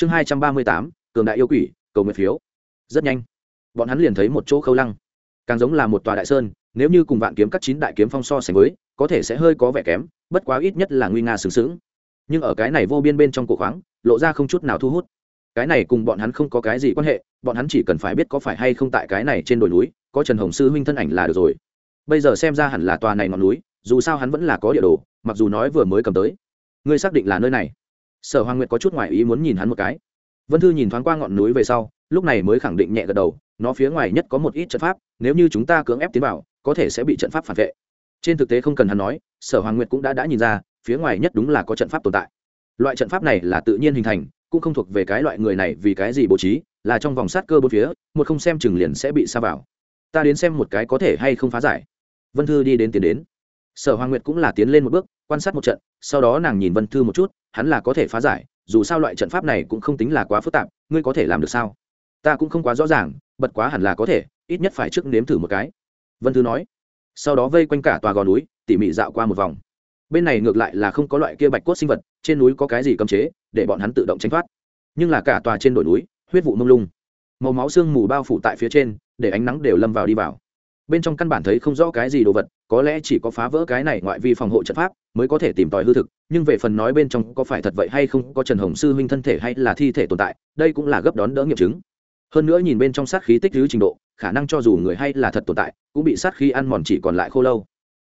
chương hai trăm ba mươi tám, cường đại yêu quỷ, cầu nguyện phiếu. Rất nhanh, bọn hắn liền thấy một chỗ khâu lăng. Càng giống là một tòa đại sơn, nếu như cùng vạn kiếm các chín đại kiếm phong so sánh với, có thể sẽ hơi có vẻ kém, bất quá ít nhất là nguy nga sừng sướng nhưng ở cái này vô biên bên trong cổ khoáng, lộ ra không chút nào thu hút. Cái này cùng bọn hắn không có cái gì quan hệ, bọn hắn chỉ cần phải biết có phải hay không tại cái này trên đồi núi, có trần hồng sư huynh thân ảnh là được rồi. Bây giờ xem ra hẳn là tòa này ngọn núi, dù sao hắn vẫn là có địa đồ, mặc dù nói vừa mới cầm tới. Ngươi xác định là nơi này sở hoàng nguyệt có chút ngoại ý muốn nhìn hắn một cái. Vân thư nhìn thoáng qua ngọn núi về sau, lúc này mới khẳng định nhẹ gật đầu, nó phía ngoài nhất có một ít trận pháp, nếu như chúng ta cưỡng ép tiến vào, có thể sẽ bị trận pháp phản vệ. Trên thực tế không cần hắn nói, sở hoàng nguyệt cũng đã đã nhìn ra, phía ngoài nhất đúng là có trận pháp tồn tại. Loại trận pháp này là tự nhiên hình thành, cũng không thuộc về cái loại người này vì cái gì bố trí, là trong vòng sát cơ bốn phía, một không xem chừng liền sẽ bị xa vào. Ta đến xem một cái có thể hay không phá giải. Vân thư đi đến tiến đến. Sở hoàng nguyệt cũng là tiến lên một bước, quan sát một trận, sau đó nàng nhìn vân thư một chút hắn là có thể phá giải, dù sao loại trận pháp này cũng không tính là quá phức tạp, ngươi có thể làm được sao? Ta cũng không quá rõ ràng bật quá hẳn là có thể, ít nhất phải trước nếm thử một cái. Vân thư nói. Sau đó vây quanh cả tòa gò núi, tỉ mỉ dạo qua một vòng. Bên này ngược lại là không có loại kia bạch cốt sinh vật, trên núi có cái gì cấm chế, để bọn hắn tự động tranh thoát. Nhưng là cả tòa trên đồi núi, huyết vụ mông lung. Màu máu xương mù bao phủ tại phía trên, để ánh nắng đều lâm vào đi vào. Bên trong căn bản thấy không rõ cái gì đồ vật, có lẽ chỉ có phá vỡ cái này ngoại vi phòng hộ trận pháp mới có thể tìm tòi hư thực, nhưng về phần nói bên trong có phải thật vậy hay không, có trần hồng sư huynh thân thể hay là thi thể tồn tại, đây cũng là gấp đón đỡ nghiệm chứng. Hơn nữa nhìn bên trong sát khí tích lũy trình độ, khả năng cho dù người hay là thật tồn tại, cũng bị sát khí ăn mòn chỉ còn lại khô lâu.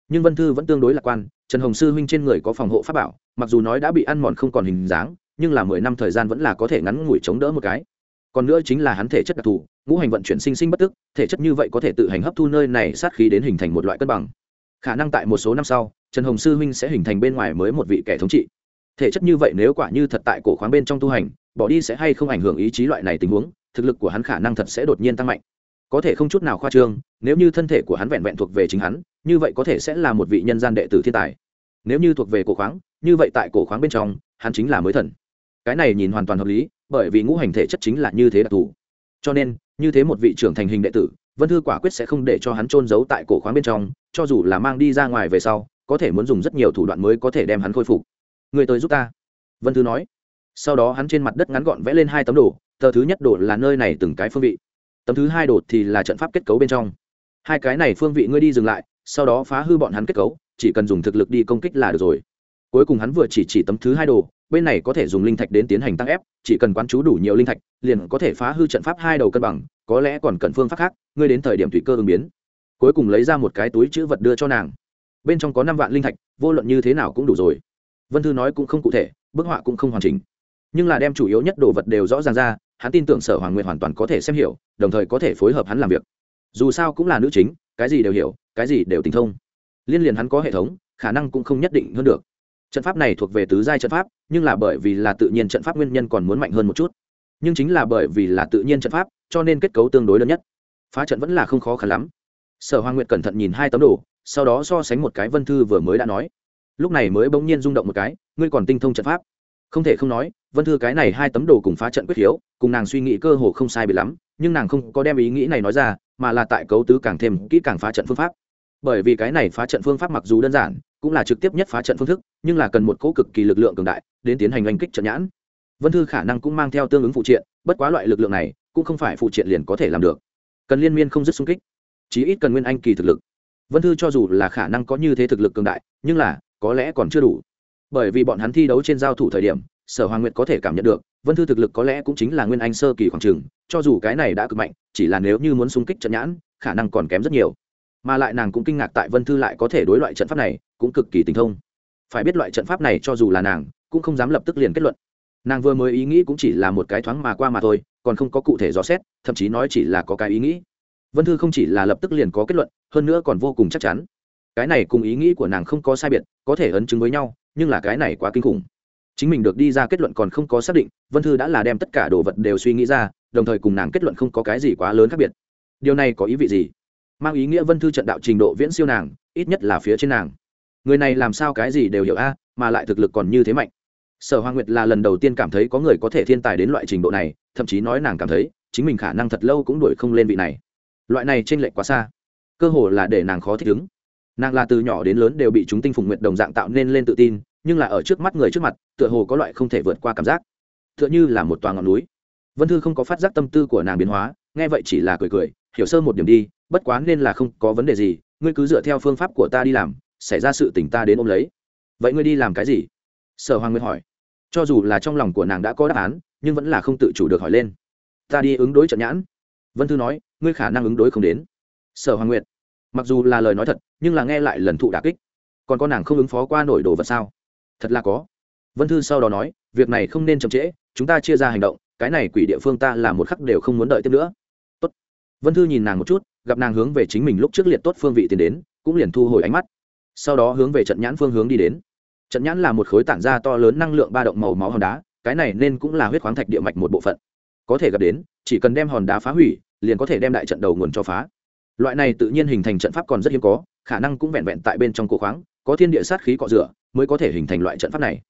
Nhưng vân thư vẫn tương đối lạc quan, trần hồng sư huynh trên người có phòng hộ pháp bảo, mặc dù nói đã bị ăn mòn không còn hình dáng, nhưng là mười năm thời gian vẫn là có thể ngắn ngủi chống đỡ một cái. Còn nữa chính là hắn thể chất đặc thù, ngũ hành vận chuyển sinh sinh bất tức, thể chất như vậy có thể tự hành hấp thu nơi này sát khí đến hình thành một loại cân bằng. Khả năng tại một số năm sau trần hồng sư huynh sẽ hình thành bên ngoài mới một vị kẻ thống trị. Thể chất như vậy nếu quả như thật tại cổ khoáng bên trong tu hành, bỏ đi sẽ hay không ảnh hưởng ý chí loại này tình huống, thực lực của hắn khả năng thật sẽ đột nhiên tăng mạnh. Có thể không chút nào khoa trương, nếu như thân thể của hắn vẹn vẹn thuộc về chính hắn, như vậy có thể sẽ là một vị nhân gian đệ tử thiên tài. Nếu như thuộc về cổ khoáng, như vậy tại cổ khoáng bên trong, hắn chính là mới thần. Cái này nhìn hoàn toàn hợp lý, bởi vì ngũ hành thể chất chính là như thế đặc thù. Cho nên, như thế một vị trưởng thành hình đệ tử, vân thư quả quyết sẽ không để cho hắn trôn giấu tại cổ khoáng bên trong, cho dù là mang đi ra ngoài về sau có thể muốn dùng rất nhiều thủ đoạn mới có thể đem hắn khôi phục. Người tới giúp ta. Vân thư nói. Sau đó hắn trên mặt đất ngắn gọn vẽ lên hai tấm đồ, tờ thứ nhất đồ là nơi này từng cái phương vị. Tấm thứ hai đồ thì là trận pháp kết cấu bên trong. Hai cái này phương vị ngươi đi dừng lại, sau đó phá hư bọn hắn kết cấu, chỉ cần dùng thực lực đi công kích là được rồi. Cuối cùng hắn vừa chỉ chỉ tấm thứ hai đồ, bên này có thể dùng linh thạch đến tiến hành tăng ép, chỉ cần quán chú đủ nhiều linh thạch, liền có thể phá hư trận pháp hai đầu cân bằng, có lẽ còn cần phương pháp khác, ngươi đến thời điểm tùy cơ ứng biến. Cuối cùng lấy ra một cái túi chữ vật đưa cho nàng bên trong có năm vạn linh thạch, vô luận như thế nào cũng đủ rồi. Vân thư nói cũng không cụ thể, bức họa cũng không hoàn chỉnh. Nhưng là đem chủ yếu nhất đồ vật đều rõ ràng ra, hắn tin tưởng sở hoàng nguyện hoàn toàn có thể xem hiểu, đồng thời có thể phối hợp hắn làm việc. Dù sao cũng là nữ chính, cái gì đều hiểu, cái gì đều tinh thông. Liên liền hắn có hệ thống, khả năng cũng không nhất định hơn được. Trận pháp này thuộc về tứ giai trận pháp, nhưng là bởi vì là tự nhiên trận pháp nguyên nhân còn muốn mạnh hơn một chút. Nhưng chính là bởi vì là tự nhiên trận pháp, cho nên kết cấu tương đối lớn nhất. Phá trận vẫn là không khó khăn lắm. Sở hoàng nguyệt cẩn thận nhìn hai tấm đồ sau đó so sánh một cái vân thư vừa mới đã nói. Lúc này mới bỗng nhiên rung động một cái, ngươi còn tinh thông trận pháp. Không thể không nói, vân thư cái này hai tấm đồ cùng phá trận quyết hiếu, cùng nàng suy nghĩ cơ hồ không sai bị lắm, nhưng nàng không có đem ý nghĩ này nói ra, mà là tại cấu tứ càng thêm kỹ càng phá trận phương pháp. Bởi vì cái này phá trận phương pháp mặc dù đơn giản, cũng là trực tiếp nhất phá trận phương thức, nhưng là cần một cỗ cực kỳ lực lượng cường đại, đến tiến hành oanh kích trận nhãn. Vân thư khả năng cũng mang theo tương ứng phụ triện, bất quá loại lực lượng này, cũng không phải phụ triện liền có thể làm được. Cần liên miên không dứt xung kích, chí ít cần nguyên anh kỳ thực lực vân thư cho dù là khả năng có như thế thực lực cường đại, nhưng là, có lẽ còn chưa đủ. Bởi vì bọn hắn thi đấu trên giao thủ thời điểm, sở hoàng nguyệt có thể cảm nhận được, vân thư thực lực có lẽ cũng chính là nguyên anh sơ kỳ khoảng trường, cho dù cái này đã cực mạnh, chỉ là nếu như muốn xung kích trận nhãn, khả năng còn kém rất nhiều. Mà lại nàng cũng kinh ngạc tại vân thư lại có thể đối loại trận pháp này, cũng cực kỳ tinh thông. Phải biết loại trận pháp này cho dù là nàng, cũng không dám lập tức liền kết luận. Nàng vừa mới ý nghĩ cũng chỉ là một cái thoáng mà qua mà thôi, còn không có cụ thể rõ xét, thậm chí nói chỉ là có cái ý nghĩ vân thư không chỉ là lập tức liền có kết luận, hơn nữa còn vô cùng chắc chắn. Cái này cùng ý nghĩ của nàng không có sai biệt, có thể ấn chứng với nhau, nhưng là cái này quá kinh khủng. Chính mình được đi ra kết luận còn không có xác định, vân thư đã là đem tất cả đồ vật đều suy nghĩ ra, đồng thời cùng nàng kết luận không có cái gì quá lớn khác biệt. Điều này có ý vị gì? Mang ý nghĩa vân thư trận đạo trình độ viễn siêu nàng, ít nhất là phía trên nàng. Người này làm sao cái gì đều hiểu a, mà lại thực lực còn như thế mạnh. Sở hoàng nguyệt là lần đầu tiên cảm thấy có người có thể thiên tài đến loại trình độ này, thậm chí nói nàng cảm thấy, chính mình khả năng thật lâu cũng đuổi không lên vị này loại này t r ê n lệch quá xa. Cơ hồ là để nàng khó thích ứng. Nàng là từ nhỏ đến lớn đều bị chúng tinh phùng nguyện đồng dạng tạo nên lên tự tin, nhưng là ở trước mắt người trước mặt, tựa hồ có loại không thể vượt qua cảm giác. Tựa như là một tòa ngọn núi. Vân thư không có phát giác tâm tư của nàng biến hóa, nghe vậy chỉ là cười cười, hiểu sơ một điểm đi, bất quá nên là không có vấn đề gì, ngươi cứ dựa theo phương pháp của ta đi làm, xảy ra sự tình ta đến ôm lấy. Vậy ngươi đi làm cái gì? Sở hoàng nguyên hỏi. Cho dù là trong lòng của nàng đã có đáp án, nhưng vẫn là không tự chủ được hỏi lên. Ta đi ứng đối trận nhãn. Vân thư nói ngươi khả năng ứng đối không đến. Sở hoàng nguyện. mặc dù là lời nói thật, nhưng là nghe lại lần thụ đà kích, còn có nàng không ứng phó qua nổi đồ vật sao? Thật là có. Vân thư sau đó nói, việc này không nên chậm trễ, chúng ta chia ra hành động, cái này quỷ địa phương ta là một khắc đều không muốn đợi tiếp nữa. Tốt. vân thư nhìn nàng một chút, gặp nàng hướng về chính mình lúc trước liệt tốt phương vị tiến đến, cũng liền thu hồi ánh mắt. Sau đó hướng về trận nhãn phương hướng đi đến. Trận nhãn là một khối tản ra to lớn năng lượng ba động màu máu hòn đá, cái này nên cũng là huyết khoáng thạch địa mạch một bộ phận. Có thể gặp đến, chỉ cần đem hòn đá phá hủy liền có thể đem đại trận đầu nguồn cho phá. Loại này tự nhiên hình thành trận pháp còn rất hiếm có, khả năng cũng vẹn vẹn tại bên trong cổ khoáng, có thiên địa sát khí cọ rửa mới có thể hình thành loại trận pháp này.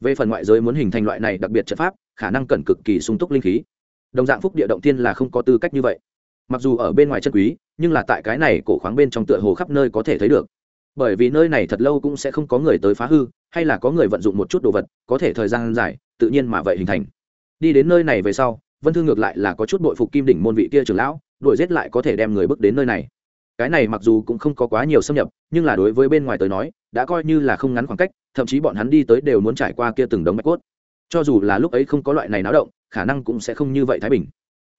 Về phần ngoại giới muốn hình thành loại này đặc biệt trận pháp, khả năng cần cực kỳ sung túc linh khí. Đồng dạng phúc địa động tiên là không có tư cách như vậy. Mặc dù ở bên ngoài chân quý, nhưng là tại cái này cổ khoáng bên trong tựa hồ khắp nơi có thể thấy được. Bởi vì nơi này thật lâu cũng sẽ không có người tới phá hư, hay là có người vận dụng một chút đồ vật, có thể thời gian dài, tự nhiên mà vậy hình thành. Đi đến nơi này về sau vân thư ngược lại là có chút bội phục kim đỉnh môn vị kia trưởng lão, đuổi giết lại có thể đem người bước đến nơi này. Cái này mặc dù cũng không có quá nhiều xâm nhập, nhưng là đối với bên ngoài tới nói, đã coi như là không ngắn khoảng cách, thậm chí bọn hắn đi tới đều muốn trải qua kia từng đống bạch cốt. Cho dù là lúc ấy không có loại này náo động, khả năng cũng sẽ không như vậy thái bình.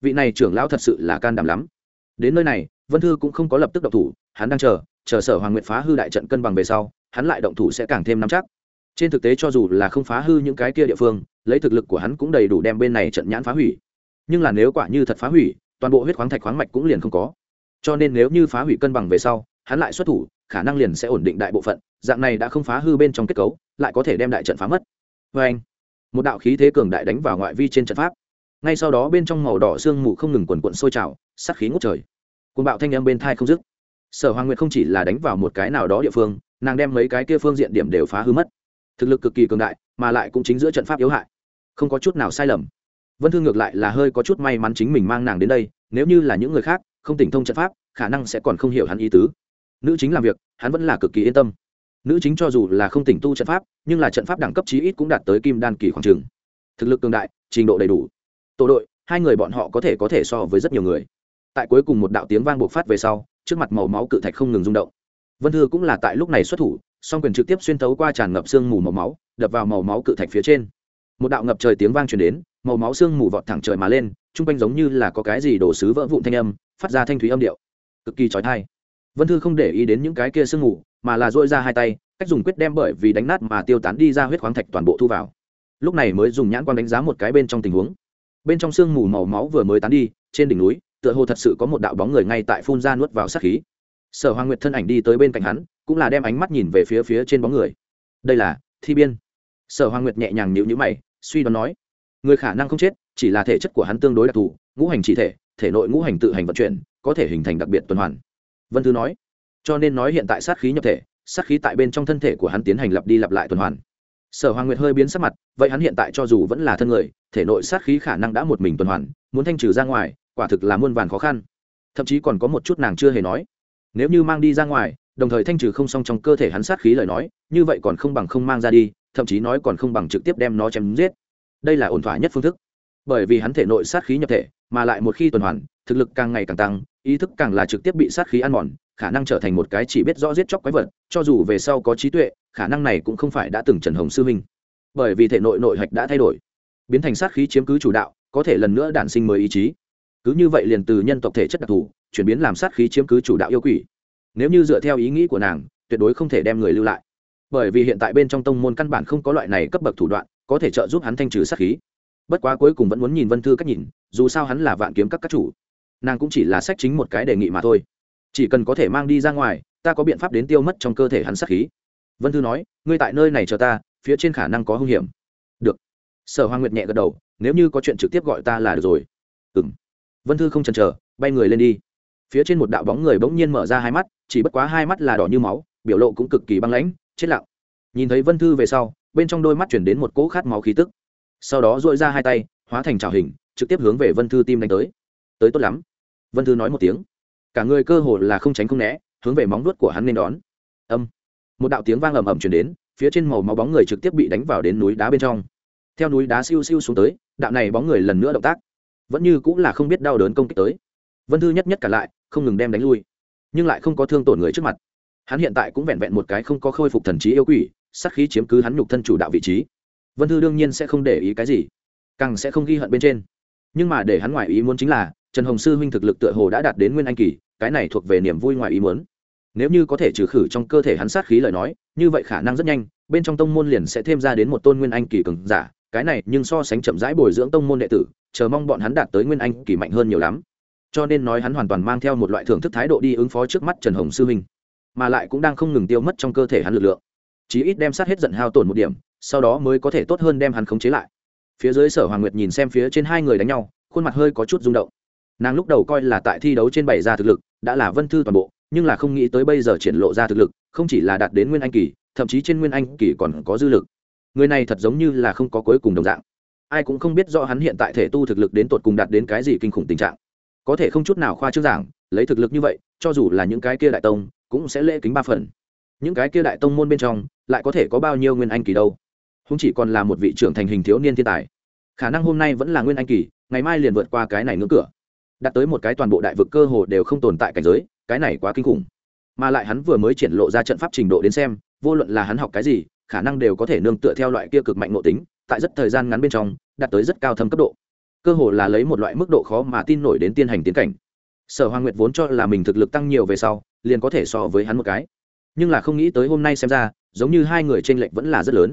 Vị này trưởng lão thật sự là can đảm lắm. Đến nơi này, vân thư cũng không có lập tức động thủ, hắn đang chờ chờ sở hoàng nguyện phá hư đại trận cân bằng về sau, hắn lại động thủ sẽ càng thêm nắm chắc. Trên thực tế cho dù là không phá hư những cái kia địa phương, lấy thực lực của hắn cũng đầy đủ đem bên này trận nhãn phá hủy nhưng là nếu quả như thật phá hủy, toàn bộ huyết khoáng thạch khoáng mạch cũng liền không có. Cho nên nếu như phá hủy cân bằng về sau, hắn lại xuất thủ, khả năng liền sẽ ổn định đại bộ phận, dạng này đã không phá hư bên trong kết cấu, lại có thể đem đại trận phá mất. Vê anh, một đạo khí thế cường đại đánh vào ngoại vi trên trận pháp. Ngay sau đó bên trong màu đỏ sương mù không ngừng quần quận sôi trào sắc khí ngút trời. Côn bạo thanh âm bên thai không dứt. Sở hoàng nguyệt không chỉ là đánh vào một cái nào đó địa phương, nàng đem mấy cái kia phương diện điểm đều phá hư mất. Thực lực cực kỳ cường đại, mà lại cũng chính giữa trận pháp yếu hại. Không có chút nào sai lầm vân thương ngược lại là hơi có chút may mắn chính mình mang nàng đến đây, nếu như là những người khác, không tỉnh thông trận pháp, khả năng sẽ còn không hiểu hắn ý tứ. Nữ chính làm việc, hắn vẫn là cực kỳ yên tâm. Nữ chính cho dù là không tỉnh tu trận pháp, nhưng là trận pháp đẳng cấp chí ít cũng đạt tới kim đan kỳ khoảng trường. Thực lực cường đại, trình độ đầy đủ. Tổ đội, hai người bọn họ có thể có thể so với rất nhiều người. Tại cuối cùng một đạo tiếng vang bộc phát về sau, trước mặt màu máu cự thạch không ngừng rung động. Vân thư cũng là tại lúc này xuất thủ, song quyền trực tiếp xuyên thấu qua tràn ngập xương mù màu máu, đập vào màu máu cự thạch phía trên. Một đạo ngập trời tiếng vang truyền đến màu máu xương mù vọt thẳng trời mà lên, chung quanh giống như là có cái gì đổ sứ vỡ vụn thanh âm, phát ra thanh thúy âm điệu. Cực kỳ trói thai vân thư không để ý đến những cái kia sương mù, mà là dội ra hai tay, cách dùng quyết đem bởi vì đánh nát mà tiêu tán đi ra huyết khoáng thạch toàn bộ thu vào. Lúc này mới dùng nhãn quan đánh giá một cái bên trong tình huống. Bên trong sương mù màu máu vừa mới tán đi, trên đỉnh núi, tựa hồ thật sự có một đạo bóng người ngay tại phun ra nuốt vào sát khí. Sở hoàng nguyệt thân ảnh đi tới bên cạnh hắn, cũng là đem ánh mắt nhìn về phía phía trên bóng người. Đây là thi biên. Sở hoàng nguyệt nhẹ nhàng nhịu nhữ mày, suy đoán nói người khả năng không chết, chỉ là thể chất của hắn tương đối đặc thù, ngũ hành chỉ thể thể nội ngũ hành tự hành vận chuyển, có thể hình thành đặc biệt tuần hoàn. Vân thư nói. Cho nên nói hiện tại sát khí nhập thể, sát khí tại bên trong thân thể của hắn tiến hành lặp đi lặp lại tuần hoàn. Sở hoàng nguyệt hơi biến sắc mặt, vậy hắn hiện tại cho dù vẫn là thân người, thể nội sát khí khả năng đã một mình tuần hoàn, muốn thanh trừ ra ngoài, quả thực là muôn vàn khó khăn. Thậm chí còn có một chút nàng chưa hề nói. Nếu như mang đi ra ngoài, đồng thời thanh trừ không xong trong cơ thể hắn sát khí lời nói, như vậy còn không bằng không mang ra đi, thậm chí nói còn không bằng trực tiếp đem nó chém giết đây là ổn thỏa nhất phương thức. Bởi vì hắn thể nội sát khí nhập thể, mà lại một khi tuần hoàn, thực lực càng ngày càng tăng, ý thức càng là trực tiếp bị sát khí ăn mòn, khả năng trở thành một cái chỉ biết rõ giết chóc quái vật, cho dù về sau có trí tuệ, khả năng này cũng không phải đã từng trần hồng sư minh. Bởi vì thể nội nội hạch đã thay đổi, biến thành sát khí chiếm cứ chủ đạo, có thể lần nữa đản sinh mới ý chí. Cứ như vậy liền từ nhân tộc thể chất đặc thù, chuyển biến làm sát khí chiếm cứ chủ đạo yêu quỷ. Nếu như dựa theo ý nghĩ của nàng, tuyệt đối không thể đem người lưu lại. Bởi vì hiện tại bên trong tông môn căn bản không có loại này cấp bậc thủ đoạn có thể trợ giúp hắn thanh trừ sát khí. Bất quá cuối cùng vẫn muốn nhìn vân thư cách nhìn, dù sao hắn là vạn kiếm các các chủ. Nàng cũng chỉ là sách chính một cái đề nghị mà thôi. Chỉ cần có thể mang đi ra ngoài, ta có biện pháp đến tiêu mất trong cơ thể hắn sát khí. Vân thư nói, ngươi tại nơi này chờ ta, phía trên khả năng có hung hiểm. Được. Sở hoa nguyệt nhẹ gật đầu, nếu như có chuyện trực tiếp gọi ta là được rồi. Ừ m vân thư không chần chờ, bay người lên đi. Phía trên một đạo bóng người bỗng nhiên mở ra hai mắt, chỉ bất quá hai mắt là đỏ như máu, biểu lộ cũng cực kỳ băng lãnh, chết lặng. Nhìn thấy vân thư về sau bên trong đôi mắt chuyển đến một cỗ khát máu khí tức. Sau đó dội ra hai tay, hóa thành trào hình, trực tiếp hướng về vân thư tim đánh tới. Tới tốt lắm. Vân thư nói một tiếng. Cả người cơ hồ là không tránh không né, hướng về móng nuốt của hắn nên đón. Âm. Một đạo tiếng vang ầm ầm chuyển đến, phía trên màu máu bóng người trực tiếp bị đánh vào đến núi đá bên trong. Theo núi đá siêu siêu xuống tới, đạo này bóng người lần nữa động tác, vẫn như cũng là không biết đau đớn công kích tới. Vân thư nhất nhất cả lại, không ngừng đem đánh lui, nhưng lại không có thương tổn người trước mặt. Hắn hiện tại cũng vẹn vẹn một cái không có khôi phục thần trí yêu quỷ sát khí chiếm cứ hắn nhục thân chủ đạo vị trí. Vân thư đương nhiên sẽ không để ý cái gì, càng sẽ không ghi hận bên trên. Nhưng mà để hắn ngoài ý muốn chính là, trần hồng sư huynh thực lực tựa hồ đã đạt đến nguyên anh kỳ, cái này thuộc về niềm vui ngoài ý muốn. Nếu như có thể trừ khử trong cơ thể hắn sát khí lời nói, như vậy khả năng rất nhanh, bên trong tông môn liền sẽ thêm ra đến một tôn nguyên anh kỳ cường giả, cái này nhưng so sánh chậm rãi bồi dưỡng tông môn đệ tử, chờ mong bọn hắn đạt tới nguyên anh kỳ mạnh hơn nhiều lắm. Cho nên nói hắn hoàn toàn mang theo một loại thưởng thức thái độ đi ứng phó trước mắt trần hồng sư huynh, mà lại cũng đang không ngừng tiêu mất trong cơ thể hắn lực lượng chí ít đem sát hết giận hao tổn một điểm, sau đó mới có thể tốt hơn đem hắn khống chế lại. Phía dưới sở hoàng nguyệt nhìn xem phía trên hai người đánh nhau, khuôn mặt hơi có chút rung động. Nàng lúc đầu coi là tại thi đấu trên bảy ra thực lực, đã là vân thư toàn bộ, nhưng là không nghĩ tới bây giờ triển lộ ra thực lực, không chỉ là đạt đến nguyên anh kỳ, thậm chí trên nguyên anh kỳ còn có dư lực. Người này thật giống như là không có cuối cùng đồng dạng. Ai cũng không biết rõ hắn hiện tại thể tu thực lực đến tột cùng đạt đến cái gì kinh khủng tình trạng. Có thể không chút nào khoa trương giảng, lấy thực lực như vậy, cho dù là những cái kia đại tông, cũng sẽ lễ kính ba phần những cái kia đại tông môn bên trong, lại có thể có bao nhiêu nguyên anh kỳ đâu? Không chỉ còn là một vị trưởng thành hình thiếu niên thiên tài, khả năng hôm nay vẫn là nguyên anh kỳ, ngày mai liền vượt qua cái này ngưỡng cửa. Đạt tới một cái toàn bộ đại vực cơ hồ đều không tồn tại cảnh giới, cái này quá kinh khủng. Mà lại hắn vừa mới triển lộ ra trận pháp trình độ đến xem, vô luận là hắn học cái gì, khả năng đều có thể nương tựa theo loại kia cực mạnh nội tính, tại rất thời gian ngắn bên trong, đạt tới rất cao thâm cấp độ. Cơ hồ là lấy một loại mức độ khó mà tin nổi đến tiên hành tiến cảnh. Sở hoàng nguyệt vốn cho là mình thực lực tăng nhiều về sau, liền có thể so với hắn một cái nhưng là không nghĩ tới hôm nay xem ra, giống như hai người t r ê n lệch vẫn là rất lớn.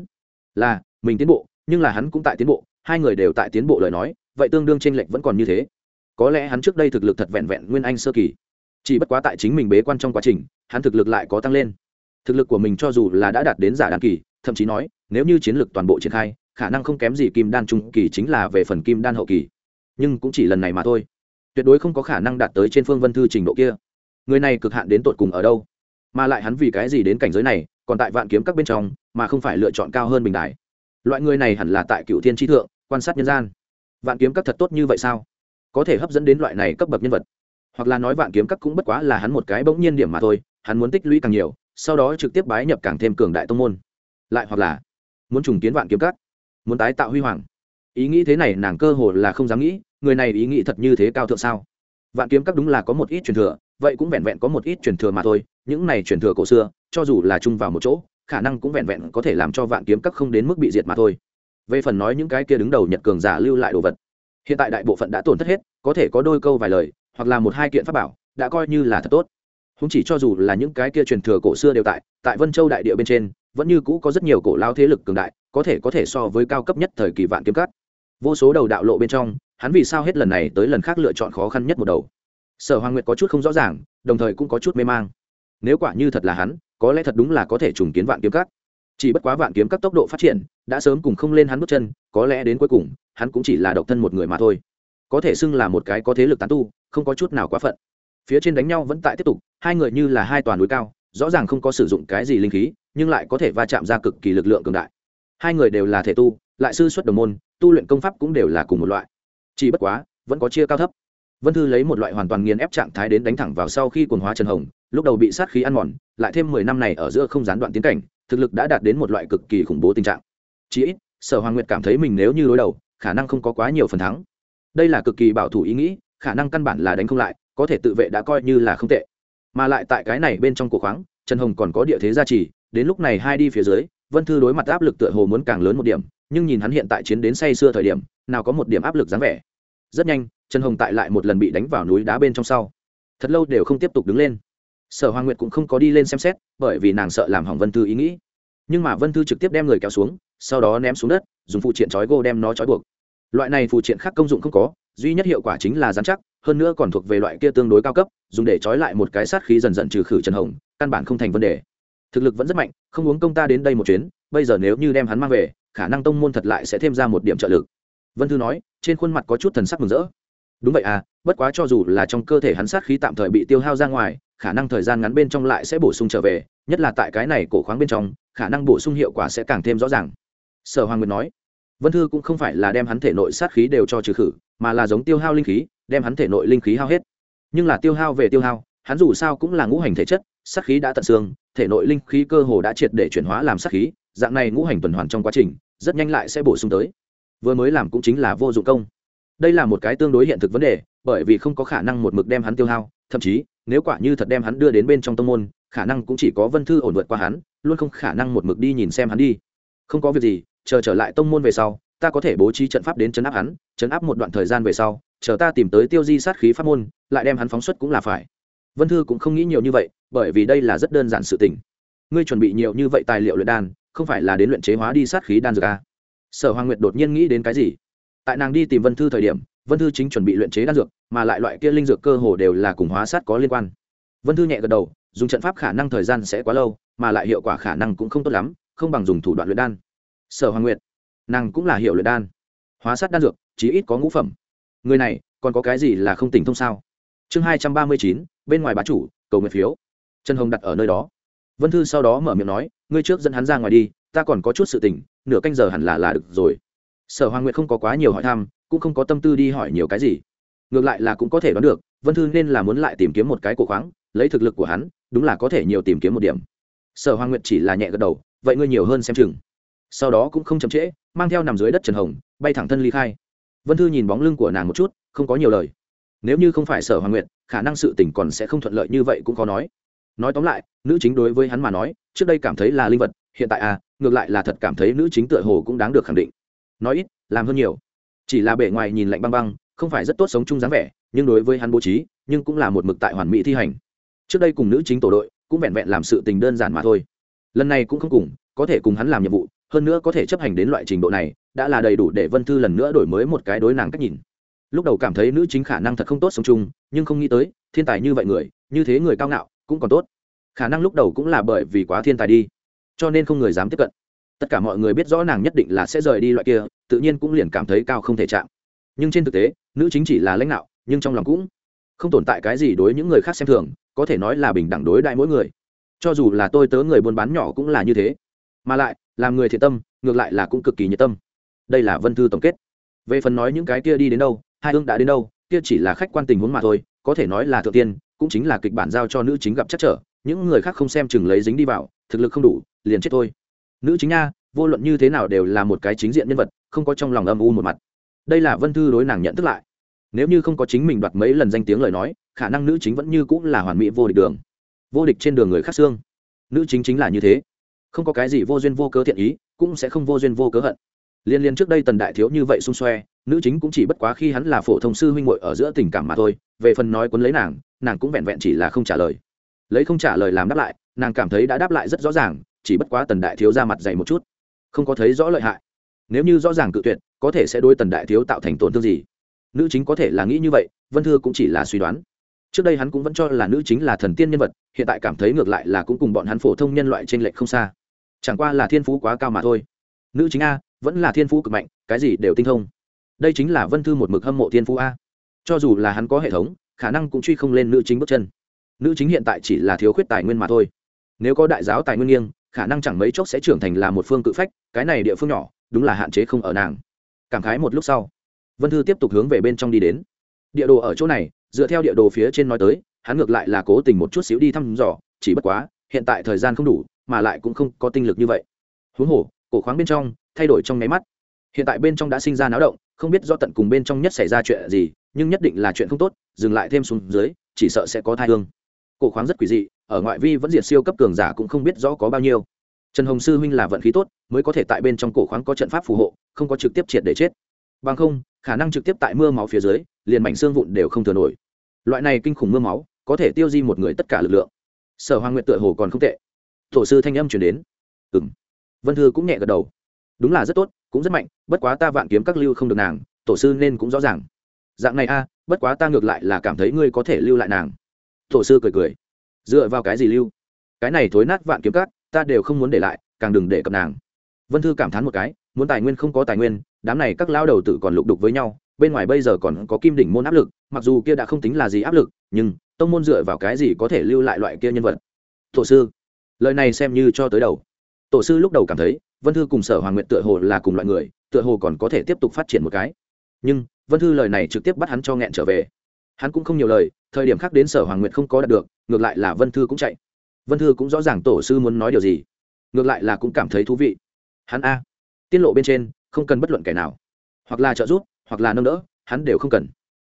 Là, mình tiến bộ, nhưng là hắn cũng tại tiến bộ, hai người đều tại tiến bộ lời nói, vậy tương đương t r ê n lệch vẫn còn như thế. Có lẽ hắn trước đây thực lực thật vẹn vẹn nguyên anh sơ kỳ. Chỉ bất quá tại chính mình bế quan trong quá trình, hắn thực lực lại có tăng lên. Thực lực của mình cho dù là đã đạt đến giả đan kỳ, thậm chí nói, nếu như chiến lược toàn bộ triển khai, khả năng không kém gì kim đan trung kỳ chính là về phần kim đan hậu kỳ. Nhưng cũng chỉ lần này mà thôi. Tuyệt đối không có khả năng đạt tới trên phương vân thư trình độ kia. Người này cực hạn đến tột cùng ở đâu? Mà lại hắn vì cái gì đến cảnh giới này, còn tại vạn kiếm các bên trong, mà không phải lựa chọn cao hơn bình đại loại người này hẳn là tại cựu thiên tri thượng, quan sát nhân gian. Vạn kiếm các thật tốt như vậy sao? Có thể hấp dẫn đến loại này cấp bậc nhân vật. Hoặc là nói vạn kiếm các cũng bất quá là hắn một cái bỗng nhiên điểm mà thôi, hắn muốn tích lũy càng nhiều, sau đó trực tiếp bái nhập càng thêm cường đại tông môn. Lại hoặc là muốn trùng kiến vạn kiếm các, muốn tái tạo huy hoàng. Ý nghĩ thế này nàng cơ hồ là không dám nghĩ, người này ý nghĩ thật như thế cao thượng sao? Vạn kiếm các đúng là có một ít truyền thừa, vậy cũng vẹn vẹn có một ít truyền thừa mà thôi những này truyền thừa cổ xưa, cho dù là chung vào một chỗ, khả năng cũng vẹn vẹn có thể làm cho vạn kiếm các không đến mức bị diệt mà thôi. Về phần nói những cái kia đứng đầu nhật cường giả lưu lại đồ vật, hiện tại đại bộ phận đã tổn thất hết, có thể có đôi câu vài lời, hoặc là một hai kiện pháp bảo, đã coi như là thật tốt. Không chỉ cho dù là những cái kia truyền thừa cổ xưa đều tại tại vân châu đại địa bên trên, vẫn như cũ có rất nhiều cổ lao thế lực cường đại, có thể có thể so với cao cấp nhất thời kỳ vạn kiếm cắt vô số đầu đạo lộ bên trong, hắn vì sao hết lần này tới lần khác lựa chọn khó khăn nhất một đầu? Sở hoàng nguyệt có chút không rõ ràng, đồng thời cũng có chút mê mang nếu quả như thật là hắn, có lẽ thật đúng là có thể trùng kiến vạn kiếm các. Chỉ bất quá vạn kiếm các tốc độ phát triển, đã sớm cùng không lên hắn bước chân, có lẽ đến cuối cùng, hắn cũng chỉ là độc thân một người mà thôi. Có thể xưng là một cái có thế lực tán tu, không có chút nào quá phận. Phía trên đánh nhau vẫn tại tiếp tục, hai người như là hai toàn núi cao, rõ ràng không có sử dụng cái gì linh khí, nhưng lại có thể va chạm ra cực kỳ lực lượng cường đại. Hai người đều là thể tu, lại sư xuất đồng môn, tu luyện công pháp cũng đều là cùng một loại. Chỉ bất quá, vẫn có chia cao thấp. Vân thư lấy một loại hoàn toàn nghiền ép trạng thái đến đánh thẳng vào sau khi quần hóa trần hồng lúc đầu bị sát khí ăn mòn, lại thêm mười năm này ở giữa không gián đoạn tiến cảnh, thực lực đã đạt đến một loại cực kỳ khủng bố tình trạng. Chỉ ít, sở hoàng nguyệt cảm thấy mình nếu như đối đầu, khả năng không có quá nhiều phần thắng. Đây là cực kỳ bảo thủ ý nghĩ, khả năng căn bản là đánh không lại, có thể tự vệ đã coi như là không tệ. Mà lại tại cái này bên trong cuộc khoáng, trần hồng còn có địa thế gia trì, đến lúc này hai đi phía dưới, vân thư đối mặt áp lực tựa hồ muốn càng lớn một điểm, nhưng nhìn hắn hiện tại chiến đến say xưa thời điểm, nào có một điểm áp lực dáng vẻ. Rất nhanh, trần hồng tại lại một lần bị đánh vào núi đá bên trong sau. Thật lâu đều không tiếp tục đứng lên sở hoàng nguyệt cũng không có đi lên xem xét, bởi vì nàng sợ làm hỏng vân thư ý nghĩ. Nhưng mà vân thư trực tiếp đem người kéo xuống, sau đó ném xuống đất, dùng phụ triện trói gô đem nó trói buộc. Loại này phụ triện khác công dụng không có, duy nhất hiệu quả chính là dán chắc, hơn nữa còn thuộc về loại kia tương đối cao cấp, dùng để trói lại một cái sát khí dần dần trừ khử trần hồng, căn bản không thành vấn đề. Thực lực vẫn rất mạnh, không uống công ta đến đây một chuyến, bây giờ nếu như đem hắn mang về, khả năng tông môn thật lại sẽ thêm ra một điểm trợ lực. Vân thư nói, trên khuôn mặt có chút thần sắc mừng rỡ đúng vậy à bất quá cho dù là trong cơ thể hắn sát khí tạm thời bị tiêu hao ra ngoài, khả năng thời gian ngắn bên trong lại sẽ bổ sung trở về, nhất là tại cái này cổ khoáng bên trong, khả năng bổ sung hiệu quả sẽ càng thêm rõ ràng. Sở hoàng nguyệt nói, vân thư cũng không phải là đem hắn thể nội sát khí đều cho trừ khử, mà là giống tiêu hao linh khí, đem hắn thể nội linh khí hao hết. Nhưng là tiêu hao về tiêu hao, hắn dù sao cũng là ngũ hành thể chất, sát khí đã tận xương, thể nội linh khí cơ hồ đã triệt để chuyển hóa làm sát khí, dạng này ngũ hành tuần hoàn trong quá trình, rất nhanh lại sẽ bổ sung tới. Vừa mới làm cũng chính là vô dụng công đây là một cái tương đối hiện thực vấn đề, bởi vì không có khả năng một mực đem hắn tiêu hao, thậm chí, nếu quả như thật đem hắn đưa đến bên trong tông môn, khả năng cũng chỉ có vân thư ổn vượt qua hắn, luôn không khả năng một mực đi nhìn xem hắn đi. Không có việc gì, chờ trở lại tông môn về sau, ta có thể bố trí trận pháp đến chấn áp hắn, chấn áp một đoạn thời gian về sau, chờ ta tìm tới tiêu di sát khí pháp môn, lại đem hắn phóng xuất cũng là phải. Vân thư cũng không nghĩ nhiều như vậy, bởi vì đây là rất đơn giản sự tình. Ngươi chuẩn bị nhiều như vậy tài liệu luyện đan, không phải là đến luyện chế hóa đi sát khí đan dược à. sở hoàng nguyệt đột nhiên nghĩ đến cái gì? Tại nàng đi tìm vân thư thời điểm, vân thư chính chuẩn bị luyện chế đan dược, mà lại loại kia linh dược cơ hồ đều là cùng hóa sát có liên quan. Vân thư nhẹ gật đầu, dùng trận pháp khả năng thời gian sẽ quá lâu, mà lại hiệu quả khả năng cũng không tốt lắm, không bằng dùng thủ đoạn luyện đan. Sở hoàng nguyệt, nàng cũng là hiệu luyện đan. Hóa sát đan dược, chí ít có ngũ phẩm. Người này, còn có cái gì là không tỉnh thông sao? Chương hai trăm ba mươi chín, bên ngoài bá chủ, cầu nguyện phiếu. Trần hồng đặt ở nơi đó. Vân thư sau đó mở miệng nói, ngươi trước dẫn hắn ra ngoài đi, ta còn có chút sự tỉnh, nửa canh giờ hẳn là là được rồi sở hoàng nguyệt không có quá nhiều hỏi thăm, cũng không có tâm tư đi hỏi nhiều cái gì. Ngược lại là cũng có thể đoán được, vân thư nên là muốn lại tìm kiếm một cái cổ khoáng, lấy thực lực của hắn, đúng là có thể nhiều tìm kiếm một điểm. Sở hoàng nguyệt chỉ là nhẹ gật đầu, vậy ngươi nhiều hơn xem chừng. Sau đó cũng không chậm trễ, mang theo nằm dưới đất trần hồng, bay thẳng thân ly khai. Vân thư nhìn bóng lưng của nàng một chút, không có nhiều lời. Nếu như không phải sở hoàng nguyệt, khả năng sự tình còn sẽ không thuận lợi như vậy cũng có nói. Nói tóm lại, nữ chính đối với hắn mà nói, trước đây cảm thấy là linh vật, hiện tại à ngược lại là thật cảm thấy nữ chính tựa hồ cũng đáng được khẳng định nói ít, làm hơn nhiều. Chỉ là bề ngoài nhìn lạnh băng băng, không phải rất tốt sống chung dáng vẻ, nhưng đối với hắn bố trí, nhưng cũng là một mực tại hoàn mỹ thi hành. Trước đây cùng nữ chính tổ đội, cũng vẹn vẹn làm sự tình đơn giản mà thôi. Lần này cũng không cùng, có thể cùng hắn làm nhiệm vụ, hơn nữa có thể chấp hành đến loại trình độ này, đã là đầy đủ để vân thư lần nữa đổi mới một cái đối nàng cách nhìn. Lúc đầu cảm thấy nữ chính khả năng thật không tốt sống chung, nhưng không nghĩ tới, thiên tài như vậy người, như thế người cao ngạo, cũng còn tốt. Khả năng lúc đầu cũng là bởi vì quá thiên tài đi, cho nên không người dám tiếp cận tất cả mọi người biết rõ nàng nhất định là sẽ rời đi loại kia, tự nhiên cũng liền cảm thấy cao không thể chạm. Nhưng trên thực tế, nữ chính chỉ là lãnh đạo, nhưng trong lòng cũng không tồn tại cái gì đối những người khác xem thường, có thể nói là bình đẳng đối đại mỗi người. Cho dù là tôi tớ người buôn bán nhỏ cũng là như thế. Mà lại, làm người thiện tâm, ngược lại là cũng cực kỳ nhiệt tâm. Đây là vân thư tổng kết. Về phần nói những cái kia đi đến đâu, hai hương đã đến đâu, kia chỉ là khách quan tình huống mà thôi, có thể nói là thượng tiên, cũng chính là kịch bản giao cho nữ chính gặp chắc trở, những người khác không xem chừng lấy dính đi vào, thực lực không đủ, liền chết thôi nữ chính nha, vô luận như thế nào đều là một cái chính diện nhân vật, không có trong lòng âm u một mặt. Đây là vân thư đối nàng nhận thức lại. Nếu như không có chính mình đoạt mấy lần danh tiếng lời nói, khả năng nữ chính vẫn như cũng là hoàn mỹ vô địch đường. Vô địch trên đường người khác xương. Nữ chính chính là như thế. Không có cái gì vô duyên vô cớ thiện ý, cũng sẽ không vô duyên vô cớ hận. Liên liên trước đây tần đại thiếu như vậy xung xoe, nữ chính cũng chỉ bất quá khi hắn là phổ thông sư huynh muội ở giữa tình cảm mà thôi, về phần nói quấn lấy nàng nàng cũng vẹn vẹn chỉ là không trả lời. Lấy không trả lời làm đáp lại, nàng cảm thấy đã đáp lại rất rõ ràng chỉ bất quá tần đại thiếu ra mặt dày một chút, không có thấy rõ lợi hại. Nếu như rõ ràng cự tuyệt, có thể sẽ đôi tần đại thiếu tạo thành tổn thương gì? Nữ chính có thể là nghĩ như vậy, vân thư cũng chỉ là suy đoán. Trước đây hắn cũng vẫn cho là nữ chính là thần tiên nhân vật, hiện tại cảm thấy ngược lại là cũng cùng bọn hắn phổ thông nhân loại t r ê n lệch không xa. Chẳng qua là thiên phú quá cao mà thôi. Nữ chính a, vẫn là thiên phú cực mạnh, cái gì đều tinh thông. Đây chính là vân thư một mực hâm mộ thiên phú a. Cho dù là hắn có hệ thống, khả năng cũng truy không lên nữ chính bước chân. Nữ chính hiện tại chỉ là thiếu khuyết tài nguyên mà thôi. Nếu có đại giáo tài nguyên nghiêng khả năng chẳng mấy chốc sẽ trưởng thành là một phương cự phách, cái này địa phương nhỏ, đúng là hạn chế không ở nàng. Cảm khái một lúc sau, vân thư tiếp tục hướng về bên trong đi đến. Địa đồ ở chỗ này, dựa theo địa đồ phía trên nói tới, hắn ngược lại là cố tình một chút xíu đi thăm dò, chỉ bất quá, hiện tại thời gian không đủ, mà lại cũng không có tinh lực như vậy. Huống hồ, cổ khoáng bên trong, thay đổi trong nháy mắt. Hiện tại bên trong đã sinh ra náo động, không biết do tận cùng bên trong nhất xảy ra chuyện gì, nhưng nhất định là chuyện không tốt, dừng lại thêm xuống dưới, chỉ sợ sẽ có thai hương. Cổ khoáng rất quỷ dị ở ngoại vi vẫn diệt siêu cấp cường giả cũng không biết rõ có bao nhiêu. Trần hồng sư huynh là vận khí tốt, mới có thể tại bên trong cổ khoáng có trận pháp phù hộ, không có trực tiếp triệt để chết. Bằng không, khả năng trực tiếp tại mưa máu phía dưới, liền mảnh xương vụn đều không thừa nổi. Loại này kinh khủng mưa máu, có thể tiêu di một người tất cả lực lượng. Sở hoàng nguyện tựa hồ còn không tệ. Tổ sư thanh âm chuyển đến. Ừ m vân thư cũng nhẹ gật đầu. Đúng là rất tốt, cũng rất mạnh, bất quá ta vạn kiếm các lưu không được nàng, tổ sư nên cũng rõ ràng. Dạng này a, bất quá ta ngược lại là cảm thấy ngươi có thể lưu lại nàng. Tổ sư cười cười dựa vào cái gì lưu? Cái này thối nát vạn kiếm cát ta đều không muốn để lại, càng đừng để cập nàng. Vân thư cảm thán một cái, muốn tài nguyên không có tài nguyên, đám này các lao đầu tử còn lục đục với nhau, bên ngoài bây giờ còn có kim đỉnh môn áp lực, mặc dù kia đã không tính là gì áp lực, nhưng tông môn dựa vào cái gì có thể lưu lại loại kia nhân vật? Tổ sư, lời này xem như cho tới đầu. Tổ sư lúc đầu cảm thấy, vân thư cùng sở hoàng nguyện tựa hồ là cùng loại người, tựa hồ còn có thể tiếp tục phát triển một cái. Nhưng, vân thư lời này trực tiếp bắt hắn cho nghẹn trở về. Hắn cũng không nhiều lời, thời điểm khác đến sở hoàng nguyện không có đạt được ngược lại là vân thư cũng chạy. Vân thư cũng rõ ràng tổ sư muốn nói điều gì. Ngược lại là cũng cảm thấy thú vị. Hắn a. Tiết lộ bên trên, không cần bất luận kẻ nào. Hoặc là trợ giúp, hoặc là nâng đỡ, hắn đều không cần.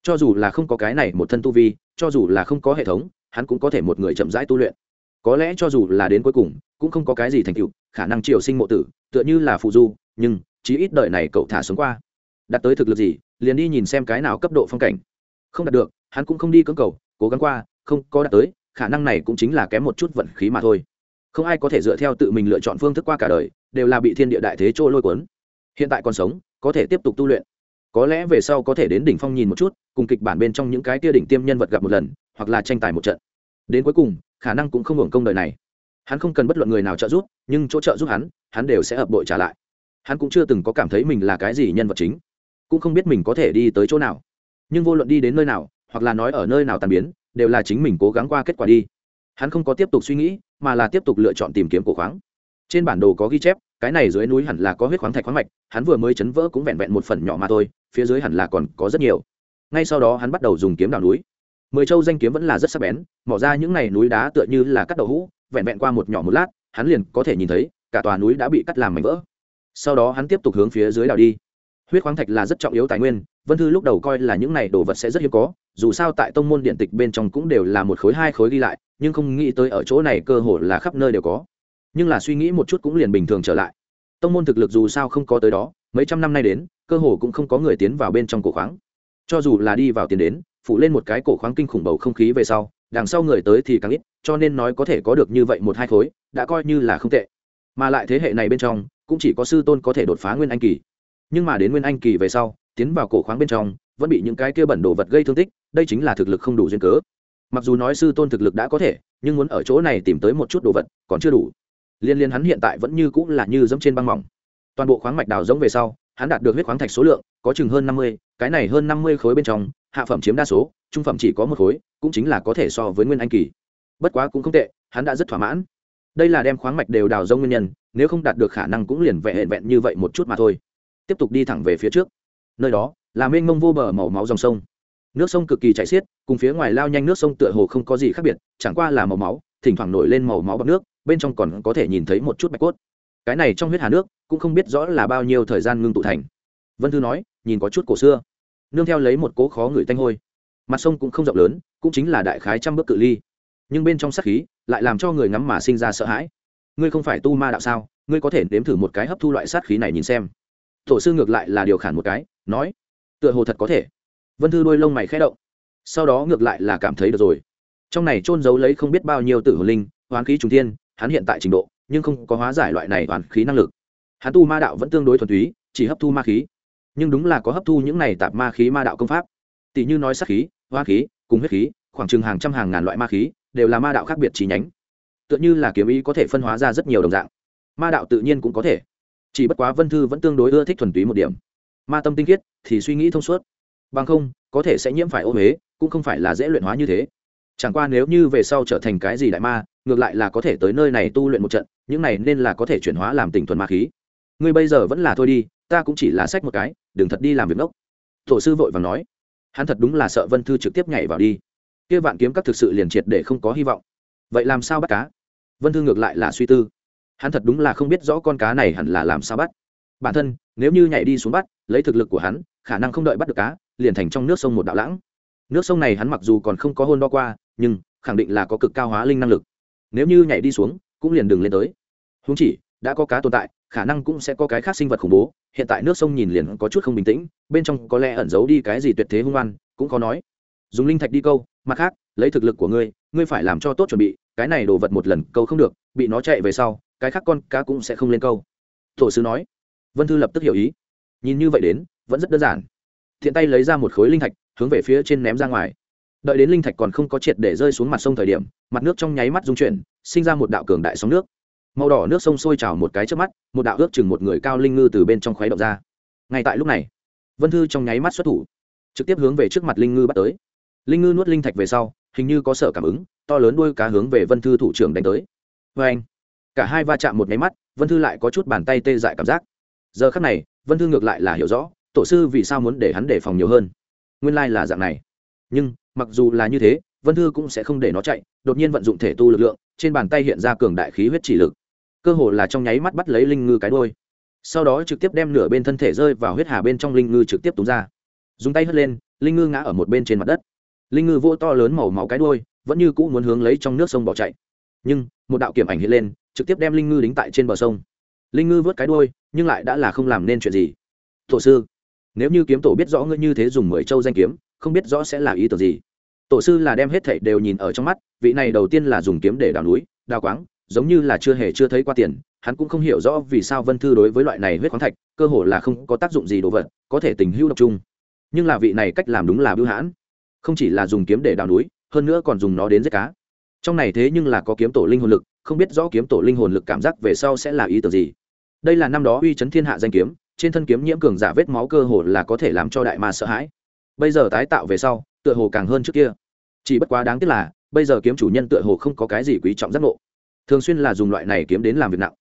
Cho dù là không có cái này một thân tu vi, cho dù là không có hệ thống, hắn cũng có thể một người chậm rãi tu luyện. Có lẽ cho dù là đến cuối cùng, cũng không có cái gì thành tựu, khả năng triều sinh mộ tử, tựa như là phụ du, nhưng chí ít đời này cậu thả sống qua. Đặt tới thực lực gì, liền đi nhìn xem cái nào cấp độ phong cảnh. Không đạt được, hắn cũng không đi cưỡng cầu, cố gắng qua, không có đạt tới khả năng này cũng chính là kém một chút vận khí mà thôi. Không ai có thể dựa theo tự mình lựa chọn phương thức qua cả đời, đều là bị thiên địa đại thế trôi lôi cuốn. Hiện tại còn sống, có thể tiếp tục tu luyện. Có lẽ về sau có thể đến đỉnh phong nhìn một chút, cùng kịch bản bên trong những cái kia đỉnh tiêm nhân vật gặp một lần, hoặc là tranh tài một trận. Đến cuối cùng, khả năng cũng không hưởng công đời này. Hắn không cần bất luận người nào trợ giúp, nhưng chỗ trợ giúp hắn hắn đều sẽ hợp bội trả lại. Hắn cũng chưa từng có cảm thấy mình là cái gì nhân vật chính. Cũng không biết mình có thể đi tới chỗ nào. Nhưng vô luận đi đến nơi nào, hoặc là nói ở nơi nào tàn biến đều là chính mình cố gắng qua kết quả đi. Hắn không có tiếp tục suy nghĩ, mà là tiếp tục lựa chọn tìm kiếm cổ khoáng. Trên bản đồ có ghi chép, cái này dưới núi hẳn là có huyết khoáng thạch khoáng mạch, hắn vừa mới chấn vỡ cũng vẹn vẹn một phần nhỏ mà thôi, phía dưới hẳn là còn có rất nhiều. Ngay sau đó hắn bắt đầu dùng kiếm đào núi. Mười châu danh kiếm vẫn là rất sắc bén, mỏ ra những này núi đá tựa như là cắt đậu hũ, vẹn vẹn qua một nhỏ một lát, hắn liền có thể nhìn thấy, cả tòa núi đã bị cắt làm mảnh vỡ. Sau đó hắn tiếp tục hướng phía dưới đào đi huyết khoáng thạch là rất trọng yếu tài nguyên, vân thư lúc đầu coi là những này đồ vật sẽ rất hiếm có, dù sao tại tông môn điện tịch bên trong cũng đều là một khối hai khối ghi lại, nhưng không nghĩ tới ở chỗ này cơ hồ là khắp nơi đều có. Nhưng là suy nghĩ một chút cũng liền bình thường trở lại. Tông môn thực lực dù sao không có tới đó, mấy trăm năm nay đến, cơ hồ cũng không có người tiến vào bên trong cổ khoáng. Cho dù là đi vào tiền đến phụ lên một cái cổ khoáng kinh khủng bầu không khí về sau, đằng sau người tới thì càng ít, cho nên nói có thể có được như vậy một hai khối, đã coi như là không tệ. Mà lại thế hệ này bên trong, cũng chỉ có sư tôn có thể đột phá nguyên anh kỳ nhưng mà đến nguyên anh kỳ về sau, tiến vào cổ khoáng bên trong, vẫn bị những cái kia bẩn đồ vật gây thương tích, đây chính là thực lực không đủ duyên cớ. Mặc dù nói sư tôn thực lực đã có thể, nhưng muốn ở chỗ này tìm tới một chút đồ vật, còn chưa đủ. Liên liên hắn hiện tại vẫn như cũng là như giống trên băng mỏng. Toàn bộ khoáng mạch đào giống về sau, hắn đạt được huyết khoáng thạch số lượng, có chừng hơn năm mươi, cái này hơn năm mươi khối bên trong, hạ phẩm chiếm đa số, trung phẩm chỉ có một khối, cũng chính là có thể so với nguyên anh kỳ. Bất quá cũng không tệ, hắn đã rất thỏa mãn. Đây là đem khoáng mạch đều đào rông nguyên nhân, nếu không đạt được khả năng cũng liền vẹn vẹn như vậy một chút mà thôi tiếp tục đi thẳng về phía trước. Nơi đó là mênh mông vô bờ màu máu dòng sông. Nước sông cực kỳ chảy xiết, cùng phía ngoài lao nhanh nước sông tựa hồ không có gì khác biệt, chẳng qua là màu máu, thỉnh thoảng nổi lên màu máu bọc nước, bên trong còn có thể nhìn thấy một chút bạch cốt. Cái này trong huyết hà nước cũng không biết rõ là bao nhiêu thời gian ngưng tụ thành. Vân thư nói, nhìn có chút cổ xưa. Nương theo lấy một cố khó người tanh hôi. Mặt sông cũng không rộng lớn, cũng chính là đại khái trăm bước cự ly. Nhưng bên trong sắc khí lại làm cho người ngắm mà sinh ra sợ hãi. Ngươi không phải tu ma đạo sao? Ngươi có thể nếm thử một cái hấp thu loại sát khí này nhìn xem tổ sư ngược lại là điều khản một cái, nói, tựa hồ thật có thể. Vân thư đôi lông mày khẽ động, sau đó ngược lại là cảm thấy được rồi. Trong này trôn giấu lấy không biết bao nhiêu tử hồn linh, hoán khí trung thiên, hắn hiện tại trình độ, nhưng không có hóa giải loại này hoàn khí năng lực. Hắn tu ma đạo vẫn tương đối thuần túy, chỉ hấp thu ma khí. Nhưng đúng là có hấp thu những này tạp ma khí ma đạo công pháp. Tỷ như nói sắc khí hoa khí, cùng huyết khí, khoảng chừng hàng trăm hàng ngàn loại ma khí, đều là ma đạo khác biệt chi nhánh. Tựa như là kiếm ý có thể phân hóa ra rất nhiều đồng dạng. Ma đạo tự nhiên cũng có thể chỉ bất quá vân thư vẫn tương đối ưa thích thuần túy một điểm. Ma tâm tinh khiết thì suy nghĩ thông suốt. Bằng không, có thể sẽ nhiễm phải ô huế, cũng không phải là dễ luyện hóa như thế. Chẳng qua nếu như về sau trở thành cái gì đại ma, ngược lại là có thể tới nơi này tu luyện một trận, những này nên là có thể chuyển hóa làm tình thuần ma khí. Ngươi bây giờ vẫn là thôi đi, ta cũng chỉ là sách một cái, đừng thật đi làm việc ngốc. Tổ sư vội vàng nói. Hắn thật đúng là sợ vân thư trực tiếp nhảy vào đi. Kia vạn kiếm các thực sự liền triệt để không có hy vọng. Vậy làm sao bắt cá? Vân thư ngược lại là suy tư hắn thật đúng là không biết rõ con cá này hẳn là làm sao bắt. Bản thân, nếu như nhảy đi xuống bắt, lấy thực lực của hắn, khả năng không đợi bắt được cá, liền thành trong nước sông một đạo lãng. Nước sông này hắn mặc dù còn không có hôn đo qua, nhưng khẳng định là có cực cao hóa linh năng lực. Nếu như nhảy đi xuống, cũng liền đừng lên tới. Húng chỉ, đã có cá tồn tại, khả năng cũng sẽ có cái khác sinh vật khủng bố. Hiện tại nước sông nhìn liền có chút không bình tĩnh, bên trong có lẽ ẩn giấu đi cái gì tuyệt thế hung ăn cũng khó nói. Dùng linh thạch đi câu, mặt khác, lấy thực lực của ngươi ngươi phải làm cho tốt chuẩn bị, cái này đồ vật một lần câu không được, bị nó chạy về sau cái khác con cá cũng sẽ không lên câu. Tổ sư nói. Vân thư lập tức hiểu ý. Nhìn như vậy đến, vẫn rất đơn giản. Thiện tay lấy ra một khối linh thạch, hướng về phía trên ném ra ngoài. Đợi đến linh thạch còn không có triệt để rơi xuống mặt sông thời điểm, mặt nước trong nháy mắt dung chuyển, sinh ra một đạo cường đại sóng nước. Màu đỏ nước sông sôi trào một cái trước mắt, một đạo ước chừng một người cao linh ngư từ bên trong khoáy động ra. Ngay tại lúc này, vân thư trong nháy mắt xuất thủ, trực tiếp hướng về trước mặt linh ngư bắt tới. Linh ngư nuốt linh thạch về sau, hình như có sở cảm ứng, to lớn đuôi cá hướng về vân thư thủ trưởng đánh tới. Vê anh cả hai va chạm một nháy mắt, vân thư lại có chút bàn tay tê dại cảm giác. Giờ khắc này, vân thư ngược lại là hiểu rõ, tổ sư vì sao muốn để hắn đề phòng nhiều hơn. Nguyên lai là dạng này. Nhưng, mặc dù là như thế, vân thư cũng sẽ không để nó chạy, đột nhiên vận dụng thể tu lực lượng, trên bàn tay hiện ra cường đại khí huyết chỉ lực. Cơ hồ là trong nháy mắt bắt lấy linh ngư cái đôi sau đó trực tiếp đem nửa bên thân thể rơi vào huyết hà bên trong linh ngư trực tiếp túng ra. Dùng tay hất lên, linh ngư ngã ở một bên trên mặt đất. Linh ngư vô to lớn màu máu cái đuôi, vẫn như cũ muốn hướng lấy trong nước sông bỏ chạy. Nhưng, một đạo kiểm ảnh hiện lên trực tiếp đem linh ngư đính tại trên bờ sông. Linh ngư vớt cái đuôi, nhưng lại đã là không làm nên chuyện gì. Tổ sư, nếu như kiếm tổ biết rõ ngươi như thế dùng mười châu danh kiếm, không biết rõ sẽ là ý tưởng gì. Tổ sư là đem hết thảy đều nhìn ở trong mắt, vị này đầu tiên là dùng kiếm để đào núi, đào quáng, giống như là chưa hề chưa thấy qua tiền, hắn cũng không hiểu rõ vì sao vân thư đối với loại này huyết khoáng thạch, cơ hồ là không có tác dụng gì đồ vật, có thể tình hữu độc chung. Nhưng là vị này cách làm đúng là bưu hãn. Không chỉ là dùng kiếm để đào núi, hơn nữa còn dùng nó đến giết cá. Trong này thế nhưng là có kiếm tổ linh hồn lực không biết rõ kiếm tổ linh hồn lực cảm giác về sau sẽ là ý tưởng gì. Đây là năm đó uy chấn thiên hạ danh kiếm, trên thân kiếm nhiễm cường giả vết máu cơ hồ là có thể làm cho đại ma sợ hãi. Bây giờ tái tạo về sau, tựa hồ càng hơn trước kia. Chỉ bất quá đáng tiếc là, bây giờ kiếm chủ nhân tựa hồ không có cái gì quý trọng giác ngộ. Thường xuyên là dùng loại này kiếm đến làm việc nặng.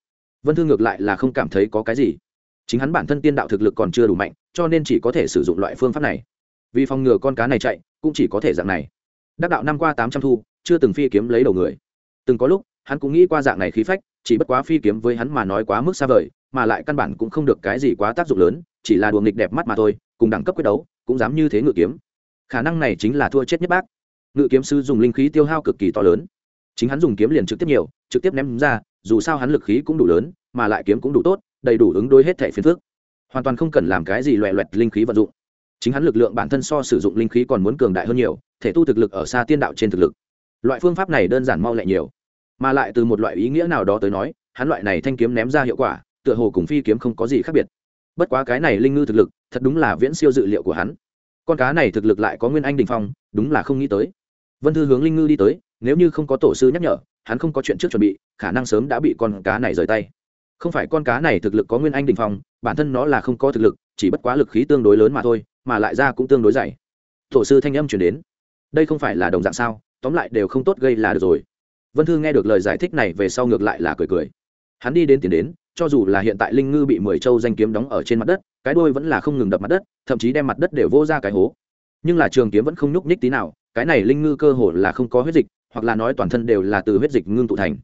Vân thương ngược lại là không cảm thấy có cái gì. Chính hắn bản thân tiên đạo thực lực còn chưa đủ mạnh, cho nên chỉ có thể sử dụng loại phương pháp này. Vì phòng ngừa con cá này chạy, cũng chỉ có thể dạng này. Đắc đạo năm qua tám trăm thu, chưa từng phi kiếm lấy đầu người. Từng có lúc hắn cũng nghĩ qua dạng này khí phách, chỉ bất quá phi kiếm với hắn mà nói quá mức xa vời, mà lại căn bản cũng không được cái gì quá tác dụng lớn, chỉ là đùa nghịch đẹp mắt mà thôi, cùng đẳng cấp quyết đấu, cũng dám như thế ngự kiếm. Khả năng này chính là thua chết nhất bác. Ngự kiếm sư dùng linh khí tiêu hao cực kỳ to lớn. Chính hắn dùng kiếm liền trực tiếp nhiều, trực tiếp ném ra, dù sao hắn lực khí cũng đủ lớn, mà lại kiếm cũng đủ tốt, đầy đủ ứng đối hết thẻ phiền phước hoàn toàn không cần làm cái gì loẹ loẹt linh khí vận dụng. Chính hắn lực lượng bản thân so sử dụng linh khí còn muốn cường đại hơn nhiều, thể tu thực lực ở xa tiên đạo trên thực lực. Loại phương pháp này đơn giản mau lẹ nhiều mà lại từ một loại ý nghĩa nào đó tới nói, hắn loại này thanh kiếm ném ra hiệu quả, tựa hồ cùng phi kiếm không có gì khác biệt. Bất quá cái này linh ngư thực lực, thật đúng là viễn siêu dự liệu của hắn. Con cá này thực lực lại có nguyên anh đình phong, đúng là không nghĩ tới. Vân thư hướng linh ngư đi tới, nếu như không có tổ sư nhắc nhở, hắn không có chuyện trước chuẩn bị, khả năng sớm đã bị con cá này rời tay. Không phải con cá này thực lực có nguyên anh đình phong, bản thân nó là không có thực lực, chỉ bất quá lực khí tương đối lớn mà thôi, mà lại ra cũng tương đối dày. Tổ sư thanh âm chuyển đến. Đây không phải là đồng dạng sao, tóm lại đều không tốt gây là được rồi vân thư nghe được lời giải thích này về sau ngược lại là cười cười. Hắn đi đến tiền đến, cho dù là hiện tại linh ngư bị mười châu danh kiếm đóng ở trên mặt đất, cái đôi vẫn là không ngừng đập mặt đất, thậm chí đem mặt đất đều vô ra cái hố. Nhưng là trường kiếm vẫn không nhúc nhích tí nào, cái này linh ngư cơ hồ là không có huyết dịch, hoặc là nói toàn thân đều là từ huyết dịch ngưng tụ thành.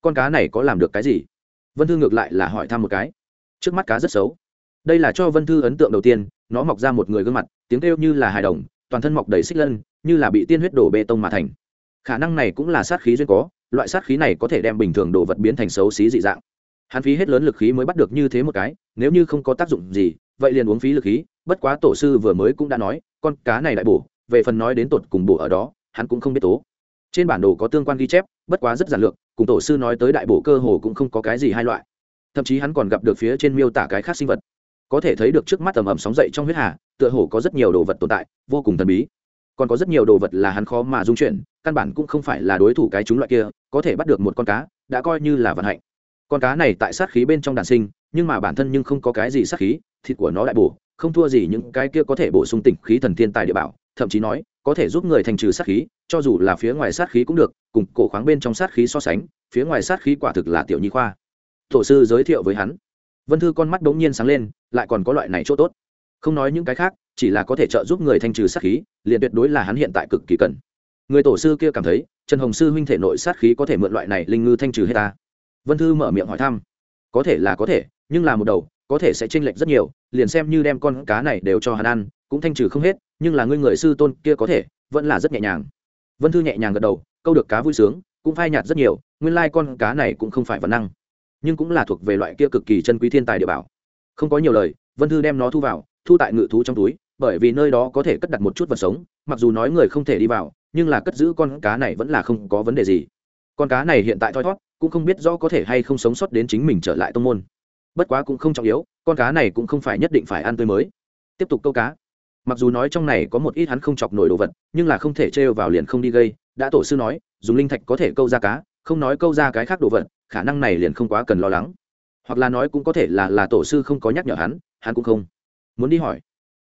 Con cá này có làm được cái gì? Vân thư ngược lại là hỏi thăm một cái. Trước mắt cá rất xấu. Đây là cho vân thư ấn tượng đầu tiên, nó mọc ra một người gương mặt, tiếng kêu như là hài đồng, toàn thân mọc đầy xích lân, như là bị tiên huyết đổ bê tông mà thành khả năng này cũng là sát khí duyên có, loại sát khí này có thể đem bình thường đồ vật biến thành xấu xí dị dạng. Hắn phí hết lớn lực khí mới bắt được như thế một cái, nếu như không có tác dụng gì, vậy liền uống phí lực khí, bất quá tổ sư vừa mới cũng đã nói, con cá này đại bổ, về phần nói đến tột cùng bổ ở đó, hắn cũng không biết tố. Trên bản đồ có tương quan ghi chép, bất quá rất giản lược, cùng tổ sư nói tới đại bổ cơ hồ cũng không có cái gì hai loại. Thậm chí hắn còn gặp được phía trên miêu tả cái khác sinh vật. Có thể thấy được trước mắt tầm ẩm sóng dậy trong huyết hà, tựa hồ có rất nhiều đồ vật tồn tại, vô cùng thần bí còn có rất nhiều đồ vật là hắn khó mà dung chuyển, căn bản cũng không phải là đối thủ cái chúng loại kia, có thể bắt được một con cá, đã coi như là vận hạnh. Con cá này tại sát khí bên trong đàn sinh, nhưng mà bản thân nhưng không có cái gì sát khí, thịt của nó lại bổ, không thua gì những cái kia có thể bổ sung tỉnh khí thần thiên tài địa bảo, thậm chí nói, có thể giúp người thành trừ sát khí, cho dù là phía ngoài sát khí cũng được, cùng cổ khoáng bên trong sát khí so sánh, phía ngoài sát khí quả thực là tiểu nhi khoa. Tổ sư giới thiệu với hắn. Vân thư con mắt đống nhiên sáng lên, lại còn có loại này chỗ tốt. Không nói những cái khác chỉ là có thể trợ giúp người thanh trừ sát khí, liền tuyệt đối là hắn hiện tại cực kỳ cần. Người tổ sư kia cảm thấy, trần hồng sư huynh thể nội sát khí có thể mượn loại này linh ngư thanh trừ hết ta. Vân thư mở miệng hỏi thăm. Có thể là có thể, nhưng là một đầu, có thể sẽ chênh lệch rất nhiều, liền xem như đem con cá này đều cho hắn ăn, cũng thanh trừ không hết, nhưng là ngươi người sư tôn kia có thể, vẫn là rất nhẹ nhàng. Vân thư nhẹ nhàng gật đầu, câu được cá vui sướng, cũng phai nhạt rất nhiều, nguyên lai con cá này cũng không phải văn năng, nhưng cũng là thuộc về loại kia cực kỳ chân quý thiên tài địa bảo. Không có nhiều lời, vân thư đem nó thu vào, thu tại ngự thú trong túi bởi vì nơi đó có thể cất đặt một chút vật sống, mặc dù nói người không thể đi vào, nhưng là cất giữ con cá này vẫn là không có vấn đề gì. Con cá này hiện tại thoi thót, cũng không biết rõ có thể hay không sống sót đến chính mình trở lại tông môn. Bất quá cũng không trọng yếu, con cá này cũng không phải nhất định phải ăn tươi mới. Tiếp tục câu cá. Mặc dù nói trong này có một ít hắn không chọc nổi đồ vật, nhưng là không thể trêu vào liền không đi gây. Đã tổ sư nói, dùng linh thạch có thể câu ra cá, không nói câu ra cái khác đồ vật, khả năng này liền không quá cần lo lắng. Hoặc là nói cũng có thể là là tổ sư không có nhắc nhở hắn hắn cũng không. Muốn đi hỏi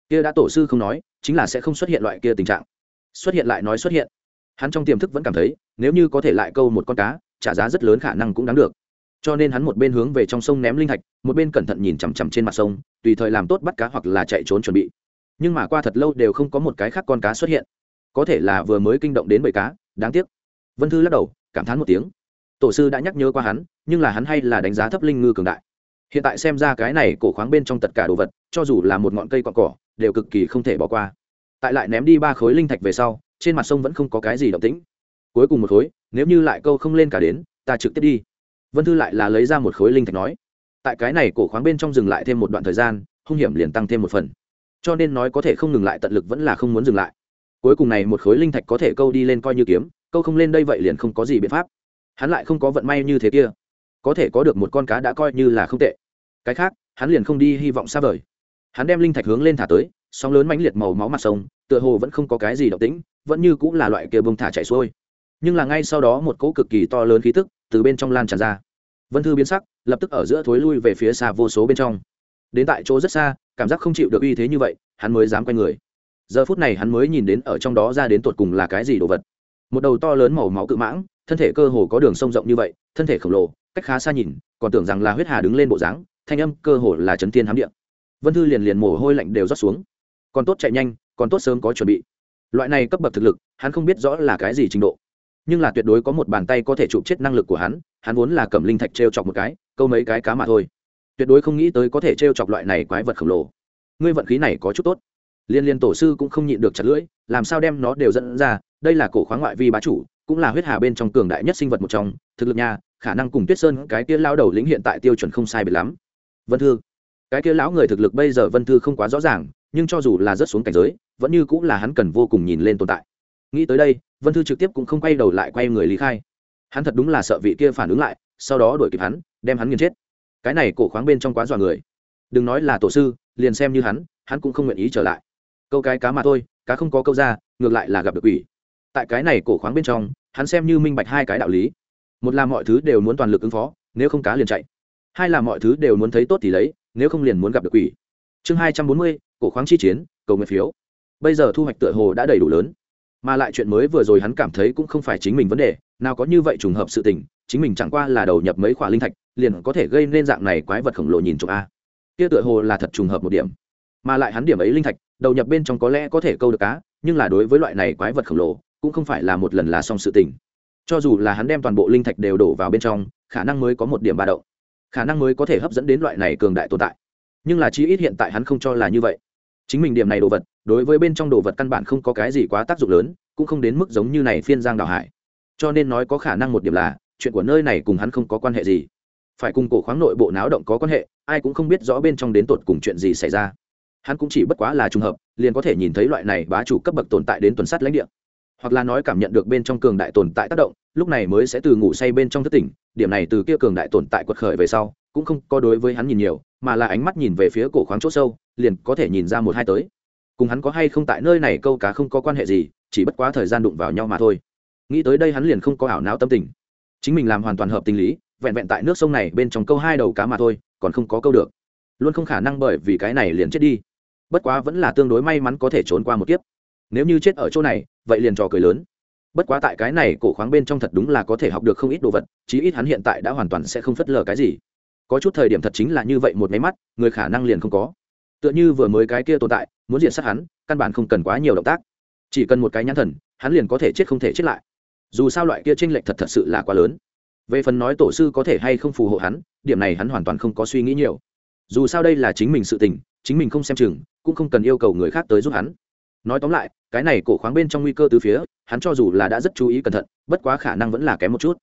kia đã tổ sư không nói, chính là sẽ không xuất hiện loại kia tình trạng. Xuất hiện lại nói xuất hiện. Hắn trong tiềm thức vẫn cảm thấy, nếu như có thể lại câu một con cá, trả giá rất lớn khả năng cũng đáng được. Cho nên hắn một bên hướng về trong sông ném linh thạch, một bên cẩn thận nhìn chằm chằm trên mặt sông, tùy thời làm tốt bắt cá hoặc là chạy trốn chuẩn bị. Nhưng mà qua thật lâu đều không có một cái khác con cá xuất hiện. Có thể là vừa mới kinh động đến bầy cá, đáng tiếc. Vân thư lắc đầu, cảm thán một tiếng. Tổ sư đã nhắc nhớ qua hắn, nhưng là hắn hay là đánh giá thấp linh ngư cường đại. Hiện tại xem ra cái này cổ khoáng bên trong tất cả đồ vật, cho dù là một ngọn cây cọn cỏ đều cực kỳ không thể bỏ qua. Tại lại ném đi ba khối linh thạch về sau, trên mặt sông vẫn không có cái gì động tĩnh. Cuối cùng một khối, nếu như lại câu không lên cả đến, ta trực tiếp đi. Vân thư lại là lấy ra một khối linh thạch nói, tại cái này cổ khoáng bên trong dừng lại thêm một đoạn thời gian, hung hiểm liền tăng thêm một phần. Cho nên nói có thể không ngừng lại tận lực vẫn là không muốn dừng lại. Cuối cùng này một khối linh thạch có thể câu đi lên coi như kiếm, câu không lên đây vậy liền không có gì biện pháp. Hắn lại không có vận may như thế kia. Có thể có được một con cá đã coi như là không tệ. Cái khác, hắn liền không đi hy vọng xa vời hắn đem linh thạch hướng lên thả tới, sóng lớn mãnh liệt màu máu mặt sông, tựa hồ vẫn không có cái gì động tĩnh, vẫn như cũng là loại kia bông thả chảy xuôi. Nhưng là ngay sau đó một cỗ cực kỳ to lớn khí tức từ bên trong lan tràn ra. Vân thư biến sắc, lập tức ở giữa thối lui về phía xa vô số bên trong. Đến tại chỗ rất xa, cảm giác không chịu được uy thế như vậy, hắn mới dám quay người. Giờ phút này hắn mới nhìn đến ở trong đó ra đến tột cùng là cái gì đồ vật. Một đầu to lớn màu máu cự mãng, thân thể cơ hồ có đường sông rộng như vậy, thân thể khổng lồ, cách khá xa nhìn, còn tưởng rằng là huyết hà đứng lên bộ dáng, thanh âm cơ hồ là chấn thiên hám điện vân thư liền liền mồ hôi lạnh đều rót xuống. Còn tốt chạy nhanh còn tốt sớm có chuẩn bị. Loại này cấp bậc thực lực hắn không biết rõ là cái gì trình độ. Nhưng là tuyệt đối có một bàn tay có thể chụp chết năng lực của hắn hắn vốn là cầm linh thạch t r e o chọc một cái câu mấy cái cá mà thôi. Tuyệt đối không nghĩ tới có thể t r e o chọc loại này quái vật khổng lồ. Ngươi vận khí này có chút tốt. Liên liên tổ sư cũng không nhịn được chặt lưỡi làm sao đem nó đều dẫn ra đây là cổ khoáng ngoại vi bá chủ cũng là huyết hà bên trong cường đại nhất sinh vật một trong. Thực lực nhà, khả năng cùng tuyết sơn cái kia lao đầu lĩnh hiện tại tiêu chuẩn không sai biệt lắm. Vân thư cái kia lão người thực lực bây giờ vân thư không quá rõ ràng, nhưng cho dù là rất xuống cảnh giới, vẫn như cũng là hắn cần vô cùng nhìn lên tồn tại. Nghĩ tới đây, vân thư trực tiếp cũng không quay đầu lại quay người lý khai. Hắn thật đúng là sợ vị kia phản ứng lại, sau đó đuổi kịp hắn, đem hắn nghiền chết. Cái này cổ khoáng bên trong quá dọa người. Đừng nói là tổ sư, liền xem như hắn hắn cũng không nguyện ý trở lại. Câu cái cá mà thôi, cá không có câu ra, ngược lại là gặp được quỷ. Tại cái này cổ khoáng bên trong, hắn xem như minh bạch hai cái đạo lý. Một là mọi thứ đều muốn toàn lực ứng phó, nếu không cá liền chạy. Hai là mọi thứ đều muốn thấy tốt thì lấy nếu không liền muốn gặp được quỷ. Chương hai trăm bốn mươi, cổ khoáng chi chiến, cầu nguyện phiếu. Bây giờ thu hoạch tựa hồ đã đầy đủ lớn. Mà lại chuyện mới vừa rồi hắn cảm thấy cũng không phải chính mình vấn đề, nào có như vậy trùng hợp sự tình, chính mình chẳng qua là đầu nhập mấy khoả linh thạch, liền có thể gây nên dạng này quái vật khổng lồ nhìn trộm a. Kia tựa hồ là thật trùng hợp một điểm. Mà lại hắn điểm ấy linh thạch, đầu nhập bên trong có lẽ có thể câu được cá, nhưng là đối với loại này quái vật khổng lồ, cũng không phải là một lần là xong sự tình. Cho dù là hắn đem toàn bộ linh thạch đều đổ vào bên trong, khả năng mới có một điểm ba đậu khả năng mới có thể hấp dẫn đến loại này cường đại tồn tại. Nhưng là chí ít hiện tại hắn không cho là như vậy. Chính mình điểm này đồ vật, đối với bên trong đồ vật căn bản không có cái gì quá tác dụng lớn, cũng không đến mức giống như này phiên giang đào hải. Cho nên nói có khả năng một điểm là, chuyện của nơi này cùng hắn không có quan hệ gì. Phải cùng cổ khoáng nội bộ náo động có quan hệ, ai cũng không biết rõ bên trong đến tột cùng chuyện gì xảy ra. Hắn cũng chỉ bất quá là trùng hợp, liền có thể nhìn thấy loại này bá chủ cấp bậc tồn tại đến tuần sát lãnh địa hoặc là nói cảm nhận được bên trong cường đại tồn tại tác động, lúc này mới sẽ từ ngủ say bên trong thất tỉnh, điểm này từ kia cường đại tồn tại quật khởi về sau, cũng không có đối với hắn nhìn nhiều, mà là ánh mắt nhìn về phía cổ khoáng chỗ sâu, liền có thể nhìn ra một hai tới. Cùng hắn có hay không tại nơi này câu cá không có quan hệ gì, chỉ bất quá thời gian đụng vào nhau mà thôi. Nghĩ tới đây hắn liền không có ảo não tâm tình. Chính mình làm hoàn toàn hợp tình lý, vẹn vẹn tại nước sông này bên trong câu hai đầu cá mà thôi, còn không có câu được. Luôn không khả năng bởi vì cái này liền chết đi. Bất quá vẫn là tương đối may mắn có thể trốn qua một kiếp nếu như chết ở chỗ này, vậy liền trò cười lớn. Bất quá tại cái này cổ khoáng bên trong thật đúng là có thể học được không ít đồ vật, chí ít hắn hiện tại đã hoàn toàn sẽ không phất lờ cái gì. Có chút thời điểm thật chính là như vậy một máy mắt, người khả năng liền không có. Tựa như vừa mới cái kia tồn tại, muốn diện sát hắn, căn bản không cần quá nhiều động tác. Chỉ cần một cái nhãn thần, hắn liền có thể chết không thể chết lại. Dù sao loại kia tranh lệch thật thật sự là quá lớn. Về phần nói tổ sư có thể hay không phù hộ hắn, điểm này hắn hoàn toàn không có suy nghĩ nhiều. Dù sao đây là chính mình sự tình, chính mình không xem chừng, cũng không cần yêu cầu người khác tới giúp hắn nói tóm lại, cái này cổ khoáng bên trong nguy cơ từ phía, hắn cho dù là đã rất chú ý cẩn thận, bất quá khả năng vẫn là kém một chút.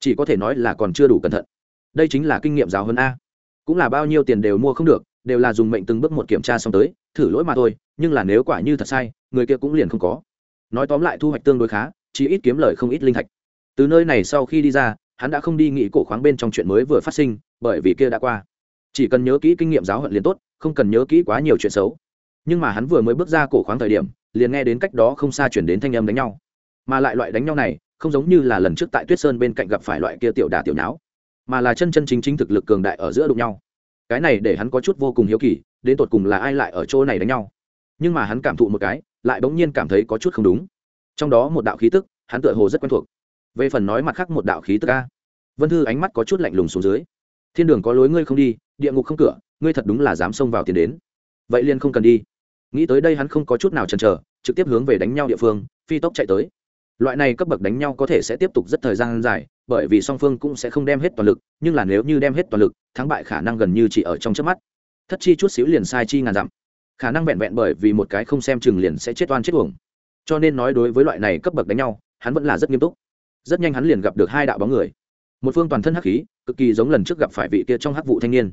Chỉ có thể nói là còn chưa đủ cẩn thận. Đây chính là kinh nghiệm giáo hơn a. Cũng là bao nhiêu tiền đều mua không được, đều là dùng mệnh từng bước một kiểm tra xong tới, thử lỗi mà thôi, nhưng là nếu quả như thật sai, người kia cũng liền không có. Nói tóm lại thu hoạch tương đối khá, chỉ ít kiếm lời không ít linh thạch. Từ nơi này sau khi đi ra, hắn đã không đi nghĩ cổ khoáng bên trong chuyện mới vừa phát sinh, bởi vì kia đã qua. Chỉ cần nhớ kỹ kinh nghiệm giáo hận liền tốt, không cần nhớ kỹ quá nhiều chuyện xấu nhưng mà hắn vừa mới bước ra cổ khoáng thời điểm, liền nghe đến cách đó không xa chuyển đến thanh âm đánh nhau. Mà lại loại đánh nhau này, không giống như là lần trước tại tuyết sơn bên cạnh gặp phải loại kia tiểu đà tiểu nháo, mà là chân chân chính chính thực lực cường đại ở giữa đụng nhau. Cái này để hắn có chút vô cùng hiếu kỳ, đến tột cùng là ai lại ở chỗ này đánh nhau. Nhưng mà hắn cảm thụ một cái, lại bỗng nhiên cảm thấy có chút không đúng. Trong đó một đạo khí tức, hắn tựa hồ rất quen thuộc. Về phần nói mặt khác một đạo khí tức a. Vân thư ánh mắt có chút lạnh lùng xuống dưới. Thiên đường có lối ngươi không đi, địa ngục không cửa, ngươi thật đúng là dám xông vào tiền đến. Vậy liền không cần đi nghĩ tới đây hắn không có chút nào chần chờ, trực tiếp hướng về đánh nhau địa phương, phi tốc chạy tới. Loại này cấp bậc đánh nhau có thể sẽ tiếp tục rất thời gian dài, bởi vì song phương cũng sẽ không đem hết toàn lực, nhưng là nếu như đem hết toàn lực, thắng bại khả năng gần như chỉ ở trong trước mắt. Thất chi chút xíu liền sai chi ngàn dặm. Khả năng vẹn vẹn bởi vì một cái không xem chừng liền sẽ chết oan chết uổng. Cho nên nói đối với loại này cấp bậc đánh nhau, hắn vẫn là rất nghiêm túc. Rất nhanh hắn liền gặp được hai đạo bóng người. Một phương toàn thân hắc khí, cực kỳ giống lần trước gặp phải vị kia trong hắc vụ thanh niên.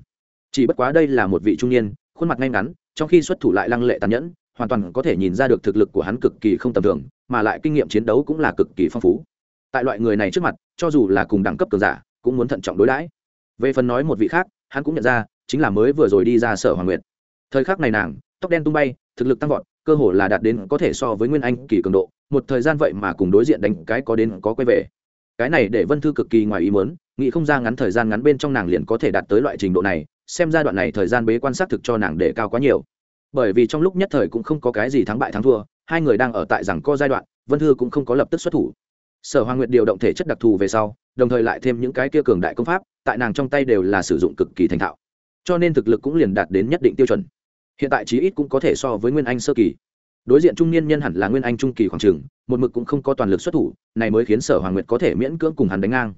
Chỉ bất quá đây là một vị trung niên, khuôn mặt ngay ngắn trong khi xuất thủ lại lăng lệ tàn nhẫn, hoàn toàn có thể nhìn ra được thực lực của hắn cực kỳ không tầm thường, mà lại kinh nghiệm chiến đấu cũng là cực kỳ phong phú. Tại loại người này trước mặt, cho dù là cùng đẳng cấp cường giả, cũng muốn thận trọng đối đãi. Về phần nói một vị khác, hắn cũng nhận ra, chính là mới vừa rồi đi ra sở hoàng nguyệt. Thời khắc này nàng, tóc đen tung bay, thực lực tăng vọt, cơ hồ là đạt đến có thể so với nguyên anh kỳ cường độ, một thời gian vậy mà cùng đối diện đánh cái có đến có quay về. Cái này để vân thư cực kỳ ngoài ý muốn, nghĩ không ra ngắn thời gian ngắn bên trong nàng liền có thể đạt tới loại trình độ này xem giai đoạn này thời gian bế quan sát thực cho nàng để cao quá nhiều. Bởi vì trong lúc nhất thời cũng không có cái gì thắng bại thắng thua, hai người đang ở tại rằng co giai đoạn, vân thư cũng không có lập tức xuất thủ. Sở hoàng nguyệt điều động thể chất đặc thù về sau, đồng thời lại thêm những cái kia cường đại công pháp, tại nàng trong tay đều là sử dụng cực kỳ thành thạo. Cho nên thực lực cũng liền đạt đến nhất định tiêu chuẩn. Hiện tại chí ít cũng có thể so với nguyên anh sơ kỳ. Đối diện trung niên nhân hẳn là nguyên anh trung kỳ khoảng trường một mực cũng không có toàn lực xuất thủ, này mới khiến sở hoàng nguyệt có thể miễn cưỡng cùng hắn đánh ngang.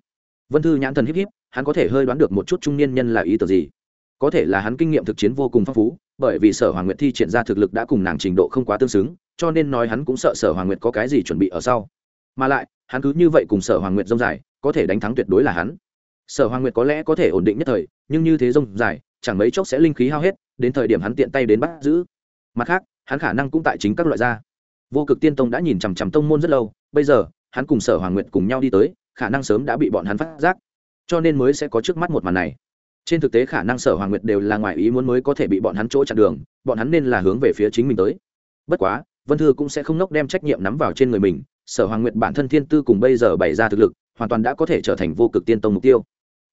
Vân thư nhãn thần híp híp, hắn có thể hơi đoán được một chút trung niên nhân là ý tưởng gì có thể là hắn kinh nghiệm thực chiến vô cùng phong phú, bởi vì sở hoàng nguyệt thi triển ra thực lực đã cùng nàng trình độ không quá tương xứng, cho nên nói hắn cũng sợ sở hoàng nguyệt có cái gì chuẩn bị ở sau. Mà lại, hắn cứ như vậy cùng sở hoàng nguyệt rông dài, có thể đánh thắng tuyệt đối là hắn. Sở hoàng nguyệt có lẽ có thể ổn định nhất thời, nhưng như thế rông dài, chẳng mấy chốc sẽ linh khí hao hết, đến thời điểm hắn tiện tay đến bắt giữ. Mặt khác, hắn khả năng cũng tại chính các loại gia. Vô cực tiên tông đã nhìn chằm chằm tông môn rất lâu, bây giờ, hắn cùng sở hoàng nguyệt cùng nhau đi tới, khả năng sớm đã bị bọn hắn phát giác. Cho nên mới sẽ có trước mắt một màn này trên thực tế khả năng sở hoàng nguyệt đều là ngoài ý muốn mới có thể bị bọn hắn chỗ chặn đường, bọn hắn nên là hướng về phía chính mình tới. Bất quá, vân thư cũng sẽ không nốc đem trách nhiệm nắm vào trên người mình, sở hoàng nguyệt bản thân thiên tư cùng bây giờ bày ra thực lực, hoàn toàn đã có thể trở thành vô cực tiên tông mục tiêu.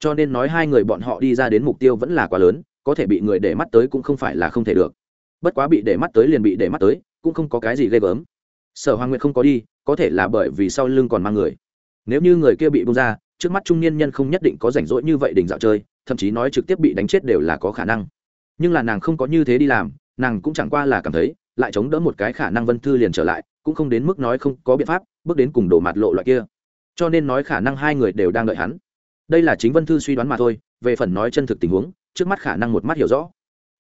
Cho nên nói hai người bọn họ đi ra đến mục tiêu vẫn là quá lớn, có thể bị người để mắt tới cũng không phải là không thể được. Bất quá bị để mắt tới liền bị để mắt tới, cũng không có cái gì ghê gớm. Sở hoàng nguyệt không có đi, có thể là bởi vì sau lưng còn mang người. Nếu như người kia bị bung ra, trước mắt trung niên nhân không nhất định có rảnh rỗi như vậy đỉnh dạo chơi thậm chí nói trực tiếp bị đánh chết đều là có khả năng. Nhưng là nàng không có như thế đi làm, nàng cũng chẳng qua là cảm thấy, lại chống đỡ một cái khả năng vân thư liền trở lại, cũng không đến mức nói không có biện pháp, bước đến cùng đổ mặt lộ loại kia. Cho nên nói khả năng hai người đều đang đợi hắn. Đây là chính vân thư suy đoán mà thôi, về phần nói chân thực tình huống, trước mắt khả năng một mắt hiểu rõ.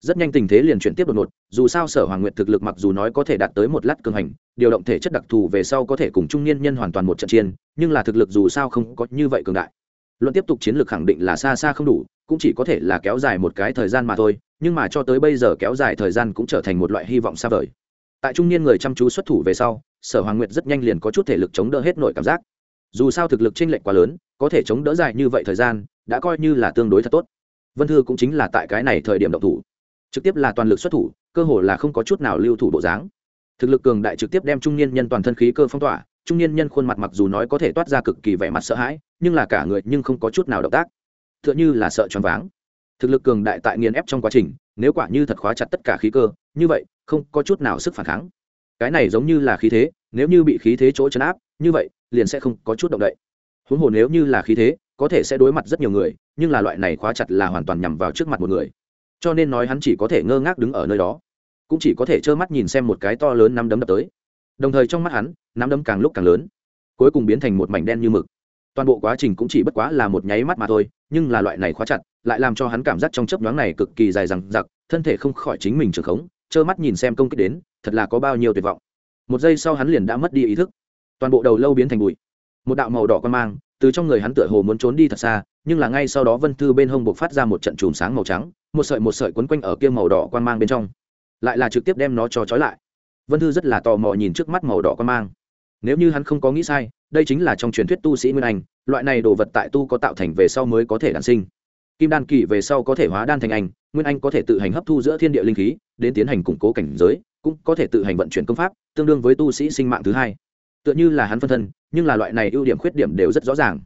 Rất nhanh tình thế liền chuyển tiếp đột ngột, dù sao sở hoàng nguyệt thực lực mặc dù nói có thể đạt tới một lát cường hành, điều động thể chất đặc thù về sau có thể cùng trung niên nhân hoàn toàn một trận chiến, nhưng là thực lực dù sao không có như vậy cường đại. Luận tiếp tục chiến lược khẳng định là xa xa không đủ cũng chỉ có thể là kéo dài một cái thời gian mà thôi, nhưng mà cho tới bây giờ kéo dài thời gian cũng trở thành một loại hy vọng xa vời. Tại trung niên người chăm chú xuất thủ về sau, sở hoàng nguyệt rất nhanh liền có chút thể lực chống đỡ hết nội cảm giác. Dù sao thực lực t r ê n lệch quá lớn, có thể chống đỡ dài như vậy thời gian, đã coi như là tương đối thật tốt. Vân thư cũng chính là tại cái này thời điểm động thủ. Trực tiếp là toàn lực xuất thủ, cơ hồ là không có chút nào lưu thủ bộ dáng. Thực lực cường đại trực tiếp đem trung niên nhân toàn thân khí cơ phong tỏa, trung niên nhân khuôn mặt mặc dù nói có thể toát ra cực kỳ vẻ mặt sợ hãi, nhưng là cả người nhưng không có chút nào động tác tựa như là sợ choáng váng. Thực lực cường đại tại nghiền ép trong quá trình, nếu quả như thật khóa chặt tất cả khí cơ, như vậy, không có chút nào sức phản kháng. Cái này giống như là khí thế, nếu như bị khí thế chỗ chấn áp, như vậy, liền sẽ không có chút động đậy. Huống hồ nếu như là khí thế, có thể sẽ đối mặt rất nhiều người, nhưng là loại này khóa chặt là hoàn toàn nhằm vào trước mặt một người. Cho nên nói hắn chỉ có thể ngơ ngác đứng ở nơi đó, cũng chỉ có thể trơ mắt nhìn xem một cái to lớn nắm đấm đập tới. Đồng thời trong mắt hắn, nắm đấm càng lúc càng lớn, cuối cùng biến thành một mảnh đen như mực toàn bộ quá trình cũng chỉ bất quá là một nháy mắt mà thôi, nhưng là loại này khóa chặt lại làm cho hắn cảm giác trong chấp nhoáng này cực kỳ dài dằng dặc, thân thể không khỏi chính mình trường khống, trơ mắt nhìn xem công kích đến, thật là có bao nhiêu tuyệt vọng. Một giây sau hắn liền đã mất đi ý thức. Toàn bộ đầu lâu biến thành bụi. Một đạo màu đỏ con mang, từ trong người hắn tựa hồ muốn trốn đi thật xa, nhưng là ngay sau đó vân thư bên hông buộc phát ra một trận chùm sáng màu trắng, một sợi một sợi quấn quanh ở kia màu đỏ quan mang bên trong. Lại là trực tiếp đem nó cho trói lại. Vân thư rất là tò mò nhìn trước mắt màu đỏ quan mang. Nếu như hắn không có nghĩ sai đây chính là trong truyền thuyết tu sĩ nguyên anh, loại này đồ vật tại tu có tạo thành về sau mới có thể đản sinh. Kim đan kỳ về sau có thể hóa đan thành anh, nguyên anh có thể tự hành hấp thu giữa thiên địa linh khí, đến tiến hành củng cố cảnh giới, cũng có thể tự hành vận chuyển công pháp, tương đương với tu sĩ sinh mạng thứ hai. Tựa như là hắn phân thân, nhưng là loại này ưu điểm khuyết điểm đều rất rõ ràng.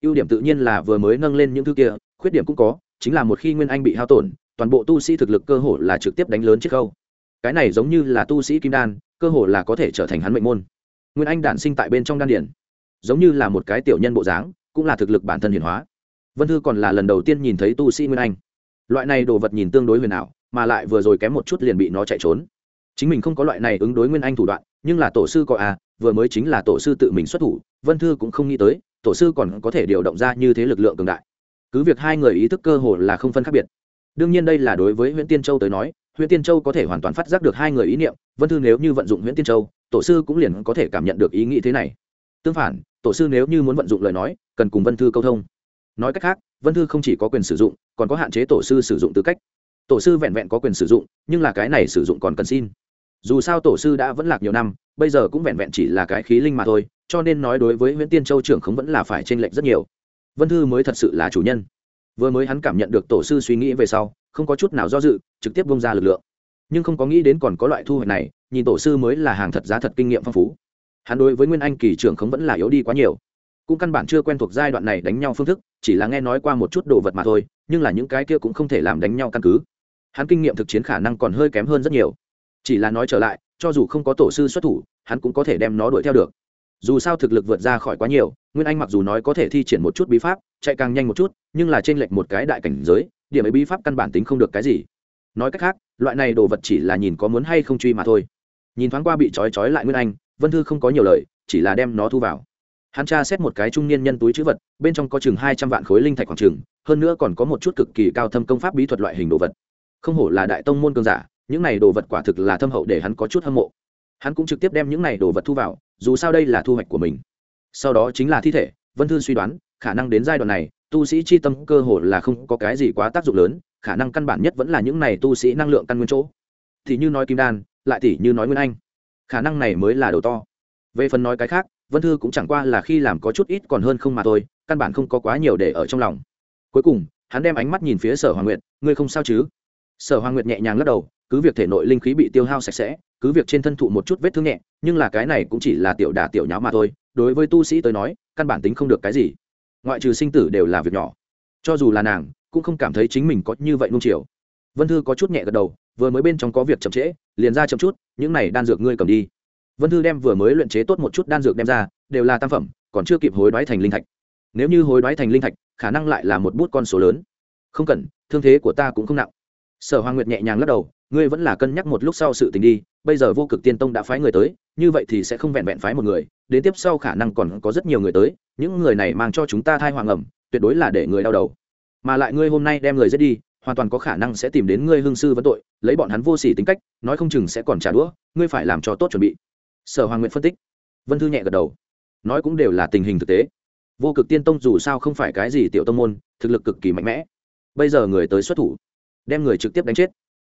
Ưu điểm tự nhiên là vừa mới nâng lên những thứ kia, khuyết điểm cũng có, chính là một khi nguyên anh bị hao tổn, toàn bộ tu sĩ thực lực cơ hồ là trực tiếp đánh lớn chiếc khâu. Cái này giống như là tu sĩ kim đan, cơ hồ là có thể trở thành hắn mệnh môn. Nguyên anh đản sinh tại bên trong đan điển giống như là một cái tiểu nhân bộ dáng, cũng là thực lực bản thân hiển hóa. Vân thư còn là lần đầu tiên nhìn thấy tu sĩ nguyên anh. Loại này đồ vật nhìn tương đối huyền ảo, mà lại vừa rồi kém một chút liền bị nó chạy trốn. Chính mình không có loại này ứng đối nguyên anh thủ đoạn, nhưng là tổ sư có à vừa mới chính là tổ sư tự mình xuất thủ, vân thư cũng không nghĩ tới, tổ sư còn có thể điều động ra như thế lực lượng cường đại. Cứ việc hai người ý thức cơ hồ là không phân khác biệt. Đương nhiên đây là đối với nguyễn tiên châu tới nói nguyễn tiên châu có thể hoàn toàn phát giác được hai người ý niệm, vân thư nếu như vận dụng nguyễn tiên châu, tổ sư cũng liền có thể cảm nhận được ý nghĩ thế này tương phản, tổ sư nếu như muốn vận dụng lời nói, cần cùng vân thư câu thông. Nói cách khác, vân thư không chỉ có quyền sử dụng, còn có hạn chế tổ sư sử dụng tư cách. Tổ sư vẹn vẹn có quyền sử dụng, nhưng là cái này sử dụng còn cần xin. Dù sao tổ sư đã vẫn lạc nhiều năm, bây giờ cũng vẹn vẹn chỉ là cái khí linh mà thôi, cho nên nói đối với nguyễn tiên châu trưởng không vẫn là phải t r ê n lệch rất nhiều. Vân thư mới thật sự là chủ nhân. Vừa mới hắn cảm nhận được tổ sư suy nghĩ về sau, không có chút nào do dự, trực tiếp bông ra lực lượng. Nhưng không có nghĩ đến còn có loại thu hoạch này, nhìn tổ sư mới là hàng thật giá thật kinh nghiệm phong phú hắn đối với nguyên anh kỳ trưởng không vẫn là yếu đi quá nhiều. Cũng căn bản chưa quen thuộc giai đoạn này đánh nhau phương thức, chỉ là nghe nói qua một chút đồ vật mà thôi, nhưng là những cái kia cũng không thể làm đánh nhau căn cứ. Hắn kinh nghiệm thực chiến khả năng còn hơi kém hơn rất nhiều. Chỉ là nói trở lại, cho dù không có tổ sư xuất thủ, hắn cũng có thể đem nó đuổi theo được. Dù sao thực lực vượt ra khỏi quá nhiều, nguyên anh mặc dù nói có thể thi triển một chút bí pháp, chạy càng nhanh một chút, nhưng là t r ê n lệch một cái đại cảnh giới, điểm ấy bí pháp căn bản tính không được cái gì. Nói cách khác, loại này đồ vật chỉ là nhìn có muốn hay không truy mà thôi. Nhìn thoáng qua bị trói trói lại nguyên anh vân thư không có nhiều lời, chỉ là đem nó thu vào. Hắn tra xét một cái trung niên nhân túi chữ vật, bên trong có chừng hai trăm vạn khối linh thạch khoảng chừng, hơn nữa còn có một chút cực kỳ cao thâm công pháp bí thuật loại hình đồ vật. Không hổ là đại tông môn cường giả, những này đồ vật quả thực là thâm hậu để hắn có chút hâm mộ. Hắn cũng trực tiếp đem những này đồ vật thu vào, dù sao đây là thu hoạch của mình. Sau đó chính là thi thể, vân thư suy đoán, khả năng đến giai đoạn này, tu sĩ c h i tâm cơ hồ là không có cái gì quá tác dụng lớn, khả năng căn bản nhất vẫn là những này tu sĩ năng lượng căn nguyên chỗ. Thì như nói kim đan, lại thì như nói nguyên anh khả năng này mới là đầu to. Về phần nói cái khác, vân thư cũng chẳng qua là khi làm có chút ít còn hơn không mà thôi, căn bản không có quá nhiều để ở trong lòng. Cuối cùng, hắn đem ánh mắt nhìn phía sở hoàng nguyệt, ngươi không sao chứ? Sở hoàng nguyệt nhẹ nhàng lắc đầu, cứ việc thể nội linh khí bị tiêu hao sạch sẽ, cứ việc trên thân thụ một chút vết thương nhẹ, nhưng là cái này cũng chỉ là tiểu đà tiểu nháo mà thôi, đối với tu sĩ tới nói, căn bản tính không được cái gì. Ngoại trừ sinh tử đều là việc nhỏ. Cho dù là nàng, cũng không cảm thấy chính mình có như vậy nung chiều vân thư có chút nhẹ gật đầu, vừa mới bên trong có việc chậm trễ, liền ra chậm chút, những này đan dược ngươi cầm đi. Vân thư đem vừa mới luyện chế tốt một chút đan dược đem ra, đều là tam phẩm, còn chưa kịp hối đoái thành linh thạch. Nếu như hối đoái thành linh thạch, khả năng lại là một bút con số lớn. Không cần, thương thế của ta cũng không nặng. Sở hoàng nguyệt nhẹ nhàng lắc đầu, ngươi vẫn là cân nhắc một lúc sau sự tình đi, bây giờ vô cực tiên tông đã phái người tới, như vậy thì sẽ không vẹn vẹn phái một người, đến tiếp sau khả năng còn có rất nhiều người tới, những người này mang cho chúng ta thai hoàng ẩm, tuyệt đối là để người đau đầu. Mà lại ngươi hôm nay đem người giết đi hoàn toàn có khả năng sẽ tìm đến ngươi hương sư vấn tội, lấy bọn hắn vô sỉ tính cách, nói không chừng sẽ còn trả đũa, ngươi phải làm cho tốt chuẩn bị. Sở hoàng nguyện phân tích. Vân thư nhẹ gật đầu. Nói cũng đều là tình hình thực tế. Vô cực tiên tông dù sao không phải cái gì tiểu tông môn, thực lực cực kỳ mạnh mẽ. Bây giờ người tới xuất thủ, đem người trực tiếp đánh chết.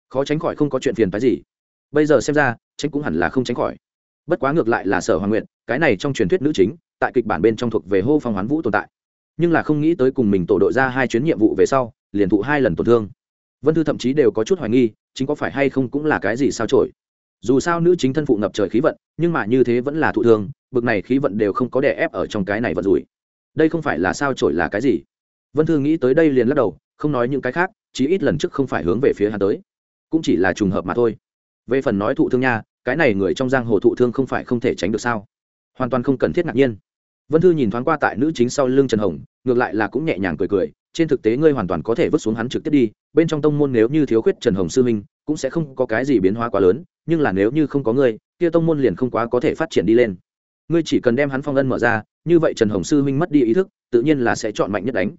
Khó tránh khỏi không có chuyện phiền phái gì. Bây giờ xem ra, tránh cũng hẳn là không tránh khỏi. Bất quá ngược lại là sở hoàng nguyện cái này trong truyền thuyết nữ chính, tại kịch bản bên trong thuộc về hô phong hoán vũ tồn tại. Nhưng là không nghĩ tới cùng mình tổ đội ra hai chuyến nhiệm vụ về sau liền thụ hai lần tổn thương. Vân thư thậm chí đều có chút hoài nghi, chính có phải hay không cũng là cái gì sao trổi dù sao nữ chính thân phụ ngập trời khí vận, nhưng mà như thế vẫn là thụ thương, bực này khí vận đều không có đè ép ở trong cái này vận rủi. Đây không phải là sao trổi là cái gì? Vân thư nghĩ tới đây liền lắc đầu, không nói những cái khác, chí ít lần trước không phải hướng về phía hắn tới. Cũng chỉ là trùng hợp mà thôi. Về phần nói thụ thương nha, cái này người trong giang hồ thụ thương không phải không thể tránh được sao? Hoàn toàn không cần thiết ngạc nhiên. Vân thư nhìn thoáng qua tại nữ chính sau lưng trần hồng, ngược lại là cũng nhẹ nhàng cười cười trên thực tế ngươi hoàn toàn có thể vứt xuống hắn trực tiếp đi bên trong tông môn nếu như thiếu khuyết trần hồng sư minh cũng sẽ không có cái gì biến hóa quá lớn nhưng là nếu như không có ngươi kia tông môn liền không quá có thể phát triển đi lên. Ngươi chỉ cần đem hắn phong ân mở ra như vậy trần hồng sư minh mất đi ý thức tự nhiên là sẽ chọn mạnh nhất đánh.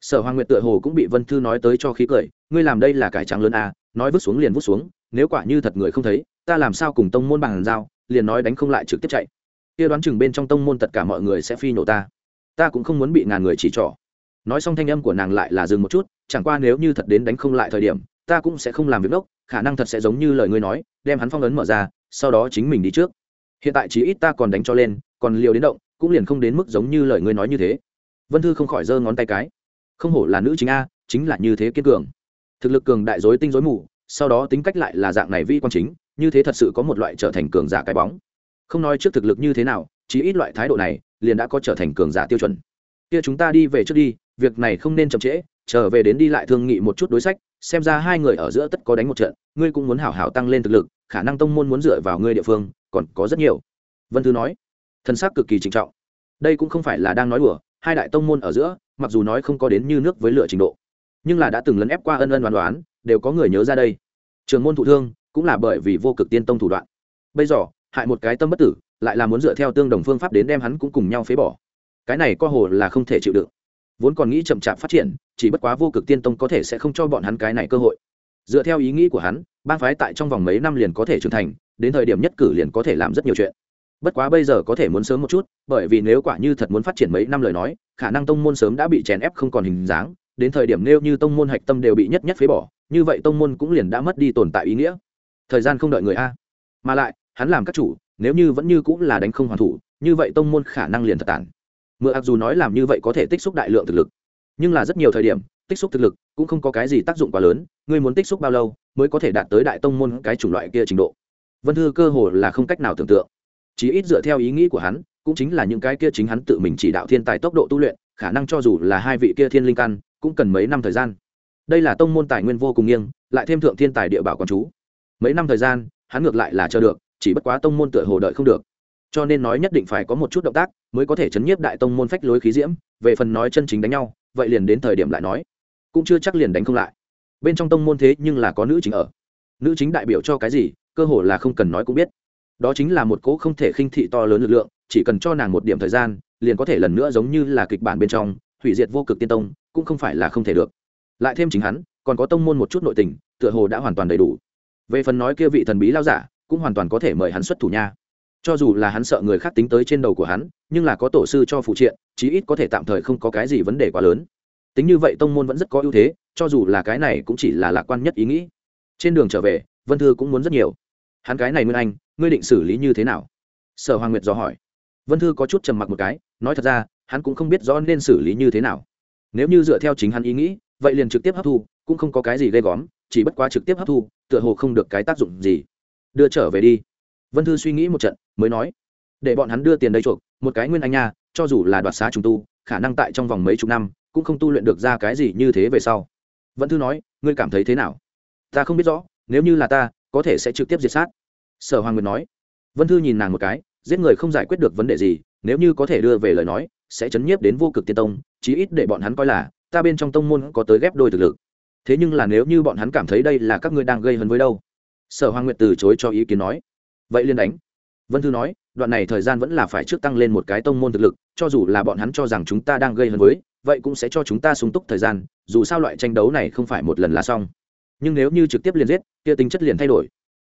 Sở hoàng nguyệt tựa hồ cũng bị vân thư nói tới cho khí cười ngươi làm đây là cải trắng lớn à, nói vứt xuống liền vứt xuống nếu quả như thật người không thấy ta làm sao cùng tông môn bằng giao liền nói đánh không lại trực tiếp chạy. Kia đoán chừng bên trong tông môn tất cả mọi người sẽ phi nổ ta. Ta cũng không muốn bị ngàn người chỉ trỏ nói xong thanh âm của nàng lại là dừng một chút, chẳng qua nếu như thật đến đánh không lại thời điểm, ta cũng sẽ không làm việc đốc, khả năng thật sẽ giống như lời ngươi nói, đem hắn phong ấn mở ra, sau đó chính mình đi trước. Hiện tại chỉ ít ta còn đánh cho lên, còn liều đến động, cũng liền không đến mức giống như lời ngươi nói như thế. Vân thư không khỏi giơ ngón tay cái. Không hổ là nữ chính a, chính là như thế kiên cường. Thực lực cường đại dối tinh dối mù, sau đó tính cách lại là dạng này vi quan chính, như thế thật sự có một loại trở thành cường giả cái bóng. Không nói trước thực lực như thế nào, chỉ ít loại thái độ này, liền đã có trở thành cường giả tiêu chuẩn. Kia chúng ta đi về trước đi việc này không nên chậm trễ, trở về đến đi lại thương nghị một chút đối sách, xem ra hai người ở giữa tất có đánh một trận, ngươi cũng muốn hảo hảo tăng lên thực lực, khả năng tông môn muốn dựa vào ngươi địa phương, còn có rất nhiều. Vân thư nói. Thân xác cực kỳ trinh trọng. Đây cũng không phải là đang nói đùa, hai đại tông môn ở giữa, mặc dù nói không có đến như nước với lửa trình độ, nhưng là đã từng lấn ép qua ân ân đoán đoán, đều có người nhớ ra đây. Trường môn thụ thương cũng là bởi vì vô cực tiên tông thủ đoạn. Bây giờ, hại một cái tâm bất tử, lại là muốn dựa theo tương đồng phương pháp đến đem hắn cũng cùng nhau phế bỏ. Cái này co hồ là không thể chịu đựng vốn còn nghĩ chậm chạp phát triển, chỉ bất quá vô cực tiên tông có thể sẽ không cho bọn hắn cái này cơ hội. Dựa theo ý nghĩ của hắn, bang phái tại trong vòng mấy năm liền có thể trưởng thành, đến thời điểm nhất cử liền có thể làm rất nhiều chuyện. Bất quá bây giờ có thể muốn sớm một chút, bởi vì nếu quả như thật muốn phát triển mấy năm lời nói, khả năng tông môn sớm đã bị chèn ép không còn hình dáng, đến thời điểm nêu như tông môn hạch tâm đều bị nhất nhất phế bỏ, như vậy tông môn cũng liền đã mất đi tồn tại ý nghĩa. Thời gian không đợi người a. Mà lại, hắn làm các chủ, nếu như vẫn như cũng là đánh không hoàn thủ, như vậy tông môn khả năng liền thật tản mượn ạc dù nói làm như vậy có thể tích xúc đại lượng thực lực. Nhưng là rất nhiều thời điểm, tích xúc thực lực cũng không có cái gì tác dụng quá lớn, ngươi muốn tích xúc bao lâu mới có thể đạt tới đại tông môn cái chủng loại kia trình độ? Vân thư cơ hồ là không cách nào tưởng tượng. Chí ít dựa theo ý nghĩ của hắn, cũng chính là những cái kia chính hắn tự mình chỉ đạo thiên tài tốc độ tu luyện, khả năng cho dù là hai vị kia thiên linh căn, cũng cần mấy năm thời gian. Đây là tông môn tài nguyên vô cùng nghiêng, lại thêm thượng thiên tài địa bảo quán chú. Mấy năm thời gian, hắn ngược lại là chờ được, chỉ bất quá tông môn tựa hồ đợi không được cho nên nói nhất định phải có một chút động tác mới có thể chấn nhiếp đại tông môn phách lối khí diễm, về phần nói chân chính đánh nhau, vậy liền đến thời điểm lại nói. Cũng chưa chắc liền đánh không lại. Bên trong tông môn thế nhưng là có nữ chính ở. Nữ chính đại biểu cho cái gì, cơ hồ là không cần nói cũng biết. Đó chính là một cỗ không thể khinh thị to lớn lực lượng, chỉ cần cho nàng một điểm thời gian, liền có thể lần nữa giống như là kịch bản bên trong, hủy diệt vô cực tiên tông, cũng không phải là không thể được. Lại thêm chính hắn, còn có tông môn một chút nội tình, tựa hồ đã hoàn toàn đầy đủ. Về phần nói kia vị thần bí lao giả, cũng hoàn toàn có thể mời hắn xuất thủ nha cho dù là hắn sợ người khác tính tới trên đầu của hắn, nhưng là có tổ sư cho phụ triện, chí ít có thể tạm thời không có cái gì vấn đề quá lớn. Tính như vậy tông môn vẫn rất có ưu thế, cho dù là cái này cũng chỉ là lạc quan nhất ý nghĩ. Trên đường trở về, vân thư cũng muốn rất nhiều. Hắn cái này nguyên anh, ngươi định xử lý như thế nào? Sở hoàng nguyệt dò hỏi. Vân thư có chút trầm mặc một cái, nói thật ra, hắn cũng không biết rõ nên xử lý như thế nào. Nếu như dựa theo chính hắn ý nghĩ, vậy liền trực tiếp hấp thu, cũng không có cái gì ghê góm chỉ bất quá trực tiếp hấp thu, tựa hồ không được cái tác dụng gì. Đưa trở về đi vân thư suy nghĩ một trận, mới nói, để bọn hắn đưa tiền đây chuộc, một cái nguyên anh nha, cho dù là đoạt xá trùng tu, khả năng tại trong vòng mấy chục năm, cũng không tu luyện được ra cái gì như thế về sau. Vân thư nói, ngươi cảm thấy thế nào? Ta không biết rõ, nếu như là ta, có thể sẽ trực tiếp diệt sát. Sở hoàng nguyệt nói. Vân thư nhìn nàng một cái, giết người không giải quyết được vấn đề gì, nếu như có thể đưa về lời nói, sẽ chấn nhiếp đến vô cực tiên tông, chí ít để bọn hắn coi là, ta bên trong tông môn có tới ghép đôi thực lực. Thế nhưng là nếu như bọn hắn cảm thấy đây là các ngươi đang gây hấn với đâu? Sở hoàng nguyệt từ chối cho ý kiến nói vậy liên đánh. Vân thư nói, đoạn này thời gian vẫn là phải trước tăng lên một cái tông môn thực lực, cho dù là bọn hắn cho rằng chúng ta đang gây hấn với, vậy cũng sẽ cho chúng ta sung túc thời gian, dù sao loại tranh đấu này không phải một lần là xong. Nhưng nếu như trực tiếp liền giết, kia tính chất liền thay đổi.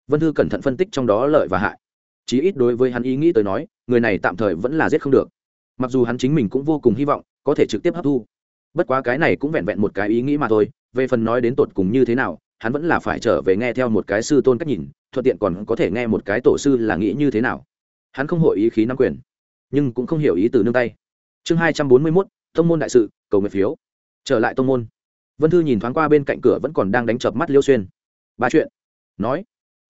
Vân thư cẩn thận phân tích trong đó lợi và hại. Chí ít đối với hắn ý nghĩ tới nói, người này tạm thời vẫn là giết không được. Mặc dù hắn chính mình cũng vô cùng hy vọng, có thể trực tiếp hấp thu. Bất quá cái này cũng vẹn vẹn một cái ý nghĩ mà thôi, về phần nói đến tột cùng như thế nào hắn vẫn là phải trở về nghe theo một cái sư tôn cách nhìn, thuận tiện còn có thể nghe một cái tổ sư là nghĩ như thế nào. Hắn không hội ý khí nắm quyền, nhưng cũng không hiểu ý từ nương tay. Chương hai trăm bốn mươi mốt, tông môn đại sự, cầu nguyện phiếu. Trở lại tông môn. Vân thư nhìn thoáng qua bên cạnh cửa vẫn còn đang đánh chập mắt liêu xuyên. Ba chuyện. Nói.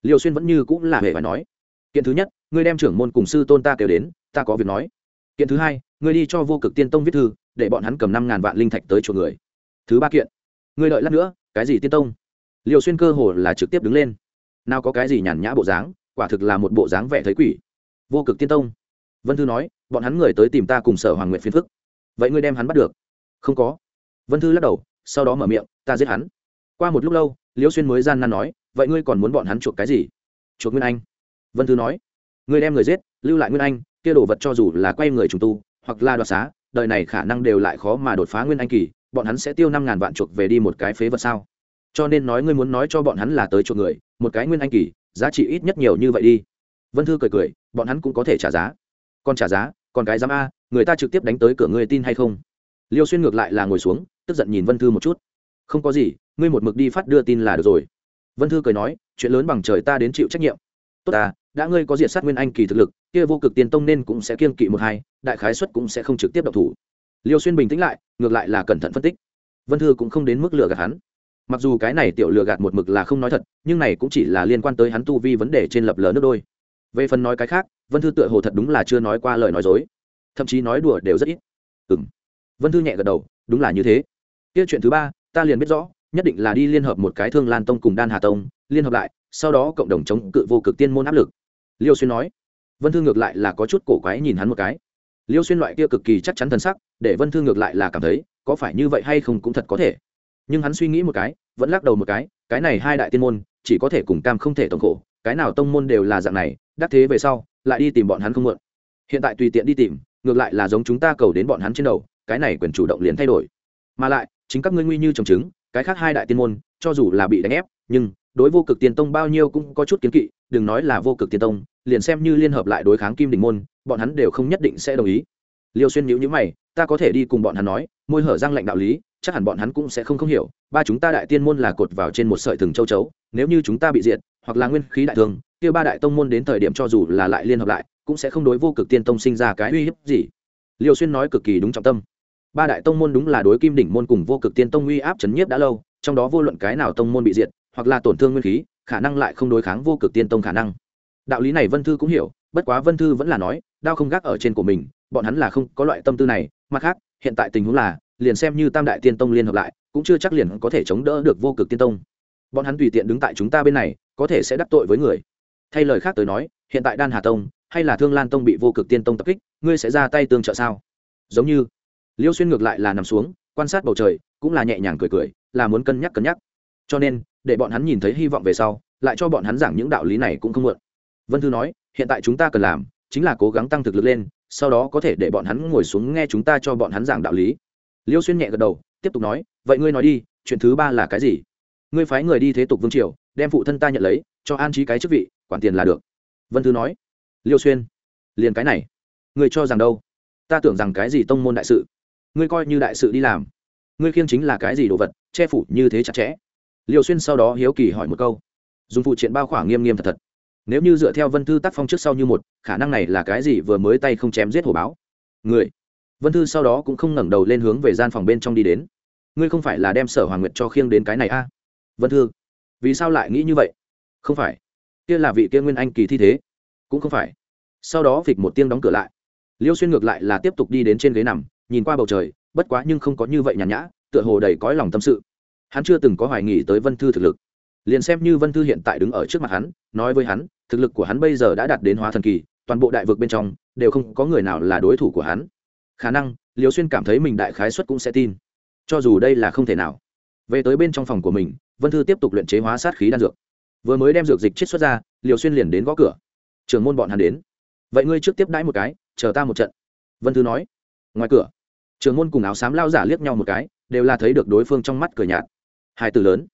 Liêu xuyên vẫn như cũng là hề phải nói. Kiện thứ nhất, ngươi đem trưởng môn cùng sư tôn ta kêu đến, ta có việc nói. Kiện thứ hai, ngươi đi cho vô cực tiên tông viết thư, để bọn hắn cầm năm ngàn vạn linh thạch tới chuộc người. Thứ ba kiện. Ngươi đợi lát nữa, cái gì tiên tông? Liều xuyên cơ hồ là trực tiếp đứng lên. Nào có cái gì nhàn nhã bộ dáng, quả thực là một bộ dáng vẻ thấy quỷ. Vô cực tiên tông. Vân thư nói, bọn hắn người tới tìm ta cùng sở hoàng nguyện phiền phức. Vậy ngươi đem hắn bắt được? Không có. Vân thư lắc đầu, sau đó mở miệng, ta giết hắn. Qua một lúc lâu liễu xuyên mới gian nan nói, vậy ngươi còn muốn bọn hắn chuộc cái gì? Chuộc nguyên anh. Vân thư nói, ngươi đem người giết, lưu lại nguyên anh, kia đồ vật cho dù là quay người trùng tu, hoặc là đoạt xá, đời này khả năng đều lại khó mà đột phá nguyên anh kỳ, bọn hắn sẽ tiêu năm ngàn vạn chuộc về đi một cái phế vật sao? Cho nên nói ngươi muốn nói cho bọn hắn là tới chuộc người, một cái nguyên anh kỳ, giá trị ít nhất nhiều như vậy đi. Vân thư cười cười, bọn hắn cũng có thể trả giá. Còn trả giá, còn cái dám a, người ta trực tiếp đánh tới cửa ngươi tin hay không? Liêu xuyên ngược lại là ngồi xuống, tức giận nhìn vân thư một chút. Không có gì, ngươi một mực đi phát đưa tin là được rồi. Vân thư cười nói, chuyện lớn bằng trời ta đến chịu trách nhiệm. Tốt ta, đã ngươi có diệt sát nguyên anh kỳ thực lực, kia vô cực tiền tông nên cũng sẽ kiên kỵ một hai, đại khái xuất cũng sẽ không trực tiếp độc thủ. Liêu xuyên bình tĩnh lại, ngược lại là cẩn thận phân tích. Vân thư cũng không đến mức lừa gạt hắn mặc dù cái này tiểu lừa gạt một mực là không nói thật, nhưng này cũng chỉ là liên quan tới hắn tu vi vấn đề trên lập lờ nước đôi. Về phần nói cái khác, vân thư tựa hồ thật đúng là chưa nói qua lời nói dối. Thậm chí nói đùa đều rất ít. Ừng vân thư nhẹ gật đầu, đúng là như thế. Kia chuyện thứ ba, ta liền biết rõ, nhất định là đi liên hợp một cái thương lan tông cùng đan hà tông, liên hợp lại, sau đó cộng đồng chống cự vô cực tiên môn áp lực. Liêu xuyên nói. Vân thư ngược lại là có chút cổ quái nhìn hắn một cái. Liêu xuyên loại kia cực kỳ chắc chắn thân sắc, để vân thư ngược lại là cảm thấy, có phải như vậy hay không cũng thật có thể nhưng hắn suy nghĩ một cái, vẫn lắc đầu một cái cái này hai đại tiên môn, chỉ có thể cùng cam không thể tổng khổ, cái nào tông môn đều là dạng này, đắc thế về sau, lại đi tìm bọn hắn không mượn. Hiện tại tùy tiện đi tìm, ngược lại là giống chúng ta cầu đến bọn hắn trên đầu, cái này quyền chủ động liền thay đổi. Mà lại, chính các ngươi nguy như trồng trứng, cái khác hai đại tiên môn, cho dù là bị đánh ép, nhưng đối vô cực tiên tông bao nhiêu cũng có chút kiến kỵ, đừng nói là vô cực tiên tông, liền xem như liên hợp lại đối kháng kim đình môn, bọn hắn đều không nhất định sẽ đồng ý. Liêu xuyên nhữ nhữ mày, ta có thể đi cùng bọn hắn nói, môi hở răng lệnh đạo lý chắc hẳn bọn hắn cũng sẽ không không hiểu, ba chúng ta đại tiên môn là cột vào trên một sợi thừng châu chấu, nếu như chúng ta bị diệt, hoặc là nguyên khí đại thương, kia ba đại tông môn đến thời điểm cho dù là lại liên hợp lại, cũng sẽ không đối vô cực tiên tông sinh ra cái uy hiếp gì. Liêu xuyên nói cực kỳ đúng trọng tâm. Ba đại tông môn đúng là đối kim đỉnh môn cùng vô cực tiên tông uy áp chấn nhiếp đã lâu, trong đó vô luận cái nào tông môn bị diệt, hoặc là tổn thương nguyên khí, khả năng lại không đối kháng vô cực tiên tông khả năng. Đạo lý này vân thư cũng hiểu, bất quá vân thư vẫn là nói, đao không gác ở trên của mình, bọn hắn là không có loại tâm tư này, mặt khác, hiện tại tình huống là liền xem như tam đại tiên tông liên hợp lại, cũng chưa chắc liền có thể chống đỡ được vô cực tiên tông. Bọn hắn tùy tiện đứng tại chúng ta bên này, có thể sẽ đắc tội với người. Thay lời khác tới nói, hiện tại đan hà tông, hay là thương lan tông bị vô cực tiên tông tập kích, ngươi sẽ ra tay tương trợ sao? Giống như, liêu xuyên ngược lại là nằm xuống, quan sát bầu trời, cũng là nhẹ nhàng cười cười, là muốn cân nhắc cân nhắc. Cho nên, để bọn hắn nhìn thấy hy vọng về sau, lại cho bọn hắn giảng những đạo lý này cũng không muộn. Vân thư nói, hiện tại chúng ta cần làm, chính là cố gắng tăng thực lực lên, sau đó có thể để bọn hắn ngồi xuống nghe chúng ta cho bọn hắn giảng đạo lý liêu xuyên nhẹ gật đầu, tiếp tục nói, vậy ngươi nói đi, chuyện thứ ba là cái gì? Ngươi phái người đi thế tục vương triều, đem phụ thân ta nhận lấy, cho an trí cái chức vị, quản tiền là được. Vân thư nói, liêu xuyên, liền cái này. Ngươi cho rằng đâu? Ta tưởng rằng cái gì tông môn đại sự? Ngươi coi như đại sự đi làm. Ngươi khiêng chính là cái gì đồ vật, che phủ như thế chặt chẽ? Liêu xuyên sau đó hiếu kỳ hỏi một câu. Dùng phụ triện bao khỏa nghiêm nghiêm thật thật. Nếu như dựa theo vân thư tác phong trước sau như một, khả năng này là cái gì vừa mới tay không chém giết hổ báo? Người vân thư sau đó cũng không ngẩng đầu lên hướng về gian phòng bên trong đi đến. Ngươi không phải là đem sở hoàng nguyệt cho khiêng đến cái này a à? vân thư, vì sao lại nghĩ như vậy? Không phải. Kia là vị kia nguyên anh kỳ thi thế. Cũng không phải. Sau đó phịch một tiếng đóng cửa lại. Liêu xuyên ngược lại là tiếp tục đi đến trên ghế nằm, nhìn qua bầu trời, bất quá nhưng không có như vậy nhàn nhã, tựa hồ đầy cõi lòng tâm sự. Hắn chưa từng có hoài nghi tới vân thư thực lực. Liền xem như vân thư hiện tại đứng ở trước mặt hắn, nói với hắn, thực lực của hắn bây giờ đã đạt đến hóa thần kỳ, toàn bộ đại vực bên trong, đều không có người nào là đối thủ của hắn khả năng liều xuyên cảm thấy mình đại khái xuất cũng sẽ tin. Cho dù đây là không thể nào. Về tới bên trong phòng của mình, vân thư tiếp tục luyện chế hóa sát khí đan dược. Vừa mới đem dược dịch chiết xuất ra liều xuyên liền đến gõ cửa. Trường môn bọn hắn đến. Vậy ngươi trước tiếp đãi một cái, chờ ta một trận. Vân thư nói. Ngoài cửa trường môn cùng áo xám lao giả liếc nhau một cái, đều là thấy được đối phương trong mắt cười nhạt. Hai từ lớn.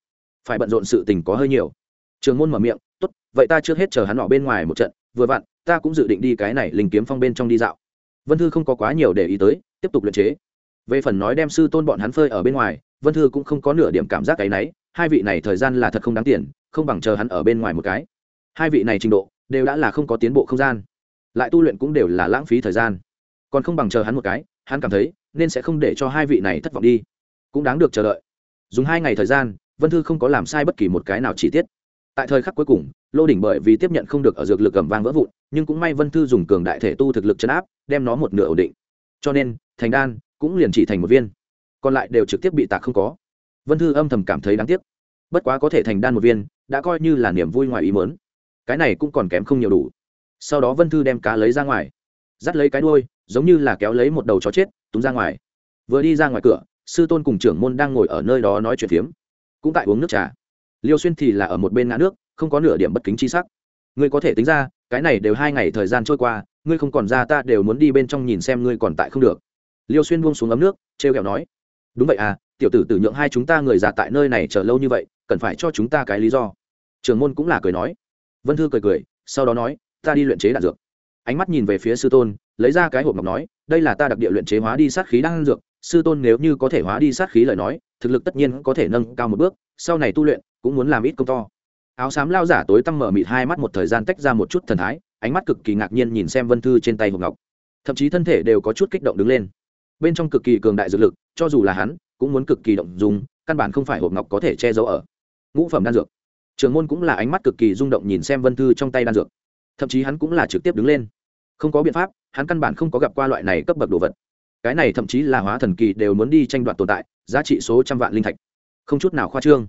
Phải bận rộn sự tình có hơi nhiều. Trường môn mở miệng, tốt, vậy ta trước hết chờ hắn ở bên ngoài một trận, vừa vặn, ta cũng dự định đi cái này linh kiếm phong bên trong đi dạo vân thư không có quá nhiều để ý tới, tiếp tục luyện chế. Về phần nói đem sư tôn bọn hắn phơi ở bên ngoài, vân thư cũng không có nửa điểm cảm giác cái náy, hai vị này thời gian là thật không đáng tiền, không bằng chờ hắn ở bên ngoài một cái. Hai vị này trình độ, đều đã là không có tiến bộ không gian. Lại tu luyện cũng đều là lãng phí thời gian. Còn không bằng chờ hắn một cái, hắn cảm thấy, nên sẽ không để cho hai vị này thất vọng đi. Cũng đáng được chờ đợi. Dùng hai ngày thời gian, vân thư không có làm sai bất kỳ một cái nào chi tiết. Tại thời khắc cuối cùng, lô đỉnh bởi vì tiếp nhận không được ở dược lực gầm vang vỡ vụn nhưng cũng may vân thư dùng cường đại thể tu thực lực chấn áp, đem nó một nửa ổn định. Cho nên, thành đan cũng liền chỉ thành một viên. Còn lại đều trực tiếp bị tạc không có. Vân thư âm thầm cảm thấy đáng tiếc. Bất quá có thể thành đan một viên, đã coi như là niềm vui ngoài ý mớn cái này cũng còn kém không nhiều đủ. Sau đó vân thư đem cá lấy ra ngoài. Dắt lấy cái đuôi, giống như là kéo lấy một đầu chó chết, túm ra ngoài. Vừa đi ra ngoài cửa, sư tôn cùng trưởng môn đang ngồi ở nơi đó nói chuyện phiếm. Cũng tại uống nước trà. Liêu xuyên thì là ở một bên ngã nước, không có nửa điểm bất kính chi sắc ngươi có thể tính ra, cái này đều hai ngày thời gian trôi qua, ngươi không còn ra ta đều muốn đi bên trong nhìn xem ngươi còn tại không được. Liêu xuyên buông xuống ấm nước t r e o nói, đúng vậy à tiểu tử tử nhượng hai chúng ta người già tại nơi này chờ lâu như vậy, cần phải cho chúng ta cái lý do. Trường môn cũng là cười nói. Vân thư cười cười, sau đó nói, ta đi luyện chế đạn dược. Ánh mắt nhìn về phía sư tôn, lấy ra cái hộp ngọc nói, đây là ta đặc địa luyện chế hóa đi sát khí đan dược, sư tôn nếu như có thể hóa đi sát khí lời nói, thực lực tất nhiên có thể nâng cao một bước, sau này tu luyện cũng muốn làm ít công to áo xám lao giả tối tăm mở mịt hai mắt một thời gian tách ra một chút thần thái, ánh mắt cực kỳ ngạc nhiên nhìn xem vân thư trên tay hộp ngọc. Thậm chí thân thể đều có chút kích động đứng lên. Bên trong cực kỳ cường đại dược lực, cho dù là hắn, cũng muốn cực kỳ động dùng căn bản không phải hộp ngọc có thể che giấu ở. Ngũ phẩm đan dược. Trường môn cũng là ánh mắt cực kỳ rung động nhìn xem vân thư trong tay đan dược. Thậm chí hắn cũng là trực tiếp đứng lên. Không có biện pháp, hắn căn bản không có gặp qua loại này cấp bậc đồ vật. Cái này thậm chí là hóa thần kỳ đều muốn đi tranh đoạt tồn tại, giá trị số trăm vạn linh thạch. Không chút nào khoa trương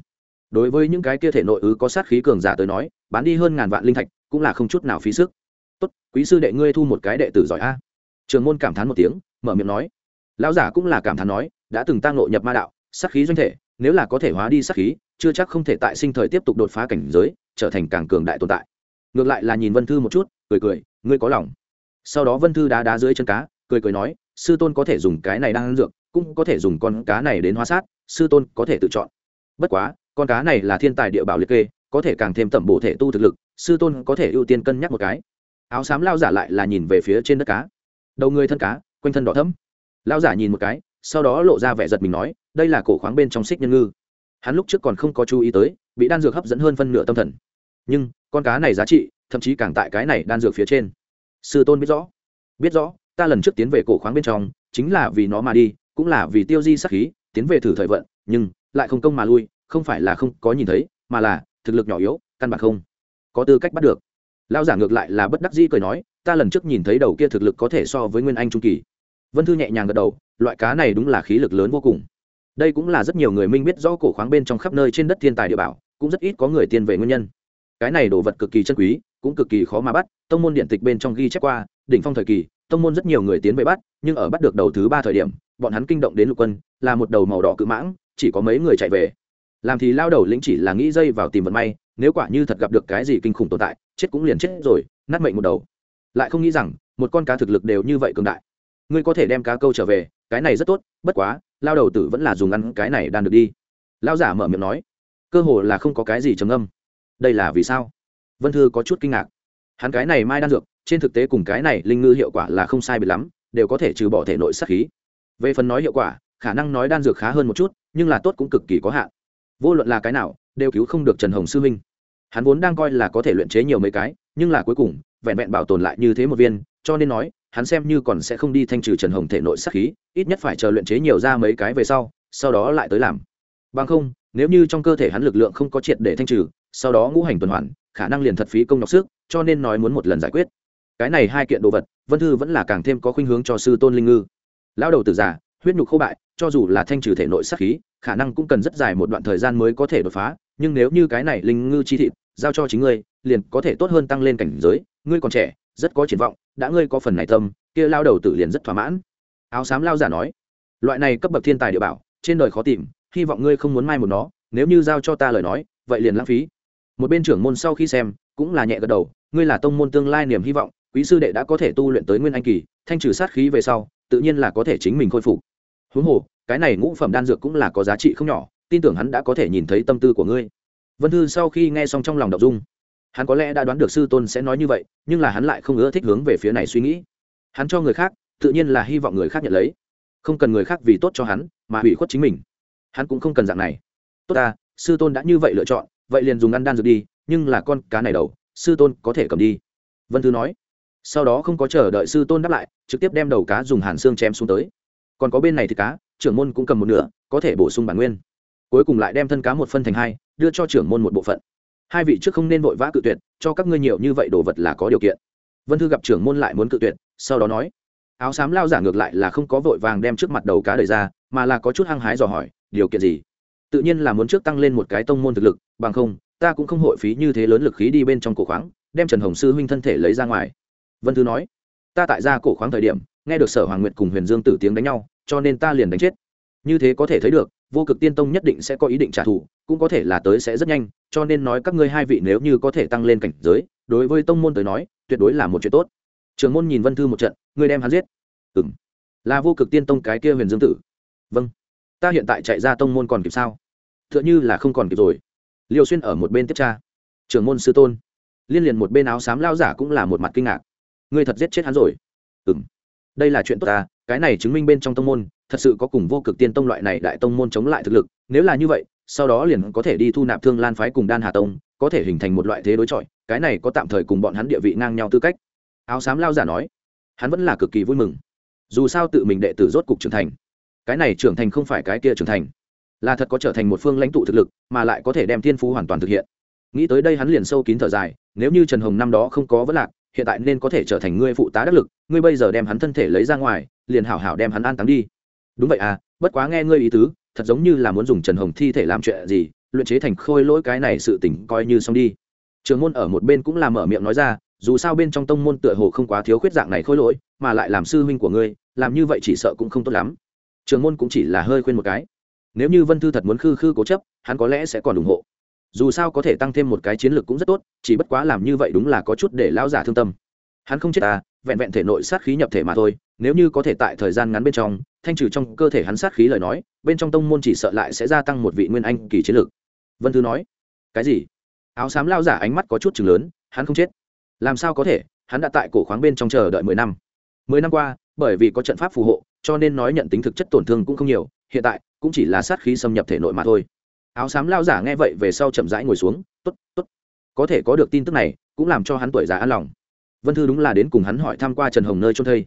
đối với những cái kia thể nội ứ có sát khí cường giả tới nói, bán đi hơn ngàn vạn linh thạch cũng là không chút nào phí sức. Tốt, quý sư đệ ngươi thu một cái đệ tử giỏi a. Trường môn cảm thán một tiếng, mở miệng nói. Lão giả cũng là cảm thán nói, đã từng tăng nội nhập ma đạo, sát khí doanh thể, nếu là có thể hóa đi sát khí, chưa chắc không thể tại sinh thời tiếp tục đột phá cảnh giới, trở thành càng cường đại tồn tại. Ngược lại là nhìn vân thư một chút, cười cười, ngươi có lòng. Sau đó vân thư đá đá dưới chân cá, cười cười nói, sư tôn có thể dùng cái này đang ăn dược, cũng có thể dùng con cá này đến hóa sát, sư tôn có thể tự chọn. Bất quá con cá này là thiên tài địa bảo liệt kê, có thể càng thêm tẩm bổ thể tu thực lực, sư tôn có thể ưu tiên cân nhắc một cái. Áo xám lao giả lại là nhìn về phía trên đất cá. Đầu người thân cá, quanh thân đỏ thấm lao giả nhìn một cái, sau đó lộ ra vẻ giật mình nói, đây là cổ khoáng bên trong xích nhân ngư. Hắn lúc trước còn không có chú ý tới, bị đan dược hấp dẫn hơn phân nửa tâm thần. Nhưng, con cá này giá trị, thậm chí càng tại cái này đan dược phía trên. Sư tôn biết rõ. Biết rõ, ta lần trước tiến về cổ khoáng bên trong, chính là vì nó mà đi, cũng là vì tiêu di sắc khí, tiến về thử thời vận, nhưng, lại không công mà lui không phải là không có nhìn thấy, mà là, thực lực nhỏ yếu, căn bản không có tư cách bắt được. Lao giả ngược lại là bất đắc dĩ cười nói, ta lần trước nhìn thấy đầu kia thực lực có thể so với nguyên anh trung kỳ. Vân thư nhẹ nhàng gật đầu, loại cá này đúng là khí lực lớn vô cùng. Đây cũng là rất nhiều người minh biết rõ cổ khoáng bên trong khắp nơi trên đất thiên tài địa bảo, cũng rất ít có người tiên về nguyên nhân. Cái này đồ vật cực kỳ chân quý, cũng cực kỳ khó mà bắt, tông môn điện tịch bên trong ghi chép qua, đỉnh phong thời kỳ, tông môn rất nhiều người tiến về bắt, nhưng ở bắt được đầu thứ ba thời điểm, bọn hắn kinh động đến lục quân, là một đầu màu đỏ cự mãng, chỉ có mấy người chạy về làm thì lao đầu lĩnh chỉ là nghĩ dây vào tìm vận may, nếu quả như thật gặp được cái gì kinh khủng tồn tại, chết cũng liền chết rồi, nát mệnh một đầu. Lại không nghĩ rằng, một con cá thực lực đều như vậy cường đại. Ngươi có thể đem cá câu trở về, cái này rất tốt, bất quá, lao đầu tử vẫn là dùng ăn cái này đan được đi. Lao giả mở miệng nói, cơ hồ là không có cái gì trầm âm đây là vì sao? Vân thư có chút kinh ngạc. Hắn cái này mai đan dược, trên thực tế cùng cái này linh ngư hiệu quả là không sai biệt lắm, đều có thể trừ bỏ thể nội sát khí. Về phần nói hiệu quả, khả năng nói đan dược khá hơn một chút, nhưng là tốt cũng cực kỳ có hạn vô luận là cái nào, đều cứu không được trần hồng sư huynh hắn vốn đang coi là có thể luyện chế nhiều mấy cái, nhưng là cuối cùng, vẹn vẹn bảo tồn lại như thế một viên, cho nên nói, hắn xem như còn sẽ không đi thanh trừ trần hồng thể nội sát khí, ít nhất phải chờ luyện chế nhiều ra mấy cái về sau sau đó lại tới làm. Bằng không, nếu như trong cơ thể hắn lực lượng không có triệt để thanh trừ, sau đó ngũ hành tuần hoàn, khả năng liền thật phí công nhọc sức, cho nên nói muốn một lần giải quyết. Cái này hai kiện đồ vật, vân thư vẫn là càng thêm có khuynh hướng cho sư tôn linh ngư. Lão đầu tử giả huyết nhục khô bại, cho dù là thanh trừ thể nội sát khí khả năng cũng cần rất dài một đoạn thời gian mới có thể đột phá, nhưng nếu như cái này linh ngư chi thịt giao cho chính ngươi, liền có thể tốt hơn tăng lên cảnh giới. Ngươi còn trẻ, rất có triển vọng, đã ngươi có phần này tâm, kia lao đầu tử liền rất thỏa mãn. Áo xám lao giả nói. Loại này cấp bậc thiên tài địa bảo, trên đời khó tìm, hy vọng ngươi không muốn mai một nó, nếu như giao cho ta lời nói, vậy liền lãng phí. Một bên trưởng môn sau khi xem, cũng là nhẹ gật đầu. Ngươi là tông môn tương lai niềm hy vọng, quý sư đệ đã có thể tu luyện tới nguyên anh kỳ, thanh trừ sát khí về sau, tự nhiên là có thể chính mình khôi phục. Huống hồ cái này ngũ phẩm đan dược cũng là có giá trị không nhỏ, tin tưởng hắn đã có thể nhìn thấy tâm tư của ngươi. Vân thư sau khi nghe xong trong lòng đọc dung, hắn có lẽ đã đoán được sư tôn sẽ nói như vậy, nhưng là hắn lại không ưa thích hướng về phía này suy nghĩ. Hắn cho người khác, tự nhiên là hy vọng người khác nhận lấy. Không cần người khác vì tốt cho hắn, mà hủy khuất chính mình. Hắn cũng không cần dạng này. Tốt ta, sư tôn đã như vậy lựa chọn, vậy liền dùng ăn đan dược đi, nhưng là con cá này đầu, sư tôn có thể cầm đi. Vân thư nói. Sau đó không có chờ đợi sư tôn đáp lại, trực tiếp đem đầu cá dùng hàn xương chém xuống tới. Còn có bên này thì cá trưởng môn cũng cầm một nửa, có thể bổ sung bản nguyên. Cuối cùng lại đem thân cá một phân thành hai, đưa cho trưởng môn một bộ phận. Hai vị trước không nên vội vã cự tuyệt, cho các ngươi nhiều như vậy đồ vật là có điều kiện. Vân thư gặp trưởng môn lại muốn cự tuyệt, sau đó nói, áo xám lao giả ngược lại là không có vội vàng đem trước mặt đầu cá đời ra, mà là có chút hăng hái dò hỏi, điều kiện gì? Tự nhiên là muốn trước tăng lên một cái tông môn thực lực, bằng không, ta cũng không hội phí như thế lớn lực khí đi bên trong cổ khoáng, đem trần hồng sư huynh thân thể lấy ra ngoài. Vân thư nói, ta tại ra cổ khoáng thời điểm, nghe được sở hoàng nguyệt cùng huyền dương tử tiếng đánh nhau cho nên ta liền đánh chết. Như thế có thể thấy được, vô cực tiên tông nhất định sẽ có ý định trả thù, cũng có thể là tới sẽ rất nhanh, cho nên nói các ngươi hai vị nếu như có thể tăng lên cảnh giới, đối với tông môn tới nói, tuyệt đối là một chuyện tốt. Trường môn nhìn vân thư một trận, ngươi đem hắn giết. Ừ m là vô cực tiên tông cái kia huyền dương tử. Vâng. Ta hiện tại chạy ra tông môn còn kịp sao? T h ư ợ n h ư là không còn kịp rồi. Liêu xuyên ở một bên tiếp tra. Trường môn sư tôn. Liên liền một bên áo xám lao giả cũng là một mặt kinh ngạc. Ngươi thật giết chết hắn rồi. Ừ m đây là chuyện tốt ta cái này chứng minh bên trong tông môn, thật sự có cùng vô cực tiên tông loại này đại tông môn chống lại thực lực, nếu là như vậy, sau đó liền có thể đi thu nạp thương lan phái cùng đan hà tông, có thể hình thành một loại thế đối chọi, cái này có tạm thời cùng bọn hắn địa vị ngang nhau tư cách. Áo xám lao giả nói, hắn vẫn là cực kỳ vui mừng. Dù sao tự mình đệ tử rốt cục trưởng thành, cái này trưởng thành không phải cái kia trưởng thành, là thật có trở thành một phương lãnh tụ thực lực, mà lại có thể đem thiên phú hoàn toàn thực hiện. Nghĩ tới đây hắn liền sâu kín thở dài, nếu như trần hồng năm đó không có vấn lạc, hiện tại nên có thể trở thành ngươi phụ tá đắc lực, ngươi bây giờ đem hắn thân thể lấy ra ngoài liền hảo hảo đem hắn an táng đi. Đúng vậy à bất quá nghe ngươi ý tứ, thật giống như là muốn dùng trần hồng thi thể làm chuyện gì, luyện chế thành khôi lỗi cái này sự tỉnh coi như xong đi. Trường môn ở một bên cũng làm mở miệng nói ra, dù sao bên trong tông môn tựa hồ không quá thiếu khuyết dạng này khôi lỗi, mà lại làm sư huynh của ngươi, làm như vậy chỉ sợ cũng không tốt lắm. Trường môn cũng chỉ là hơi khuyên một cái. Nếu như vân thư thật muốn khư khư cố chấp, hắn có lẽ sẽ còn ủng hộ. Dù sao có thể tăng thêm một cái chiến lược cũng rất tốt, chỉ bất quá làm như vậy đúng là có chút để lão giả thương tâm. Hắn không chết ta vẹn vẹn thể nội sát khí nhập thể mà thôi nếu như có thể tại thời gian ngắn bên trong, thanh trừ trong cơ thể hắn sát khí lời nói, bên trong tông môn chỉ sợ lại sẽ gia tăng một vị nguyên anh kỳ chiến lược. Vân thư nói, cái gì? Áo xám lao giả ánh mắt có chút chừng lớn, hắn không chết. Làm sao có thể? Hắn đã tại cổ khoáng bên trong chờ đợi mười năm. Mười năm qua, bởi vì có trận pháp phù hộ, cho nên nói nhận tính thực chất tổn thương cũng không nhiều, hiện tại, cũng chỉ là sát khí xâm nhập thể nội mà thôi. Áo xám lao giả nghe vậy về sau chậm rãi ngồi xuống t ố t t ố t có thể có được tin tức này, cũng làm cho hắn tuổi già an lòng. Vân thư đúng là đến cùng hắn hỏi thăm qua trần hồng nơi trôn thây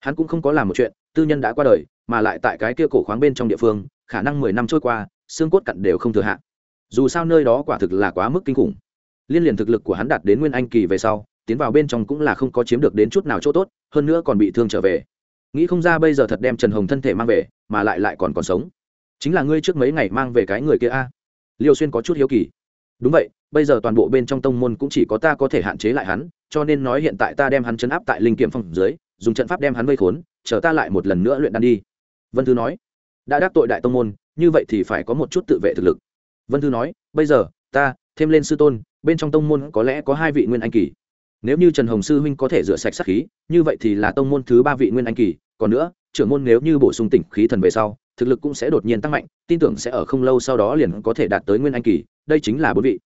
hắn cũng không có làm một chuyện, tư nhân đã qua đời, mà lại tại cái kia cổ khoáng bên trong địa phương, khả năng mười năm trôi qua, xương cốt cặn đều không thừa hạn dù sao nơi đó quả thực là quá mức kinh khủng. Liên liền thực lực của hắn đạt đến nguyên anh kỳ về sau, tiến vào bên trong cũng là không có chiếm được đến chút nào chỗ tốt, hơn nữa còn bị thương trở về. Nghĩ không ra bây giờ thật đem trần hồng thân thể mang về, mà lại lại còn còn sống. Chính là ngươi trước mấy ngày mang về cái người kia a. Liêu xuyên có chút hiếu kỳ. Đúng vậy, bây giờ toàn bộ bên trong tông môn cũng chỉ có ta có thể hạn chế lại hắn, cho nên nói hiện tại ta đem hắn chấn áp tại linh kiểm phong dưới dùng trận pháp đem hắn vây khốn, chờ ta lại một lần nữa luyện đan đi. Vân thư nói. Đã đắc tội đại tông môn, như vậy thì phải có một chút tự vệ thực lực. Vân thư nói. Bây giờ, ta, thêm lên sư tôn, bên trong tông môn có lẽ có hai vị nguyên anh kỳ. Nếu như trần hồng sư huynh có thể rửa sạch sát khí, như vậy thì là tông môn thứ ba vị nguyên anh kỳ. Còn nữa, trưởng môn nếu như bổ sung tỉnh khí thần về sau, thực lực cũng sẽ đột nhiên tăng mạnh, tin tưởng sẽ ở không lâu sau đó liền có thể đạt tới nguyên anh kỳ. Đây chính là bốn vị.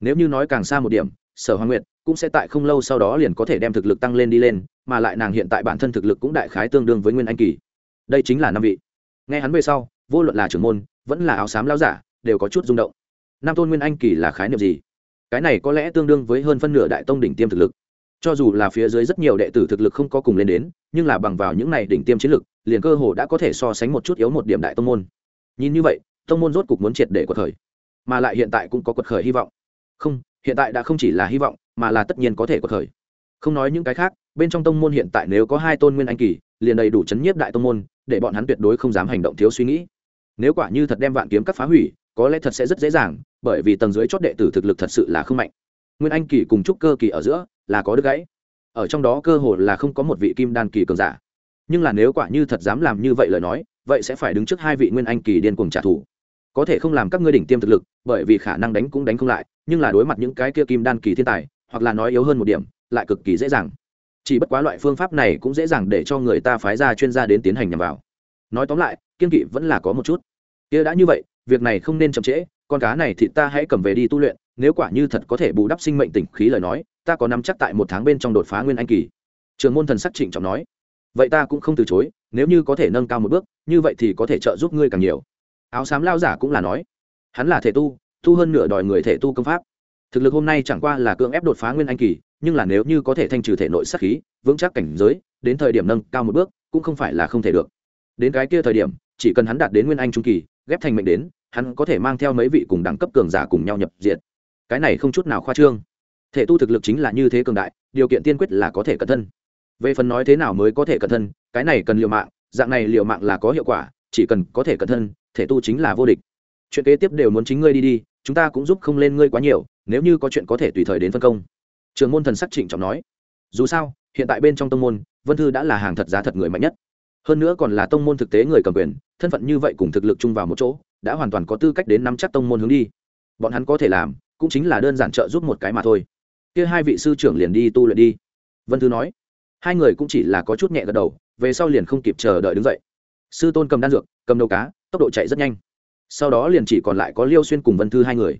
Nếu như nói càng xa một điểm, sở hoàng nguyệt cũng sẽ tại không lâu sau đó liền có thể đem thực lực tăng lên đi lên, mà lại nàng hiện tại bản thân thực lực cũng đại khái tương đương với nguyên anh kỳ. Đây chính là năm vị. Nghe hắn về sau, vô luận là trưởng môn, vẫn là áo xám lao giả, đều có chút rung động. Nam tôn nguyên anh kỳ là khái niệm gì? Cái này có lẽ tương đương với hơn phân nửa đại tông đỉnh tiêm thực lực. Cho dù là phía dưới rất nhiều đệ tử thực lực không có cùng lên đến, nhưng là bằng vào những này đỉnh tiêm chiến lực, liền cơ hồ đã có thể so sánh một chút yếu một điểm đại tông môn. Nhìn như vậy, tông môn rốt cục muốn triệt để quật khởi. Mà lại hiện tại cũng có quật khởi hy vọng. Không, hiện tại đã không chỉ là hy vọng mà là tất nhiên có thể có thời. Không nói những cái khác, bên trong tông môn hiện tại nếu có hai tôn nguyên anh kỳ, liền đầy đủ chấn nhiếp đại tông môn, để bọn hắn tuyệt đối không dám hành động thiếu suy nghĩ. Nếu quả như thật đem vạn kiếm các phá hủy, có lẽ thật sẽ rất dễ dàng, bởi vì tầng dưới chót đệ tử thực lực thật sự là không mạnh. Nguyên anh kỳ cùng trúc cơ kỳ ở giữa là có đứt gãy. Ở trong đó cơ hồ là không có một vị kim đan kỳ cường giả. Nhưng là nếu quả như thật dám làm như vậy lời nói, vậy sẽ phải đứng trước hai vị nguyên anh kỳ điên cuồng trả thù. Có thể không làm các ngươi đỉnh tiêm thực lực, bởi vì khả năng đánh cũng đánh không lại, nhưng là đối mặt những cái kia kim đan kỳ thiên tài hoặc là nói yếu hơn một điểm, lại cực kỳ dễ dàng. Chỉ bất quá loại phương pháp này cũng dễ dàng để cho người ta phái ra chuyên gia đến tiến hành nhằm vào. Nói tóm lại, kiên kỵ vẫn là có một chút. Kia đã như vậy, việc này không nên chậm trễ, con cá này thì ta hãy cầm về đi tu luyện, nếu quả như thật có thể bù đắp sinh mệnh tỉnh khí lời nói, ta có nắm chắc tại một tháng bên trong đột phá nguyên anh kỳ. Trường môn thần sắc trịnh trọng nói. Vậy ta cũng không từ chối, nếu như có thể nâng cao một bước, như vậy thì có thể trợ giúp ngươi càng nhiều. Áo xám lao giả cũng là nói. Hắn là thể tu tu hơn nửa đòi người thể tu công pháp thực lực hôm nay chẳng qua là cưỡng ép đột phá nguyên anh kỳ, nhưng là nếu như có thể thanh trừ thể nội sát khí, vững chắc cảnh giới, đến thời điểm nâng cao một bước, cũng không phải là không thể được. Đến cái kia thời điểm, chỉ cần hắn đạt đến nguyên anh trung kỳ, ghép thành mệnh đến, hắn có thể mang theo mấy vị cùng đẳng cấp cường giả cùng nhau nhập diện. Cái này không chút nào khoa trương. Thể tu thực lực chính là như thế cường đại, điều kiện tiên quyết là có thể cẩn thân. Về phần nói thế nào mới có thể cẩn thân, cái này cần liều mạng, dạng này liều mạng là có hiệu quả, chỉ cần có thể cẩn thân, thể tu chính là vô địch. Chuyện kế tiếp đều muốn chính ngươi đi đi, chúng ta cũng giúp không lên ngươi quá nhiều nếu như có chuyện có thể tùy thời đến phân công. Trường môn thần sắc trịnh trọng nói, dù sao, hiện tại bên trong tông môn, vân thư đã là hàng thật giá thật người mạnh nhất. Hơn nữa còn là tông môn thực tế người cầm quyền, thân phận như vậy cùng thực lực chung vào một chỗ, đã hoàn toàn có tư cách đến nắm chắc tông môn hướng đi. Bọn hắn có thể làm, cũng chính là đơn giản trợ giúp một cái mà thôi. Kia hai vị sư trưởng liền đi tu luyện đi. Vân thư nói, hai người cũng chỉ là có chút nhẹ gật đầu, về sau liền không kịp chờ đợi đứng dậy. Sư tôn cầm đan dược, cầm đầu cá, tốc độ chạy rất nhanh. Sau đó liền chỉ còn lại có liêu xuyên cùng vân thư hai người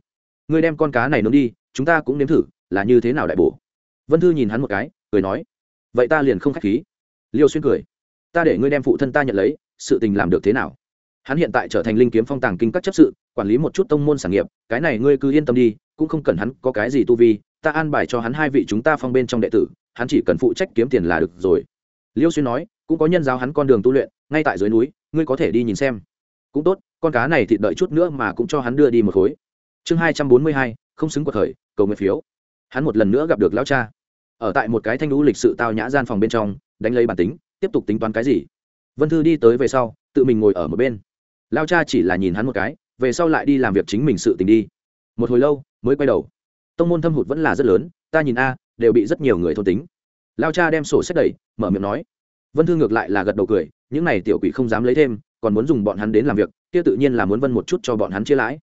ngươi đem con cá này nướng đi, chúng ta cũng nếm thử, là như thế nào đại bổ? Vân thư nhìn hắn một cái, cười nói, vậy ta liền không k h á c h khí. Liêu xuyên cười, ta để ngươi đem phụ thân ta nhận lấy, sự tình làm được thế nào? Hắn hiện tại trở thành linh kiếm phong tàng kinh các chấp sự, quản lý một chút tông môn sản nghiệp, cái này ngươi cứ yên tâm đi, cũng không cần hắn có cái gì tu vi, ta an bài cho hắn hai vị chúng ta phong bên trong đệ tử, hắn chỉ cần phụ trách kiếm tiền là được rồi. Liêu xuyên nói, cũng có nhân giáo hắn con đường tu luyện, ngay tại dưới núi, ngươi có thể đi nhìn xem. Cũng tốt, con cá này thì đợi chút nữa mà cũng cho hắn đưa đi một khối chương hai trăm bốn mươi hai, không xứng cuộc khởi, cầu nguyện phiếu. Hắn một lần nữa gặp được lão cha. Ở tại một cái thanh lũ lịch sự tao nhã gian phòng bên trong, đánh lấy bản tính, tiếp tục tính toán cái gì? Vân thư đi tới về sau, tự mình ngồi ở một bên. Lao cha chỉ là nhìn hắn một cái, về sau lại đi làm việc chính mình sự tình đi. Một hồi lâu, mới quay đầu. Tông môn thâm hụt vẫn là rất lớn, ta nhìn a, đều bị rất nhiều người thôn tính. Lao cha đem sổ sách đẩy, mở miệng nói. Vân thư ngược lại là gật đầu cười, những này tiểu quỷ không dám lấy thêm, còn muốn dùng bọn hắn đến làm việc, kia tự nhiên là muốn vân một chút cho bọn hắn chia lãi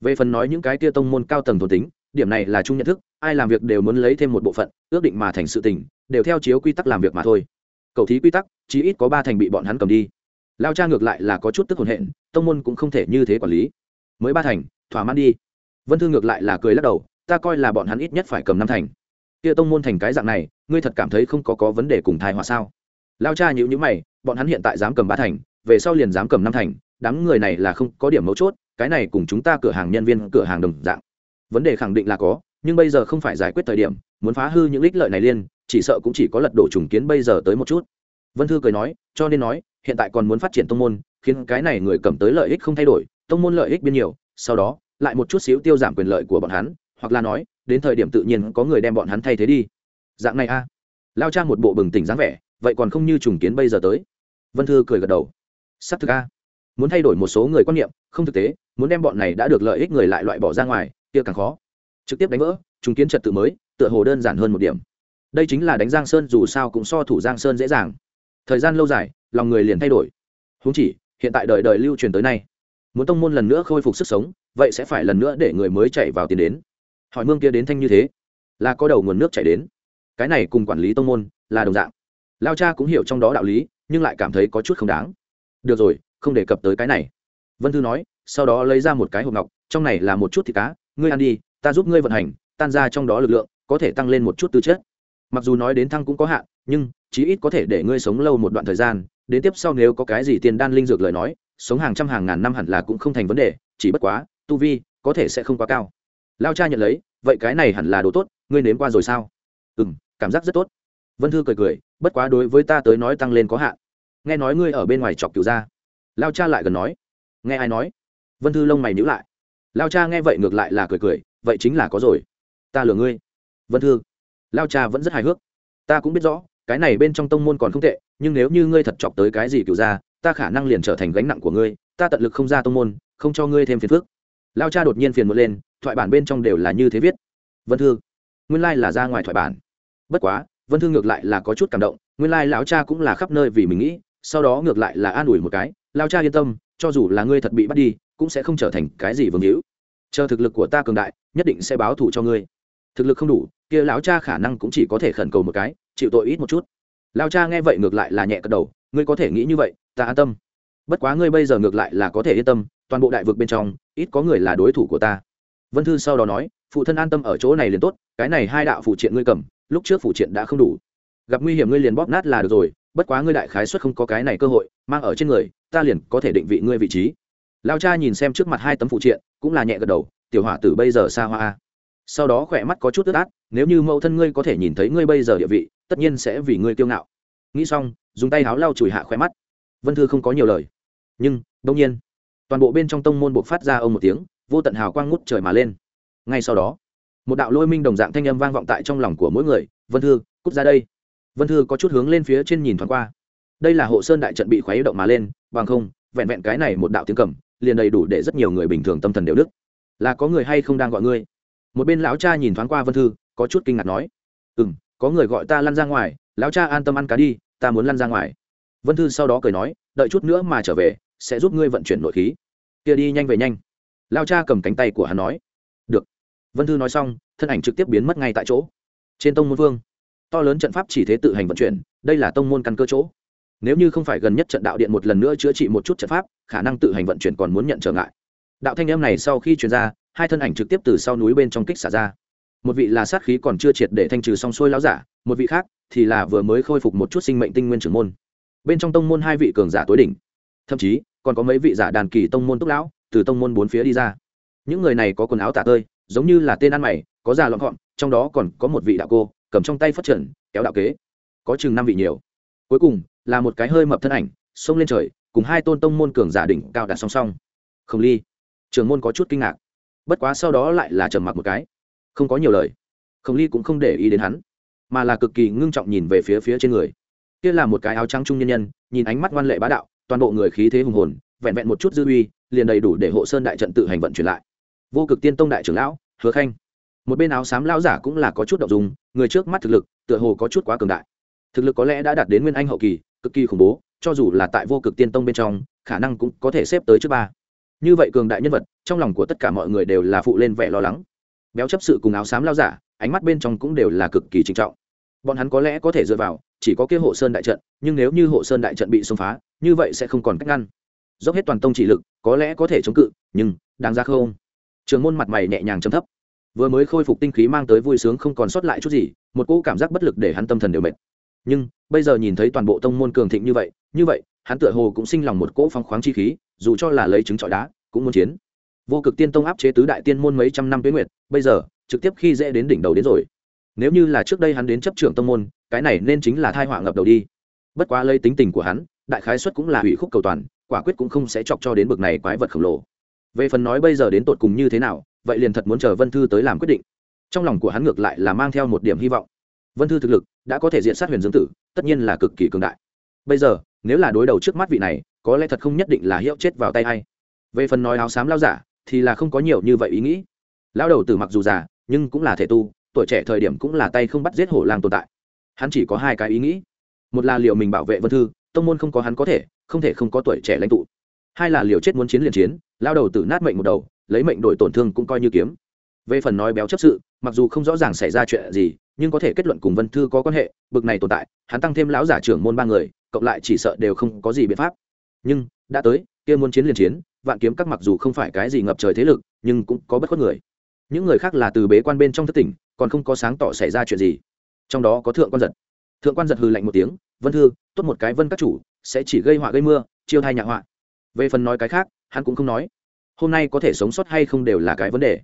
về phần nói những cái tia tông môn cao tầng thôn tính, điểm này là chung nhận thức, ai làm việc đều muốn lấy thêm một bộ phận, ước định mà thành sự tình, đều theo chiếu quy tắc làm việc mà thôi. Cầu thí quy tắc, chí ít có ba thành bị bọn hắn cầm đi. Lao cha ngược lại là có chút tức hồn hện, tông môn cũng không thể như thế quản lý. Mới ba thành, thỏa mãn đi. Vân thư ngược lại là cười lắc đầu, ta coi là bọn hắn ít nhất phải cầm năm thành. Kia tông môn thành cái dạng này, ngươi thật cảm thấy không có có vấn đề cùng thai họa sao? Lao cha nhữ nhữ mày, bọn hắn hiện tại dám cầm ba thành, về sau liền dám cầm năm thành, đám người này là không có điểm mấu chốt cái này cùng chúng ta cửa hàng nhân viên cửa hàng đồng dạng. Vấn đề khẳng định là có, nhưng bây giờ không phải giải quyết thời điểm, muốn phá hư những ích lợi này liên chỉ sợ cũng chỉ có lật đổ trùng kiến bây giờ tới một chút. Vân thư cười nói, cho nên nói, hiện tại còn muốn phát triển tông môn, khiến cái này người cầm tới lợi ích không thay đổi, tông môn lợi ích biên nhiều, sau đó, lại một chút xíu tiêu giảm quyền lợi của bọn hắn, hoặc là nói, đến thời điểm tự nhiên có người đem bọn hắn thay thế đi. Dạng này a. Lao cha một bộ bừng tỉnh dáng vẻ, vậy còn không như trùng kiến bây giờ tới. Vân thư cười gật đầu. S ắ c thực a. Muốn thay đổi một số người quan niệm, không thực tế muốn đem bọn này đã được lợi ích người lại loại bỏ ra ngoài, kia càng khó. Trực tiếp đánh vỡ, trùng kiến trật tự mới, tựa hồ đơn giản hơn một điểm. Đây chính là đánh giang sơn, dù sao cũng so thủ giang sơn dễ dàng. Thời gian lâu dài, lòng người liền thay đổi. Húng chỉ, hiện tại đời đời lưu truyền tới nay. Muốn tông môn lần nữa khôi phục sức sống, vậy sẽ phải lần nữa để người mới chạy vào tiền đến. Hỏi mương kia đến thanh như thế, là có đầu nguồn nước chảy đến. Cái này cùng quản lý tông môn, là đồng dạng. Lao cha cũng hiểu trong đó đạo lý, nhưng lại cảm thấy có chút không đáng. Được rồi, không đề cập tới cái này. Vân thư nói sau đó lấy ra một cái hộp ngọc, trong này là một chút thịt cá, ngươi ăn đi, ta giúp ngươi vận hành, tan ra trong đó lực lượng, có thể tăng lên một chút tư chất. Mặc dù nói đến thăng cũng có hạn, nhưng chí ít có thể để ngươi sống lâu một đoạn thời gian, đến tiếp sau nếu có cái gì tiền đan linh dược lời nói, sống hàng trăm hàng ngàn năm hẳn là cũng không thành vấn đề, chỉ bất quá, tu vi có thể sẽ không quá cao. Lao cha nhận lấy, vậy cái này hẳn là đồ tốt, ngươi nếm qua rồi sao? Ừ m cảm giác rất tốt. Vân thư cười cười, bất quá đối với ta tới nói tăng lên có hạn. Nghe nói ngươi ở bên ngoài chọc cựu ra lao cha lại gần nói. Nghe ai nói? Vân thư lông mày nhữ lại. Lao cha nghe vậy ngược lại là cười cười, vậy chính là có rồi. Ta lừa ngươi. Vân thư. Lao cha vẫn rất hài hước. Ta cũng biết rõ, cái này bên trong tông môn còn không tệ, nhưng nếu như ngươi thật chọc tới cái gì cựu ra, ta khả năng liền trở thành gánh nặng của ngươi, ta tận lực không ra tông môn, không cho ngươi thêm phiền phức. Lao cha đột nhiên phiền một lên, thoại bản bên trong đều là như thế viết. Vân thư. Nguyên lai là ra ngoài thoại bản. Bất quá, vân thư ngược lại là có chút cảm động, nguyên lai lão cha cũng là khắp nơi vì mình nghĩ, sau đó ngược lại là an ủi một cái, lao cha yên tâm, cho dù là ngươi thật bị bắt đi cũng sẽ không trở thành cái gì vương hữu. Chờ thực lực của ta cường đại, nhất định sẽ báo thù cho ngươi. Thực lực không đủ, kia lão cha khả năng cũng chỉ có thể khẩn cầu một cái, chịu tội ít một chút. Lao cha nghe vậy ngược lại là nhẹ cất đầu, ngươi có thể nghĩ như vậy, ta an tâm. Bất quá ngươi bây giờ ngược lại là có thể yên tâm, toàn bộ đại vực bên trong, ít có người là đối thủ của ta. Vân thư sau đó nói, phụ thân an tâm ở chỗ này liền tốt, cái này hai đạo phụ triện ngươi cầm, lúc trước phụ triện đã không đủ. Gặp nguy hiểm ngươi liền bóp nát là được rồi, bất quá ngươi đại khái xuất không có cái này cơ hội, mang ở trên người, ta liền có thể định vị ngươi vị trí lao cha nhìn xem trước mặt hai tấm phụ triện, cũng là nhẹ gật đầu, tiểu hỏa tử bây giờ xa hoa sau đó khỏe mắt có chút ướt át, nếu như mẫu thân ngươi có thể nhìn thấy ngươi bây giờ địa vị, tất nhiên sẽ vì ngươi kiêu ngạo. Nghĩ xong, dùng tay háo lau chùi hạ khỏe mắt. Vân thư không có nhiều lời. Nhưng đông nhiên, toàn bộ bên trong tông môn buộc phát ra ông một tiếng, vô tận hào quang ngút trời mà lên. Ngay sau đó, một đạo lôi minh đồng dạng thanh âm vang vọng tại trong lòng của mỗi người, vân thư, cút ra đây. Vân thư có chút hướng lên phía trên nhìn thoáng qua. Đây là hộ sơn đại trận bị khoáy động mà lên, bằng không, vẹn vẹn cái này một đạo tiếng cầm liền đầy đủ để rất nhiều người bình thường tâm thần đều đức. Là có người hay không đang gọi ngươi? Một bên lão cha nhìn thoáng qua vân thư, có chút kinh ngạc nói. Ừ m có người gọi ta lăn ra ngoài, lão cha an tâm ăn cá đi, ta muốn lăn ra ngoài. Vân thư sau đó cười nói, đợi chút nữa mà trở về, sẽ giúp ngươi vận chuyển nội khí. Kia đi nhanh về nhanh. Lao cha cầm cánh tay của hắn nói. Được. Vân thư nói xong, thân ảnh trực tiếp biến mất ngay tại chỗ. Trên tông môn vương, to lớn trận pháp chỉ thế tự hành vận chuyển, đây là tông môn căn cơ chỗ nếu như không phải gần nhất trận đạo điện một lần nữa chữa trị một chút trận pháp, khả năng tự hành vận chuyển còn muốn nhận trở ngại. Đạo thanh em này sau khi chuyển ra, hai thân ảnh trực tiếp từ sau núi bên trong kích xả ra. Một vị là sát khí còn chưa triệt để thanh trừ xong xuôi láo giả, một vị khác thì là vừa mới khôi phục một chút sinh mệnh tinh nguyên trưởng môn. Bên trong tông môn hai vị cường giả tối đỉnh. Thậm chí, còn có mấy vị giả đàn kỳ tông môn túc lão từ tông môn bốn phía đi ra. Những người này có quần áo tả tơi, giống như là tên ăn mày, có già lọn gọn, trong đó còn có một vị đạo cô, cầm trong tay phát triển kéo đạo kế. Có chừng năm vị nhiều. Cuối cùng là một cái hơi mập thân ảnh, xông lên trời, cùng hai tôn tông môn cường giả đỉnh cao đặt song song. Không ly trường môn có chút kinh ngạc. Bất quá sau đó lại là trầm mặc một cái. Không có nhiều lời. Không ly cũng không để ý đến hắn, mà là cực kỳ ngưng trọng nhìn về phía phía trên người. Kia là một cái áo trắng trung nhân nhân, nhìn ánh mắt ngoan lệ bá đạo, toàn bộ người khí thế hùng hồn, vẹn vẹn một chút dư uy, liền đầy đủ để hộ sơn đại trận tự hành vận chuyển lại. Vô cực tiên tông đại trưởng lão, hứa khanh. Một bên áo xám lão giả cũng là có chút động dùng người trước mắt thực lực, tựa hồ có chút quá cường đại. Thực lực có lẽ đã đạt đến nguyên anh hậu kỳ cực kỳ khủng bố, cho dù là tại vô cực tiên tông bên trong, khả năng cũng có thể xếp tới trước ba. Như vậy cường đại nhân vật, trong lòng của tất cả mọi người đều là phụ lên vẻ lo lắng. Béo chấp sự cùng áo xám lao giả, ánh mắt bên trong cũng đều là cực kỳ trinh trọng. Bọn hắn có lẽ có thể dựa vào, chỉ có kia hộ sơn đại trận, nhưng nếu như hộ sơn đại trận bị xông phá, như vậy sẽ không còn cách ngăn. Dốc hết toàn tông chỉ lực, có lẽ có thể chống cự, nhưng, đáng ra không. Trường môn mặt mày nhẹ nhàng chấm thấp. Vừa mới khôi phục tinh khí mang tới vui sướng không còn sót lại chút gì, một cỗ cảm giác bất lực để hắn tâm thần đều mệt nhưng, bây giờ nhìn thấy toàn bộ tông môn cường thịnh như vậy như vậy, hắn tựa hồ cũng sinh lòng một cỗ phong khoáng chi khí, dù cho là lấy trứng trọi đá, cũng muốn chiến. Vô cực tiên tông áp chế tứ đại tiên môn mấy trăm năm tuyến nguyệt, bây giờ, trực tiếp khi dễ đến đỉnh đầu đến rồi. Nếu như là trước đây hắn đến chấp trưởng tông môn, cái này nên chính là thai họa ngập đầu đi. Bất quá lấy tính tình của hắn, đại khái xuất cũng là hủy khúc cầu toàn, quả quyết cũng không sẽ chọc cho đến bực này quái vật khổng lồ. Về phần nói bây giờ đến tột cùng như thế nào, vậy liền thật muốn chờ vân thư tới làm quyết định. Trong lòng của hắn ngược lại là mang theo một điểm hy vọng vân thư thực lực đã có thể diện sát huyền dương tử, tất nhiên là cực kỳ cường đại. Bây giờ, nếu là đối đầu trước mắt vị này, có lẽ thật không nhất định là hiệu chết vào tay a i về phần nói áo xám lao giả, thì là không có nhiều như vậy ý nghĩ. Lao đầu tử mặc dù già, nhưng cũng là thể tu, tuổi trẻ thời điểm cũng là tay không bắt giết hổ lang tồn tại. Hắn chỉ có hai cái ý nghĩ. Một là liệu mình bảo vệ vân thư, tông môn không có hắn có thể, không thể không có tuổi trẻ lãnh tụ. Hai là liều chết muốn chiến liền chiến lao đầu tử nát mệnh một đầu, lấy mệnh đổi tổn thương cũng coi như kiếm. Về phần nói béo chấp sự, mặc dù không rõ ràng xảy ra chuyện gì nhưng có thể kết luận cùng vân thư có quan hệ, bực này tồn tại, hắn tăng thêm lão giả trưởng môn ba người, cộng lại chỉ sợ đều không có gì biện pháp. Nhưng, đã tới, kia muốn chiến liền chiến, vạn kiếm các mặc dù không phải cái gì ngập trời thế lực, nhưng cũng có bất khuất người. Những người khác là từ bế quan bên trong thất tỉnh, còn không có sáng tỏ xảy ra chuyện gì. Trong đó có thượng quan giật. Thượng quan giật hừ lạnh một tiếng, vân thư, tốt một cái vân các chủ, sẽ chỉ gây họa gây mưa, chiêu thai nhạ họa. Về phần nói cái khác, hắn cũng không nói. Hôm nay có thể sống sót hay không đều là cái vấn đề.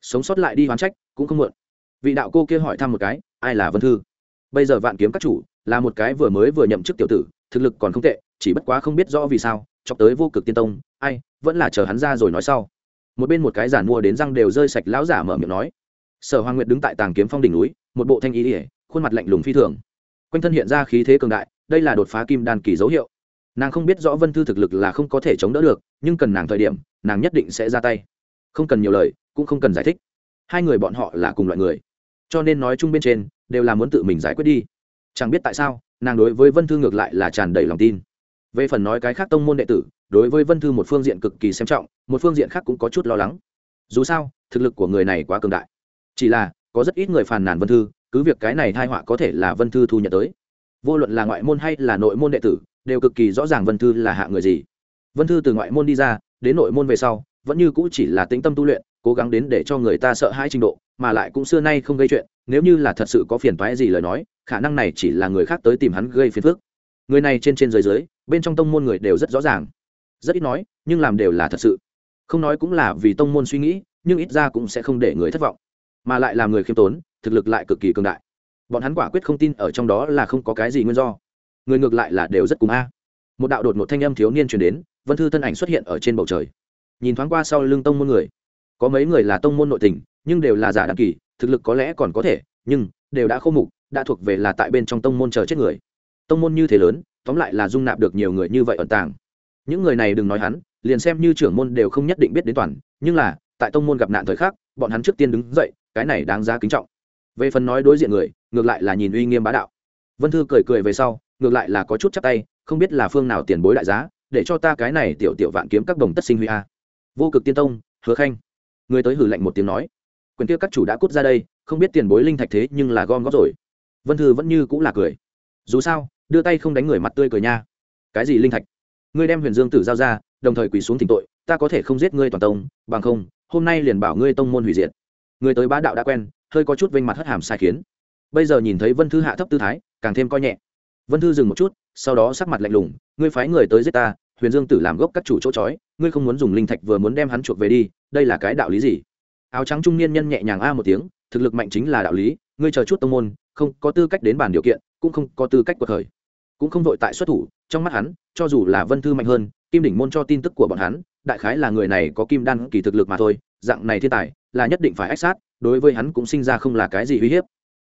Sống sót lại đi hoán trách, cũng không muộn vị đạo cô kia hỏi thăm một cái, ai là vân thư? Bây giờ vạn kiếm các chủ là một cái vừa mới vừa nhậm chức tiểu tử, thực lực còn không tệ, chỉ bất quá không biết rõ vì sao, chọc tới vô cực tiên tông, ai, vẫn là chờ hắn ra rồi nói sau. Một bên một cái giản mua đến răng đều rơi sạch lão giả mở miệng nói. Sở hoàng nguyệt đứng tại tàng kiếm phong đỉnh núi, một bộ thanh ý ỉa, khuôn mặt lạnh lùng phi thường. Quanh thân hiện ra khí thế cường đại, đây là đột phá kim đan kỳ dấu hiệu. Nàng không biết rõ vân thư thực lực là không có thể chống đỡ được, nhưng cần nàng thời điểm, nàng nhất định sẽ ra tay. Không cần nhiều lời, cũng không cần giải thích. Hai người bọn họ là cùng loại người cho nên nói chung bên trên, đều là muốn tự mình giải quyết đi. Chẳng biết tại sao, nàng đối với vân thư ngược lại là tràn đầy lòng tin. Về phần nói cái khác tông môn đệ tử, đối với vân thư một phương diện cực kỳ xem trọng, một phương diện khác cũng có chút lo lắng. Dù sao, thực lực của người này quá cường đại. Chỉ là, có rất ít người phàn nàn vân thư, cứ việc cái này thai họa có thể là vân thư thu nhận tới. Vô luận là ngoại môn hay là nội môn đệ tử, đều cực kỳ rõ ràng vân thư là hạ người gì. Vân thư từ ngoại môn đi ra, đến nội môn về sau, vẫn như cũ chỉ là tĩnh tâm tu luyện cố gắng đến để cho người ta sợ hãi trình độ, mà lại cũng xưa nay không gây chuyện, nếu như là thật sự có phiền toái gì lời nói, khả năng này chỉ là người khác tới tìm hắn gây phiền phức. Người này trên trên dưới dưới, bên trong tông môn người đều rất rõ ràng. Rất ít nói, nhưng làm đều là thật sự. Không nói cũng là vì tông môn suy nghĩ, nhưng ít ra cũng sẽ không để người thất vọng. Mà lại làm người khiêm tốn, thực lực lại cực kỳ cường đại. Bọn hắn quả quyết không tin ở trong đó là không có cái gì nguyên do. Người ngược lại là đều rất cùng a. Một đạo đột một thanh âm thiếu niên truyền đến, vân thư thân ảnh xuất hiện ở trên bầu trời. Nhìn thoáng qua sau lưng tông môn người có mấy người là tông môn nội tình, nhưng đều là giả đăng kỳ, thực lực có lẽ còn có thể, nhưng đều đã khô mục, đã thuộc về là tại bên trong tông môn chờ chết người. Tông môn như thế lớn, tóm lại là dung nạp được nhiều người như vậy ẩn tàng. Những người này đừng nói hắn, liền xem như trưởng môn đều không nhất định biết đến toàn, nhưng là, tại tông môn gặp nạn thời khắc, bọn hắn trước tiên đứng dậy, cái này đáng giá kính trọng. Về phần nói đối diện người, ngược lại là nhìn uy nghiêm bá đạo. Vân thư cười cười về sau, ngược lại là có chút chắc tay, không biết là phương nào tiền bối đại giá, để cho ta cái này tiểu tiểu vạn kiếm các đồng tất sinh huy a. Vô cực tiên tông, hứa khanh người tới hử lạnh một tiếng nói, quyền kia các chủ đã cút ra đây, không biết tiền bối linh thạch thế nhưng là gom góp rồi. Vân thư vẫn như cũng là cười, dù sao, đưa tay không đánh người mặt tươi cười nha. Cái gì linh thạch? Ngươi đem huyền dương tử giao ra, đồng thời quỳ xuống thỉnh tội, ta có thể không giết ngươi toàn tông, bằng không, hôm nay liền bảo ngươi tông môn hủy diệt. Người tới bá đạo đã quen, hơi có chút vênh mặt hất hàm sai khiến. Bây giờ nhìn thấy vân thư hạ thấp tư thái, càng thêm coi nhẹ. Vân thư dừng một chút, sau đó sắc mặt lạnh lùng, ngươi phái người tới giết ta, huyền dương tử làm gốc các chủ chỗ trói ngươi không muốn dùng linh thạch vừa muốn đem hắn chuộc về đi, đây là cái đạo lý gì? Áo trắng trung niên nhân nhẹ nhàng a một tiếng, thực lực mạnh chính là đạo lý, ngươi chờ chút tông môn, không có tư cách đến bàn điều kiện, cũng không có tư cách cuộc khởi. Cũng không vội tại xuất thủ, trong mắt hắn, cho dù là vân thư mạnh hơn, kim đỉnh môn cho tin tức của bọn hắn, đại khái là người này có kim đan kỳ thực lực mà thôi, dạng này thiên tài, là nhất định phải ách sát, đối với hắn cũng sinh ra không là cái gì uy hiếp.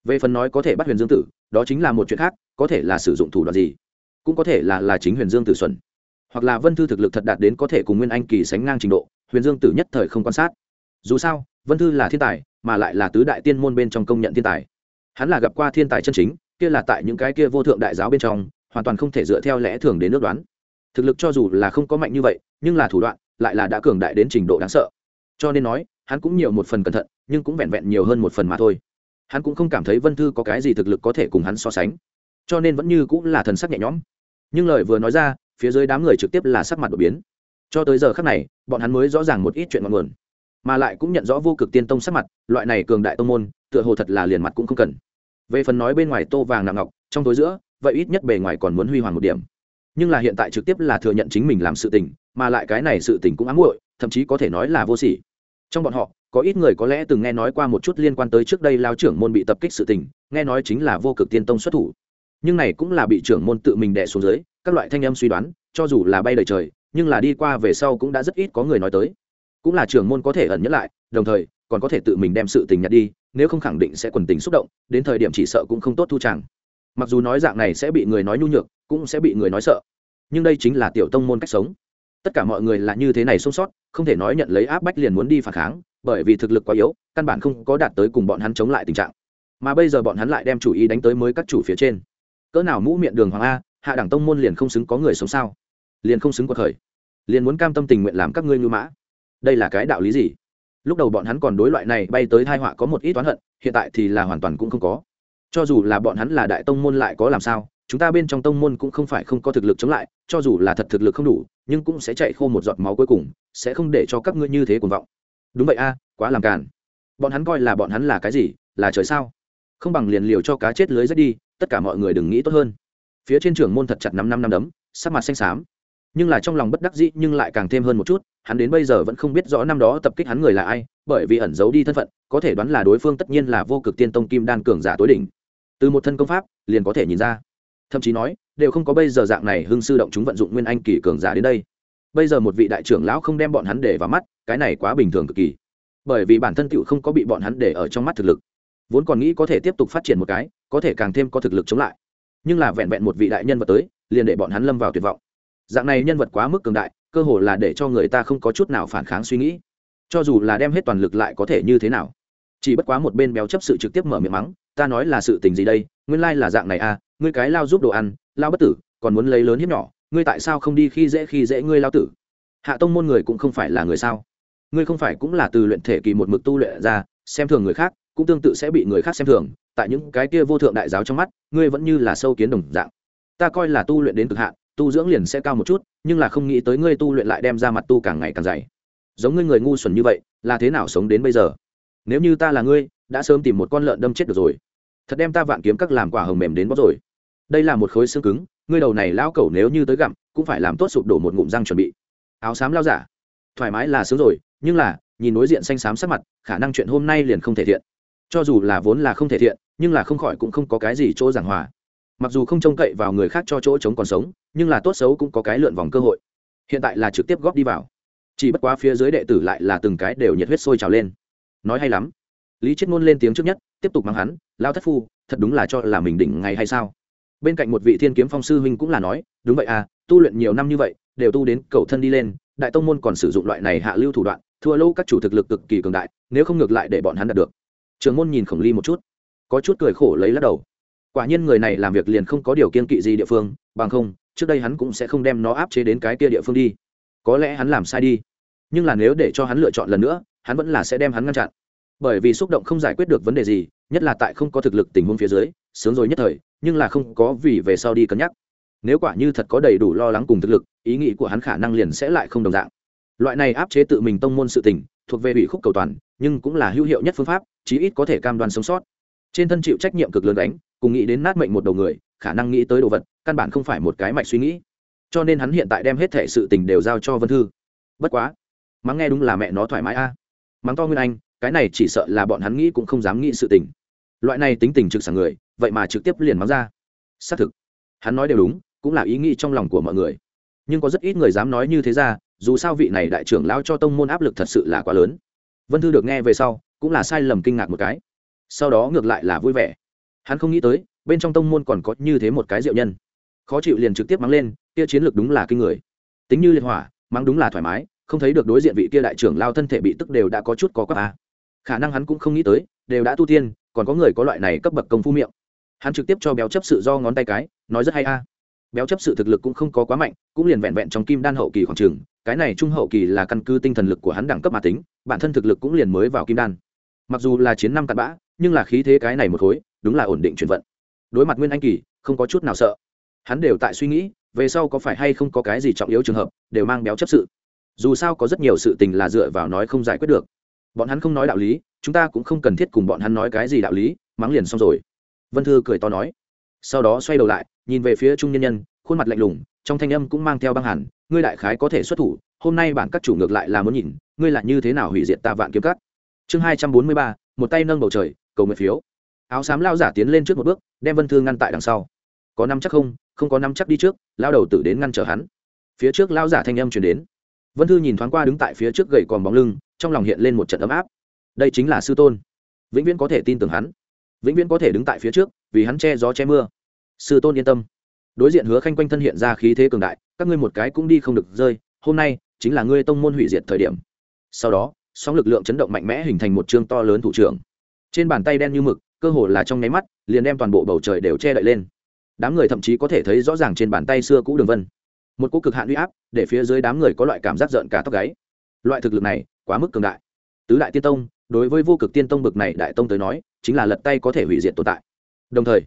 Về phần nói có thể bắt huyền dương tử, đó chính là một chuyện khác, có thể là sử dụng thủ đoạn gì? Cũng có thể là là chính huyền dương tử xuân hoặc là vân thư thực lực thật đạt đến có thể cùng nguyên anh kỳ sánh ngang trình độ, huyền dương tử nhất thời không quan sát. Dù sao, vân thư là thiên tài, mà lại là tứ đại tiên môn bên trong công nhận thiên tài. Hắn là gặp qua thiên tài chân chính, kia là tại những cái kia vô thượng đại giáo bên trong, hoàn toàn không thể dựa theo lẽ thường đến nước đoán. Thực lực cho dù là không có mạnh như vậy, nhưng là thủ đoạn lại là đã cường đại đến trình độ đáng sợ. Cho nên nói, hắn cũng nhiều một phần cẩn thận, nhưng cũng vẹn vẹn nhiều hơn một phần mà thôi. Hắn cũng không cảm thấy vân thư có cái gì thực lực có thể cùng hắn so sánh. Cho nên vẫn như cũng là thần sắc nhẹ nhõm. Nhưng lời vừa nói ra phía dưới đám người trực tiếp là sắc mặt đột biến. Cho tới giờ khác này, bọn hắn mới rõ ràng một ít chuyện ngọn nguồn, mà lại cũng nhận rõ vô cực tiên tông sắc mặt, loại này cường đại tông môn, tựa hồ thật là liền mặt cũng không cần. Về phần nói bên ngoài tô vàng nặng ngọc, trong tối giữa, vậy ít nhất bề ngoài còn muốn huy hoàng một điểm. Nhưng là hiện tại trực tiếp là thừa nhận chính mình làm sự tình, mà lại cái này sự tình cũng ám muội, thậm chí có thể nói là vô sỉ. Trong bọn họ, có ít người có lẽ từng nghe nói qua một chút liên quan tới trước đây lao trưởng môn bị tập kích sự tình, nghe nói chính là vô cực tiên tông xuất thủ. Nhưng này cũng là bị trưởng môn tự mình đè xuống dưới các loại thanh âm suy đoán, cho dù là bay đầy trời, nhưng là đi qua về sau cũng đã rất ít có người nói tới. Cũng là trưởng môn có thể ẩn nhất lại, đồng thời, còn có thể tự mình đem sự tình nhặt đi, nếu không khẳng định sẽ quần tình xúc động, đến thời điểm chỉ sợ cũng không tốt thu tràng mặc dù nói dạng này sẽ bị người nói nhu nhược, cũng sẽ bị người nói sợ. Nhưng đây chính là tiểu tông môn cách sống. Tất cả mọi người là như thế này sống sót, không thể nói nhận lấy áp bách liền muốn đi phản kháng, bởi vì thực lực quá yếu, căn bản không có đạt tới cùng bọn hắn chống lại tình trạng. Mà bây giờ bọn hắn lại đem chủ ý đánh tới mới các chủ phía trên. Cỡ nào mũ miệng đường hoàng a hạ đẳng tông môn liền không xứng có người sống sao? Liền không xứng cuộc khởi. Liền muốn cam tâm tình nguyện làm các ngươi như mã. Đây là cái đạo lý gì? Lúc đầu bọn hắn còn đối loại này bay tới thai họa có một ít oán hận, hiện tại thì là hoàn toàn cũng không có. Cho dù là bọn hắn là đại tông môn lại có làm sao? Chúng ta bên trong tông môn cũng không phải không có thực lực chống lại, cho dù là thật thực lực không đủ, nhưng cũng sẽ chạy khô một giọt máu cuối cùng, sẽ không để cho các ngươi như thế cuồng vọng. Đúng vậy a, quá làm càn. Bọn hắn coi là bọn hắn là cái gì? Là trời sao? Không bằng liền liều cho cá chết lưới rách đi, tất cả mọi người đừng nghĩ tốt hơn phía trên trưởng môn thật chặt năm năm năm đấm, sắc mặt xanh xám. Nhưng là trong lòng bất đắc dĩ nhưng lại càng thêm hơn một chút, hắn đến bây giờ vẫn không biết rõ năm đó tập kích hắn người là ai, bởi vì ẩn giấu đi thân phận, có thể đoán là đối phương tất nhiên là vô cực tiên tông kim đan cường giả tối đỉnh. Từ một thân công pháp, liền có thể nhìn ra. Thậm chí nói, đều không có bây giờ dạng này hưng sư động chúng vận dụng nguyên anh kỳ cường giả đến đây. Bây giờ một vị đại trưởng lão không đem bọn hắn để vào mắt, cái này quá bình thường cực kỳ. Bởi vì bản thân tựu không có bị bọn hắn để ở trong mắt thực lực. Vốn còn nghĩ có thể tiếp tục phát triển một cái, có thể càng thêm có thực lực chống lại nhưng là vẹn vẹn một vị đại nhân vật tới, liền để bọn hắn lâm vào tuyệt vọng. Dạng này nhân vật quá mức cường đại, cơ hồ là để cho người ta không có chút nào phản kháng suy nghĩ. Cho dù là đem hết toàn lực lại có thể như thế nào? Chỉ bất quá một bên béo chấp sự trực tiếp mở miệng mắng, ta nói là sự tình gì đây? Nguyên lai là dạng này à ngươi cái lao giúp đồ ăn, lao bất tử, còn muốn lấy lớn hiếp nhỏ, ngươi tại sao không đi khi dễ khi dễ ngươi lao tử? Hạ tông môn người cũng không phải là người sao? Ngươi không phải cũng là từ luyện thể kỳ một mực tu luyện ra, xem thường người khác cũng tương tự sẽ bị người khác xem thường, tại những cái kia vô thượng đại giáo trong mắt, ngươi vẫn như là sâu kiến đồng dạng. Ta coi là tu luyện đến cực hạn, tu dưỡng liền sẽ cao một chút, nhưng là không nghĩ tới ngươi tu luyện lại đem ra mặt tu càng ngày càng dày. Giống ngươi người ngu xuẩn như vậy, là thế nào sống đến bây giờ? Nếu như ta là ngươi, đã sớm tìm một con lợn đâm chết được rồi. Thật đem ta vạn kiếm các làm quả hồng mềm đến bóc rồi. Đây là một khối xương cứng, ngươi đầu này lao cẩu nếu như tới gặm, cũng phải làm tốt sụp đổ một ngụm răng chuẩn bị. Áo xám lao giả. Thoải mái là sướng rồi, nhưng là, nhìn đối diện xanh xám sắc mặt, khả năng chuyện hôm nay liền không thể thiện cho dù là vốn là không thể thiện, nhưng là không khỏi cũng không có cái gì chỗ giảng hòa. Mặc dù không trông cậy vào người khác cho chỗ chống còn sống, nhưng là tốt xấu cũng có cái lượn vòng cơ hội. Hiện tại là trực tiếp góp đi vào. Chỉ bất quá phía dưới đệ tử lại là từng cái đều nhiệt huyết sôi trào lên. Nói hay lắm. Lý chết ngôn lên tiếng trước nhất, tiếp tục mang hắn lao thất phu, thật đúng là cho là mình đỉnh ngay hay sao? Bên cạnh một vị thiên kiếm phong sư huynh cũng là nói, đúng vậy à tu luyện nhiều năm như vậy, đều tu đến cầu thân đi lên, đại tông môn còn sử dụng loại này hạ lưu thủ đoạn, thua lâu các chủ thực lực cực kỳ cường đại, nếu không ngược lại để bọn hắn đạt được trường môn nhìn khổng ly một chút, có chút cười khổ lấy lắc đầu. Quả nhiên người này làm việc liền không có điều kiên kỵ gì địa phương, bằng không, trước đây hắn cũng sẽ không đem nó áp chế đến cái kia địa phương đi. Có lẽ hắn làm sai đi. Nhưng là nếu để cho hắn lựa chọn lần nữa, hắn vẫn là sẽ đem hắn ngăn chặn. Bởi vì xúc động không giải quyết được vấn đề gì, nhất là tại không có thực lực tình huống phía dưới, sướng rồi nhất thời, nhưng là không có vì về sau đi cân nhắc. Nếu quả như thật có đầy đủ lo lắng cùng thực lực, ý nghĩ của hắn khả năng liền sẽ lại không đồng dạng. Loại này áp chế tự mình tông môn sự tình thuộc về ủy khúc cầu toàn, nhưng cũng là hữu hiệu nhất phương pháp, chí ít có thể cam đoan sống sót. Trên thân chịu trách nhiệm cực lớn đánh cùng nghĩ đến nát mệnh một đầu người, khả năng nghĩ tới đồ vật, căn bản không phải một cái mạch suy nghĩ. Cho nên hắn hiện tại đem hết thể sự tình đều giao cho vân thư. Bất quá, mắng nghe đúng là mẹ nó thoải mái a. Mắng to nguyên anh, cái này chỉ sợ là bọn hắn nghĩ cũng không dám nghĩ sự tình. Loại này tính tình trực sảng người, vậy mà trực tiếp liền mắng ra. Xác thực, hắn nói đều đúng, cũng là ý nghĩ trong lòng của mọi người. Nhưng có rất ít người dám nói như thế ra dù sao vị này đại trưởng lao cho tông môn áp lực thật sự là quá lớn. Vân thư được nghe về sau, cũng là sai lầm kinh ngạc một cái. Sau đó ngược lại là vui vẻ. Hắn không nghĩ tới, bên trong tông môn còn có như thế một cái diệu nhân. Khó chịu liền trực tiếp mắng lên, kia chiến lược đúng là kinh người. Tính như liệt hỏa, mắng đúng là thoải mái, không thấy được đối diện vị kia đại trưởng lao thân thể bị tức đều đã có chút có cấp a à. khả năng hắn cũng không nghĩ tới, đều đã tu tiên, còn có người có loại này cấp bậc công phu miệng. Hắn trực tiếp cho béo chấp sự do ngón tay cái, nói rất hay a béo chấp sự thực lực cũng không có quá mạnh, cũng liền vẹn vẹn trong kim đan hậu kỳ khoảng trường cái này trung hậu kỳ là căn cứ tinh thần lực của hắn đẳng cấp mà tính, bản thân thực lực cũng liền mới vào kim đan. Mặc dù là chiến năm cặn bã, nhưng là khí thế cái này một khối, đúng là ổn định chuyển vận. Đối mặt nguyên anh kỳ, không có chút nào sợ. Hắn đều tại suy nghĩ, về sau có phải hay không có cái gì trọng yếu trường hợp, đều mang béo chấp sự. Dù sao có rất nhiều sự tình là dựa vào nói không giải quyết được. Bọn hắn không nói đạo lý, chúng ta cũng không cần thiết cùng bọn hắn nói cái gì đạo lý, mắng liền xong rồi. Vân thư cười to nói. Sau đó xoay đầu lại nhìn về phía trung nhân nhân, khuôn mặt lạnh lùng, trong thanh âm cũng mang theo băng hẳn ngươi đại khái có thể xuất thủ, hôm nay bản các chủ ngược lại là muốn nhìn, ngươi là như thế nào hủy diệt ta vạn kiếm cắt chương hai trăm bốn mươi ba, một tay nâng bầu trời, cầu nguyện phiếu. Áo xám lao giả tiến lên trước một bước, đem vân thư ngăn tại đằng sau. Có năm chắc không? Không có năm chắc đi trước lao đầu tử đến ngăn trở hắn. Phía trước lao giả thanh âm chuyển đến. Vân thư nhìn thoáng qua đứng tại phía trước gậy còn bóng lưng, trong lòng hiện lên một trận ấm áp. Đây chính là sư tôn. Vĩnh viễn có thể tin tưởng hắn. Vĩnh viễn có thể đứng tại phía trước, vì hắn che gió che mưa sư tôn yên tâm. Đối diện hứa khanh quanh thân hiện ra khí thế cường đại, các ngươi một cái cũng đi không được rơi, hôm nay chính là ngươi tông môn hủy diệt thời điểm. Sau đó, sóng lực lượng chấn động mạnh mẽ hình thành một chương to lớn thủ trưởng. Trên bàn tay đen như mực, cơ hồ là trong nháy mắt, liền đem toàn bộ bầu trời đều che đậy lên. Đám người thậm chí có thể thấy rõ ràng trên bàn tay xưa cũ đường vân. Một cỗ cực hạn uy áp, để phía dưới đám người có loại cảm giác giận cả tóc gáy. Loại thực lực này, quá mức cường đại. Tứ đại tiên tông, đối với vô cực tiên tông bực này đại tông tới nói, chính là lật tay có thể hủy diệt tồn tại. Đồng thời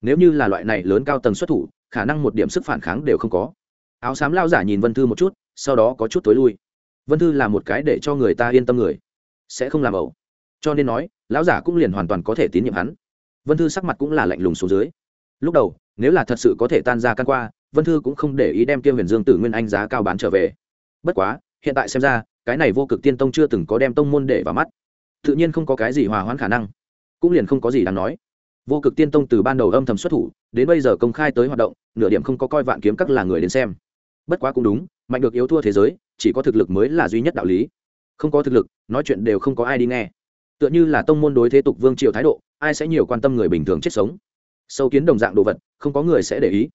nếu như là loại này lớn cao tầng xuất thủ, khả năng một điểm sức phản kháng đều không có. Áo xám lao giả nhìn vân thư một chút, sau đó có chút tối lui. Vân thư là một cái để cho người ta yên tâm người. Sẽ không làm ẩu. Cho nên nói, lão giả cũng liền hoàn toàn có thể tín nhiệm hắn. Vân thư sắc mặt cũng là lạnh lùng xuống dưới. Lúc đầu, nếu là thật sự có thể tan ra căn qua, vân thư cũng không để ý đem kia huyền dương tử nguyên anh giá cao bán trở về. Bất quá, hiện tại xem ra, cái này vô cực tiên tông chưa từng có đem tông môn để vào mắt. Tự nhiên không có cái gì hòa hoãn khả năng. Cũng liền không có gì đáng nói vô cực tiên tông từ ban đầu âm thầm xuất thủ, đến bây giờ công khai tới hoạt động, nửa điểm không có coi vạn kiếm các là người đến xem. Bất quá cũng đúng, mạnh được yếu thua thế giới, chỉ có thực lực mới là duy nhất đạo lý. Không có thực lực, nói chuyện đều không có ai đi nghe. Tựa như là tông môn đối thế tục vương triều thái độ, ai sẽ nhiều quan tâm người bình thường chết sống. Sâu kiến đồng dạng đồ vật, không có người sẽ để ý.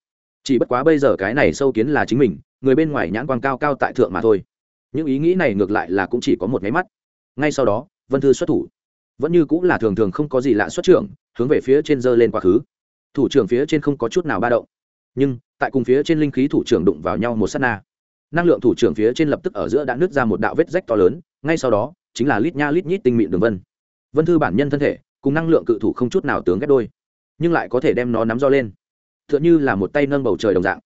Chỉ bất quá bây giờ cái này sâu kiến là chính mình, người bên ngoài nhãn quan cao cao tại thượng mà thôi. Những ý nghĩ này ngược lại là cũng chỉ có một máy mắt. Ngay sau đó, vân thư xuất thủ. Vẫn như cũng là thường thường không có gì lạ xuất trưởng hướng về phía trên dơ lên quá khứ. Thủ trưởng phía trên không có chút nào ba động. Nhưng, tại cùng phía trên linh khí thủ trưởng đụng vào nhau một s á t na, năng lượng thủ trưởng phía trên lập tức ở giữa đã nứt ra một đạo vết rách to lớn, ngay sau đó, chính là lít nha lít nhít tinh mịn đường vân. Vân thư bản nhân thân thể, cùng năng lượng cự thủ không chút nào tướng ghép đôi, nhưng lại có thể đem nó nắm do lên. Tựa như là một tay nâng bầu trời đồng dạng.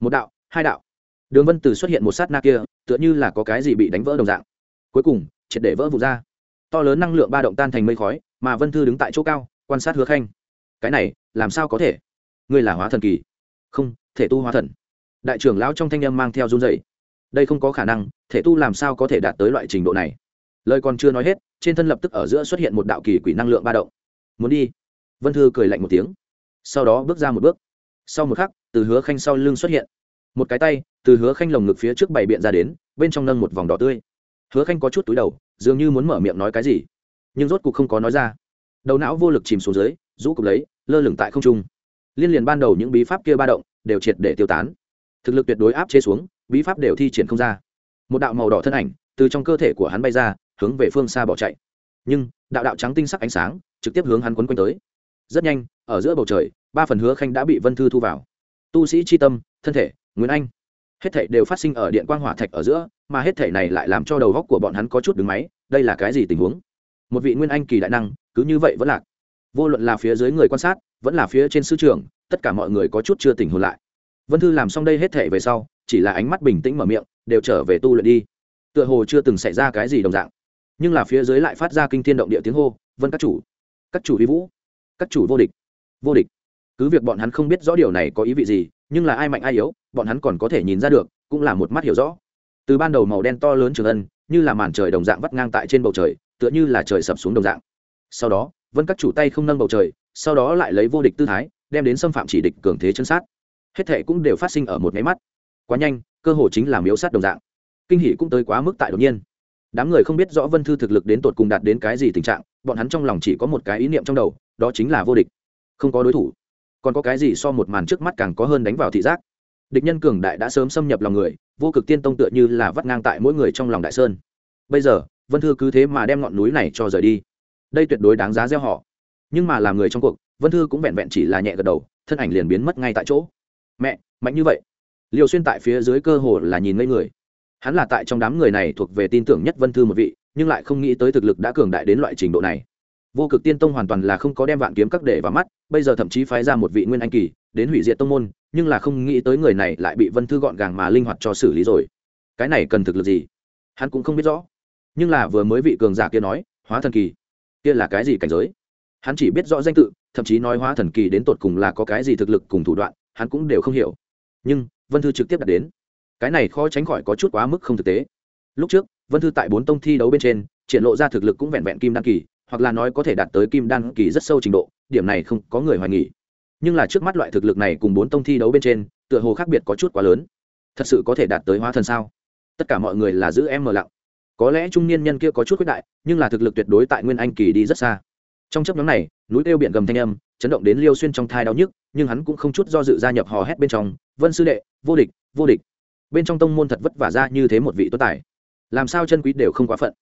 Một đạo, hai đạo. Đường vân từ xuất hiện một sát na kia, tựa như là có cái gì bị đánh vỡ đồng dạng. Cuối cùng, triệt để vỡ vụ ra. To lớn năng lượng ba động tan thành mây khói, mà vân thư đứng tại chỗ cao quan sát hứa khanh. Cái này, làm sao có thể? Ngươi là hóa thần kỳ. Không, thể tu hóa thần. Đại trưởng lão trong thanh âm mang theo run dày đây không có khả năng, thể tu làm sao có thể đạt tới loại trình độ này? Lời còn chưa nói hết, trên thân lập tức ở giữa xuất hiện một đạo kỳ quỷ năng lượng ba động. Muốn đi? Vân thư cười lạnh một tiếng. Sau đó bước ra một bước. Sau một khắc, từ hứa khanh sau lưng xuất hiện. Một cái tay, từ hứa khanh lồng ngực phía trước bày biện ra đến, bên trong nâng một vòng đỏ tươi. Hứa khanh có chút túi đầu, dường như muốn mở miệng nói cái gì, nhưng rốt cuộc không có nói ra đầu não vô lực chìm xuống dưới, rũ cục lấy, lơ lửng tại không trung. Liên liền ban đầu những bí pháp kia ba động, đều triệt để tiêu tán. Thực lực tuyệt đối áp chế xuống, bí pháp đều thi triển không ra. Một đạo màu đỏ thân ảnh từ trong cơ thể của hắn bay ra, hướng về phương xa bỏ chạy. Nhưng, đạo đạo trắng tinh sắc ánh sáng, trực tiếp hướng hắn quấn quanh tới. Rất nhanh, ở giữa bầu trời, ba phần hứa khanh đã bị vân thư thu vào. Tu sĩ c tâm, thân thể, nguyễn anh. Hết thảy đều phát sinh ở điện quang hỏa thạch ở giữa, mà hết thảy này lại làm cho đầu góc của bọn hắn có chút đứng máy, đây là cái gì tình huống? Một vị nguyên anh kỳ đại năng cứ như vậy vẫn lạc. Vô luận là phía dưới người quan sát, vẫn là phía trên sư trường tất cả mọi người có chút chưa tỉnh hồn lại. Vân thư làm xong đây hết thảy về sau, chỉ là ánh mắt bình tĩnh mở miệng, đều trở về tu luyện đi. Tựa hồ chưa từng xảy ra cái gì đồng dạng. Nhưng là phía dưới lại phát ra kinh thiên động địa tiếng hô, vân các chủ các chủ vi vũ, các chủ vô địch vô địch. Cứ việc bọn hắn không biết rõ điều này có ý vị gì, nhưng là ai mạnh ai yếu, bọn hắn còn có thể nhìn ra được, cũng là một mắt hiểu rõ. Từ ban đầu màu đen to lớn trường ân, như là màn trời đồng dạng vắt ngang tại trên bầu trời, tựa như là trời sập xuống đồng dạng sau đó, vân các chủ tay không nâng bầu trời, sau đó lại lấy vô địch tư thái, đem đến xâm phạm chỉ địch cường thế chân sát. Hết thệ cũng đều phát sinh ở một máy mắt. Quá nhanh, cơ hồ chính là miếu sát đồng dạng. Kinh hỷ cũng tới quá mức tại đột nhiên. Đám người không biết rõ vân thư thực lực đến tột cùng đạt đến cái gì tình trạng, bọn hắn trong lòng chỉ có một cái ý niệm trong đầu, đó chính là vô địch. Không có đối thủ, còn có cái gì so một màn trước mắt càng có hơn đánh vào thị giác. Địch nhân cường đại đã sớm xâm nhập lòng người, vô cực tiên tông tựa như là vắt ngang tại mỗi người trong lòng đại sơn. Bây giờ, vân thư cứ thế mà đem ngọn núi này cho rời đi đây tuyệt đối đáng giá gieo họ. Nhưng mà làm người trong cuộc, vân thư cũng vẹn vẹn chỉ là nhẹ gật đầu, thân ảnh liền biến mất ngay tại chỗ. Mẹ, mạnh như vậy. Liều xuyên tại phía dưới cơ hồ là nhìn ngây người. Hắn là tại trong đám người này thuộc về tin tưởng nhất vân thư một vị, nhưng lại không nghĩ tới thực lực đã cường đại đến loại trình độ này. Vô cực tiên tông hoàn toàn là không có đem vạn kiếm các để vào mắt, bây giờ thậm chí phái ra một vị nguyên anh kỳ, đến hủy diệt tông môn, nhưng là không nghĩ tới người này lại bị vân thư gọn gàng mà linh hoạt cho xử lý rồi. Cái này cần thực lực gì? Hắn cũng không biết rõ. Nhưng là vừa mới vị cường giả kia nói, hóa thần kỳ kia là cái gì cảnh giới? Hắn chỉ biết rõ danh tự, thậm chí nói hóa thần kỳ đến tột cùng là có cái gì thực lực cùng thủ đoạn, hắn cũng đều không hiểu. Nhưng, vân thư trực tiếp đặt đến. Cái này khó tránh khỏi có chút quá mức không thực tế. Lúc trước, vân thư tại bốn tông thi đấu bên trên, triển lộ ra thực lực cũng vẹn vẹn kim đan kỳ, hoặc là nói có thể đạt tới kim đan kỳ rất sâu trình độ, điểm này không có người hoài nghỉ nhưng là trước mắt loại thực lực này cùng bốn tông thi đấu bên trên, tựa hồ khác biệt có chút quá lớn. Thật sự có thể đạt tới hóa thần sao? Tất cả mọi người là giữ em mờ lặng có lẽ trung niên nhân kia có chút quyết đại, nhưng là thực lực tuyệt đối tại nguyên anh kỳ đi rất xa. Trong chấp nhóm này, núi kêu biển gầm thanh âm, chấn động đến liêu xuyên trong thai đau nhức, nhưng hắn cũng không chút do dự gia nhập hò hét bên trong, vân sư đệ, vô địch vô địch. Bên trong tông môn thật vất vả ra như thế một vị tuấn tài. Làm sao chân quý đều không quá phận.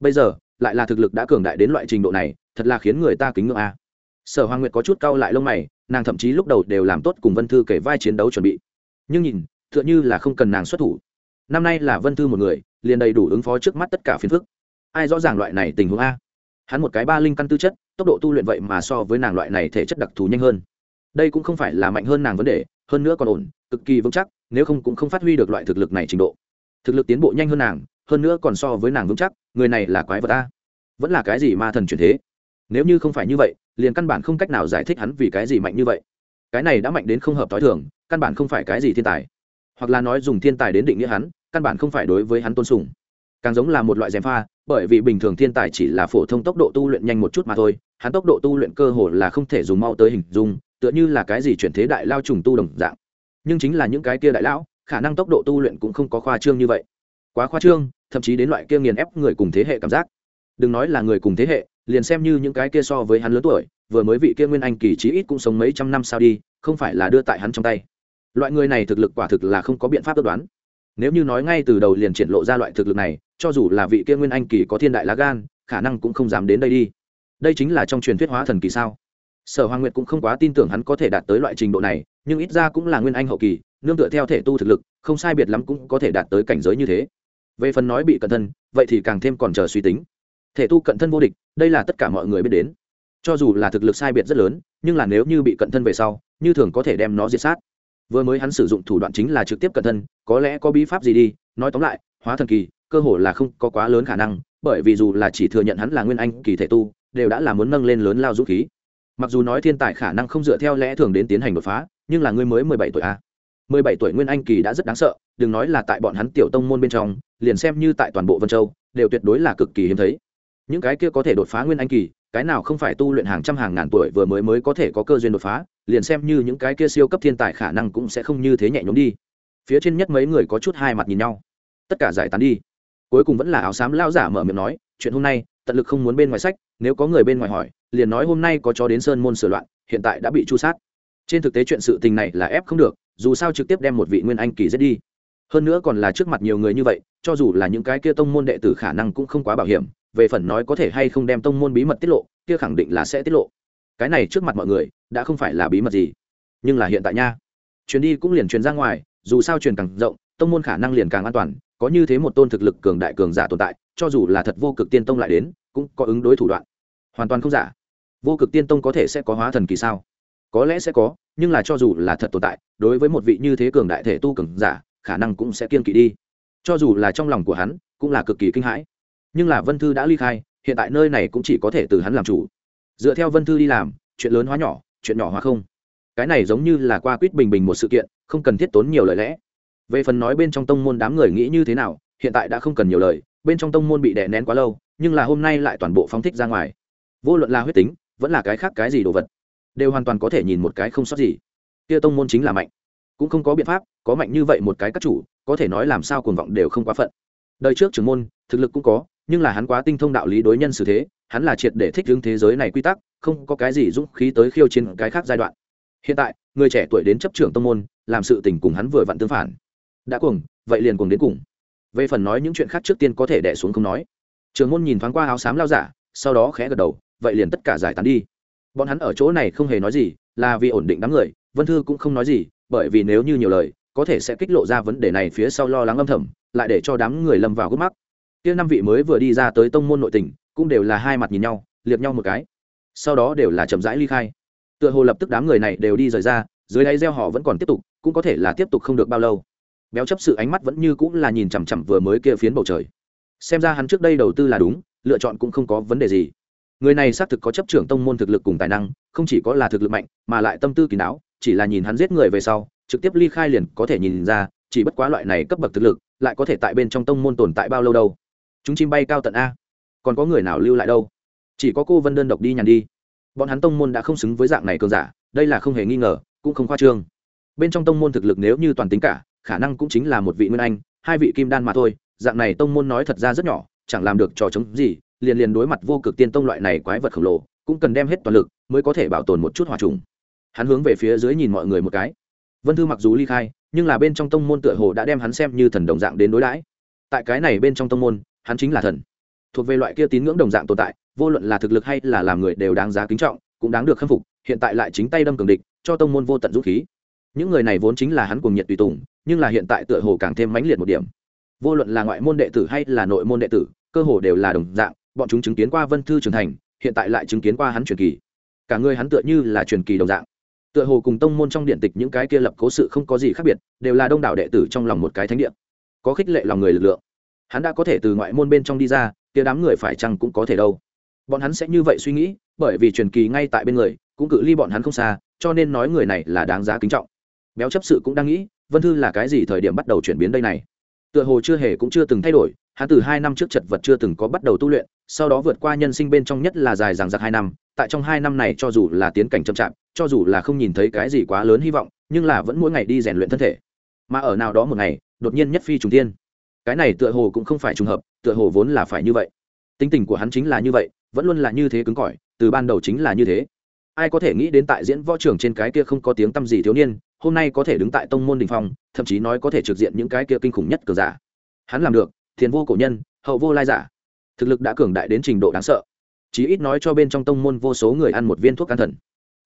Bây giờ, lại là thực lực đã cường đại đến loại trình độ này, thật là khiến người ta kính ngưỡng a. Sở hoàng nguyệt có chút cau lại lông mày, nàng thậm chí lúc đầu đều làm tốt cùng vân thư kể vai chiến đấu chuẩn bị. Nhưng nhìn t h ư ợ n như là không cần nàng xuất thủ. Năm nay là vân thư một người liền đầy đủ ứng phó trước mắt tất cả phiền phức. Ai rõ ràng loại này tình huống a? Hắn một cái ba linh căn tư chất, tốc độ tu luyện vậy mà so với nàng loại này thể chất đặc thù nhanh hơn. Đây cũng không phải là mạnh hơn nàng vấn đề, hơn nữa còn ổn, cực kỳ vững chắc, nếu không cũng không phát huy được loại thực lực này trình độ. Thực lực tiến bộ nhanh hơn nàng, hơn nữa còn so với nàng vững chắc, người này là quái vật a. Vẫn là cái gì ma thần chuyển thế? Nếu như không phải như vậy, liền căn bản không cách nào giải thích hắn vì cái gì mạnh như vậy. Cái này đã mạnh đến không hợp t h o i thường, căn bản không phải cái gì thiên tài. Hoặc là nói dùng thiên tài đến định nghĩa hắn căn bản không phải đối với hắn tôn sùng. Càng giống là một loại gièm pha, bởi vì bình thường thiên tài chỉ là phổ thông tốc độ tu luyện nhanh một chút mà thôi, hắn tốc độ tu luyện cơ hồ là không thể dùng mau tới hình dung, tựa như là cái gì chuyển thế đại lao trùng tu đồng dạng. Nhưng chính là những cái kia đại lão, khả năng tốc độ tu luyện cũng không có khoa trương như vậy. Quá khoa trương, thậm chí đến loại kia nghiền ép người cùng thế hệ cảm giác. Đừng nói là người cùng thế hệ, liền xem như những cái kia so với hắn lớn tuổi, vừa mới vị kia nguyên anh kỳ chí ít cũng sống mấy trăm năm sao đi, không phải là đưa tại hắn trong tay. Loại người này thực lực quả thực là không có biện pháp ước đoán nếu như nói ngay từ đầu liền triển lộ ra loại thực lực này, cho dù là vị kia nguyên anh kỳ có thiên đại lá gan, khả năng cũng không dám đến đây đi. Đây chính là trong truyền thuyết hóa thần kỳ sao? Sở hoàng nguyệt cũng không quá tin tưởng hắn có thể đạt tới loại trình độ này, nhưng ít ra cũng là nguyên anh hậu kỳ, nương tựa theo thể tu thực lực, không sai biệt lắm cũng có thể đạt tới cảnh giới như thế. Về phần nói bị cẩn thân, vậy thì càng thêm còn chờ suy tính. Thể tu cận thân vô địch, đây là tất cả mọi người biết đến. Cho dù là thực lực sai biệt rất lớn, nhưng là nếu như bị cận thân về sau, như thường có thể đem nó diệt sát vừa mới hắn sử dụng thủ đoạn chính là trực tiếp cận thân, có lẽ có bí pháp gì đi, nói tóm lại, hóa thần kỳ, cơ hồ là không có quá lớn khả năng, bởi vì dù là chỉ thừa nhận hắn là nguyên anh kỳ thể tu, đều đã là muốn nâng lên lớn lao dũng khí. Mặc dù nói thiên tài khả năng không dựa theo lẽ thường đến tiến hành đột phá, nhưng là ngươi mới mười bảy tuổi a mười bảy tuổi nguyên anh kỳ đã rất đáng sợ, đừng nói là tại bọn hắn tiểu tông môn bên trong, liền xem như tại toàn bộ vân châu, đều tuyệt đối là cực kỳ hiếm thấy. Những cái kia có thể đột phá nguyên anh kỳ cái nào không phải tu luyện hàng trăm hàng ngàn tuổi vừa mới mới có thể có cơ duyên đột phá, liền xem như những cái kia siêu cấp thiên tài khả năng cũng sẽ không như thế nhẹ nhõm đi. Phía trên nhất mấy người có chút hai mặt nhìn nhau. Tất cả giải tán đi. Cuối cùng vẫn là áo xám lao giả mở miệng nói, chuyện hôm nay, tận lực không muốn bên ngoài sách, nếu có người bên ngoài hỏi, liền nói hôm nay có chó đến sơn môn sửa loạn, hiện tại đã bị chu sát. Trên thực tế chuyện sự tình này là ép không được, dù sao trực tiếp đem một vị nguyên anh kỳ giết đi. Hơn nữa còn là trước mặt nhiều người như vậy, cho dù là những cái kia tông môn đệ tử khả năng cũng không quá bảo hiểm về phần nói có thể hay không đem tông môn bí mật tiết lộ, kia khẳng định là sẽ tiết lộ. Cái này trước mặt mọi người, đã không phải là bí mật gì. Nhưng là hiện tại nha, chuyến đi cũng liền truyền ra ngoài, dù sao truyền càng rộng, tông môn khả năng liền càng an toàn, có như thế một tôn thực lực cường đại cường giả tồn tại, cho dù là thật vô cực tiên tông lại đến, cũng có ứng đối thủ đoạn. Hoàn toàn không giả. Vô cực tiên tông có thể sẽ có hóa thần kỳ sao? Có lẽ sẽ có, nhưng là cho dù là thật tồn tại, đối với một vị như thế cường đại thể tu cường giả, khả năng cũng sẽ kiên kỵ đi. Cho dù là trong lòng của hắn, cũng là cực kỳ kinh hãi nhưng là vân thư đã ly khai, hiện tại nơi này cũng chỉ có thể từ hắn làm chủ. Dựa theo vân thư đi làm, chuyện lớn hóa nhỏ, chuyện nhỏ hóa không. Cái này giống như là qua quýt bình bình một sự kiện, không cần thiết tốn nhiều lời lẽ. Về phần nói bên trong tông môn đám người nghĩ như thế nào, hiện tại đã không cần nhiều lời, bên trong tông môn bị đè nén quá lâu, nhưng là hôm nay lại toàn bộ phóng thích ra ngoài. Vô luận là huyết tính, vẫn là cái khác cái gì đồ vật, đều hoàn toàn có thể nhìn một cái không sót gì. Kia tông môn chính là mạnh. Cũng không có biện pháp, có mạnh như vậy một cái các chủ, có thể nói làm sao cuồng vọng đều không quá phận. Đời trước trưởng môn, thực lực cũng có nhưng là hắn quá tinh thông đạo lý đối nhân xử thế, hắn là triệt để thích hướng thế giới này quy tắc, không có cái gì dũng khí tới khiêu chiến cái khác giai đoạn. Hiện tại, người trẻ tuổi đến chấp trưởng tông môn, làm sự tình cùng hắn vừa vặn tương phản. Đã cuồng, vậy liền cuồng đến cùng. Về phần nói những chuyện khác trước tiên có thể đẻ xuống không nói. Trường môn nhìn thoáng qua áo xám lao giả, sau đó khẽ gật đầu, vậy liền tất cả giải tán đi. Bọn hắn ở chỗ này không hề nói gì, là vì ổn định đám người, vân thư cũng không nói gì, bởi vì nếu như nhiều lời, có thể sẽ kích lộ ra vấn đề này phía sau lo lắng âm thầm, lại để cho đám người lâm vào gốc mắc kia năm vị mới vừa đi ra tới tông môn nội tình cũng đều là hai mặt nhìn nhau liệt nhau một cái. Sau đó đều là chậm rãi ly khai. Tựa hồ lập tức đám người này đều đi rời ra, dưới đáy gieo họ vẫn còn tiếp tục, cũng có thể là tiếp tục không được bao lâu. Béo chấp sự ánh mắt vẫn như cũng là nhìn chằm chằm vừa mới kia phiến bầu trời. Xem ra hắn trước đây đầu tư là đúng, lựa chọn cũng không có vấn đề gì. Người này xác thực có chấp trưởng tông môn thực lực cùng tài năng, không chỉ có là thực lực mạnh, mà lại tâm tư kỳ não chỉ là nhìn hắn giết người về sau, trực tiếp ly khai liền có thể nhìn ra, chỉ bất quá loại này cấp bậc thực lực, lại có thể tại bên trong tông môn tồn tại bao lâu đâu chúng chim bay cao tận a. Còn có người nào lưu lại đâu? Chỉ có cô vân đơn độc đi nhàn đi. Bọn hắn tông môn đã không xứng với dạng này cường giả, đây là không hề nghi ngờ, cũng không khoa trương. Bên trong tông môn thực lực nếu như toàn tính cả, khả năng cũng chính là một vị nguyên anh, hai vị kim đan mà thôi, dạng này tông môn nói thật ra rất nhỏ, chẳng làm được trò chống gì, liền liền đối mặt vô cực tiên tông loại này quái vật khổng lồ, cũng cần đem hết toàn lực mới có thể bảo tồn một chút hòa trùng. Hắn hướng về phía dưới nhìn mọi người một cái. Vân thư mặc dù ly khai, nhưng là bên trong tông môn tựa hồ đã đem hắn xem như thần đồng dạng đến đối đãi. Tại cái này bên trong tông môn hắn chính là thần. Thuộc về loại kia tín ngưỡng đồng dạng tồn tại, vô luận là thực lực hay là làm người đều đáng giá kính trọng, cũng đáng được khâm phục, hiện tại lại chính tay đâm cường địch, cho tông môn vô tận dũng khí. Những người này vốn chính là hắn cùng nhiệt tùy tùng, nhưng là hiện tại tựa hồ càng thêm mãnh liệt một điểm. Vô luận là ngoại môn đệ tử hay là nội môn đệ tử, cơ hồ đều là đồng dạng, bọn chúng chứng kiến qua vân thư trưởng thành, hiện tại lại chứng kiến qua hắn truyền kỳ. Cả người hắn tựa như là truyền kỳ đồng dạng. Tựa hồ cùng tông môn trong điện tịch những cái kia lập cố sự không có gì khác biệt, đều là đông đảo đệ tử trong lòng một cái thánh điện có khích lệ lòng người lực lượng hắn đã có thể từ ngoại môn bên trong đi ra, kia đám người phải chăng cũng có thể đâu? Bọn hắn sẽ như vậy suy nghĩ, bởi vì truyền kỳ ngay tại bên người, cũng cự ly bọn hắn không xa, cho nên nói người này là đáng giá kính trọng. Béo chấp sự cũng đang nghĩ, vân thư là cái gì thời điểm bắt đầu chuyển biến đây này? Tựa hồ chưa hề cũng chưa từng thay đổi, hắn từ hai năm trước chật vật chưa từng có bắt đầu tu luyện, sau đó vượt qua nhân sinh bên trong nhất là dài dằng dặc hai năm, tại trong hai năm này cho dù là tiến cảnh chậm chạp, cho dù là không nhìn thấy cái gì quá lớn hy vọng, nhưng là vẫn mỗi ngày đi rèn luyện thân thể. Mà ở nào đó một ngày, đột nhiên nhất phi trùng tiên cái này tựa hồ cũng không phải trùng hợp, tựa hồ vốn là phải như vậy. Tính tình của hắn chính là như vậy, vẫn luôn là như thế cứng cỏi, từ ban đầu chính là như thế. Ai có thể nghĩ đến tại diễn võ trường trên cái kia không có tiếng tăm gì thiếu niên, hôm nay có thể đứng tại tông môn đình phong, thậm chí nói có thể trực diện những cái kia kinh khủng nhất cờ giả. Hắn làm được, thiền vô cổ nhân, hậu vô lai giả. Thực lực đã cường đại đến trình độ đáng sợ. Chí ít nói cho bên trong tông môn vô số người ăn một viên thuốc can thần.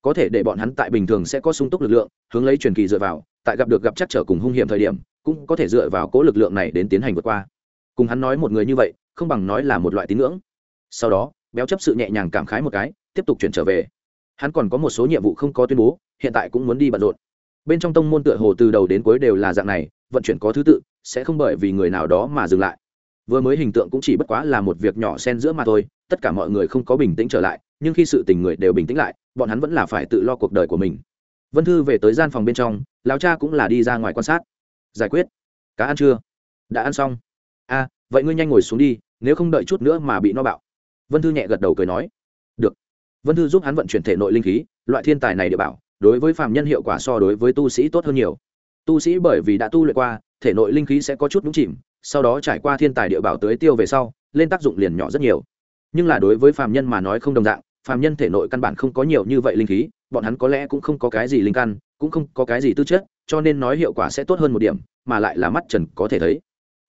Có thể để bọn hắn tại bình thường sẽ có sung túc lực lượng, hướng lấy truyền kỳ dựa vào, tại gặp được gặp chắc trở cùng hung hiểm thời điểm cũng có thể dựa vào cố lực lượng này đến tiến hành vượt qua. Cùng hắn nói một người như vậy, không bằng nói là một loại tín ngưỡng. Sau đó, béo chấp sự nhẹ nhàng cảm khái một cái, tiếp tục chuyển trở về. Hắn còn có một số nhiệm vụ không có tuyên bố, hiện tại cũng muốn đi bận rộn. Bên trong tông môn tựa hồ từ đầu đến cuối đều là dạng này, vận chuyển có thứ tự, sẽ không bởi vì người nào đó mà dừng lại. Vừa mới hình tượng cũng chỉ bất quá là một việc nhỏ xen giữa mà thôi, tất cả mọi người không có bình tĩnh trở lại, nhưng khi sự tình người đều bình tĩnh lại, bọn hắn vẫn là phải tự lo cuộc đời của mình. Vân thư về tới gian phòng bên trong, lão cha cũng là đi ra ngoài quan sát giải quyết. Cá ăn chưa? Đã ăn xong. A vậy ngươi nhanh ngồi xuống đi, nếu không đợi chút nữa mà bị no bạo. Vân thư nhẹ gật đầu cười nói. Được. Vân thư giúp hắn vận chuyển thể nội linh khí, loại thiên tài này địa bảo, đối với phạm nhân hiệu quả so đối với tu sĩ tốt hơn nhiều. Tu sĩ bởi vì đã tu luyện qua, thể nội linh khí sẽ có chút nhúng chìm, sau đó trải qua thiên tài địa bảo tới tiêu về sau, lên tác dụng liền nhỏ rất nhiều. Nhưng là đối với phạm nhân mà nói không đồng dạng phạm nhân thể nội căn bản không có nhiều như vậy linh khí, bọn hắn có lẽ cũng không có cái gì linh căn cũng không có cái gì tư chất, cho nên nói hiệu quả sẽ tốt hơn một điểm, mà lại là mắt trần có thể thấy.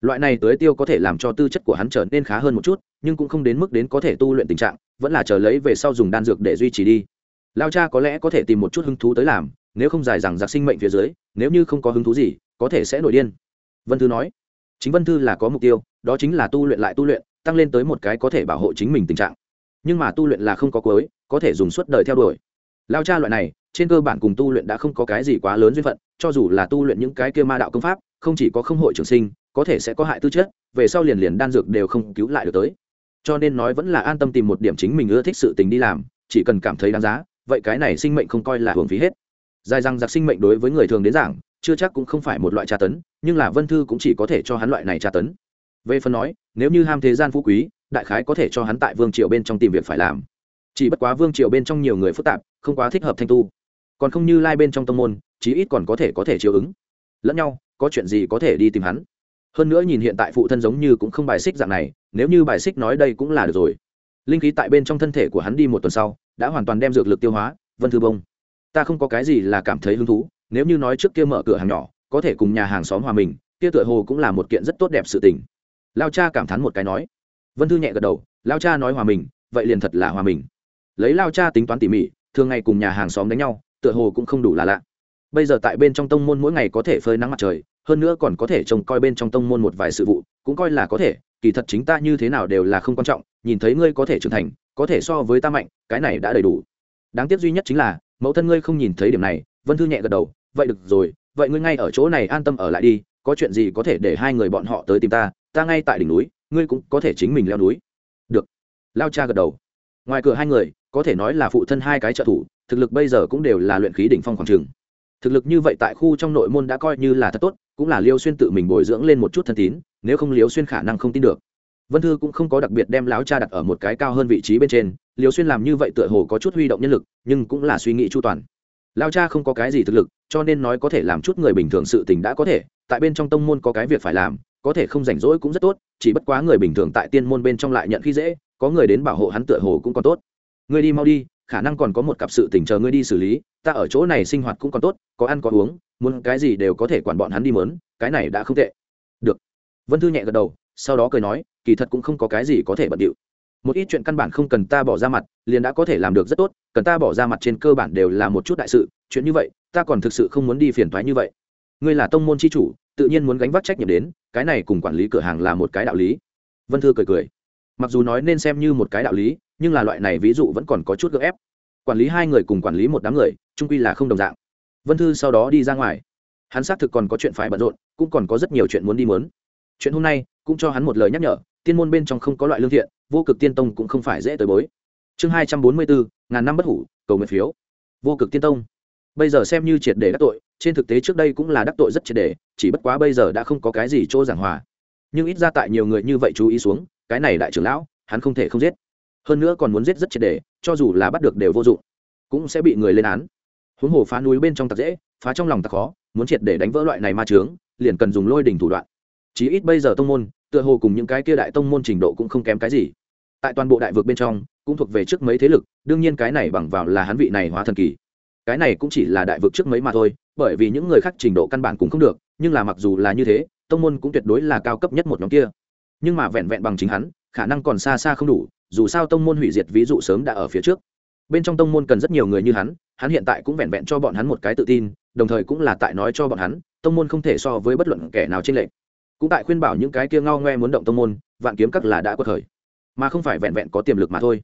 Loại này tưới tiêu có thể làm cho tư chất của hắn trở nên khá hơn một chút, nhưng cũng không đến mức đến có thể tu luyện tình trạng, vẫn là chờ lấy về sau dùng đan dược để duy trì đi. Lao cha có lẽ có thể tìm một chút hứng thú tới làm, nếu không dài rằng giặc sinh mệnh phía dưới, nếu như không có hứng thú gì, có thể sẽ nổi điên. Vân thư nói, chính vân thư là có mục tiêu, đó chính là tu luyện lại tu luyện, tăng lên tới một cái có thể bảo hộ chính mình tình trạng. Nhưng mà tu luyện là không có cuối, có thể dùng suốt đời theo đuổi lao cha loại này, trên cơ bản cùng tu luyện đã không có cái gì quá lớn duyên phận, cho dù là tu luyện những cái kia ma đạo công pháp, không chỉ có không hội trường sinh, có thể sẽ có hại tư chất, về sau liền liền đan dược đều không cứu lại được tới. Cho nên nói vẫn là an tâm tìm một điểm chính mình ưa thích sự tình đi làm, chỉ cần cảm thấy đáng giá, vậy cái này sinh mệnh không coi là hưởng phí hết. Dài rằng giặc sinh mệnh đối với người thường đến giảng, chưa chắc cũng không phải một loại tra tấn, nhưng là vân thư cũng chỉ có thể cho hắn loại này tra tấn. Về phần nói, nếu như ham thế gian phú quý, đại khái có thể cho hắn tại vương triều bên trong tìm việc phải làm chỉ bất quá vương triều bên trong nhiều người phức tạp, không quá thích hợp thanh tu. Còn không như lai bên trong tông môn, chí ít còn có thể có thể chiếu ứng. Lẫn nhau, có chuyện gì có thể đi tìm hắn. Hơn nữa nhìn hiện tại phụ thân giống như cũng không bài xích dạng này, nếu như bài xích nói đây cũng là được rồi. Linh khí tại bên trong thân thể của hắn đi một tuần sau, đã hoàn toàn đem dược lực tiêu hóa, vân thư bông. Ta không có cái gì là cảm thấy hứng thú, nếu như nói trước kia mở cửa hàng nhỏ, có thể cùng nhà hàng xóm hòa mình, kia tựa hồ cũng là một kiện rất tốt đẹp sự tình. Lao cha cảm thán một cái nói. Vân thư nhẹ gật đầu, lao cha nói hòa mình, vậy liền thật là hòa mình lấy lao cha tính toán tỉ mỉ, thường ngày cùng nhà hàng xóm đánh nhau, tựa hồ cũng không đủ là lạ. Bây giờ tại bên trong tông môn mỗi ngày có thể phơi nắng mặt trời, hơn nữa còn có thể trông coi bên trong tông môn một vài sự vụ, cũng coi là có thể, kỳ thật chính ta như thế nào đều là không quan trọng, nhìn thấy ngươi có thể trưởng thành, có thể so với ta mạnh, cái này đã đầy đủ. Đáng tiếc duy nhất chính là, mẫu thân ngươi không nhìn thấy điểm này, vân thư nhẹ gật đầu, vậy được rồi, vậy ngươi ngay ở chỗ này an tâm ở lại đi, có chuyện gì có thể để hai người bọn họ tới tìm ta ta ngay tại đỉnh núi, ngươi cũng có thể chính mình leo núi. Được. Lao cha gật đầu. Ngoài cửa hai người có thể nói là phụ thân hai cái trợ thủ, thực lực bây giờ cũng đều là luyện khí đỉnh phong khoảng trường. Thực lực như vậy tại khu trong nội môn đã coi như là thật tốt, cũng là liêu xuyên tự mình bồi dưỡng lên một chút thân tín, nếu không liêu xuyên khả năng không tin được. Vân thư cũng không có đặc biệt đem láo cha đặt ở một cái cao hơn vị trí bên trên, liêu xuyên làm như vậy tựa hồ có chút huy động nhân lực, nhưng cũng là suy nghĩ chu toàn. Lao cha không có cái gì thực lực, cho nên nói có thể làm chút người bình thường sự tình đã có thể, tại bên trong tông môn có cái việc phải làm, có thể không rảnh rỗi cũng rất tốt, chỉ bất quá người bình thường tại tiên môn bên trong lại nhận khi dễ, có người đến bảo hộ hắn tựa hồ cũng còn tốt ngươi đi mau đi, khả năng còn có một cặp sự tình chờ ngươi đi xử lý, ta ở chỗ này sinh hoạt cũng còn tốt, có ăn có uống, muốn cái gì đều có thể quản bọn hắn đi mớn, cái này đã không tệ. Được. Vân thư nhẹ gật đầu, sau đó cười nói, kỳ thật cũng không có cái gì có thể bận điệu. Một ít chuyện căn bản không cần ta bỏ ra mặt, liền đã có thể làm được rất tốt, cần ta bỏ ra mặt trên cơ bản đều là một chút đại sự, chuyện như vậy, ta còn thực sự không muốn đi phiền thoái như vậy. Ngươi là tông môn c h i chủ, tự nhiên muốn gánh vác trách nhiệm đến, cái này cùng quản lý cửa hàng là một cái đạo lý. Vân thư cười cười. Mặc dù nói nên xem như một cái đạo lý nhưng là loại này ví dụ vẫn còn có chút gợ ép. Quản lý hai người cùng quản lý một đám người trung quy là không đồng dạng. Vân thư sau đó đi ra ngoài. Hắn xác thực còn có chuyện phải bận rộn, cũng còn có rất nhiều chuyện muốn đi mớn. Chuyện hôm nay, cũng cho hắn một lời nhắc nhở, tiên môn bên trong không có loại lương thiện, vô cực tiên tông cũng không phải dễ tới bối. Chương hai trăm bốn mươi bốn, ngàn năm bất hủ, cầu nguyện phiếu. Vô cực tiên tông. Bây giờ xem như triệt để đắc tội, trên thực tế trước đây cũng là đắc tội rất triệt để, chỉ bất quá bây giờ đã không có cái gì chỗ giảng hòa. Nhưng ít ra tại nhiều người như vậy chú ý xuống, cái này đại trưởng lão, hắn không thể không giết hơn nữa còn muốn giết rất triệt để, cho dù là bắt được đều vô dụng, cũng sẽ bị người lên án. Huống hồ phá núi bên trong tặc dễ, phá trong lòng tặc khó, muốn triệt để đánh vỡ loại này ma trướng liền cần dùng lôi đỉnh thủ đoạn. Chí ít bây giờ tông môn, tựa hồ cùng những cái kia đại tông môn trình độ cũng không kém cái gì. Tại toàn bộ đại vực bên trong, cũng thuộc về trước mấy thế lực, đương nhiên cái này bằng vào là hắn vị này hóa thần kỳ. Cái này cũng chỉ là đại vực trước mấy mà thôi, bởi vì những người khác trình độ căn bản cũng không được, nhưng là mặc dù là như thế, tông môn cũng tuyệt đối là cao cấp nhất một nhóm kia. Nhưng mà vẹn vẹn bằng chính hắn khả năng còn xa xa không đủ, dù sao tông môn hủy diệt ví dụ sớm đã ở phía trước. Bên trong tông môn cần rất nhiều người như hắn hắn hiện tại cũng vẹn vẹn cho bọn hắn một cái tự tin, đồng thời cũng là tại nói cho bọn hắn, tông môn không thể so với bất luận kẻ nào trên lệnh cũng tại khuyên bảo những cái kia ngao ngoe muốn động tông môn, vạn kiếm các là đã có thời mà không phải vẹn vẹn có tiềm lực mà thôi.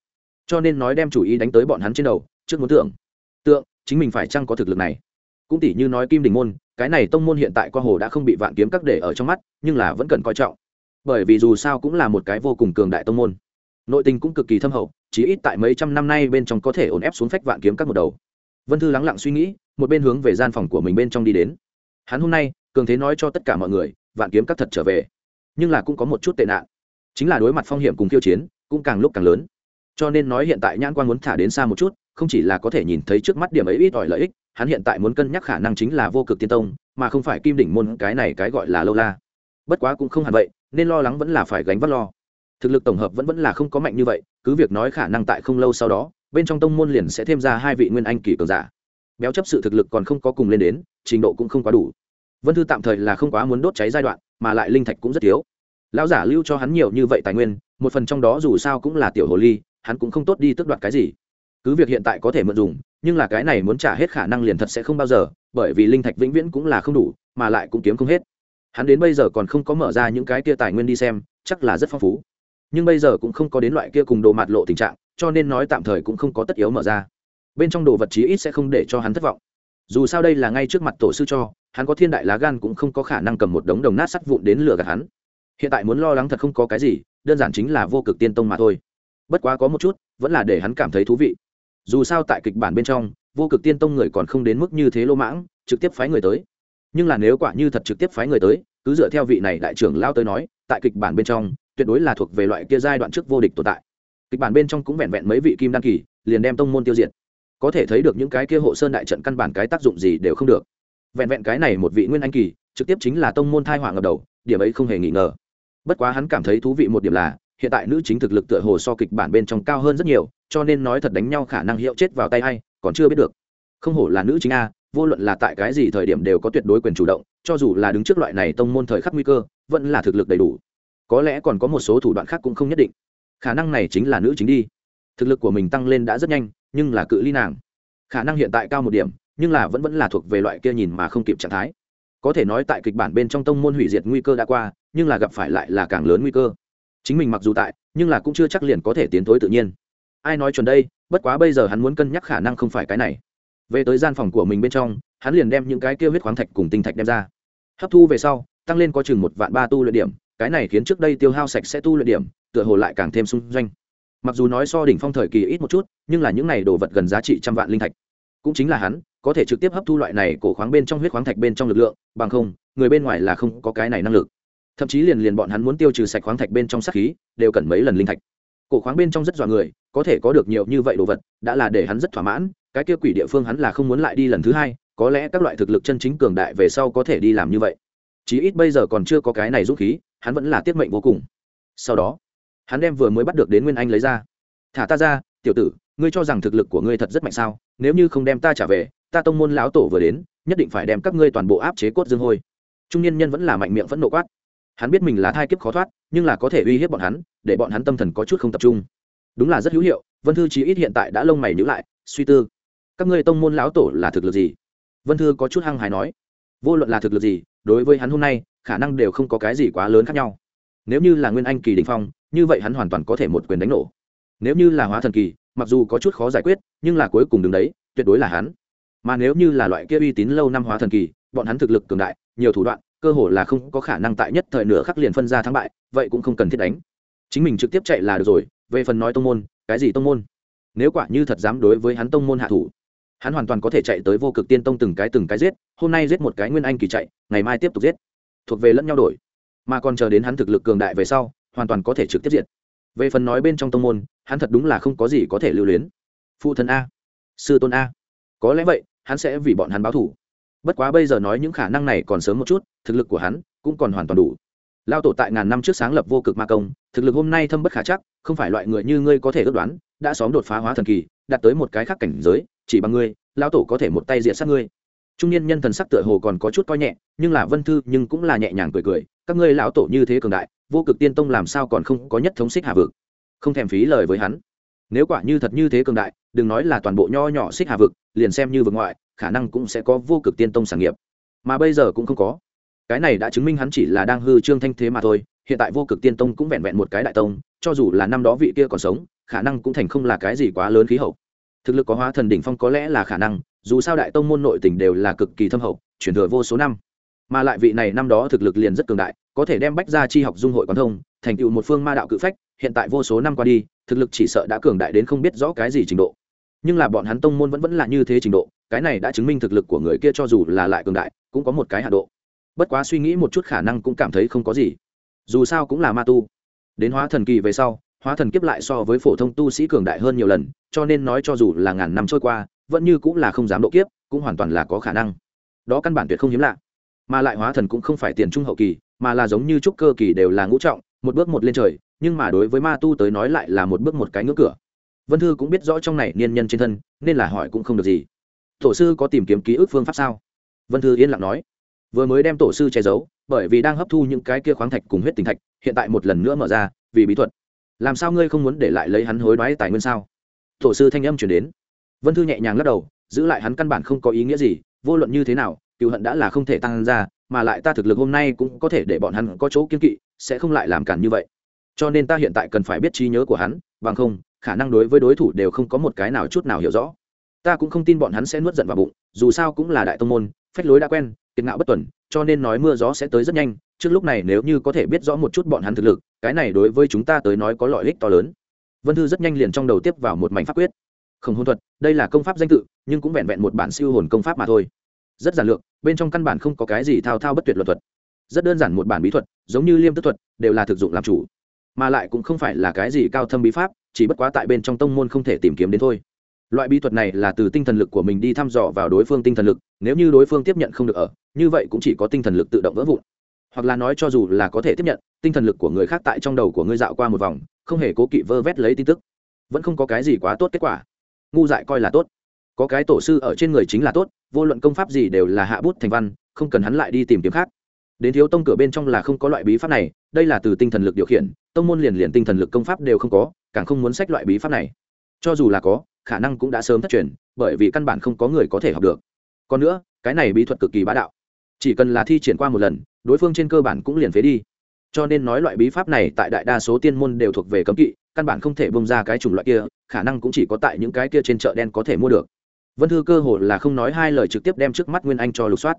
Cho nên nói đem chủ ý đánh tới bọn hắn trên đầu, trước muốn tưởng. Tượng, chính mình phải chăng có thực lực này? Cũng tỷ như nói kim đình môn, cái này tông môn hiện tại qua hồ đã không bị vạn kiếm các để ở trong mắt, nhưng là vẫn cần coi trọng bởi vì dù sao cũng là một cái vô cùng cường đại tông môn. Nội tình cũng cực kỳ thâm hậu chỉ ít tại mấy trăm năm nay bên trong có thể ổn ép xuống phách vạn kiếm các một đầu. Vân thư lắng lặng suy nghĩ, một bên hướng về gian phòng của mình bên trong đi đến. Hắn hôm nay, cường thế nói cho tất cả mọi người, vạn kiếm các thật trở về. Nhưng là cũng có một chút tệ nạn. Chính là đối mặt phong hiểm cùng khiêu chiến, cũng càng lúc càng lớn. Cho nên nói hiện tại nhãn quan muốn thả đến xa một chút, không chỉ là có thể nhìn thấy trước mắt điểm ấy ít ỏi lợi ích, hắn hiện tại muốn cân nhắc khả năng chính là vô cực tiên tông, mà không phải kim đỉnh môn cái này cái gọi là lâu la. Bất quá cũng không hẳn vậy nên lo lắng vẫn là phải gánh vác lo. Thực lực tổng hợp vẫn vẫn là không có mạnh như vậy, cứ việc nói khả năng tại không lâu sau đó, bên trong tông môn liền sẽ thêm ra hai vị nguyên anh kỳ cường giả. Béo chấp sự thực lực còn không có cùng lên đến, trình độ cũng không quá đủ. Vân thư tạm thời là không quá muốn đốt cháy giai đoạn, mà lại linh thạch cũng rất thiếu. Lão giả lưu cho hắn nhiều như vậy tài nguyên, một phần trong đó dù sao cũng là tiểu hồ ly, hắn cũng không tốt đi tước đoạt cái gì. Cứ việc hiện tại có thể mượn dùng, nhưng là cái này muốn trả hết khả năng liền thật sẽ không bao giờ, bởi vì linh thạch vĩnh viễn cũng là không đủ, mà lại cũng kiếm không hết hắn đến bây giờ còn không có mở ra những cái kia tài nguyên đi xem, chắc là rất phong phú. Nhưng bây giờ cũng không có đến loại kia cùng đồ mặt lộ tình trạng, cho nên nói tạm thời cũng không có tất yếu mở ra. Bên trong đồ vật chí ít sẽ không để cho hắn thất vọng. Dù sao đây là ngay trước mặt tổ sư cho, hắn có thiên đại lá gan cũng không có khả năng cầm một đống đồng nát sắt vụn đến lừa gạt hắn. Hiện tại muốn lo lắng thật không có cái gì, đơn giản chính là vô cực tiên tông mà thôi. Bất quá có một chút, vẫn là để hắn cảm thấy thú vị. Dù sao tại kịch bản bên trong, vô cực tiên tông người còn không đến mức như thế lô mãng, trực tiếp phái người tới nhưng là nếu quả như thật trực tiếp phái người tới, cứ dựa theo vị này đại trưởng lao tới nói, tại kịch bản bên trong, tuyệt đối là thuộc về loại kia giai đoạn trước vô địch tồn tại. Kịch bản bên trong cũng vẹn vẹn mấy vị kim đăng kỳ, liền đem tông môn tiêu diệt. Có thể thấy được những cái kia hộ sơn đại trận căn bản cái tác dụng gì đều không được. Vẹn vẹn cái này một vị nguyên anh kỳ, trực tiếp chính là tông môn thai họa ngập đầu, điểm ấy không hề nghi ngờ. Bất quá hắn cảm thấy thú vị một điểm là, hiện tại nữ chính thực lực tựa hồ so kịch bản bên trong cao hơn rất nhiều, cho nên nói thật đánh nhau khả năng hiệu chết vào tay hay còn chưa biết được. Không hổ là nữ chính a vô luận là tại cái gì thời điểm đều có tuyệt đối quyền chủ động, cho dù là đứng trước loại này tông môn thời khắc nguy cơ, vẫn là thực lực đầy đủ. Có lẽ còn có một số thủ đoạn khác cũng không nhất định. Khả năng này chính là nữ chính đi. Thực lực của mình tăng lên đã rất nhanh, nhưng là cự ly nàng. Khả năng hiện tại cao một điểm, nhưng là vẫn vẫn là thuộc về loại kia nhìn mà không kịp trạng thái. Có thể nói tại kịch bản bên trong tông môn hủy diệt nguy cơ đã qua, nhưng là gặp phải lại là càng lớn nguy cơ. Chính mình mặc dù tại, nhưng là cũng chưa chắc liền có thể tiến thối tự nhiên. Ai nói chuẩn đây, bất quá bây giờ hắn muốn cân nhắc khả năng không phải cái này về tới gian phòng của mình bên trong, hắn liền đem những cái kia huyết khoáng thạch cùng tinh thạch đem ra. Hấp thu về sau, tăng lên có chừng một vạn ba tu luyện điểm, cái này khiến trước đây tiêu hao sạch sẽ tu luyện điểm, tựa hồ lại càng thêm xung doanh. Mặc dù nói so đỉnh phong thời kỳ ít một chút, nhưng là những này đồ vật gần giá trị trăm vạn linh thạch. Cũng chính là hắn, có thể trực tiếp hấp thu loại này cổ khoáng bên trong huyết khoáng thạch bên trong lực lượng, bằng không, người bên ngoài là không có cái này năng lực. Thậm chí liền liền bọn hắn muốn tiêu trừ sạch khoáng thạch bên trong sát khí, đều cần mấy lần linh thạch. Cổ khoáng bên trong rất dọa người, có thể có được nhiều như vậy đồ vật, đã là để hắn rất thỏa mãn cái kia quỷ địa phương hắn là không muốn lại đi lần thứ hai, có lẽ các loại thực lực chân chính cường đại về sau có thể đi làm như vậy. Chí ít bây giờ còn chưa có cái này dũng khí, hắn vẫn là tiết mệnh vô cùng. Sau đó, hắn đem vừa mới bắt được đến nguyên anh lấy ra. Thả ta ra, tiểu tử, ngươi cho rằng thực lực của ngươi thật rất mạnh sao? Nếu như không đem ta trả về, ta tông môn lão tổ vừa đến, nhất định phải đem các ngươi toàn bộ áp chế cốt dương hôi. Trung niên nhân vẫn là mạnh miệng phẫn nộ quát. Hắn biết mình là thai kiếp khó thoát, nhưng là có thể uy hiếp bọn hắn, để bọn hắn tâm thần có chút không tập trung. Đúng là rất hữu hiệu, vân thư chí ít hiện tại đã lông mày nhữ lại, suy tư các ngươi tông môn lão tổ là thực lực gì? Vân thư có chút hăng hài nói, vô luận là thực lực gì, đối với hắn hôm nay, khả năng đều không có cái gì quá lớn khác nhau. Nếu như là nguyên anh kỳ đình phong, như vậy hắn hoàn toàn có thể một quyền đánh nổ. Nếu như là hóa thần kỳ, mặc dù có chút khó giải quyết, nhưng là cuối cùng đứng đấy, tuyệt đối là hắn. Mà nếu như là loại kia uy tín lâu năm hóa thần kỳ, bọn hắn thực lực cường đại, nhiều thủ đoạn, cơ hồ là không có khả năng tại nhất thời nửa khắc liền phân ra thắng bại, vậy cũng không cần thiết đánh. Chính mình trực tiếp chạy là được rồi, về phần nói tông môn, cái gì tông môn? Nếu quả như thật dám đối với hắn tông môn hạ thủ hắn hoàn toàn có thể chạy tới vô cực tiên tông từng cái từng cái giết, hôm nay giết một cái nguyên anh kỳ chạy, ngày mai tiếp tục giết. Thuộc về lẫn nhau đổi. Mà còn chờ đến hắn thực lực cường đại về sau, hoàn toàn có thể trực tiếp diệt. Về phần nói bên trong tông môn, hắn thật đúng là không có gì có thể lưu luyến. Phụ thần a. Sư tôn a. Có lẽ vậy, hắn sẽ vì bọn hắn báo thủ bất quá bây giờ nói những khả năng này còn sớm một chút, thực lực của hắn cũng còn hoàn toàn đủ. Lao tổ tại ngàn năm trước sáng lập vô cực ma công, thực lực hôm nay thâm bất khả chắc, không phải loại người như ngươi có thể ước đoán, đã xóm đột phá hóa thần kỳ, đạt tới một cái khác cảnh giới chỉ bằng ngươi, lão tổ có thể một tay diện sát ngươi. Trung niên nhân thần sắc tựa hồ còn có chút coi nhẹ, nhưng là vân thư nhưng cũng là nhẹ nhàng cười cười, các ngươi lão tổ như thế cường đại, vô cực tiên tông làm sao còn không có nhất thống xích hà vực? Không thèm phí lời với hắn. Nếu quả như thật như thế cường đại, đừng nói là toàn bộ nho nhỏ xích hà vực, liền xem như vực ngoại, khả năng cũng sẽ có vô cực tiên tông sản nghiệp. Mà bây giờ cũng không có. Cái này đã chứng minh hắn chỉ là đang hư trương thanh thế mà thôi, hiện tại vô cực tiên tông cũng vẹn vẹn một cái đại tông, cho dù là năm đó vị kia còn sống, khả năng cũng thành không là cái gì quá lớn khí hậu thực lực có hóa thần đỉnh phong có lẽ là khả năng, dù sao đại tông môn nội tỉnh đều là cực kỳ thâm hậu chuyển thừa vô số năm. Mà lại vị này năm đó thực lực liền rất cường đại, có thể đem bách ra chi học dung hội quán thông, thành tựu một phương ma đạo cự phách, hiện tại vô số năm qua đi, thực lực chỉ sợ đã cường đại đến không biết rõ cái gì trình độ. Nhưng là bọn hắn tông môn vẫn vẫn là như thế trình độ, cái này đã chứng minh thực lực của người kia cho dù là lại cường đại, cũng có một cái hạ độ. Bất quá suy nghĩ một chút khả năng cũng cảm thấy không có gì. Dù sao cũng là ma tu. Đến hóa thần kỳ về sau hóa thần kiếp lại so với phổ thông tu sĩ cường đại hơn nhiều lần, cho nên nói cho dù là ngàn năm trôi qua, vẫn như cũng là không dám độ kiếp, cũng hoàn toàn là có khả năng. Đó căn bản tuyệt không hiếm lạ. Mà lại hóa thần cũng không phải tiền trung hậu kỳ, mà là giống như trúc cơ kỳ đều là ngũ trọng, một bước một lên trời, nhưng mà đối với ma tu tới nói lại là một bước một cái ngưỡng cửa. Vân thư cũng biết rõ trong này niên nhân trên thân, nên là hỏi cũng không được gì. Tổ sư có tìm kiếm ký ức phương pháp sao? Vân thư yên lặng nói. Vừa mới đem tổ sư che giấu, bởi vì đang hấp thu những cái kia khoáng thạch cùng huyết tinh thạch, hiện tại một lần nữa mở ra, vì bí thuật làm sao ngươi không muốn để lại lấy hắn hối đoái tài nguyên sao? Tổ sư thanh âm chuyển đến. Vân thư nhẹ nhàng lắc đầu, giữ lại hắn căn bản không có ý nghĩa gì, vô luận như thế nào cựu hận đã là không thể tăng ra, mà lại ta thực lực hôm nay cũng có thể để bọn hắn có chỗ kiên kỵ, sẽ không lại làm cản như vậy. Cho nên ta hiện tại cần phải biết trí nhớ của hắn, bằng không, khả năng đối với đối thủ đều không có một cái nào chút nào hiểu rõ. Ta cũng không tin bọn hắn sẽ nuốt giận vào bụng, dù sao cũng là đại tông môn, phách lối đã quen, kiệt ngạo bất tuần, cho nên nói mưa gió sẽ tới rất nhanh trước lúc này nếu như có thể biết rõ một chút bọn hắn thực lực, cái này đối với chúng ta tới nói có lợi ích to lớn. Vân thư rất nhanh liền trong đầu tiếp vào một mảnh pháp quyết. Không hôn thuật, đây là công pháp danh tự, nhưng cũng vẹn vẹn một bản siêu hồn công pháp mà thôi. Rất giản lược, bên trong căn bản không có cái gì thao thao bất tuyệt luật thuật. Rất đơn giản một bản bí thuật, giống như liêm tức thuật, đều là thực dụng làm chủ. Mà lại cũng không phải là cái gì cao thâm bí pháp, chỉ bất quá tại bên trong tông môn không thể tìm kiếm đến thôi. Loại bí thuật này là từ tinh thần lực của mình đi thăm dò vào đối phương tinh thần lực, nếu như đối phương tiếp nhận không được ở, như vậy cũng chỉ có tinh thần lực tự động vỡ vụn hoặc là nói cho dù là có thể tiếp nhận, tinh thần lực của người khác tại trong đầu của ngươi dạo qua một vòng, không hề cố kỵ vơ vét lấy tin tức. Vẫn không có cái gì quá tốt kết quả. Ngu dại coi là tốt. Có cái tổ sư ở trên người chính là tốt, vô luận công pháp gì đều là hạ bút thành văn, không cần hắn lại đi tìm kiếm khác. Đến thiếu tông cửa bên trong là không có loại bí pháp này, đây là từ tinh thần lực điều khiển, tông môn liền liền tinh thần lực công pháp đều không có, càng không muốn sách loại bí pháp này. Cho dù là có, khả năng cũng đã sớm thất truyền, bởi vì căn bản không có người có thể học được. Còn nữa, cái này bí thuật cực kỳ bá đạo chỉ cần là thi triển qua một lần, đối phương trên cơ bản cũng liền phế đi. Cho nên nói loại bí pháp này tại đại đa số tiên môn đều thuộc về cấm kỵ, căn bản không thể bông ra cái chủng loại kia, khả năng cũng chỉ có tại những cái kia trên chợ đen có thể mua được. Vân thư cơ hồ là không nói hai lời trực tiếp đem trước mắt nguyên anh cho lục soát.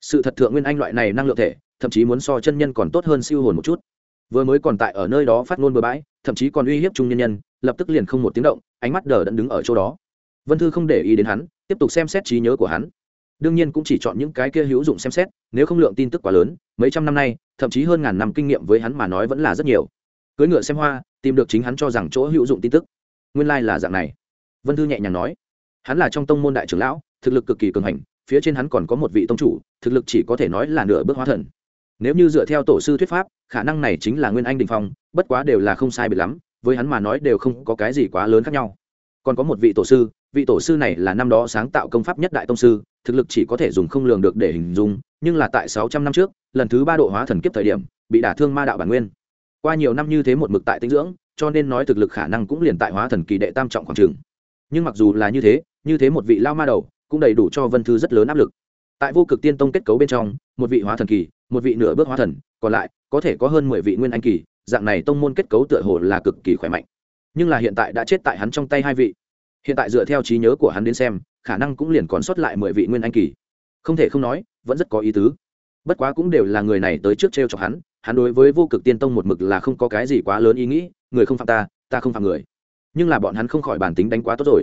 Sự thật thượng nguyên anh loại này năng lượng thể, thậm chí muốn so chân nhân còn tốt hơn siêu hồn một chút. Vừa mới còn tại ở nơi đó phát ngôn bừa bãi, thậm chí còn uy hiếp trung nhân nhân, lập tức liền không một tiếng động, ánh mắt đờ đẫn đứng ở chỗ đó. Vân thư không để ý đến hắn, tiếp tục xem xét trí nhớ của hắn đương nhiên cũng chỉ chọn những cái kia hữu dụng xem xét, nếu không lượng tin tức quá lớn, mấy trăm năm nay, thậm chí hơn ngàn năm kinh nghiệm với hắn mà nói vẫn là rất nhiều. Cưới ngựa xem hoa, tìm được chính hắn cho rằng chỗ hữu dụng tin tức. Nguyên lai、like、là dạng này. Vân thư nhẹ nhàng nói. Hắn là trong tông môn đại trưởng lão, thực lực cực kỳ cường hành, phía trên hắn còn có một vị tông chủ, thực lực chỉ có thể nói là nửa bước hóa thần. Nếu như dựa theo tổ sư thuyết pháp, khả năng này chính là nguyên anh đình phong, bất quá đều là không sai biệt lắm, với hắn mà nói đều không có cái gì quá lớn khác nhau. Còn có một vị tổ sư, vị tổ sư này là năm đó sáng tạo công pháp nhất đại tông sư thực lực chỉ có thể dùng không lường được để hình dung, nhưng là tại sáu trăm năm trước, lần thứ ba độ hóa thần kiếp thời điểm, bị đả thương ma đạo bản nguyên. Qua nhiều năm như thế một mực tại tinh dưỡng, cho nên nói thực lực khả năng cũng liền tại hóa thần kỳ đệ tam trọng khoảng trường. Nhưng mặc dù là như thế như thế một vị lao ma đầu, cũng đầy đủ cho vân thư rất lớn áp lực. Tại vô cực tiên tông kết cấu bên trong, một vị hóa thần kỳ, một vị nửa bước hóa thần, còn lại, có thể có hơn mười vị nguyên anh kỳ, dạng này tông môn kết cấu tựa hồ là cực kỳ khỏe mạnh. Nhưng là hiện tại đã chết tại hắn trong tay hai vị hiện tại dựa theo trí nhớ của hắn đến xem, khả năng cũng liền còn sót lại mười vị nguyên anh kỳ. Không thể không nói, vẫn rất có ý tứ. Bất quá cũng đều là người này tới trước t r e o chọc hắn hắn đối với vô cực tiên tông một mực là không có cái gì quá lớn ý nghĩ, người không phạm ta ta không phạm người. Nhưng là bọn hắn không khỏi bản tính đánh quá tốt rồi.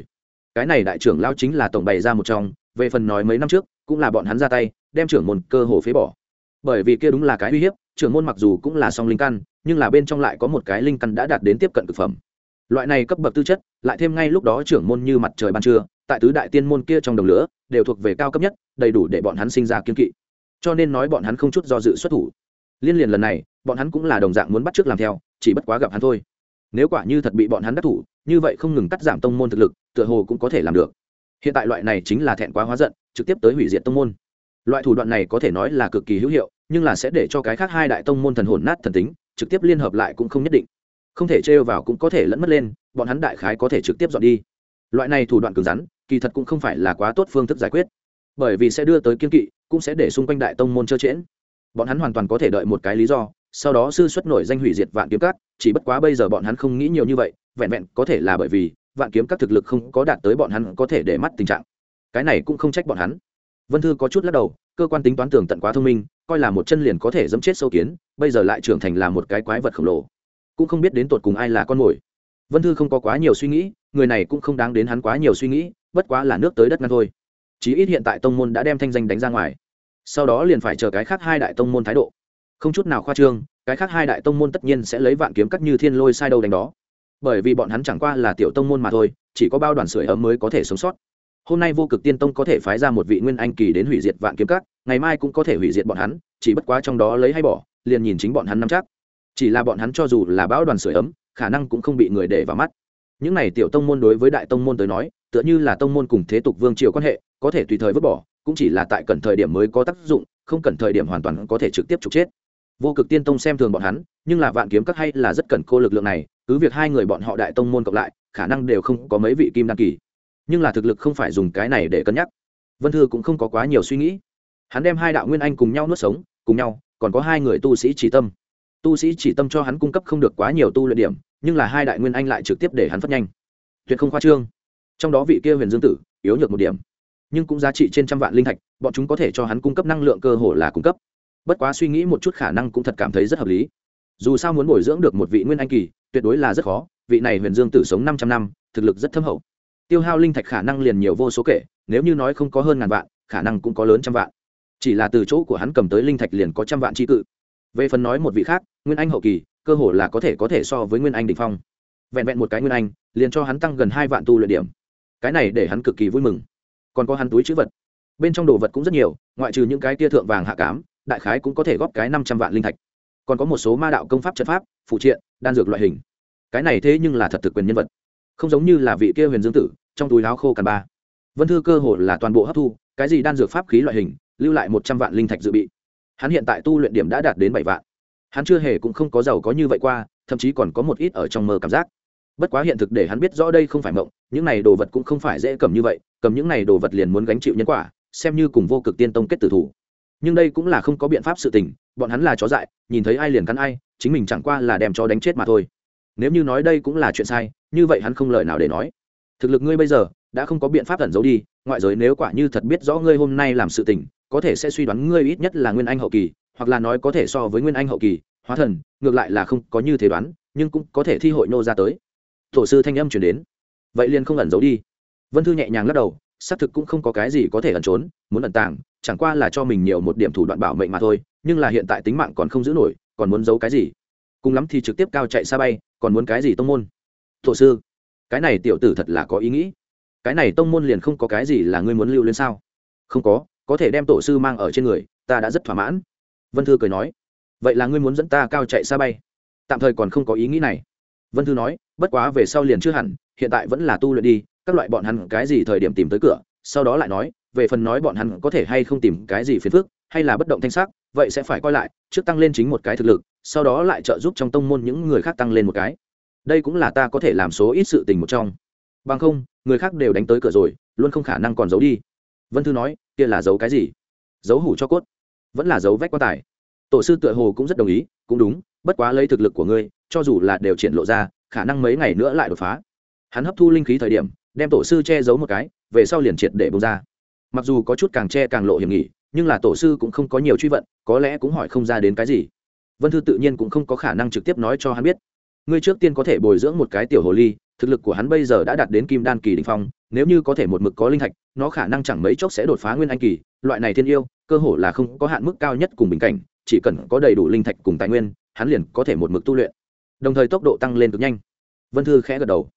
Cái này đại trưởng lao chính là tổng bày ra một trong, về phần nói mấy năm trước, cũng là bọn hắn ra tay, đem trưởng môn cơ hồ phế bỏ. Bởi vì kia đúng là cái uy hiếp, trưởng môn mặc dù cũng là song linh căn, nhưng là bên trong lại có một cái linh căn đã đạt đến tiếp cận thực phẩm loại này cấp bậc tư chất, lại thêm ngay lúc đó trưởng môn như mặt trời ban trưa, tại tứ đại tiên môn kia trong đồng lửa, đều thuộc về cao cấp nhất, đầy đủ để bọn hắn sinh ra kiên kỵ. Cho nên nói bọn hắn không chút do dự xuất thủ. Liên liền lần này, bọn hắn cũng là đồng dạng muốn bắt trước làm theo, chỉ bất quá gặp hắn thôi. Nếu quả như thật bị bọn hắn đắc thủ, như vậy không ngừng cắt giảm tông môn thực lực, tựa hồ cũng có thể làm được. Hiện tại loại này chính là thẹn quá hóa giận, trực tiếp tới hủy diệt tông môn. Loại thủ đoạn này có thể nói là cực kỳ hữu hiệu, nhưng là sẽ để cho cái khác hai đại tông môn thần hồn nát thần tính, trực tiếp liên hợp lại cũng không nhất định không thể trêu vào cũng có thể lẫn mất lên, bọn hắn đại khái có thể trực tiếp dọn đi. Loại này thủ đoạn cứng rắn, kỳ thật cũng không phải là quá tốt phương thức giải quyết. Bởi vì sẽ đưa tới kiên kỵ, cũng sẽ để xung quanh đại tông môn trơ trẽn bọn hắn hoàn toàn có thể đợi một cái lý do, sau đó sư xuất nổi danh hủy diệt vạn kiếm các, chỉ bất quá bây giờ bọn hắn không nghĩ nhiều như vậy, vẹn vẹn có thể là bởi vì vạn kiếm các thực lực không có đạt tới bọn hắn có thể để mắt tình trạng. Cái này cũng không trách bọn hắn. Vân thư có chút lắc đầu, cơ quan tính toán tường tận quá thông minh, coi là một chân liền có thể dẫm chết sâu kiến, bây giờ lại trưởng thành là một cái quái vật khổng lồ cũng không biết đến tột cùng ai là con mồi. Vân thư không có quá nhiều suy nghĩ, người này cũng không đáng đến hắn quá nhiều suy nghĩ, bất quá là nước tới đất ngăn thôi. Chí ít hiện tại tông môn đã đem thanh danh đánh ra ngoài. Sau đó liền phải chờ cái khác hai đại tông môn thái độ. Không chút nào khoa trương, cái khác hai đại tông môn tất nhiên sẽ lấy vạn kiếm cắt như thiên lôi sai đâu đánh đó. Bởi vì bọn hắn chẳng qua là tiểu tông môn mà thôi, chỉ có bao đoàn sưởi ấm mới có thể sống sót. Hôm nay vô cực tiên tông có thể phái ra một vị nguyên anh kỳ đến hủy diệt vạn kiếm cắt, ngày mai cũng có thể hủy diệt bọn hắn, chỉ bất quá trong đó lấy hay bỏ, liền nhìn chính bọn hắn nắm chắc chỉ là bọn hắn cho dù là bão đoàn sưởi ấm, khả năng cũng không bị người để vào mắt. Những này tiểu tông môn đối với đại tông môn tới nói, tựa như là tông môn cùng thế tục vương triều quan hệ, có thể tùy thời vứt bỏ, cũng chỉ là tại cần thời điểm mới có tác dụng, không cần thời điểm hoàn toàn có thể trực tiếp trục chết. Vô cực tiên tông xem thường bọn hắn, nhưng là vạn kiếm các hay là rất cần cô lực lượng này, cứ việc hai người bọn họ đại tông môn cộng lại, khả năng đều không có mấy vị kim đăng kỳ. Nhưng là thực lực không phải dùng cái này để cân nhắc. Vân thư cũng không có quá nhiều suy nghĩ. Hắn đem hai đạo nguyên anh cùng nhau nuốt sống, cùng nhau, còn có hai người tu sĩ chỉ tâm tu sĩ chỉ tâm cho hắn cung cấp không được quá nhiều tu luyện điểm, nhưng là hai đại nguyên anh lại trực tiếp để hắn phát nhanh. Tuyệt không khoa trương. Trong đó vị kia huyền dương tử, yếu nhược một điểm. Nhưng cũng giá trị trên trăm vạn linh thạch, bọn chúng có thể cho hắn cung cấp năng lượng cơ hồ là cung cấp. Bất quá suy nghĩ một chút khả năng cũng thật cảm thấy rất hợp lý. Dù sao muốn bồi dưỡng được một vị nguyên anh kỳ, tuyệt đối là rất khó, vị này huyền dương tử sống năm trăm năm, thực lực rất thâm hậu. Tiêu hao linh thạch khả năng liền nhiều vô số kể, nếu như nói không có hơn ngàn vạn, khả năng cũng có lớn trăm vạn. Chỉ là từ chỗ của hắn cầm tới linh thạch liền có trăm vạn tri cự về phần nói một vị khác, nguyên anh hậu kỳ, cơ hồ là có thể có thể so với nguyên anh đ ỉ n h phong. Vẹn vẹn một cái nguyên anh, liền cho hắn tăng gần hai vạn tu luyện điểm. Cái này để hắn cực kỳ vui mừng. Còn có hắn túi chữ vật. Bên trong đồ vật cũng rất nhiều, ngoại trừ những cái tia thượng vàng hạ cám, đại khái cũng có thể góp cái năm trăm vạn linh thạch. Còn có một số ma đạo công pháp trận pháp, phụ triện, đan dược loại hình. Cái này thế nhưng là thật thực quyền nhân vật. Không giống như là vị kia huyền dương tử, trong túi láo khô càn ba. Vân thư cơ hồ là toàn bộ hấp thu, cái gì đan dược pháp khí loại hình, lưu lại một trăm vạn linh thạch dự bị hắn hiện tại tu luyện điểm đã đạt đến bảy vạn. Hắn chưa hề cũng không có giàu có như vậy qua, thậm chí còn có một ít ở trong mơ cảm giác. Bất quá hiện thực để hắn biết rõ đây không phải mộng, những này đồ vật cũng không phải dễ cầm như vậy, cầm những này đồ vật liền muốn gánh chịu nhân quả, xem như cùng vô cực tiên tông kết tử thủ. Nhưng đây cũng là không có biện pháp sự tình, bọn hắn là chó dại, nhìn thấy ai liền cắn ai, chính mình chẳng qua là đem cho đánh chết mà thôi. Nếu như nói đây cũng là chuyện sai, như vậy hắn không lời nào để nói. Thực lực ngươi bây giờ đã không có biện pháp ẩn giấu đi, ngoại giới nếu quả như thật biết rõ ngươi hôm nay làm sự tình, có thể sẽ suy đoán ngươi ít nhất là nguyên anh hậu kỳ, hoặc là nói có thể so với nguyên anh hậu kỳ, hóa thần, ngược lại là không có như thế đoán, nhưng cũng có thể thi hội nô ra tới. Tổ sư thanh âm chuyển đến. Vậy liền không ẩn giấu đi. Vân thư nhẹ nhàng lắc đầu, xác thực cũng không có cái gì có thể ẩn trốn, muốn ẩn tàng, chẳng qua là cho mình nhiều một điểm thủ đoạn bảo mệnh mà thôi, nhưng là hiện tại tính mạng còn không giữ nổi, còn muốn giấu cái gì? Cùng lắm thì trực tiếp cao chạy xa bay, còn muốn cái gì tông môn? Tổ sư, cái này tiểu tử thật là có ý nghĩ cái này tông môn liền không có cái gì là ngươi muốn lưu lên sao? Không có có thể đem tổ sư mang ở trên người, ta đã rất thỏa mãn. Vân thư cười nói. Vậy là ngươi muốn dẫn ta cao chạy xa bay? Tạm thời còn không có ý nghĩ này. Vân thư nói, bất quá về sau liền chưa hẳn, hiện tại vẫn là tu luyện đi, các loại bọn hắn cái gì thời điểm tìm tới cửa, sau đó lại nói, về phần nói bọn hắn có thể hay không tìm cái gì phiền phức, hay là bất động thanh sắc, vậy sẽ phải coi lại, trước tăng lên chính một cái thực lực, sau đó lại trợ giúp trong tông môn những người khác tăng lên một cái. Đây cũng là ta có thể làm số ít sự tình một trong. Bằng không người khác đều đánh tới cửa rồi, luôn không khả năng còn giấu đi. Vân thư nói, kia là giấu cái gì? Giấu hủ cho cốt. Vẫn là giấu vách quan tài. Tổ sư tựa hồ cũng rất đồng ý, cũng đúng, bất quá lấy thực lực của ngươi, cho dù là đều triển lộ ra, khả năng mấy ngày nữa lại đột phá. Hắn hấp thu linh khí thời điểm, đem tổ sư che giấu một cái, về sau liền triệt để bông ra. Mặc dù có chút càng che càng lộ hiểm nghỉ, nhưng là tổ sư cũng không có nhiều truy vận, có lẽ cũng hỏi không ra đến cái gì. Vân thư tự nhiên cũng không có khả năng trực tiếp nói cho hắn biết. Ngươi trước tiên có thể bồi dưỡng một cái tiểu hồ ly thực lực của hắn bây giờ đã đạt đến kim đan kỳ đình phong, nếu như có thể một mực có linh thạch, nó khả năng chẳng mấy chốc sẽ đột phá nguyên anh kỳ. Loại này thiên yêu, cơ hồ là không có hạn mức cao nhất cùng bình cảnh, chỉ cần có đầy đủ linh thạch cùng tài nguyên, hắn liền có thể một mực tu luyện. Đồng thời tốc độ tăng lên cực nhanh. Vân thư khẽ gật đầu.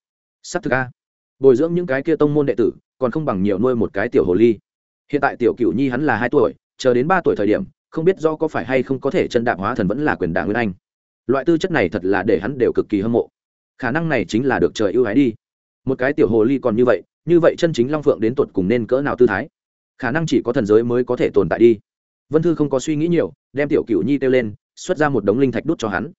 S ắ c thực a. Bồi dưỡng những cái kia tông môn đệ tử, còn không bằng nhiều nuôi một cái tiểu hồ ly. Hiện tại tiểu cựu nhi hắn là hai tuổi, chờ đến ba tuổi thời điểm, không biết do có phải hay không có thể chân đạm hóa thần vẫn là quyền đảng nguyên anh. Loại tư chất này thật là để hắn đều cực kỳ hâm mộ khả năng này chính là được trời ưu ái đi. Một cái tiểu hồ ly còn như vậy như vậy chân chính long phượng đến tột cùng nên cỡ nào tư thái? Khả năng chỉ có thần giới mới có thể tồn tại đi. Vân thư không có suy nghĩ nhiều, đem tiểu cựu nhi kêu lên, xuất ra một đống linh thạch đút cho hắn.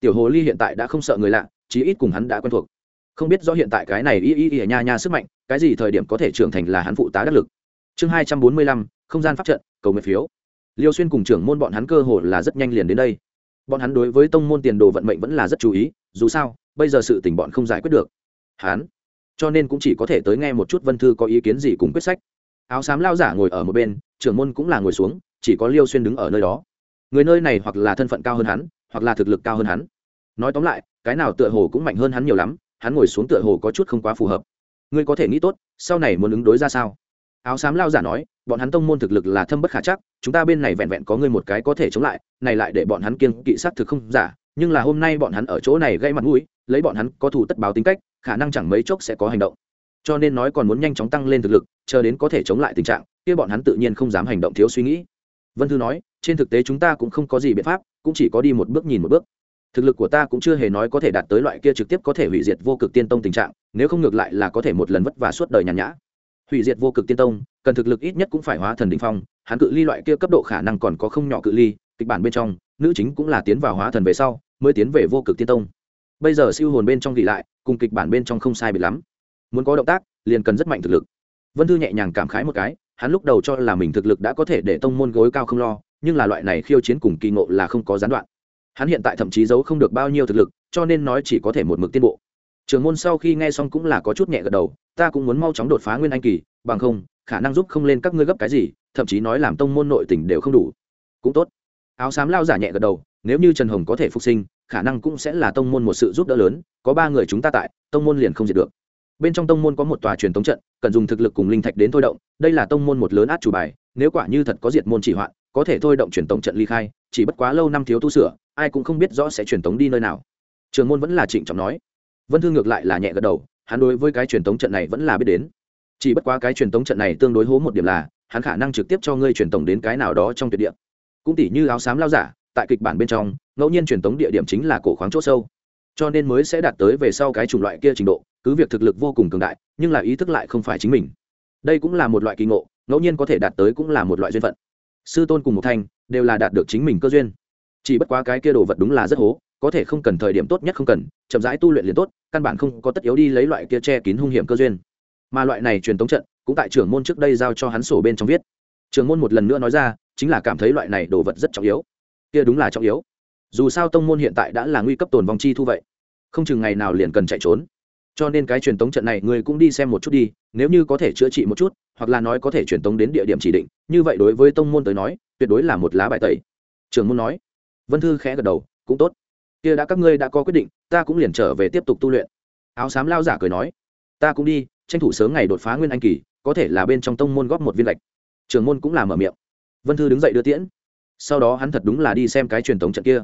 Tiểu hồ ly hiện tại đã không sợ người lạ, chí ít cùng hắn đã quen thuộc. Không biết do hiện tại cái này y y y nha nha sức mạnh, cái gì thời điểm có thể trưởng thành là hắn phụ tá đắc lực. Chương hai trăm bốn mươi lăm, không gian pháp trận, cầu nguyện phiếu. Liêu xuyên cùng trưởng môn bọn hắn cơ hồ là rất nhanh liền đến đây. Bọn hắn đối với tông môn tiền đồ vận mệnh vẫn là rất chú ý dù sao, bây giờ sự tình bọn không giải quyết được. Hắn cho nên cũng chỉ có thể tới nghe một chút vân thư có ý kiến gì cùng quyết sách. Áo xám lao giả ngồi ở một bên, trưởng môn cũng là ngồi xuống, chỉ có liêu xuyên đứng ở nơi đó. Người nơi này hoặc là thân phận cao hơn hắn, hoặc là thực lực cao hơn hắn. Nói tóm lại, cái nào tựa hồ cũng mạnh hơn hắn nhiều lắm, hắn ngồi xuống tựa hồ có chút không quá phù hợp. Ngươi có thể nghĩ tốt, sau này muốn ứng đối ra sao? Áo xám lao giả nói, bọn hắn tông môn thực lực là thâm bất khả chắc, chúng ta bên này vẹn vẹn có ngươi một cái có thể chống lại, này lại để bọn hắn kiên kỵ sát thực không giả nhưng là hôm nay bọn hắn ở chỗ này gây mặt mũi, lấy bọn hắn có thủ tất báo tính cách, khả năng chẳng mấy chốc sẽ có hành động. Cho nên nói còn muốn nhanh chóng tăng lên thực lực, chờ đến có thể chống lại tình trạng, kia bọn hắn tự nhiên không dám hành động thiếu suy nghĩ. Vân thư nói, trên thực tế chúng ta cũng không có gì biện pháp, cũng chỉ có đi một bước nhìn một bước. Thực lực của ta cũng chưa hề nói có thể đạt tới loại kia trực tiếp có thể hủy diệt vô cực tiên tông tình trạng, nếu không ngược lại là có thể một lần vất vả suốt đời nhàn nhã. Hủy diệt vô cực tiên tông, cần thực lực ít nhất cũng phải hóa thần đ ỉ n h phong, hắn cự ly loại kia cấp độ khả năng còn có không nhỏ cự ly, kịch bản bên trong, nữ chính cũng là tiến vào hóa thần về sau mới tiến về vô cực tiên tông. Bây giờ siêu hồn bên trong ghi lại, cùng kịch bản bên trong không sai bị lắm. Muốn có động tác, liền cần rất mạnh thực lực. Vân thư nhẹ nhàng cảm khái một cái, hắn lúc đầu cho là mình thực lực đã có thể để tông môn gối cao không lo, nhưng là loại này khiêu chiến cùng kỳ ngộ là không có gián đoạn. Hắn hiện tại thậm chí giấu không được bao nhiêu thực lực, cho nên nói chỉ có thể một mực tiến bộ. Trường môn sau khi nghe xong cũng là có chút nhẹ gật đầu, ta cũng muốn mau chóng đột phá nguyên anh kỳ, bằng không, khả năng giúp không lên các ngươi gấp cái gì, thậm chí nói làm tông môn nội tình đều không đủ. Cũng tốt. Áo xám lao giả nhẹ gật đầu nếu như trần hồng có thể phục sinh, khả năng cũng sẽ là tông môn một sự giúp đỡ lớn, có ba người chúng ta tại, tông môn liền không diệt được. Bên trong tông môn có một tòa truyền thống trận, cần dùng thực lực cùng linh thạch đến thôi động, đây là tông môn một lớn át chủ bài, nếu quả như thật có diệt môn chỉ hoạn, có thể thôi động truyền thống trận ly khai, chỉ bất quá lâu năm thiếu tu sửa, ai cũng không biết rõ sẽ truyền thống đi nơi nào. Trường môn vẫn là trịnh trọng nói. Vân thư ngược lại là nhẹ gật đầu, hắn đối với cái truyền thống trận này vẫn là biết đến. Chỉ bất quá cái truyền thống trận này tương đối hố một điểm là, hắn khả năng trực tiếp cho ngươi truyền tổng đến cái nào đó trong tuyệt địa. Cũng tỷ như áo xám lao giả tại kịch bản bên trong, ngẫu nhiên truyền tống địa điểm chính là cổ khoáng chỗ sâu. Cho nên mới sẽ đạt tới về sau cái chủng loại kia trình độ, cứ việc thực lực vô cùng cường đại, nhưng là ý thức lại không phải chính mình. Đây cũng là một loại kỳ ngộ, ngẫu nhiên có thể đạt tới cũng là một loại duyên phận. Sư tôn cùng một thanh đều là đạt được chính mình cơ duyên. Chỉ bất quá cái kia đồ vật đúng là rất hố, có thể không cần thời điểm tốt nhất không cần, chậm rãi tu luyện liền tốt, căn bản không có tất yếu đi lấy loại kia che kín hung hiểm cơ duyên. Mà loại này truyền tống trận, cũng tại trưởng môn trước đây giao cho hắn sổ bên trong viết. Trưởng môn một lần nữa nói ra, chính là cảm thấy loại này đồ vật rất trọng yếu kia đúng là trọng yếu. Dù sao tông môn hiện tại đã là nguy cấp tồn vong chi thu vậy, không chừng ngày nào liền cần chạy trốn. Cho nên cái truyền tống trận này ngươi cũng đi xem một chút đi, nếu như có thể chữa trị một chút, hoặc là nói có thể truyền tống đến địa điểm chỉ định, như vậy đối với tông môn tới nói, tuyệt đối là một lá bài tẩy. Trường môn nói. Vân thư khẽ gật đầu, cũng tốt. Kia đã các ngươi đã có quyết định, ta cũng liền trở về tiếp tục tu luyện. Áo xám lao giả cười nói. Ta cũng đi, tranh thủ sớm ngày đột phá nguyên anh kỳ, có thể là bên trong tông môn góp một viên lệch. Trường môn cũng là mở miệng. Vân thư đứng dậy đưa tiễn sau đó hắn thật đúng là đi xem cái truyền thống trận kia.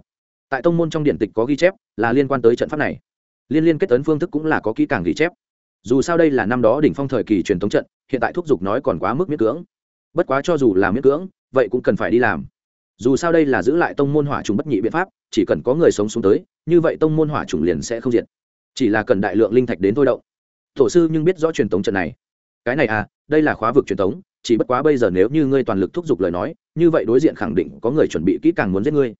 Tại tông môn trong điện tịch có ghi chép là liên quan tới trận pháp này. Liên liên kết tấn phương thức cũng là có kỹ càng ghi chép. Dù sao đây là năm đó đỉnh phong thời kỳ truyền thống trận, hiện tại thúc giục nói còn quá mức miễn cưỡng. Bất quá cho dù là miễn cưỡng, vậy cũng cần phải đi làm. Dù sao đây là giữ lại tông môn hỏa trùng bất nhị biện pháp, chỉ cần có người sống xuống tới, như vậy tông môn hỏa trùng liền sẽ không diệt. Chỉ là cần đại lượng linh thạch đến thôi động. Tổ sư nhưng biết rõ truyền thống trận này. Cái này à đây là khóa vực truyền thống chỉ bất quá bây giờ nếu như ngươi toàn lực thúc giục lời nói, như vậy đối diện khẳng định có người chuẩn bị kỹ càng muốn giết ngươi.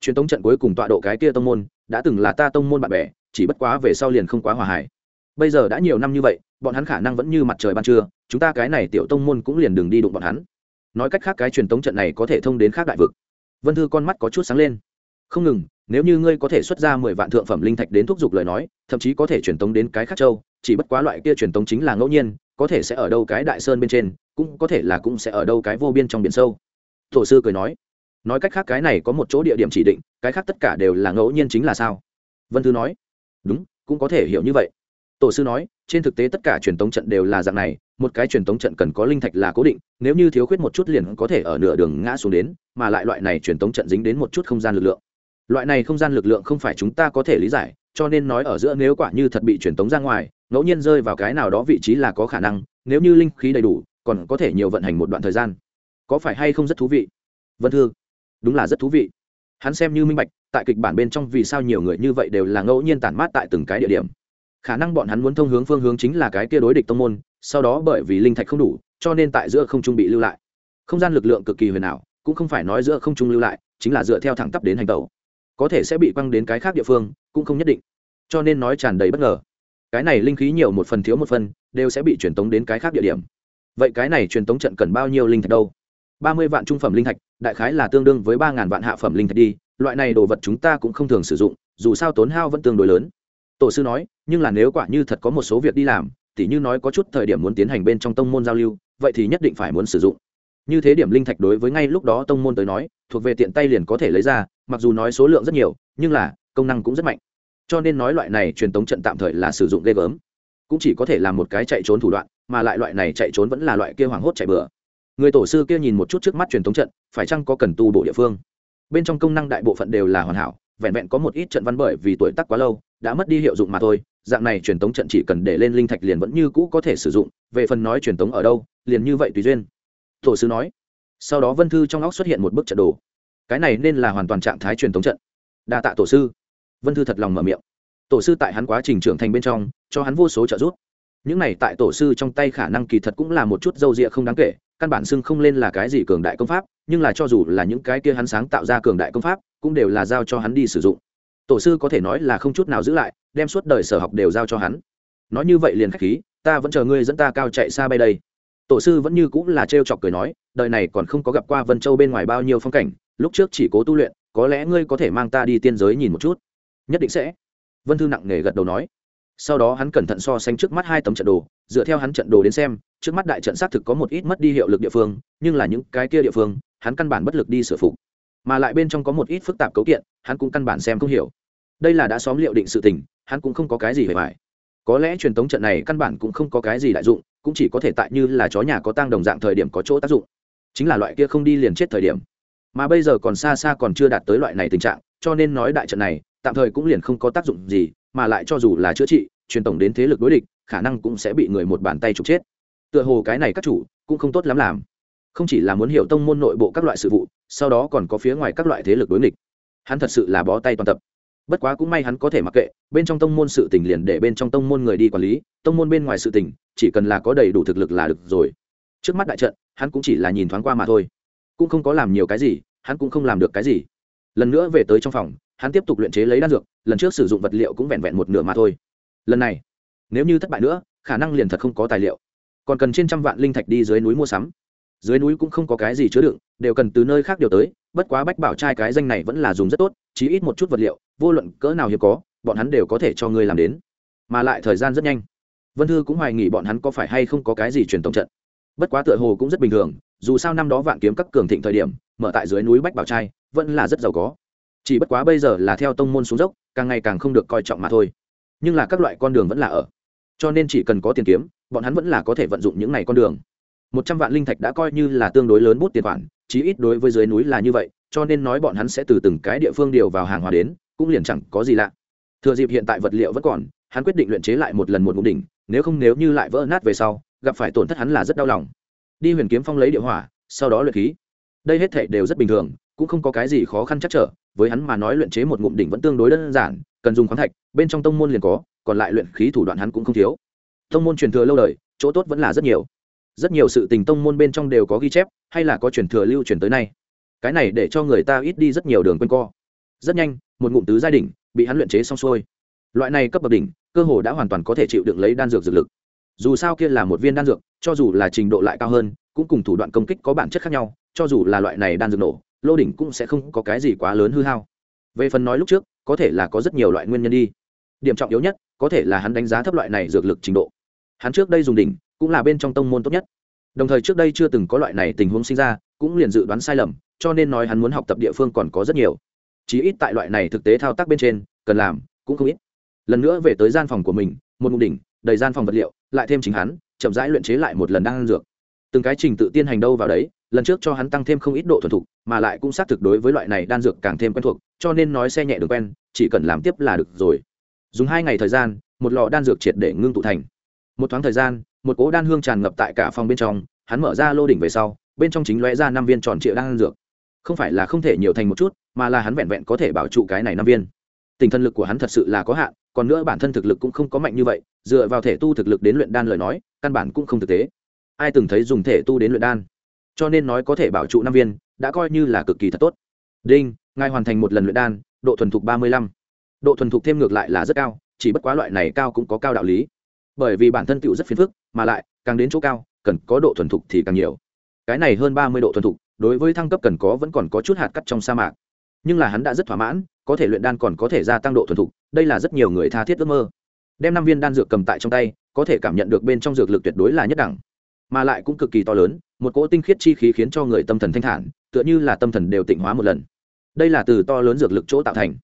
Truyền tống trận cuối cùng tọa độ cái kia tông môn, đã từng là ta tông môn bạn bè, chỉ bất quá về sau liền không quá hòa hải bây giờ đã nhiều năm như vậy, bọn hắn khả năng vẫn như mặt trời ban trưa, chúng ta cái này tiểu tông môn cũng liền đừng đi đụng bọn hắn. Nói cách khác cái truyền tống trận này có thể thông đến khác đại vực. Vân thư con mắt có chút sáng lên. Không ngừng, nếu như ngươi có thể xuất ra mười vạn thượng phẩm linh thạch đến thúc giục lời nói, thậm chí có thể truyền tống đến cái khác châu, chỉ bất quá loại kia truyền tống chính là ngẫu nhiên có thể sẽ ở đâu cái đại sơn bên trên, cũng có thể là cũng sẽ ở đâu cái vô biên trong biển sâu. Tổ sư cười nói nói cách khác cái này có một chỗ địa điểm chỉ định, cái khác tất cả đều là ngẫu nhiên chính là sao? Vân thư nói, đúng, cũng có thể hiểu như vậy. Tổ sư nói, trên thực tế tất cả truyền tống trận đều là dạng này, một cái truyền tống trận cần có linh thạch là cố định, nếu như thiếu khuyết một chút liền có thể ở nửa đường ngã xuống đến, mà lại loại này truyền tống trận dính đến một chút không gian lực lượng. Loại này không gian lực lượng không phải chúng ta có thể lý giải, cho nên nói ở giữa nếu quả như thật bị truyền tống ra ngoài ngẫu nhiên rơi vào cái nào đó vị trí là có khả năng, nếu như linh khí đầy đủ, còn có thể nhiều vận hành một đoạn thời gian. Có phải hay không rất thú vị? Vân thư, đúng là rất thú vị. Hắn xem như minh bạch, tại kịch bản bên trong vì sao nhiều người như vậy đều là ngẫu nhiên tản mát tại từng cái địa điểm. Khả năng bọn hắn muốn thông hướng phương hướng chính là cái kia đối địch tông môn, sau đó bởi vì linh thạch không đủ, cho nên tại giữa không trung bị lưu lại. Không gian lực lượng cực kỳ huyền ảo, cũng không phải nói giữa không trung lưu lại, chính là dựa theo thẳng tắp đến hành tàu có thể sẽ bị quăng đến cái khác địa phương, cũng không nhất định. Cho nên nói tràn đầy bất ngờ cái này linh khí nhiều một phần thiếu một phần, đều sẽ bị truyền tống đến cái khác địa điểm. Vậy cái này truyền tống trận cần bao nhiêu linh thạch đâu? Ba mươi vạn trung phẩm linh thạch, đại khái là tương đương với ba ngàn vạn hạ phẩm linh thạch đi, loại này đồ vật chúng ta cũng không thường sử dụng, dù sao tốn hao vẫn tương đối lớn. Tổ sư nói, nhưng là nếu quả như thật có một số việc đi làm, tỉ như nói có chút thời điểm muốn tiến hành bên trong tông môn giao lưu, vậy thì nhất định phải muốn sử dụng. Như thế điểm linh thạch đối với ngay lúc đó tông môn tới nói, thuộc về tiện tay liền có thể lấy ra, mặc dù nói số lượng rất nhiều, nhưng là, công năng cũng rất mạnh cho nên nói loại này truyền tống trận tạm thời là sử dụng ghê gớm. Cũng chỉ có thể là một cái chạy trốn thủ đoạn, mà lại loại này chạy trốn vẫn là loại kia hoảng hốt chạy bừa. Người tổ sư kia nhìn một chút trước mắt truyền thống trận, phải chăng có cần tu bộ địa phương? Bên trong công năng đại bộ phận đều là hoàn hảo, vẹn vẹn có một ít trận văn bởi vì tuổi tác quá lâu, đã mất đi hiệu dụng mà thôi, dạng này truyền thống trận chỉ cần để lên linh thạch liền vẫn như cũ có thể sử dụng, về phần nói truyền thống ở đâu, liền như vậy tùy duyên. Tổ sư nói. Sau đó vân thư trong óc xuất hiện một bức trận đồ. Cái này nên là hoàn toàn trạng thái truyền thống trận. Đa tạ tổ sư vân thư thật lòng mở miệng. Tổ sư tại hắn quá trình trưởng thành bên trong, cho hắn vô số trợ giúp. Những này tại tổ sư trong tay khả năng kỳ thật cũng là một chút dâu rịa không đáng kể, căn bản xưng không lên là cái gì cường đại công pháp, nhưng là cho dù là những cái kia hắn sáng tạo ra cường đại công pháp, cũng đều là giao cho hắn đi sử dụng. Tổ sư có thể nói là không chút nào giữ lại, đem suốt đời sở học đều giao cho hắn. Nói như vậy liền k h á c h khí, ta vẫn chờ ngươi dẫn ta cao chạy xa bay đây. Tổ sư vẫn như cũng là trêu chọc cười nói, đời này còn không có gặp qua vân châu bên ngoài bao nhiêu phong cảnh, lúc trước chỉ cố tu luyện, có lẽ ngươi có thể mang ta đi tiên giới nhìn một chút nhất định sẽ. Vân thư nặng nề gật đầu nói. Sau đó hắn cẩn thận so sánh trước mắt hai tấm trận đồ, dựa theo hắn trận đồ đến xem, trước mắt đại trận xác thực có một ít mất đi hiệu lực địa phương, nhưng là những cái kia địa phương, hắn căn bản bất lực đi sửa phục. Mà lại bên trong có một ít phức tạp cấu kiện, hắn cũng căn bản xem không hiểu. Đây là đã xóm liệu định sự tình, hắn cũng không có cái gì hề phải. Có lẽ truyền thống trận này căn bản cũng không có cái gì đại dụng, cũng chỉ có thể tại như là chó nhà có tang đồng dạng thời điểm có chỗ tác dụng. Chính là loại kia không đi liền chết thời điểm. Mà bây giờ còn xa xa còn chưa đạt tới loại này tình trạng, cho nên nói đại trận này tạm thời cũng liền không có tác dụng gì, mà lại cho dù là chữa trị, truyền tổng đến thế lực đối địch, khả năng cũng sẽ bị người một bàn tay trục chết. Tựa hồ cái này các chủ cũng không tốt lắm làm. Không chỉ là muốn hiểu tông môn nội bộ các loại sự vụ, sau đó còn có phía ngoài các loại thế lực đối nghịch hắn thật sự là bó tay toàn tập. Bất quá cũng may hắn có thể mặc kệ, bên trong tông môn sự tình liền để bên trong tông môn người đi quản lý, tông môn bên ngoài sự tình, chỉ cần là có đầy đủ thực lực là được rồi. Trước mắt đại trận, hắn cũng chỉ là nhìn thoáng qua mà thôi. Cũng không có làm nhiều cái gì, hắn cũng không làm được cái gì. Lần nữa về tới trong phòng hắn tiếp tục luyện chế lấy đan dược, lần trước sử dụng vật liệu cũng vẹn vẹn một nửa mà thôi. Lần này, nếu như thất bại nữa, khả năng liền thật không có tài liệu. Còn cần trên trăm vạn linh thạch đi dưới núi mua sắm. Dưới núi cũng không có cái gì chứa đựng, đều cần từ nơi khác điều tới, bất quá bách bảo trai cái danh này vẫn là dùng rất tốt, chí ít một chút vật liệu, vô luận cỡ nào hiếm có, bọn hắn đều có thể cho ngươi làm đến. Mà lại thời gian rất nhanh. Vân thư cũng hoài nghỉ bọn hắn có phải hay không có cái gì truyền tổng trận. Bất quá tựa hồ cũng rất bình thường, dù sao năm đó vạn kiếm các cường thịnh thời điểm, mở tại dưới núi bách bảo trai, vẫn là rất giàu có chỉ bất quá bây giờ là theo tông môn xuống dốc, càng ngày càng không được coi trọng mà thôi. Nhưng là các loại con đường vẫn là ở. Cho nên chỉ cần có tiền kiếm, bọn hắn vẫn là có thể vận dụng những n à y con đường. Một trăm vạn linh thạch đã coi như là tương đối lớn bút tiền khoản, chí ít đối với dưới núi là như vậy, cho nên nói bọn hắn sẽ từ từng cái địa phương điều vào hàng hóa đến, cũng liền chẳng có gì lạ. Thừa dịp hiện tại vật liệu vẫn còn, hắn quyết định luyện chế lại một lần một ngụm đỉnh, nếu không nếu như lại vỡ nát về sau, gặp phải tổn thất hắn là rất đau lòng. Đi huyền kiếm phong lấy địa hỏa, sau đó luyện khí. Đây hết thệ đều rất bình thường, cũng không có cái gì khó khăn chắc trở với hắn mà nói luyện chế một ngụm đỉnh vẫn tương đối đơn giản, cần dùng khoáng thạch, bên trong tông môn liền có, còn lại luyện khí thủ đoạn hắn cũng không thiếu. Tông môn truyền thừa lâu đời, chỗ tốt vẫn là rất nhiều. Rất nhiều sự tình tông môn bên trong đều có ghi chép, hay là có truyền thừa lưu truyền tới nay. Cái này để cho người ta ít đi rất nhiều đường quanh co. Rất nhanh, một ngụm tứ giai đỉnh bị hắn luyện chế xong xuôi. Loại này cấp bậc đỉnh, cơ hồ đã hoàn toàn có thể chịu đựng lấy đan dược dược lực. Dù sao kia là một viên đan dược, cho dù là trình độ lại cao hơn, cũng cùng thủ đoạn công kích có bản chất khác nhau, cho dù là loại này đan dược nổ lô đỉnh cũng sẽ không có cái gì quá lớn hư hao. Về phần nói lúc trước, có thể là có rất nhiều loại nguyên nhân đi. Điểm trọng yếu nhất, có thể là hắn đánh giá thấp loại này dược lực trình độ. Hắn trước đây dùng đỉnh, cũng là bên trong tông môn tốt nhất. Đồng thời trước đây chưa từng có loại này tình huống sinh ra, cũng liền dự đoán sai lầm, cho nên nói hắn muốn học tập địa phương còn có rất nhiều. Chí ít tại loại này thực tế thao tác bên trên, cần làm cũng không ít. Lần nữa về tới gian phòng của mình, một mục đỉnh, đầy gian phòng vật liệu, lại thêm chính hắn, chậm rãi luyện chế lại một lần đang ăn dược. Từng cái trình tự tiên hành đâu vào đấy lần trước cho hắn tăng thêm không ít độ thuần thục, mà lại cũng xác thực đối với loại này đan dược càng thêm quen thuộc, cho nên nói xe nhẹ được quen, chỉ cần làm tiếp là được rồi. Dùng hai ngày thời gian, một lò đan dược triệt để ngưng tụ thành. Một thoáng thời gian, một cỗ đan hương tràn ngập tại cả phòng bên trong, hắn mở ra lô đỉnh về sau, bên trong chính lóe ra năm viên tròn trịa đan dược. Không phải là không thể nhiều thành một chút, mà là hắn vẹn vẹn có thể bảo trụ cái này năm viên. Tình thân lực của hắn thật sự là có hạn, còn nữa bản thân thực lực cũng không có mạnh như vậy, dựa vào thể tu thực lực đến luyện đan lời nói, căn bản cũng không thực tế. Ai từng thấy dùng thể tu đến luyện đan? Cho nên nói có thể bảo trụ năm viên, đã coi như là cực kỳ thật tốt. Đinh, ngài hoàn thành một lần luyện đan, độ thuần thục ba mươi lăm. Độ thuần thục thêm ngược lại là rất cao, chỉ bất quá loại này cao cũng có cao đạo lý. Bởi vì bản thân tựu rất phiền phức, mà lại, càng đến chỗ cao, cần có độ thuần thục thì càng nhiều. Cái này hơn ba mươi độ thuần thục, đối với thăng cấp cần có vẫn còn có chút hạt cắt trong sa mạc. Nhưng là hắn đã rất thỏa mãn, có thể luyện đan còn có thể gia tăng độ thuần thục, đây là rất nhiều người tha thiết ước mơ. Đem năm viên đan dược cầm tại trong tay, có thể cảm nhận được bên trong dược lực tuyệt đối là nhất đẳng mà lại cũng cực kỳ to lớn, một cỗ tinh khiết chi khí khiến cho người tâm thần thanh thản, tựa như là tâm thần đều tịnh hóa một lần. Đây là từ to lớn dược lực chỗ tạo thành.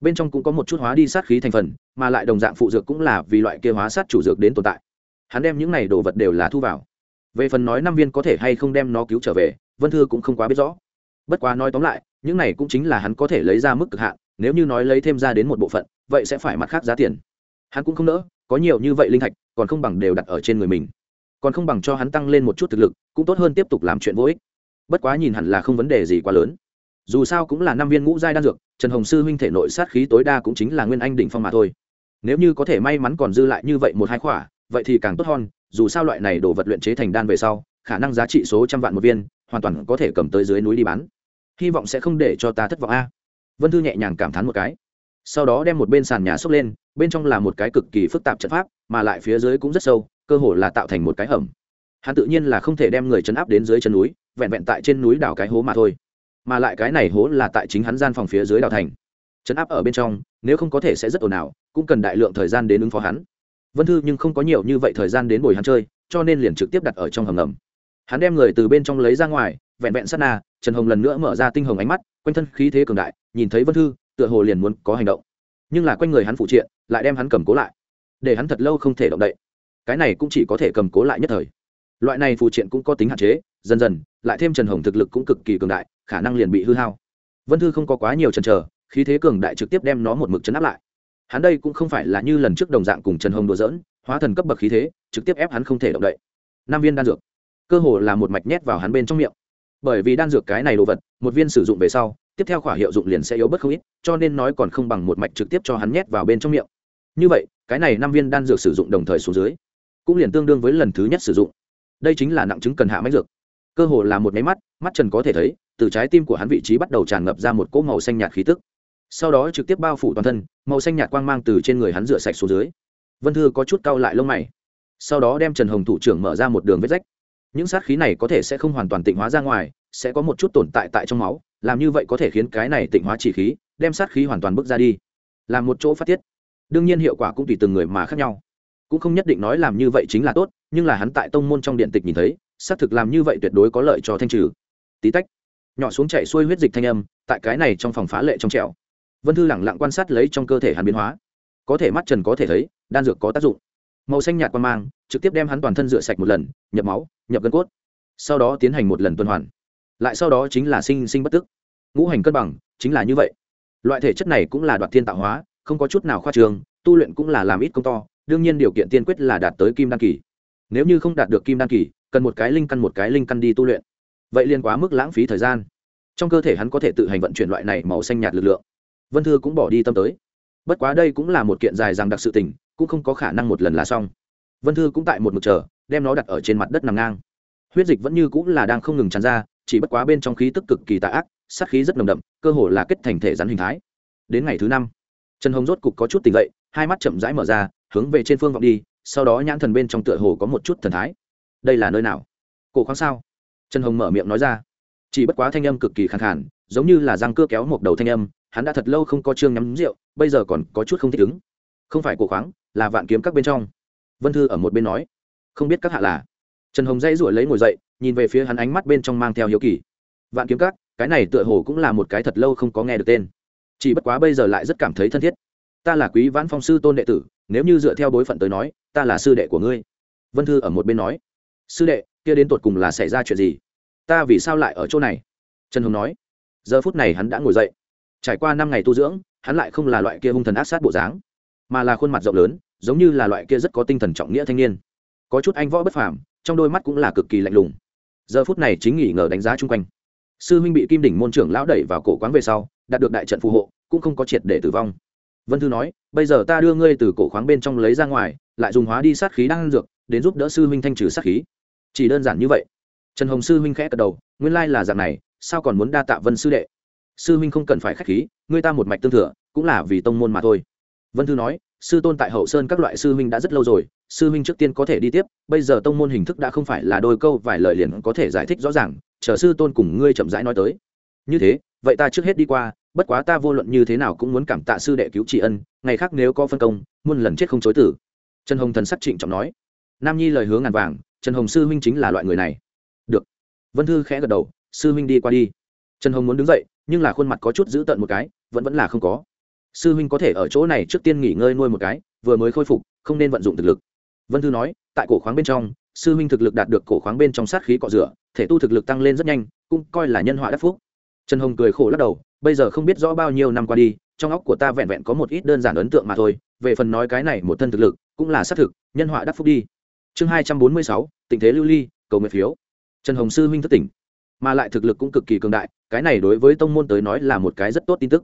Bên trong cũng có một chút hóa đi sát khí thành phần, mà lại đồng dạng phụ dược cũng là vì loại kia hóa sát chủ dược đến tồn tại. Hắn đem những này đồ vật đều là thu vào. Về phần nói năm viên có thể hay không đem nó cứu trở về, vân thư cũng không quá biết rõ. Bất quá nói tóm lại, những này cũng chính là hắn có thể lấy ra mức cực hạn, nếu như nói lấy thêm ra đến một bộ phận, vậy sẽ phải mặt khác giá tiền. Hắn cũng không nỡ, có nhiều như vậy linh thạch, còn không bằng đều đặt ở trên người mình còn không bằng cho hắn tăng lên một chút thực lực, cũng tốt hơn tiếp tục làm chuyện vô ích. Bất quá nhìn hẳn là không vấn đề gì quá lớn. Dù sao cũng là năm viên ngũ giai đan dược, trần hồng sư huynh thể nội sát khí tối đa cũng chính là nguyên anh đỉnh phong mà thôi. Nếu như có thể may mắn còn dư lại như vậy một hai khỏa, vậy thì càng tốt hơn, dù sao loại này đồ vật luyện chế thành đan về sau, khả năng giá trị số trăm vạn một viên, hoàn toàn có thể cầm tới dưới núi đi bán. Hy vọng sẽ không để cho ta thất vọng a. Vân thư nhẹ nhàng cảm thán một cái. Sau đó đem một bên sàn nhà xốc lên, bên trong là một cái cực kỳ phức tạp trận pháp, mà lại phía dưới cũng rất sâu cơ hồ là tạo thành một cái hầm. Hắn tự nhiên là không thể đem người chấn áp đến dưới chân núi, vẹn vẹn tại trên núi đào cái hố mà thôi. Mà lại cái này hố là tại chính hắn gian phòng phía dưới đào thành. Chấn áp ở bên trong, nếu không có thể sẽ rất ồn ào, cũng cần đại lượng thời gian đến ứng phó hắn. Vân thư nhưng không có nhiều như vậy thời gian đến bồi hắn chơi, cho nên liền trực tiếp đặt ở trong hầm ngầm. Hắn đem người từ bên trong lấy ra ngoài, vẹn vẹn sát na, trần hồng lần nữa mở ra tinh hồng ánh mắt, quanh thân khí thế cường đại, nhìn thấy vân thư, tựa hồ liền muốn có hành động. Nhưng là quanh người hắn phụ triện, lại đem hắn cầm cố lại. Để hắn thật lâu không thể động đậy cái này cũng chỉ có thể cầm cố lại nhất thời. Loại này phù triện cũng có tính hạn chế, dần dần, lại thêm trần hồng thực lực cũng cực kỳ cường đại, khả năng liền bị hư hao. Vân thư không có quá nhiều trần chờ, khí thế cường đại trực tiếp đem nó một mực chấn áp lại. Hắn đây cũng không phải là như lần trước đồng dạng cùng trần hồng đùa dỡn hóa thần cấp bậc khí thế, trực tiếp ép hắn không thể động đậy. Năm viên đan dược. Cơ hồ là một mạch nhét vào hắn bên trong miệng. Bởi vì đan dược cái này đồ vật, một viên sử dụng về sau, tiếp theo khỏa hiệu dụng liền sẽ yếu bất không ít, cho nên nói còn không bằng một mạch trực tiếp cho hắn nhét vào bên trong miệng. Như vậy, cái này năm viên đan dược sử dụng đồng thời xuống dưới cũng liền tương đương với lần thứ nhất sử dụng. Đây chính là nặng chứng cần hạ máy dược. Cơ hồ là một máy mắt mắt trần có thể thấy, từ trái tim của hắn vị trí bắt đầu tràn ngập ra một cỗ màu xanh nhạt khí tức. Sau đó trực tiếp bao phủ toàn thân, màu xanh nhạt quang mang từ trên người hắn rửa sạch xuống dưới. Vân thư có chút cau lại lông mày. Sau đó đem trần hồng thủ trưởng mở ra một đường vết rách. Những sát khí này có thể sẽ không hoàn toàn tịnh hóa ra ngoài, sẽ có một chút tồn tại tại trong máu, làm như vậy có thể khiến cái này tịnh hóa chỉ khí, đem sát khí hoàn toàn bước ra đi. Làm một chỗ phát tiết. Đương nhiên hiệu quả cũng tùy từng người mà khác nhau cũng không nhất định nói làm như vậy chính là tốt, nhưng là hắn tại tông môn trong điện tịch nhìn thấy, xác thực làm như vậy tuyệt đối có lợi cho thanh trừ. Tí tách, nhỏ xuống chạy xuôi huyết dịch thanh âm, tại cái này trong phòng phá lệ trong trẻo. Vân thư lẳng lặng quan sát lấy trong cơ thể hắn biến hóa. Có thể mắt trần có thể thấy, đan dược có tác dụng. Màu xanh nhạt quan mang, trực tiếp đem hắn toàn thân rửa sạch một lần, nhập máu, nhập gân cốt. Sau đó tiến hành một lần tuần hoàn. Lại sau đó chính là sinh sinh bất tức. Ngũ hành cân bằng, chính là như vậy. Loại thể chất này cũng là đoạt thiên tạo hóa, không có chút nào khoa trường, tu luyện cũng là làm ít công to đương nhiên điều kiện tiên quyết là đạt tới kim đan kỳ. Nếu như không đạt được kim đan kỳ, cần một cái linh căn một cái linh căn đi tu luyện. Vậy liên quá mức lãng phí thời gian. Trong cơ thể hắn có thể tự hành vận chuyển loại này màu xanh nhạt lực lượng. Vân thư cũng bỏ đi tâm tới. Bất quá đây cũng là một kiện dài rằng đặc sự tình, cũng không có khả năng một lần là xong. Vân thư cũng tại một mực chờ, đem nó đặt ở trên mặt đất nằm ngang. Huyết dịch vẫn như cũng là đang không ngừng tràn ra, chỉ bất quá bên trong khí tức cực kỳ tạ ác, sát khí rất nồng đậm, cơ hồ là kết thành thể rắn hình thái. Đến ngày thứ năm, trần hồng rốt cục có chút tỉnh dậy, hai mắt chậm rãi mở ra hướng về trên phương vọng đi, sau đó nhãn thần bên trong tựa hồ có một chút thần thái. Đây là nơi nào? Cổ khoáng sao? Trần hồng mở miệng nói ra. Chỉ bất quá thanh âm cực kỳ khẳng khản giống như là răng cưa kéo một đầu thanh âm, hắn đã thật lâu không có chương nhắm rượu, bây giờ còn có chút không thích ứng. Không phải cổ khoáng, là vạn kiếm các bên trong. Vân thư ở một bên nói. Không biết các hạ là. Trần hồng dây rủi lấy ngồi dậy, nhìn về phía hắn ánh mắt bên trong mang theo hiếu kỳ. Vạn kiếm các, cái này tựa hồ cũng là một cái thật lâu không có nghe được tên. Chỉ bất quá bây giờ lại rất cảm thấy thân thiết. Ta là quý vãn phong sư tôn đệ tử nếu như dựa theo bối phận tới nói, ta là sư đệ của ngươi. Vân thư ở một bên nói. Sư đệ, kia đến tột cùng là xảy ra chuyện gì? Ta vì sao lại ở chỗ này? Trần hồng nói. Giờ phút này hắn đã ngồi dậy. Trải qua năm ngày tu dưỡng, hắn lại không là loại kia hung thần ác sát bộ dáng, mà là khuôn mặt rộng lớn, giống như là loại kia rất có tinh thần trọng nghĩa thanh niên. Có chút anh võ bất phàm, trong đôi mắt cũng là cực kỳ lạnh lùng. Giờ phút này chính nghỉ ngờ đánh giá chung quanh. Sư huynh bị kim đỉnh môn trưởng lão đẩy vào cổ quán về sau, đạt được đại trận phù hộ, cũng không có triệt để tử vong vân thư nói, bây giờ ta đưa ngươi từ cổ khoáng bên trong lấy ra ngoài, lại dùng hóa đi sát khí đang dược, đến giúp đỡ sư huynh thanh trừ sát khí. Chỉ đơn giản như vậy. Trần hồng sư huynh khẽ cật đầu, nguyên lai là dạng này, sao còn muốn đa tạ vân sư đệ? Sư huynh không cần phải k h á c h khí, ngươi ta một mạch tương thừa, cũng là vì tông môn mà thôi. Vân thư nói, sư tôn tại hậu sơn các loại sư huynh đã rất lâu rồi, sư huynh trước tiên có thể đi tiếp, bây giờ tông môn hình thức đã không phải là đôi câu vài lời liền có thể giải thích rõ ràng, chờ sư tôn cùng ngươi chậm rãi nói tới như thế, vậy ta trước hết đi qua, bất quá ta vô luận như thế nào cũng muốn cảm tạ sư đệ cứu trị ân, ngày khác nếu có phân công, muôn lần chết không chối tử. Trần hồng thần sắc trịnh trọng nói. Nam nhi lời hướng ngàn vàng, trần hồng sư huynh chính là loại người này. Được. Vân thư khẽ gật đầu, sư huynh đi qua đi. Trần hồng muốn đứng dậy, nhưng là khuôn mặt có chút giữ tận một cái, vẫn vẫn là không có. Sư huynh có thể ở chỗ này trước tiên nghỉ ngơi nuôi một cái, vừa mới khôi phục, không nên vận dụng thực lực. Vân thư nói, tại cổ khoáng bên trong, sư huynh thực lực đạt được cổ khoáng bên trong sát khí cọ rửa, thể tu thực lực tăng lên rất nhanh, cũng coi là nhân họa đắc phúc trần hồng cười khổ lắc đầu, bây giờ không biết rõ bao nhiêu năm qua đi, trong óc của ta vẹn vẹn có một ít đơn giản ấn tượng mà thôi, về phần nói cái này một thân thực lực, cũng là xác thực, nhân họa đắc phúc đi. Chương hai trăm bốn mươi sáu, tình thế lưu ly, cầu nguyện phiếu. Trần hồng sư huynh thất tỉnh, mà lại thực lực cũng cực kỳ cường đại, cái này đối với tông môn tới nói là một cái rất tốt tin tức.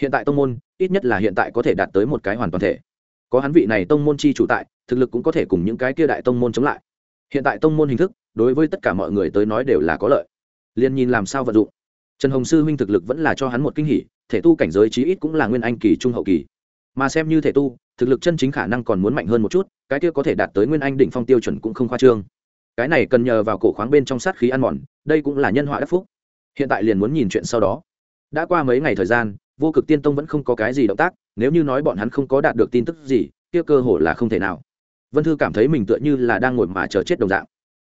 Hiện tại tông môn, ít nhất là hiện tại có thể đạt tới một cái hoàn toàn thể. Có hắn vị này tông môn chi chủ tại, thực lực cũng có thể cùng những cái kia đại tông môn chống lại. Hiện tại tông môn hình thức, đối với tất cả mọi người tới nói đều là có lợi. Liền nhìn làm sao vận dụng trần hồng sư huynh thực lực vẫn là cho hắn một kinh hỉ, thể tu cảnh giới chí ít cũng là nguyên anh kỳ, trung hậu kỳ. Mà xem như thể tu, thực lực chân chính khả năng còn muốn mạnh hơn một chút, cái kia có thể đạt tới nguyên anh đỉnh phong tiêu chuẩn cũng không khoa trương. Cái này cần nhờ vào cổ khoáng bên trong sát khí ăn mòn, đây cũng là nhân họa đắc phúc. Hiện tại liền muốn nhìn chuyện sau đó. Đã qua mấy ngày thời gian, vô cực tiên tông vẫn không có cái gì động tác, nếu như nói bọn hắn không có đạt được tin tức gì, kia cơ hội là không thể nào. Vân thư cảm thấy mình tựa như là đang ngồi mà chờ chết đồng dạng.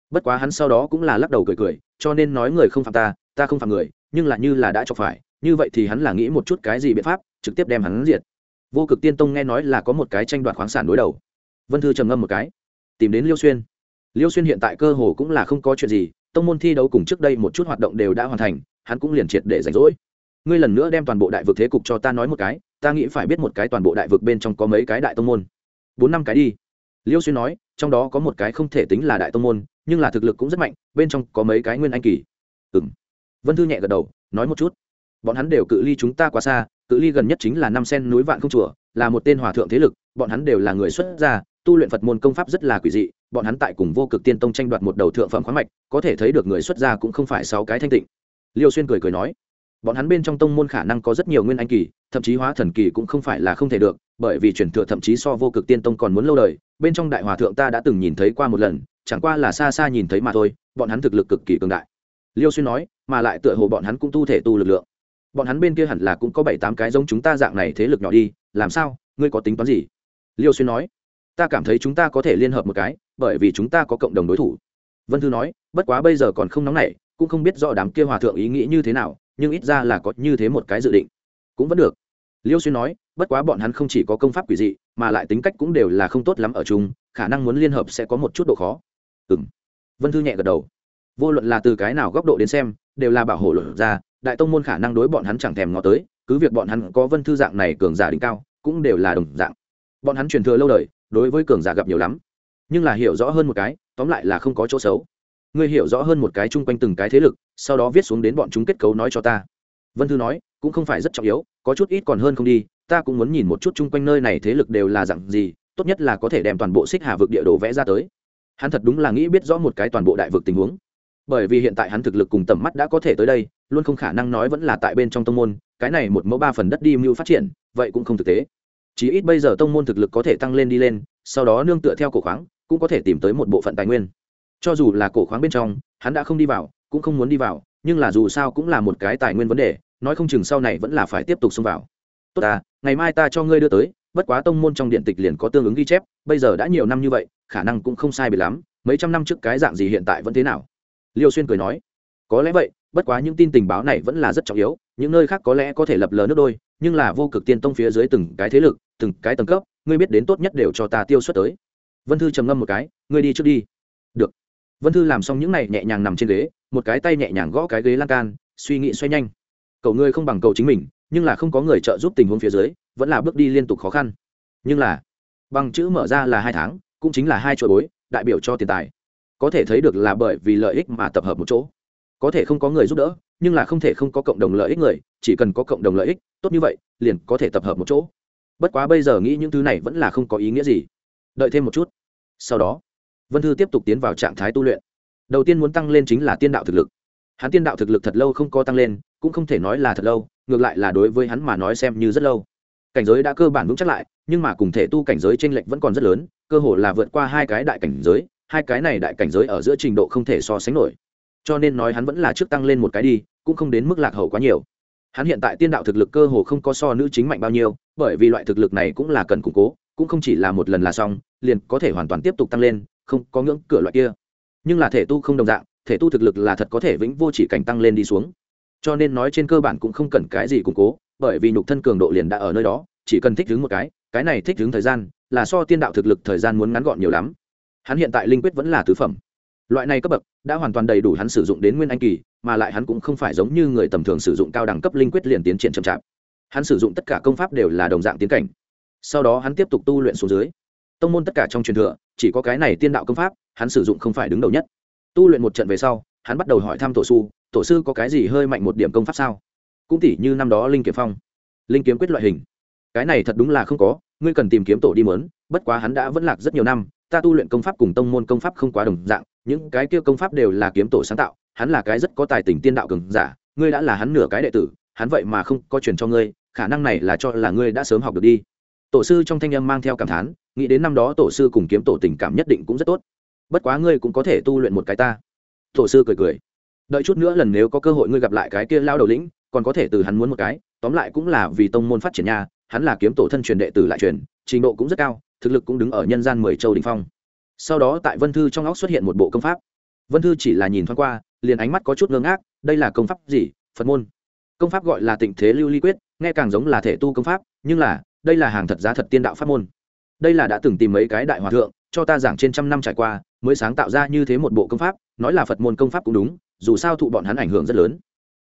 Bất quá hắn sau đó cũng là lắc đầu cười cười, cho nên nói người không phạm ta ta không phạm người nhưng là như là đã chọc phải, như vậy thì hắn là nghĩ một chút cái gì biện pháp, trực tiếp đem hắn diệt. Vô cực tiên tông nghe nói là có một cái tranh đoạt khoáng sản đối đầu. Vân thư trầm ngâm một cái, tìm đến liêu xuyên. Liêu xuyên hiện tại cơ hồ cũng là không có chuyện gì, tông môn thi đấu cùng trước đây một chút hoạt động đều đã hoàn thành, hắn cũng liền triệt để rảnh rỗi. Ngươi lần nữa đem toàn bộ đại vực thế cục cho ta nói một cái, ta nghĩ phải biết một cái toàn bộ đại vực bên trong có mấy cái đại tông môn. Bốn năm cái đi. Liêu xuyên nói, trong đó có một cái không thể tính là đại tông môn, nhưng là thực lực cũng rất mạnh, bên trong có mấy cái nguyên anh kỳ. Ừ m vân thư nhẹ gật đầu, nói một chút. Bọn hắn đều cự ly chúng ta quá xa, cự ly gần nhất chính là năm sen núi vạn không chùa, là một tên hòa thượng thế lực, bọn hắn đều là người xuất gia, tu luyện phật môn công pháp rất là quỷ dị, bọn hắn tại cùng vô cực tiên tông tranh đoạt một đầu thượng phẩm khoáng mạch, có thể thấy được người xuất gia cũng không phải sáu cái thanh tịnh. Liêu xuyên cười cười nói, bọn hắn bên trong tông môn khả năng có rất nhiều nguyên anh kỳ, thậm chí hóa thần kỳ cũng không phải là không thể được, bởi vì truyền thừa thậm chí so vô cực tiên tông còn muốn lâu đời, bên trong đại hòa thượng ta đã từng nhìn thấy qua một lần, chẳng qua là xa xa nhìn thấy mà thôi, bọn hắn thực lực cực kỳ cường đại liêu xuyên nói, mà lại tựa hồ bọn hắn cũng tu thể tu lực lượng. Bọn hắn bên kia hẳn là cũng có bảy tám cái giống chúng ta dạng này thế lực nhỏ đi, làm sao? Ngươi có tính toán gì? Liêu xuyên nói, ta cảm thấy chúng ta có thể liên hợp một cái, bởi vì chúng ta có cộng đồng đối thủ. Vân thư nói, bất quá bây giờ còn không nóng nảy, cũng không biết rõ đám kia hòa thượng ý nghĩ như thế nào, nhưng ít ra là có như thế một cái dự định. Cũng vẫn được. Liêu xuyên nói, bất quá bọn hắn không chỉ có công pháp quỷ dị, mà lại tính cách cũng đều là không tốt lắm ở chung, khả năng muốn liên hợp sẽ có một chút độ khó. Ừ m vân thư nhẹ gật đầu vô luận là từ cái nào góc độ đến xem, đều là bảo hộ luận ra đại tông môn khả năng đối bọn hắn chẳng thèm ngó tới, cứ việc bọn hắn có vân thư dạng này cường giả đỉnh cao, cũng đều là đồng dạng. Bọn hắn truyền thừa lâu đời, đối với cường giả gặp nhiều lắm. Nhưng là hiểu rõ hơn một cái, tóm lại là không có chỗ xấu. Ngươi hiểu rõ hơn một cái chung quanh từng cái thế lực, sau đó viết xuống đến bọn chúng kết cấu nói cho ta. Vân thư nói, cũng không phải rất trọng yếu, có chút ít còn hơn không đi, ta cũng muốn nhìn một chút chung quanh nơi này thế lực đều là dặn gì, tốt nhất là có thể đem toàn bộ xích hà vực địa đồ vẽ ra tới. Hắn thật đúng là nghĩ biết rõ một cái toàn bộ đại vực tình huống bởi vì hiện tại hắn thực lực cùng tầm mắt đã có thể tới đây, luôn không khả năng nói vẫn là tại bên trong tông môn, cái này một mẫu ba phần đất đi mưu phát triển, vậy cũng không thực tế. Chí ít bây giờ tông môn thực lực có thể tăng lên đi lên, sau đó nương tựa theo cổ khoáng, cũng có thể tìm tới một bộ phận tài nguyên. Cho dù là cổ khoáng bên trong, hắn đã không đi vào, cũng không muốn đi vào, nhưng là dù sao cũng là một cái tài nguyên vấn đề, nói không chừng sau này vẫn là phải tiếp tục xông vào. Tốt à ngày mai ta cho ngươi đưa tới, bất quá tông môn trong điện tịch liền có tương ứng ghi chép, bây giờ đã nhiều năm như vậy, khả năng cũng không sai biệt lắm, mấy trăm năm trước cái dạng gì hiện tại vẫn thế nào? Liêu xuyên cười nói, có lẽ vậy, bất quá những tin tình báo này vẫn là rất trọng yếu, những nơi khác có lẽ có thể lập lờ nước đôi, nhưng là vô cực tiên tông phía dưới từng cái thế lực, từng cái tầng cấp, ngươi biết đến tốt nhất đều cho ta tiêu xuất tới. Vân thư trầm ngâm một cái, ngươi đi trước đi. Được. Vân thư làm xong những này nhẹ nhàng nằm trên ghế, một cái tay nhẹ nhàng gõ cái ghế lan can, suy nghĩ xoay nhanh. Cậu ngươi không bằng cầu chính mình, nhưng là không có người trợ giúp tình huống phía dưới, vẫn là bước đi liên tục khó khăn. Nhưng là, bằng chữ mở ra là hai tháng, cũng chính là hai chuỗi bối, đại biểu cho tiền tài có thể thấy được là bởi vì lợi ích mà tập hợp một chỗ. Có thể không có người giúp đỡ, nhưng là không thể không có cộng đồng lợi ích người, chỉ cần có cộng đồng lợi ích, tốt như vậy, liền có thể tập hợp một chỗ. Bất quá bây giờ nghĩ những thứ này vẫn là không có ý nghĩa gì. Đợi thêm một chút. Sau đó, vân thư tiếp tục tiến vào trạng thái tu luyện. Đầu tiên muốn tăng lên chính là tiên đạo thực lực. Hắn tiên đạo thực lực thật lâu không có tăng lên, cũng không thể nói là thật lâu, ngược lại là đối với hắn mà nói xem như rất lâu. Cảnh giới đã cơ bản vững chắc lại, nhưng mà cùng thể tu cảnh giới t r ê n lệch vẫn còn rất lớn, cơ hồ là vượt qua hai cái đại cảnh giới hai cái này đại cảnh giới ở giữa trình độ không thể so sánh nổi. Cho nên nói hắn vẫn là trước tăng lên một cái đi, cũng không đến mức lạc hậu quá nhiều. Hắn hiện tại tiên đạo thực lực cơ hồ không có so nữ chính mạnh bao nhiêu, bởi vì loại thực lực này cũng là cần củng cố, cũng không chỉ là một lần là xong, liền có thể hoàn toàn tiếp tục tăng lên, không có ngưỡng cửa loại kia. Nhưng là thể tu không đồng dạng, thể tu thực lực là thật có thể vĩnh vô chỉ cảnh tăng lên đi xuống. Cho nên nói trên cơ bản cũng không cần cái gì củng cố, bởi vì nhục thân cường độ liền đã ở nơi đó, chỉ cần thích ứng một cái cái này thích ứng thời gian là so tiên đạo thực lực thời gian muốn ngắn gọn nhiều lắm hắn hiện tại linh quyết vẫn là tứ phẩm. Loại này cấp bậc đã hoàn toàn đầy đủ hắn sử dụng đến nguyên anh kỳ, mà lại hắn cũng không phải giống như người tầm thường sử dụng cao đẳng cấp linh quyết liền tiến triển chậm chạp. Hắn sử dụng tất cả công pháp đều là đồng dạng tiến cảnh. Sau đó hắn tiếp tục tu luyện xuống dưới. Tông môn tất cả trong truyền thừa, chỉ có cái này tiên đạo công pháp, hắn sử dụng không phải đứng đầu nhất. Tu luyện một trận về sau, hắn bắt đầu hỏi thăm tổ sư tổ sư có cái gì hơi mạnh một điểm công pháp sao? Cũng tỉ như năm đó linh kiếm phong, linh kiếm quyết loại hình. Cái này thật đúng là không có, ngươi cần tìm kiếm tổ đi mớn, bất quá hắn đã vẫn lạc rất nhiều năm ta tu luyện công pháp cùng tông môn công pháp không quá đồng dạng, những cái kia công pháp đều là kiếm tổ sáng tạo, hắn là cái rất có tài tình tiên đạo cường giả, ngươi đã là hắn nửa cái đệ tử, hắn vậy mà không có truyền cho ngươi, khả năng này là cho là ngươi đã sớm học được đi. Tổ sư trong thanh âm mang theo cảm thán, nghĩ đến năm đó tổ sư cùng kiếm tổ tình cảm nhất định cũng rất tốt. Bất quá ngươi cũng có thể tu luyện một cái ta. Tổ sư cười cười. Đợi chút nữa lần nếu có cơ hội ngươi gặp lại cái kia lao đầu lĩnh, còn có thể từ hắn muốn một cái, tóm lại cũng là vì tông môn phát triển nha hắn là kiếm tổ thân truyền đệ tử lại truyền, trình độ cũng rất cao, thực lực cũng đứng ở nhân gian mười châu đình phong. Sau đó tại vân thư trong óc xuất hiện một bộ công pháp. Vân thư chỉ là nhìn thoáng qua, liền ánh mắt có chút ngơ ngác, đây là công pháp gì? Phật môn. Công pháp gọi là tịnh thế lưu ly quyết, nghe càng giống là thể tu công pháp, nhưng là, đây là hàng thật giá thật tiên đạo pháp môn. Đây là đã từng tìm mấy cái đại hòa thượng, cho ta giảng trên trăm năm trải qua, mới sáng tạo ra như thế một bộ công pháp, nói là phật môn công pháp cũng đúng, dù sao thụ bọn hắn ảnh hưởng rất lớn.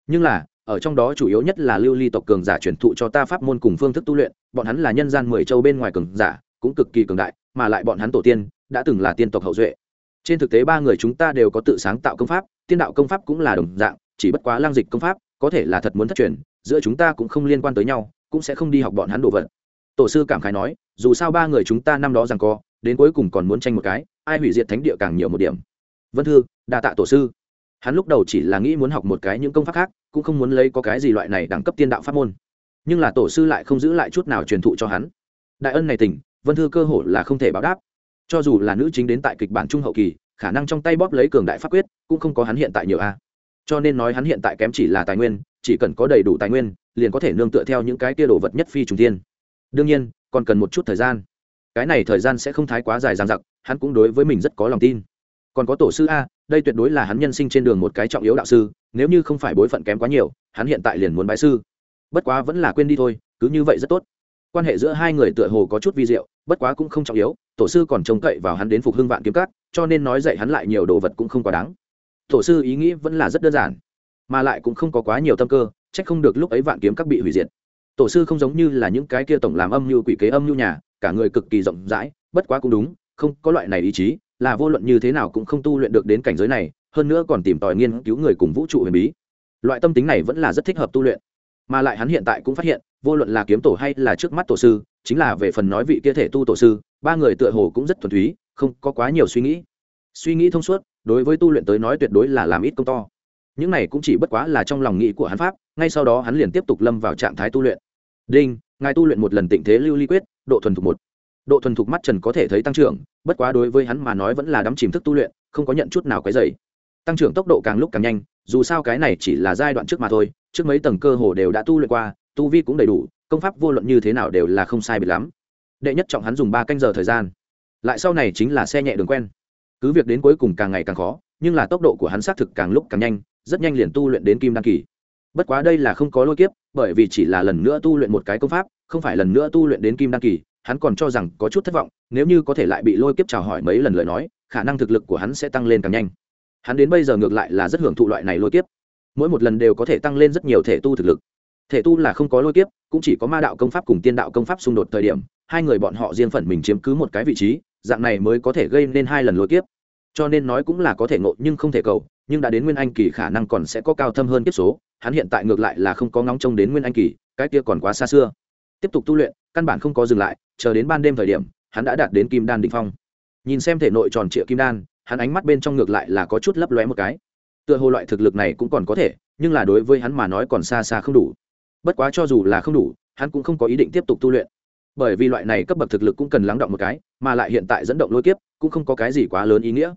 Nhưng là ở trong đó chủ yếu nhất là lưu ly tộc cường giả truyền thụ cho ta pháp môn cùng phương thức tu luyện, bọn hắn là nhân gian mười châu bên ngoài cường giả, cũng cực kỳ cường đại, mà lại bọn hắn tổ tiên đã từng là tiên tộc hậu duệ. Trên thực tế ba người chúng ta đều có tự sáng tạo công pháp, tiên đạo công pháp cũng là đồng dạng, chỉ bất quá lang dịch công pháp có thể là thật muốn thất truyền, giữa chúng ta cũng không liên quan tới nhau, cũng sẽ không đi học bọn hắn đồ vật. Tổ sư cảm khái nói, dù sao ba người chúng ta năm đó rằng co, đến cuối cùng còn muốn tranh một cái, ai hủy diệt thánh địa càng nhiều một điểm. Vân thư, đa tạ tổ sư hắn lúc đầu chỉ là nghĩ muốn học một cái những công pháp khác, cũng không muốn lấy có cái gì loại này đẳng cấp tiên đạo pháp môn. Nhưng là tổ sư lại không giữ lại chút nào truyền thụ cho hắn. Đại ân này tỉnh, vân thư cơ hội là không thể báo đáp. Cho dù là nữ chính đến tại kịch bản trung hậu kỳ, khả năng trong tay bóp lấy cường đại pháp quyết, cũng không có hắn hiện tại nhiều a. Cho nên nói hắn hiện tại kém chỉ là tài nguyên, chỉ cần có đầy đủ tài nguyên, liền có thể nương tựa theo những cái kia đồ vật nhất phi trùng tiên đương nhiên, còn cần một chút thời gian. Cái này thời gian sẽ không thái quá dài dằng dặc, hắn cũng đối với mình rất có lòng tin. Còn có tổ sư a đây tuyệt đối là hắn nhân sinh trên đường một cái trọng yếu đạo sư, nếu như không phải bối phận kém quá nhiều, hắn hiện tại liền muốn bái sư. Bất quá vẫn là quên đi thôi, cứ như vậy rất tốt. Quan hệ giữa hai người tựa hồ có chút vi diệu, bất quá cũng không trọng yếu, tổ sư còn trông cậy vào hắn đến phục hưng vạn kiếm cát cho nên nói dạy hắn lại nhiều đồ vật cũng không quá đáng. Tổ sư ý nghĩ vẫn là rất đơn giản, mà lại cũng không có quá nhiều tâm cơ trách không được lúc ấy vạn kiếm các bị hủy diệt. Tổ sư không giống như là những cái kia tổng làm âm như quỷ kế âm như nhà, cả người cực kỳ rộng rãi, bất quá cũng đúng, không có loại này ý chí là vô luận như thế nào cũng không tu luyện được đến cảnh giới này, hơn nữa còn tìm tòi nghiên cứu người cùng vũ trụ huyền bí. Loại tâm tính này vẫn là rất thích hợp tu luyện. Mà lại hắn hiện tại cũng phát hiện, vô luận là kiếm tổ hay là trước mắt tổ sư, chính là về phần nói vị kia thể tu tổ sư, ba người tựa hồ cũng rất thuần túy, không có quá nhiều suy nghĩ. Suy nghĩ thông suốt, đối với tu luyện tới nói tuyệt đối là làm ít công to. Những này cũng chỉ bất quá là trong lòng nghĩ của hắn pháp, ngay sau đó hắn liền tiếp tục lâm vào trạng thái tu luyện. Đinh, ngài tu luyện một lần tịnh thế lưu ly quyết, độ thuần thục một độ thuần thục mắt trần có thể thấy tăng trưởng, bất quá đối với hắn mà nói vẫn là đắm chìm thức tu luyện, không có nhận chút nào cái dày tăng trưởng tốc độ càng lúc càng nhanh, dù sao cái này chỉ là giai đoạn trước mà thôi, trước mấy tầng cơ hồ đều đã tu luyện qua, tu vi cũng đầy đủ, công pháp vô luận như thế nào đều là không sai biệt lắm. Đệ nhất trọng hắn dùng ba canh giờ thời gian. Lại sau này chính là xe nhẹ đường quen. Cứ việc đến cuối cùng càng ngày càng khó, nhưng là tốc độ của hắn xác thực càng lúc càng nhanh, rất nhanh liền tu luyện đến kim đăng kỳ. Bất quá đây là không có lôi kiếp, bởi vì chỉ là lần nữa tu luyện một cái công pháp, không phải lần nữa tu luyện đến kim đăng kỳ hắn còn cho rằng có chút thất vọng, nếu như có thể lại bị lôi kiếp chào hỏi mấy lần lời nói, khả năng thực lực của hắn sẽ tăng lên càng nhanh. Hắn đến bây giờ ngược lại là rất hưởng thụ loại này lôi kiếp. Mỗi một lần đều có thể tăng lên rất nhiều thể tu thực lực. Thể tu là không có lôi kiếp, cũng chỉ có ma đạo công pháp cùng tiên đạo công pháp xung đột thời điểm, hai người bọn họ riêng phần mình chiếm cứ một cái vị trí, dạng này mới có thể gây nên hai lần lôi kiếp. Cho nên nói cũng là có thể ngộ nhưng không thể cầu, nhưng đã đến nguyên anh kỳ khả năng còn sẽ có cao thâm hơn kiếp số, hắn hiện tại ngược lại là không có ngóng trông đến nguyên anh kỳ, cái kia còn quá xa xưa tiếp tục tu luyện, căn bản không có dừng lại, chờ đến ban đêm thời điểm, hắn đã đạt đến kim đan đ ỉ n h phong. Nhìn xem thể nội tròn trịa kim đan, hắn ánh mắt bên trong ngược lại là có chút lấp lóe một cái. Tựa hồ loại thực lực này cũng còn có thể, nhưng là đối với hắn mà nói còn xa xa không đủ. Bất quá cho dù là không đủ, hắn cũng không có ý định tiếp tục tu luyện. Bởi vì loại này cấp bậc thực lực cũng cần lắng động một cái, mà lại hiện tại dẫn động lôi kiếp, cũng không có cái gì quá lớn ý nghĩa.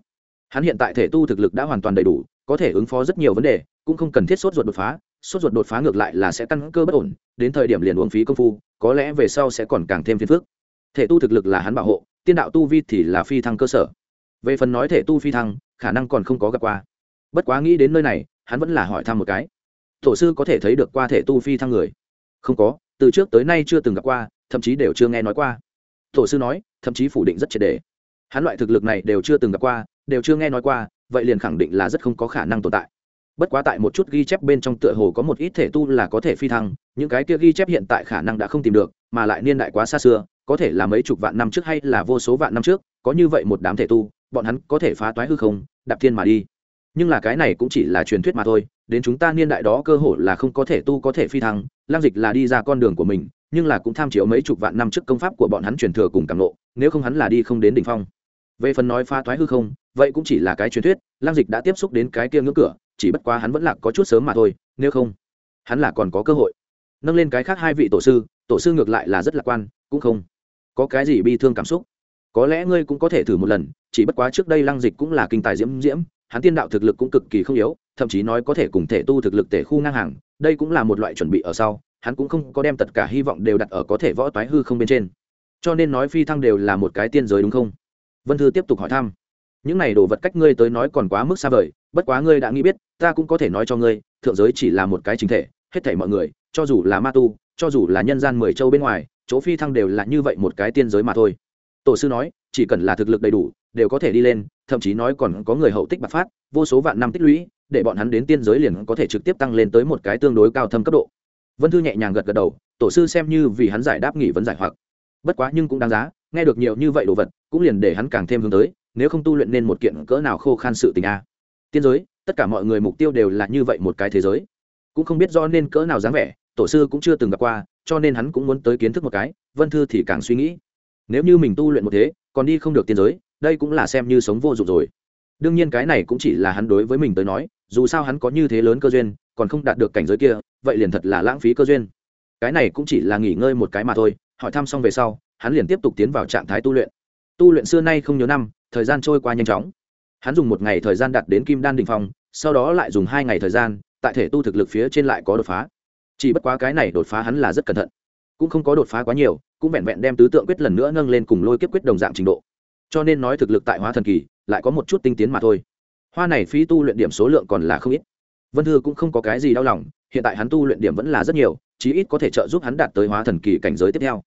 Hắn hiện tại thể tu thực lực đã hoàn toàn đầy đủ, có thể ứng phó rất nhiều vấn đề, cũng không cần thiết sốt ruột đột phá sốt ruột đột phá ngược lại là sẽ căn cơ bất ổn, đến thời điểm liền uống phí công phu, có lẽ về sau sẽ còn càng thêm phiền phức. Thể tu thực lực là hắn bảo hộ, tiên đạo tu vi thì là phi thăng cơ sở. Về phần nói thể tu phi thăng, khả năng còn không có gặp qua. Bất quá nghĩ đến nơi này, hắn vẫn là hỏi thăm một cái. Tổ sư có thể thấy được qua thể tu phi thăng người? Không có, từ trước tới nay chưa từng gặp qua, thậm chí đều chưa nghe nói qua. Tổ sư nói, thậm chí phủ định rất triệt đề. Hắn loại thực lực này đều chưa từng gặp qua, đều chưa nghe nói qua, vậy liền khẳng định là rất không có khả năng tồn tại bất quá tại một chút ghi chép bên trong tựa hồ có một ít thể tu là có thể phi thăng, những cái kia ghi chép hiện tại khả năng đã không tìm được, mà lại niên đại quá xa xưa, có thể là mấy chục vạn năm trước hay là vô số vạn năm trước, có như vậy một đám thể tu, bọn hắn có thể phá toái hư không, đạp thiên mà đi. Nhưng là cái này cũng chỉ là truyền thuyết mà thôi, đến chúng ta niên đại đó cơ hội là không có thể tu có thể phi thăng lang dịch là đi ra con đường của mình, nhưng là cũng tham chiếu mấy chục vạn năm trước công pháp của bọn hắn truyền thừa cùng càng lộ nếu không hắn là đi không đến đỉnh phong. Về phần nói phá toái hư không, vậy cũng chỉ là cái truyền thuyết lang dịch đã tiếp xúc đến cái kia ngưỡng cửa chỉ bất quá hắn vẫn là có chút sớm mà thôi, nếu không, hắn là còn có cơ hội. Nâng lên cái khác hai vị tổ sư tổ sư ngược lại là rất lạc quan, cũng không có cái gì bi thương cảm xúc. Có lẽ ngươi cũng có thể thử một lần, chỉ bất quá trước đây lăng dịch cũng là kinh tài diễm diễm, hắn tiên đạo thực lực cũng cực kỳ không yếu, thậm chí nói có thể cùng thể tu thực lực tể khu ngang hàng, đây cũng là một loại chuẩn bị ở sau, hắn cũng không có đem tất cả hy vọng đều đặt ở có thể võ toái hư không bên trên. Cho nên nói phi thăng đều là một cái tiên giới đúng không? Vân thư tiếp tục hỏi thăm những này đồ vật cách ngươi tới nói còn quá mức xa vời, bất quá ngươi đã nghĩ biết, ta cũng có thể nói cho ngươi, thượng giới chỉ là một cái chính thể, hết thảy mọi người, cho dù là ma tu, cho dù là nhân gian mười châu bên ngoài, chỗ phi thăng đều là như vậy một cái tiên giới mà thôi. Tổ sư nói, chỉ cần là thực lực đầy đủ, đều có thể đi lên, thậm chí nói còn có người hậu tích bạc phát, vô số vạn năm tích lũy, để bọn hắn đến tiên giới liền có thể trực tiếp tăng lên tới một cái tương đối cao thâm cấp độ. Vân thư nhẹ nhàng gật gật đầu, tổ sư xem như vì hắn giải đáp nghỉ vấn giải hoặc. Bất quá nhưng cũng đáng giá, nghe được nhiều như vậy đồ vật, cũng liền để hắn càng thêm hướng tới nếu không tu luyện nên một kiện cỡ nào khô khan sự tình a. Tiên giới, tất cả mọi người mục tiêu đều là như vậy một cái thế giới. Cũng không biết do nên cỡ nào dáng vẻ, tổ sư cũng chưa từng gặp qua, cho nên hắn cũng muốn tới kiến thức một cái, vân thư thì càng suy nghĩ. Nếu như mình tu luyện một thế, còn đi không được tiên giới, đây cũng là xem như sống vô dụng rồi. Đương nhiên cái này cũng chỉ là hắn đối với mình tới nói, dù sao hắn có như thế lớn cơ duyên, còn không đạt được cảnh giới kia, vậy liền thật là lãng phí cơ duyên. Cái này cũng chỉ là nghỉ ngơi một cái mà thôi, hỏi thăm xong về sau, hắn liền tiếp tục tiến vào trạng thái tu luyện. Tu luyện xưa nay không nhớ năm thời gian trôi qua nhanh chóng. Hắn dùng một ngày thời gian đạt đến kim đan đình phong, sau đó lại dùng hai ngày thời gian, tại thể tu thực lực phía trên lại có đột phá. Chỉ bất quá cái này đột phá hắn là rất cẩn thận. Cũng không có đột phá quá nhiều, cũng vẹn vẹn đem tứ tượng quyết lần nữa nâng lên cùng lôi kiếp quyết đồng dạng trình độ. Cho nên nói thực lực tại hóa thần kỳ, lại có một chút tinh tiến mà thôi. Hoa này phí tu luyện điểm số lượng còn là không ít. Vân thư cũng không có cái gì đau lòng, hiện tại hắn tu luyện điểm vẫn là rất nhiều, chí ít có thể trợ giúp hắn đạt tới hóa thần kỳ cảnh giới tiếp theo.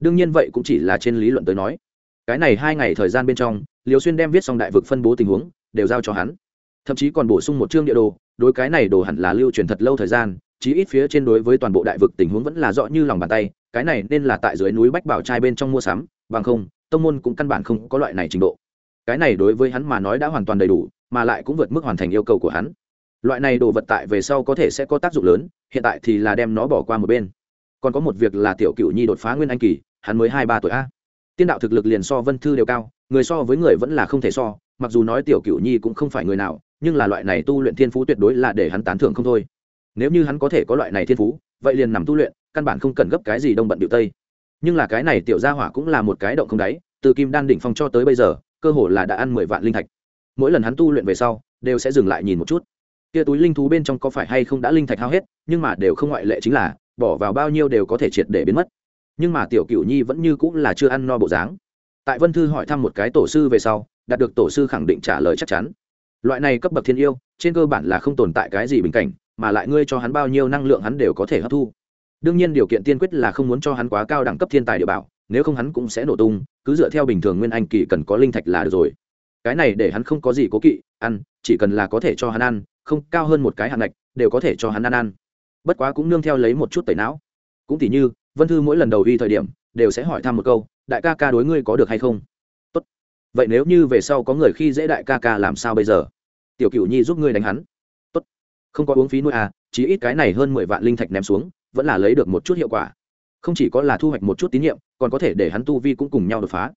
Đương nhiên vậy cũng chỉ là trên lý luận tới nói. Cái này hai ngày thời gian bên trong liều xuyên đem viết xong đại vực phân bố tình huống, đều giao cho hắn. Thậm chí còn bổ sung một chương địa đồ, đối cái này đồ hẳn là lưu truyền thật lâu thời gian, chí ít phía trên đối với toàn bộ đại vực tình huống vẫn là rõ như lòng bàn tay, cái này nên là tại dưới núi bách bảo trai bên trong mua sắm, bằng không, tông môn cũng căn bản không có loại này trình độ. Cái này đối với hắn mà nói đã hoàn toàn đầy đủ, mà lại cũng vượt mức hoàn thành yêu cầu của hắn. Loại này đồ vật tại về sau có thể sẽ có tác dụng lớn, hiện tại thì là đem nó bỏ qua một bên. Còn có một việc là tiểu cựu nhi đột phá nguyên anh kỳ, hắn mới hai ba tuổi a. Tiên đạo thực lực liền so vân thư đều cao người so với người vẫn là không thể so, mặc dù nói tiểu cựu nhi cũng không phải người nào, nhưng là loại này tu luyện thiên phú tuyệt đối là để hắn tán thưởng không thôi. Nếu như hắn có thể có loại này thiên phú, vậy liền nằm tu luyện, căn bản không cần gấp cái gì đông bận điệu tây. Nhưng là cái này tiểu gia hỏa cũng là một cái động không đáy, từ kim đan đỉnh phong cho tới bây giờ, cơ hồ là đã ăn mười vạn linh thạch. Mỗi lần hắn tu luyện về sau, đều sẽ dừng lại nhìn một chút. Kia túi linh thú bên trong có phải hay không đã linh thạch hao hết, nhưng mà đều không ngoại lệ chính là, bỏ vào bao nhiêu đều có thể triệt để biến mất. Nhưng mà tiểu cửu nhi vẫn như cũng là chưa ăn no bộ dáng tại vân thư hỏi thăm một cái tổ sư về sau, đạt được tổ sư khẳng định trả lời chắc chắn. Loại này cấp bậc thiên yêu, trên cơ bản là không tồn tại cái gì bình cảnh, mà lại ngươi cho hắn bao nhiêu năng lượng hắn đều có thể hấp thu. Đương nhiên điều kiện tiên quyết là không muốn cho hắn quá cao đẳng cấp thiên tài địa bảo, nếu không hắn cũng sẽ nổ tung, cứ dựa theo bình thường nguyên anh kỳ cần có linh thạch là được rồi. Cái này để hắn không có gì cố kỵ, ăn, chỉ cần là có thể cho hắn ăn, không, cao hơn một cái hạng ngạch, đều có thể cho hắn ăn ăn. Bất quá cũng nương theo lấy một chút tẩy não. Cũng tỉ như, vân thư mỗi lần đầu y thời điểm, đều sẽ hỏi thăm một câu đại ca ca đối ngươi có được hay không? Tốt. Vậy nếu như về sau có người khi dễ đại ca ca làm sao bây giờ? Tiểu cựu nhi giúp ngươi đánh hắn. Tốt. Không có uống phí nuôi à chỉ ít cái này hơn mười vạn linh thạch ném xuống, vẫn là lấy được một chút hiệu quả. Không chỉ có là thu hoạch một chút tín nhiệm, còn có thể để hắn tu vi cũng cùng nhau đột phá.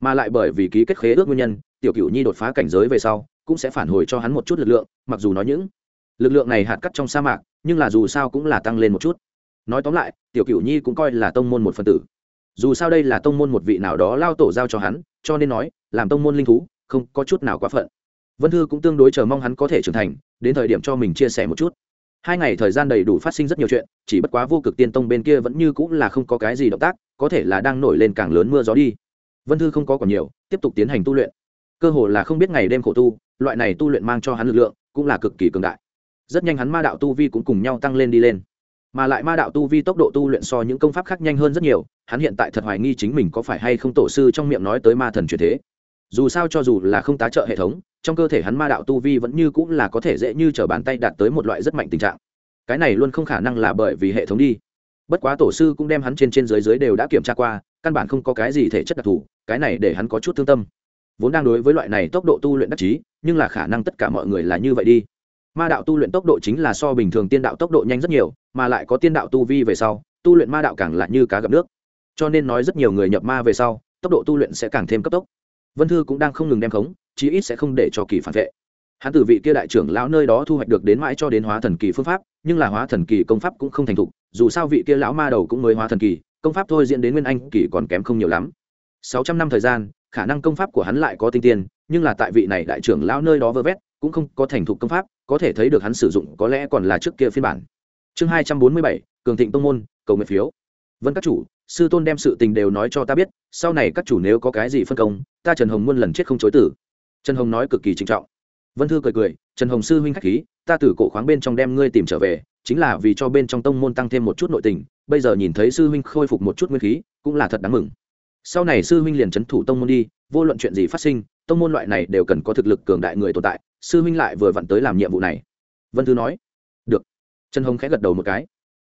Mà lại bởi vì ký kết khế ước nguyên nhân, tiểu cựu nhi đột phá cảnh giới về sau, cũng sẽ phản hồi cho hắn một chút lực lượng, mặc dù nói những lực lượng này hạt cắt trong sa mạc, nhưng là dù sao cũng là tăng lên một chút. Nói tóm lại, tiểu cựu nhi cũng coi là tông môn một phần tử dù sao đây là tông môn một vị nào đó lao tổ giao cho hắn, cho nên nói, làm tông môn linh thú, không có chút nào quá phận. Vân thư cũng tương đối chờ mong hắn có thể trưởng thành, đến thời điểm cho mình chia sẻ một chút. Hai ngày thời gian đầy đủ phát sinh rất nhiều chuyện, chỉ bất quá vô cực tiên tông bên kia vẫn như cũng là không có cái gì động tác, có thể là đang nổi lên càng lớn mưa gió đi. Vân thư không có còn nhiều, tiếp tục tiến hành tu luyện. Cơ hồ là không biết ngày đêm khổ tu, loại này tu luyện mang cho hắn lực lượng cũng là cực kỳ cường đại. Rất nhanh hắn ma đạo tu vi cũng cùng nhau tăng lên đi lên mà lại ma đạo tu vi tốc độ tu luyện so những công pháp khác nhanh hơn rất nhiều, hắn hiện tại thật hoài nghi chính mình có phải hay không tổ sư trong miệng nói tới ma thần truyền thế. Dù sao cho dù là không tá trợ hệ thống, trong cơ thể hắn ma đạo tu vi vẫn như cũng là có thể dễ như t r ở bàn tay đạt tới một loại rất mạnh tình trạng. Cái này luôn không khả năng là bởi vì hệ thống đi. Bất quá tổ sư cũng đem hắn trên trên dưới dưới đều đã kiểm tra qua, căn bản không có cái gì thể chất đặc thù, cái này để hắn có chút thương tâm. Vốn đang đối với loại này tốc độ tu luyện đắc chí, nhưng là khả năng tất cả mọi người là như vậy đi ma đạo tu luyện tốc độ chính là so bình thường tiên đạo tốc độ nhanh rất nhiều, mà lại có tiên đạo tu vi về sau, tu luyện ma đạo càng lại như cá gặp nước. Cho nên nói rất nhiều người nhập ma về sau, tốc độ tu luyện sẽ càng thêm cấp tốc. Vân thư cũng đang không ngừng đem khống, chí ít sẽ không để cho kỳ phản vệ. Hắn từ vị kia đại trưởng lão nơi đó thu hoạch được đến mãi cho đến hóa thần kỳ phương pháp, nhưng là hóa thần kỳ công pháp cũng không thành thục, dù sao vị kia lão ma đầu cũng mới hóa thần kỳ, công pháp thôi diễn đến nguyên anh kỳ còn kém không nhiều lắm. Sáu trăm năm thời gian, khả năng công pháp của hắn lại có tinh tiên, nhưng là tại vị này đại trưởng lão nơi đó vơ vét cũng không có thành thục công pháp, có thể thấy được hắn sử dụng có lẽ còn là trước kia phiên bản. Chương hai trăm bốn mươi bảy, cường thịnh tông môn, cầu nguyện phiếu. Vân các chủ, sư tôn đem sự tình đều nói cho ta biết, sau này các chủ nếu có cái gì phân công, ta trần hồng muôn lần chết không chối tử. Trần hồng nói cực kỳ trịnh trọng. Vân thư cười cười, trần hồng sư huynh k h á c h khí, ta từ cổ khoáng bên trong đem ngươi tìm trở về, chính là vì cho bên trong tông môn tăng thêm một chút nội tình, bây giờ nhìn thấy sư huynh khôi phục một chút nguyên khí, cũng là thật đáng mừng. Sau này sư huynh liền c h ấ n thủ tông môn đi, vô luận chuyện gì phát sinh, tông môn loại này đều cần có thực lực cường đại người tồn tại sư huynh lại vừa vặn tới làm nhiệm vụ này. Vân thư nói, được. Trần hồng khẽ gật đầu một cái.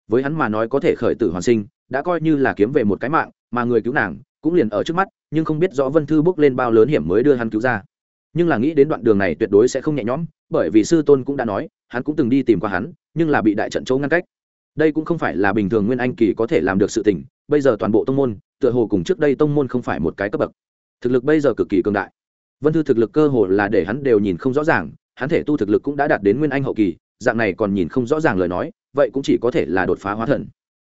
Với hắn mà nói có thể khởi tử hoàn sinh, đã coi như là kiếm về một cái mạng, mà người cứu nàng cũng liền ở trước mắt, nhưng không biết rõ vân thư bước lên bao lớn hiểm mới đưa hắn cứu ra. Nhưng là nghĩ đến đoạn đường này tuyệt đối sẽ không nhẹ nhõm, bởi vì sư tôn cũng đã nói, hắn cũng từng đi tìm qua hắn, nhưng là bị đại trận chỗ ngăn cách. Đây cũng không phải là bình thường nguyên anh kỳ có thể làm được sự tình, bây giờ toàn bộ tông môn, tựa hồ cùng trước đây tông môn không phải một cái cấp bậc. Thực lực bây giờ cực kỳ cường đại vân thư thực lực cơ hồ là để hắn đều nhìn không rõ ràng, hắn thể tu thực lực cũng đã đạt đến nguyên anh hậu kỳ, dạng này còn nhìn không rõ ràng lời nói, vậy cũng chỉ có thể là đột phá hóa thần.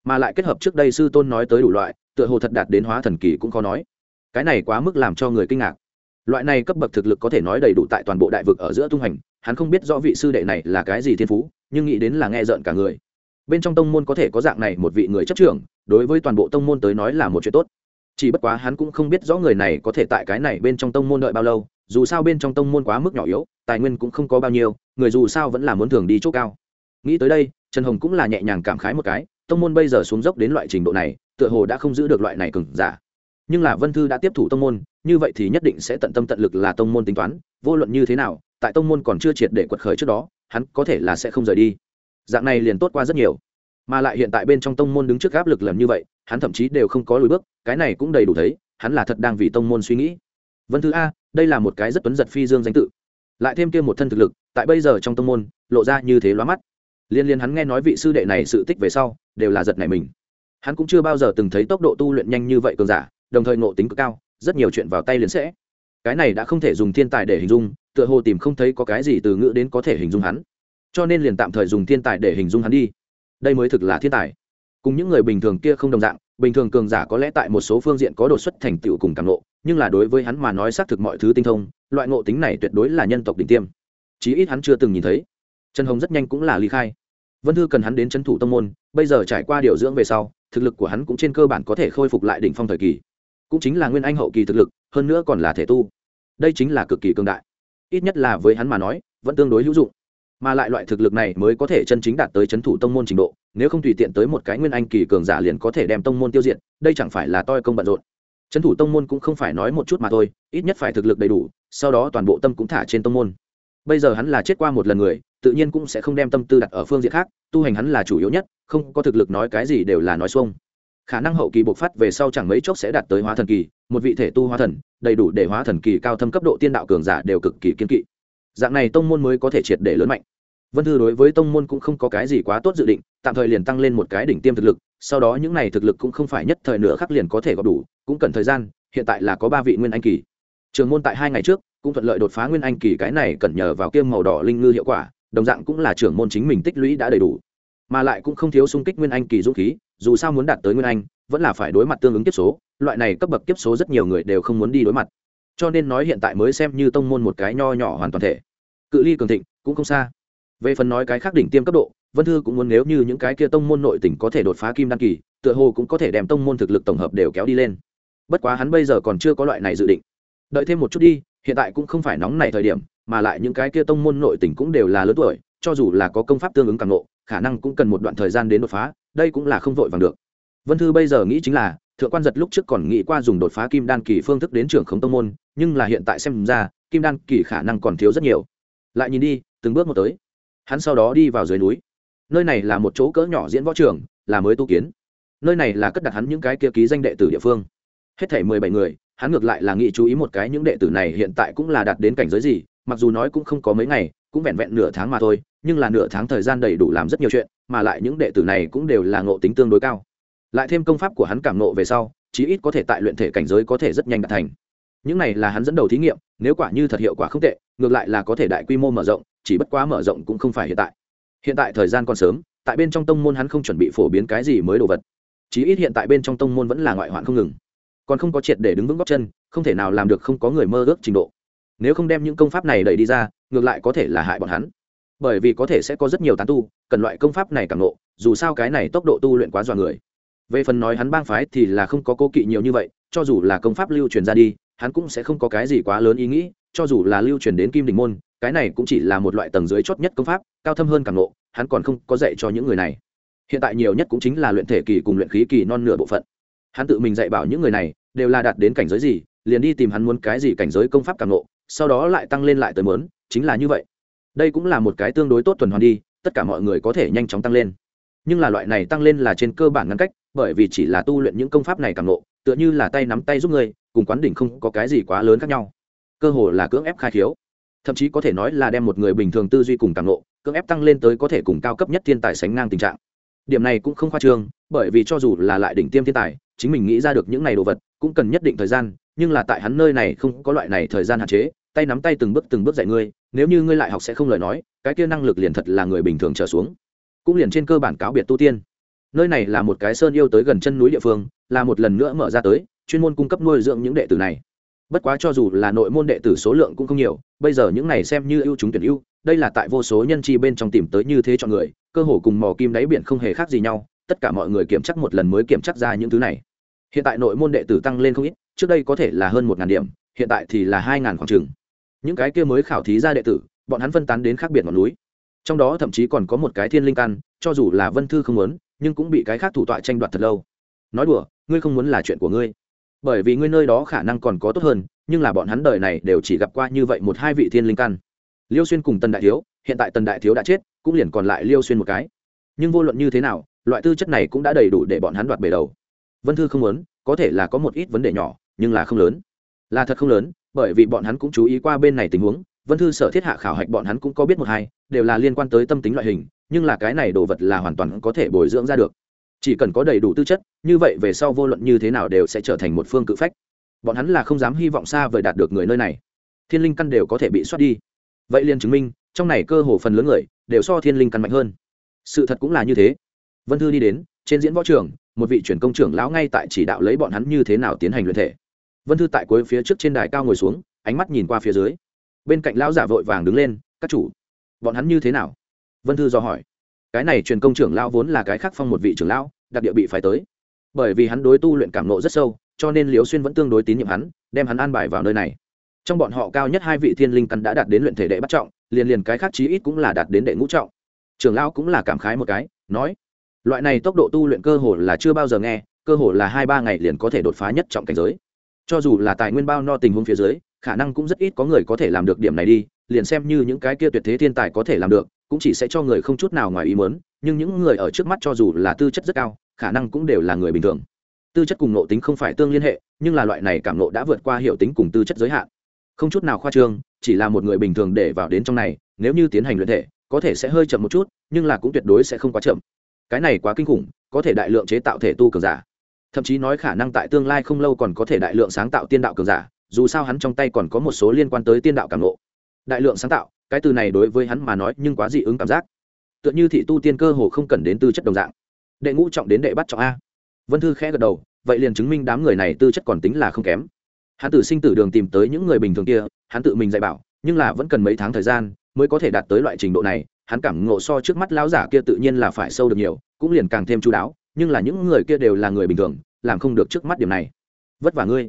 Mà lại kết hợp trước đây sư tôn nói tới đủ loại, tựa hồ thật đạt đến hóa thần kỳ cũng khó nói. Cái này quá mức làm cho người kinh ngạc. Loại này cấp bậc thực lực có thể nói đầy đủ tại toàn bộ đại vực ở giữa tung hành, hắn không biết rõ vị sư đệ này là cái gì thiên phú, nhưng nghĩ đến là nghe rợn cả người. Bên trong tông môn có thể có dạng này một vị người chấp trưởng, đối với toàn bộ tông môn tới nói là một chuyện tốt chỉ bất quá hắn cũng không biết rõ người này có thể tại cái này bên trong tông môn đợi bao lâu, dù sao bên trong tông môn quá mức nhỏ yếu, tài nguyên cũng không có bao nhiêu, người dù sao vẫn là muốn thường đi chỗ cao. Nghĩ tới đây, trần hồng cũng là nhẹ nhàng cảm khái một cái, tông môn bây giờ xuống dốc đến loại trình độ này, tựa hồ đã không giữ được loại này cừng giả. Nhưng là vân thư đã tiếp thủ tông môn, như vậy thì nhất định sẽ tận tâm tận lực là tông môn tính toán, vô luận như thế nào, tại tông môn còn chưa triệt để quật khởi trước đó, hắn có thể là sẽ không rời đi. Dạng này liền tốt qua rất nhiều mà lại hiện tại bên trong tông môn đứng trước áp lực lần như vậy, hắn thậm chí đều không có lùi bước, cái này cũng đầy đủ thấy, hắn là thật đang vì tông môn suy nghĩ. Vân thứ a, đây là một cái rất tuấn giật phi dương danh tự. Lại thêm kia một thân thực lực, tại bây giờ trong tông môn, lộ ra như thế lóa mắt. Liên liên hắn nghe nói vị sư đệ này sự tích về sau, đều là giật này mình. Hắn cũng chưa bao giờ từng thấy tốc độ tu luyện nhanh như vậy cường giả, đồng thời ngộ tính cực cao, rất nhiều chuyện vào tay liền sẽ. Cái này đã không thể dùng thiên tài để hình dung, tựa hồ tìm không thấy có cái gì từ ngữ đến có thể hình dung hắn. Cho nên liền tạm thời dùng thiên tài để hình dung hắn đi đây mới thực là thiên tài. Cùng những người bình thường kia không đồng dạng, bình thường cường giả có lẽ tại một số phương diện có đột xuất thành tựu cùng càng ngộ, nhưng là đối với hắn mà nói xác thực mọi thứ tinh thông, loại ngộ tính này tuyệt đối là nhân tộc đỉnh tiêm. Chí ít hắn chưa từng nhìn thấy. Trần hồng rất nhanh cũng là ly khai. Vân thư cần hắn đến trấn thủ tông môn, bây giờ trải qua điều dưỡng về sau, thực lực của hắn cũng trên cơ bản có thể khôi phục lại đỉnh phong thời kỳ. Cũng chính là nguyên anh hậu kỳ thực lực, hơn nữa còn là thể tu. Đây chính là cực kỳ cường đại. Ít nhất là với hắn mà nói, vẫn tương đối hữu dụng mà lại loại thực lực này mới có thể chân chính đạt tới c h ấ n thủ tông môn trình độ, nếu không tùy tiện tới một cái nguyên anh kỳ cường giả liền có thể đem tông môn tiêu diệt, đây chẳng phải là toi công bận rộn. c h ấ n thủ tông môn cũng không phải nói một chút mà thôi, ít nhất phải thực lực đầy đủ, sau đó toàn bộ tâm cũng thả trên tông môn. Bây giờ hắn là chết qua một lần người, tự nhiên cũng sẽ không đem tâm tư đặt ở phương diện khác, tu hành hắn là chủ yếu nhất, không có thực lực nói cái gì đều là nói xuông. Khả năng hậu kỳ bộc phát về sau chẳng mấy chốc sẽ đạt tới hóa thần kỳ, một vị thể tu hóa thần, đầy đủ để hóa thần kỳ cao thâm cấp độ tiên đạo cường giả đều cực kỳ kiên kỵ. Dạng này tông môn mới có thể triệt để lớn mạnh vân thư đối với tông môn cũng không có cái gì quá tốt dự định, tạm thời liền tăng lên một cái đỉnh tiêm thực lực, sau đó những n à y thực lực cũng không phải nhất thời nửa khắc liền có thể gặp đủ, cũng cần thời gian, hiện tại là có ba vị nguyên anh kỳ. Trường môn tại hai ngày trước, cũng thuận lợi đột phá nguyên anh kỳ, cái này cần nhờ vào kiêm màu đỏ linh ngư hiệu quả, đồng dạng cũng là trưởng môn chính mình tích lũy đã đầy đủ. Mà lại cũng không thiếu xung kích nguyên anh kỳ dũng khí, dù sao muốn đạt tới nguyên anh, vẫn là phải đối mặt tương ứng kiếp số, loại này cấp bậc kiếp số rất nhiều người đều không muốn đi đối mặt. Cho nên nói hiện tại mới xem như tông môn một cái nho nhỏ hoàn toàn thể. Cự ly cường thịnh, cũng không xa về phần nói cái khác đỉnh tiêm cấp độ, vân thư cũng muốn nếu như những cái kia tông môn nội tỉnh có thể đột phá kim đăng kỳ, tựa hồ cũng có thể đem tông môn thực lực tổng hợp đều kéo đi lên. Bất quá hắn bây giờ còn chưa có loại này dự định. Đợi thêm một chút đi, hiện tại cũng không phải nóng này thời điểm, mà lại những cái kia tông môn nội tỉnh cũng đều là lớn tuổi, cho dù là có công pháp tương ứng càng nộ khả năng cũng cần một đoạn thời gian đến đột phá, đây cũng là không vội vàng được. Vân thư bây giờ nghĩ chính là, thượng quan giật lúc trước còn nghĩ qua dùng đột phá kim đan kỳ phương thức đến trưởng khống tông môn, nhưng là hiện tại xem ra, kim đan kỳ khả năng còn thiếu rất nhiều. Lại nhìn đi, từng bước một tới hắn sau đó đi vào dưới núi. Nơi này là một chỗ cỡ nhỏ diễn võ trường, là mới tu kiến. Nơi này là cất đặt hắn những cái kia ký danh đệ tử địa phương. Hết thảy mười bảy người, hắn ngược lại là nghĩ chú ý một cái những đệ tử này hiện tại cũng là đạt đến cảnh giới gì, mặc dù nói cũng không có mấy ngày, cũng vẹn vẹn nửa tháng mà thôi, nhưng là nửa tháng thời gian đầy đủ làm rất nhiều chuyện, mà lại những đệ tử này cũng đều là ngộ tính tương đối cao. Lại thêm công pháp của hắn cảm nộ về sau, chí ít có thể tại luyện thể cảnh giới có thể rất nhanh đạt thành. Những này là hắn dẫn đầu thí nghiệm, nếu quả như thật hiệu quả không tệ, ngược lại là có thể đại quy mô mở rộng chỉ bất quá mở rộng cũng không phải hiện tại. Hiện tại thời gian còn sớm, tại bên trong tông môn hắn không chuẩn bị phổ biến cái gì mới đồ vật. Chí ít hiện tại bên trong tông môn vẫn là ngoại hoạn không ngừng. Còn không có triệt để đứng vững góc chân, không thể nào làm được không có người mơ ước trình độ. Nếu không đem những công pháp này đẩy đi ra, ngược lại có thể là hại bọn hắn. Bởi vì có thể sẽ có rất nhiều tán tu, cần loại công pháp này càng nộ, dù sao cái này tốc độ tu luyện quá dọa người. Về phần nói hắn bang phái thì là không có cố kỵ nhiều như vậy, cho dù là công pháp lưu truyền ra đi, hắn cũng sẽ không có cái gì quá lớn ý nghĩ, cho dù là lưu truyền đến kim đình môn cái này cũng chỉ là một loại tầng dưới chót nhất công pháp, cao thâm hơn càng lộ hắn còn không có dạy cho những người này. Hiện tại nhiều nhất cũng chính là luyện thể kỳ cùng luyện khí kỳ non nửa bộ phận. Hắn tự mình dạy bảo những người này, đều là đạt đến cảnh giới gì, liền đi tìm hắn muốn cái gì cảnh giới công pháp càng lộ sau đó lại tăng lên lại tới mớn, chính là như vậy. Đây cũng là một cái tương đối tốt tuần hoàn đi, tất cả mọi người có thể nhanh chóng tăng lên. Nhưng là loại này tăng lên là trên cơ bản ngăn cách, bởi vì chỉ là tu luyện những công pháp này càng lộ tựa như là tay nắm tay giúp người, cùng quán đỉnh không có cái gì quá lớn khác nhau. Cơ hồ là cưỡng ép khai khiếu thậm chí có thể nói là đem một người bình thường tư duy cùng càng lộ cưỡng ép tăng lên tới có thể cùng cao cấp nhất thiên tài sánh ngang tình trạng. Điểm này cũng không khoa trương, bởi vì cho dù là lại đỉnh tiêm thiên tài, chính mình nghĩ ra được những này đồ vật, cũng cần nhất định thời gian, nhưng là tại hắn nơi này không có loại này thời gian hạn chế, tay nắm tay từng bước từng bước dạy ngươi, nếu như ngươi lại học sẽ không lời nói, cái kia năng lực liền thật là người bình thường trở xuống. Cũng liền trên cơ bản cáo biệt tu tiên. Nơi này là một cái sơn yêu tới gần chân núi địa phương, là một lần nữa mở ra tới, chuyên môn cung cấp nuôi dưỡng những đệ tử này bất quá cho dù là nội môn đệ tử số lượng cũng không nhiều, bây giờ những này xem như ưu chúng tuyển ưu, đây là tại vô số nhân chi bên trong tìm tới như thế chọn người, cơ hồ cùng mò kim đáy biển không hề khác gì nhau, tất cả mọi người kiểm chắc một lần mới kiểm chắc ra những thứ này. Hiện tại nội môn đệ tử tăng lên không ít, trước đây có thể là hơn một ngàn điểm, hiện tại thì là hai ngàn khoảng trường những cái kia mới khảo thí ra đệ tử, bọn hắn phân tán đến khác biệt ngọn núi. Trong đó thậm chí còn có một cái thiên linh căn, cho dù là vân thư không muốn, nhưng cũng bị cái khác thủ tọa tranh đoạt thật lâu. Nói đùa, ngươi không muốn là chuyện của ngươi bởi vì ngươi nơi đó khả năng còn có tốt hơn, nhưng là bọn hắn đời này đều chỉ gặp qua như vậy một hai vị thiên linh căn. Liêu xuyên cùng tần đại thiếu, hiện tại tần đại thiếu đã chết, cũng liền còn lại liêu xuyên một cái. Nhưng vô luận như thế nào, loại tư chất này cũng đã đầy đủ để bọn hắn đoạt bể đầu. Vân thư không muốn, có thể là có một ít vấn đề nhỏ, nhưng là không lớn. Là thật không lớn, bởi vì bọn hắn cũng chú ý qua bên này tình huống, vân thư sở thiết hạ khảo hạch bọn hắn cũng có biết một hai, đều là liên quan tới tâm tính loại hình, nhưng là cái này đồ vật là hoàn toàn có thể bồi dưỡng ra được chỉ cần có đầy đủ tư chất, như vậy về sau vô luận như thế nào đều sẽ trở thành một phương cự phách. Bọn hắn là không dám hy vọng xa vời đạt được người nơi này. Thiên linh căn đều có thể bị xoát đi. Vậy liền chứng minh, trong này cơ hồ phần lớn người đều so thiên linh căn mạnh hơn. Sự thật cũng là như thế. Vân thư đi đến, trên diễn võ trường, một vị truyền công trưởng lão ngay tại chỉ đạo lấy bọn hắn như thế nào tiến hành luyện thể. Vân thư tại cuối phía trước trên đài cao ngồi xuống, ánh mắt nhìn qua phía dưới. Bên cạnh lão giả vội vàng đứng lên, các chủ, bọn hắn như thế nào? Vân thư do hỏi cái này truyền công trưởng lão vốn là cái khác phong một vị trưởng lão, đặc địa bị phải tới. Bởi vì hắn đối tu luyện cảm nộ rất sâu, cho nên liều xuyên vẫn tương đối tín nhiệm hắn, đem hắn an bài vào nơi này. Trong bọn họ cao nhất hai vị thiên linh căn đã đạt đến luyện thể đệ bắt trọng, liền liền cái khác chí ít cũng là đạt đến đệ ngũ trọng. Trưởng lão cũng là cảm khái một cái, nói, loại này tốc độ tu luyện cơ hồ là chưa bao giờ nghe, cơ hồ là hai ba ngày liền có thể đột phá nhất trọng cảnh giới. Cho dù là tài nguyên bao no tình huống phía dưới, khả năng cũng rất ít có người có thể làm được điểm này đi liền xem như những cái kia tuyệt thế thiên tài có thể làm được, cũng chỉ sẽ cho người không chút nào ngoài ý muốn, nhưng những người ở trước mắt cho dù là tư chất rất cao, khả năng cũng đều là người bình thường. Tư chất cùng nộ tính không phải tương liên hệ, nhưng là loại này cảm nộ đã vượt qua hiệu tính cùng tư chất giới hạn. Không chút nào khoa trương, chỉ là một người bình thường để vào đến trong này, nếu như tiến hành luyện thể, có thể sẽ hơi chậm một chút, nhưng là cũng tuyệt đối sẽ không quá chậm. Cái này quá kinh khủng, có thể đại lượng chế tạo thể tu cường giả. Thậm chí nói khả năng tại tương lai không lâu còn có thể đại lượng sáng tạo tiên đạo cường giả, dù sao hắn trong tay còn có một số liên quan tới tiên đạo cảm nộ đại lượng sáng tạo, cái từ này đối với hắn mà nói nhưng quá dị ứng cảm giác. Tựa như thị tu tiên cơ hồ không cần đến tư chất đồng dạng. Đệ ngũ trọng đến đệ bắt trọng a. Vân thư khẽ gật đầu, vậy liền chứng minh đám người này tư chất còn tính là không kém. Hắn tự sinh tử đường tìm tới những người bình thường kia, hắn tự mình dạy bảo, nhưng là vẫn cần mấy tháng thời gian mới có thể đạt tới loại trình độ này. Hắn cảm ngộ so trước mắt lão giả kia tự nhiên là phải sâu được nhiều, cũng liền càng thêm chú đáo, nhưng là những người kia đều là người bình thường, làm không được trước mắt điểm này. Vất vả ngươi.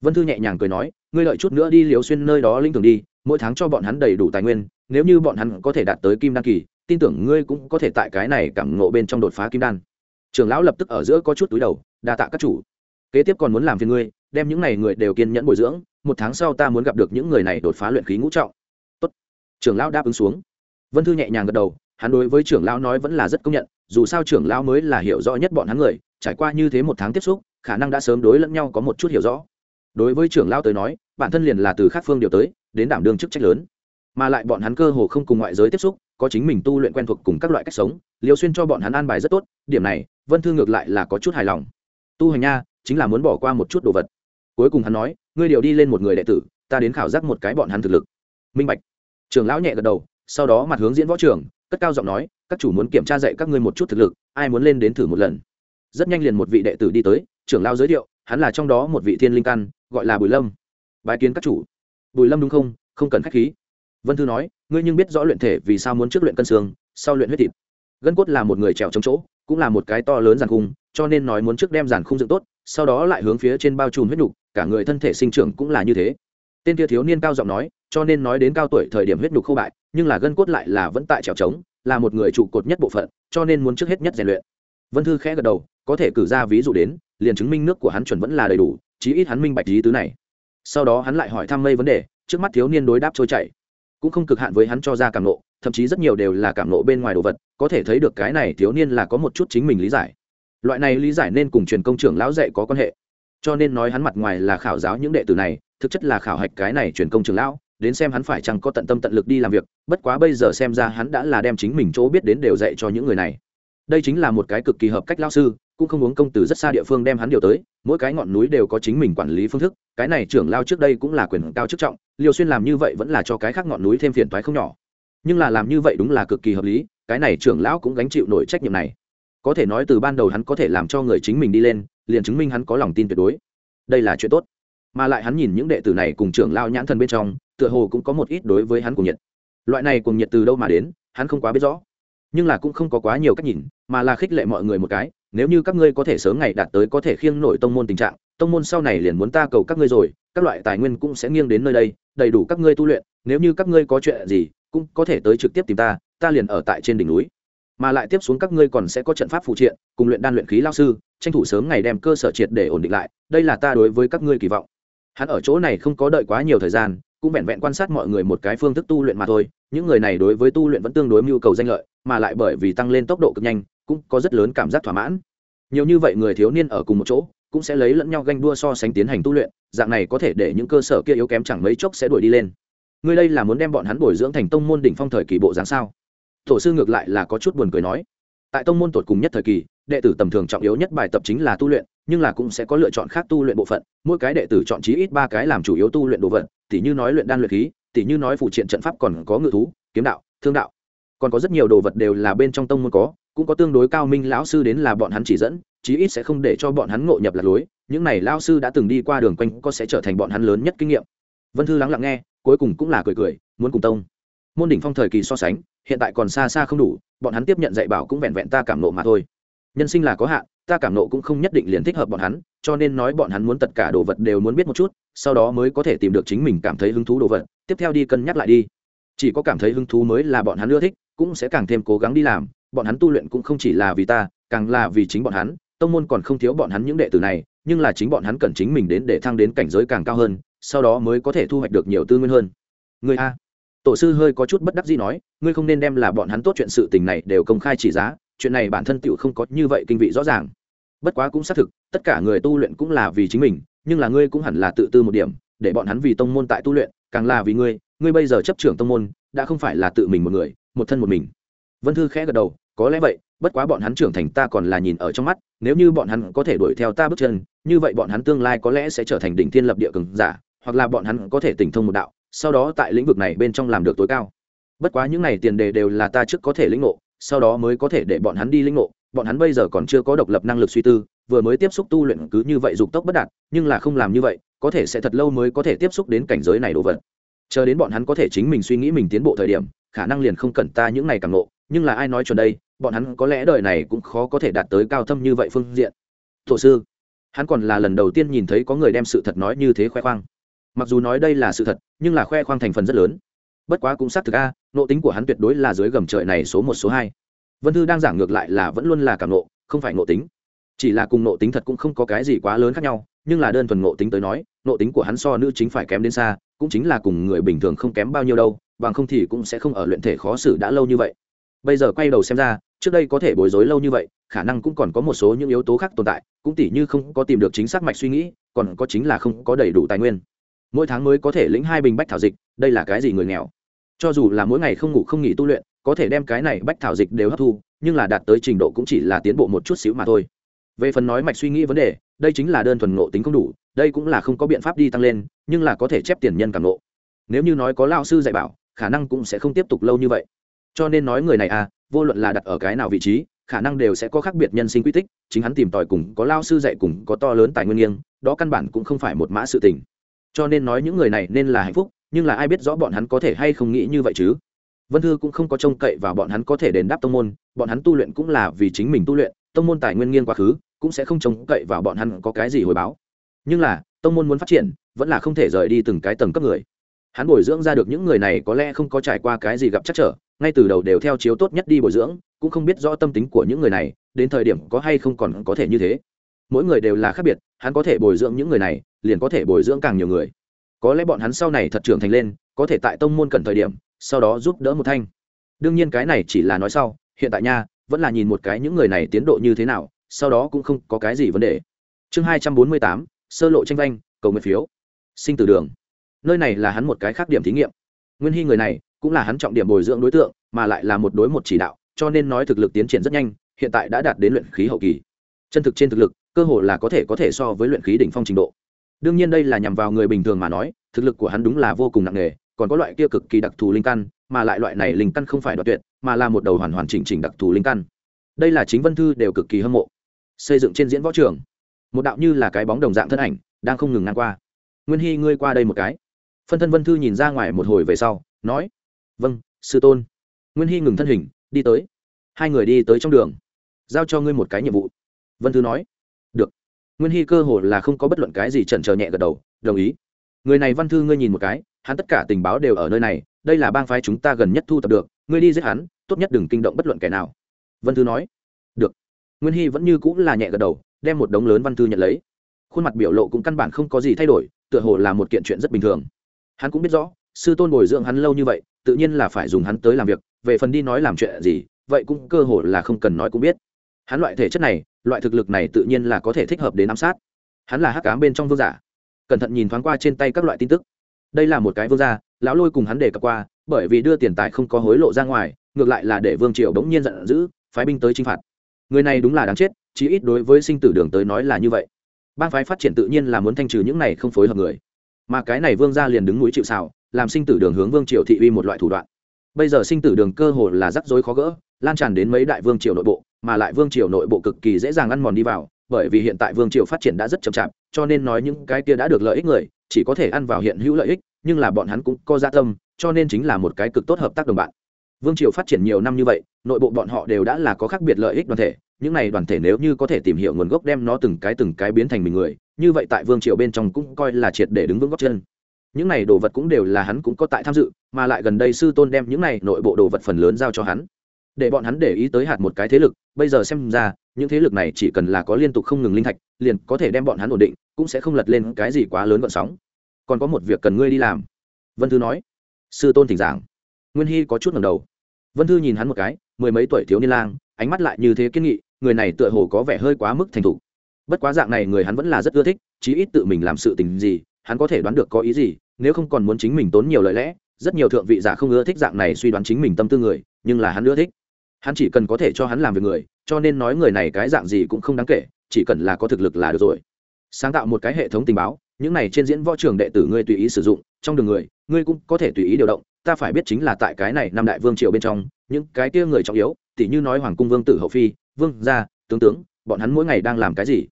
Vân thư nhẹ nhàng cười nói, ngươi lợi chút nữa đi liều xuyên nơi đó linh thường đi mỗi tháng cho bọn hắn đầy đủ tài nguyên, nếu như bọn hắn có thể đạt tới kim đan kỳ, tin tưởng ngươi cũng có thể tại cái này cảm ngộ bên trong đột phá kim đan. Trưởng lão lập tức ở giữa có chút túi đầu, đa tạ các chủ. Kế tiếp còn muốn làm phiền ngươi, đem những này người đều kiên nhẫn bồi dưỡng, một tháng sau ta muốn gặp được những người này đột phá luyện khí ngũ trọng. Tốt. Trưởng lão đáp ứng xuống. Vân thư nhẹ nhàng gật đầu, hắn đối với trưởng lão nói vẫn là rất công nhận, dù sao trưởng lão mới là hiểu rõ nhất bọn hắn người, trải qua như thế một tháng tiếp xúc, khả năng đã sớm đối lẫn nhau có một chút hiểu rõ. Đối với trưởng lão tới nói, bản thân liền là từ khác phương điều tới đến đảm đương chức trách lớn. Mà lại bọn hắn cơ hồ không cùng ngoại giới tiếp xúc, có chính mình tu luyện quen thuộc cùng các loại cách sống liều xuyên cho bọn hắn an bài rất tốt, điểm này, vân thư ngược lại là có chút hài lòng. Tu hành nha, chính là muốn bỏ qua một chút đồ vật. Cuối cùng hắn nói, ngươi điều đi lên một người đệ tử, ta đến khảo giác một cái bọn hắn thực lực. Minh bạch. Trường lão nhẹ gật đầu, sau đó mặt hướng diễn võ trường, cất cao giọng nói, các chủ muốn kiểm tra dạy các ngươi một chút thực lực, ai muốn lên đến thử một lần? Rất nhanh liền một vị đệ tử đi tới, trưởng lão giới thiệu, hắn là trong đó một vị thiên linh căn, gọi là bùi lâm. Bài kiến các chủ bùi lâm đúng không? Không cần khách khí. Vân thư nói, ngươi nhưng biết rõ luyện thể vì sao muốn trước luyện cân xương, sau luyện huyết thịt. Gân cốt là một người trèo trống chỗ, cũng là một cái to lớn giàn khung, cho nên nói muốn trước đem giàn khung dựng tốt, sau đó lại hướng phía trên bao trùm huyết nhục, cả người thân thể sinh trưởng cũng là như thế. Tên kia thiếu niên cao giọng nói, cho nên nói đến cao tuổi thời điểm huyết nhục khô bại, nhưng là gân cốt lại là vẫn tại trèo trống, là một người trụ cột nhất bộ phận, cho nên muốn trước hết nhất rèn luyện. Vân thư khẽ gật đầu, có thể cử ra ví dụ đến, liền chứng minh nước của hắn chuẩn vẫn là đầy đủ, chí ít hắn minh bạch lý tứ này sau đó hắn lại hỏi thăm mây vấn đề, trước mắt thiếu niên đối đáp trôi chảy. Cũng không cực hạn với hắn cho ra cảm nộ, thậm chí rất nhiều đều là cảm nộ bên ngoài đồ vật, có thể thấy được cái này thiếu niên là có một chút chính mình lý giải. Loại này lý giải nên cùng truyền công trưởng lão dạy có quan hệ. Cho nên nói hắn mặt ngoài là khảo giáo những đệ tử này, thực chất là khảo hạch cái này truyền công trưởng lão, đến xem hắn phải chăng có tận tâm tận lực đi làm việc, bất quá bây giờ xem ra hắn đã là đem chính mình chỗ biết đến đều dạy cho những người này. Đây chính là một cái cực kỳ hợp cách lao sư cũng không uống công từ rất xa địa phương đem hắn điều tới, mỗi cái ngọn núi đều có chính mình quản lý phương thức, cái này trưởng lao trước đây cũng là quyền cao chức trọng liều xuyên làm như vậy vẫn là cho cái khác ngọn núi thêm phiền toái không nhỏ. Nhưng là làm như vậy đúng là cực kỳ hợp lý, cái này trưởng lão cũng gánh chịu nổi trách nhiệm này. Có thể nói từ ban đầu hắn có thể làm cho người chính mình đi lên, liền chứng minh hắn có lòng tin tuyệt đối. Đây là chuyện tốt. Mà lại hắn nhìn những đệ tử này cùng trưởng lao nhãn thần bên trong, tựa hồ cũng có một ít đối với hắn cùng nhiệt. Loại này cùng nhiệt từ đâu mà đến, hắn không quá biết rõ. Nhưng là cũng không có quá nhiều cách nhìn, mà là khích lệ mọi người một cái nếu như các ngươi có thể sớm ngày đạt tới có thể khiêng nổi tông môn tình trạng, tông môn sau này liền muốn ta cầu các ngươi rồi, các loại tài nguyên cũng sẽ nghiêng đến nơi đây, đầy đủ các ngươi tu luyện, nếu như các ngươi có chuyện gì, cũng có thể tới trực tiếp tìm ta ta liền ở tại trên đỉnh núi. Mà lại tiếp xuống các ngươi còn sẽ có trận pháp phụ triện, cùng luyện đan luyện khí lao sư, tranh thủ sớm ngày đem cơ sở triệt để ổn định lại, đây là ta đối với các ngươi kỳ vọng. Hắn ở chỗ này không có đợi quá nhiều thời gian, cũng vẹn vẹn quan sát mọi người một cái phương thức tu luyện mà thôi, những người này đối với tu luyện vẫn tương đối mưu cầu danh lợi, mà lại bởi vì tăng lên tốc độ cực nhanh cũng có rất lớn cảm giác thỏa mãn. Nhiều như vậy người thiếu niên ở cùng một chỗ, cũng sẽ lấy lẫn nhau ganh đua so sánh tiến hành tu luyện, dạng này có thể để những cơ sở kia yếu kém chẳng mấy chốc sẽ đuổi đi lên. Ngươi đây là muốn đem bọn hắn bồi dưỡng thành tông môn đỉnh phong thời kỳ bộ dáng sao? Tổ sư ngược lại là có chút buồn cười nói. Tại tông môn tột cùng nhất thời kỳ, đệ tử tầm thường trọng yếu nhất bài tập chính là tu luyện, nhưng là cũng sẽ có lựa chọn khác tu luyện bộ phận, mỗi cái đệ tử chọn chí ít ba cái làm chủ yếu tu luyện đồ vật, tỉ như nói luyện đan luyện khí, tỉ như nói phụ triện trận pháp còn có ngự thú, kiếm đạo, thương đạo còn có rất nhiều đồ vật đều là bên trong tông môn có, cũng có tương đối cao minh lão sư đến là bọn hắn chỉ dẫn, chí ít sẽ không để cho bọn hắn ngộ nhập lạc lối. Những này lão sư đã từng đi qua đường quanh có sẽ trở thành bọn hắn lớn nhất kinh nghiệm. Vân thư lắng lặng nghe, cuối cùng cũng là cười cười, muốn cùng tông. Môn đỉnh phong thời kỳ so sánh, hiện tại còn xa xa không đủ, bọn hắn tiếp nhận dạy bảo cũng vẹn vẹn ta cảm nộ mà thôi. Nhân sinh là có hạn, ta cảm nộ cũng không nhất định liền thích hợp bọn hắn, cho nên nói bọn hắn muốn tất cả đồ vật đều muốn biết một chút, sau đó mới có thể tìm được chính mình cảm thấy hứng thú đồ vật. Tiếp theo đi cân nhắc lại đi. Chỉ có cảm thấy hứng thú mới là bọn hắn ưa thích cũng sẽ càng thêm cố gắng đi làm, bọn hắn tu luyện cũng không chỉ là vì ta, càng là vì chính bọn hắn, tông môn còn không thiếu bọn hắn những đệ tử này, nhưng là chính bọn hắn cần chính mình đến để thăng đến cảnh giới càng cao hơn, sau đó mới có thể thu hoạch được nhiều tư nguyên hơn. Người a. Tổ sư hơi có chút bất đắc gì nói, ngươi không nên đem là bọn hắn tốt chuyện sự tình này đều công khai chỉ giá, chuyện này bản thân tựu không có như vậy kinh vị rõ ràng. Bất quá cũng xác thực, tất cả người tu luyện cũng là vì chính mình, nhưng là ngươi cũng hẳn là tự tư một điểm, để bọn hắn vì tông môn tại tu luyện, càng là vì ngươi ngươi bây giờ chấp trưởng tông môn, đã không phải là tự mình một người một thân một mình. Vân thư khẽ gật đầu, có lẽ vậy, bất quá bọn hắn trưởng thành ta còn là nhìn ở trong mắt, nếu như bọn hắn có thể đuổi theo ta bước chân, như vậy bọn hắn tương lai có lẽ sẽ trở thành đỉnh thiên lập địa cường giả, hoặc là bọn hắn có thể tỉnh thông một đạo, sau đó tại lĩnh vực này bên trong làm được tối cao. Bất quá những này tiền đề đều là ta trước có thể lĩnh ngộ, sau đó mới có thể để bọn hắn đi lĩnh ngộ. Bọn hắn bây giờ còn chưa có độc lập năng lực suy tư, vừa mới tiếp xúc tu luyện cứ như vậy dục tốc bất đạt, nhưng là không làm như vậy, có thể sẽ thật lâu mới có thể tiếp xúc đến cảnh giới này đồ vật. Chờ đến bọn hắn có thể chính mình suy nghĩ mình tiến bộ thời điểm khả năng liền không cần ta những này càng nộ nhưng là ai nói chuẩn đây, bọn hắn có lẽ đời này cũng khó có thể đạt tới cao thâm như vậy phương diện. Thổ sư, hắn còn là lần đầu tiên nhìn thấy có người đem sự thật nói như thế khoe khoang. Mặc dù nói đây là sự thật, nhưng là khoe khoang thành phần rất lớn. Bất quá cũng xác thực a nộ tính của hắn tuyệt đối là dưới gầm trời này số một, số hai. Vân thư đang giảng ngược lại là vẫn luôn là cảm nộ không phải nộ tính. Chỉ là cùng nộ tính thật cũng không có cái gì quá lớn khác nhau, nhưng là đơn thuần nộ tính tới nói nộ tính của hắn so nữ chính phải kém đến xa, cũng chính là cùng người bình thường không kém bao nhiêu đâu bằng không thì cũng sẽ không ở luyện thể khó xử đã lâu như vậy. Bây giờ quay đầu xem ra, trước đây có thể bối rối lâu như vậy, khả năng cũng còn có một số những yếu tố khác tồn tại, cũng tỉ như không có tìm được chính xác mạch suy nghĩ, còn có chính là không có đầy đủ tài nguyên. Mỗi tháng mới có thể lĩnh hai bình bách thảo dịch, đây là cái gì người nghèo? Cho dù là mỗi ngày không ngủ không nghỉ tu luyện, có thể đem cái này bách thảo dịch đều hấp thu, nhưng là đạt tới trình độ cũng chỉ là tiến bộ một chút xíu mà thôi. Về phần nói mạch suy nghĩ vấn đề, đây chính là đơn thuần ngộ tính không đủ, đây cũng là không có biện pháp đi tăng lên, nhưng là có thể chép tiền nhân càng ngộ. Nếu như nói có lao sư dạy bảo khả năng cũng sẽ không tiếp tục lâu như vậy. Cho nên nói người này à vô luận là đặt ở cái nào vị trí, khả năng đều sẽ có khác biệt nhân sinh quy tích, chính hắn tìm tòi cùng có lao sư dạy cùng có to lớn tài nguyên nghiêng, đó căn bản cũng không phải một mã sự tình. Cho nên nói những người này nên là hạnh phúc, nhưng là ai biết rõ bọn hắn có thể hay không nghĩ như vậy chứ? Vân thư cũng không có trông cậy vào bọn hắn có thể đền đáp tông môn, bọn hắn tu luyện cũng là vì chính mình tu luyện, tông môn tài nguyên nghiêng quá khứ, cũng sẽ không trông cậy vào bọn hắn có cái gì hồi báo. Nhưng là, tông môn muốn phát triển, vẫn là không thể rời đi từng cái tầng cấp người hắn bồi dưỡng ra được những người này có lẽ không có trải qua cái gì gặp chắc trở, ngay từ đầu đều theo chiếu tốt nhất đi bồi dưỡng, cũng không biết rõ tâm tính của những người này, đến thời điểm có hay không còn có thể như thế. Mỗi người đều là khác biệt, hắn có thể bồi dưỡng những người này, liền có thể bồi dưỡng càng nhiều người. Có lẽ bọn hắn sau này thật trưởng thành lên, có thể tại tông môn cần thời điểm, sau đó giúp đỡ một thanh. Đương nhiên cái này chỉ là nói sau, hiện tại nha, vẫn là nhìn một cái những người này tiến độ như thế nào, sau đó cũng không có cái gì vấn đề. Chương hai trăm bốn mươi tám, sơ lộ tranh vanh, cầu nguyện phiếu. Sinh từ đường nơi này là hắn một cái khác điểm thí nghiệm. Nguyên hy người này cũng là hắn trọng điểm bồi dưỡng đối tượng, mà lại là một đối một chỉ đạo, cho nên nói thực lực tiến triển rất nhanh, hiện tại đã đạt đến luyện khí hậu kỳ. Chân thực trên thực lực, cơ hội là có thể có thể so với luyện khí đỉnh phong trình độ. Đương nhiên đây là nhằm vào người bình thường mà nói, thực lực của hắn đúng là vô cùng nặng nề, còn có loại kia cực kỳ đặc thù linh căn, mà lại loại này linh căn không phải đoạt tuyệt, mà là một đầu hoàn hoàn chỉnh chỉnh đặc thù linh căn. Đây là chính vân thư đều cực kỳ hâm mộ. Xây dựng trên diễn võ trường, một đạo như là cái bóng đồng dạng thân ảnh, đang không ngừng ngang qua. Nguyên hy, ngươi qua đây một cái phân thân vân thư nhìn ra ngoài một hồi về sau, nói vâng sư tôn. Nguyên hy ngừng thân hình, đi tới. Hai người đi tới trong đường, giao cho ngươi một cái nhiệm vụ. Vân thư nói, được. Nguyên hy cơ hồ là không có bất luận cái gì chần chờ nhẹ gật đầu, đồng ý. Người này văn thư ngươi nhìn một cái, hắn tất cả tình báo đều ở nơi này, đây là bang phái chúng ta gần nhất thu thập được, ngươi đi giết hắn, tốt nhất đừng kinh động bất luận kẻ nào. Vân thư nói, được. Nguyên hy vẫn như cũng là nhẹ gật đầu, đem một đống lớn văn thư nhận lấy. Khuôn mặt biểu lộ cũng căn bản không có gì thay đổi, tựa hồ là một kiện chuyện rất bình thường hắn cũng biết rõ, sư tôn bồi dưỡng hắn lâu như vậy, tự nhiên là phải dùng hắn tới làm việc, về phần đi nói làm chuyện gì, vậy cũng cơ hồ là không cần nói cũng biết. Hắn loại thể chất này, loại thực lực này tự nhiên là có thể thích hợp đến ám sát. Hắn là hắc cám bên trong vương giả, cẩn thận nhìn thoáng qua trên tay các loại tin tức. Đây là một cái vương gia, lão lôi cùng hắn đề cập qua, bởi vì đưa tiền tài không có hối lộ ra ngoài, ngược lại là để vương triều bỗng nhiên giận dữ, phái binh tới chinh phạt. Người này đúng là đáng chết, chí ít đối với sinh tử đường tới nói là như vậy. Bang phái phát triển tự nhiên là muốn thanh trừ những này không phối hợp người mà cái này vương gia liền đứng núi chịu xào làm sinh tử đường hướng vương triều thị uy một loại thủ đoạn. Bây giờ sinh tử đường cơ hồ là rắc rối khó gỡ, lan tràn đến mấy đại vương triều nội bộ, mà lại vương triều nội bộ cực kỳ dễ dàng ăn mòn đi vào, bởi vì hiện tại vương triều phát triển đã rất chậm chạp, cho nên nói những cái kia đã được lợi ích người, chỉ có thể ăn vào hiện hữu lợi ích, nhưng là bọn hắn cũng có gia tâm, cho nên chính là một cái cực tốt hợp tác đồng bạn. Vương triều phát triển nhiều năm như vậy, nội bộ bọn họ đều đã là có khác biệt lợi ích đoàn thể những này đoàn thể nếu như có thể tìm hiểu nguồn gốc đem nó từng cái từng cái biến thành mình người, như vậy tại vương triều bên trong cũng coi là triệt để đứng vững góc chân. Những này đồ vật cũng đều là hắn cũng có tại tham dự, mà lại gần đây sư tôn đem những này nội bộ đồ vật phần lớn giao cho hắn. Để bọn hắn để ý tới hạt một cái thế lực, bây giờ xem ra, những thế lực này chỉ cần là có liên tục không ngừng linh thạch, liền có thể đem bọn hắn ổn định, cũng sẽ không lật lên cái gì quá lớn vận sóng. Còn có một việc cần ngươi đi làm. Vân thư nói. Sư tôn thỉnh giảng. Nguyên hy có chút ngầm đầu. Vân thư nhìn hắn một cái, mười mấy tuổi thiếu niên lang ánh mắt lại như thế kiên nghị, người này tựa hồ có vẻ hơi quá mức thành thục. Bất quá dạng này người hắn vẫn là rất ưa thích, chí ít tự mình làm sự tình gì, hắn có thể đoán được có ý gì, nếu không còn muốn chính mình tốn nhiều lời lẽ, rất nhiều thượng vị giả không ưa thích dạng này suy đoán chính mình tâm tư người, nhưng là hắn ưa thích. Hắn chỉ cần có thể cho hắn làm việc người, cho nên nói người này cái dạng gì cũng không đáng kể, chỉ cần là có thực lực là được rồi. Sáng tạo một cái hệ thống tình báo, những này trên diễn võ trường đệ tử ngươi tùy ý sử dụng, trong đường người, ngươi cũng có thể tùy ý điều động, ta phải biết chính là tại cái này năm đại vương triều bên trong, những cái kia người trọng yếu tỉ như nói hoàng cung vương tử hậu phi, vương gia, tướng tướng, bọn hắn mỗi ngày đang làm cái gì?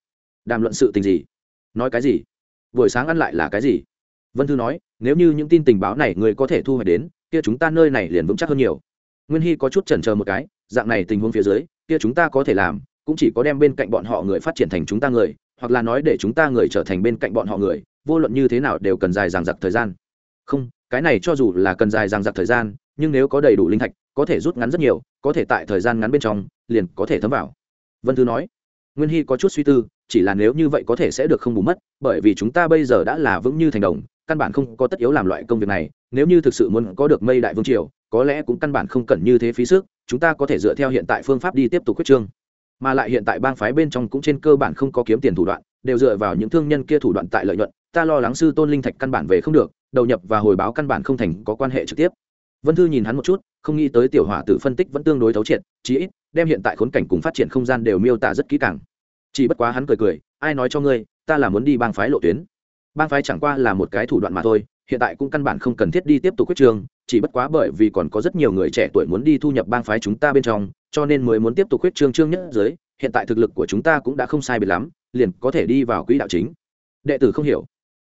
Đàm luận sự tình gì? Nói cái gì? Buổi sáng ăn lại là cái gì? Vân thư nói, nếu như những tin tình báo này người có thể thu hoạch đến, kia chúng ta nơi này liền vững chắc hơn nhiều. Nguyên hy có chút chần chờ một cái, dạng này tình huống phía dưới, kia chúng ta có thể làm, cũng chỉ có đem bên cạnh bọn họ người phát triển thành chúng ta người, hoặc là nói để chúng ta người trở thành bên cạnh bọn họ người, vô luận như thế nào đều cần dài dằng dặc thời gian. Không, cái này cho dù là cần dài dằng dặc thời gian nhưng nếu có đầy đủ linh thạch, có thể rút ngắn rất nhiều, có thể tại thời gian ngắn bên trong, liền có thể thấm vào. Vân thư nói, nguyên hy có chút suy tư, chỉ là nếu như vậy có thể sẽ được không bù mất, bởi vì chúng ta bây giờ đã là vững như thành đồng, căn bản không có tất yếu làm loại công việc này, nếu như thực sự muốn có được mây đại vương triều, có lẽ cũng căn bản không cần như thế phí sức, chúng ta có thể dựa theo hiện tại phương pháp đi tiếp tục quyết trương. Mà lại hiện tại bang phái bên trong cũng trên cơ bản không có kiếm tiền thủ đoạn, đều dựa vào những thương nhân kia thủ đoạn tại lợi nhuận, ta lo lắng sư tôn linh thạch căn bản về không được, đầu nhập và hồi báo căn bản không thành có quan hệ trực tiếp vân thư nhìn hắn một chút, không nghĩ tới tiểu hỏa tử phân tích vẫn tương đối thấu triệt, chí ít, đem hiện tại khốn cảnh cùng phát triển không gian đều miêu tả rất kỹ càng. Chỉ bất quá hắn cười cười, ai nói cho ngươi, ta là muốn đi bang phái lộ tuyến. Bang phái chẳng qua là một cái thủ đoạn mà thôi, hiện tại cũng căn bản không cần thiết đi tiếp tục quyết trường, chỉ bất quá bởi vì còn có rất nhiều người trẻ tuổi muốn đi thu nhập bang phái chúng ta bên trong, cho nên mới muốn tiếp tục quyết trương trương nhất giới, hiện tại thực lực của chúng ta cũng đã không sai biệt lắm, liền có thể đi vào quỹ đạo chính. Đệ tử không hiểu.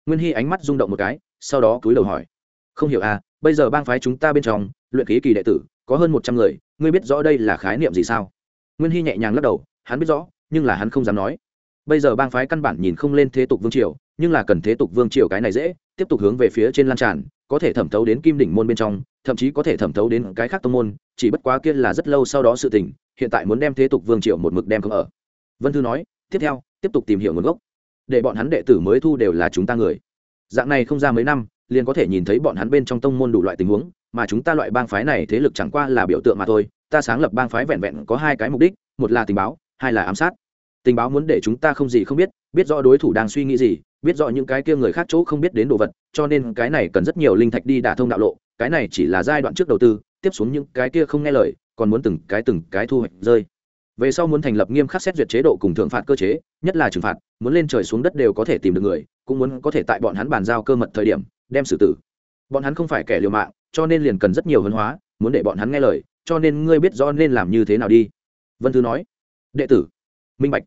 Nguyên hy ánh mắt rung động một cái, sau đó cúi đầu hỏi không hiểu à bây giờ bang phái chúng ta bên trong, luyện khí kỳ đệ tử, có hơn một trăm người, ngươi biết rõ đây là khái niệm gì sao? Nguyên hy nhẹ nhàng lắc đầu, hắn biết rõ, nhưng là hắn không dám nói. Bây giờ bang phái căn bản nhìn không lên thế tục vương triều, nhưng là cần thế tục vương triều cái này dễ, tiếp tục hướng về phía trên lan tràn, có thể thẩm thấu đến kim đỉnh môn bên trong, thậm chí có thể thẩm thấu đến cái khác tông môn, chỉ bất quá kia là rất lâu sau đó sự tình, hiện tại muốn đem thế tục vương triều một mực đem không ở. Vân thư nói, tiếp theo, tiếp tục tìm hiểu nguồn gốc. Để bọn hắn đệ tử mới thu đều là chúng ta người. Dạng này không ra mấy năm liền có thể nhìn thấy bọn hắn bên trong tông môn đủ loại tình huống, mà chúng ta loại bang phái này thế lực chẳng qua là biểu tượng mà thôi, ta sáng lập bang phái vẹn vẹn có hai cái mục đích, một là tình báo, hai là ám sát. Tình báo muốn để chúng ta không gì không biết biết rõ đối thủ đang suy nghĩ gì, biết rõ những cái kia người khác chỗ không biết đến đồ vật, cho nên cái này cần rất nhiều linh thạch đi đả thông đạo lộ, cái này chỉ là giai đoạn trước đầu tư, tiếp xuống những cái kia không nghe lời, còn muốn từng cái từng cái thu hoạch rơi. Về sau muốn thành lập nghiêm khắc xét duyệt chế độ cùng thượng phạt cơ chế, nhất là trừng phạt, muốn lên trời xuống đất đều có thể tìm được người, cũng muốn có thể tại bọn hắn bàn giao cơ mật thời điểm đem xử tử. Bọn hắn không phải kẻ liều mạng, cho nên liền cần rất nhiều hân hóa, muốn để bọn hắn nghe lời, cho nên ngươi biết rõ nên làm như thế nào đi. Vân thư nói. Đệ tử, minh bạch.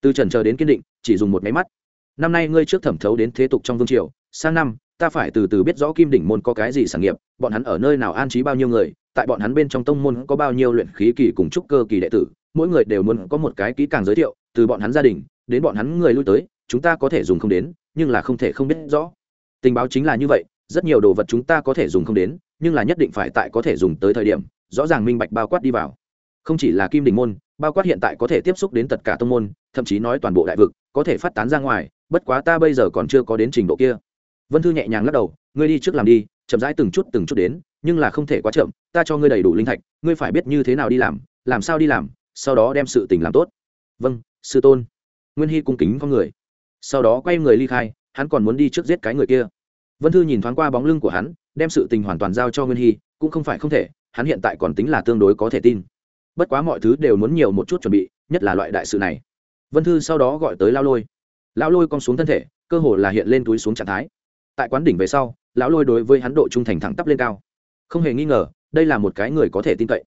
Từ trần chờ đến kiên định, chỉ dùng một máy mắt. Năm nay ngươi trước thẩm thấu đến thế tục trong vương triều, sang năm, ta phải từ từ biết rõ kim đỉnh môn có cái gì sản nghiệp, bọn hắn ở nơi nào an trí bao nhiêu người, tại bọn hắn bên trong tông môn có bao nhiêu luyện khí kỳ cùng trúc cơ kỳ đệ tử, mỗi người đều muốn có một cái kỹ càng giới thiệu, từ bọn hắn gia đình, đến bọn hắn người lui tới, chúng ta có thể dùng không đến, nhưng là không thể không biết rõ tình báo chính là như vậy, rất nhiều đồ vật chúng ta có thể dùng không đến, nhưng là nhất định phải tại có thể dùng tới thời điểm, rõ ràng minh bạch bao quát đi vào. Không chỉ là kim đình môn, bao quát hiện tại có thể tiếp xúc đến tất cả tông môn, thậm chí nói toàn bộ đại vực, có thể phát tán ra ngoài, bất quá ta bây giờ còn chưa có đến trình độ kia. Vân thư nhẹ nhàng lắc đầu, ngươi đi trước làm đi, chậm rãi từng chút từng chút đến, nhưng là không thể quá chậm, ta cho ngươi đầy đủ linh thạch, ngươi phải biết như thế nào đi làm làm sao đi làm, sau đó đem sự tình làm tốt. Vâng sư tôn. Nguyên hy cung kính con người. Sau đó quay người ly khai hắn còn muốn đi trước giết cái người kia. Vân thư nhìn thoáng qua bóng lưng của hắn, đem sự tình hoàn toàn giao cho nguyên hy, cũng không phải không thể, hắn hiện tại còn tính là tương đối có thể tin. Bất quá mọi thứ đều muốn nhiều một chút chuẩn bị, nhất là loại đại sự này. Vân thư sau đó gọi tới lao lôi. Lão lôi cong xuống thân thể, cơ hồ là hiện lên túi xuống trạng thái. Tại quán đỉnh về sau, lão lôi đối với hắn độ trung thành thẳng tắp lên cao. Không hề nghi ngờ, đây là một cái người có thể tin cậy.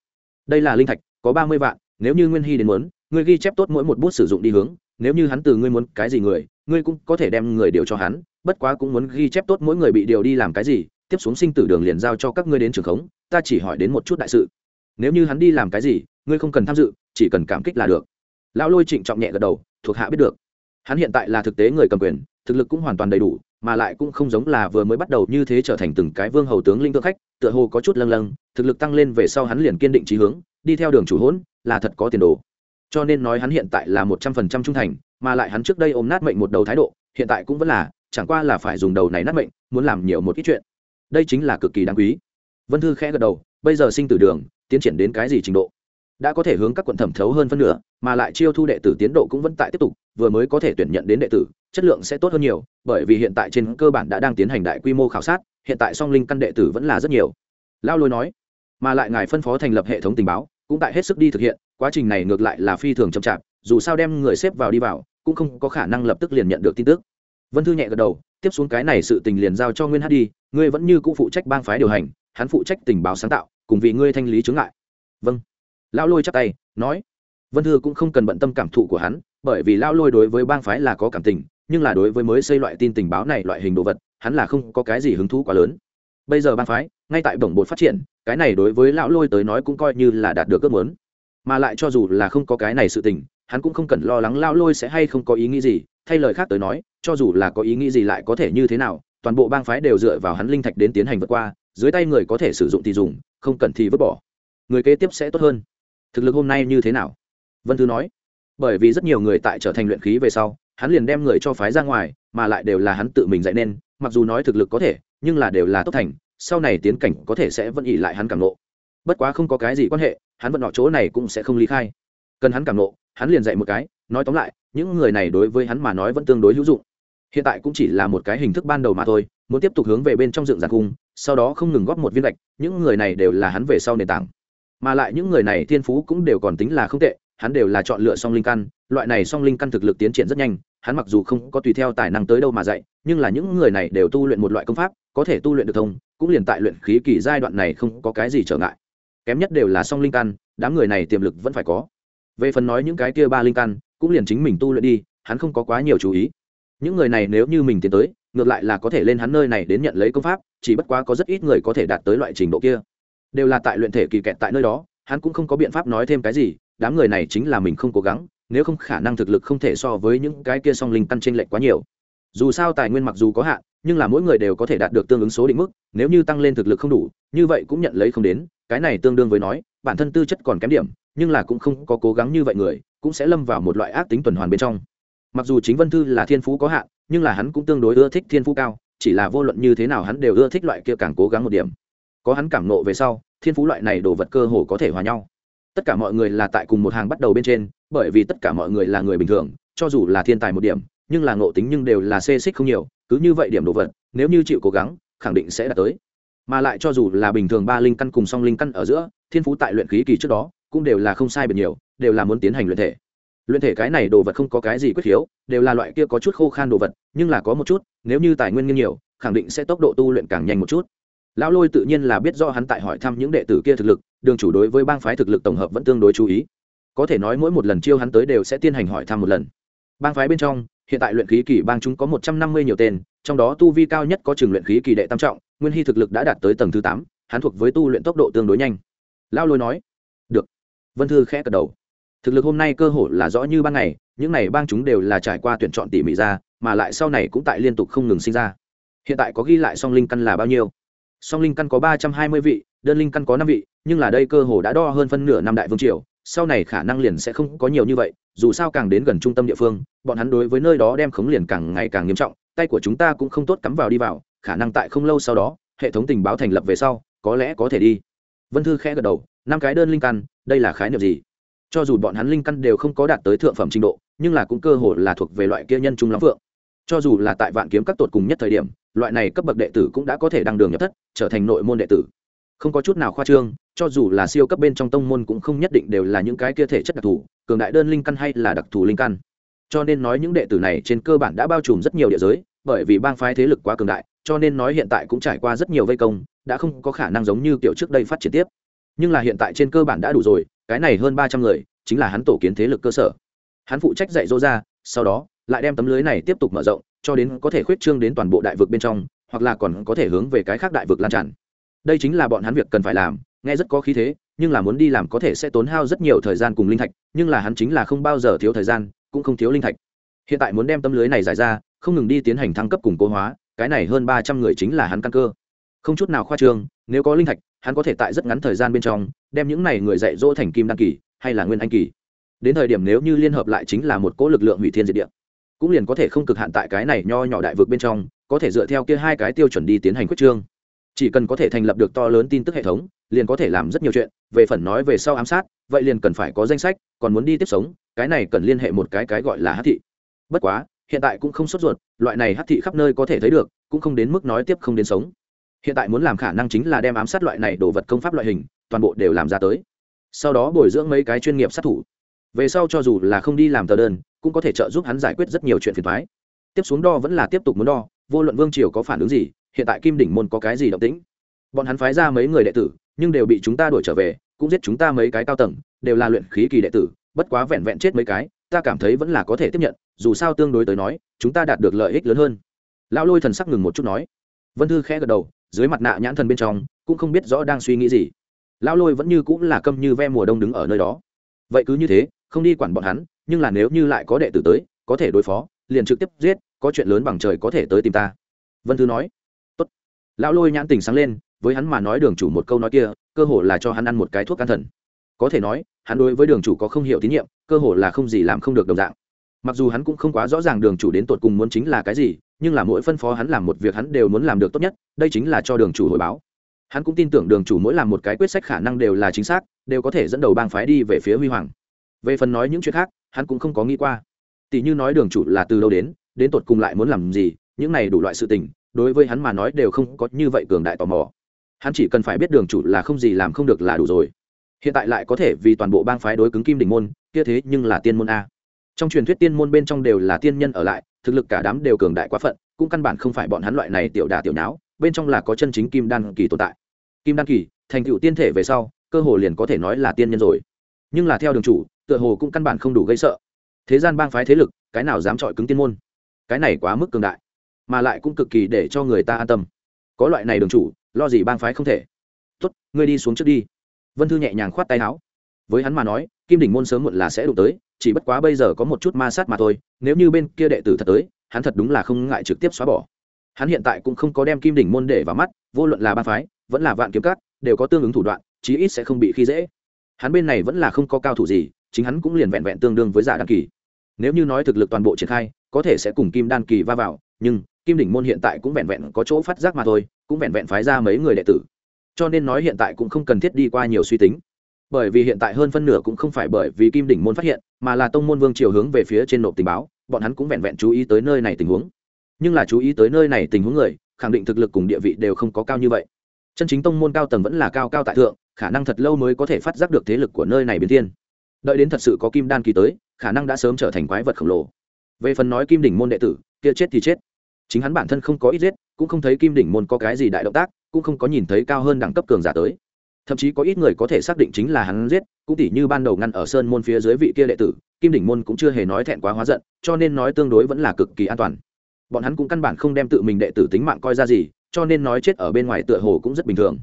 Đây là linh thạch, có ba mươi vạn, nếu như nguyên hy đến muốn ngươi ghi chép tốt mỗi một bút sử dụng đi hướng, nếu như hắn từ ngươi muốn cái gì người ngươi cũng có thể đem người điều cho hắn, bất quá cũng muốn ghi chép tốt mỗi người bị điều đi làm cái gì, tiếp xuống sinh tử đường liền giao cho các ngươi đến trường khống, ta chỉ hỏi đến một chút đại sự. Nếu như hắn đi làm cái gì, ngươi không cần tham dự, chỉ cần cảm kích là được. Lão lôi trịnh trọng nhẹ gật đầu, thuộc hạ biết được. Hắn hiện tại là thực tế người cầm quyền, thực lực cũng hoàn toàn đầy đủ, mà lại cũng không giống là vừa mới bắt đầu như thế trở thành từng cái vương hầu tướng linh tượng khách, tựa hồ có chút lâng lâng, thực lực tăng lên về sau hắn liền kiên định trí hướng, đi theo đường chủ hỗn, là thật có tiền đồ. Cho nên nói hắn hiện tại là một trăm phần trăm trung thành mà lại hắn trước đây ôm nát mệnh một đầu thái độ, hiện tại cũng vẫn là, chẳng qua là phải dùng đầu này nát mệnh, muốn làm nhiều một ít chuyện. Đây chính là cực kỳ đáng quý. Vân thư khẽ gật đầu, bây giờ sinh tử đường, tiến triển đến cái gì trình độ? Đã có thể hướng các quận thẩm thấu hơn phân nửa, mà lại chiêu thu đệ tử tiến độ cũng vẫn tại tiếp tục, vừa mới có thể tuyển nhận đến đệ tử, chất lượng sẽ tốt hơn nhiều, bởi vì hiện tại trên cơ bản đã đang tiến hành đại quy mô khảo sát, hiện tại song linh căn đệ tử vẫn là rất nhiều. Lao lôi nói, mà lại ngài phân phó thành lập hệ thống tình báo, cũng tại hết sức đi thực hiện, quá trình này ngược lại là phi thường chậm chạp dù sao đem người xếp vào đi vào, cũng không có khả năng lập tức liền nhận được tin tức. Vân thư nhẹ gật đầu, tiếp xuống cái này sự tình liền giao cho nguyên hát đi, ngươi vẫn như cũ phụ trách bang phái điều hành, hắn phụ trách tình báo sáng tạo, cùng vì ngươi thanh lý chướng ngại. Vâng. Lão lôi chắp tay, nói. Vân thư cũng không cần bận tâm cảm thụ của hắn, bởi vì lão lôi đối với bang phái là có cảm tình, nhưng là đối với mới xây loại tin tình báo này loại hình đồ vật, hắn là không có cái gì hứng thú quá lớn. Bây giờ bang phái, ngay tại bổng bột phát triển, cái này đối với lão lôi tới nói cũng coi như là đạt được ước muốn. Mà lại cho dù là không có cái này sự tình hắn cũng không cần lo lắng lao lôi sẽ hay không có ý nghĩ gì, thay lời khác tới nói, cho dù là có ý nghĩ gì lại có thể như thế nào, toàn bộ bang phái đều dựa vào hắn linh thạch đến tiến hành vượt qua, dưới tay người có thể sử dụng thì dùng, không cần thì vứt bỏ. Người kế tiếp sẽ tốt hơn. Thực lực hôm nay như thế nào? Vân thư nói. Bởi vì rất nhiều người tại trở thành luyện khí về sau, hắn liền đem người cho phái ra ngoài, mà lại đều là hắn tự mình dạy nên, mặc dù nói thực lực có thể, nhưng là đều là tốt thành, sau này tiến cảnh có thể sẽ vẫn ỉ lại hắn cảm lộ bất quá không có cái gì quan hệ, hắn vẫn nọ chỗ này cũng sẽ không ly khai cần hắn cảm nộ, hắn liền dạy một cái, nói tóm lại, những người này đối với hắn mà nói vẫn tương đối hữu dụng. Hiện tại cũng chỉ là một cái hình thức ban đầu mà thôi, muốn tiếp tục hướng về bên trong dựng giàn cung, sau đó không ngừng góp một viên gạch, những người này đều là hắn về sau nền tảng. Mà lại những người này thiên phú cũng đều còn tính là không tệ, hắn đều là chọn lựa song linh căn, loại này song linh căn thực lực tiến triển rất nhanh, hắn mặc dù không có tùy theo tài năng tới đâu mà dạy, nhưng là những người này đều tu luyện một loại công pháp, có thể tu luyện được thông, cũng liền tại luyện khí kỳ giai đoạn này không có cái gì trở ngại. Kém nhất đều là song linh căn, đám người này tiềm lực vẫn phải có về phần nói những cái kia ba linh căn, cũng liền chính mình tu luyện đi, hắn không có quá nhiều chú ý. Những người này nếu như mình tiến tới, ngược lại là có thể lên hắn nơi này đến nhận lấy công pháp, chỉ bất quá có rất ít người có thể đạt tới loại trình độ kia. Đều là tại luyện thể kỳ kẹt tại nơi đó, hắn cũng không có biện pháp nói thêm cái gì, đám người này chính là mình không cố gắng, nếu không khả năng thực lực không thể so với những cái kia song linh căn tranh lệch quá nhiều. Dù sao tài nguyên mặc dù có hạn, nhưng là mỗi người đều có thể đạt được tương ứng số định mức, nếu như tăng lên thực lực không đủ, như vậy cũng nhận lấy không đến, cái này tương đương với nói, bản thân tư chất còn kém điểm nhưng là cũng không có cố gắng như vậy người, cũng sẽ lâm vào một loại ác tính tuần hoàn bên trong. Mặc dù chính vân thư là thiên phú có hạn, nhưng là hắn cũng tương đối ưa thích thiên phú cao, chỉ là vô luận như thế nào hắn đều ưa thích loại kia càng cố gắng một điểm. Có hắn cảm nộ về sau, thiên phú loại này đồ vật cơ hồ có thể hòa nhau. Tất cả mọi người là tại cùng một hàng bắt đầu bên trên, bởi vì tất cả mọi người là người bình thường, cho dù là thiên tài một điểm, nhưng là ngộ tính nhưng đều là xê xích không nhiều, cứ như vậy điểm đồ vật, nếu như chịu cố gắng, khẳng định sẽ đạt tới. Mà lại cho dù là bình thường ba linh căn cùng song linh căn ở giữa, thiên phú tại luyện khí kỳ trước đó cũng đều là không sai biệt nhiều, đều là muốn tiến hành luyện thể. Luyện thể cái này đồ vật không có cái gì quyết khiếu đều là loại kia có chút khô khan đồ vật, nhưng là có một chút, nếu như tài nguyên nghiêng nhiều, khẳng định sẽ tốc độ tu luyện càng nhanh một chút. Lão lôi tự nhiên là biết do hắn tại hỏi thăm những đệ tử kia thực lực, đường chủ đối với bang phái thực lực tổng hợp vẫn tương đối chú ý. Có thể nói mỗi một lần chiêu hắn tới đều sẽ tiến hành hỏi thăm một lần. Bang phái bên trong, hiện tại luyện khí kỳ bang chúng có một trăm năm mươi nhiều tên, trong đó tu vi cao nhất có trường luyện khí kỳ đệ tam trọng, nguyên hy thực lực đã đạt tới tầng thứ tám, hắn thuộc với tu luyện tốc độ tương đối nhanh. Lão lôi nói vân thư khẽ gật đầu. Thực lực hôm nay cơ hội là rõ như ban ngày, những này bang chúng đều là trải qua tuyển chọn tỉ mỉ ra, mà lại sau này cũng tại liên tục không ngừng sinh ra. Hiện tại có ghi lại song linh căn là bao nhiêu? Song linh căn có ba trăm hai mươi vị, đơn linh căn có năm vị, nhưng là đây cơ hồ đã đo hơn phân nửa năm đại vương triều, sau này khả năng liền sẽ không có nhiều như vậy, dù sao càng đến gần trung tâm địa phương, bọn hắn đối với nơi đó đem khống liền càng ngày càng nghiêm trọng, tay của chúng ta cũng không tốt cắm vào đi vào, khả năng tại không lâu sau đó, hệ thống tình báo thành lập về sau, có lẽ có thể đi. Vân thư khẽ gật đầu, năm cái đơn linh căn đây là khái niệm gì? Cho dù bọn hắn linh căn đều không có đạt tới thượng phẩm trình độ, nhưng là cũng cơ hồ là thuộc về loại kia nhân trung lắm vượng cho dù là tại vạn kiếm các tột cùng nhất thời điểm, loại này cấp bậc đệ tử cũng đã có thể đăng đường nhập thất, trở thành nội môn đệ tử. Không có chút nào khoa trương, cho dù là siêu cấp bên trong tông môn cũng không nhất định đều là những cái kia thể chất đặc thù, cường đại đơn linh căn hay là đặc thù linh căn. Cho nên nói những đệ tử này trên cơ bản đã bao trùm rất nhiều địa giới, bởi vì bang phái thế lực quá cường đại, cho nên nói hiện tại cũng trải qua rất nhiều vây công, đã không có khả năng giống như kiểu trước đây phát triển tiếp nhưng là hiện tại trên cơ bản đã đủ rồi, cái này hơn ba trăm người, chính là hắn tổ kiến thế lực cơ sở. Hắn phụ trách dạy dỗ ra, sau đó, lại đem tấm lưới này tiếp tục mở rộng, cho đến có thể khuyết trương đến toàn bộ đại vực bên trong, hoặc là còn có thể hướng về cái khác đại vực lan tràn. Đây chính là bọn hắn việc cần phải làm, nghe rất có khí thế, nhưng là muốn đi làm có thể sẽ tốn hao rất nhiều thời gian cùng linh thạch, nhưng là hắn chính là không bao giờ thiếu thời gian, cũng không thiếu linh thạch. Hiện tại muốn đem tấm lưới này giải ra, không ngừng đi tiến hành thăng cấp củng cố hóa, cái này hơn ba trăm người chính là hắn căn cơ. Không chút nào khoa trương, nếu có linh thạch hắn có thể tại rất ngắn thời gian bên trong đem những này người dạy dỗ thành kim đăng kỳ hay là nguyên anh kỳ. Đến thời điểm nếu như liên hợp lại chính là một cỗ lực lượng hủy thiên diệt địa, cũng liền có thể không cực hạn tại cái này nho nhỏ đại vực bên trong, có thể dựa theo kia hai cái tiêu chuẩn đi tiến hành quyết trương. Chỉ cần có thể thành lập được to lớn tin tức hệ thống, liền có thể làm rất nhiều chuyện, về phần nói về sau ám sát, vậy liền cần phải có danh sách, còn muốn đi tiếp sống, cái này cần liên hệ một cái cái gọi là hát thị. Bất quá, hiện tại cũng không sốt ruột, loại này hát thị khắp nơi có thể thấy được, cũng không đến mức nói tiếp không đến sống hiện tại muốn làm khả năng chính là đem ám sát loại này đồ vật công pháp loại hình, toàn bộ đều làm ra tới. Sau đó bồi dưỡng mấy cái chuyên nghiệp sát thủ. Về sau cho dù là không đi làm tờ đơn, cũng có thể trợ giúp hắn giải quyết rất nhiều chuyện phiền thoái tiếp xuống đo vẫn là tiếp tục muốn đo, vô luận vương triều có phản ứng gì, hiện tại kim đỉnh môn có cái gì động tĩnh? Bọn hắn phái ra mấy người đệ tử, nhưng đều bị chúng ta đuổi trở về, cũng giết chúng ta mấy cái cao tầng, đều là luyện khí kỳ đệ tử, bất quá vẹn vẹn chết mấy cái, ta cảm thấy vẫn là có thể tiếp nhận, dù sao tương đối tới nói, chúng ta đạt được lợi ích lớn hơn. Lão lôi thần sắc ngừng một chút nói. Vân thư khẽ gật đầu dưới mặt nạ nhãn thần bên trong, cũng không biết rõ đang suy nghĩ gì. Lão lôi vẫn như cũng là câm như ve mùa đông đứng ở nơi đó. Vậy cứ như thế, không đi quản bọn hắn, nhưng là nếu như lại có đệ tử tới, có thể đối phó, liền trực tiếp giết, có chuyện lớn bằng trời có thể tới tìm ta. Vân thư nói. Tốt. lão lôi nhãn tình sáng lên, với hắn mà nói đường chủ một câu nói kia, cơ hồ là cho hắn ăn một cái thuốc can thần. Có thể nói, hắn đối với đường chủ có không hiểu tín nhiệm, cơ hồ là không gì làm không được đồng dạng mặc dù hắn cũng không quá rõ ràng đường chủ đến tột cùng muốn chính là cái gì, nhưng là mỗi phân phó hắn làm một việc hắn đều muốn làm được tốt nhất, đây chính là cho đường chủ hồi báo. Hắn cũng tin tưởng đường chủ mỗi làm một cái quyết sách khả năng đều là chính xác, đều có thể dẫn đầu bang phái đi về phía huy hoàng. Về phần nói những chuyện khác, hắn cũng không có nghĩ qua. Tỷ như nói đường chủ là từ đâu đến đến tột cùng lại muốn làm gì, những này đủ loại sự tình, đối với hắn mà nói đều không có như vậy cường đại tò mò. Hắn chỉ cần phải biết đường chủ là không gì làm không được là đủ rồi. Hiện tại lại có thể vì toàn bộ bang phái đối cứng kim đỉnh môn, kia thế nhưng là tiên môn a trong truyền thuyết tiên môn bên trong đều là tiên nhân ở lại, thực lực cả đám đều cường đại quá phận, cũng căn bản không phải bọn hắn loại này tiểu đà tiểu nháo, bên trong là có chân chính kim đan kỳ tồn tại. Kim đan kỳ, thành tựu tiên thể về sau, cơ hồ liền có thể nói là tiên nhân rồi. Nhưng là theo đường chủ, tựa hồ cũng căn bản không đủ gây sợ. Thế gian bang phái thế lực, cái nào dám chọi cứng tiên môn? Cái này quá mức cường đại, mà lại cũng cực kỳ để cho người ta an tâm. Có loại này đường chủ, lo gì bang phái không thể? Tốt, ngươi đi xuống trước đi. Vân thư nhẹ nhàng khoát tay áo với hắn mà nói, kim đỉnh môn sớm muộn là sẽ đụng tới, chỉ bất quá bây giờ có một chút ma sát mà thôi, nếu như bên kia đệ tử thật tới, hắn thật đúng là không ngại trực tiếp xóa bỏ. Hắn hiện tại cũng không có đem kim đỉnh môn để vào mắt, vô luận là ba phái, vẫn là vạn kiếm cát đều có tương ứng thủ đoạn, chí ít sẽ không bị khi dễ. Hắn bên này vẫn là không có cao thủ gì, chính hắn cũng liền vẹn vẹn tương đương với giả đan kỳ. Nếu như nói thực lực toàn bộ triển khai, có thể sẽ cùng kim đan kỳ va vào, nhưng kim đỉnh môn hiện tại cũng vẹn vẹn có chỗ phát giác mà thôi, cũng vẹn vẹn phái ra mấy người đệ tử. Cho nên nói hiện tại cũng không cần thiết đi qua nhiều suy tính bởi vì hiện tại hơn phân nửa cũng không phải bởi vì kim đỉnh môn phát hiện, mà là tông môn vương triều hướng về phía trên nộp tình báo, bọn hắn cũng vẹn vẹn chú ý tới nơi này tình huống. Nhưng là chú ý tới nơi này tình huống người, khẳng định thực lực cùng địa vị đều không có cao như vậy. Chân chính tông môn cao tầng vẫn là cao cao tại thượng, khả năng thật lâu mới có thể phát giác được thế lực của nơi này biến thiên. Đợi đến thật sự có kim đan kỳ tới, khả năng đã sớm trở thành quái vật khổng lồ. Về phần nói kim đỉnh môn đệ tử, kia chết thì chết. Chính hắn bản thân không có ít giết, cũng không thấy kim đỉnh môn có cái gì đại động tác, cũng không có nhìn thấy cao hơn đẳng cấp cường giả tới thậm chí có ít người có thể xác định chính là hắn giết, cũng tỉ như ban đầu ngăn ở sơn môn phía dưới vị kia đệ tử, kim đỉnh môn cũng chưa hề nói thẹn quá hóa giận, cho nên nói tương đối vẫn là cực kỳ an toàn. Bọn hắn cũng căn bản không đem tự mình đệ tử tính mạng coi ra gì, cho nên nói chết ở bên ngoài tựa hồ cũng rất bình thường.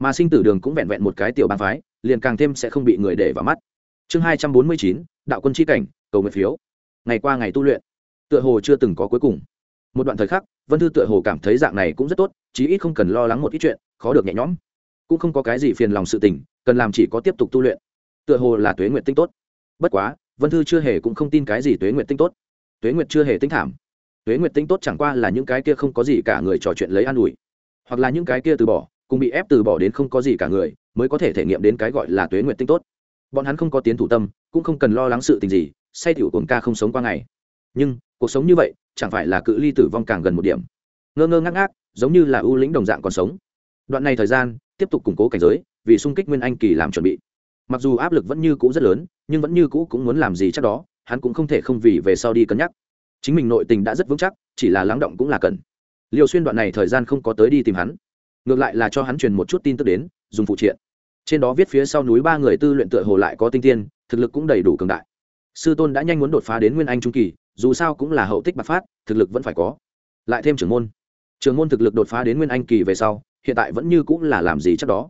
Mà sinh tử đường cũng vẹn vẹn một cái tiểu bang phái, liền càng thêm sẽ không bị người để vào mắt. Chương hai trăm bốn mươi chín, đạo quân chi cảnh, cầu nguyện phiếu. Ngày qua ngày tu luyện, tựa hồ chưa từng có cuối cùng. Một đoạn thời khắc, vân thư tựa hồ cảm thấy dạng này cũng rất tốt, chí ít không cần lo lắng một ít chuyện, khó được nhẹ nhõm cũng không có cái gì phiền lòng sự tình, cần làm chỉ có tiếp tục tu luyện. Tựa hồ là tuế nguyện tinh tốt. Bất quá, vân thư chưa hề cũng không tin cái gì tuế nguyện tinh tốt. Tuế nguyện chưa hề tinh thảm. Tuế nguyện tinh tốt chẳng qua là những cái kia không có gì cả người trò chuyện lấy an ủi. Hoặc là những cái kia từ bỏ, cùng bị ép từ bỏ đến không có gì cả người, mới có thể thể nghiệm đến cái gọi là tuế nguyện tinh tốt. Bọn hắn không có tiến thủ tâm, cũng không cần lo lắng sự tình gì, say tiểu cuồng ca không sống qua ngày. Nhưng, cuộc sống như vậy, chẳng phải là cự ly tử vong càng gần một điểm. Ngơ ngơ ngác ngác, giống như là ưu lĩnh đồng dạng còn sống. Đoạn này thời gian tiếp tục củng cố cảnh giới, vì xung kích nguyên anh kỳ làm chuẩn bị. Mặc dù áp lực vẫn như cũ rất lớn, nhưng vẫn như cũ cũng muốn làm gì chắc đó, hắn cũng không thể không vì về sau đi cân nhắc. Chính mình nội tình đã rất vững chắc, chỉ là lắng động cũng là cần. Liều xuyên đoạn này thời gian không có tới đi tìm hắn. Ngược lại là cho hắn truyền một chút tin tức đến, dùng phụ triện. Trên đó viết phía sau núi ba người tư luyện tựa hồ lại có tinh tiên, thực lực cũng đầy đủ cường đại. Sư tôn đã nhanh muốn đột phá đến nguyên anh trung kỳ, dù sao cũng là hậu tích bạc phát, thực lực vẫn phải có. Lại thêm trưởng môn. Trưởng môn thực lực đột phá đến nguyên anh kỳ về sau hiện tại vẫn như cũng là làm gì chắc đó.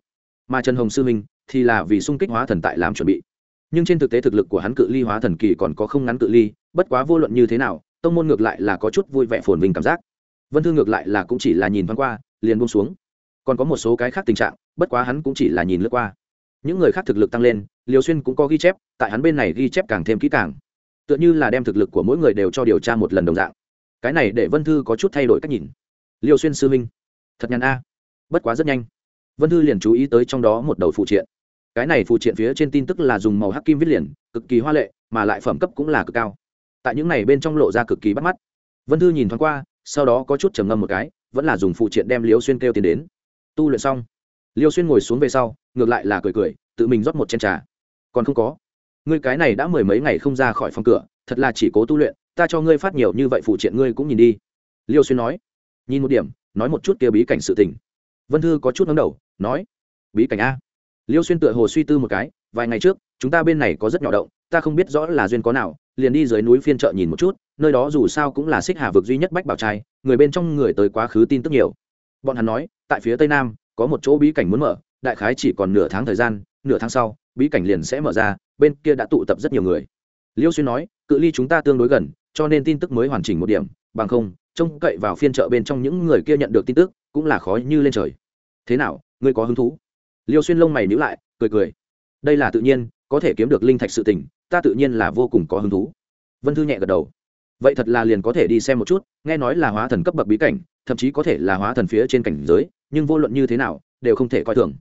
Mà trần hồng sư minh thì là vì sung kích hóa thần tại làm chuẩn bị. Nhưng trên thực tế thực lực của hắn cự ly hóa thần kỳ còn có không ngắn cự ly, bất quá vô luận như thế nào, tông môn ngược lại là có chút vui vẻ phồn vinh cảm giác. Vân thư ngược lại là cũng chỉ là nhìn thoáng qua, liền buông xuống. Còn có một số cái khác tình trạng, bất quá hắn cũng chỉ là nhìn lướt qua. Những người khác thực lực tăng lên liều xuyên cũng có ghi chép, tại hắn bên này ghi chép càng thêm kỹ càng. Tựa như là đem thực lực của mỗi người đều cho điều tra một lần đồng dạng. Cái này để vân thư có chút thay đổi cách nhìn. Liều xuyên sư minh, thật nhàn a bất quá rất nhanh. Vân thư liền chú ý tới trong đó một đầu phụ triện. Cái này phụ triện phía trên tin tức là dùng màu hắc kim viết liền, cực kỳ hoa lệ, mà lại phẩm cấp cũng là cực cao. Tại những này bên trong lộ ra cực kỳ bắt mắt. Vân thư nhìn thoáng qua, sau đó có chút trầm ngâm một cái, vẫn là dùng phụ triện đem liêu xuyên kêu tiền đến. Tu luyện xong, liêu xuyên ngồi xuống về sau, ngược lại là cười cười, tự mình rót một chén trà. Còn không có. Ngươi cái này đã mười mấy ngày không ra khỏi phòng cửa, thật là chỉ cố tu luyện, ta cho ngươi phát nhiều như vậy phụ triện ngươi cũng nhìn đi. Liêu xuyên nói. Nhìn một điểm, nói một chút kia bí cảnh sự tình vân thư có chút ngấm đầu, nói, bí cảnh a. Liêu xuyên tựa hồ suy tư một cái, vài ngày trước, chúng ta bên này có rất nhỏ động, ta không biết rõ là duyên có nào, liền đi dưới núi phiên chợ nhìn một chút, nơi đó dù sao cũng là xích hà vực duy nhất bách bảo trai, người bên trong người tới quá khứ tin tức nhiều. Bọn hắn nói, tại phía tây nam, có một chỗ bí cảnh muốn mở, đại khái chỉ còn nửa tháng thời gian, nửa tháng sau, bí cảnh liền sẽ mở ra, bên kia đã tụ tập rất nhiều người. Liêu xuyên nói, cự ly chúng ta tương đối gần, cho nên tin tức mới hoàn chỉnh một điểm, bằng không, trông cậy vào phiên chợ bên trong những người kia nhận được tin tức, cũng là khó như lên trời thế nào, ngươi có hứng thú? Liêu xuyên lông mày nhữ lại, cười cười. Đây là tự nhiên, có thể kiếm được linh thạch sự tình, ta tự nhiên là vô cùng có hứng thú. Vân thư nhẹ gật đầu. Vậy thật là liền có thể đi xem một chút, nghe nói là hóa thần cấp bậc bí cảnh, thậm chí có thể là hóa thần phía trên cảnh giới, nhưng vô luận như thế nào, đều không thể coi thường.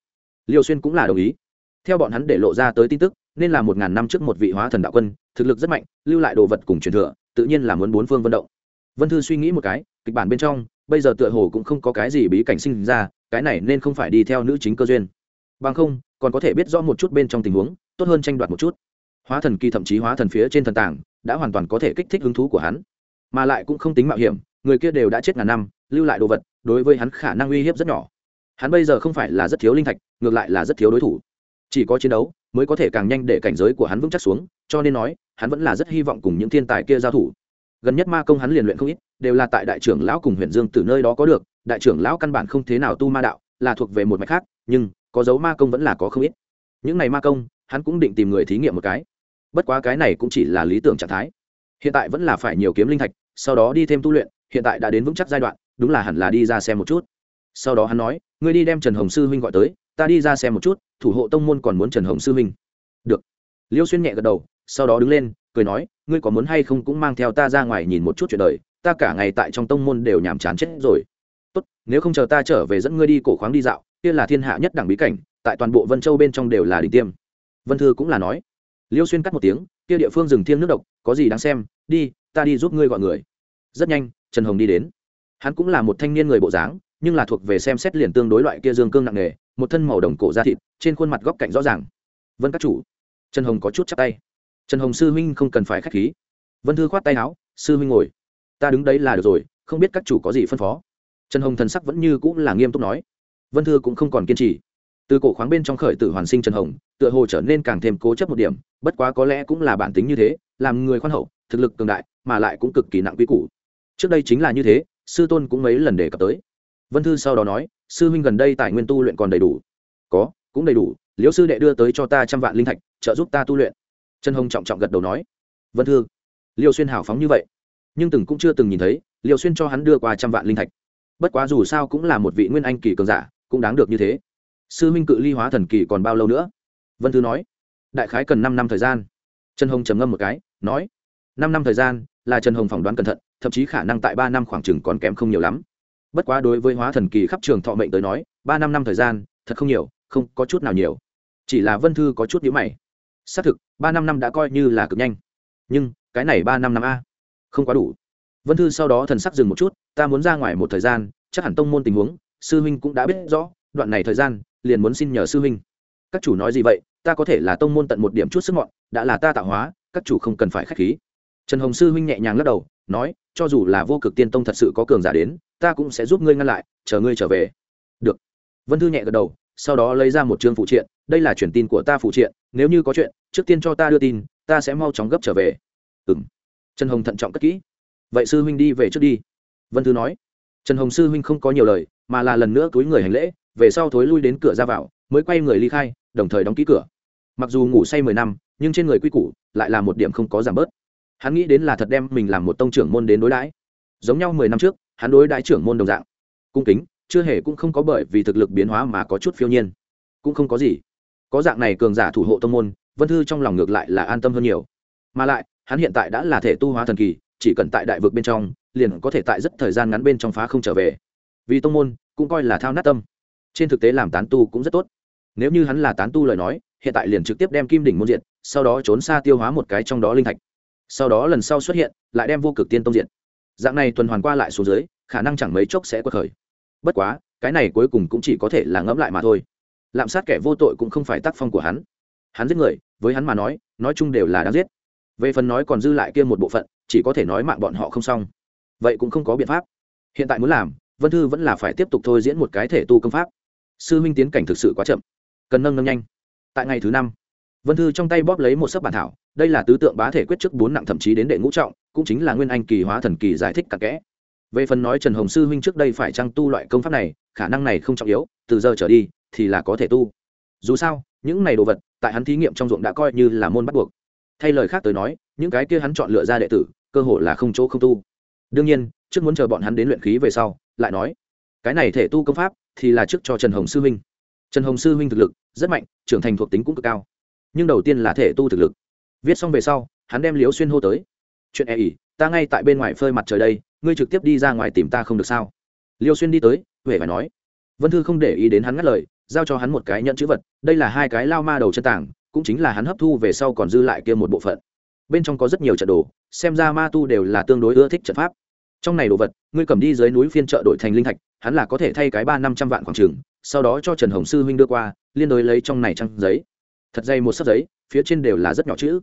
Liêu xuyên cũng là đồng ý. Theo bọn hắn để lộ ra tới tin tức, nên là một ngàn năm trước một vị hóa thần đạo quân, thực lực rất mạnh, lưu lại đồ vật cùng truyền thừa, tự nhiên là muốn bốn phương vận động. Vân thư suy nghĩ một cái, kịch bản bên trong, bây giờ tựa hồ cũng không có cái gì bí cảnh sinh ra cái này nên không phải đi theo nữ chính cơ duyên. Bằng không còn có thể biết rõ một chút bên trong tình huống tốt hơn tranh đoạt một chút. Hóa thần kỳ thậm chí hóa thần phía trên thần tảng, đã hoàn toàn có thể kích thích hứng thú của hắn. Mà lại cũng không tính mạo hiểm người kia đều đã chết ngàn năm lưu lại đồ vật đối với hắn khả năng uy hiếp rất nhỏ. Hắn bây giờ không phải là rất thiếu linh thạch ngược lại là rất thiếu đối thủ. Chỉ có chiến đấu mới có thể càng nhanh để cảnh giới của hắn vững chắc xuống cho nên nói hắn vẫn là rất hy vọng cùng những thiên tài kia giao thủ. Gần nhất ma công hắn liền luyện không ít đều là tại đại trưởng lão cùng huyện dương từ nơi đó có được đại trưởng lão căn bản không thế nào tu ma đạo, là thuộc về một mạch khác, nhưng có dấu ma công vẫn là có không ít. Những này ma công, hắn cũng định tìm người thí nghiệm một cái. Bất quá cái này cũng chỉ là lý tưởng trạng thái. Hiện tại vẫn là phải nhiều kiếm linh thạch, sau đó đi thêm tu luyện, hiện tại đã đến vững chắc giai đoạn, đúng là hẳn là đi ra xem một chút. Sau đó hắn nói, ngươi đi đem trần hồng sư huynh gọi tới, ta đi ra xem một chút, thủ hộ tông môn còn muốn trần hồng sư huynh. Được. Liêu xuyên nhẹ gật đầu, sau đó đứng lên, cười nói, ngươi có muốn hay không cũng mang theo ta ra ngoài nhìn một chút chuyện đời, ta cả ngày tại trong tông môn đều nhàm chán chết rồi tốt, nếu không chờ ta trở về dẫn ngươi đi cổ khoáng đi dạo, kia là thiên hạ nhất đẳng bí cảnh, tại toàn bộ vân châu bên trong đều là đỉnh tiêm. Vân thư cũng là nói. Liêu xuyên cắt một tiếng, kia địa phương rừng thiêng nước độc, có gì đáng xem, đi, ta đi giúp ngươi gọi người. Rất nhanh, trần hồng đi đến. Hắn cũng là một thanh niên người bộ dáng, nhưng là thuộc về xem xét liền tương đối loại kia dương cương nặng nề, một thân màu đồng cổ da thịt, trên khuôn mặt góc cạnh rõ ràng. Vân các chủ. Trần hồng có chút chắc tay. Trần hồng sư huynh không cần phải k h á c h khí. Vân thư khoát tay áo, sư huynh ngồi. Ta đứng đấy là được rồi, không biết các chủ có gì phân phó trần hồng thần sắc vẫn như cũng là nghiêm túc nói. Vân thư cũng không còn kiên trì. Từ cổ khoáng bên trong khởi tử hoàn sinh trần hồng, tựa hồ trở nên càng thêm cố chấp một điểm, bất quá có lẽ cũng là bản tính như thế, làm người khoan hậu, thực lực cường đại, mà lại cũng cực kỳ nặng quy củ. Trước đây chính là như thế, sư tôn cũng mấy lần đề cập tới. Vân thư sau đó nói, sư huynh gần đây tài nguyên tu luyện còn đầy đủ. Có, cũng đầy đủ, liễu sư đệ đưa tới cho ta trăm vạn linh thạch, trợ giúp ta tu luyện. Trần hồng trọng trọng gật đầu nói. Vân thư, liêu xuyên hào phóng như vậy. Nhưng từng cũng chưa từng nhìn thấy, liêu xuyên cho hắn đưa qua trăm vạn linh thạch bất quá dù sao cũng là một vị nguyên anh kỳ cường giả, cũng đáng được như thế. Sư minh cự ly hóa thần kỳ còn bao lâu nữa? Vân thư nói. Đại khái cần năm năm thời gian. Trần hồng trầm ngâm một cái, nói. Năm năm thời gian, là trần hồng phỏng đoán cẩn thận, thậm chí khả năng tại ba năm khoảng chừng còn kém không nhiều lắm. Bất quá đối với hóa thần kỳ khắp trường thọ mệnh tới nói, ba năm năm thời gian, thật không nhiều, không có chút nào nhiều. Chỉ là vân thư có chút nhữ mày. Xác thực, ba năm năm đã coi như là cực nhanh. Nhưng, cái này ba năm năm a, không quá đủ. Vân thư sau đó thần sắc dừng một chút ta muốn ra ngoài một thời gian, chắc hẳn tông môn tình huống, sư huynh cũng đã biết rõ, đoạn này thời gian, liền muốn xin nhờ sư huynh. Các chủ nói gì vậy, ta có thể là tông môn tận một điểm chút sức mọn, đã là ta tạo hóa, các chủ không cần phải k h á c h khí. Trần hồng sư huynh nhẹ nhàng lắc đầu, nói, cho dù là vô cực tiên tông thật sự có cường giả đến, ta cũng sẽ giúp ngươi ngăn lại, chờ ngươi trở về. Được. Vân thư nhẹ gật đầu, sau đó lấy ra một chương phụ triện, đây là truyền tin của ta phụ triện, nếu như có chuyện, trước tiên cho ta đưa tin, ta sẽ mau chóng gấp trở về. Ừ m trần hồng thận trọng cất kỹ. Vậy sư huynh đi về trước đi vân thư nói, trần hồng sư huynh không có nhiều lời, mà là lần nữa túi người hành lễ, về sau thối lui đến cửa ra vào, mới quay người ly khai, đồng thời đóng ký cửa. Mặc dù ngủ say mười năm, nhưng trên người quy củ lại là một điểm không có giảm bớt. Hắn nghĩ đến là thật đem mình làm một tông trưởng môn đến đối đãi. Giống nhau mười năm trước, hắn đối đãi trưởng môn đồng dạng. Cung kính, chưa hề cũng không có bởi vì thực lực biến hóa mà có chút phiêu nhiên. Cũng không có gì. Có dạng này cường giả thủ hộ tông môn, vân thư trong lòng ngược lại là an tâm hơn nhiều. Mà lại, hắn hiện tại đã là thể tu hóa thần kỳ, chỉ cần tại đại vực bên trong liền có thể tại rất thời gian ngắn bên trong phá không trở về. Vì tông môn, cũng coi là thao nát tâm. Trên thực tế làm tán tu cũng rất tốt. Nếu như hắn là tán tu lời nói, hiện tại liền trực tiếp đem kim đỉnh môn diện sau đó trốn xa tiêu hóa một cái trong đó linh thạch. Sau đó lần sau xuất hiện, lại đem vô cực tiên tông diện dạng này tuần hoàn qua lại xuống dưới, khả năng chẳng mấy chốc sẽ quật khởi. Bất quá, cái này cuối cùng cũng chỉ có thể là ngẫm lại mà thôi. Lạm sát kẻ vô tội cũng không phải tác phong của hắn. Hắn giết người, với hắn mà nói nói chung đều là đáng giết. Về phần nói còn dư lại kia một bộ phận, chỉ có thể nói mạng bọn họ không xong vậy cũng không có biện pháp. Hiện tại muốn làm, vân thư vẫn là phải tiếp tục thôi diễn một cái thể tu công pháp. Sư minh tiến cảnh thực sự quá chậm. Cần nâng nâng nhanh. Tại ngày thứ năm, vân thư trong tay bóp lấy một sấp bản thảo, đây là tứ tượng bá thể quyết trước bốn nặng thậm chí đến đệ ngũ trọng, cũng chính là nguyên anh kỳ hóa thần kỳ giải thích cặn kẽ. Về phần nói trần hồng sư huynh trước đây phải trang tu loại công pháp này, khả năng này không trọng yếu, từ giờ trở đi thì là có thể tu. Dù sao, những này đồ vật, tại hắn thí nghiệm trong ruộng đã coi như là môn bắt buộc. Thay lời khác tới nói, những cái kia hắn chọn lựa ra đệ tử, cơ hội là không chỗ không tu đương nhiên, trước muốn chờ bọn hắn đến luyện khí về sau, lại nói, cái này thể tu công pháp thì là trước cho trần hồng sư huynh. Trần hồng sư huynh thực lực rất mạnh, trưởng thành thuộc tính cũng cực cao, nhưng đầu tiên là thể tu thực lực. Viết xong về sau, hắn đem liếu xuyên hô tới, chuyện e ỉ ta ngay tại bên ngoài phơi mặt trời đây, ngươi trực tiếp đi ra ngoài tìm ta không được sao? Liêu xuyên đi tới huệ phải nói, vân thư không để ý đến hắn ngắt lời, giao cho hắn một cái nhận chữ vật, đây là hai cái lao ma đầu chân tảng, cũng chính là hắn hấp thu về sau còn dư lại kia một bộ phận. Bên trong có rất nhiều trận đồ, xem ra ma tu đều là tương đối ưa thích trận pháp trong này đồ vật, ngươi cầm đi dưới núi phiên chợ đổi thành linh thạch, hắn là có thể thay cái ba năm trăm vạn khoảng trường sau đó cho trần hồng sư huynh đưa qua, liên đối lấy trong này trăng giấy. Thật dày một sấp giấy, phía trên đều là rất nhỏ chữ.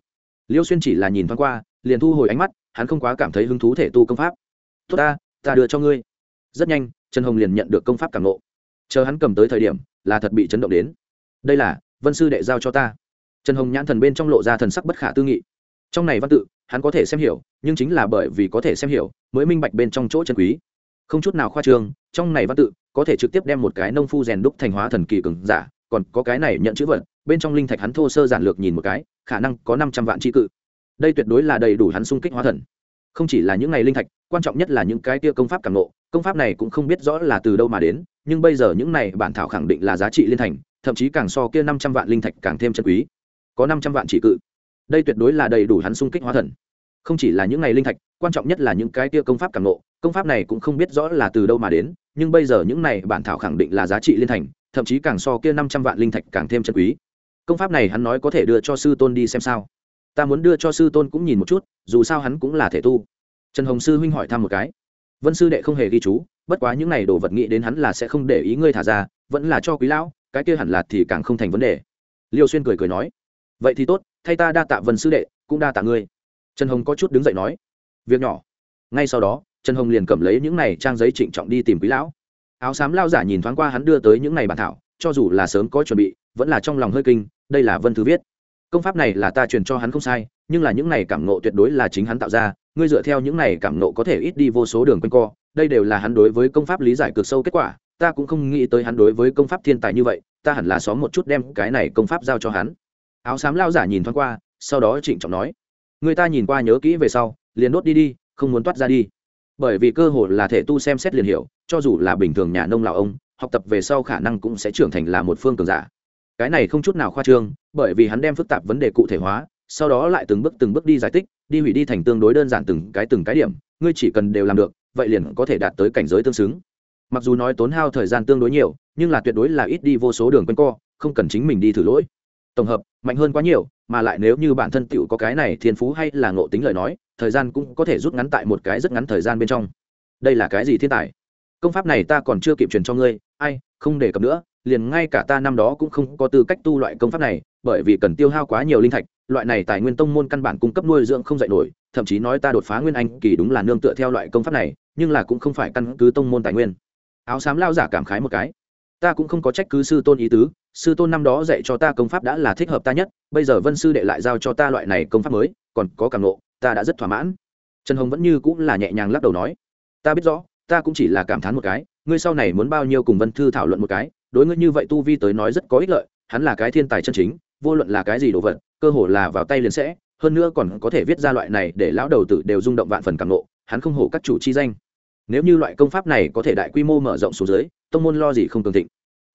Liêu xuyên chỉ là nhìn thoáng qua, liền thu hồi ánh mắt, hắn không quá cảm thấy hứng thú thể tu công pháp. Tốt ta ta đưa cho ngươi. Rất nhanh, trần hồng liền nhận được công pháp cảm nộ chờ hắn cầm tới thời điểm, là thật bị chấn động đến. Đây là, vân sư đệ giao cho ta. Trần hồng nhãn thần bên trong lộ ra thần sắc bất khả tư nghị trong này văn tự, hắn có thể xem hiểu, nhưng chính là bởi vì có thể xem hiểu, mới minh bạch bên trong chỗ chân quý. Không chút nào khoa trương, trong này văn tự có thể trực tiếp đem một cái nông phu rèn đúc thành hóa thần kỳ cường giả, còn có cái này nhận chữ vật, bên trong linh thạch hắn thô sơ giản lược nhìn một cái, khả năng có năm trăm vạn tri cự. Đây tuyệt đối là đầy đủ hắn sung kích hóa thần. Không chỉ là những ngày linh thạch, quan trọng nhất là những cái kia công pháp càng nộ công pháp này cũng không biết rõ là từ đâu mà đến, nhưng bây giờ những này bản thảo khẳng định là giá trị liên thành, thậm chí càng so kia năm trăm vạn linh thạch càng thêm chân quý. Có năm trăm vạn chỉ cự đây tuyệt đối là đầy đủ hắn sung kích hóa thần. Không chỉ là những ngày linh thạch, quan trọng nhất là những cái kia công pháp càng nộ công pháp này cũng không biết rõ là từ đâu mà đến, nhưng bây giờ những này bản thảo khẳng định là giá trị liên thành, thậm chí càng so kia năm trăm vạn linh thạch càng thêm chân quý. Công pháp này hắn nói có thể đưa cho sư tôn đi xem sao. Ta muốn đưa cho sư tôn cũng nhìn một chút, dù sao hắn cũng là thể tu. Trần hồng sư huynh hỏi thăm một cái. Vân sư đệ không hề ghi chú, bất quá những này đồ vật nghĩ đến hắn là sẽ không để ý ngươi thả ra, vẫn là cho quý lão, cái kia hẳn là thì càng không thành vấn đề. Liêu xuyên cười cười nói. Vậy thì tốt thay ta đa tạ vân sư đệ, cũng đa tạ ngươi. Trần hồng có chút đứng dậy nói, việc nhỏ. Ngay sau đó, trần hồng liền cầm lấy những này trang giấy trịnh trọng đi tìm quý lão. Áo xám lao giả nhìn thoáng qua hắn đưa tới những này bản thảo, cho dù là sớm có chuẩn bị, vẫn là trong lòng hơi kinh, đây là vân thư viết. Công pháp này là ta truyền cho hắn không sai, nhưng là những này cảm nộ tuyệt đối là chính hắn tạo ra, ngươi dựa theo những này cảm nộ có thể ít đi vô số đường quanh co, đây đều là hắn đối với công pháp lý giải cực sâu kết quả, ta cũng không nghĩ tới hắn đối với công pháp thiên tài như vậy, ta hẳn là xóm một chút đem cái này công pháp giao cho hắn áo xám lao giả nhìn thoáng qua, sau đó trịnh trọng nói, người ta nhìn qua nhớ kỹ về sau, liền đốt đi đi, không muốn toát ra đi. Bởi vì cơ hội là thể tu xem xét liền hiểu, cho dù là bình thường nhà nông lào ông, học tập về sau khả năng cũng sẽ trưởng thành là một phương cường giả. Cái này không chút nào khoa trương, bởi vì hắn đem phức tạp vấn đề cụ thể hóa, sau đó lại từng bước từng bước đi giải tích đi hủy đi thành tương đối đơn giản từng cái từng cái điểm, ngươi chỉ cần đều làm được, vậy liền có thể đạt tới cảnh giới tương xứng. Mặc dù nói tốn hao thời gian tương đối nhiều, nhưng là tuyệt đối là ít đi vô số đường quanh co, không cần chính mình đi thử lỗi tổng hợp, mạnh hơn quá nhiều, mà lại nếu như bản thân tựu có cái này thiên phú hay là ngộ tính lời nói, thời gian cũng có thể rút ngắn tại một cái rất ngắn thời gian bên trong. Đây là cái gì thiên tài? Công pháp này ta còn chưa kịp truyền cho ngươi, ai, không đề cập nữa, liền ngay cả ta năm đó cũng không có tư cách tu loại công pháp này, bởi vì cần tiêu hao quá nhiều linh thạch, loại này tài nguyên tông môn căn bản cung cấp nuôi dưỡng không dạy nổi, thậm chí nói ta đột phá nguyên anh kỳ đúng là nương tựa theo loại công pháp này, nhưng là cũng không phải căn cứ tông môn tài nguyên. Áo xám lao giả cảm khái một cái ta cũng không có trách cứ sư tôn ý tứ, sư tôn năm đó dạy cho ta công pháp đã là thích hợp ta nhất, bây giờ vân sư đệ lại giao cho ta loại này công pháp mới, còn có cảm nộ ta đã rất thỏa mãn. Trần hồng vẫn như cũng là nhẹ nhàng lắc đầu nói, ta biết rõ, ta cũng chỉ là cảm thán một cái, ngươi sau này muốn bao nhiêu cùng vân thư thảo luận một cái, đối ngươi như vậy tu vi tới nói rất có ích lợi, hắn là cái thiên tài chân chính, vô luận là cái gì đồ vật, cơ hồ là vào tay liền sẽ, hơn nữa còn có thể viết ra loại này để lão đầu tử đều rung động vạn phần cảm nộ hắn không hổ các chủ chi danh nếu như loại công pháp này có thể đại quy mô mở rộng xuống dưới, tông môn lo gì không cường thịnh.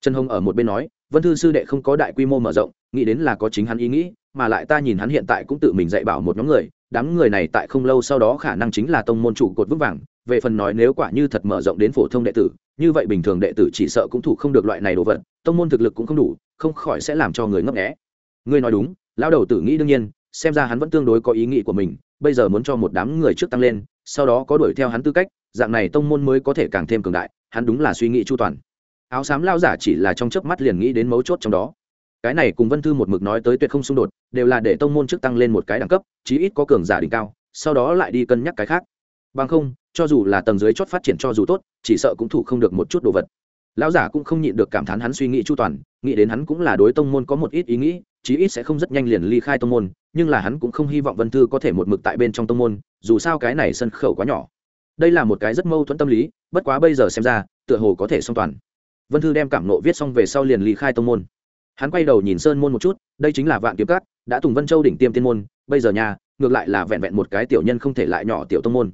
Trần hồng ở một bên nói, vân thư sư đệ không có đại quy mô mở rộng, nghĩ đến là có chính hắn ý nghĩ, mà lại ta nhìn hắn hiện tại cũng tự mình dạy bảo một nhóm người, đám người này tại không lâu sau đó khả năng chính là tông môn trụ cột vững vàng, về phần nói nếu quả như thật mở rộng đến phổ thông đệ tử, như vậy bình thường đệ tử chỉ sợ cũng thủ không được loại này đồ vật, tông môn thực lực cũng không đủ, không khỏi sẽ làm cho người ngấp nghẽ ngươi nói đúng, lão đầu tử nghĩ đương nhiên, xem ra hắn vẫn tương đối có ý nghĩ của mình, bây giờ muốn cho một đám người trước tăng lên, sau đó có đuổi theo hắn tư cách dạng này tông môn mới có thể càng thêm cường đại, hắn đúng là suy nghĩ chu toàn. Áo xám lao giả chỉ là trong chớp mắt liền nghĩ đến mấu chốt trong đó. Cái này cùng vân thư một mực nói tới tuyệt không xung đột, đều là để tông môn trước tăng lên một cái đẳng cấp, chí ít có cường giả đỉnh cao, sau đó lại đi cân nhắc cái khác. Bằng không, cho dù là tầng dưới chót phát triển cho dù tốt, chỉ sợ cũng thủ không được một chút đồ vật. Lão giả cũng không nhịn được cảm thán hắn suy nghĩ chu toàn, nghĩ đến hắn cũng là đối tông môn có một ít ý nghĩ, chí ít sẽ không rất nhanh liền ly khai tông môn, nhưng là hắn cũng không hy vọng vân thư có thể một mực tại bên trong tông môn, dù sao cái này sân khẩu quá nhỏ đây là một cái rất mâu thuẫn tâm lý, bất quá bây giờ xem ra, tựa hồ có thể song toàn. Vân thư đem cảm nộ viết xong về sau liền ly khai tông môn. Hắn quay đầu nhìn sơn môn một chút, đây chính là vạn kiếm cát đã tùng vân châu đỉnh tiêm tiên môn, bây giờ nhà, ngược lại là vẹn vẹn một cái tiểu nhân không thể lại nhỏ tiểu tông môn.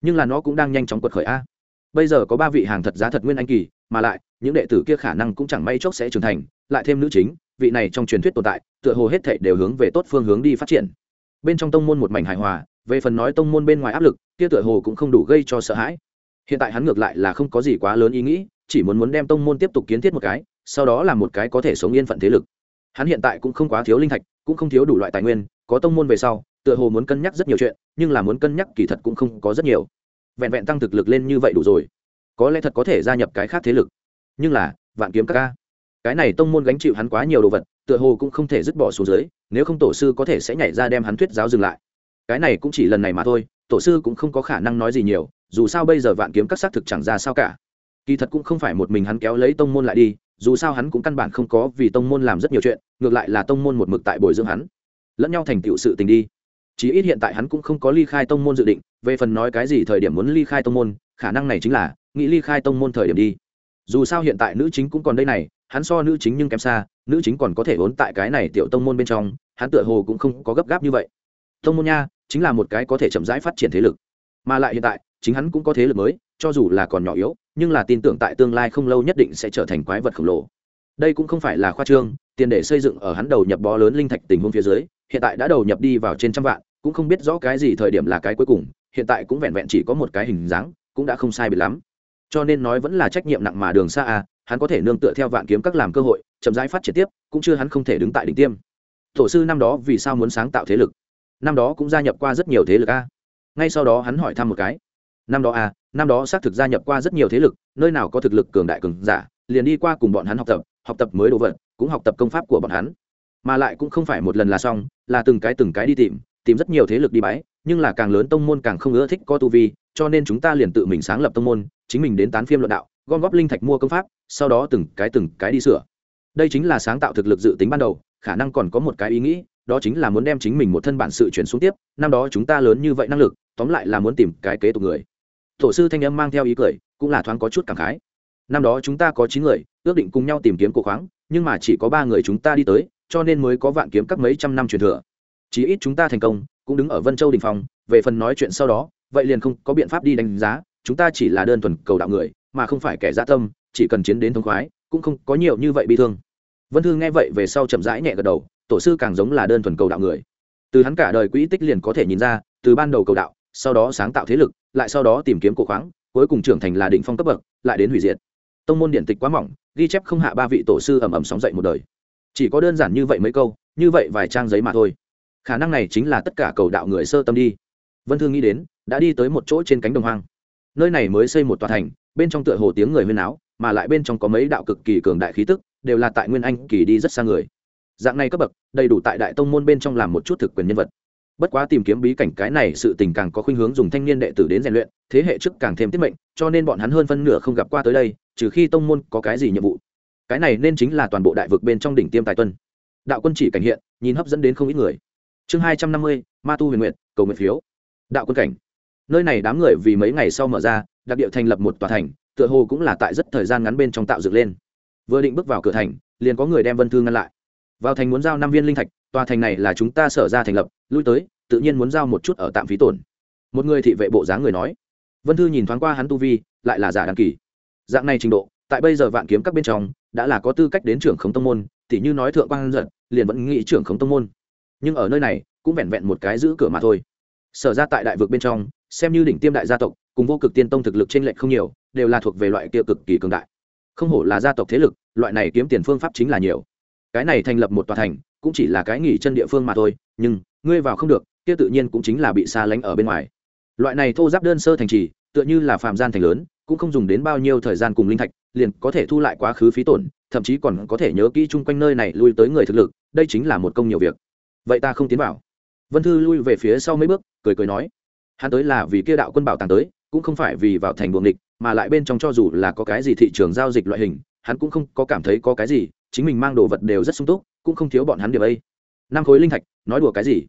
Nhưng là nó cũng đang nhanh chóng quật khởi a. Bây giờ có ba vị hàng thật giá thật nguyên anh kỳ, mà lại, những đệ tử kia khả năng cũng chẳng may chốc sẽ trưởng thành, lại thêm nữ chính, vị này trong truyền thuyết tồn tại, tựa hồ hết thảy đều hướng về tốt phương hướng đi phát triển. Bên trong tông môn một mảnh hài hòa về phần nói tông môn bên ngoài áp lực, kia tựa hồ cũng không đủ gây cho sợ hãi. Hiện tại hắn ngược lại là không có gì quá lớn ý nghĩ, chỉ muốn muốn đem tông môn tiếp tục kiến thiết một cái, sau đó là một cái có thể sống yên phận thế lực. Hắn hiện tại cũng không quá thiếu linh thạch, cũng không thiếu đủ loại tài nguyên, có tông môn về sau, tựa hồ muốn cân nhắc rất nhiều chuyện, nhưng là muốn cân nhắc kỳ thật cũng không có rất nhiều. Vẹn vẹn tăng thực lực lên như vậy đủ rồi, có lẽ thật có thể gia nhập cái khác thế lực. Nhưng là, vạn kiếm các ca. Cái này tông môn gánh chịu hắn quá nhiều đồ vật, tựa hồ cũng không thể dứt bỏ xuống dưới, nếu không tổ sư có thể sẽ nhảy ra đem hắn thuyết giáo dừng lại cái này cũng chỉ lần này mà thôi, tổ sư cũng không có khả năng nói gì nhiều, dù sao bây giờ vạn kiếm các xác thực chẳng ra sao cả. Kỳ thật cũng không phải một mình hắn kéo lấy tông môn lại đi, dù sao hắn cũng căn bản không có vì tông môn làm rất nhiều chuyện, ngược lại là tông môn một mực tại bồi dưỡng hắn. Lẫn nhau thành tựu sự tình đi. Chí ít hiện tại hắn cũng không có ly khai tông môn dự định, về phần nói cái gì thời điểm muốn ly khai tông môn, khả năng này chính là, nghĩ ly khai tông môn thời điểm đi. Dù sao hiện tại nữ chính cũng còn đây này, hắn so nữ chính nhưng kém xa, nữ chính còn có thể vốn tại cái này tiểu tông môn bên trong, hắn tựa hồ cũng không có gấp gáp như vậy. Tông môn nha chính là một cái có thể chậm rãi phát triển thế lực. Mà lại hiện tại, chính hắn cũng có thế lực mới, cho dù là còn nhỏ yếu, nhưng là tin tưởng tại tương lai không lâu nhất định sẽ trở thành quái vật khổng lồ. Đây cũng không phải là khoa trương, tiền để xây dựng ở hắn đầu nhập bó lớn linh thạch tình huống phía dưới, hiện tại đã đầu nhập đi vào trên trăm vạn, cũng không biết rõ cái gì thời điểm là cái cuối cùng, hiện tại cũng vẹn vẹn chỉ có một cái hình dáng, cũng đã không sai bị lắm. Cho nên nói vẫn là trách nhiệm nặng mà đường xa à hắn có thể nương tựa theo vạn kiếm các làm cơ hội, chậm rãi phát triển tiếp, cũng chưa hắn không thể đứng tại đỉnh tiêm. Tổ sư năm đó vì sao muốn sáng tạo thế lực? Năm đó cũng gia nhập qua rất nhiều thế lực a. Ngay sau đó hắn hỏi thăm một cái. Năm đó a năm đó xác thực gia nhập qua rất nhiều thế lực, nơi nào có thực lực cường đại cường giả, liền đi qua cùng bọn hắn học tập học tập mới đồ vật, cũng học tập công pháp của bọn hắn. Mà lại cũng không phải một lần là xong, là từng cái từng cái đi tìm tìm rất nhiều thế lực đi bái, nhưng là càng lớn tông môn càng không ưa thích có tu vi, cho nên chúng ta liền tự mình sáng lập tông môn, chính mình đến tán phiêm luận đạo, gom góp linh thạch mua công pháp, sau đó từng cái từng cái đi sửa. Đây chính là sáng tạo thực lực dự tính ban đầu, khả năng còn có một cái ý nghĩ đó chính là muốn đem chính mình một thân bản sự chuyển xuống tiếp, năm đó chúng ta lớn như vậy năng lực, tóm lại là muốn tìm cái kế tục người. Tổ sư thanh âm mang theo ý cười, cũng là thoáng có chút cảm khái. Năm đó chúng ta có chín người, ước định cùng nhau tìm kiếm cổ khoáng, nhưng mà chỉ có ba người chúng ta đi tới, cho nên mới có vạn kiếm các mấy trăm năm truyền thừa. Chí ít chúng ta thành công, cũng đứng ở vân châu đình phòng về phần nói chuyện sau đó, vậy liền không có biện pháp đi đánh giá, chúng ta chỉ là đơn thuần cầu đạo người, mà không phải kẻ dã tâm, chỉ cần chiến đến thống khoái, cũng không có nhiều như vậy bị thương. Vân thư nghe vậy về sau chậm rãi nhẹ gật đầu tổ sư càng giống là đơn thuần cầu đạo người. Từ hắn cả đời quỹ tích liền có thể nhìn ra, từ ban đầu cầu đạo, sau đó sáng tạo thế lực, lại sau đó tìm kiếm cổ khoáng, cuối cùng trưởng thành là đỉnh phong cấp bậc, lại đến hủy diệt. Tông môn điện tịch quá mỏng, ghi chép không hạ ba vị tổ sư ầm ầm sóng dậy một đời. Chỉ có đơn giản như vậy mấy câu, như vậy vài trang giấy mà thôi. Khả năng này chính là tất cả cầu đạo người sơ tâm đi. Vân thương nghĩ đến, đã đi tới một chỗ trên cánh đồng hoang. Nơi này mới xây một tòa thành, bên trong tựa hồ tiếng người huyên áo mà lại bên trong có mấy đạo cực kỳ cường đại khí tức, đều là tại nguyên anh kỳ đi rất xa người dạng này cấp bậc, đầy đủ tại đại tông môn bên trong làm một chút thực quyền nhân vật. Bất quá tìm kiếm bí cảnh cái này sự tình càng có khuynh hướng dùng thanh niên đệ tử đến rèn luyện, thế hệ trước càng thêm tiết mệnh, cho nên bọn hắn hơn phân nửa không gặp qua tới đây, trừ khi tông môn có cái gì nhiệm vụ. Cái này nên chính là toàn bộ đại vực bên trong đỉnh tiêm tài tuân. Đạo quân chỉ cảnh hiện, nhìn hấp dẫn đến không ít người. Chương hai trăm năm mươi, ma tu huyền nguyện cầu nguyện phiếu. Đạo quân cảnh. Nơi này đám người vì mấy ngày sau mở ra, đặc địa thành lập một tòa thành, tựa hồ cũng là tại rất thời gian ngắn bên trong tạo dựng lên. Vừa định bước vào cửa thành, liền có người đem vân thư ngăn lại vào thành muốn giao năm viên linh thạch, tòa thành này là chúng ta sở ra thành lập, lui tới, tự nhiên muốn giao một chút ở tạm phí tổn. Một người thị vệ bộ dáng người nói. Vân thư nhìn thoáng qua hắn tu vi, lại là giả đăng kỳ. Dạng này trình độ, tại bây giờ vạn kiếm các bên trong, đã là có tư cách đến trưởng khống tông môn thì như nói thượng quan giật liền vẫn nghĩ trưởng khống tông môn. Nhưng ở nơi này, cũng vẹn vẹn một cái giữ cửa mà thôi. Sở ra tại đại vực bên trong, xem như đỉnh tiêm đại gia tộc, cùng vô cực tiên tông thực lực trên lệch không nhiều, đều là thuộc về loại kia cực kỳ cường đại. Không hổ là gia tộc thế lực, loại này kiếm tiền phương pháp chính là nhiều cái này thành lập một tòa thành, cũng chỉ là cái nghỉ chân địa phương mà thôi, nhưng, ngươi vào không được, kia tự nhiên cũng chính là bị xa lánh ở bên ngoài. Loại này thô giáp đơn sơ thành trì, tựa như là phạm gian thành lớn, cũng không dùng đến bao nhiêu thời gian cùng linh thạch, liền có thể thu lại quá khứ phí tổn, thậm chí còn có thể nhớ kỹ chung quanh nơi này lui tới người thực lực, đây chính là một công nhiều việc. Vậy ta không tiến vào. Vân thư lui về phía sau mấy bước, cười cười nói, hắn tới là vì kia đạo quân bảo tàng tới, cũng không phải vì vào thành buồng địch, mà lại bên trong cho dù là có cái gì thị trường giao dịch loại hình, hắn cũng không có cảm thấy có cái gì chính mình mang đồ vật đều rất sung túc, cũng không thiếu bọn hắn điểm ấy. Năm khối linh thạch, nói đùa cái gì?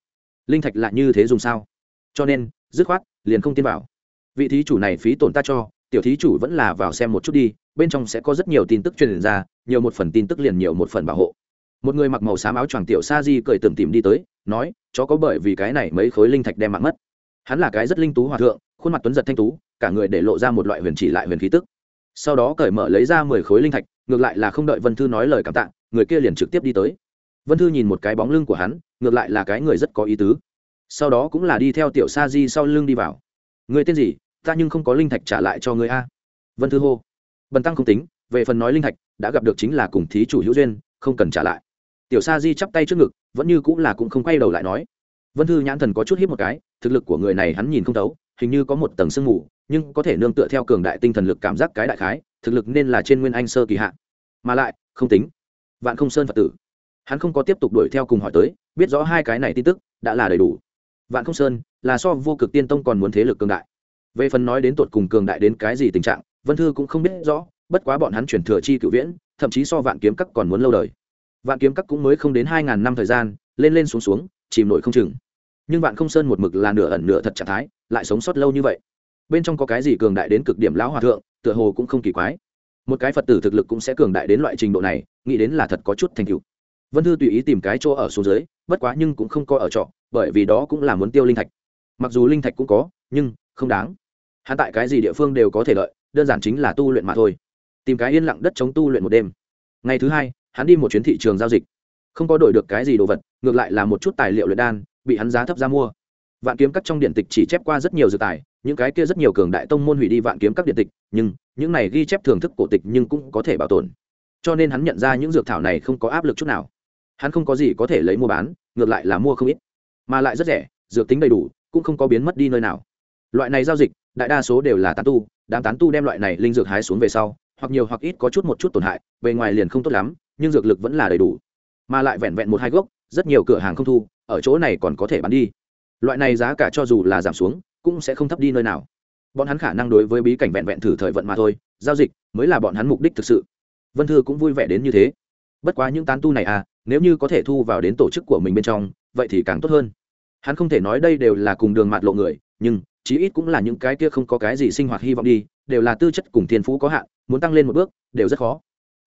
Linh thạch lại như thế dùng sao? Cho nên, dứt khoát, liền không tin vào. Vị thí chủ này phí tổn ta cho, tiểu thí chủ vẫn là vào xem một chút đi, bên trong sẽ có rất nhiều tin tức truyền ra, nhiều một phần tin tức liền nhiều một phần bảo hộ. Một người mặc màu xám áo choàng tiểu sa di cười tưởng tìm đi tới, nói, chó có bởi vì cái này mấy khối linh thạch đem mạng mất. Hắn là cái rất linh tú hòa thượng, khuôn mặt tuấn giật thanh tú, cả người để lộ ra một loại huyền chỉ lại huyền khí tức sau đó cởi mở lấy ra mười khối linh thạch, ngược lại là không đợi vân thư nói lời cảm tạ, người kia liền trực tiếp đi tới. Vân thư nhìn một cái bóng lưng của hắn, ngược lại là cái người rất có ý tứ. Sau đó cũng là đi theo tiểu sa di sau lưng đi vào. Người tên gì? Ta nhưng không có linh thạch trả lại cho người a. Vân thư hô. Bần tăng không tính, về phần nói linh thạch, đã gặp được chính là cùng thí chủ hữu duyên, không cần trả lại. Tiểu sa di chắp tay trước ngực, vẫn như cũng là cũng không quay đầu lại nói. Vân thư nhãn thần có chút hiếp một cái, thực lực của người này hắn nhìn không thấu, hình như có một tầng sương mù nhưng có thể nương tựa theo cường đại tinh thần lực cảm giác cái đại khái, thực lực nên là trên nguyên anh sơ kỳ hạ. Mà lại, không tính. Vạn không sơn phật tử. Hắn không có tiếp tục đuổi theo cùng hỏi tới, biết rõ hai cái này tin tức, đã là đầy đủ. Vạn không sơn là so vô cực tiên tông còn muốn thế lực cường đại. Về phần nói đến tột cùng cường đại đến cái gì tình trạng, vân thư cũng không biết rõ, bất quá bọn hắn chuyển thừa chi cựu viễn, thậm chí so vạn kiếm các còn muốn lâu đời. Vạn kiếm các cũng mới không đến hai ngàn năm thời gian, lên lên xuống xuống, chìm nổi không chừng. Nhưng vạn không sơn một mực là nửa ẩn nửa thật trạng thái, lại sống sót lâu như vậy bên trong có cái gì cường đại đến cực điểm lão hòa thượng, tựa hồ cũng không kỳ quái. Một cái phật tử thực lực cũng sẽ cường đại đến loại trình độ này, nghĩ đến là thật có chút thành cựu vân thư tùy ý tìm cái chỗ ở xuống dưới, bất quá nhưng cũng không có ở trọ, bởi vì đó cũng là muốn tiêu linh thạch. Mặc dù linh thạch cũng có, nhưng không đáng. Hắn tại cái gì địa phương đều có thể lợi, đơn giản chính là tu luyện mà thôi. Tìm cái yên lặng đất chống tu luyện một đêm. Ngày thứ hai, hắn đi một chuyến thị trường giao dịch. Không có đổi được cái gì đồ vật, ngược lại là một chút tài liệu luyện đan, bị hắn giá thấp ra mua. Vạn kiếm cắt trong điện tịch chỉ chép qua rất nhiều dự tài những cái kia rất nhiều cường đại tông môn hủy đi vạn kiếm các điện tịch, nhưng những này ghi chép thưởng thức cổ tịch nhưng cũng có thể bảo tồn. Cho nên hắn nhận ra những dược thảo này không có áp lực chút nào. Hắn không có gì có thể lấy mua bán, ngược lại là mua không ít. Mà lại rất rẻ, dược tính đầy đủ, cũng không có biến mất đi nơi nào. Loại này giao dịch, đại đa số đều là tán tu, đám tán tu đem loại này linh dược hái xuống về sau, hoặc nhiều hoặc ít có chút một chút tổn hại, bề ngoài liền không tốt lắm, nhưng dược lực vẫn là đầy đủ. Mà lại vẹn vẹn một hai gốc, rất nhiều cửa hàng không thu, ở chỗ này còn có thể bán đi. Loại này giá cả cho dù là giảm xuống cũng sẽ không thấp đi nơi nào. Bọn hắn khả năng đối với bí cảnh vẹn vẹn thử thời vận mà thôi, giao dịch mới là bọn hắn mục đích thực sự. Vân thư cũng vui vẻ đến như thế. Bất quá những tán tu này à nếu như có thể thu vào đến tổ chức của mình bên trong, vậy thì càng tốt hơn. Hắn không thể nói đây đều là cùng đường mạt lộ người, nhưng chí ít cũng là những cái kia không có cái gì sinh hoạt hy vọng đi, đều là tư chất cùng thiên phú có hạn, muốn tăng lên một bước, đều rất khó.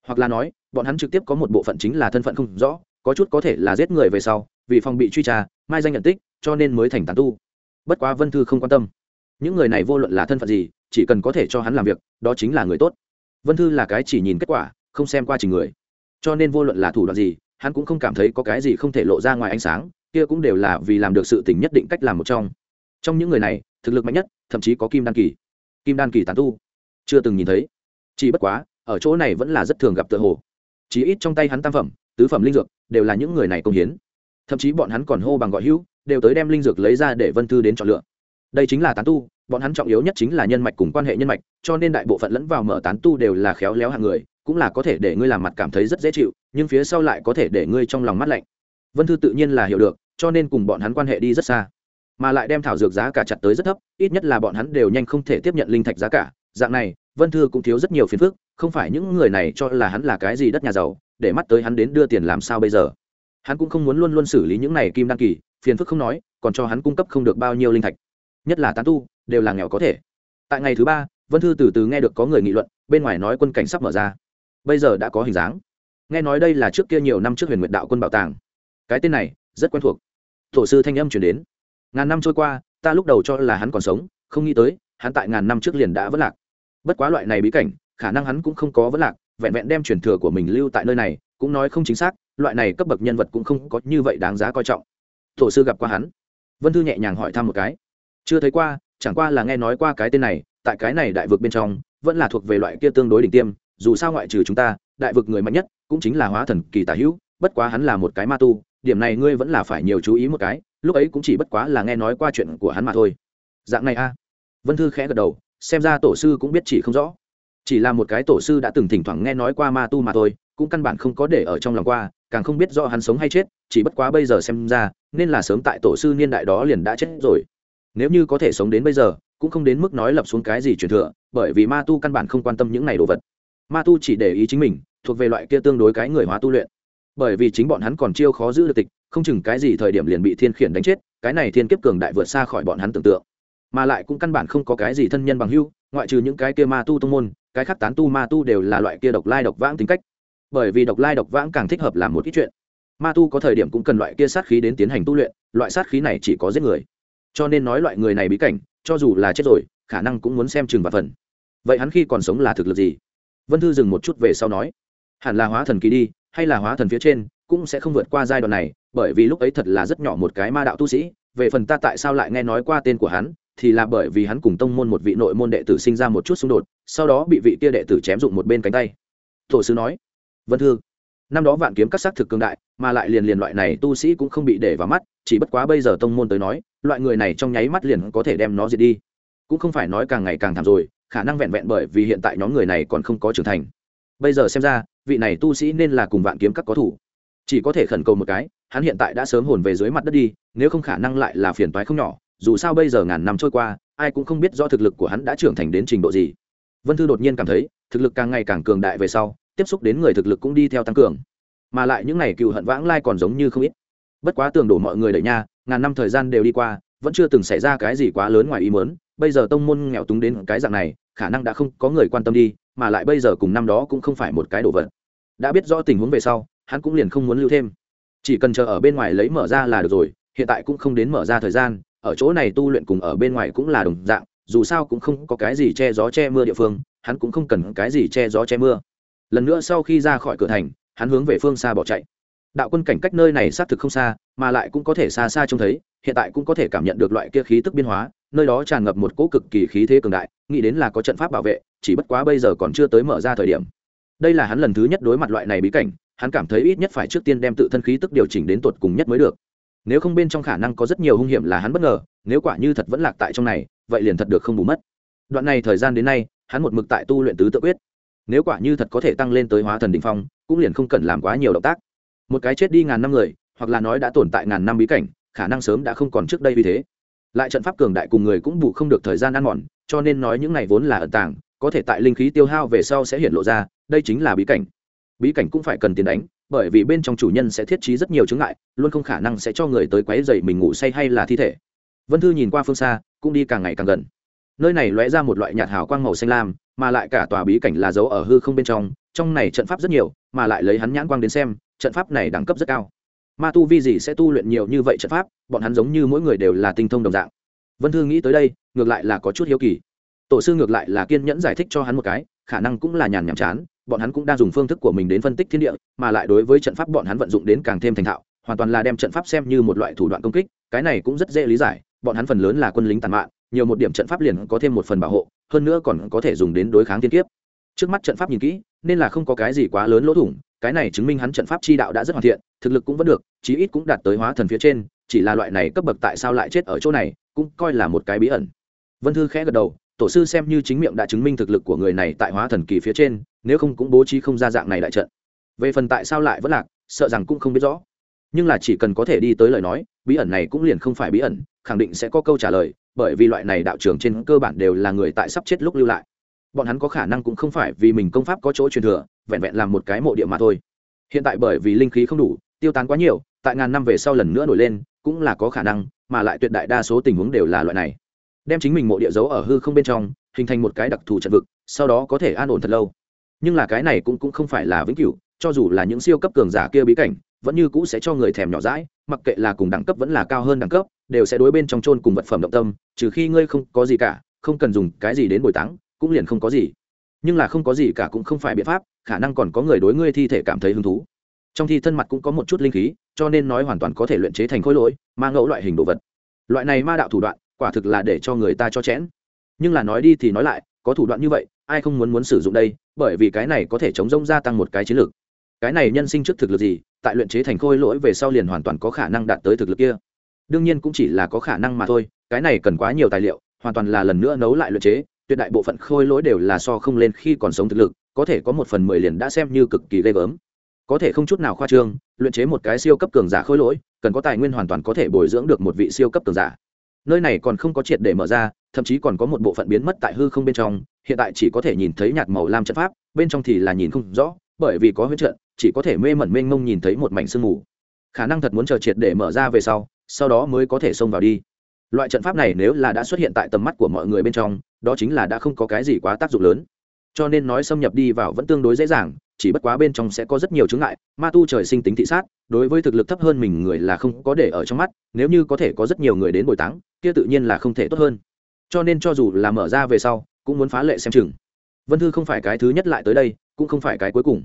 Hoặc là nói, bọn hắn trực tiếp có một bộ phận chính là thân phận không rõ, có chút có thể là giết người về sau, vì phòng bị truy tra, mai danh nhận tích, cho nên mới thành tán tu bất quá vân thư không quan tâm. Những người này vô luận là thân phận gì, chỉ cần có thể cho hắn làm việc, đó chính là người tốt. Vân thư là cái chỉ nhìn kết quả, không xem qua trình người. Cho nên vô luận là thủ đoạn gì, hắn cũng không cảm thấy có cái gì không thể lộ ra ngoài ánh sáng, kia cũng đều là vì làm được sự tình nhất định cách làm một trong. Trong những người này, thực lực mạnh nhất, thậm chí có kim đan kỳ. Kim đan kỳ tán tu, chưa từng nhìn thấy. Chỉ bất quá, ở chỗ này vẫn là rất thường gặp tựa hồ. Chỉ ít trong tay hắn tam phẩm, tứ phẩm linh dược, đều là những người này công hiến. Thậm chí bọn hắn còn hô bằng gọi hữu đều tới đem linh dược lấy ra để vân thư đến chọn lựa. Đây chính là tán tu, bọn hắn trọng yếu nhất chính là nhân mạch cùng quan hệ nhân mạch, cho nên đại bộ phận lẫn vào mở tán tu đều là khéo léo hạng người, cũng là có thể để ngươi làm mặt cảm thấy rất dễ chịu, nhưng phía sau lại có thể để ngươi trong lòng mắt lạnh. Vân thư tự nhiên là hiểu được, cho nên cùng bọn hắn quan hệ đi rất xa. Mà lại đem thảo dược giá cả chặt tới rất thấp, ít nhất là bọn hắn đều nhanh không thể tiếp nhận linh thạch giá cả. Dạng này, vân thư cũng thiếu rất nhiều phiền phức, không phải những người này cho là hắn là cái gì đất nhà giàu, để mắt tới hắn đến đưa tiền làm sao bây giờ. Hắn cũng không muốn luôn luôn xử lý những này kim đăng kỳ phiền phức không nói, còn cho hắn cung cấp không được bao nhiêu linh thạch. Nhất là tán tu, đều là nghèo có thể. Tại ngày thứ ba, vân thư từ từ nghe được có người nghị luận, bên ngoài nói quân cảnh sắp mở ra. Bây giờ đã có hình dáng. Nghe nói đây là trước kia nhiều năm trước huyền nguyệt đạo quân bảo tàng. Cái tên này, rất quen thuộc. Tổ sư thanh âm chuyển đến. Ngàn năm trôi qua, ta lúc đầu cho là hắn còn sống, không nghĩ tới, hắn tại ngàn năm trước liền đã vất lạc. Bất quá loại này bí cảnh, khả năng hắn cũng không có vất lạc, vẹn vẹn đem truyền thừa của mình lưu tại nơi này, cũng nói không chính xác, loại này cấp bậc nhân vật cũng không có như vậy đáng giá coi trọng tổ sư gặp qua hắn. Vân thư nhẹ nhàng hỏi thăm một cái. Chưa thấy qua, chẳng qua là nghe nói qua cái tên này, tại cái này đại vực bên trong, vẫn là thuộc về loại kia tương đối đỉnh tiêm, dù sao ngoại trừ chúng ta, đại vực người mạnh nhất cũng chính là hóa thần kỳ tả hữu, bất quá hắn là một cái ma tu, điểm này ngươi vẫn là phải nhiều chú ý một cái, lúc ấy cũng chỉ bất quá là nghe nói qua chuyện của hắn mà thôi. Dạng này a. Vân thư khẽ gật đầu, xem ra tổ sư cũng biết chỉ không rõ. Chỉ là một cái tổ sư đã từng thỉnh thoảng nghe nói qua ma tu mà thôi, cũng căn bản không có để ở trong lòng qua càng không biết rõ hắn sống hay chết, chỉ bất quá bây giờ xem ra, nên là sớm tại tổ sư niên đại đó liền đã chết rồi. Nếu như có thể sống đến bây giờ, cũng không đến mức nói lập xuống cái gì truyền thừa, bởi vì ma tu căn bản không quan tâm những này đồ vật. Ma tu chỉ để ý chính mình, thuộc về loại kia tương đối cái người hóa tu luyện. Bởi vì chính bọn hắn còn chiêu khó giữ được tịch, không chừng cái gì thời điểm liền bị thiên khiển đánh chết, cái này thiên kiếp cường đại vượt xa khỏi bọn hắn tưởng tượng. Mà lại cũng căn bản không có cái gì thân nhân bằng hưu ngoại trừ những cái kia ma tu tông môn, cái khác tán tu ma tu đều là loại kia độc lai độc vãng tính cách bởi vì độc lai độc vãng càng thích hợp làm một ít chuyện. Ma tu có thời điểm cũng cần loại kia sát khí đến tiến hành tu luyện, loại sát khí này chỉ có giết người. Cho nên nói loại người này bí cảnh, cho dù là chết rồi, khả năng cũng muốn xem chừng và phần. Vậy hắn khi còn sống là thực lực gì? Vân thư dừng một chút về sau nói, hẳn là hóa thần kỳ đi, hay là hóa thần phía trên, cũng sẽ không vượt qua giai đoạn này, bởi vì lúc ấy thật là rất nhỏ một cái ma đạo tu sĩ, về phần ta tại sao lại nghe nói qua tên của hắn, thì là bởi vì hắn cùng tông môn một vị nội môn đệ tử sinh ra một chút xung đột, sau đó bị vị kia đệ tử chém dụng một bên cánh tay. Tổ sư nói vân thư, năm đó vạn kiếm các xác thực cường đại, mà lại liền liền loại này tu sĩ cũng không bị để vào mắt, chỉ bất quá bây giờ tông môn tới nói, loại người này trong nháy mắt liền có thể đem nó diệt đi. Cũng không phải nói càng ngày càng thảm rồi, khả năng vẹn vẹn bởi vì hiện tại nhóm người này còn không có trưởng thành. Bây giờ xem ra, vị này tu sĩ nên là cùng vạn kiếm các có thủ. Chỉ có thể khẩn cầu một cái, hắn hiện tại đã sớm hồn về dưới mặt đất đi, nếu không khả năng lại là phiền toái không nhỏ, dù sao bây giờ ngàn năm trôi qua, ai cũng không biết do thực lực của hắn đã trưởng thành đến trình độ gì. Vân thư đột nhiên cảm thấy, thực lực càng ngày càng cường đại về sau tiếp xúc đến người thực lực cũng đi theo tăng cường. Mà lại những n à y cựu hận vãng lai còn giống như không ít. Bất quá tường đổ mọi người đẩy nha, ngàn năm thời gian đều đi qua, vẫn chưa từng xảy ra cái gì quá lớn ngoài ý mớn bây giờ tông môn nghèo túng đến cái dạng này, khả năng đã không có người quan tâm đi, mà lại bây giờ cùng năm đó cũng không phải một cái đồ vật. Đã biết rõ tình huống về sau, hắn cũng liền không muốn lưu thêm. Chỉ cần chờ ở bên ngoài lấy mở ra là được rồi, hiện tại cũng không đến mở ra thời gian, ở chỗ này tu luyện cùng ở bên ngoài cũng là đồng dạng, dù sao cũng không có cái gì che gió che mưa địa phương, hắn cũng không cần cái gì che gió che mưa lần nữa sau khi ra khỏi cửa thành, hắn hướng về phương xa bỏ chạy. Đạo quân cảnh cách nơi này xác thực không xa, mà lại cũng có thể xa xa trông thấy, hiện tại cũng có thể cảm nhận được loại kia khí tức biên hóa, nơi đó tràn ngập một cỗ cực kỳ khí thế cường đại, nghĩ đến là có trận pháp bảo vệ, chỉ bất quá bây giờ còn chưa tới mở ra thời điểm. Đây là hắn lần thứ nhất đối mặt loại này bí cảnh, hắn cảm thấy ít nhất phải trước tiên đem tự thân khí tức điều chỉnh đến tột cùng nhất mới được. Nếu không bên trong khả năng có rất nhiều hung hiểm là hắn bất ngờ, nếu quả như thật vẫn lạc tại trong này, vậy liền thật được không bù mất. Đoạn này thời gian đến nay, hắn một mực tại tu luyện tứ tự quyết nếu quả như thật có thể tăng lên tới hóa thần đ ỉ n h phong, cũng liền không cần làm quá nhiều động tác. Một cái chết đi ngàn năm người, hoặc là nói đã tồn tại ngàn năm bí cảnh, khả năng sớm đã không còn trước đây vì thế. Lại trận pháp cường đại cùng người cũng bù không được thời gian ăn mòn, cho nên nói những này vốn là ẩn tàng, có thể tại linh khí tiêu hao về sau sẽ hiện lộ ra, đây chính là bí cảnh. Bí cảnh cũng phải cần tiền đánh, bởi vì bên trong chủ nhân sẽ thiết trí rất nhiều chứng ngại, luôn không khả năng sẽ cho người tới quấy dậy mình ngủ say hay là thi thể. Vân thư nhìn qua phương xa, cũng đi càng ngày càng gần nơi này lóe ra một loại nhạt hào quang màu xanh lam, mà lại cả tòa bí cảnh là dấu ở hư không bên trong trong này trận pháp rất nhiều, mà lại lấy hắn nhãn quang đến xem, trận pháp này đẳng cấp rất cao. Ma tu vi gì sẽ tu luyện nhiều như vậy trận pháp, bọn hắn giống như mỗi người đều là tinh thông đồng dạng. Vân thư nghĩ tới đây, ngược lại là có chút hiếu kỳ. Tổ sư ngược lại là kiên nhẫn giải thích cho hắn một cái, khả năng cũng là nhàn nhảm chán, bọn hắn cũng đang dùng phương thức của mình đến phân tích thiên địa, mà lại đối với trận pháp bọn hắn vận dụng đến càng thêm thành thạo, hoàn toàn là đem trận pháp xem như một loại thủ đoạn công kích, cái này cũng rất dễ lý giải, bọn hắn phần lớn là quân lính tàn mạng nhiều một điểm trận pháp liền có thêm một phần bảo hộ, hơn nữa còn có thể dùng đến đối kháng thiên kiếp. Trước mắt trận pháp nhìn kỹ, nên là không có cái gì quá lớn lỗ thủng, cái này chứng minh hắn trận pháp chi đạo đã rất hoàn thiện, thực lực cũng vẫn được, chí ít cũng đạt tới hóa thần phía trên, chỉ là loại này cấp bậc tại sao lại chết ở chỗ này, cũng coi là một cái bí ẩn. Vân thư khẽ gật đầu, tổ sư xem như chính miệng đã chứng minh thực lực của người này tại hóa thần kỳ phía trên, nếu không cũng bố trí không ra dạng này đại trận. Về phần tại sao lại vẫn lạc, sợ rằng cũng không biết rõ. Nhưng là chỉ cần có thể đi tới lời nói, bí ẩn này cũng liền không phải bí ẩn, khẳng định sẽ có câu trả lời bởi vì loại này đạo trường trên cơ bản đều là người tại sắp chết lúc lưu lại. Bọn hắn có khả năng cũng không phải vì mình công pháp có chỗ truyền thừa, vẹn vẹn làm một cái mộ địa mà thôi. Hiện tại bởi vì linh khí không đủ, tiêu tán quá nhiều, tại ngàn năm về sau lần nữa nổi lên, cũng là có khả năng, mà lại tuyệt đại đa số tình huống đều là loại này. Đem chính mình mộ địa giấu ở hư không bên trong, hình thành một cái đặc thù trận vực, sau đó có thể an ổn thật lâu. Nhưng là cái này cũng cũng không phải là vĩnh cửu, cho dù là những siêu cấp cường giả kia bí cảnh, vẫn như cũ sẽ cho người thèm nhỏ rãi mặc kệ là cùng đẳng cấp vẫn là cao hơn đẳng cấp đều sẽ đối bên trong chôn cùng vật phẩm động tâm, trừ khi ngươi không có gì cả, không cần dùng cái gì đến bồi táng, cũng liền không có gì. Nhưng là không có gì cả cũng không phải biện pháp, khả năng còn có người đối ngươi thi thể cảm thấy hứng thú. Trong thi thân mặt cũng có một chút linh khí, cho nên nói hoàn toàn có thể luyện chế thành khối lỗi, ma ngẫu loại hình đồ vật. Loại này ma đạo thủ đoạn, quả thực là để cho người ta cho chẽn nhưng là nói đi thì nói lại, có thủ đoạn như vậy, ai không muốn muốn sử dụng đây, bởi vì cái này có thể chống rông gia tăng một cái chiến lược. Cái này nhân sinh trước thực lực gì, tại luyện chế thành khôi lỗi về sau liền hoàn toàn có khả năng đạt tới thực lực kia đương nhiên cũng chỉ là có khả năng mà thôi, cái này cần quá nhiều tài liệu, hoàn toàn là lần nữa nấu lại luyện chế, tuyệt đại bộ phận khôi lỗi đều là so không lên khi còn sống thực lực, có thể có một phần mười liền đã xem như cực kỳ ghê gớm. Có thể không chút nào khoa trương, luyện chế một cái siêu cấp cường giả khôi lỗi, cần có tài nguyên hoàn toàn có thể bồi dưỡng được một vị siêu cấp cường giả. Nơi này còn không có triệt để mở ra, thậm chí còn có một bộ phận biến mất tại hư không bên trong, hiện tại chỉ có thể nhìn thấy nhạt màu lam trận pháp, bên trong thì là nhìn không rõ, bởi vì có huyết trận, chỉ có thể mê mẩn mênh mông nhìn thấy một mảnh sương mù. Khả năng thật muốn chờ triệt để mở ra về sau sau đó mới có thể xông vào đi. Loại trận pháp này nếu là đã xuất hiện tại tầm mắt của mọi người bên trong, đó chính là đã không có cái gì quá tác dụng lớn. Cho nên nói xâm nhập đi vào vẫn tương đối dễ dàng, chỉ bất quá bên trong sẽ có rất nhiều chướng ngại. Ma tu trời sinh tính thị sát, đối với thực lực thấp hơn mình người là không có để ở trong mắt, nếu như có thể có rất nhiều người đến bồi táng, kia tự nhiên là không thể tốt hơn. Cho nên cho dù là mở ra về sau, cũng muốn phá lệ xem chừng. Vân thư không phải cái thứ nhất lại tới đây, cũng không phải cái cuối cùng.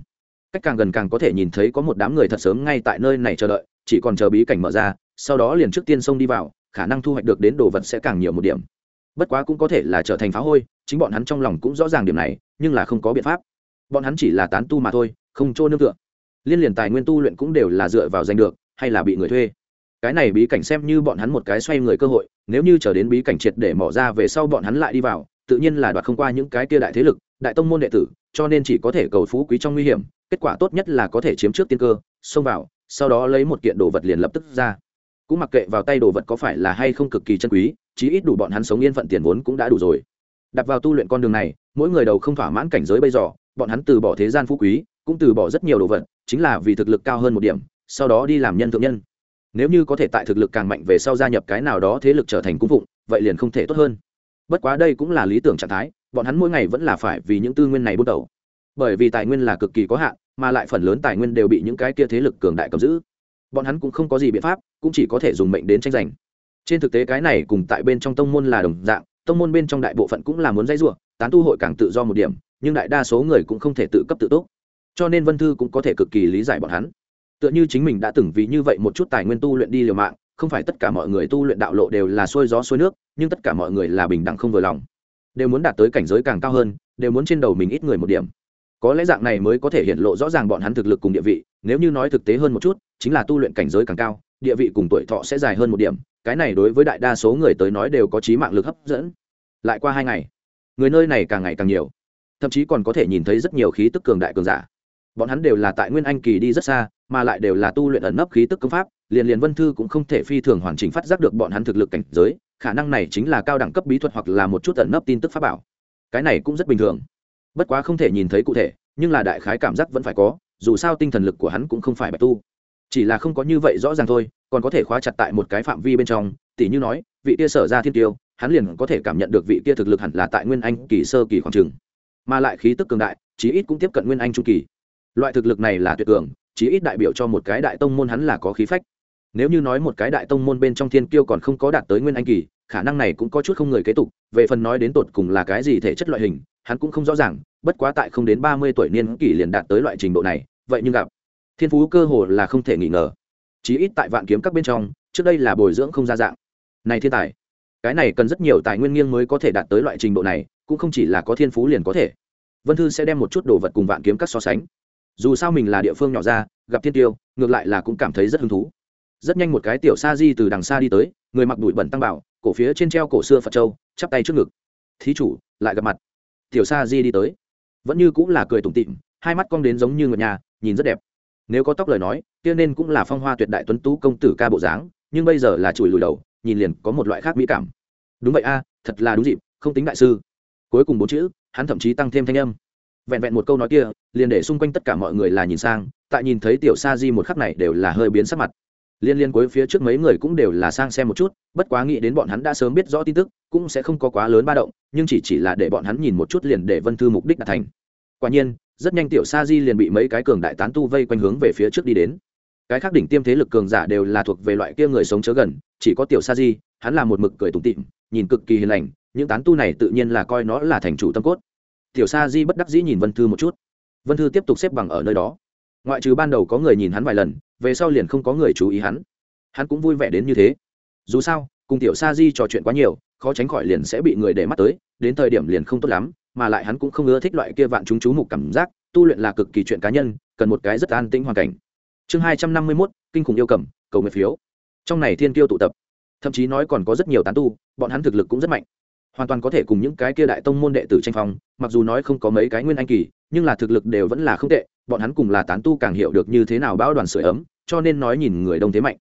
Cách càng gần càng có thể nhìn thấy có một đám người thật sớm ngay tại nơi này chờ đợi, chỉ còn chờ bí cảnh mở ra sau đó liền trước tiên xông đi vào, khả năng thu hoạch được đến đồ vật sẽ càng nhiều một điểm. Bất quá cũng có thể là trở thành phá hôi, chính bọn hắn trong lòng cũng rõ ràng điểm này, nhưng là không có biện pháp. Bọn hắn chỉ là tán tu mà thôi, không trôi nương tựa. Liên liền tài nguyên tu luyện cũng đều là dựa vào giành được, hay là bị người thuê. Cái này bí cảnh xem như bọn hắn một cái xoay người cơ hội, nếu như chờ đến bí cảnh triệt để mỏ ra về sau bọn hắn lại đi vào, tự nhiên là đoạt không qua những cái kia đại thế lực, đại tông môn đệ tử, cho nên chỉ có thể cầu phú quý trong nguy hiểm, kết quả tốt nhất là có thể chiếm trước tiên cơ, xông vào, sau đó lấy một kiện đồ vật liền lập tức ra cũng mặc kệ vào tay đồ vật có phải là hay không cực kỳ chân quý, chí ít đủ bọn hắn sống yên phận tiền vốn cũng đã đủ rồi. Đặt vào tu luyện con đường này, mỗi người đầu không thỏa mãn cảnh giới bây giờ, bọn hắn từ bỏ thế gian phú quý, cũng từ bỏ rất nhiều đồ vật, chính là vì thực lực cao hơn một điểm, sau đó đi làm nhân thượng nhân. Nếu như có thể tại thực lực càng mạnh về sau gia nhập cái nào đó thế lực trở thành cung phụng, vậy liền không thể tốt hơn. Bất quá đây cũng là lý tưởng trạng thái, bọn hắn mỗi ngày vẫn là phải vì những tư nguyên này bút đầu bởi vì tài nguyên là cực kỳ có hạn, mà lại phần lớn tài nguyên đều bị những cái kia thế lực cường đại cầm giữ bọn hắn cũng không có gì biện pháp, cũng chỉ có thể dùng mệnh đến tranh giành. Trên thực tế cái này cùng tại bên trong tông môn là đồng dạng, tông môn bên trong đại bộ phận cũng là muốn dây n tán tu hội càng tự do một điểm, nhưng đại đa số người cũng không thể tự cấp tự túc. Cho nên vân thư cũng có thể cực kỳ lý giải bọn hắn. Tựa như chính mình đã từng vì như vậy một chút tài nguyên tu luyện đi liều mạng, không phải tất cả mọi người tu luyện đạo lộ đều là xuôi gió xuôi nước, nhưng tất cả mọi người là bình đẳng không vừa lòng. Đều muốn đạt tới cảnh giới càng cao hơn, đều muốn trên đầu mình ít người một điểm có lẽ dạng này mới có thể hiện lộ rõ ràng bọn hắn thực lực cùng địa vị, nếu như nói thực tế hơn một chút, chính là tu luyện cảnh giới càng cao, địa vị cùng tuổi thọ sẽ dài hơn một điểm, cái này đối với đại đa số người tới nói đều có trí mạng lực hấp dẫn. Lại qua hai ngày, người nơi này càng ngày càng nhiều, thậm chí còn có thể nhìn thấy rất nhiều khí tức cường đại cường giả. Bọn hắn đều là tại nguyên anh kỳ đi rất xa, mà lại đều là tu luyện ẩn nấp khí tức công pháp, liền liền vân thư cũng không thể phi thường hoàn chỉnh phát giác được bọn hắn thực lực cảnh giới, khả năng này chính là cao đẳng cấp bí thuật hoặc là một chút ẩn nấp tin tức pháp bảo. Cái này cũng rất bình thường bất quá không thể nhìn thấy cụ thể, nhưng là đại khái cảm giác vẫn phải có, dù sao tinh thần lực của hắn cũng không phải bạch tu. Chỉ là không có như vậy rõ ràng thôi, còn có thể khóa chặt tại một cái phạm vi bên trong, tỉ như nói, vị tia sở ra thiên tiêu, hắn liền có thể cảm nhận được vị kia thực lực hẳn là tại nguyên anh kỳ sơ kỳ khoảng trường. Mà lại khí tức cường đại, chí ít cũng tiếp cận nguyên anh trung kỳ. Loại thực lực này là tuyệt cường, chí ít đại biểu cho một cái đại tông môn hắn là có khí phách. Nếu như nói một cái đại tông môn bên trong thiên kiêu còn không có đạt tới nguyên anh kỳ khả năng này cũng có chút không người kế tục, về phần nói đến tột cùng là cái gì thể chất loại hình, hắn cũng không rõ ràng, bất quá tại không đến ba mươi tuổi niên kỷ liền đạt tới loại trình độ này, vậy nhưng gặp. Thiên phú cơ hồ là không thể nghi ngờ. Chí ít tại vạn kiếm các bên trong, trước đây là bồi dưỡng không ra dạng. Này thiên tài, cái này cần rất nhiều tài nguyên nghiêng mới có thể đạt tới loại trình độ này, cũng không chỉ là có thiên phú liền có thể. Vân thư sẽ đem một chút đồ vật cùng vạn kiếm các so sánh. Dù sao mình là địa phương nhỏ ra, gặp thiên tiêu, ngược lại là cũng cảm thấy rất hứng thú. Rất nhanh một cái tiểu sa di từ đằng xa đi tới, người mặc đùi bẩn tăng bảo cổ phía trên treo cổ xưa phật châu, chắp tay trước ngực. Thí chủ, lại gặp mặt. Tiểu sa di đi tới. Vẫn như cũng là cười tủm tịm hai mắt cong đến giống như ngựa nhà, nhìn rất đẹp. Nếu có tóc lời nói, kia nên cũng là phong hoa tuyệt đại tuấn tú công tử ca bộ dáng, nhưng bây giờ là chùi lùi đầu, nhìn liền có một loại khác mỹ cảm. Đúng vậy a, thật là đúng dịp, không tính đại sư. Cuối cùng bốn chữ, hắn thậm chí tăng thêm thanh âm. Vẹn vẹn một câu nói kia, liền để xung quanh tất cả mọi người là nhìn sang, tại nhìn thấy tiểu sa di một khắc này đều là hơi biến sắc mặt liên liên cuối phía trước mấy người cũng đều là sang xem một chút, bất quá nghĩ đến bọn hắn đã sớm biết rõ tin tức, cũng sẽ không có quá lớn ba động, nhưng chỉ chỉ là để bọn hắn nhìn một chút liền để vân thư mục đích đạt thành. Quả nhiên, rất nhanh tiểu sa di liền bị mấy cái cường đại tán tu vây quanh hướng về phía trước đi đến. Cái khác đỉnh tiêm thế lực cường giả đều là thuộc về loại kia người sống chớ gần, chỉ có tiểu sa di, hắn là một mực cười tủm tịm nhìn cực kỳ hiền lành, những tán tu này tự nhiên là coi nó là thành chủ tâm cốt. Tiểu sa di bất đắc dĩ nhìn vân thư một chút. Vân thư tiếp tục xếp bằng ở nơi đó. Ngoại trừ ban đầu có người nhìn hắn vài lần về sau liền không có người chú ý hắn. Hắn cũng vui vẻ đến như thế. Dù sao, cùng tiểu sa di trò chuyện quá nhiều, khó tránh khỏi liền sẽ bị người để mắt tới, đến thời điểm liền không tốt lắm, mà lại hắn cũng không ưa thích loại kia vạn chúng chú mục cảm giác, tu luyện là cực kỳ chuyện cá nhân, cần một cái rất an tĩnh hoàn cảnh. Chương hai trăm năm mươi mốt, kinh khủng yêu cầm, cầu nguyện phiếu. Trong này thiên kiêu tụ tập. Thậm chí nói còn có rất nhiều tán tu, bọn hắn thực lực cũng rất mạnh. Hoàn toàn có thể cùng những cái kia đại tông môn đệ tử tranh phong, mặc dù nói không có mấy cái nguyên anh kỳ, nhưng là thực lực đều vẫn là không tệ bọn hắn cùng là tán tu càng hiểu được như thế nào bão đoàn sưởi ấm, cho nên nói nhìn người đông thế mạnh.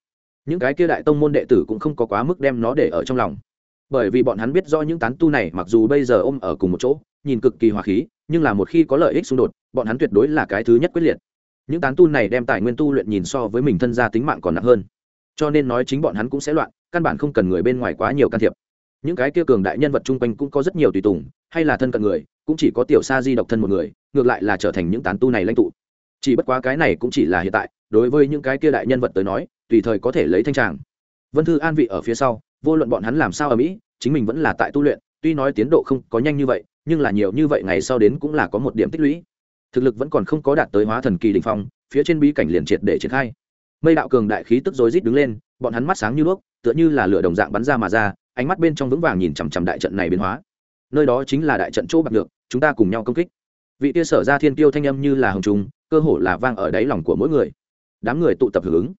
Những cái kia đại tông môn đệ tử cũng không có quá mức đem nó để ở trong lòng. Bởi vì bọn hắn biết do những tán tu này mặc dù bây giờ ôm ở cùng một chỗ, nhìn cực kỳ hòa khí, nhưng là một khi có lợi ích xung đột, bọn hắn tuyệt đối là cái thứ nhất quyết liệt. Những tán tu này đem tài nguyên tu luyện nhìn so với mình thân gia tính mạng còn nặng hơn. Cho nên nói chính bọn hắn cũng sẽ loạn, căn bản không cần người bên ngoài quá nhiều can thiệp. Những cái kia cường đại nhân vật chung quanh cũng có rất nhiều tùy tùng, hay là thân cận người cũng chỉ có tiểu sa di độc thân một người, ngược lại là trở thành những tán tu này lãnh tụ. Chỉ bất quá cái này cũng chỉ là hiện tại, đối với những cái kia đại nhân vật tới nói, tùy thời có thể lấy thanh tràng. Vân thư an vị ở phía sau, vô luận bọn hắn làm sao ở mỹ, chính mình vẫn là tại tu luyện, tuy nói tiến độ không có nhanh như vậy, nhưng là nhiều như vậy ngày sau đến cũng là có một điểm tích lũy. Thực lực vẫn còn không có đạt tới hóa thần kỳ đình phong, phía trên bí cảnh liền triệt để triển khai. Mây đạo cường đại khí tức rối rít đứng lên, bọn hắn mắt sáng như đuốc, tựa như là lửa đồng dạng bắn ra mà ra, ánh mắt bên trong vững vàng nhìn chằm chằm đại trận này biến hóa. Nơi đó chính là đại trận chỗ bạc được chúng ta cùng nhau công kích. Vị tia sở ra thiên tiêu thanh âm như là hồng trùng, cơ hồ là vang ở đáy lòng của mỗi người. Đám người tụ tập hưởng ứng,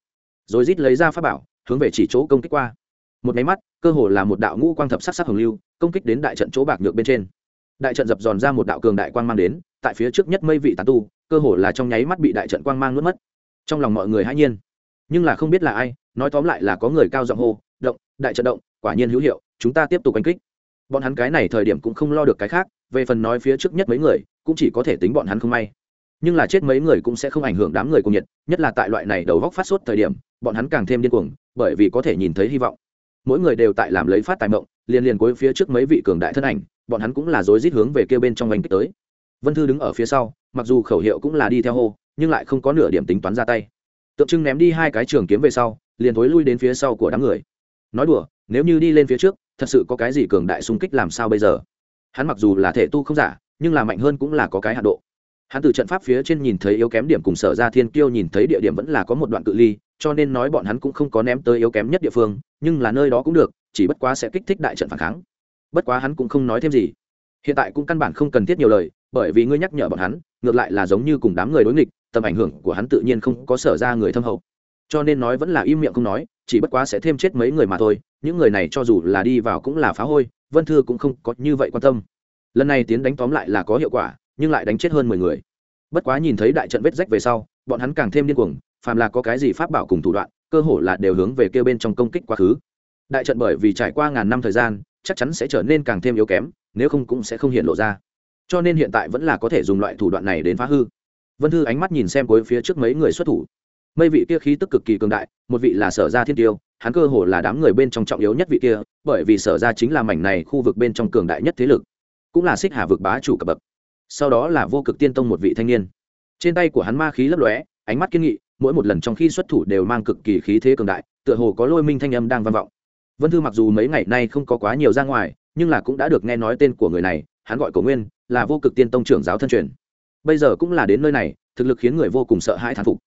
rồi rít lấy ra pháp bảo, hướng về chỉ chỗ công kích qua. Một máy mắt, cơ hồ là một đạo ngũ quang thập sắc sắc hồng lưu, công kích đến đại trận chỗ bạc nhược bên trên. Đại trận dập dòn ra một đạo cường đại quang mang đến, tại phía trước nhất mây vị tán tu, cơ hồ là trong nháy mắt bị đại trận quang mang nuốt mất. Trong lòng mọi người hãy nhiên, nhưng là không biết là ai, nói tóm lại là có người cao giọng hô, động, đại trận động, quả nhiên hữu hiệu, chúng ta tiếp tục đánh kích bọn hắn cái này thời điểm cũng không lo được cái khác, về phần nói phía trước nhất mấy người, cũng chỉ có thể tính bọn hắn không may. Nhưng là chết mấy người cũng sẽ không ảnh hưởng đám người cùng nhiệt, nhất là tại loại này đầu góc phát sốt thời điểm, bọn hắn càng thêm điên cuồng, bởi vì có thể nhìn thấy hy vọng. Mỗi người đều tại làm lấy phát tài mộng, liền liền cuối phía trước mấy vị cường đại thân ảnh, bọn hắn cũng là dối rít hướng về kia bên trong oanh kích tới. Vân thư đứng ở phía sau, mặc dù khẩu hiệu cũng là đi theo hô, nhưng lại không có nửa điểm tính toán ra tay. Tượng trưng ném đi hai cái trường kiếm về sau, liền thối lui đến phía sau của đám người. Nói đùa, nếu như đi lên phía trước thật sự có cái gì cường đại xung kích làm sao bây giờ? Hắn mặc dù là thể tu không giả, nhưng là mạnh hơn cũng là có cái hạ độ. Hắn từ trận pháp phía trên nhìn thấy yếu kém điểm cùng sở ra thiên kiêu nhìn thấy địa điểm vẫn là có một đoạn cự ly, cho nên nói bọn hắn cũng không có ném tới yếu kém nhất địa phương, nhưng là nơi đó cũng được, chỉ bất quá sẽ kích thích đại trận phản kháng. Bất quá hắn cũng không nói thêm gì. Hiện tại cũng căn bản không cần thiết nhiều lời, bởi vì ngươi nhắc nhở bọn hắn, ngược lại là giống như cùng đám người đối nghịch, tầm ảnh hưởng của hắn tự nhiên không có sở ra người thâm hậu. Cho nên nói vẫn là im miệng không nói, chỉ bất quá sẽ thêm chết mấy người mà thôi những người này cho dù là đi vào cũng là phá hôi, vân thư cũng không có như vậy quan tâm. Lần này tiến đánh tóm lại là có hiệu quả, nhưng lại đánh chết hơn mười người. Bất quá nhìn thấy đại trận vết rách về sau, bọn hắn càng thêm điên cuồng, phàm là có cái gì pháp bảo cùng thủ đoạn, cơ hồ là đều hướng về kêu bên trong công kích quá khứ. Đại trận bởi vì trải qua ngàn năm thời gian, chắc chắn sẽ trở nên càng thêm yếu kém, nếu không cũng sẽ không hiện lộ ra. Cho nên hiện tại vẫn là có thể dùng loại thủ đoạn này đến phá hư. Vân thư ánh mắt nhìn xem cuối phía trước mấy người xuất thủ. Mây vị kia khí tức cực kỳ cường đại, một vị là sở gia thiên tiêu hắn cơ hồ là đám người bên trong trọng yếu nhất vị kia, bởi vì sở ra chính là mảnh này khu vực bên trong cường đại nhất thế lực, cũng là xích hà vực bá chủ cấp bậc. Sau đó là vô cực tiên tông một vị thanh niên. Trên tay của hắn ma khí lấp lóe, ánh mắt kiên nghị, mỗi một lần trong khi xuất thủ đều mang cực kỳ khí thế cường đại, tựa hồ có lôi minh thanh âm đang vang vọng. Vân thư mặc dù mấy ngày nay không có quá nhiều ra ngoài, nhưng là cũng đã được nghe nói tên của người này, hắn gọi cổ nguyên, là vô cực tiên tông trưởng giáo thân truyền. Bây giờ cũng là đến nơi này, thực lực khiến người vô cùng sợ hãi thán phục.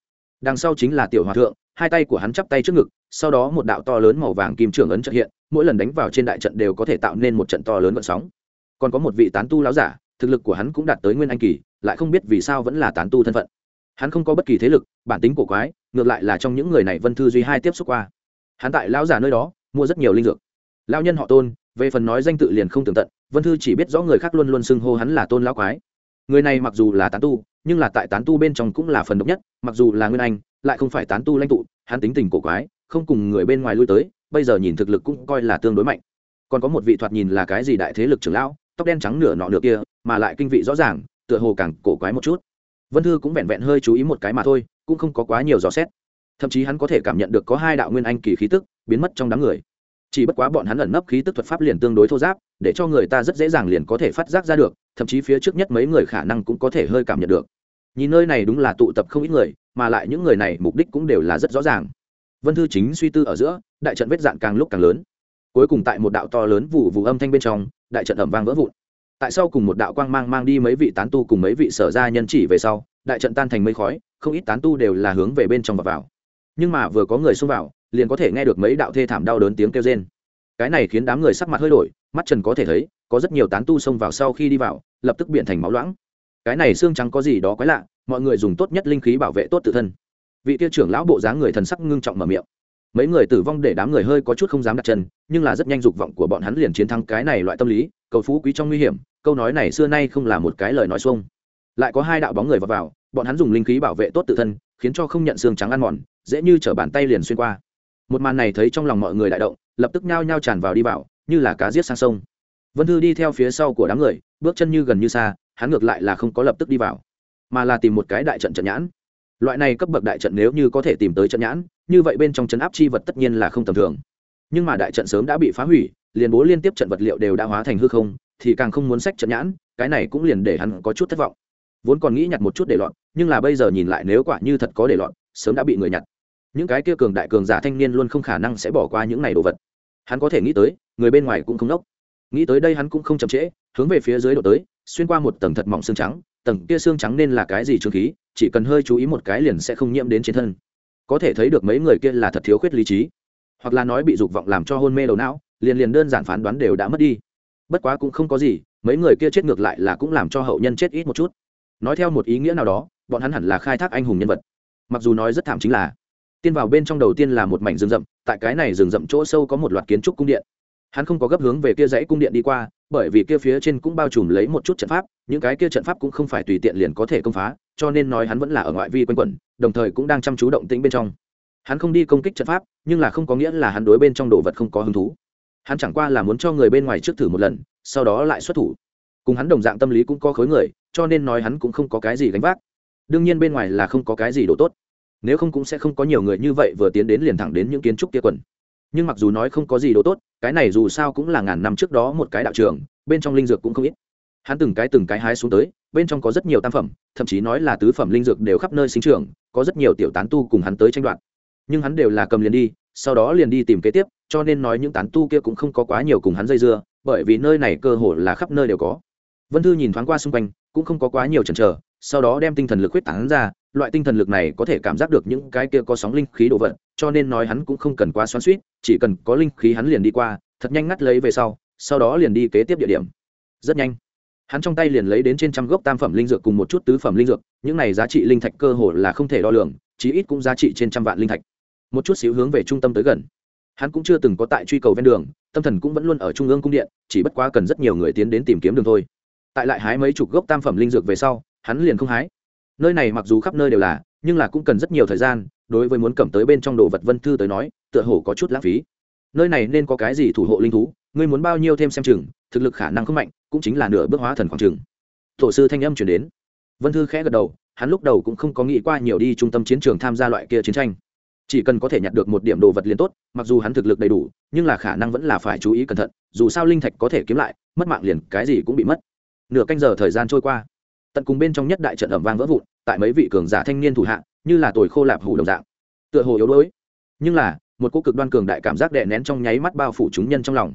Đằng sau chính là tiểu hòa thượng hai tay của hắn chắp tay trước ngực, sau đó một đạo to lớn màu vàng kim trường ấn trợt hiện, mỗi lần đánh vào trên đại trận đều có thể tạo nên một trận to lớn vận sóng. Còn có một vị tán tu láo giả, thực lực của hắn cũng đạt tới nguyên anh kỳ, lại không biết vì sao vẫn là tán tu thân phận. Hắn không có bất kỳ thế lực, bản tính của quái, ngược lại là trong những người này vân thư duy hai tiếp xúc qua. Hắn tại lão giả nơi đó, mua rất nhiều linh dược. Lao nhân họ tôn, về phần nói danh tự liền không tường tận, vân thư chỉ biết rõ người khác luôn luôn xưng hô hắn là tôn lão quái. Người này mặc dù là tán tu nhưng là tại tán tu bên trong cũng là phần độc nhất, mặc dù là nguyên anh, lại không phải tán tu lãnh tụ, hắn tính tình cổ quái, không cùng người bên ngoài lui tới, bây giờ nhìn thực lực cũng coi là tương đối mạnh. Còn có một vị thoạt nhìn là cái gì đại thế lực trưởng lão, tóc đen trắng nửa nọ nửa kia, mà lại kinh vị rõ ràng, tựa hồ càng cổ quái một chút. Vân thư cũng vẹn vẹn hơi chú ý một cái mà thôi, cũng không có quá nhiều dò xét. Thậm chí hắn có thể cảm nhận được có hai đạo nguyên anh kỳ khí tức, biến mất trong đám người chỉ bất quá bọn hắn ẩn nấp khí tức thuật pháp liền tương đối thô giáp, để cho người ta rất dễ dàng liền có thể phát giác ra được, thậm chí phía trước nhất mấy người khả năng cũng có thể hơi cảm nhận được. Nhìn nơi này đúng là tụ tập không ít người, mà lại những người này mục đích cũng đều là rất rõ ràng. Vân thư chính suy tư ở giữa, đại trận vết dạn càng lúc càng lớn. Cuối cùng tại một đạo to lớn vụ vụ âm thanh bên trong, đại trận ẩm vang vỡ vụn. Tại sau cùng một đạo quang mang mang đi mấy vị tán tu cùng mấy vị sở gia nhân chỉ về sau, đại trận tan thành mây khói, không ít tán tu đều là hướng về bên trong và vào. Nhưng mà vừa có người xông vào liền có thể nghe được mấy đạo thê thảm đau đớn tiếng kêu rên. Cái này khiến đám người sắc mặt hơi đổi mắt trần có thể thấy có rất nhiều tán tu xông vào sau khi đi vào lập tức biến thành máu loãng. Cái này xương trắng có gì đó quái lạ mọi người dùng tốt nhất linh khí bảo vệ tốt tự thân. Vị tiêu trưởng lão bộ dáng người thần sắc ngưng trọng mở miệng. Mấy người tử vong để đám người hơi có chút không dám đặt chân nhưng là rất nhanh dục vọng của bọn hắn liền chiến thắng cái này loại tâm lý cầu phú quý trong nguy hiểm câu nói này xưa nay không là một cái lời nói xuông. Lại có hai đạo bóng người vào, vào bọn hắn dùng linh khí bảo vệ tốt tự thân khiến cho không nhận xương trắng ăn mòn dễ như t bàn tay liền xuyên qua một màn này thấy trong lòng mọi người đại động, lập tức nhao nhao tràn vào đi vào, như là cá giết sang sông. Vân thư đi theo phía sau của đám người, bước chân như gần như xa, hắn ngược lại là không có lập tức đi vào, mà là tìm một cái đại trận trận nhãn. Loại này cấp bậc đại trận nếu như có thể tìm tới trận nhãn, như vậy bên trong trận áp chi vật tất nhiên là không tầm thường. Nhưng mà đại trận sớm đã bị phá hủy, liền bố liên tiếp trận vật liệu đều đã hóa thành hư không, thì càng không muốn sách trận nhãn, cái này cũng liền để hắn có chút thất vọng. Vốn còn nghĩ nhặt một chút để lọt, nhưng là bây giờ nhìn lại nếu quả như thật có để lọt, sớm đã bị người nhặt những cái kia cường đại cường giả thanh niên luôn không khả năng sẽ bỏ qua những này đồ vật. Hắn có thể nghĩ tới, người bên ngoài cũng không nốc. Nghĩ tới đây hắn cũng không chậm trễ, hướng về phía dưới đổ tới, xuyên qua một tầng thật mỏng xương trắng, tầng kia xương trắng nên là cái gì trương khí, chỉ cần hơi chú ý một cái liền sẽ không nhiễm đến trên thân. Có thể thấy được mấy người kia là thật thiếu khuyết lý trí. Hoặc là nói bị dục vọng làm cho hôn mê đầu não, liền liền đơn giản phán đoán đều đã mất đi. Bất quá cũng không có gì, mấy người kia chết ngược lại là cũng làm cho hậu nhân chết ít một chút. Nói theo một ý nghĩa nào đó, bọn hắn hẳn là khai thác anh hùng nhân vật. Mặc dù nói rất thảm chính là tiên vào bên trong đầu tiên là một mảnh rừng rậm, tại cái này rừng rậm chỗ sâu có một loạt kiến trúc cung điện. Hắn không có gấp hướng về kia dãy cung điện đi qua, bởi vì kia phía trên cũng bao trùm lấy một chút trận pháp, những cái kia trận pháp cũng không phải tùy tiện liền có thể công phá, cho nên nói hắn vẫn là ở ngoại vi quanh quẩn, đồng thời cũng đang chăm chú động tĩnh bên trong. Hắn không đi công kích trận pháp, nhưng là không có nghĩa là hắn đối bên trong đồ vật không có hứng thú. Hắn chẳng qua là muốn cho người bên ngoài trước thử một lần, sau đó lại xuất thủ. Cùng hắn đồng dạng tâm lý cũng có khối người, cho nên nói hắn cũng không có cái gì gánh vác. Đương nhiên bên ngoài là không có cái gì đồ tốt nếu không cũng sẽ không có nhiều người như vậy vừa tiến đến liền thẳng đến những kiến trúc kia quần. Nhưng mặc dù nói không có gì đồ tốt, cái này dù sao cũng là ngàn năm trước đó một cái đạo trường, bên trong linh dược cũng không ít. Hắn từng cái từng cái hái xuống tới, bên trong có rất nhiều tam phẩm, thậm chí nói là tứ phẩm linh dược đều khắp nơi sinh trường có rất nhiều tiểu tán tu cùng hắn tới tranh đoạt. Nhưng hắn đều là cầm liền đi, sau đó liền đi tìm kế tiếp, cho nên nói những tán tu kia cũng không có quá nhiều cùng hắn dây dưa, bởi vì nơi này cơ hồ là khắp nơi đều có. Vân thư nhìn thoáng qua xung quanh, cũng không có quá nhiều chần chờ sau đó đem tinh thần lực huyết tán ra, loại tinh thần lực này có thể cảm giác được những cái kia có sóng linh khí đồ vật cho nên nói hắn cũng không cần quá xoắn suýt chỉ cần có linh khí hắn liền đi qua, thật nhanh ngắt lấy về sau sau đó liền đi kế tiếp địa điểm. Rất nhanh, hắn trong tay liền lấy đến trên trăm gốc tam phẩm linh dược cùng một chút tứ phẩm linh dược, những này giá trị linh thạch cơ hồ là không thể đo lường, chí ít cũng giá trị trên trăm vạn linh thạch. Một chút xíu hướng về trung tâm tới gần. Hắn cũng chưa từng có tại truy cầu ven đường, tâm thần cũng vẫn luôn ở trung ương cung điện, chỉ bất quá cần rất nhiều người tiến đến tìm kiếm đường thôi. Tại lại hái mấy chục gốc tam phẩm linh dược về sau hắn liền không hái. Nơi này mặc dù khắp nơi đều là, nhưng là cũng cần rất nhiều thời gian, đối với muốn cầm tới bên trong đồ vật vân thư tới nói, tựa hồ có chút lãng phí. Nơi này nên có cái gì thủ hộ linh thú, ngươi muốn bao nhiêu thêm xem chừng, thực lực khả năng không mạnh, cũng chính là nửa bước hóa thần khoảng chừng. Tổ sư thanh âm chuyển đến. Vân thư khẽ gật đầu, hắn lúc đầu cũng không có nghĩ qua nhiều đi trung tâm chiến trường tham gia loại kia chiến tranh. Chỉ cần có thể nhặt được một điểm đồ vật liền tốt, mặc dù hắn thực lực đầy đủ, nhưng là khả năng vẫn là phải chú ý cẩn thận, dù sao linh thạch có thể kiếm lại, mất mạng liền cái gì cũng bị mất. Nửa canh giờ thời gian trôi qua tận cùng bên trong nhất đại trận ẩm vang vỡ vụn, tại mấy vị cường giả thanh niên thủ hạ, như là tồi khô lạp hủ đồng dạng. Tựa hồ yếu đuối. Nhưng là, một cô cực đoan cường đại cảm giác đè nén trong nháy mắt bao phủ chúng nhân trong lòng.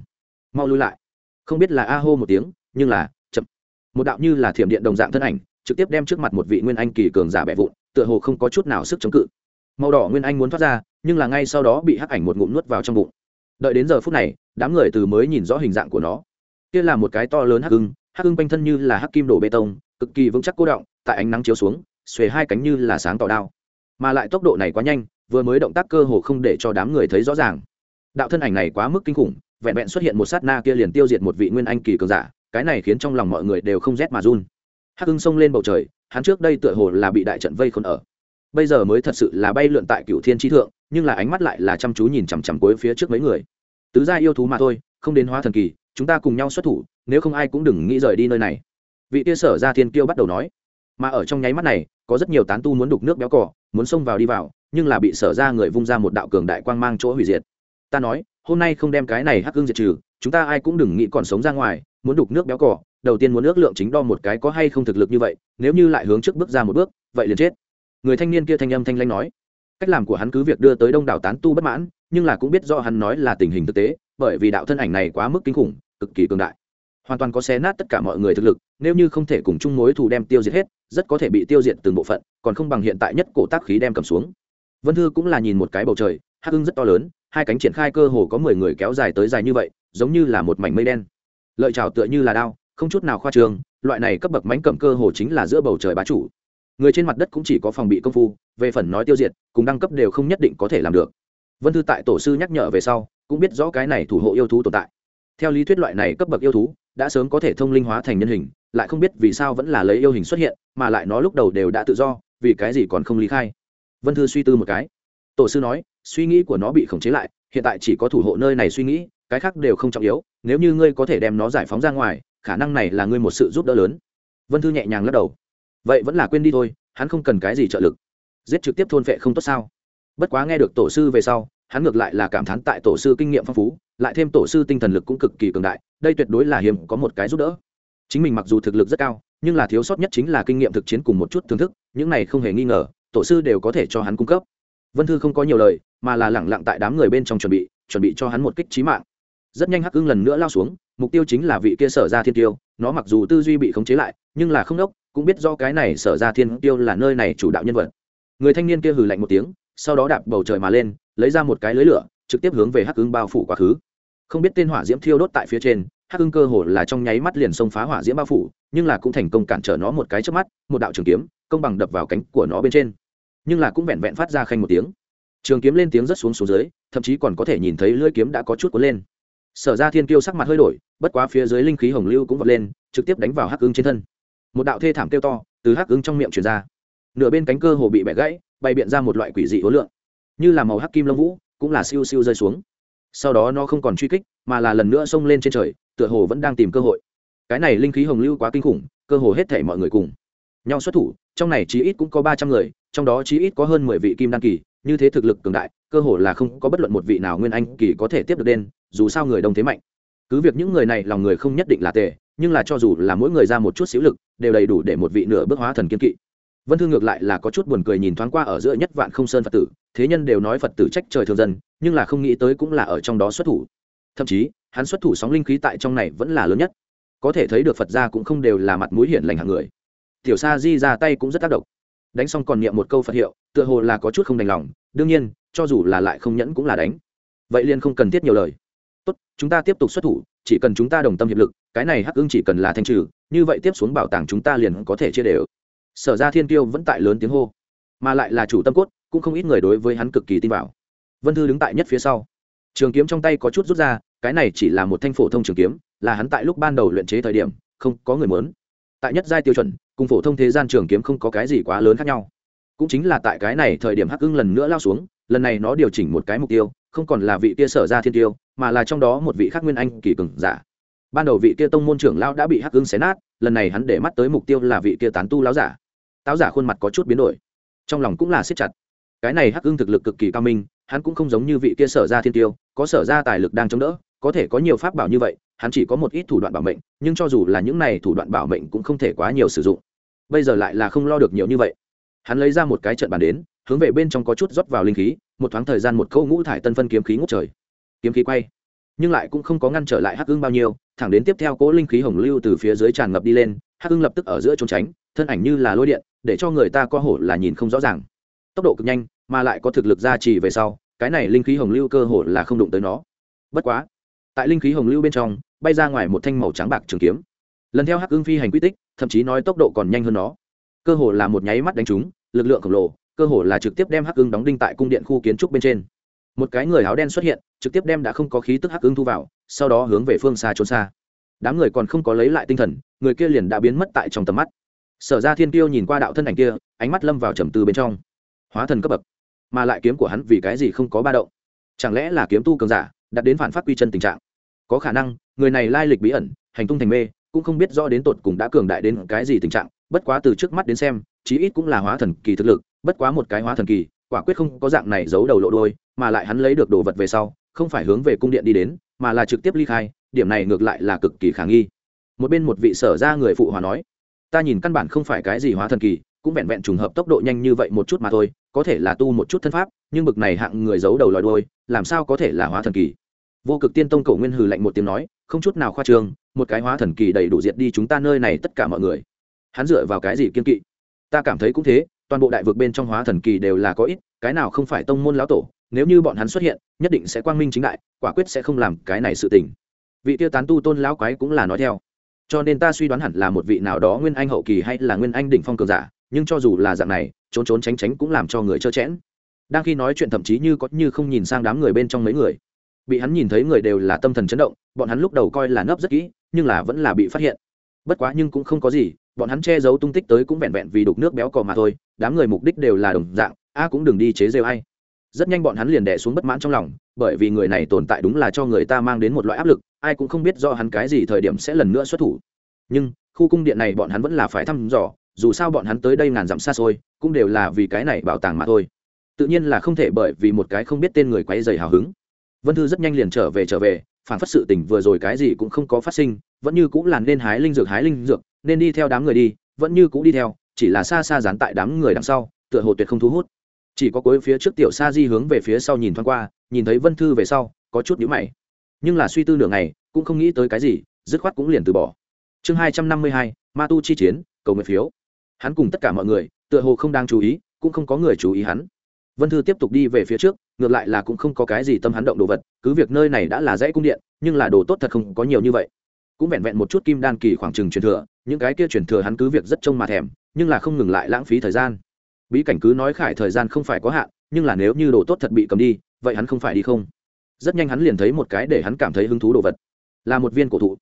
Mau lui lại. Không biết là a hô một tiếng, nhưng là, chậm. Một đạo như là thiểm điện đồng dạng thân ảnh, trực tiếp đem trước mặt một vị nguyên anh kỳ cường giả bẻ vụn, tựa hồ không có chút nào sức chống cự. Màu đỏ nguyên anh muốn thoát ra, nhưng là ngay sau đó bị hắc ảnh một ngụm nuốt vào trong bụng. Đợi đến giờ phút này, đám người từ mới nhìn rõ hình dạng của nó. Kia là một cái to lớn hắc hưng hắc hưng quanh thân như là hắc kim đổ bê tông cực kỳ vững chắc cố động, tại ánh nắng chiếu xuống, xuề hai cánh như là sáng tỏ đao. Mà lại tốc độ này quá nhanh, vừa mới động tác cơ hồ không để cho đám người thấy rõ ràng. Đạo thân ảnh này quá mức kinh khủng, vẹn vẹn xuất hiện một sát na kia liền tiêu diệt một vị nguyên anh kỳ cường giả, cái này khiến trong lòng mọi người đều không rét mà run. Hắc hưng xông lên bầu trời, hắn trước đây tựa hồ là bị đại trận vây khốn ở. Bây giờ mới thật sự là bay lượn tại cựu thiên trí thượng, nhưng là ánh mắt lại là chăm chú nhìn chằm chằm cuối phía trước mấy người. Tứ gia yêu thú mà thôi, không đến hóa thần kỳ, chúng ta cùng nhau xuất thủ, nếu không ai cũng đừng nghĩ rời đi nơi này vị tia sở ra thiên kiêu bắt đầu nói. Mà ở trong nháy mắt này, có rất nhiều tán tu muốn đục nước béo cỏ muốn xông vào đi vào, nhưng là bị sở ra người vung ra một đạo cường đại quang mang chỗ hủy diệt. Ta nói, hôm nay không đem cái này hắc hương diệt trừ, chúng ta ai cũng đừng nghĩ còn sống ra ngoài, muốn đục nước béo cỏ đầu tiên muốn ước lượng chính đo một cái có hay không thực lực như vậy, nếu như lại hướng trước bước ra một bước, vậy liền chết. Người thanh niên kia thanh âm thanh lanh nói. Cách làm của hắn cứ việc đưa tới đông đảo tán tu bất mãn, nhưng là cũng biết do hắn nói là tình hình thực tế, bởi vì đạo thân ảnh này quá mức kinh khủng, cực kỳ cường đại hoàn toàn có xé nát tất cả mọi người thực lực, nếu như không thể cùng chung mối thù đem tiêu diệt hết, rất có thể bị tiêu diệt từng bộ phận, còn không bằng hiện tại nhất cổ tác khí đem cầm xuống. Vân thư cũng là nhìn một cái bầu trời, hắc ưng rất to lớn, hai cánh triển khai cơ hồ có mười người kéo dài tới dài như vậy, giống như là một mảnh mây đen. Lợi trào tựa như là đao, không chút nào khoa trường, loại này cấp bậc mánh cầm cơ hồ chính là giữa bầu trời bá chủ. Người trên mặt đất cũng chỉ có phòng bị công phu, về phần nói tiêu diệt, cùng đăng cấp đều không nhất định có thể làm được. Vân thư tại tổ sư nhắc nhở về sau, cũng biết rõ cái này thủ hộ yêu thú tồn tại. Theo lý thuyết loại này cấp bậc yêu thú đã sớm có thể thông linh hóa thành nhân hình, lại không biết vì sao vẫn là lấy yêu hình xuất hiện, mà lại nó lúc đầu đều đã tự do, vì cái gì còn không lý khai? Vân thư suy tư một cái. Tổ sư nói, suy nghĩ của nó bị khống chế lại, hiện tại chỉ có thủ hộ nơi này suy nghĩ, cái khác đều không trọng yếu, nếu như ngươi có thể đem nó giải phóng ra ngoài, khả năng này là ngươi một sự giúp đỡ lớn. Vân thư nhẹ nhàng lắc đầu. Vậy vẫn là quên đi thôi, hắn không cần cái gì trợ lực. Giết trực tiếp thôn vệ không tốt sao? Bất quá nghe được tổ sư về sau, hắn ngược lại là cảm thán tại tổ sư kinh nghiệm phong phú, lại thêm tổ sư tinh thần lực cũng cực kỳ cường đại đây tuyệt đối là hiếm có một cái giúp đỡ. Chính mình mặc dù thực lực rất cao, nhưng là thiếu sót nhất chính là kinh nghiệm thực chiến cùng một chút thưởng thức, những này không hề nghi ngờ, tổ sư đều có thể cho hắn cung cấp. Vân thư không có nhiều lời, mà là lẳng lặng tại đám người bên trong chuẩn bị chuẩn bị cho hắn một kích trí mạng. Rất nhanh hắc ưng lần nữa lao xuống, mục tiêu chính là vị kia sở ra thiên tiêu, nó mặc dù tư duy bị khống chế lại, nhưng là không đốc, cũng biết do cái này sở ra thiên tiêu là nơi này chủ đạo nhân vật. Người thanh niên kia hừ lạnh một tiếng, sau đó đạp bầu trời mà lên, lấy ra một cái lưới lửa, trực tiếp hướng về hắc ưng bao phủ quá khứ không biết tên hỏa diễm thiêu đốt tại phía trên, hắc hưng cơ hồ là trong nháy mắt liền xông phá hỏa diễm bao phủ, nhưng là cũng thành công cản trở nó một cái trước mắt, một đạo trường kiếm, công bằng đập vào cánh của nó bên trên. Nhưng là cũng vẹn vẹn phát ra khanh một tiếng. Trường kiếm lên tiếng rất xuống xuống dưới, thậm chí còn có thể nhìn thấy lưỡi kiếm đã có chút cuốn lên. Sở ra thiên kiêu sắc mặt hơi đổi, bất quá phía dưới linh khí hồng lưu cũng vọt lên, trực tiếp đánh vào hắc ưng trên thân. Một đạo thê thảm kêu to từ hắc ưng trong miệng truyền ra. Nửa bên cánh cơ hồ bị bẻ gãy, bày biện ra một loại quỷ dị hối lượng như là màu hắc kim lông vũ, cũng là siêu siêu rơi xuống sau đó nó không còn truy kích, mà là lần nữa xông lên trên trời, tựa hồ vẫn đang tìm cơ hội. Cái này linh khí hồng lưu quá kinh khủng, cơ hồ hết thể mọi người cùng nhau xuất thủ, trong này chí ít cũng có ba trăm người, trong đó chí ít có hơn mười vị kim đăng kỳ, như thế thực lực cường đại, cơ hồ là không có bất luận một vị nào nguyên anh kỳ có thể tiếp được đen, dù sao người đông thế mạnh. Cứ việc những người này lòng người không nhất định là tệ, nhưng là cho dù là mỗi người ra một chút xíu lực, đều đầy đủ để một vị nửa bước hóa thần kiên kỵ vân thương ngược lại là có chút buồn cười nhìn thoáng qua ở giữa nhất vạn không sơn phật tử, thế nhân đều nói phật tử trách trời thường dân, nhưng là không nghĩ tới cũng là ở trong đó xuất thủ. Thậm chí, hắn xuất thủ sóng linh khí tại trong này vẫn là lớn nhất. Có thể thấy được phật gia cũng không đều là mặt mũi hiển lành hạng người. Tiểu sa di ra tay cũng rất tác động. Đánh xong còn niệm một câu phật hiệu, tựa hồ là có chút không đành lòng, đương nhiên, cho dù là lại không nhẫn cũng là đánh. Vậy liền không cần thiết nhiều lời. Tốt, chúng ta tiếp tục xuất thủ, chỉ cần chúng ta đồng tâm hiệp lực, cái này hắc ưng chỉ cần là thanh trừ, như vậy tiếp xuống bảo tàng chúng ta liền có thể chia đều sở ra thiên tiêu vẫn tại lớn tiếng hô, mà lại là chủ tâm cốt, cũng không ít người đối với hắn cực kỳ tin vào. Vân thư đứng tại nhất phía sau. Trường kiếm trong tay có chút rút ra, cái này chỉ là một thanh phổ thông trường kiếm, là hắn tại lúc ban đầu luyện chế thời điểm, không có người muốn. Tại nhất giai tiêu chuẩn, cùng phổ thông thế gian trường kiếm không có cái gì quá lớn khác nhau. Cũng chính là tại cái này thời điểm hắc ưng lần nữa lao xuống, lần này nó điều chỉnh một cái mục tiêu, không còn là vị kia sở ra thiên tiêu mà là trong đó một vị khác nguyên anh kỳ cường giả. Ban đầu vị kia tông môn trưởng lao đã bị hắc ưng xé nát, lần này hắn để mắt tới mục tiêu là vị kia tán tu lao giả táo giả khuôn mặt có chút biến đổi. Trong lòng cũng là siết chặt. Cái này hắc ưng thực lực cực kỳ cao minh, hắn cũng không giống như vị kia sở ra thiên tiêu, có sở ra tài lực đang chống đỡ, có thể có nhiều pháp bảo như vậy, hắn chỉ có một ít thủ đoạn bảo mệnh, nhưng cho dù là những này thủ đoạn bảo mệnh cũng không thể quá nhiều sử dụng. Bây giờ lại là không lo được nhiều như vậy. Hắn lấy ra một cái trận bàn đến, hướng về bên trong có chút rót vào linh khí, một thoáng thời gian một câu ngũ thải tân phân kiếm khí ngút trời. Kiếm khí quay. Nhưng lại cũng không có ngăn trở lại hắc ưng bao nhiêu, thẳng đến tiếp theo cỗ linh khí hồng lưu từ phía dưới tràn ngập đi lên, hắc ưng lập tức ở giữa trốn tránh thân ảnh như là lôi điện, để cho người ta co hổ là nhìn không rõ ràng. Tốc độ cực nhanh, mà lại có thực lực gia trì về sau, cái này linh khí hồng lưu cơ hồ là không đụng tới nó. Bất quá, tại linh khí hồng lưu bên trong, bay ra ngoài một thanh màu trắng bạc trường kiếm. Lần theo hắc ưng phi hành quy tích, thậm chí nói tốc độ còn nhanh hơn nó. Cơ hồ là một nháy mắt đánh trúng, lực lượng khổng lồ, cơ hồ là trực tiếp đem hắc ưng đóng đinh tại cung điện khu kiến trúc bên trên. Một cái người áo đen xuất hiện, trực tiếp đem đã không có khí tức hắc ưng thu vào, sau đó hướng về phương xa trốn xa. Đám người còn không có lấy lại tinh thần, người kia liền đã biến mất tại trong tầm mắt sở ra thiên tiêu nhìn qua đạo thân ảnh kia, ánh mắt lâm vào trầm tư bên trong. Hóa thần cấp bậc, mà lại kiếm của hắn vì cái gì không có ba động? Chẳng lẽ là kiếm tu cường giả đặt đến phản phát quy chân tình trạng? Có khả năng, người này lai lịch bí ẩn, hành tung thành mê, cũng không biết rõ đến tột cùng đã cường đại đến cái gì tình trạng. Bất quá từ trước mắt đến xem, chí ít cũng là hóa thần kỳ thực lực, bất quá một cái hóa thần kỳ, quả quyết không có dạng này giấu đầu lộ đôi mà lại hắn lấy được đồ vật về sau, không phải hướng về cung điện đi đến, mà là trực tiếp ly khai, điểm này ngược lại là cực kỳ khả nghi. Một bên một vị sở ra người phụ hòa nói ta nhìn căn bản không phải cái gì hóa thần kỳ, cũng vẹn vẹn trùng hợp tốc độ nhanh như vậy một chút mà thôi, có thể là tu một chút thân pháp, nhưng bực này hạng người giấu đầu lòi đôi làm sao có thể là hóa thần kỳ? Vô cực tiên tông cầu nguyên hừ lạnh một tiếng nói, không chút nào khoa trương, một cái hóa thần kỳ đầy đủ diệt đi chúng ta nơi này tất cả mọi người. Hắn dựa vào cái gì kiên kỵ? Ta cảm thấy cũng thế, toàn bộ đại vực bên trong hóa thần kỳ đều là có ít, cái nào không phải tông môn lão tổ, nếu như bọn hắn xuất hiện, nhất định sẽ quang minh chính đại, quả quyết sẽ không làm cái này sự tình. Vị tiêu tán tu tôn lão quái cũng là nói theo cho nên ta suy đoán hẳn là một vị nào đó nguyên anh hậu kỳ hay là nguyên anh đỉnh phong cường giả, nhưng cho dù là dạng này, trốn trốn tránh tránh cũng làm cho người trơ chẽn đang khi nói chuyện thậm chí như có như không nhìn sang đám người bên trong mấy người, bị hắn nhìn thấy người đều là tâm thần chấn động, bọn hắn lúc đầu coi là nấp rất kỹ, nhưng là vẫn là bị phát hiện. Bất quá nhưng cũng không có gì, bọn hắn che giấu tung tích tới cũng vẹn vẹn vì đục nước béo cò mà thôi, đám người mục đích đều là đồng dạng, a cũng đừng đi chế rêu ai. Rất nhanh bọn hắn liền đẻ xuống bất mãn trong lòng bởi vì người này tồn tại đúng là cho người ta mang đến một loại áp lực, ai cũng không biết do hắn cái gì thời điểm sẽ lần nữa xuất thủ. Nhưng, khu cung điện này bọn hắn vẫn là phải thăm dò, dù sao bọn hắn tới đây ngàn dặm xa xôi, cũng đều là vì cái này bảo tàng mà thôi. Tự nhiên là không thể bởi vì một cái không biết tên người quấy dày hào hứng. Vân thư rất nhanh liền trở về trở về, phản phát sự tình vừa rồi cái gì cũng không có phát sinh, vẫn như cũng là nên hái linh dược, hái linh dược, nên đi theo đám người đi, vẫn như cũng đi theo, chỉ là xa xa dán tại đám người đằng sau, tựa hồ tuyệt không thu hút. Chỉ có cuối phía trước tiểu sa di hướng về phía sau nhìn thoáng qua nhìn thấy vân thư về sau, có chút nhữ mày. Nhưng là suy tư nửa ngày, cũng không nghĩ tới cái gì, dứt khoát cũng liền từ bỏ. Chương hai trăm năm mươi hai, ma tu chi chiến, cầu nguyện phiếu. Hắn cùng tất cả mọi người, tựa hồ không đang chú ý, cũng không có người chú ý hắn. Vân thư tiếp tục đi về phía trước, ngược lại là cũng không có cái gì tâm hắn động đồ vật, cứ việc nơi này đã là dãy cung điện, nhưng là đồ tốt thật không có nhiều như vậy. Cũng vẹn vẹn một chút kim đan kỳ khoảng trừng truyền thừa, những cái kia truyền thừa hắn cứ việc rất trông mà thèm, nhưng là không ngừng lại lãng phí thời gian. Bí cảnh cứ nói khải thời gian không phải có hạn, nhưng là nếu như đồ tốt thật bị cầm đi vậy hắn không phải đi không? Rất nhanh hắn liền thấy một cái để hắn cảm thấy hứng thú đồ vật, là một viên cổ thụ.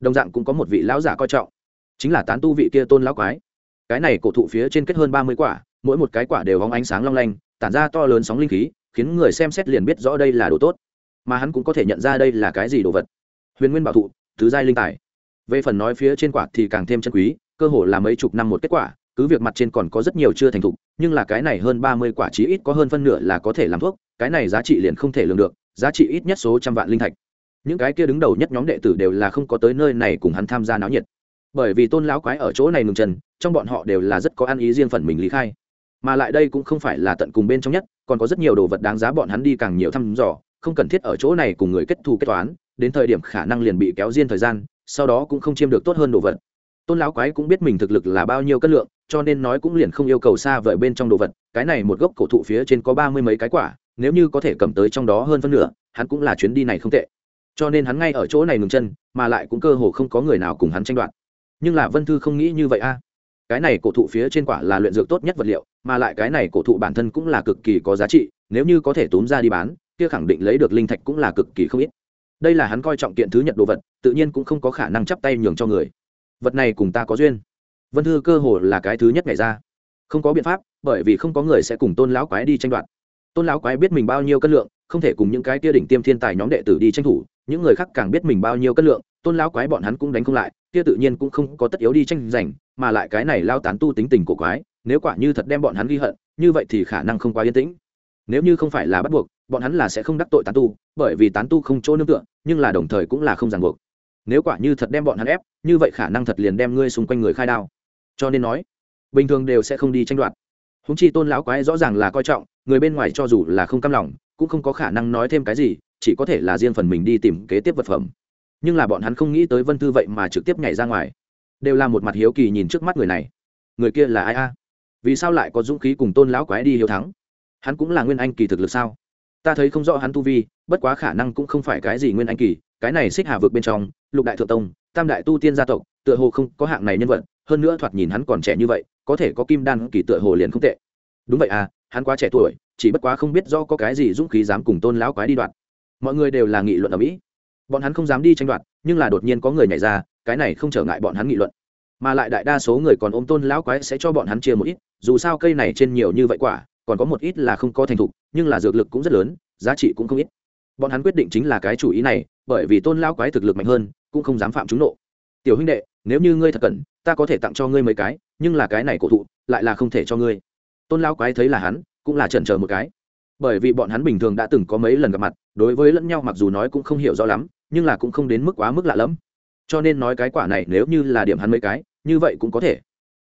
Đồng dạng cũng có một vị lão giả coi trọng, chính là tán tu vị kia tôn lão quái. Cái này cổ thụ phía trên kết hơn ba mươi quả, mỗi một cái quả đều hóng ánh sáng long lanh, tản ra to lớn sóng linh khí, khiến người xem xét liền biết rõ đây là đồ tốt. Mà hắn cũng có thể nhận ra đây là cái gì đồ vật. Huyền nguyên bảo thụ thứ giai linh tài. Về phần nói phía trên quả thì càng thêm chân quý, cơ hồ là mấy chục năm một kết quả cứ việc mặt trên còn có rất nhiều chưa thành thục, nhưng là cái này hơn ba mươi quả chí ít có hơn phân nửa là có thể làm thuốc, cái này giá trị liền không thể lường được, giá trị ít nhất số trăm vạn linh thạch. Những cái kia đứng đầu nhất nhóm đệ tử đều là không có tới nơi này cùng hắn tham gia náo nhiệt. Bởi vì tôn lão quái ở chỗ này ngừng trần trong bọn họ đều là rất có ăn ý riêng phần mình lý khai. Mà lại đây cũng không phải là tận cùng bên trong nhất, còn có rất nhiều đồ vật đáng giá bọn hắn đi càng nhiều thăm dò, không cần thiết ở chỗ này cùng người kết thù kết toán, đến thời điểm khả năng liền bị kéo riêng thời gian, sau đó cũng không chiêm được tốt hơn đồ vật tôn lão quái cũng biết mình thực lực là bao nhiêu cân lượng, cho nên nói cũng liền không yêu cầu xa vời bên trong đồ vật, cái này một gốc cổ thụ phía trên có ba mươi mấy cái quả, nếu như có thể cầm tới trong đó hơn phân nửa, hắn cũng là chuyến đi này không tệ. Cho nên hắn ngay ở chỗ này ngừng chân, mà lại cũng cơ hồ không có người nào cùng hắn tranh đoạt. Nhưng là vân thư không nghĩ như vậy a. Cái này cổ thụ phía trên quả là luyện dược tốt nhất vật liệu, mà lại cái này cổ thụ bản thân cũng là cực kỳ có giá trị, nếu như có thể túm ra đi bán, kia khẳng định lấy được linh thạch cũng là cực kỳ không ít. Đây là hắn coi trọng kiện thứ nhận đồ vật, tự nhiên cũng không có khả năng chắp tay nhường cho người vật này cùng ta có duyên. Vân thư cơ hồ là cái thứ nhất ngày ra. Không có biện pháp, bởi vì không có người sẽ cùng tôn lão quái đi tranh đoạt. Tôn lão quái biết mình bao nhiêu cân lượng, không thể cùng những cái kia đỉnh tiêm thiên tài nhóm đệ tử đi tranh thủ, những người khác càng biết mình bao nhiêu cân lượng, tôn lão quái bọn hắn cũng đánh không lại, kia tự nhiên cũng không có tất yếu đi tranh giành, mà lại cái này lao tán tu tính tình của quái, nếu quả như thật đem bọn hắn ghi hận, như vậy thì khả năng không quá yên tĩnh. Nếu như không phải là bắt buộc, bọn hắn là sẽ không đắc tội tán tu, bởi vì tán tu không chỗ nương tựa, nhưng là đồng thời cũng là không ràng buộc nếu quả như thật đem bọn hắn ép, như vậy khả năng thật liền đem ngươi xung quanh người khai đao. Cho nên nói, bình thường đều sẽ không đi tranh đoạt. Húng chi tôn lão quái rõ ràng là coi trọng, người bên ngoài cho dù là không cam lòng, cũng không có khả năng nói thêm cái gì, chỉ có thể là riêng phần mình đi tìm kế tiếp vật phẩm. Nhưng là bọn hắn không nghĩ tới vân thư vậy mà trực tiếp nhảy ra ngoài. Đều là một mặt hiếu kỳ nhìn trước mắt người này. Người kia là ai a? Vì sao lại có dũng khí cùng tôn lão quái đi hiếu thắng? Hắn cũng là nguyên anh kỳ thực lực sao? Ta thấy không rõ hắn tu vi, bất quá khả năng cũng không phải cái gì nguyên anh kỳ, cái này xích hà vực bên trong, lục đại thượng tông, tam đại tu tiên gia tộc, tựa hồ không có hạng này nhân vật, hơn nữa thoạt nhìn hắn còn trẻ như vậy, có thể có kim đan kỳ tựa hồ liền không tệ. Đúng vậy à hắn quá trẻ tuổi, chỉ bất quá không biết do có cái gì dũng khí dám cùng tôn lão quái đi đoạt. Mọi người đều là nghị luận ở mỹ. Bọn hắn không dám đi tranh đoạt, nhưng là đột nhiên có người nhảy ra, cái này không trở ngại bọn hắn nghị luận. Mà lại đại đa số người còn ôm tôn lão quái sẽ cho bọn hắn chia một ít, dù sao cây này trên nhiều như vậy quả còn có một ít là không có thành thục, nhưng là dược lực cũng rất lớn, giá trị cũng không ít. Bọn hắn quyết định chính là cái chủ ý này, bởi vì tôn lão quái thực lực mạnh hơn, cũng không dám phạm trúng nộ. Tiểu huynh đệ, nếu như ngươi thật cần, ta có thể tặng cho ngươi mấy cái, nhưng là cái này cổ thụ, lại là không thể cho ngươi. Tôn lão quái thấy là hắn, cũng là chần chờ một cái. Bởi vì bọn hắn bình thường đã từng có mấy lần gặp mặt, đối với lẫn nhau mặc dù nói cũng không hiểu rõ lắm, nhưng là cũng không đến mức quá mức lạ lẫm. Cho nên nói cái quả này nếu như là điểm hắn mấy cái, như vậy cũng có thể.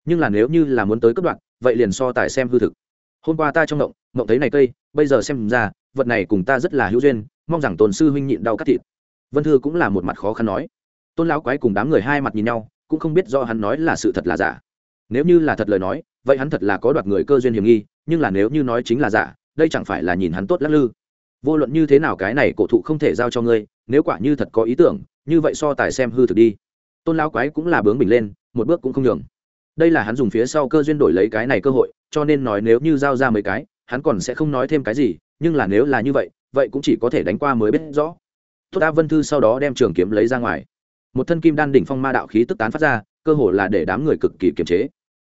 Nhưng là nếu như là muốn tới cấp đoạn, vậy liền so tài xem hư thực hôm qua ta trong ngộng ngộng thấy này cây, bây giờ xem ra, vật này cùng ta rất là hữu duyên, mong rằng tôn sư huynh nhịn đau cắt thịt. Vân thư cũng là một mặt khó khăn nói. Tôn lão quái cùng đám người hai mặt nhìn nhau, cũng không biết do hắn nói là sự thật là giả. Nếu như là thật lời nói, vậy hắn thật là có đoạt người cơ duyên hiểm nghi, nhưng là nếu như nói chính là giả, đây chẳng phải là nhìn hắn tốt lắc lư. Vô luận như thế nào cái này cổ thụ không thể giao cho ngươi, nếu quả như thật có ý tưởng, như vậy so tài xem hư thực đi. Tôn lão quái cũng là bướng bình lên, một bước cũng không nhường đây là hắn dùng phía sau cơ duyên đổi lấy cái này cơ hội, cho nên nói nếu như giao ra mấy cái, hắn còn sẽ không nói thêm cái gì, nhưng là nếu là như vậy vậy cũng chỉ có thể đánh qua mới biết rõ. Tốt ta vân thư sau đó đem trường kiếm lấy ra ngoài. Một thân kim đan đỉnh phong ma đạo khí tức tán phát ra, cơ hội là để đám người cực kỳ kiềm chế.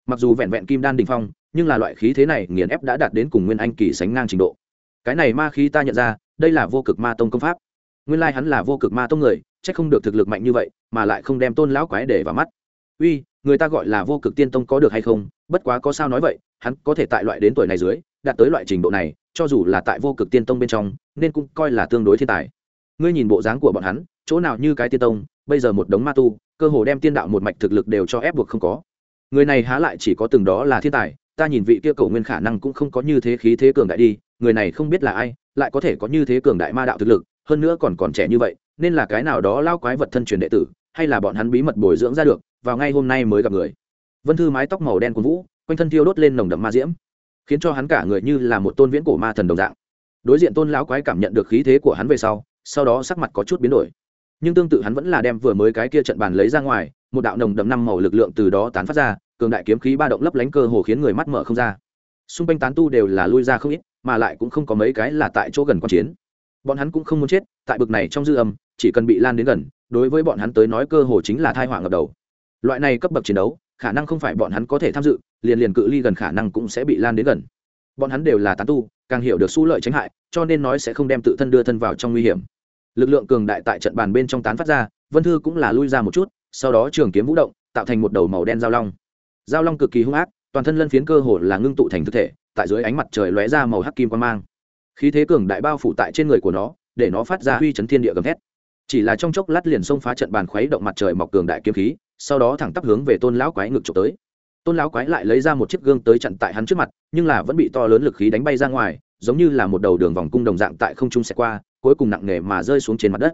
Mặc dù vẹn vẹn kim đan đỉnh phong, nhưng là loại khí thế này nghiền ép đã đạt đến cùng nguyên anh kỳ sánh ngang trình độ. Cái này ma khí ta nhận ra, đây là vô cực ma tông công pháp. Nguyên lai hắn là vô cực ma tông người c h ắ c không được thực lực mạnh như vậy, mà lại không đem tôn lão quái để vào mắt uy, người ta gọi là vô cực tiên tông có được hay không? Bất quá có sao nói vậy, hắn có thể tại loại đến tuổi này dưới, đạt tới loại trình độ này, cho dù là tại vô cực tiên tông bên trong, nên cũng coi là tương đối thiên tài. Ngươi nhìn bộ dáng của bọn hắn, chỗ nào như cái tiên tông, bây giờ một đống ma tu, cơ hồ đem tiên đạo một mạch thực lực đều cho ép buộc không có. Người này há lại chỉ có từng đó là thiên tài, ta nhìn vị kia cầu nguyên khả năng cũng không có như thế khí thế cường đại đi, người này không biết là ai, lại có thể có như thế cường đại ma đạo thực lực, hơn nữa còn còn trẻ như vậy, nên là cái nào đó lao quái vật thân truyền đệ tử hay là bọn hắn bí mật bồi dưỡng ra được, vào ngay hôm nay mới gặp người. Vân thư mái tóc màu đen của vũ, quanh thân thiêu đốt lên nồng đậm ma diễm, khiến cho hắn cả người như là một tôn viễn cổ ma thần đồng dạng. Đối diện tôn lão quái cảm nhận được khí thế của hắn về sau sau đó sắc mặt có chút biến đổi. Nhưng tương tự hắn vẫn là đem vừa mới cái kia trận bàn lấy ra ngoài, một đạo nồng đậm năm màu lực lượng từ đó tán phát ra, cường đại kiếm khí ba động lấp lánh cơ hồ khiến người mắt mở không ra. Xung quanh tán tu đều là lui ra không ít, mà lại cũng không có mấy cái là tại chỗ gần quan chiến. Bọn hắn cũng không muốn chết, tại bực này trong dư âm, chỉ cần bị lan đến gần đối với bọn hắn tới nói cơ hồ chính là thai họa ngập đầu. Loại này cấp bậc chiến đấu, khả năng không phải bọn hắn có thể tham dự, liền liền cự ly gần khả năng cũng sẽ bị lan đến gần. Bọn hắn đều là tán tu, càng hiểu được xu lợi tránh hại, cho nên nói sẽ không đem tự thân đưa thân vào trong nguy hiểm. Lực lượng cường đại tại trận bàn bên trong tán phát ra, vân thư cũng là lui ra một chút, sau đó trường kiếm vũ động, tạo thành một đầu màu đen giao long. Giao long cực kỳ hung ác, toàn thân lân phiến cơ hồ là ngưng tụ thành thực thể, tại dưới ánh mặt trời lóe ra màu hắc kim quan mang. Khí thế cường đại bao phủ tại trên người của nó, để nó phát ra huy chấn thiên địa gầm thét chỉ là trong chốc lát liền xông phá trận bàn khuấy động mặt trời mọc cường đại kiếm khí, sau đó thẳng tắp hướng về tôn lão quái ngực trộm tới. Tôn lão quái lại lấy ra một chiếc gương tới chặn tại hắn trước mặt, nhưng là vẫn bị to lớn lực khí đánh bay ra ngoài, giống như là một đầu đường vòng cung đồng dạng tại không trung xẹt qua, cuối cùng nặng nề mà rơi xuống trên mặt đất.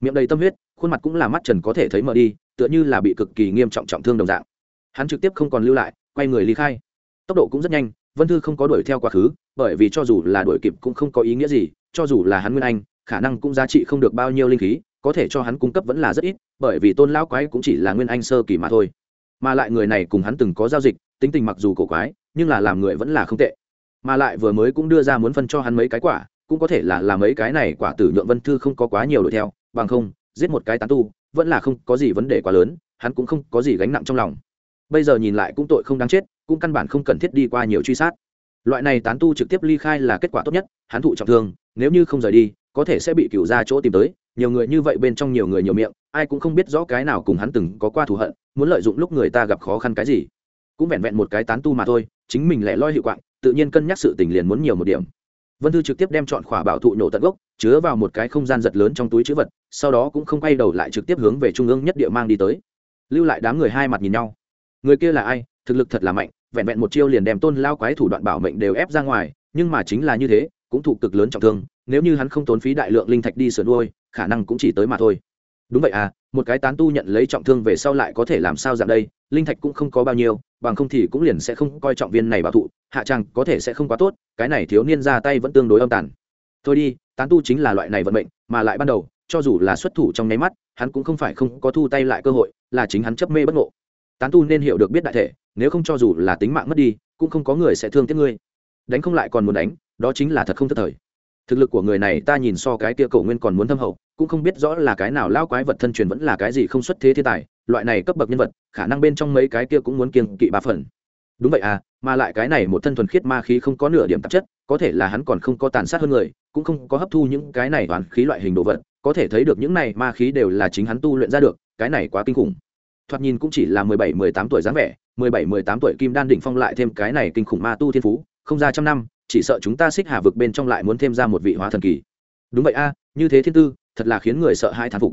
Miệng đầy tâm huyết, khuôn mặt cũng là mắt trần có thể thấy mờ đi, tựa như là bị cực kỳ nghiêm trọng trọng thương đồng dạng. Hắn trực tiếp không còn lưu lại, quay người ly khai. Tốc độ cũng rất nhanh, vân thư không có đuổi theo quá khứ, bởi vì cho dù là đuổi kịp cũng không có ý nghĩa gì, cho dù là hắn nguyên anh, khả năng cũng giá trị không được bao nhiêu linh khí có thể cho hắn cung cấp vẫn là rất ít, bởi vì tôn lão quái cũng chỉ là nguyên anh sơ kỳ mà thôi. Mà lại người này cùng hắn từng có giao dịch, tính tình mặc dù cổ quái, nhưng là làm người vẫn là không tệ. Mà lại vừa mới cũng đưa ra muốn phân cho hắn mấy cái quả, cũng có thể là làm mấy cái này quả tử nhượng vân thư không có quá nhiều đuổi theo, bằng không, giết một cái tán tu, vẫn là không có gì vấn đề quá lớn, hắn cũng không có gì gánh nặng trong lòng. Bây giờ nhìn lại cũng tội không đáng chết, cũng căn bản không cần thiết đi qua nhiều truy sát. Loại này tán tu trực tiếp ly khai là kết quả tốt nhất, hắn thụ trọng thương, nếu như không rời đi có thể sẽ bị cựu ra chỗ tìm tới, nhiều người như vậy bên trong nhiều người nhiều miệng, ai cũng không biết rõ cái nào cùng hắn từng có qua thù hận, muốn lợi dụng lúc người ta gặp khó khăn cái gì. Cũng vẹn vẹn một cái tán tu mà thôi, chính mình lại loi hiệu quạng, tự nhiên cân nhắc sự tình liền muốn nhiều một điểm. Vân thư trực tiếp đem chọn khỏa bảo thụ nổ tận gốc, chứa vào một cái không gian giật lớn trong túi chữ vật, sau đó cũng không quay đầu lại trực tiếp hướng về trung ương nhất địa mang đi tới. Lưu lại đám người hai mặt nhìn nhau. Người kia là ai? Thực lực thật là mạnh, vẹn vẹn một chiêu liền đem tôn lao quái thủ đoạn bảo mệnh đều ép ra ngoài, nhưng mà chính là như thế cũng thụ cực lớn trọng thương, nếu như hắn không tốn phí đại lượng linh thạch đi sửa nuôi, khả năng cũng chỉ tới mà thôi. Đúng vậy à một cái tán tu nhận lấy trọng thương về sau lại có thể làm sao dạng đây, linh thạch cũng không có bao nhiêu, bằng không thì cũng liền sẽ không coi trọng viên này bảo thụ, hạ tràng có thể sẽ không quá tốt, cái này thiếu niên ra tay vẫn tương đối âm tàn. Thôi đi, tán tu chính là loại này vận mệnh, mà lại ban đầu, cho dù là xuất thủ trong nháy mắt, hắn cũng không phải không có thu tay lại cơ hội, là chính hắn chấp mê bất ngộ. Tán tu nên hiểu được biết đại thể, nếu không cho dù là tính mạng mất đi, cũng không có người sẽ thương tiếc ngươi. Đánh không lại còn muốn đánh đó chính là thật không thất thời. Thực lực của người này, ta nhìn so cái kia cổ nguyên còn muốn thâm hậu, cũng không biết rõ là cái nào lao quái vật thân truyền vẫn là cái gì không xuất thế thiên tài, loại này cấp bậc nhân vật, khả năng bên trong mấy cái kia cũng muốn kiêng kỵ ba phần. Đúng vậy à mà lại cái này một thân thuần khiết ma khí không có nửa điểm tạp chất, có thể là hắn còn không có tàn sát hơn người, cũng không có hấp thu những cái này toàn khí loại hình đồ vật, có thể thấy được những này ma khí đều là chính hắn tu luyện ra được, cái này quá kinh khủng. Thoạt nhìn cũng chỉ là mười bảy, mười tám tuổi dáng vẻ, mười bảy, mười tám tuổi kim đan đỉnh phong lại thêm cái này kinh khủng ma tu thiên phú, không ra trăm năm chỉ sợ chúng ta xích hà vực bên trong lại muốn thêm ra một vị hóa thần kỳ. Đúng vậy a, như thế thiên tư, thật là khiến người sợ hai thán phục.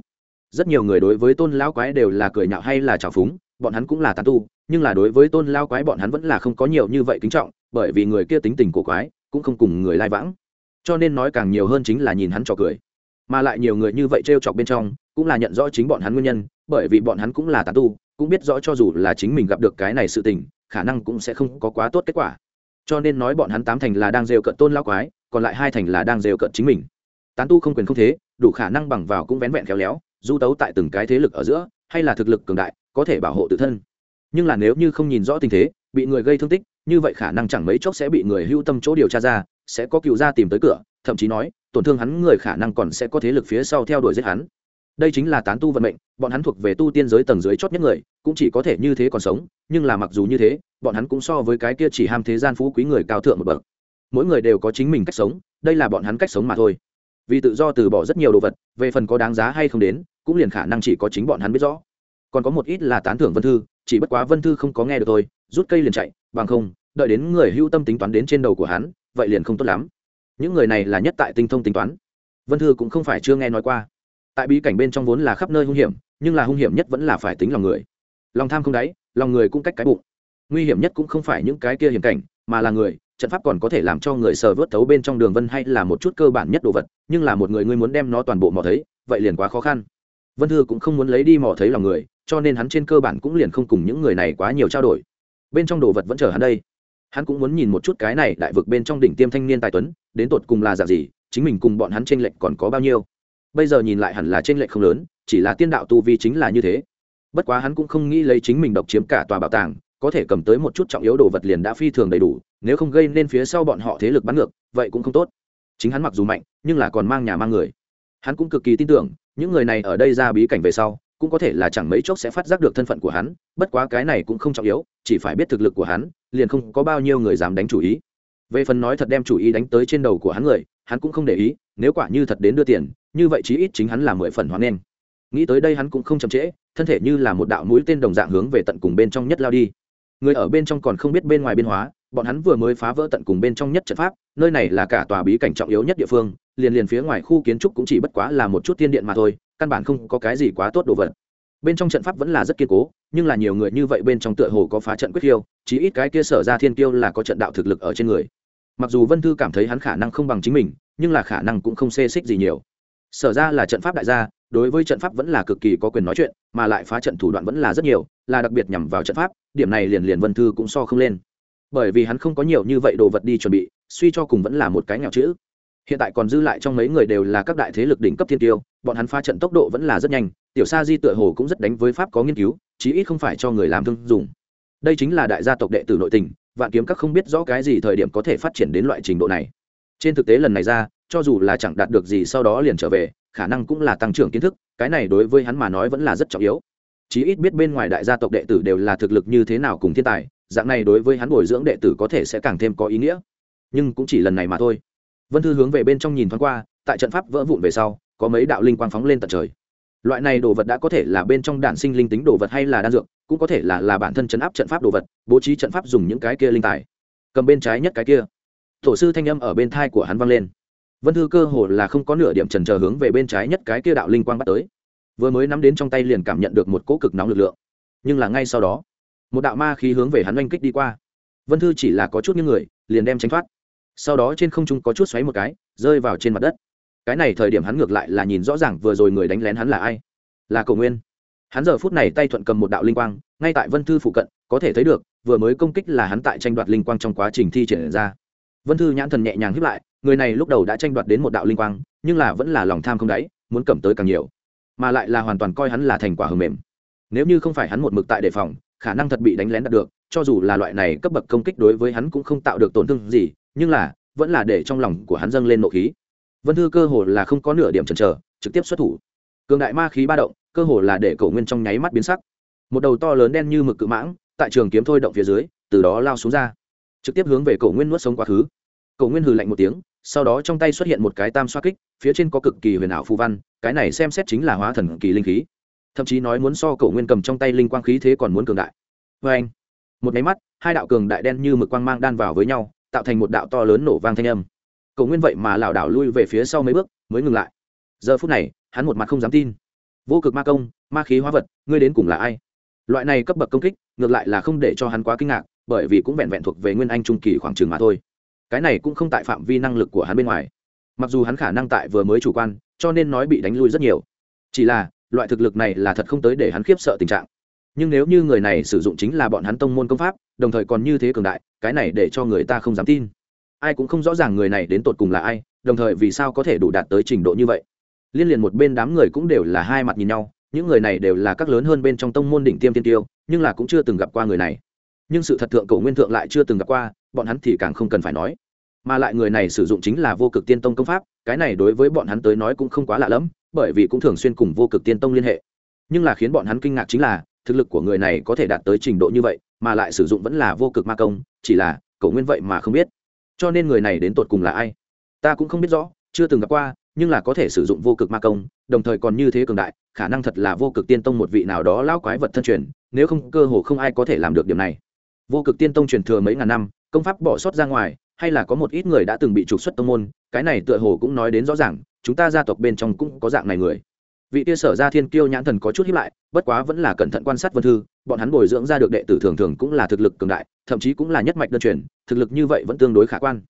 Rất nhiều người đối với tôn lão quái đều là cười nhạo hay là trào phúng, bọn hắn cũng là tàn tu, nhưng là đối với tôn lao quái bọn hắn vẫn là không có nhiều như vậy kính trọng, bởi vì người kia tính tình của quái, cũng không cùng người lai vãng. Cho nên nói càng nhiều hơn chính là nhìn hắn trò cười. Mà lại nhiều người như vậy t r e o chọc bên trong, cũng là nhận rõ chính bọn hắn nguyên nhân, bởi vì bọn hắn cũng là tàn tu, cũng biết rõ cho dù là chính mình gặp được cái này sự tình, khả năng cũng sẽ không có quá tốt kết quả cho nên nói bọn hắn tám thành là đang rêu cận tôn lao quái, còn lại hai thành là đang rêu cận chính mình. Tán tu không quyền không thế, đủ khả năng bằng vào cũng vén vẹn khéo léo, du tấu tại từng cái thế lực ở giữa, hay là thực lực cường đại, có thể bảo hộ tự thân. Nhưng là nếu như không nhìn rõ tình thế, bị người gây thương tích, như vậy khả năng chẳng mấy chốc sẽ bị người hưu tâm chỗ điều tra ra, sẽ có cựu gia tìm tới cửa, thậm chí nói, tổn thương hắn người khả năng còn sẽ có thế lực phía sau theo đuổi giết hắn. Đây chính là tán tu vận mệnh, bọn hắn thuộc về tu tiên giới tầng dưới chót nhất người, cũng chỉ có thể như thế còn sống, nhưng là mặc dù như thế bọn hắn cũng so với cái kia chỉ ham thế gian phú quý người cao thượng một bậc. Mỗi người đều có chính mình cách sống, đây là bọn hắn cách sống mà thôi. Vì tự do từ bỏ rất nhiều đồ vật, về phần có đáng giá hay không đến, cũng liền khả năng chỉ có chính bọn hắn biết rõ. Còn có một ít là tán thưởng vân thư, chỉ bất quá vân thư không có nghe được thôi, rút cây liền chạy, bằng không, đợi đến người hưu tâm tính toán đến trên đầu của hắn, vậy liền không tốt lắm. Những người này là nhất tại tinh thông tính toán. Vân thư cũng không phải chưa nghe nói qua. Tại bí cảnh bên trong vốn là khắp nơi hung hiểm, nhưng là hung hiểm nhất vẫn là phải tính lòng người. Lòng tham không đáy, lòng người cũng cách cái bụng nguy hiểm nhất cũng không phải những cái kia hiểm cảnh, mà là người, trận pháp còn có thể làm cho người sờ vớt thấu bên trong đường vân hay là một chút cơ bản nhất đồ vật, nhưng là một người ngươi muốn đem nó toàn bộ mò thấy, vậy liền quá khó khăn. Vân thư cũng không muốn lấy đi mò thấy lòng người, cho nên hắn trên cơ bản cũng liền không cùng những người này quá nhiều trao đổi. Bên trong đồ vật vẫn chờ hắn đây. Hắn cũng muốn nhìn một chút cái này đại vực bên trong đỉnh tiêm thanh niên tài tuấn, đến tột cùng là dạng gì, chính mình cùng bọn hắn t r ê n lệch còn có bao nhiêu. Bây giờ nhìn lại hẳn là t r ê n lệch không lớn, chỉ là tiên đạo tu vi chính là như thế. Bất quá hắn cũng không nghĩ lấy chính mình độc chiếm cả tòa bảo tàng có thể cầm tới một chút trọng yếu đồ vật liền đã phi thường đầy đủ, nếu không gây nên phía sau bọn họ thế lực bắn ngược, vậy cũng không tốt. Chính hắn mặc dù mạnh, nhưng là còn mang nhà mang người. Hắn cũng cực kỳ tin tưởng, những người này ở đây ra bí cảnh về sau, cũng có thể là chẳng mấy chốc sẽ phát giác được thân phận của hắn, bất quá cái này cũng không trọng yếu, chỉ phải biết thực lực của hắn, liền không có bao nhiêu người dám đánh chủ ý. Về phần nói thật đem chủ ý đánh tới trên đầu của hắn người, hắn cũng không để ý, nếu quả như thật đến đưa tiền, như vậy chí ít chính hắn là mười phần hoan nên. nghĩ tới đây hắn cũng không chậm trễ, thân thể như là một đạo mũi tên đồng dạng hướng về tận cùng bên trong nhất lao đi người ở bên trong còn không biết bên ngoài biên hóa, bọn hắn vừa mới phá vỡ tận cùng bên trong nhất trận pháp, nơi này là cả tòa bí cảnh trọng yếu nhất địa phương, liền liền phía ngoài khu kiến trúc cũng chỉ bất quá là một chút tiên điện mà thôi, căn bản không có cái gì quá tốt đồ vật. Bên trong trận pháp vẫn là rất kiên cố, nhưng là nhiều người như vậy bên trong tựa hồ có phá trận quyết tiêu chí ít cái kia sở ra thiên tiêu là có trận đạo thực lực ở trên người. Mặc dù vân thư cảm thấy hắn khả năng không bằng chính mình, nhưng là khả năng cũng không xê xích gì nhiều. Sở ra là trận pháp đại gia đối với trận pháp vẫn là cực kỳ có quyền nói chuyện, mà lại phá trận thủ đoạn vẫn là rất nhiều, là đặc biệt nhằm vào trận pháp, điểm này liền liền vân thư cũng so không lên. Bởi vì hắn không có nhiều như vậy đồ vật đi chuẩn bị, suy cho cùng vẫn là một cái nghèo chữ. Hiện tại còn dư lại trong mấy người đều là các đại thế lực đỉnh cấp thiên tiêu, bọn hắn phá trận tốc độ vẫn là rất nhanh, tiểu sa di tựa hồ cũng rất đánh với pháp có nghiên cứu, chí ít không phải cho người làm thương dùng. Đây chính là đại gia tộc đệ tử nội tình, vạn kiếm các không biết rõ cái gì thời điểm có thể phát triển đến loại trình độ này. Trên thực tế lần này ra, cho dù là chẳng đạt được gì sau đó liền trở về khả năng cũng là tăng trưởng kiến thức, cái này đối với hắn mà nói vẫn là rất trọng yếu. Chí ít biết bên ngoài đại gia tộc đệ tử đều là thực lực như thế nào cùng thiên tài, dạng này đối với hắn bồi dưỡng đệ tử có thể sẽ càng thêm có ý nghĩa. Nhưng cũng chỉ lần này mà thôi. Vân thư hướng về bên trong nhìn thoáng qua, tại trận pháp vỡ vụn về sau, có mấy đạo linh quang phóng lên tận trời. Loại này đồ vật đã có thể là bên trong đản sinh linh tính đồ vật hay là đan dược, cũng có thể là là bản thân chấn áp trận pháp đồ vật, bố trí trận pháp dùng những cái kia linh tài. Cầm bên trái nhất cái kia. Tổ sư thanh âm ở bên thai của hắn vang lên vân thư cơ hồ là không có nửa điểm trần chờ hướng về bên trái nhất cái kia đạo linh quang bắt tới. Vừa mới nắm đến trong tay liền cảm nhận được một cỗ cực nóng lực lượng. Nhưng là ngay sau đó, một đạo ma khí hướng về hắn oanh kích đi qua. Vân thư chỉ là có chút những người, liền đem tránh thoát. Sau đó trên không trung có chút xoáy một cái, rơi vào trên mặt đất. Cái này thời điểm hắn ngược lại là nhìn rõ ràng vừa rồi người đánh lén hắn là ai. Là cầu nguyên. Hắn giờ phút này tay thuận cầm một đạo linh quang, ngay tại vân thư phụ cận, có thể thấy được, vừa mới công kích là hắn tại tranh đoạt linh quang trong quá trình thi triển ra vân thư nhãn thần nhẹ nhàng hiếp lại, người này lúc đầu đã tranh đoạt đến một đạo linh quang, nhưng là vẫn là lòng tham không đáy, muốn cầm tới càng nhiều. Mà lại là hoàn toàn coi hắn là thành quả hầm mềm. Nếu như không phải hắn một mực tại đề phòng, khả năng thật bị đánh lén đạt được, cho dù là loại này cấp bậc công kích đối với hắn cũng không tạo được tổn thương gì, nhưng là, vẫn là để trong lòng của hắn dâng lên nộ khí. Vân thư cơ hồ là không có nửa điểm chần chờ, trực tiếp xuất thủ. Cường đại ma khí ba động, cơ hồ là để cổ nguyên trong nháy mắt biến sắc. Một đầu to lớn đen như mực cự mãng, tại trường kiếm thôi động phía dưới, từ đó lao xuống ra trực tiếp hướng về cổ nguyên nuốt sống quá khứ. Cổ nguyên hừ lạnh một tiếng, sau đó trong tay xuất hiện một cái tam xoa kích, phía trên có cực kỳ huyền ảo phù văn, cái này xem xét chính là hóa thần kỳ linh khí. Thậm chí nói muốn so cổ nguyên cầm trong tay linh quang khí thế còn muốn cường đại. Vê anh, một máy mắt, hai đạo cường đại đen như mực quang mang đan vào với nhau, tạo thành một đạo to lớn nổ vang thanh âm. Cổ nguyên vậy mà lảo đảo lui về phía sau mấy bước, mới ngừng lại. Giờ phút này, hắn một mặt không dám tin. Vô cực ma công, ma khí hóa vật, ngươi đến cùng là ai? Loại này cấp bậc công kích, ngược lại là không để cho hắn quá kinh ngạc bởi vì cũng vẹn vẹn thuộc về nguyên anh trung kỳ khoảng trường mà thôi. Cái này cũng không tại phạm vi năng lực của hắn bên ngoài. Mặc dù hắn khả năng tại vừa mới chủ quan, cho nên nói bị đánh lui rất nhiều. Chỉ là, loại thực lực này là thật không tới để hắn khiếp sợ tình trạng. Nhưng nếu như người này sử dụng chính là bọn hắn tông môn công pháp, đồng thời còn như thế cường đại, cái này để cho người ta không dám tin. Ai cũng không rõ ràng người này đến tột cùng là ai, đồng thời vì sao có thể đủ đạt tới trình độ như vậy. Liên liền một bên đám người cũng đều là hai mặt nhìn nhau, những người này đều là các lớn hơn bên trong tông môn đỉnh tiêm tiên tiêu, nhưng là cũng chưa từng gặp qua người này nhưng sự thật thượng cổ nguyên thượng lại chưa từng gặp qua, bọn hắn thì càng không cần phải nói. Mà lại người này sử dụng chính là vô cực tiên tông công pháp, cái này đối với bọn hắn tới nói cũng không quá lạ lẫm, bởi vì cũng thường xuyên cùng vô cực tiên tông liên hệ. Nhưng là khiến bọn hắn kinh ngạc chính là, thực lực của người này có thể đạt tới trình độ như vậy, mà lại sử dụng vẫn là vô cực ma công, chỉ là cổ nguyên vậy mà không biết. Cho nên người này đến tột cùng là ai? Ta cũng không biết rõ, chưa từng gặp qua, nhưng là có thể sử dụng vô cực ma công, đồng thời còn như thế cường đại, khả năng thật là vô cực tiên tông một vị nào đó lão quái vật thân truyền, nếu không cơ hồ không ai có thể làm được điểm này vô cực tiên tông truyền thừa mấy ngàn năm, công pháp bỏ sót ra ngoài, hay là có một ít người đã từng bị trục xuất tông môn, cái này tựa hồ cũng nói đến rõ ràng, chúng ta gia tộc bên trong cũng có dạng này người. Vị tia sở ra thiên kiêu nhãn thần có chút hiếp lại, bất quá vẫn là cẩn thận quan sát vân thư, bọn hắn bồi dưỡng ra được đệ tử thường thường cũng là thực lực cường đại, thậm chí cũng là nhất mạch đơn truyền, thực lực như vậy vẫn tương đối khả quan.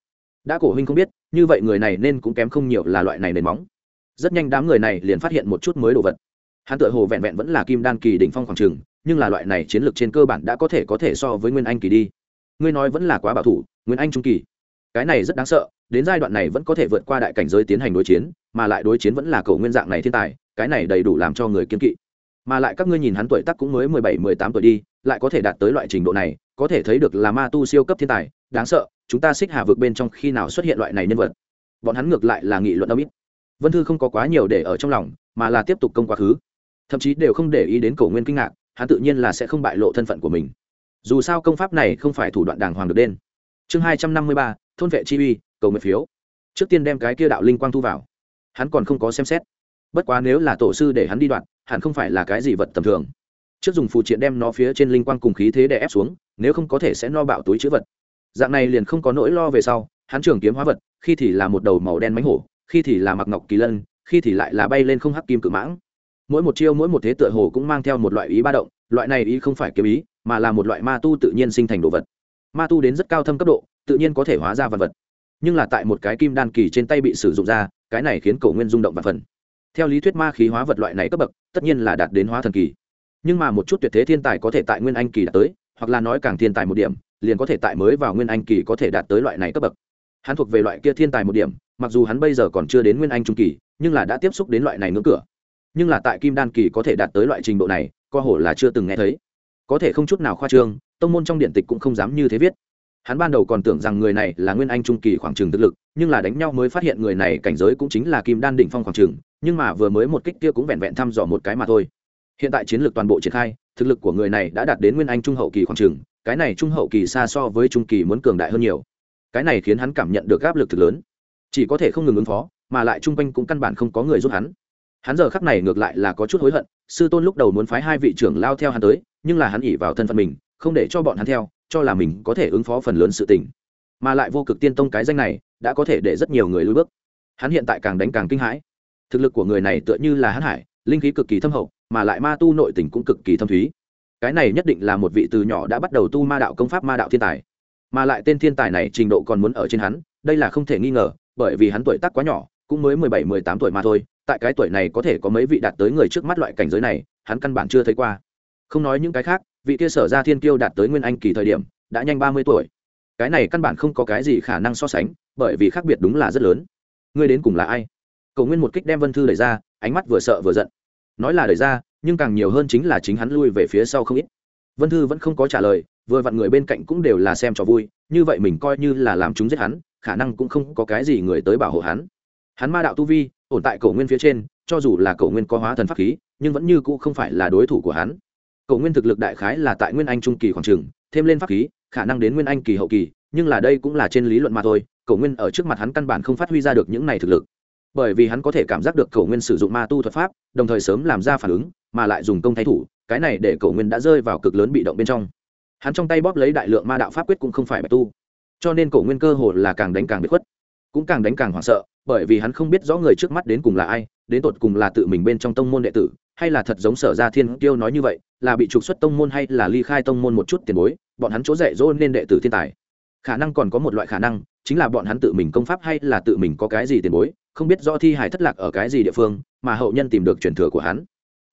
Đã cổ huynh không biết, như vậy người này nên cũng kém không nhiều là loại này nền móng. Rất nhanh đám người này liền phát hiện một chút mới đồ vật. Hắn tự hồ vẹn vẹn vẫn là kim đan kỳ đỉnh phong khoảng trường nhưng là loại này chiến lược trên cơ bản đã có thể có thể so với nguyên anh kỳ đi. Ngươi nói vẫn là quá bảo thủ, nguyên anh trung kỳ. Cái này rất đáng sợ, đến giai đoạn này vẫn có thể vượt qua đại cảnh giới tiến hành đối chiến, mà lại đối chiến vẫn là cầu nguyên dạng này thiên tài, cái này đầy đủ làm cho người kiên kỵ. Mà lại các ngươi nhìn hắn tuổi tác cũng mới mười bảy, mười tám tuổi đi, lại có thể đạt tới loại trình độ này, có thể thấy được là ma tu siêu cấp thiên tài, đáng sợ, chúng ta xích hà vượt bên trong khi nào xuất hiện loại này nhân vật? Bọn hắn ngược lại là nghị luận âm ít. Vân thư không có quá nhiều để ở trong lòng, mà là tiếp tục công quá khứ. Thậm chí đều không để ý đến cổ nguyên kinh ngạc hắn tự nhiên là sẽ không bại lộ thân phận của mình. Dù sao công pháp này không phải thủ đoạn đàng hoàng được đen. Chương hai trăm năm mươi ba, thôn vệ chi uy, cầu nguyện phiếu. Trước tiên đem cái kia đạo linh quang thu vào. Hắn còn không có xem xét. Bất quá nếu là tổ sư để hắn đi đoạn, hẳn không phải là cái gì vật tầm thường. Trước dùng phù triện đem nó phía trên linh quang cùng khí thế để ép xuống, nếu không có thể sẽ no bạo túi chữ vật. Dạng này liền không có nỗi lo về sau, hắn trường kiếm hóa vật, khi thì là một đầu màu đen mánh hổ, khi thì là mặc ngọc kỳ lân, khi thì lại là bay lên không hắc kim cự mãng mỗi một chiêu mỗi một thế tựa hồ cũng mang theo một loại ý ba động, loại này ý không phải kiếm ý, mà là một loại ma tu tự nhiên sinh thành đồ vật. Ma tu đến rất cao thâm cấp độ, tự nhiên có thể hóa ra vật vật. Nhưng là tại một cái kim đan kỳ trên tay bị sử dụng ra, cái này khiến cổ nguyên rung động và phần. Theo lý thuyết ma khí hóa vật loại này cấp bậc, tất nhiên là đạt đến hóa thần kỳ. Nhưng mà một chút tuyệt thế thiên tài có thể tại nguyên anh kỳ đạt tới, hoặc là nói càng thiên tài một điểm, liền có thể tại mới vào nguyên anh kỳ có thể đạt tới loại này cấp bậc. Hắn thuộc về loại kia thiên tài một điểm, mặc dù hắn bây giờ còn chưa đến nguyên anh trung kỳ, nhưng là đã tiếp xúc đến loại này ngưỡng cửa nhưng là tại kim đan kỳ có thể đạt tới loại trình độ này, co hồ là chưa từng nghe thấy. Có thể không chút nào khoa trương, tông môn trong điện tịch cũng không dám như thế viết. Hắn ban đầu còn tưởng rằng người này là nguyên anh trung kỳ khoảng trường thực lực, nhưng là đánh nhau mới phát hiện người này cảnh giới cũng chính là kim đan đỉnh phong khoảng trường, nhưng mà vừa mới một kích kia cũng vẹn vẹn thăm dò một cái mà thôi. Hiện tại chiến lược toàn bộ triển khai, thực lực của người này đã đạt đến nguyên anh trung hậu kỳ khoảng trường, cái này trung hậu kỳ xa so với trung kỳ muốn cường đại hơn nhiều. Cái này khiến hắn cảm nhận được áp lực thực lớn. Chỉ có thể không ngừng ứng phó, mà lại trung quanh cũng căn bản không có người giúp hắn hắn giờ khắc này ngược lại là có chút hối hận, sư tôn lúc đầu muốn phái hai vị trưởng lao theo hắn tới, nhưng là hắn ỉ vào thân phận mình, không để cho bọn hắn theo, cho là mình có thể ứng phó phần lớn sự tình. Mà lại vô cực tiên tông cái danh này, đã có thể để rất nhiều người lui bước. Hắn hiện tại càng đánh càng kinh hãi. Thực lực của người này tựa như là hắn hải, linh khí cực kỳ thâm hậu, mà lại ma tu nội tình cũng cực kỳ thâm thúy. Cái này nhất định là một vị từ nhỏ đã bắt đầu tu ma đạo công pháp ma đạo thiên tài. Mà lại tên thiên tài này trình độ còn muốn ở trên hắn, đây là không thể nghi ngờ, bởi vì hắn tuổi tác quá nhỏ cũng mới mười bảy, mười tám tuổi mà thôi, tại cái tuổi này có thể có mấy vị đạt tới người trước mắt loại cảnh giới này, hắn căn bản chưa thấy qua. Không nói những cái khác, vị kia sở ra thiên kiêu đạt tới nguyên anh kỳ thời điểm, đã nhanh ba mươi tuổi. Cái này căn bản không có cái gì khả năng so sánh, bởi vì khác biệt đúng là rất lớn. Ngươi đến cùng là ai? Cầu nguyên một kích đem vân thư đẩy ra, ánh mắt vừa sợ vừa giận. Nói là đẩy ra, nhưng càng nhiều hơn chính là chính hắn lui về phía sau không ít. Vân thư vẫn không có trả lời, vừa vặn người bên cạnh cũng đều là xem trò vui, như vậy mình coi như là làm chúng giết hắn, khả năng cũng không có cái gì người tới bảo hộ hắn hắn ma đạo tu vi, ổn tại Cổ nguyên phía trên, cho dù là Cổ nguyên có hóa thần pháp khí, nhưng vẫn như cũ không phải là đối thủ của hắn. Cổ nguyên thực lực đại khái là tại nguyên anh trung kỳ khoảng trường, thêm lên pháp khí, khả năng đến nguyên anh kỳ hậu kỳ, nhưng là đây cũng là trên lý luận mà thôi, Cổ nguyên ở trước mặt hắn căn bản không phát huy ra được những này thực lực. Bởi vì hắn có thể cảm giác được Cổ nguyên sử dụng ma tu thuật pháp, đồng thời sớm làm ra phản ứng, mà lại dùng công thái thủ, cái này để Cổ nguyên đã rơi vào cực lớn bị động bên trong. Hắn trong tay bóp lấy đại lượng ma đạo pháp quyết cũng không phải bạch tu. Cho nên Cổ nguyên cơ hồ là càng đánh càng bị khuất cũng càng đánh càng hoảng sợ, bởi vì hắn không biết rõ người trước mắt đến cùng là ai, đến tột cùng là tự mình bên trong tông môn đệ tử, hay là thật giống sở gia thiên kiêu nói như vậy, là bị trục xuất tông môn hay là ly khai tông môn một chút tiền bối, bọn hắn chỗ dạy dỗ nên đệ tử thiên tài. Khả năng còn có một loại khả năng, chính là bọn hắn tự mình công pháp hay là tự mình có cái gì tiền bối, không biết rõ thi hải thất lạc ở cái gì địa phương, mà hậu nhân tìm được truyền thừa của hắn.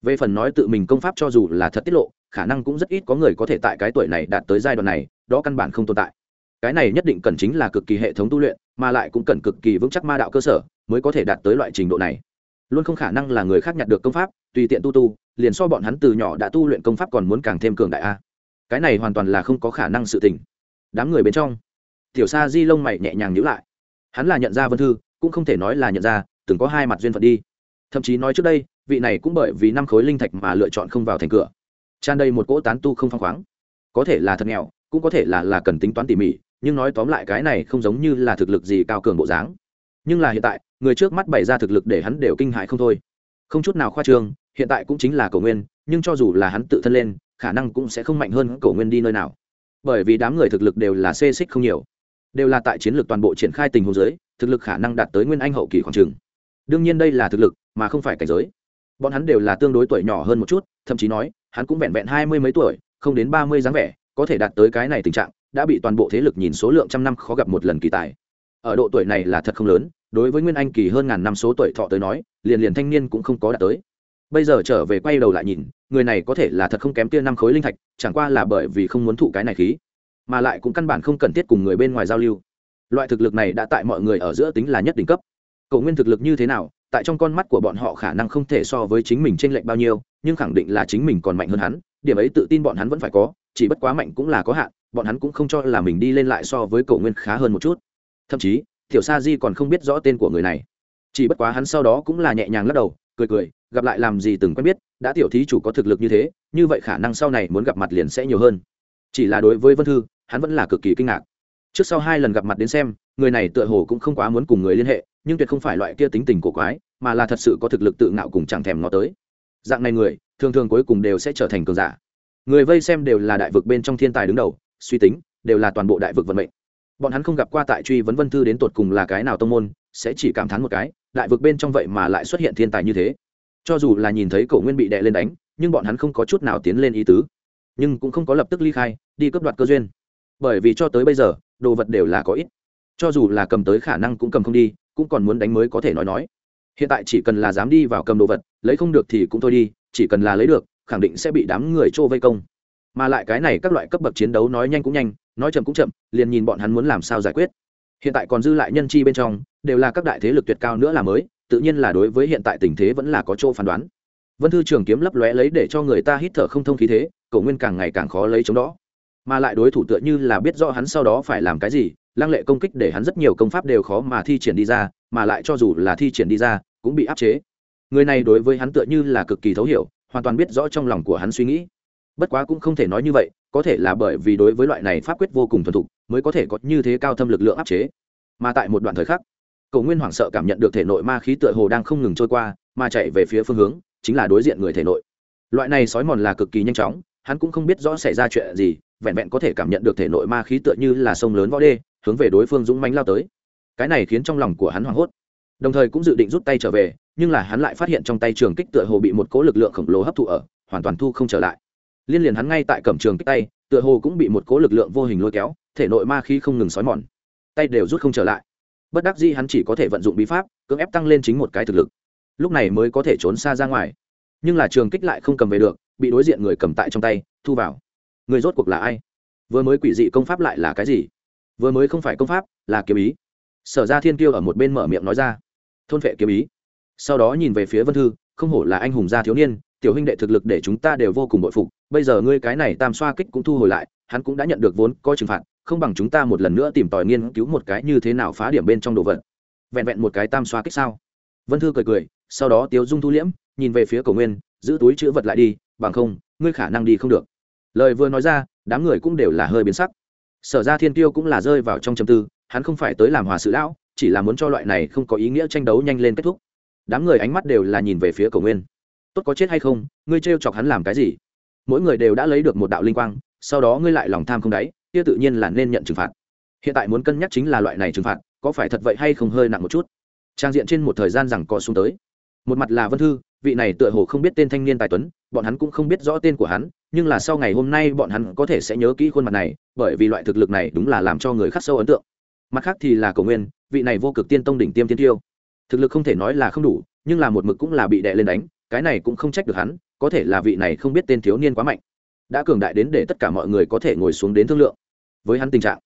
Về phần nói tự mình công pháp cho dù là thật tiết lộ, khả năng cũng rất ít có người có thể tại cái tuổi này đạt tới giai đoạn này, đó căn bản không tồn tại. Cái này nhất định cần chính là cực kỳ hệ thống tu luyện mà lại cũng cần cực kỳ vững chắc ma đạo cơ sở mới có thể đạt tới loại trình độ này. Luôn không khả năng là người khác nhặt được công pháp, tùy tiện tu tu, liền so bọn hắn từ nhỏ đã tu luyện công pháp còn muốn càng thêm cường đại a. Cái này hoàn toàn là không có khả năng sự tình. Đám người bên trong, tiểu sa di lông mày nhẹ nhàng nhữ lại. Hắn là nhận ra vân thư, cũng không thể nói là nhận ra, từng có hai mặt duyên phận đi. Thậm chí nói trước đây, vị này cũng bởi vì năm khối linh thạch mà lựa chọn không vào thành cửa. Tràn đầy một cỗ tán tu không phăng khoáng. Có thể là thật nghèo, cũng có thể là là cần tính toán tỉ mỉ nhưng nói tóm lại cái này không giống như là thực lực gì cao cường bộ dáng. Nhưng là hiện tại, người trước mắt bày ra thực lực để hắn đều kinh hại không thôi. Không chút nào khoa trương, hiện tại cũng chính là cầu nguyên, nhưng cho dù là hắn tự thân lên, khả năng cũng sẽ không mạnh hơn cầu nguyên đi nơi nào. Bởi vì đám người thực lực đều là xê xích không nhiều. Đều là tại chiến lược toàn bộ triển khai tình huống giới thực lực khả năng đạt tới nguyên anh hậu kỳ khoảng trường. Đương nhiên đây là thực lực, mà không phải cảnh giới. Bọn hắn đều là tương đối tuổi nhỏ hơn một chút, thậm chí nói, hắn cũng vẹn vẹn hai mươi mấy tuổi, không đến ba mươi dáng vẻ có thể đạt tới cái này tình trạng, đã bị toàn bộ thế lực nhìn số lượng trăm năm khó gặp một lần kỳ tài. Ở độ tuổi này là thật không lớn, đối với nguyên anh kỳ hơn ngàn năm số tuổi thọ tới nói, liền liền thanh niên cũng không có đạt tới. Bây giờ trở về quay đầu lại nhìn, người này có thể là thật không kém tia năm khối linh thạch, chẳng qua là bởi vì không muốn thụ cái này khí, mà lại cũng căn bản không cần thiết cùng người bên ngoài giao lưu. Loại thực lực này đã tại mọi người ở giữa tính là nhất đỉnh cấp. Cầu nguyên thực lực như thế nào, tại trong con mắt của bọn họ khả năng không thể so với chính mình t r ê n lệch bao nhiêu, nhưng khẳng định là chính mình còn mạnh hơn hắn, điểm ấy tự tin bọn hắn vẫn phải có chỉ bất quá mạnh cũng là có hạn, bọn hắn cũng không cho là mình đi lên lại so với cầu nguyên khá hơn một chút. Thậm chí, tiểu sa di còn không biết rõ tên của người này. Chỉ bất quá hắn sau đó cũng là nhẹ nhàng lắc đầu, cười cười, gặp lại làm gì từng quen biết, đã tiểu thí chủ có thực lực như thế, như vậy khả năng sau này muốn gặp mặt liền sẽ nhiều hơn. Chỉ là đối với vân thư, hắn vẫn là cực kỳ kinh ngạc. Trước sau hai lần gặp mặt đến xem, người này tựa hồ cũng không quá muốn cùng người liên hệ, nhưng tuyệt không phải loại kia tính tình cổ quái, mà là thật sự có thực lực tự ngạo cùng chẳng thèm ngó tới. Dạng này người, thường thường cuối cùng đều sẽ trở thành cường giả người vây xem đều là đại vực bên trong thiên tài đứng đầu, suy tính, đều là toàn bộ đại vực vận mệnh. Bọn hắn không gặp qua tại truy vấn vân thư đến tột cùng là cái nào tông môn, sẽ chỉ cảm thán một cái, đại vực bên trong vậy mà lại xuất hiện thiên tài như thế. Cho dù là nhìn thấy cổ nguyên bị đệ lên đánh, nhưng bọn hắn không có chút nào tiến lên ý tứ. Nhưng cũng không có lập tức ly khai, đi cướp đoạt cơ duyên. Bởi vì cho tới bây giờ, đồ vật đều là có ít. Cho dù là cầm tới khả năng cũng cầm không đi, cũng còn muốn đánh mới có thể nói nói. Hiện tại chỉ cần là dám đi vào cầm đồ vật, lấy không được thì cũng thôi đi, chỉ cần là lấy được khẳng định sẽ bị đám người trô vây công. Mà lại cái này các loại cấp bậc chiến đấu nói nhanh cũng nhanh, nói chậm cũng chậm, liền nhìn bọn hắn muốn làm sao giải quyết. Hiện tại còn dư lại nhân chi bên trong, đều là các đại thế lực tuyệt cao nữa là mới, tự nhiên là đối với hiện tại tình thế vẫn là có chỗ phán đoán. Vân thư trường kiếm lấp lóe lấy để cho người ta hít thở không thông khí thế cầu nguyên càng ngày càng khó lấy chống đó. Mà lại đối thủ tựa như là biết rõ hắn sau đó phải làm cái gì, lăng lệ công kích để hắn rất nhiều công pháp đều khó mà thi triển đi ra, mà lại cho dù là thi triển đi ra, cũng bị áp chế. Người này đối với hắn tựa như là cực kỳ thấu hiểu hoàn toàn biết rõ trong lòng của hắn suy nghĩ. Bất quá cũng không thể nói như vậy, có thể là bởi vì đối với loại này pháp quyết vô cùng thuần thục, mới có thể có như thế cao thâm lực lượng áp chế. Mà tại một đoạn thời khắc cầu nguyên hoảng sợ cảm nhận được thể nội ma khí tựa hồ đang không ngừng trôi qua, mà chạy về phía phương hướng, chính là đối diện người thể nội. Loại này sói mòn là cực kỳ nhanh chóng, hắn cũng không biết rõ xảy ra chuyện gì, vẹn vẹn có thể cảm nhận được thể nội ma khí tựa như là sông lớn võ đê, hướng về đối phương dũng mánh lao tới. Cái này khiến trong lòng của hắn hoảng hốt. Đồng thời cũng dự định rút tay trở về nhưng là hắn lại phát hiện trong tay trường kích tựa hồ bị một cố lực lượng khổng lồ hấp thụ ở, hoàn toàn thu không trở lại. Liên liền hắn ngay tại cầm trường kích tay, tựa hồ cũng bị một cố lực lượng vô hình lôi kéo, thể nội ma khí không ngừng xói mòn. Tay đều rút không trở lại. Bất đắc dĩ hắn chỉ có thể vận dụng bí pháp, cưỡng ép tăng lên chính một cái thực lực. Lúc này mới có thể trốn xa ra ngoài. Nhưng là trường kích lại không cầm về được, bị đối diện người cầm tại trong tay, thu vào. Người rốt cuộc là ai? Vừa mới quỷ dị công pháp lại là cái gì? Vừa mới không phải công pháp, là kiếm ý. Sở ra thiên kiêu ở một bên mở miệng nói ra. Thôn vệ kiếm ý sau đó nhìn về phía vân thư, không hổ là anh hùng gia thiếu niên, tiểu huynh đệ thực lực để chúng ta đều vô cùng bội phục, bây giờ ngươi cái này tam xoa kích cũng thu hồi lại, hắn cũng đã nhận được vốn coi trừng phạt, không bằng chúng ta một lần nữa tìm tòi nghiên cứu một cái như thế nào phá điểm bên trong đồ vật. Vẹn vẹn một cái tam xoa kích sao? Vân thư cười cười, sau đó tiếu dung thu liễm, nhìn về phía cầu nguyên, giữ túi chữ vật lại đi, bằng không, ngươi khả năng đi không được. Lời vừa nói ra, đám người cũng đều là hơi biến sắc. Sở ra thiên tiêu cũng là rơi vào trong châm tư, hắn không phải tới làm hòa sự lão, chỉ là muốn cho loại này không có ý nghĩa tranh đấu nhanh lên kết thúc đám người ánh mắt đều là nhìn về phía cầu nguyên. Tốt có chết hay không, ngươi trêu chọc hắn làm cái gì? Mỗi người đều đã lấy được một đạo linh quang, sau đó ngươi lại lòng tham không đáy, kia tự nhiên là nên nhận trừng phạt. Hiện tại muốn cân nhắc chính là loại này trừng phạt, có phải thật vậy hay không hơi nặng một chút? Trang diện trên một thời gian rằng có xuống tới. Một mặt là vân thư, vị này tựa hồ không biết tên thanh niên tài tuấn, bọn hắn cũng không biết rõ tên của hắn, nhưng là sau ngày hôm nay bọn hắn có thể sẽ nhớ kỹ khuôn mặt này, bởi vì loại thực lực này đúng là làm cho người khắc sâu ấn tượng. Mặt khác thì là cầu nguyên, vị này vô cực tiên tông đỉnh tiêm tiên tiêu thực lực không thể nói là không đủ, nhưng là một mực cũng là bị đè lên đánh, cái này cũng không trách được hắn, có thể là vị này không biết tên thiếu niên quá mạnh. Đã cường đại đến để tất cả mọi người có thể ngồi xuống đến thương lượng. Với hắn tình trạng,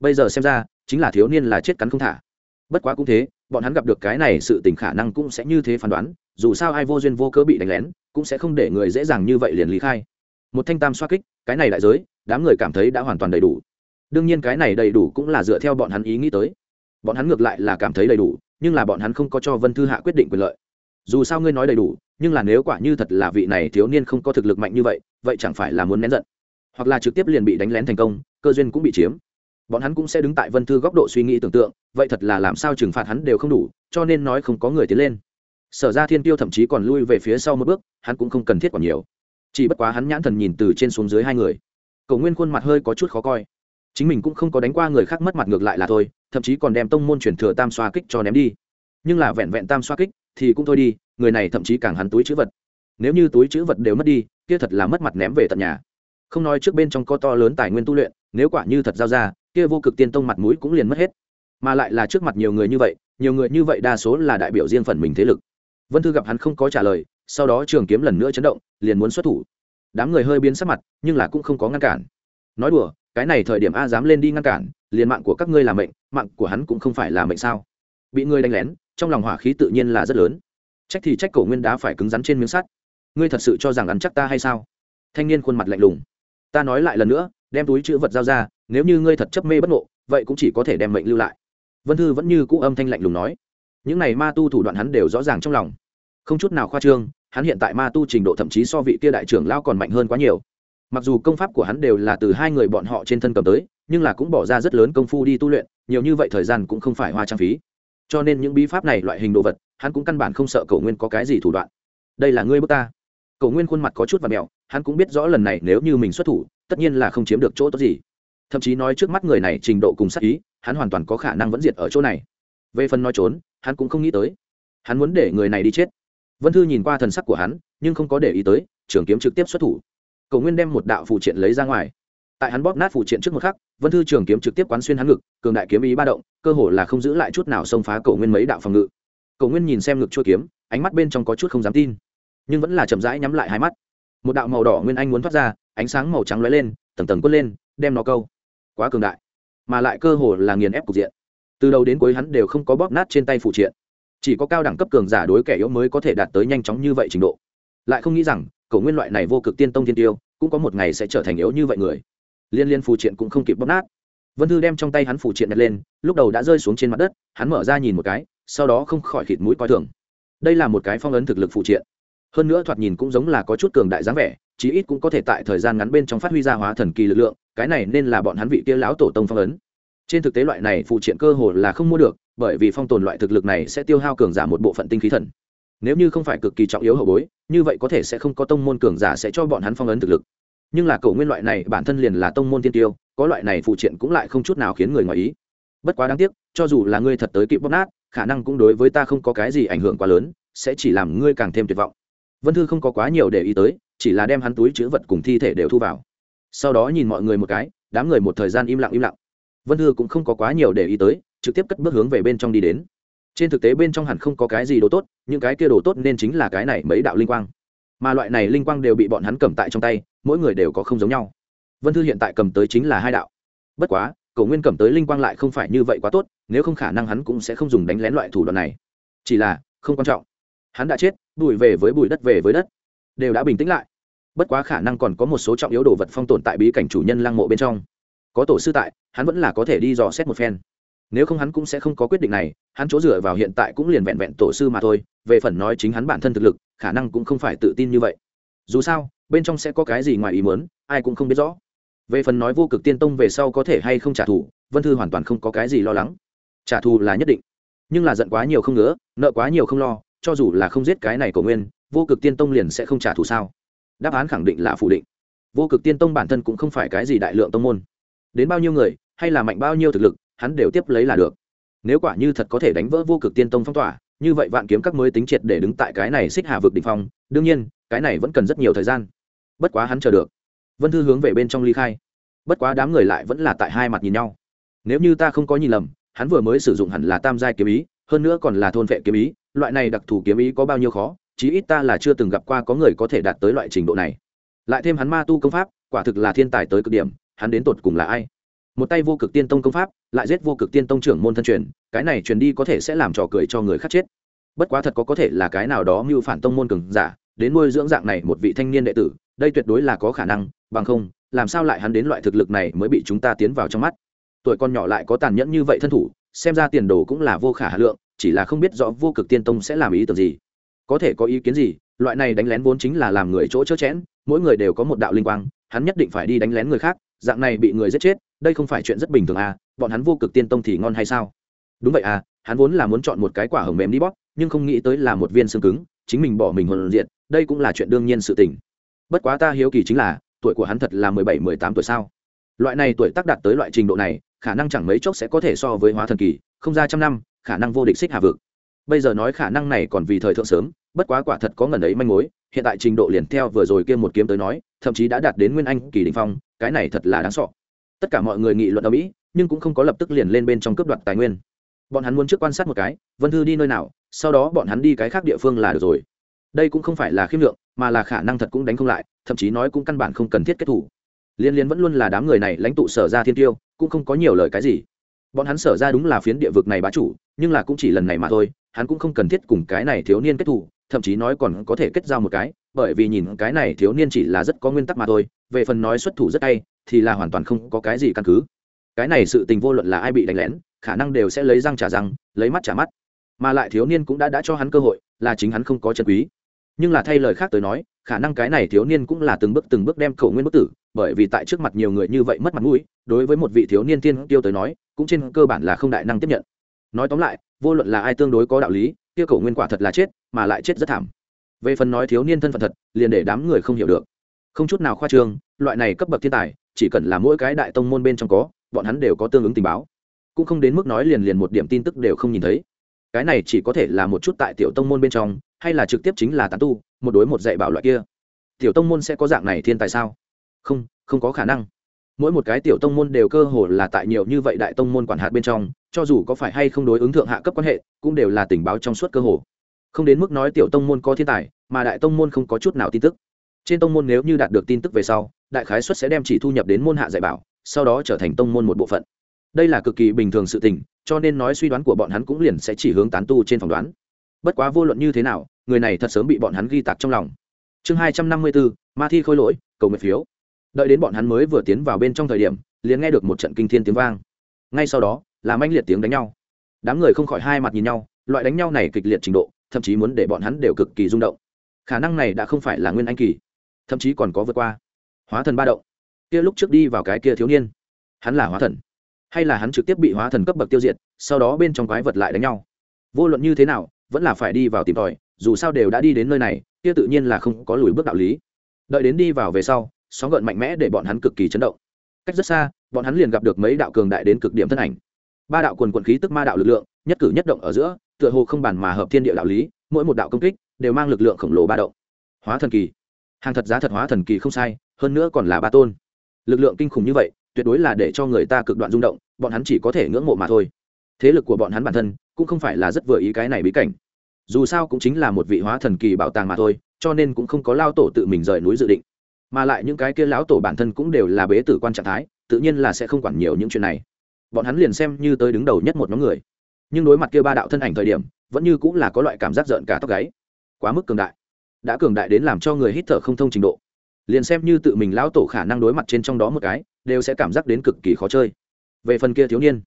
bây giờ xem ra, chính là thiếu niên là chết cắn không thả. Bất quá cũng thế, bọn hắn gặp được cái này sự tình khả năng cũng sẽ như thế phán đoán, dù sao ai vô duyên vô cớ bị đánh lén, cũng sẽ không để người dễ dàng như vậy liền lý khai. Một thanh tam xoa kích, cái này đại giới, đám người cảm thấy đã hoàn toàn đầy đủ. Đương nhiên cái này đầy đủ cũng là dựa theo bọn hắn ý nghĩ tới bọn hắn ngược lại là cảm thấy đầy đủ, nhưng là bọn hắn không có cho vân thư hạ quyết định quyền lợi. Dù sao ngươi nói đầy đủ, nhưng là nếu quả như thật là vị này thiếu niên không có thực lực mạnh như vậy vậy chẳng phải là muốn nén giận. Hoặc là trực tiếp liền bị đánh lén thành công, cơ duyên cũng bị chiếm. Bọn hắn cũng sẽ đứng tại vân thư góc độ suy nghĩ tưởng tượng, vậy thật là làm sao trừng phạt hắn đều không đủ, cho nên nói không có người tiến lên. Sở ra thiên tiêu thậm chí còn lui về phía sau một bước, hắn cũng không cần thiết còn nhiều. Chỉ bất quá hắn nhãn thần nhìn từ trên xuống dưới hai người. Cầu nguyên khuôn mặt hơi có chút khó coi chính mình cũng không có đánh qua người khác mất mặt ngược lại là thôi, thậm chí còn đem tông môn chuyển thừa tam xoa kích cho ném đi. Nhưng là vẹn vẹn tam xoa kích thì cũng thôi đi, người này thậm chí càng hắn túi chữ vật. Nếu như túi chữ vật đều mất đi, kia thật là mất mặt ném về tận nhà. Không nói trước bên trong có to lớn tài nguyên tu luyện, nếu quả như thật giao ra, kia vô cực tiên tông mặt mũi cũng liền mất hết. Mà lại là trước mặt nhiều người như vậy, nhiều người như vậy đa số là đại biểu riêng phần mình thế lực. Vân thư gặp hắn không có trả lời, sau đó trường kiếm lần nữa chấn động, liền muốn xuất thủ. Đám người hơi biến sắc mặt, nhưng là cũng không có ngăn cản. Nói đùa cái này thời điểm a dám lên đi ngăn cản, liền mạng của các ngươi là mệnh, mạng của hắn cũng không phải là mệnh sao? Bị ngươi đánh lén, trong lòng hỏa khí tự nhiên là rất lớn. Trách thì trách cổ nguyên đá phải cứng rắn trên miếng sắt. Ngươi thật sự cho rằng ăn chắc ta hay sao? Thanh niên khuôn mặt lạnh lùng. Ta nói lại lần nữa, đem túi chữ vật giao ra, nếu như ngươi thật chấp mê bất ngộ, vậy cũng chỉ có thể đem mệnh lưu lại. Vân thư vẫn như cũ âm thanh lạnh lùng nói. Những này ma tu thủ đoạn hắn đều rõ ràng trong lòng. Không chút nào khoa trương, hắn hiện tại ma tu trình độ thậm chí so vị kia đại trưởng lao còn mạnh hơn quá nhiều mặc dù công pháp của hắn đều là từ hai người bọn họ trên thân cầm tới, nhưng là cũng bỏ ra rất lớn công phu đi tu luyện, nhiều như vậy thời gian cũng không phải hoa trang phí. Cho nên những bí pháp này loại hình đồ vật, hắn cũng căn bản không sợ cầu nguyên có cái gì thủ đoạn. Đây là ngươi bước ta. Cầu nguyên khuôn mặt có chút và mẹo, hắn cũng biết rõ lần này nếu như mình xuất thủ, tất nhiên là không chiếm được chỗ tốt gì. Thậm chí nói trước mắt người này trình độ cùng sắc ý, hắn hoàn toàn có khả năng vẫn diệt ở chỗ này. Về phần nói trốn, hắn cũng không nghĩ tới. Hắn muốn để người này đi chết. Vân thư nhìn qua thần sắc của hắn, nhưng không có để ý tới, trường kiếm trực tiếp xuất thủ cầu nguyên đem một đạo phụ triện lấy ra ngoài. Tại hắn bóp nát phụ triện trước một khắc, vân thư trường kiếm trực tiếp quán xuyên hắn ngực, cường đại kiếm ý ba động, cơ hồ là không giữ lại chút nào xông phá cầu nguyên mấy đạo phòng ngự. Cầu nguyên nhìn xem ngực chua kiếm, ánh mắt bên trong có chút không dám tin, nhưng vẫn là chậm rãi nhắm lại hai mắt. Một đạo màu đỏ nguyên anh muốn thoát ra, ánh sáng màu trắng lóe lên, tầng tầng quất lên, đem nó câu. Quá cường đại, mà lại cơ hồ là nghiền ép cục diện. Từ đầu đến cuối hắn đều không có bóp nát trên tay phụ triện. Chỉ có cao đẳng cấp cường giả đối kẻ yếu mới có thể đạt tới nhanh chóng như vậy trình độ. Lại không nghĩ rằng cổ nguyên loại này vô cực tiên tông thiên tiêu, cũng có một ngày sẽ trở thành yếu như vậy người. Liên liên phù triện cũng không kịp bóp nát. Vân thư đem trong tay hắn phù triện nhặt lên, lúc đầu đã rơi xuống trên mặt đất, hắn mở ra nhìn một cái, sau đó không khỏi khịt mũi coi thường. Đây là một cái phong ấn thực lực phù triện. Hơn nữa thoạt nhìn cũng giống là có chút cường đại dáng vẻ, chí ít cũng có thể tại thời gian ngắn bên trong phát huy ra hóa thần kỳ lực lượng, cái này nên là bọn hắn vị kia lão tổ tông phong ấn. Trên thực tế loại này phụ triện cơ hồ là không mua được, bởi vì phong tồn loại thực lực này sẽ tiêu hao cường giả một bộ phận tinh khí thần nếu như không phải cực kỳ trọng yếu hậu bối, như vậy có thể sẽ không có tông môn cường giả sẽ cho bọn hắn phong ấn thực lực. Nhưng là cầu nguyên loại này, bản thân liền là tông môn tiên tiêu, có loại này phụ triện cũng lại không chút nào khiến người ngoài ý. Bất quá đáng tiếc, cho dù là ngươi thật tới kịp bóp nát, khả năng cũng đối với ta không có cái gì ảnh hưởng quá lớn, sẽ chỉ làm ngươi càng thêm tuyệt vọng. Vân thư không có quá nhiều để ý tới, chỉ là đem hắn túi chữ vật cùng thi thể đều thu vào. Sau đó nhìn mọi người một cái, đám người một thời gian im lặng im lặng. Vân thư cũng không có quá nhiều để ý tới, trực tiếp cất bước hướng về bên trong đi đến trên thực tế bên trong hẳn không có cái gì đồ tốt, những cái kia đồ tốt nên chính là cái này mấy đạo linh quang. Mà loại này linh quang đều bị bọn hắn cầm tại trong tay, mỗi người đều có không giống nhau. Vân thư hiện tại cầm tới chính là hai đạo. Bất quá, cổ nguyên cầm tới linh quang lại không phải như vậy quá tốt, nếu không khả năng hắn cũng sẽ không dùng đánh lén loại thủ đoạn này. Chỉ là, không quan trọng. Hắn đã chết bùi về với bụi đất về với đất. Đều đã bình tĩnh lại. Bất quá khả năng còn có một số trọng yếu đồ vật phong tồn tại bí cảnh chủ nhân lăng mộ bên trong. Có tổ sư tại, hắn vẫn là có thể đi dò xét một phen nếu không hắn cũng sẽ không có quyết định này, hắn chỗ dựa vào hiện tại cũng liền vẹn vẹn tổ sư mà thôi, về phần nói chính hắn bản thân thực lực, khả năng cũng không phải tự tin như vậy. Dù sao, bên trong sẽ có cái gì ngoài ý muốn, ai cũng không biết rõ. Về phần nói vô cực tiên tông về sau có thể hay không trả thù, vân thư hoàn toàn không có cái gì lo lắng. Trả thù là nhất định, nhưng là giận quá nhiều không ngứa, nợ quá nhiều không lo, cho dù là không giết cái này cầu nguyên, vô cực tiên tông liền sẽ không trả thù sao? Đáp án khẳng định là phủ định. Vô cực tiên tông bản thân cũng không phải cái gì đại lượng tông môn. Đến bao nhiêu người, hay là mạnh bao nhiêu thực lực hắn đều tiếp lấy là được. Nếu quả như thật có thể đánh vỡ vô cực tiên tông phong tỏa, như vậy vạn kiếm các mới tính triệt để đứng tại cái này xích hà vực đỉnh phong, đương nhiên, cái này vẫn cần rất nhiều thời gian. Bất quá hắn chờ được. Vân thư hướng về bên trong ly khai. Bất quá đám người lại vẫn là tại hai mặt nhìn nhau. Nếu như ta không có nhìn lầm, hắn vừa mới sử dụng hẳn là tam giai kiếm ý, hơn nữa còn là thôn vệ kiếm ý, loại này đặc thù kiếm ý có bao nhiêu khó, chí ít ta là chưa từng gặp qua có người có thể đạt tới loại trình độ này. Lại thêm hắn ma tu công pháp, quả thực là thiên tài tới cực điểm, hắn đến tột cùng là ai? Một tay vô cực tiên tông công pháp, lại giết vô cực tiên tông trưởng môn thân truyền, cái này truyền đi có thể sẽ làm trò cười cho người khác chết. Bất quá thật có có thể là cái nào đó mưu phản tông môn cường giả, đến nuôi dưỡng dạng này một vị thanh niên đệ tử, đây tuyệt đối là có khả năng, bằng không, làm sao lại hắn đến loại thực lực này mới bị chúng ta tiến vào trong mắt? Tuổi con nhỏ lại có tàn nhẫn như vậy thân thủ, xem ra tiền đồ cũng là vô khả hà lượng, chỉ là không biết rõ vô cực tiên tông sẽ làm ý tưởng gì. Có thể có ý kiến gì, loại này đánh lén vốn chính là làm người chỗ chớ chẽn, mỗi người đều có một đạo linh quang, hắn nhất định phải đi đánh lén người khác, dạng này bị người giết chết đây không phải chuyện rất bình thường à bọn hắn vô cực tiên tông thì ngon hay sao? Đúng vậy à hắn vốn là muốn chọn một cái quả hồng mềm đi bóp, nhưng không nghĩ tới là một viên xương cứng, chính mình bỏ mình hồn diện đây cũng là chuyện đương nhiên sự tình. Bất quá ta hiếu kỳ chính là, tuổi của hắn thật là mười bảy, mười tám tuổi sao? Loại này tuổi tác đạt tới loại trình độ này, khả năng chẳng mấy chốc sẽ có thể so với hóa thần kỳ, không ra trăm năm, khả năng vô địch xích hạ vực. Bây giờ nói khả năng này còn vì thời thượng sớm, bất quá quả thật có ngần ấy manh mối, hiện tại trình độ liền theo vừa rồi kia một kiếm tới nói, thậm chí đã đạt đến nguyên anh kỳ đình phong, cái này thật là đáng sọ tất cả mọi người nghị luận ở mỹ, nhưng cũng không có lập tức liền lên bên trong cướp đoạt tài nguyên. Bọn hắn muốn trước quan sát một cái, vân thư đi nơi nào, sau đó bọn hắn đi cái khác địa phương là được rồi. Đây cũng không phải là khiêm lượng, mà là khả năng thật cũng đánh không lại, thậm chí nói cũng căn bản không cần thiết kết thủ. Liên liên vẫn luôn là đám người này lãnh tụ sở ra thiên tiêu, cũng không có nhiều lời cái gì. Bọn hắn sở ra đúng là phiến địa vực này bá chủ, nhưng là cũng chỉ lần này mà thôi, hắn cũng không cần thiết cùng cái này thiếu niên kết thủ, thậm chí nói còn có thể kết giao một cái bởi vì nhìn cái này thiếu niên chỉ là rất có nguyên tắc mà thôi, về phần nói xuất thủ rất hay, thì là hoàn toàn không có cái gì căn cứ. Cái này sự tình vô luận là ai bị đánh lén, khả năng đều sẽ lấy răng trả răng, lấy mắt trả mắt. Mà lại thiếu niên cũng đã đã cho hắn cơ hội, là chính hắn không có chân quý. Nhưng là thay lời khác tới nói, khả năng cái này thiếu niên cũng là từng bước từng bước đem khẩu nguyên bức tử, bởi vì tại trước mặt nhiều người như vậy mất mặt mũi, đối với một vị thiếu niên tiên tiêu tới nói, cũng trên cơ bản là không đại năng tiếp nhận. Nói tóm lại, vô luận là ai tương đối có đạo lý, kia cầu nguyên quả thật là chết, mà lại chết rất thảm về phần nói thiếu niên thân phận thật, liền để đám người không hiểu được. Không chút nào khoa trương, loại này cấp bậc thiên tài, chỉ cần là mỗi cái đại tông môn bên trong có, bọn hắn đều có tương ứng tình báo. Cũng không đến mức nói liền liền một điểm tin tức đều không nhìn thấy. Cái này chỉ có thể là một chút tại tiểu tông môn bên trong, hay là trực tiếp chính là tán tu, một đối một dạy bảo loại kia. Tiểu tông môn sẽ có dạng này thiên tài sao? Không không có khả năng. Mỗi một cái tiểu tông môn đều cơ hồ là tại nhiều như vậy đại tông môn quản hạt bên trong, cho dù có phải hay không đối ứng thượng hạ cấp quan hệ, cũng đều là tình báo trong suốt cơ hồ không đến mức nói tiểu tông môn có thiên tài, mà đại tông môn không có chút nào tin tức. Trên tông môn nếu như đạt được tin tức về sau, đại khái xuất sẽ đem chỉ thu nhập đến môn hạ dạy bảo, sau đó trở thành tông môn một bộ phận. Đây là cực kỳ bình thường sự tình, cho nên nói suy đoán của bọn hắn cũng liền sẽ chỉ hướng tán tu trên phỏng đoán. Bất quá vô luận như thế nào, người này thật sớm bị bọn hắn ghi tạc trong lòng. Chương hai trăm năm mươi bốn, ma thi khôi lỗi, cầu nguyện phiếu. Đợi đến bọn hắn mới vừa tiến vào bên trong thời điểm, liền nghe được một trận kinh thiên tiếng vang. Ngay sau đó, là manh liệt tiếng đánh nhau. Đám người không khỏi hai mặt nhìn nhau, loại đánh nhau này kịch liệt trình độ thậm chí muốn để bọn hắn đều cực kỳ rung động. Khả năng này đã không phải là nguyên anh kỳ, thậm chí còn có vượt qua. Hóa thần ba động. Kia lúc trước đi vào cái kia thiếu niên, hắn là hóa thần, hay là hắn trực tiếp bị hóa thần cấp bậc tiêu diệt, sau đó bên trong quái vật lại đánh nhau. Vô luận như thế nào, vẫn là phải đi vào tìm tòi, dù sao đều đã đi đến nơi này, kia tự nhiên là không có lùi bước đạo lý. Đợi đến đi vào về sau, sóng gợn mạnh mẽ để bọn hắn cực kỳ chấn động. Cách rất xa, bọn hắn liền gặp được mấy đạo cường đại đến cực điểm thân ảnh. Ba đạo quần quần khí tức ma đạo lực lượng nhất cử nhất động ở giữa, tựa hồ không bàn mà hợp thiên địa đạo lý, mỗi một đạo công kích đều mang lực lượng khổng lồ ba động. Hóa thần kỳ. Hàng thật giá thật hóa thần kỳ không sai, hơn nữa còn là ba tôn. Lực lượng kinh khủng như vậy, tuyệt đối là để cho người ta cực đoạn rung động, bọn hắn chỉ có thể ngưỡng mộ mà thôi. Thế lực của bọn hắn bản thân cũng không phải là rất vừa ý cái này bí cảnh. Dù sao cũng chính là một vị hóa thần kỳ bảo tàng mà thôi, cho nên cũng không có lao tổ tự mình rời núi dự định. Mà lại những cái kia lão tổ bản thân cũng đều là bế tử quan trạng thái, tự nhiên là sẽ không quản nhiều những chuyện này. Bọn hắn liền xem như tới đứng đầu nhất một nhóm người nhưng đối mặt kia ba đạo thân ảnh thời điểm, vẫn như cũng là có loại cảm giác giận cả tóc gáy. Quá mức cường đại. Đã cường đại đến làm cho người hít thở không thông trình độ. Liền xem như tự mình lão tổ khả năng đối mặt trên trong đó một cái, đều sẽ cảm giác đến cực kỳ khó chơi. Về phần kia thiếu niên,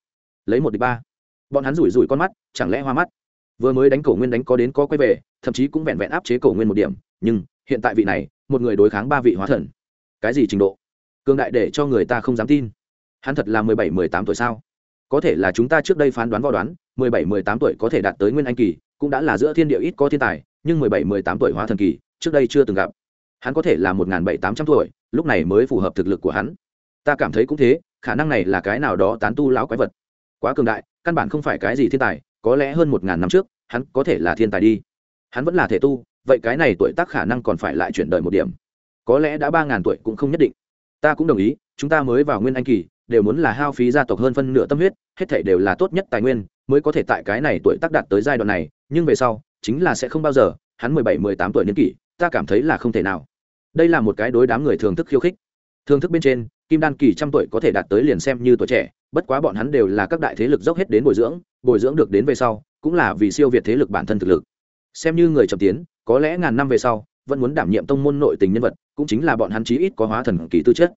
lấy một đi ba. Bọn hắn rủi rủi con mắt, chẳng lẽ hoa mắt? Vừa mới đánh cổ nguyên đánh có đến có quay về, thậm chí cũng vẹn vẹn áp chế cổ nguyên một điểm, nhưng hiện tại vị này, một người đối kháng ba vị hóa thần. Cái gì trình độ? Cường đại để cho người ta không dám tin. Hắn thật là mười bảy, mười tám tuổi sao? Có thể là chúng ta trước đây phán đoán võ đoán, mười bảy, mười tám tuổi có thể đạt tới nguyên anh kỳ, cũng đã là giữa thiên địa ít có thiên tài, nhưng mười bảy, mười tám tuổi hóa thần kỳ, trước đây chưa từng gặp. Hắn có thể là một n g h n bảy, tám trăm tuổi, lúc này mới phù hợp thực lực của hắn. Ta cảm thấy cũng thế, khả năng này là cái nào đó tán tu lão quái vật. Quá cường đại, căn bản không phải cái gì thiên tài, có lẽ hơn một ngàn năm trước, hắn có thể là thiên tài đi. Hắn vẫn là thể tu, vậy cái này tuổi tác khả năng còn phải lại chuyển đời một điểm. Có lẽ đã ba ngàn tuổi cũng không nhất định. Ta cũng đồng ý, chúng ta mới vào nguyên anh kỳ đều muốn là hao phí gia tộc hơn phân nửa tâm huyết, hết thể đều là tốt nhất tài nguyên, mới có thể tại cái này tuổi tác đạt tới giai đoạn này, nhưng về sau, chính là sẽ không bao giờ, hắn mười bảy, mười tám tuổi niên kỷ, ta cảm thấy là không thể nào. Đây là một cái đối đám người thường thức khiêu khích. Thường thức bên trên, kim đan kỳ trăm tuổi có thể đạt tới liền xem như tuổi trẻ, bất quá bọn hắn đều là các đại thế lực dốc hết đến bồi dưỡng bồi dưỡng được đến về sau, cũng là vì siêu việt thế lực bản thân thực lực. Xem như người chậm tiến, có lẽ ngàn năm về sau, vẫn muốn đảm nhiệm tông môn nội tình nhân vật, cũng chính là bọn hắn chí ít có hóa thần kỳ tư chất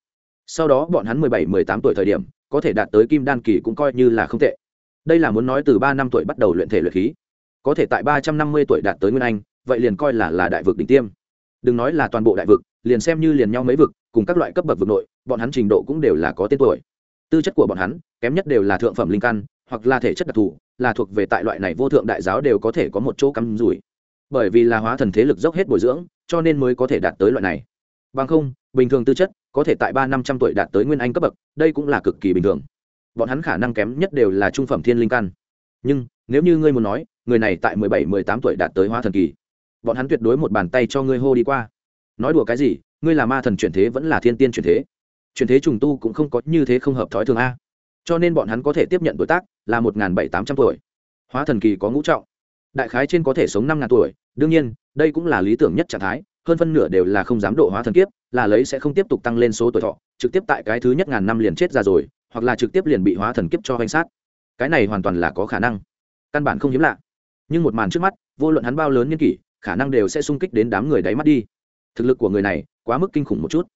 sau đó bọn hắn mười bảy, mười tám tuổi thời điểm, có thể đạt tới kim đan kỳ cũng coi như là không tệ. Đây là muốn nói từ ba năm tuổi bắt đầu luyện thể luyện khí. Có thể tại ba trăm năm mươi tuổi đạt tới nguyên anh, vậy liền coi là là đại vực đỉnh tiêm. Đừng nói là toàn bộ đại vực, liền xem như liền nhau mấy vực, cùng các loại cấp bậc vực nội, bọn hắn trình độ cũng đều là có tên tuổi. Tư chất của bọn hắn, kém nhất đều là thượng phẩm linh căn, hoặc là thể chất đặc thù, là thuộc về tại loại này vô thượng đại giáo đều có thể có một chỗ cắm rủi. Bởi vì là hóa thần thế lực dốc hết bồi dưỡng, cho nên mới có thể đạt tới loại này. Bằng không bình thường tư chất, có thể tại ba năm trăm tuổi đạt tới nguyên anh cấp bậc, đây cũng là cực kỳ bình thường. Bọn hắn khả năng kém nhất đều là trung phẩm thiên linh căn. Nhưng, nếu như ngươi muốn nói, người này tại mười bảy, mười tám tuổi đạt tới hoa thần kỳ, bọn hắn tuyệt đối một bàn tay cho ngươi hô đi qua. Nói đùa cái gì, ngươi là ma thần chuyển thế vẫn là thiên tiên chuyển thế. Chuyển thế trùng tu cũng không có như thế không hợp thói thường a. Cho nên bọn hắn có thể tiếp nhận tuổi tác là một bảy tám trăm tuổi. Hóa thần kỳ có ngũ trọng. Đại khái trên có thể sống năm ngàn tuổi, đương nhiên, đây cũng là lý tưởng nhất trạng thái hơn phân nửa đều là không dám độ hóa thần kiếp, là lấy sẽ không tiếp tục tăng lên số tuổi thọ, trực tiếp tại cái thứ nhất ngàn năm liền chết ra rồi, hoặc là trực tiếp liền bị hóa thần kiếp cho hoành sát. Cái này hoàn toàn là có khả năng. Căn bản không hiếm lạ. Nhưng một màn trước mắt, vô luận hắn bao lớn nhân kỷ, khả năng đều sẽ sung kích đến đám người đáy mắt đi. Thực lực của người này, quá mức kinh khủng một chút.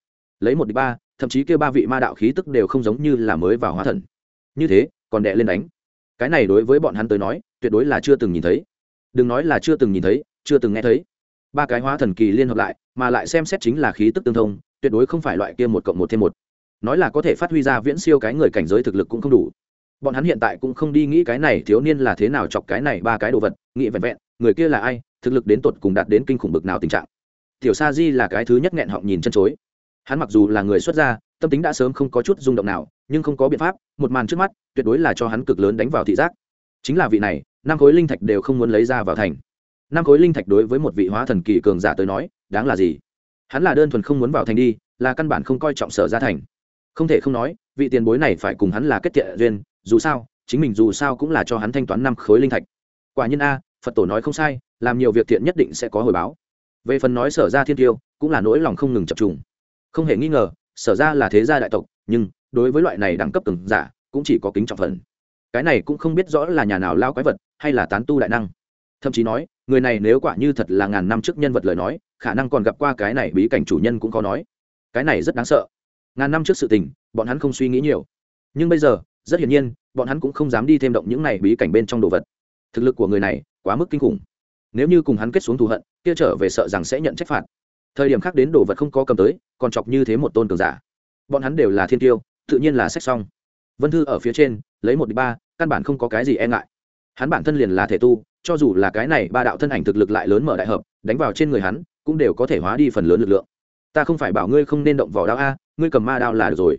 Lấy một đi ba, thậm chí kêu ba vị ma đạo khí tức đều không giống như là mới vào hóa thần. Như thế, còn đệ lên đánh. Cái này đối với bọn hắn tới nói, tuyệt đối là chưa từng nhìn thấy. Đừng nói là chưa từng nhìn thấy, chưa từng nghe thấy ba cái hóa thần kỳ liên hợp lại, mà lại xem xét chính là khí tức tương thông, tuyệt đối không phải loại kia một cộng một thêm một. Nói là có thể phát huy ra viễn siêu cái người cảnh giới thực lực cũng không đủ. Bọn hắn hiện tại cũng không đi nghĩ cái này thiếu niên là thế nào chọc cái này ba cái đồ vật, nghĩ vẹn vẹn, người kia là ai, thực lực đến tột cùng đạt đến kinh khủng bực nào tình trạng. Tiểu sa di là cái thứ nhất nghẹn họng nhìn chân chối. Hắn mặc dù là người xuất gia, tâm tính đã sớm không có chút rung động nào, nhưng không có biện pháp, một màn trước mắt, tuyệt đối là cho hắn cực lớn đánh vào thị giác. Chính là vị này, năm khối linh thạch đều không muốn lấy ra vào thành năm khối linh thạch đối với một vị hóa thần kỳ cường giả tới nói, đáng là gì? Hắn là đơn thuần không muốn vào thành đi, là căn bản không coi trọng sở ra thành. Không thể không nói, vị tiền bối này phải cùng hắn là kết thiện duyên, dù sao, chính mình dù sao cũng là cho hắn thanh toán năm khối linh thạch. Quả nhiên a, phật tổ nói không sai, làm nhiều việc thiện nhất định sẽ có hồi báo. Về phần nói sở ra thiên tiêu, cũng là nỗi lòng không ngừng chập trùng. Không hề nghi ngờ, sở ra là thế gia đại tộc, nhưng đối với loại này đẳng cấp từng giả, cũng chỉ có kính trọng phần. Cái này cũng không biết rõ là nhà nào lao quái vật, hay là tán tu đại năng. Thậm chí nói người này nếu quả như thật là ngàn năm trước nhân vật lời nói, khả năng còn gặp qua cái này bí cảnh chủ nhân cũng có nói. Cái này rất đáng sợ. Ngàn năm trước sự tình, bọn hắn không suy nghĩ nhiều. Nhưng bây giờ, rất hiển nhiên, bọn hắn cũng không dám đi thêm động những này bí cảnh bên trong đồ vật. Thực lực của người này quá mức kinh khủng. Nếu như cùng hắn kết xuống thù hận, kia trở về sợ rằng sẽ nhận trách phạt. Thời điểm khác đến đồ vật không có cầm tới, còn chọc như thế một tôn cường giả. Bọn hắn đều là thiên tiêu, tự nhiên là sách xong. Vân thư ở phía trên, lấy một đi ba, căn bản không có cái gì e ngại. Hắn bản thân liền là thể tu cho dù là cái này ba đạo thân ảnh thực lực lại lớn mở đại hợp, đánh vào trên người hắn, cũng đều có thể hóa đi phần lớn lực lượng. Ta không phải bảo ngươi không nên động vỏ đao a, ngươi cầm ma đao là được rồi.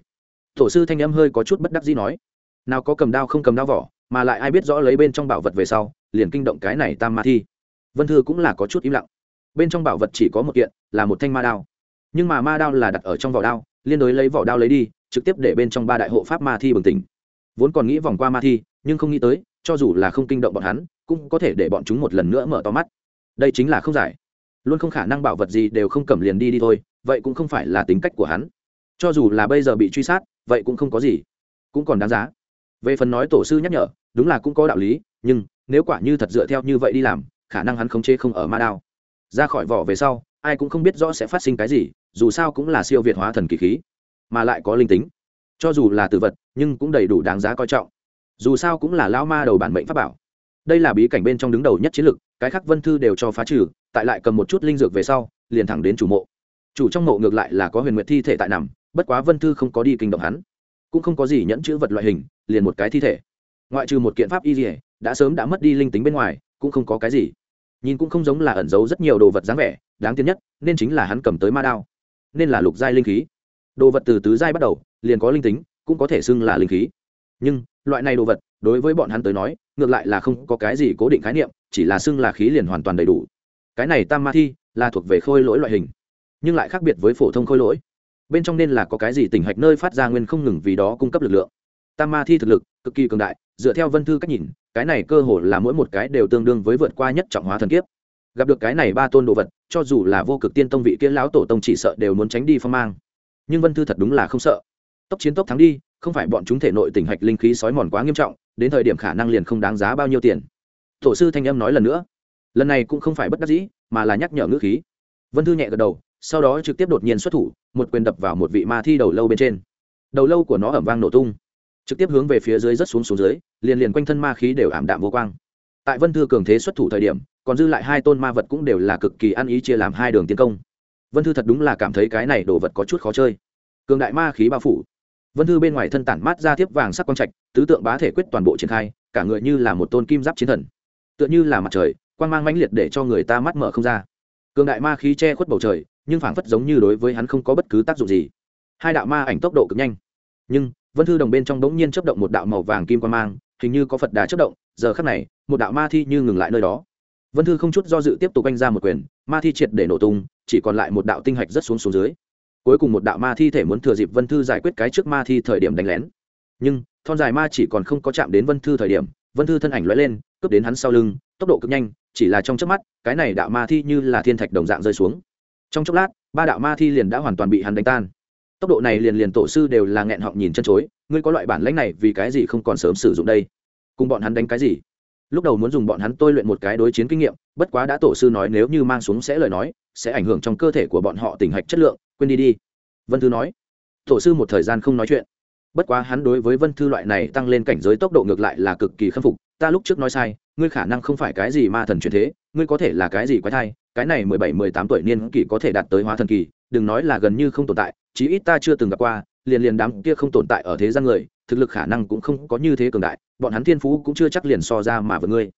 Tổ sư thanh âm hơi có chút bất đắc dĩ nói. Nào có cầm đao không cầm đao vỏ, mà lại ai biết rõ lấy bên trong bảo vật về sau, liền kinh động cái này tam ma thi. Vân thư cũng là có chút im lặng. Bên trong bảo vật chỉ có một kiện, là một thanh ma đao. Nhưng mà ma đao là đặt ở trong vỏ đao, liên đối lấy vỏ đao lấy đi, trực tiếp để bên trong ba đại hộ pháp ma thi bừng tỉnh. Vốn còn nghĩ vòng qua ma thi, nhưng không nghĩ tới, cho dù là không kinh động bọn hắn cũng có thể để bọn chúng một lần nữa mở to mắt. Đây chính là không giải. Luôn không khả năng bảo vật gì đều không cầm liền đi đi thôi, vậy cũng không phải là tính cách của hắn. Cho dù là bây giờ bị truy sát, vậy cũng không có gì. Cũng còn đáng giá. Về phần nói tổ sư nhắc nhở, đúng là cũng có đạo lý, nhưng nếu quả như thật dựa theo như vậy đi làm, khả năng hắn khống chế không ở ma đao. Ra khỏi vỏ về sau, ai cũng không biết rõ sẽ phát sinh cái gì, dù sao cũng là siêu việt hóa thần kỳ khí, mà lại có linh tính. Cho dù là tử vật, nhưng cũng đầy đủ đáng giá coi trọng. Dù sao cũng là lao ma đầu bản mệnh pháp bảo đây là bí cảnh bên trong đứng đầu nhất chiến lực cái khác vân thư đều cho phá trừ, tại lại cầm một chút linh dược về sau, liền thẳng đến chủ mộ. Chủ trong mộ ngược lại là có huyền nguyệt thi thể tại nằm, bất quá vân thư không có đi kinh động hắn. Cũng không có gì nhẫn chữ vật loại hình, liền một cái thi thể. Ngoại trừ một kiện pháp y dỉa đã sớm đã mất đi linh tính bên ngoài, cũng không có cái gì. Nhìn cũng không giống là ẩn giấu rất nhiều đồ vật dáng vẻ, đáng tiếc nhất, nên chính là hắn cầm tới ma đao. Nên là lục giai linh khí. Đồ vật từ tứ giai bắt đầu, liền có linh tính, cũng có thể xưng là linh khí. Nhưng, loại này đồ vật, đối với bọn hắn tới nói ngược lại là không có cái gì cố định khái niệm, chỉ là xưng là khí liền hoàn toàn đầy đủ. Cái này tam ma thi là thuộc về khôi lỗi loại hình, nhưng lại khác biệt với phổ thông khôi lỗi. Bên trong nên là có cái gì tỉnh hạch nơi phát ra nguyên không ngừng vì đó cung cấp lực lượng. Tam ma thi thực lực cực kỳ cường đại, dựa theo vân thư cách nhìn, cái này cơ hồ là mỗi một cái đều tương đương với vượt qua nhất trọng hóa thần kiếp. Gặp được cái này ba tôn đồ vật, cho dù là vô cực tiên tông vị kiến lão tổ tông chỉ sợ đều muốn tránh đi phong mang. Nhưng vân thư thật đúng là không sợ. Tốc chiến tốc thắng đi, không phải bọn chúng thể nội tỉnh hạch linh khí sói mòn quá nghiêm trọng đến thời điểm khả năng liền không đáng giá bao nhiêu tiền. Tổ sư thanh âm nói lần nữa. Lần này cũng không phải bất đắc dĩ, mà là nhắc nhở ngữ khí. Vân thư nhẹ gật đầu, sau đó trực tiếp đột nhiên xuất thủ, một quyền đập vào một vị ma thi đầu lâu bên trên. Đầu lâu của nó ẩm vang nổ tung. Trực tiếp hướng về phía dưới rất xuống xuống dưới, liền liền quanh thân ma khí đều ảm đạm vô quang. Tại vân thư cường thế xuất thủ thời điểm, còn dư lại hai tôn ma vật cũng đều là cực kỳ ăn ý chia làm hai đường tiến công. Vân thư thật đúng là cảm thấy cái này đồ vật có chút khó chơi. Cường đại ma khí bao phủ vân thư bên ngoài thân tản mát ra thiếp vàng sắc quang trạch, tứ tượng bá thể quyết toàn bộ triển khai, cả người như là một tôn kim giáp chiến thần. Tựa như là mặt trời, quang mang mãnh liệt để cho người ta mắt mở không ra. Cường đại ma khí che khuất bầu trời, nhưng phảng phất giống như đối với hắn không có bất cứ tác dụng gì. Hai đạo ma ảnh tốc độ cực nhanh. Nhưng, vân thư đồng bên trong bỗng nhiên chấp động một đạo màu vàng kim quang mang, hình như có phật đà chấp động, giờ khắc này, một đạo ma thi như ngừng lại nơi đó. Vân thư không chút do dự tiếp tục anh ra một quyền, ma thi triệt để nổ tung, chỉ còn lại một đạo tinh hạch rất xuống xuống dưới cuối cùng một đạo ma thi thể muốn thừa dịp vân thư giải quyết cái trước ma thi thời điểm đánh lén. Nhưng, thon dài ma chỉ còn không có chạm đến vân thư thời điểm, vân thư thân ảnh lóe lên, cướp đến hắn sau lưng, tốc độ cực nhanh, chỉ là trong chớp mắt, cái này đạo ma thi như là thiên thạch đồng dạng rơi xuống. Trong chốc lát, ba đạo ma thi liền đã hoàn toàn bị hắn đánh tan. Tốc độ này liền liền tổ sư đều là nghẹn họng nhìn chân chối, ngươi có loại bản lãnh này vì cái gì không còn sớm sử dụng đây? Cùng bọn hắn đánh cái gì? Lúc đầu muốn dùng bọn hắn tôi luyện một cái đối chiến kinh nghiệm, bất quá đã tổ sư nói nếu như mang xuống sẽ lời nói, sẽ ảnh hưởng trong cơ thể của bọn họ tình hạch chất lượng quên đi đi. Vân thư nói. Tổ sư một thời gian không nói chuyện. Bất quá hắn đối với vân thư loại này tăng lên cảnh giới tốc độ ngược lại là cực kỳ khâm phục. Ta lúc trước nói sai, ngươi khả năng không phải cái gì ma thần truyền thế, ngươi có thể là cái gì quái thai, cái này mười bảy, mười tám tuổi niên kỷ có thể đạt tới hóa thần kỳ, đừng nói là gần như không tồn tại, chí ít ta chưa từng gặp qua, liền liền đám kia không tồn tại ở thế gian người, thực lực khả năng cũng không có như thế cường đại, bọn hắn thiên phú cũng chưa chắc liền so ra mà với ngươi.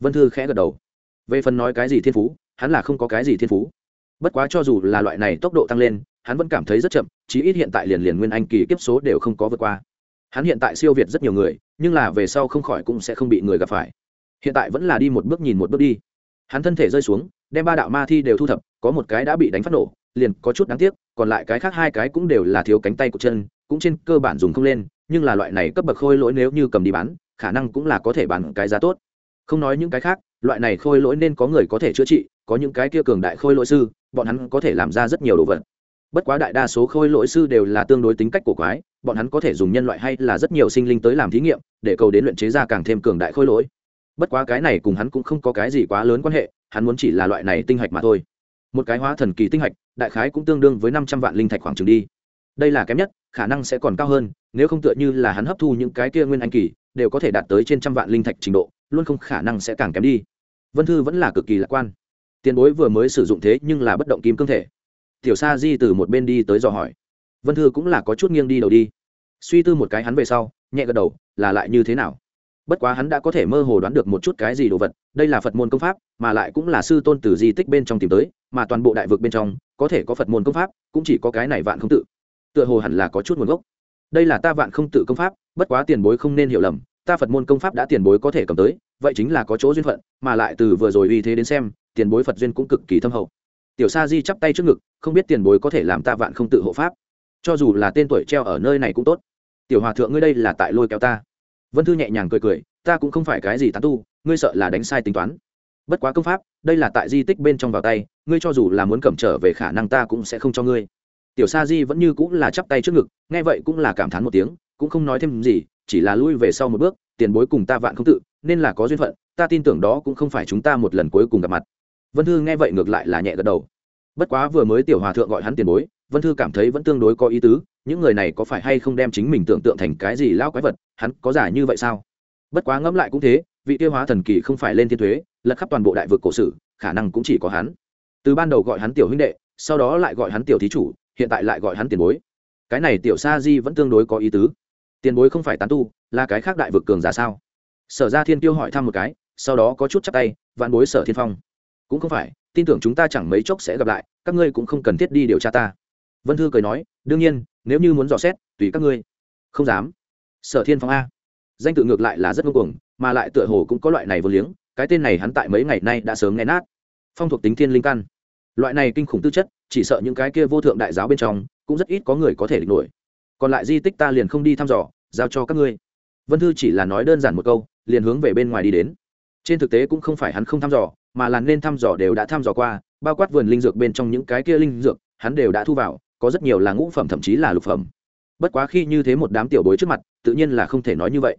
Vân thư khẽ gật đầu. Về phần nói cái gì thiên phú, hắn là không có cái gì thiên phú bất quá cho dù là loại này tốc độ tăng lên, hắn vẫn cảm thấy rất chậm, chí ít hiện tại liền liền nguyên anh kỳ kiếp số đều không có vượt qua. Hắn hiện tại siêu việt rất nhiều người, nhưng là về sau không khỏi cũng sẽ không bị người gặp phải. Hiện tại vẫn là đi một bước nhìn một bước đi. Hắn thân thể rơi xuống, đem ba đạo ma thi đều thu thập, có một cái đã bị đánh phát nổ, liền có chút đáng tiếc, còn lại cái khác hai cái cũng đều là thiếu cánh tay của chân, cũng trên cơ bản dùng không lên, nhưng là loại này cấp bậc khôi lỗi nếu như cầm đi bán, khả năng cũng là có thể bán cái giá tốt. Không nói những cái khác, loại này khôi lỗi nên có người có thể chữa trị, có những cái kia cường đại khôi lỗi sư bọn hắn có thể làm ra rất nhiều đồ vật. Bất quá đại đa số khôi lỗi sư đều là tương đối tính cách của quái, bọn hắn có thể dùng nhân loại hay là rất nhiều sinh linh tới làm thí nghiệm, để cầu đến luyện chế ra càng thêm cường đại khôi lỗi. Bất quá cái này cùng hắn cũng không có cái gì quá lớn quan hệ, hắn muốn chỉ là loại này tinh hạch mà thôi. Một cái hóa thần kỳ tinh hạch, đại khái cũng tương đương với năm trăm vạn linh thạch khoảng trừng đi. Đây là kém nhất, khả năng sẽ còn cao hơn, nếu không tựa như là hắn hấp thu những cái kia nguyên anh kỳ, đều có thể đạt tới trên trăm vạn linh thạch trình độ, luôn không khả năng sẽ càng kém đi. Vân thư vẫn là cực kỳ lạc quan tiền bối vừa mới sử dụng thế nhưng là bất động kim cương thể. Tiểu sa di từ một bên đi tới dò hỏi. Vân thư cũng là có chút nghiêng đi đầu đi. Suy tư một cái hắn về sau, nhẹ gật đầu, là lại như thế nào? Bất quá hắn đã có thể mơ hồ đoán được một chút cái gì đồ vật, đây là phật môn công pháp, mà lại cũng là sư tôn từ di tích bên trong tìm tới, mà toàn bộ đại vực bên trong, có thể có phật môn công pháp, cũng chỉ có cái này vạn không tự. Tựa hồ hẳn là có chút nguồn gốc. Đây là ta vạn không tự công pháp, bất quá tiền bối không nên hiểu lầm, ta phật môn công pháp đã tiền bối có thể cầm tới, vậy chính là có chỗ duyên phận, mà lại từ vừa rồi uy thế đến xem tiền bối phật duyên cũng cực kỳ thâm hậu. Tiểu sa di chắp tay trước ngực, không biết tiền bối có thể làm ta vạn không tự hộ pháp. Cho dù là tên tuổi treo ở nơi này cũng tốt. Tiểu hòa thượng ngươi đây là tại lôi kéo ta. Vân thư nhẹ nhàng cười cười, ta cũng không phải cái gì tán tu, ngươi sợ là đánh sai tính toán. Bất quá công pháp, đây là tại di tích bên trong vào tay, ngươi cho dù là muốn cầm trở về khả năng ta cũng sẽ không cho ngươi. Tiểu sa di vẫn như cũng là chắp tay trước ngực, nghe vậy cũng là cảm thán một tiếng, cũng không nói thêm gì, chỉ là lui về sau một bước, tiền bối cùng ta vạn không tự, nên là có duyên phận, ta tin tưởng đó cũng không phải chúng ta một lần cuối cùng gặp mặt vân thư nghe vậy ngược lại là nhẹ gật đầu. Bất quá vừa mới tiểu hòa thượng gọi hắn tiền bối, vân thư cảm thấy vẫn tương đối có ý tứ, những người này có phải hay không đem chính mình tưởng tượng thành cái gì lao quái vật, hắn có giả như vậy sao? Bất quá ngẫm lại cũng thế, vị tiêu hóa thần kỳ không phải lên thiên thuế, lật khắp toàn bộ đại vực cổ sử, khả năng cũng chỉ có hắn. Từ ban đầu gọi hắn tiểu huynh đệ, sau đó lại gọi hắn tiểu thí chủ, hiện tại lại gọi hắn tiền bối. Cái này tiểu sa di vẫn tương đối có ý tứ. Tiền bối không phải tán tu, là cái khác đại vực cường giả sao? Sở ra thiên tiêu hỏi thăm một cái, sau đó có chút chắc tay, vạn bối sở thiên phong cũng không phải, tin tưởng chúng ta chẳng mấy chốc sẽ gặp lại, các ngươi cũng không cần thiết đi điều tra ta. Vân thư cười nói, đương nhiên, nếu như muốn dò xét, tùy các ngươi. Không dám. Sở thiên phong a. Danh tự ngược lại là rất ngông cuồng, mà lại tựa hồ cũng có loại này vô liếng, cái tên này hắn tại mấy ngày nay đã sớm nghe nát. Phong thuộc tính thiên linh căn. Loại này kinh khủng tư chất, chỉ sợ những cái kia vô thượng đại giáo bên trong, cũng rất ít có người có thể địch nổi. Còn lại di tích ta liền không đi thăm dò, giao cho các ngươi. Vân thư chỉ là nói đơn giản một câu, liền hướng về bên ngoài đi đến. Trên thực tế cũng không phải hắn không thăm dò mà là nên thăm dò đều đã thăm dò qua, bao quát vườn linh dược bên trong những cái kia linh dược, hắn đều đã thu vào, có rất nhiều là ngũ phẩm, thậm chí là lục phẩm. Bất quá khi như thế một đám tiểu bối trước mặt, tự nhiên là không thể nói như vậy.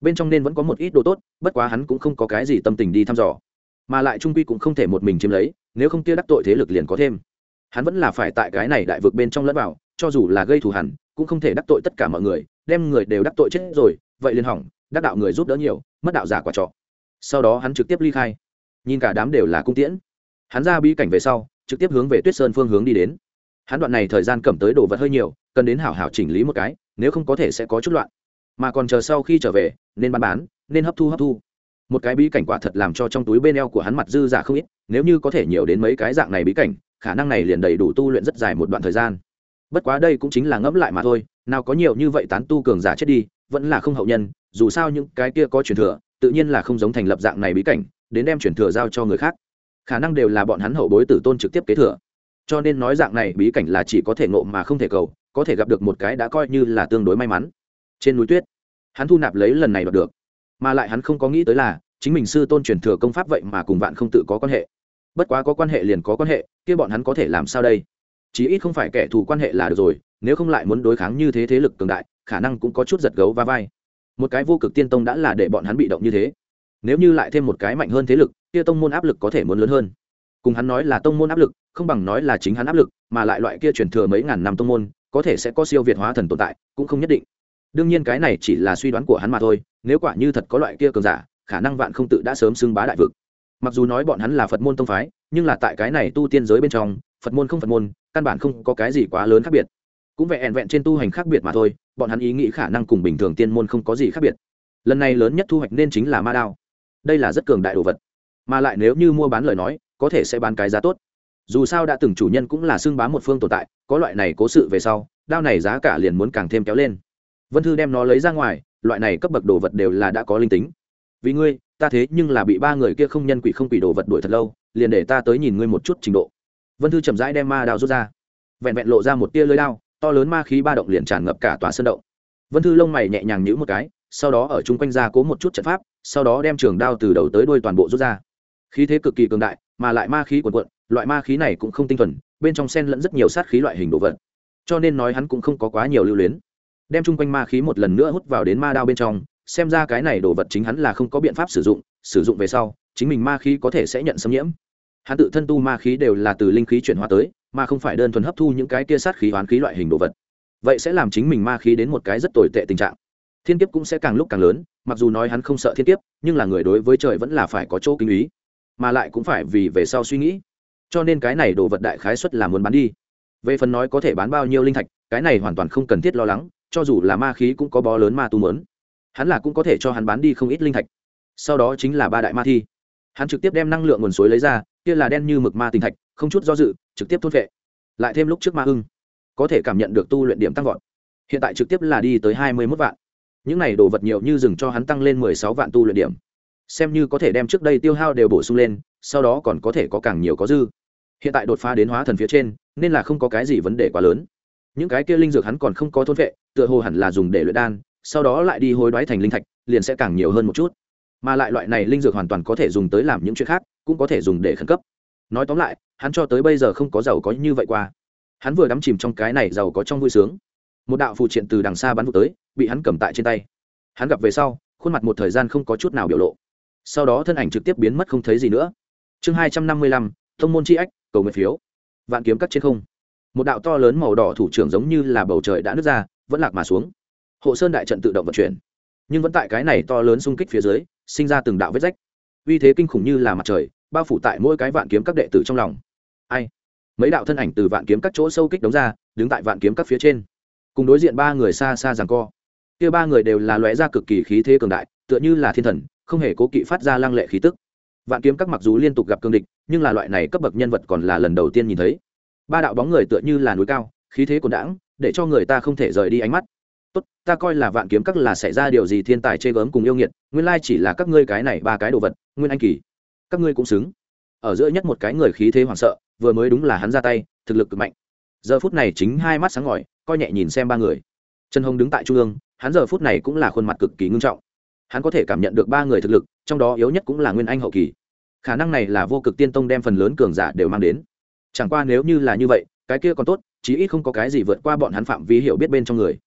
Bên trong nên vẫn có một ít đồ tốt, bất quá hắn cũng không có cái gì tâm tình đi thăm dò. Mà lại trung quy cũng không thể một mình chiếm lấy, nếu không kia đắc tội thế lực liền có thêm. Hắn vẫn là phải tại cái này đại vực bên trong lẫn vào, cho dù là gây thù hẳn cũng không thể đắc tội tất cả mọi người, đem người đều đắc tội chết rồi, vậy liền hỏng, đắc đạo người giúp đỡ nhiều, mất đạo giả quả trọ. Sau đó hắn trực tiếp ly khai nhìn cả đám đều là cung tiễn. Hắn ra bí cảnh về sau, trực tiếp hướng về tuyết sơn phương hướng đi đến. Hắn đoạn này thời gian cầm tới đồ vật hơi nhiều, cần đến hảo hảo chỉnh lý một cái, nếu không có thể sẽ có chút loạn. Mà còn chờ sau khi trở về, nên bán bán, nên hấp thu hấp thu. Một cái bí cảnh quả thật làm cho trong túi bên eo của hắn mặt dư giả không ít, nếu như có thể nhiều đến mấy cái dạng này bí cảnh, khả năng này liền đầy đủ tu luyện rất dài một đoạn thời gian. Bất quá đây cũng chính là ngẫm lại mà thôi, nào có nhiều như vậy tán tu cường giả chết đi, vẫn là không hậu nhân, dù sao những cái kia có truyền thừa, tự nhiên là không giống thành lập dạng này bí cảnh đến đem truyền thừa giao cho người khác. Khả năng đều là bọn hắn hậu bối tử tôn trực tiếp kế thừa. Cho nên nói dạng này, bí cảnh là chỉ có thể ngộ mà không thể cầu, có thể gặp được một cái đã coi như là tương đối may mắn. Trên núi tuyết, hắn thu nạp lấy lần này đoạt được. Mà lại hắn không có nghĩ tới là, chính mình sư tôn truyền thừa công pháp vậy mà cùng bạn không tự có quan hệ. Bất quá có quan hệ liền có quan hệ, kia bọn hắn có thể làm sao đây? Chí ít không phải kẻ thù quan hệ là được rồi, nếu không lại muốn đối kháng như thế thế lực cường đại, khả năng cũng có chút giật gấu va vai. Một cái vô cực tiên tông đã là để bọn hắn bị động như thế nếu như lại thêm một cái mạnh hơn thế lực, kia tông môn áp lực có thể muốn lớn hơn. Cùng hắn nói là tông môn áp lực, không bằng nói là chính hắn áp lực, mà lại loại kia truyền thừa mấy ngàn năm tông môn, có thể sẽ có siêu việt hóa thần tồn tại, cũng không nhất định. Đương nhiên cái này chỉ là suy đoán của hắn mà thôi, nếu quả như thật có loại kia cường giả, khả năng vạn không tự đã sớm xưng bá đại vực. Mặc dù nói bọn hắn là phật môn tông phái, nhưng là tại cái này tu tiên giới bên trong, phật môn không phật môn, căn bản không có cái gì quá lớn khác biệt. Cũng vẹn vẹn trên tu hành khác biệt mà thôi, bọn hắn ý nghĩ khả năng cùng bình thường tiên môn không có gì khác biệt. Lần này lớn nhất thu hoạch nên chính là ma đao đây là rất cường đại đồ vật. Mà lại nếu như mua bán lời nói, có thể sẽ bán cái giá tốt. Dù sao đã từng chủ nhân cũng là xưng bá một phương tồn tại, có loại này cố sự về sau, đao này giá cả liền muốn càng thêm kéo lên. Vân thư đem nó lấy ra ngoài, loại này cấp bậc đồ vật đều là đã có linh tính. Vì ngươi, ta thế nhưng là bị ba người kia không nhân quỷ không quỷ đồ vật đuổi thật lâu, liền để ta tới nhìn ngươi một chút trình độ. Vân thư chậm rãi đem ma đao rút ra. Vẹn vẹn lộ ra một tia lưới đao, to lớn ma khí ba động liền tràn ngập cả tòa sân động. Vân thư lông mày nhẹ nhàng nhữ một cái, sau đó ở chung quanh ra cố một chút trận pháp sau đó đem trường đao từ đầu tới đuôi toàn bộ rút ra. Khí thế cực kỳ cường đại, mà lại ma khí quần quận loại ma khí này cũng không tinh thuần, bên trong sen lẫn rất nhiều sát khí loại hình đồ vật. Cho nên nói hắn cũng không có quá nhiều lưu luyến. Đem chung quanh ma khí một lần nữa hút vào đến ma đao bên trong, xem ra cái này đồ vật chính hắn là không có biện pháp sử dụng sử dụng về sau, chính mình ma khí có thể sẽ nhận xâm nhiễm. Hắn tự thân tu ma khí đều là từ linh khí chuyển hóa tới, mà không phải đơn thuần hấp thu những cái kia sát khí hoán khí loại hình đồ vật. Vậy sẽ làm chính mình ma khí đến một cái rất tồi tệ tình trạng. Thiên kiếp cũng sẽ càng lúc càng lớn mặc dù nói hắn không sợ thiên kiếp, nhưng là người đối với trời vẫn là phải có chỗ kinh ý, mà lại cũng phải vì về sau suy nghĩ. Cho nên cái này đồ vật đại khái xuất là muốn bán đi. Về phần nói có thể bán bao nhiêu linh thạch, cái này hoàn toàn không cần thiết lo lắng, cho dù là ma khí cũng có bó lớn ma tu mớn hắn là cũng có thể cho hắn bán đi không ít linh thạch. Sau đó chính là ba đại ma thi. Hắn trực tiếp đem năng lượng nguồn suối lấy ra, kia là đen như mực ma tinh thạch, không chút do dự, trực tiếp thốt vệ. Lại thêm lúc trước ma hưng có thể cảm nhận được tu luyện điểm tăng vọt. Hiện tại trực tiếp là đi tới hai mươi mốt vạn những này đồ vật nhiều như dừng cho hắn tăng lên mười sáu vạn tu luyện điểm. Xem như có thể đem trước đây tiêu hao đều bổ sung lên, sau đó còn có thể có càng nhiều có dư. Hiện tại đột phá đến hóa thần phía trên, nên là không có cái gì vấn đề quá lớn. Những cái kia linh dược hắn còn không có thôn vệ, tựa hồ hẳn là dùng để luyện đan, sau đó lại đi hối đoái thành linh thạch, liền sẽ càng nhiều hơn một chút. Mà lại loại này linh dược hoàn toàn có thể dùng tới làm những chuyện khác, cũng có thể dùng để khẩn cấp. Nói tóm lại, hắn cho tới bây giờ không có giàu có như vậy qua. Hắn vừa đắm chìm trong cái này giàu có trong vui sướng. Một đạo phụ triện từ đằng xa bắn vụ tới bị hắn cầm tại trên tay. Hắn gặp về sau, khuôn mặt một thời gian không có chút nào biểu lộ. Sau đó thân ảnh trực tiếp biến mất không thấy gì nữa. Chương hai trăm năm mươi lăm, thông môn c h i ách, cầu nguyện phiếu. Vạn kiếm cắt trên không. Một đạo to lớn màu đỏ thủ trưởng giống như là bầu trời đã nứt ra, vẫn lạc mà xuống. Hộ sơn đại trận tự động vận chuyển. Nhưng vẫn tại cái này to lớn xung kích phía dưới, sinh ra từng đạo vết rách. Uy thế kinh khủng như là mặt trời, bao phủ tại mỗi cái vạn kiếm các đệ tử trong lòng. Ai? Mấy đạo thân ảnh từ vạn kiếm các chỗ sâu kích đống ra, đứng tại vạn kiếm các phía trên. Cùng đối diện ba người xa xa rằng co kia ba người đều là lóe ra cực kỳ khí thế cường đại, tựa như là thiên thần, không hề cố kỵ phát ra lăng lệ khí tức. Vạn kiếm các mặc dù liên tục gặp cương địch, nhưng là loại này cấp bậc nhân vật còn là lần đầu tiên nhìn thấy. Ba đạo bóng người tựa như là núi cao, khí thế còn đãng, để cho người ta không thể rời đi ánh mắt. Tốt, ta coi là vạn kiếm các là xảy ra điều gì thiên tài chê gớm cùng yêu nghiệt, nguyên lai chỉ là các ngươi cái này ba cái đồ vật, nguyên anh kỳ. Các ngươi cũng xứng. Ở giữa nhất một cái người khí thế hoảng sợ, vừa mới đúng là hắn ra tay, thực lực cực mạnh. Giờ phút này chính hai mắt sáng ngỏi coi nhẹ nhìn xem ba người. Trần hồng đứng tại trung ương hắn giờ phút này cũng là khuôn mặt cực kỳ ngưng trọng. Hắn có thể cảm nhận được ba người thực lực, trong đó yếu nhất cũng là nguyên anh hậu kỳ. Khả năng này là vô cực tiên tông đem phần lớn cường giả đều mang đến. Chẳng qua nếu như là như vậy, cái kia còn tốt, chí ít không có cái gì vượt qua bọn hắn phạm vi hiểu biết bên trong người.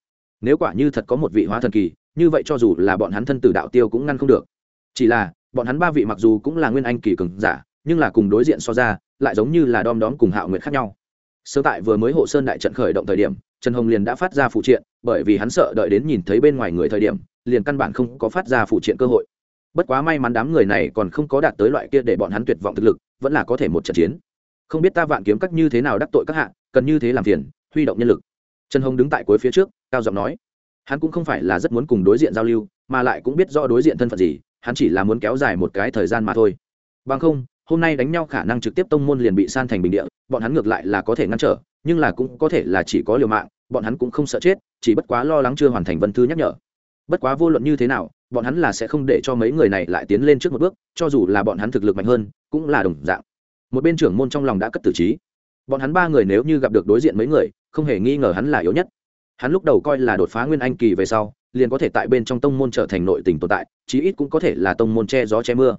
Nếu quả như thật có một vị hóa thần kỳ, như vậy cho dù là bọn hắn thân tử đạo tiêu cũng ngăn không được. Chỉ là, bọn hắn ba vị mặc dù cũng là nguyên anh kỳ cường giả, nhưng là cùng đối diện so ra, lại giống như là đom đóm cùng hạo nguyện khác nhau. Sơ tại vừa mới hộ sơn đại trận khởi động thời điểm trần hồng liền đã phát ra phụ triện, bởi vì hắn sợ đợi đến nhìn thấy bên ngoài người thời điểm, liền căn bản không có phát ra phụ triện cơ hội. Bất quá may mắn đám người này còn không có đạt tới loại kia để bọn hắn tuyệt vọng thực lực, vẫn là có thể một trận chiến. Không biết ta vạn kiếm các như thế nào đắc tội các hạ, cần như thế làm phiền, huy động nhân lực. Trần hồng đứng tại cuối phía trước, cao giọng nói. Hắn cũng không phải là rất muốn cùng đối diện giao lưu, mà lại cũng biết rõ đối diện thân phận gì, hắn chỉ là muốn kéo dài một cái thời gian mà thôi. Bằng không, hôm nay đánh nhau khả năng trực tiếp tông môn liền bị san thành bình địa, bọn hắn ngược lại là có thể ngăn trở nhưng là cũng có thể là chỉ có liều mạng, bọn hắn cũng không sợ chết, chỉ bất quá lo lắng chưa hoàn thành vân thư nhắc nhở. Bất quá vô luận như thế nào, bọn hắn là sẽ không để cho mấy người này lại tiến lên trước một bước, cho dù là bọn hắn thực lực mạnh hơn, cũng là đồng dạng. Một bên trưởng môn trong lòng đã cất tử trí. Bọn hắn ba người nếu như gặp được đối diện mấy người, không hề nghi ngờ hắn là yếu nhất. Hắn lúc đầu coi là đột phá nguyên anh kỳ về sau, liền có thể tại bên trong tông môn trở thành nội tình tồn tại, chí ít cũng có thể là tông môn che gió che mưa.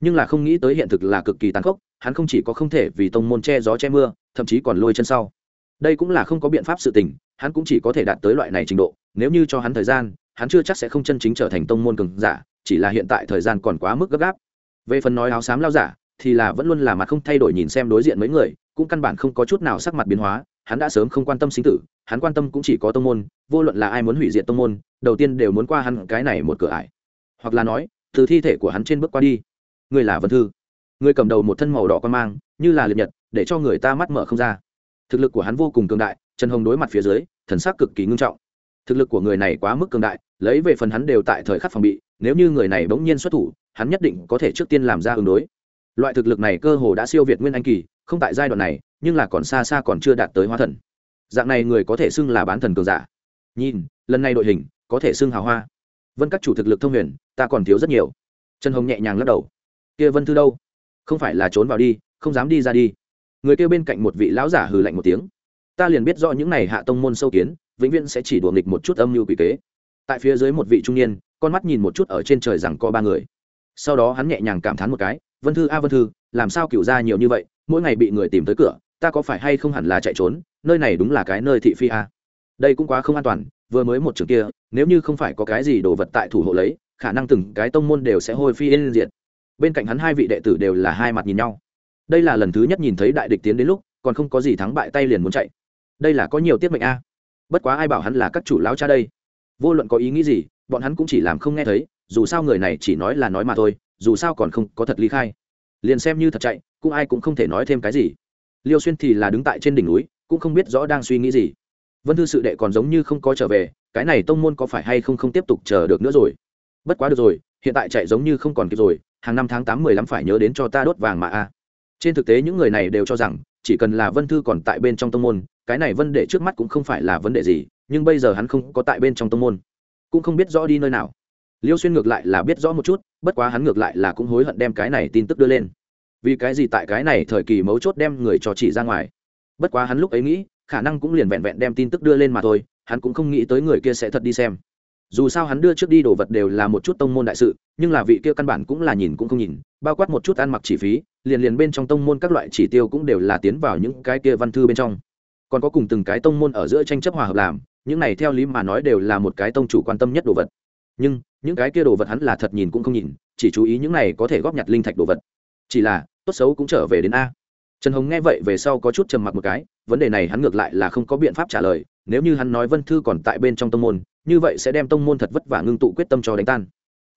Nhưng là không nghĩ tới hiện thực là cực kỳ tàn khốc, hắn không chỉ có không thể vì tông môn che gió che mưa, thậm chí còn lôi chân sau đây cũng là không có biện pháp sự tình, hắn cũng chỉ có thể đạt tới loại này trình độ, nếu như cho hắn thời gian, hắn chưa chắc sẽ không chân chính trở thành tông môn cường giả, chỉ là hiện tại thời gian còn quá mức gấp gáp. Về phần nói áo xám lao giả, thì là vẫn luôn là mặt không thay đổi nhìn xem đối diện mấy người, cũng căn bản không có chút nào sắc mặt biến hóa, hắn đã sớm không quan tâm sinh tử, hắn quan tâm cũng chỉ có tông môn, vô luận là ai muốn hủy diệt tông môn, đầu tiên đều muốn qua hắn cái này một cửa ải. Hoặc là nói, từ thi thể của hắn trên bước qua đi. Người là vân thư. Người cầm đầu một thân màu đỏ con mang, như là liệt nhật, để cho người ta mắt mở không ra thực lực của hắn vô cùng cường đại, trần hồng đối mặt phía dưới, thần sắc cực kỳ ngưng trọng. Thực lực của người này quá mức cường đại, lấy về phần hắn đều tại thời khắc phòng bị, nếu như người này bỗng nhiên xuất thủ, hắn nhất định có thể trước tiên làm ra ứng đối. Loại thực lực này cơ hồ đã siêu việt nguyên anh kỳ, không tại giai đoạn này, nhưng là còn xa xa còn chưa đạt tới hóa thần. Dạng này người có thể xưng là bán thần cường giả. Nhìn, lần này đội hình, có thể xưng hào hoa. Vân các chủ thực lực thông huyền, ta còn thiếu rất nhiều. Trần hồng nhẹ nhàng lắc đầu. Kia vân thư đâu? Không phải là trốn vào đi, không dám đi ra đi người kêu bên cạnh một vị lão giả hừ lạnh một tiếng. Ta liền biết rõ những này hạ tông môn sâu kiến, vĩnh viễn sẽ chỉ đùa nghịch một chút âm mưu quỷ kế. Tại phía dưới một vị trung niên, con mắt nhìn một chút ở trên trời rằng có ba người. Sau đó hắn nhẹ nhàng cảm thán một cái, vân thư a, vân thư, làm sao cựu ra nhiều như vậy, mỗi ngày bị người tìm tới cửa, ta có phải hay không hẳn là chạy trốn, nơi này đúng là cái nơi thị phi a? Đây cũng quá không an toàn, vừa mới một trường kia, nếu như không phải có cái gì đồ vật tại thủ hộ lấy, khả năng từng cái tông môn đều sẽ hôi phi lên diện bên cạnh hắn hai vị đệ tử đều là hai mặt nhìn nhau đây là lần thứ nhất nhìn thấy đại địch tiến đến lúc, còn không có gì thắng bại tay liền muốn chạy. Đây là có nhiều tiết mệnh a. Bất quá ai bảo hắn là các chủ lão cha đây? Vô luận có ý nghĩ gì, bọn hắn cũng chỉ làm không nghe thấy, dù sao người này chỉ nói là nói mà thôi, dù sao còn không có thật ly khai. Liền xem như thật chạy, cũng ai cũng không thể nói thêm cái gì. Liêu xuyên thì là đứng tại trên đỉnh núi, cũng không biết rõ đang suy nghĩ gì. Vân thư sự đệ còn giống như không có trở về, cái này tông môn có phải hay không không tiếp tục chờ được nữa rồi? Bất quá được rồi, hiện tại chạy giống như không còn kịp rồi, hàng năm tháng tám mười lăm phải nhớ đến cho ta đốt vàng mà a trên thực tế những người này đều cho rằng, chỉ cần là vân thư còn tại bên trong tông môn, cái này vấn đề trước mắt cũng không phải là vấn đề gì, nhưng bây giờ hắn không có tại bên trong tông môn, cũng không biết rõ đi nơi nào. Liêu xuyên ngược lại là biết rõ một chút, bất quá hắn ngược lại là cũng hối hận đem cái này tin tức đưa lên. Vì cái gì tại cái này thời kỳ mấu chốt đem người cho chỉ ra ngoài? Bất quá hắn lúc ấy nghĩ, khả năng cũng liền vẹn vẹn đem tin tức đưa lên mà thôi, hắn cũng không nghĩ tới người kia sẽ thật đi xem. Dù sao hắn đưa trước đi đồ vật đều là một chút tông môn đại sự, nhưng là vị kia căn bản cũng là nhìn cũng không nhìn, bao quát một chút ăn mặc chỉ phí liền liền bên trong tông môn các loại chỉ tiêu cũng đều là tiến vào những cái kia văn thư bên trong. Còn có cùng từng cái tông môn ở giữa tranh chấp hòa hợp làm, những này theo lý mà nói đều là một cái tông chủ quan tâm nhất đồ vật. Nhưng, những cái kia đồ vật hắn là thật nhìn cũng không nhìn, chỉ chú ý những này có thể góp nhặt linh thạch đồ vật. Chỉ là, tốt xấu cũng trở về đến a. Trần hồng nghe vậy về sau có chút trầm mặc một cái, vấn đề này hắn ngược lại là không có biện pháp trả lời, nếu như hắn nói vân thư còn tại bên trong tông môn, như vậy sẽ đem tông môn thật vất vả ngưng tụ quyết tâm cho đánh tan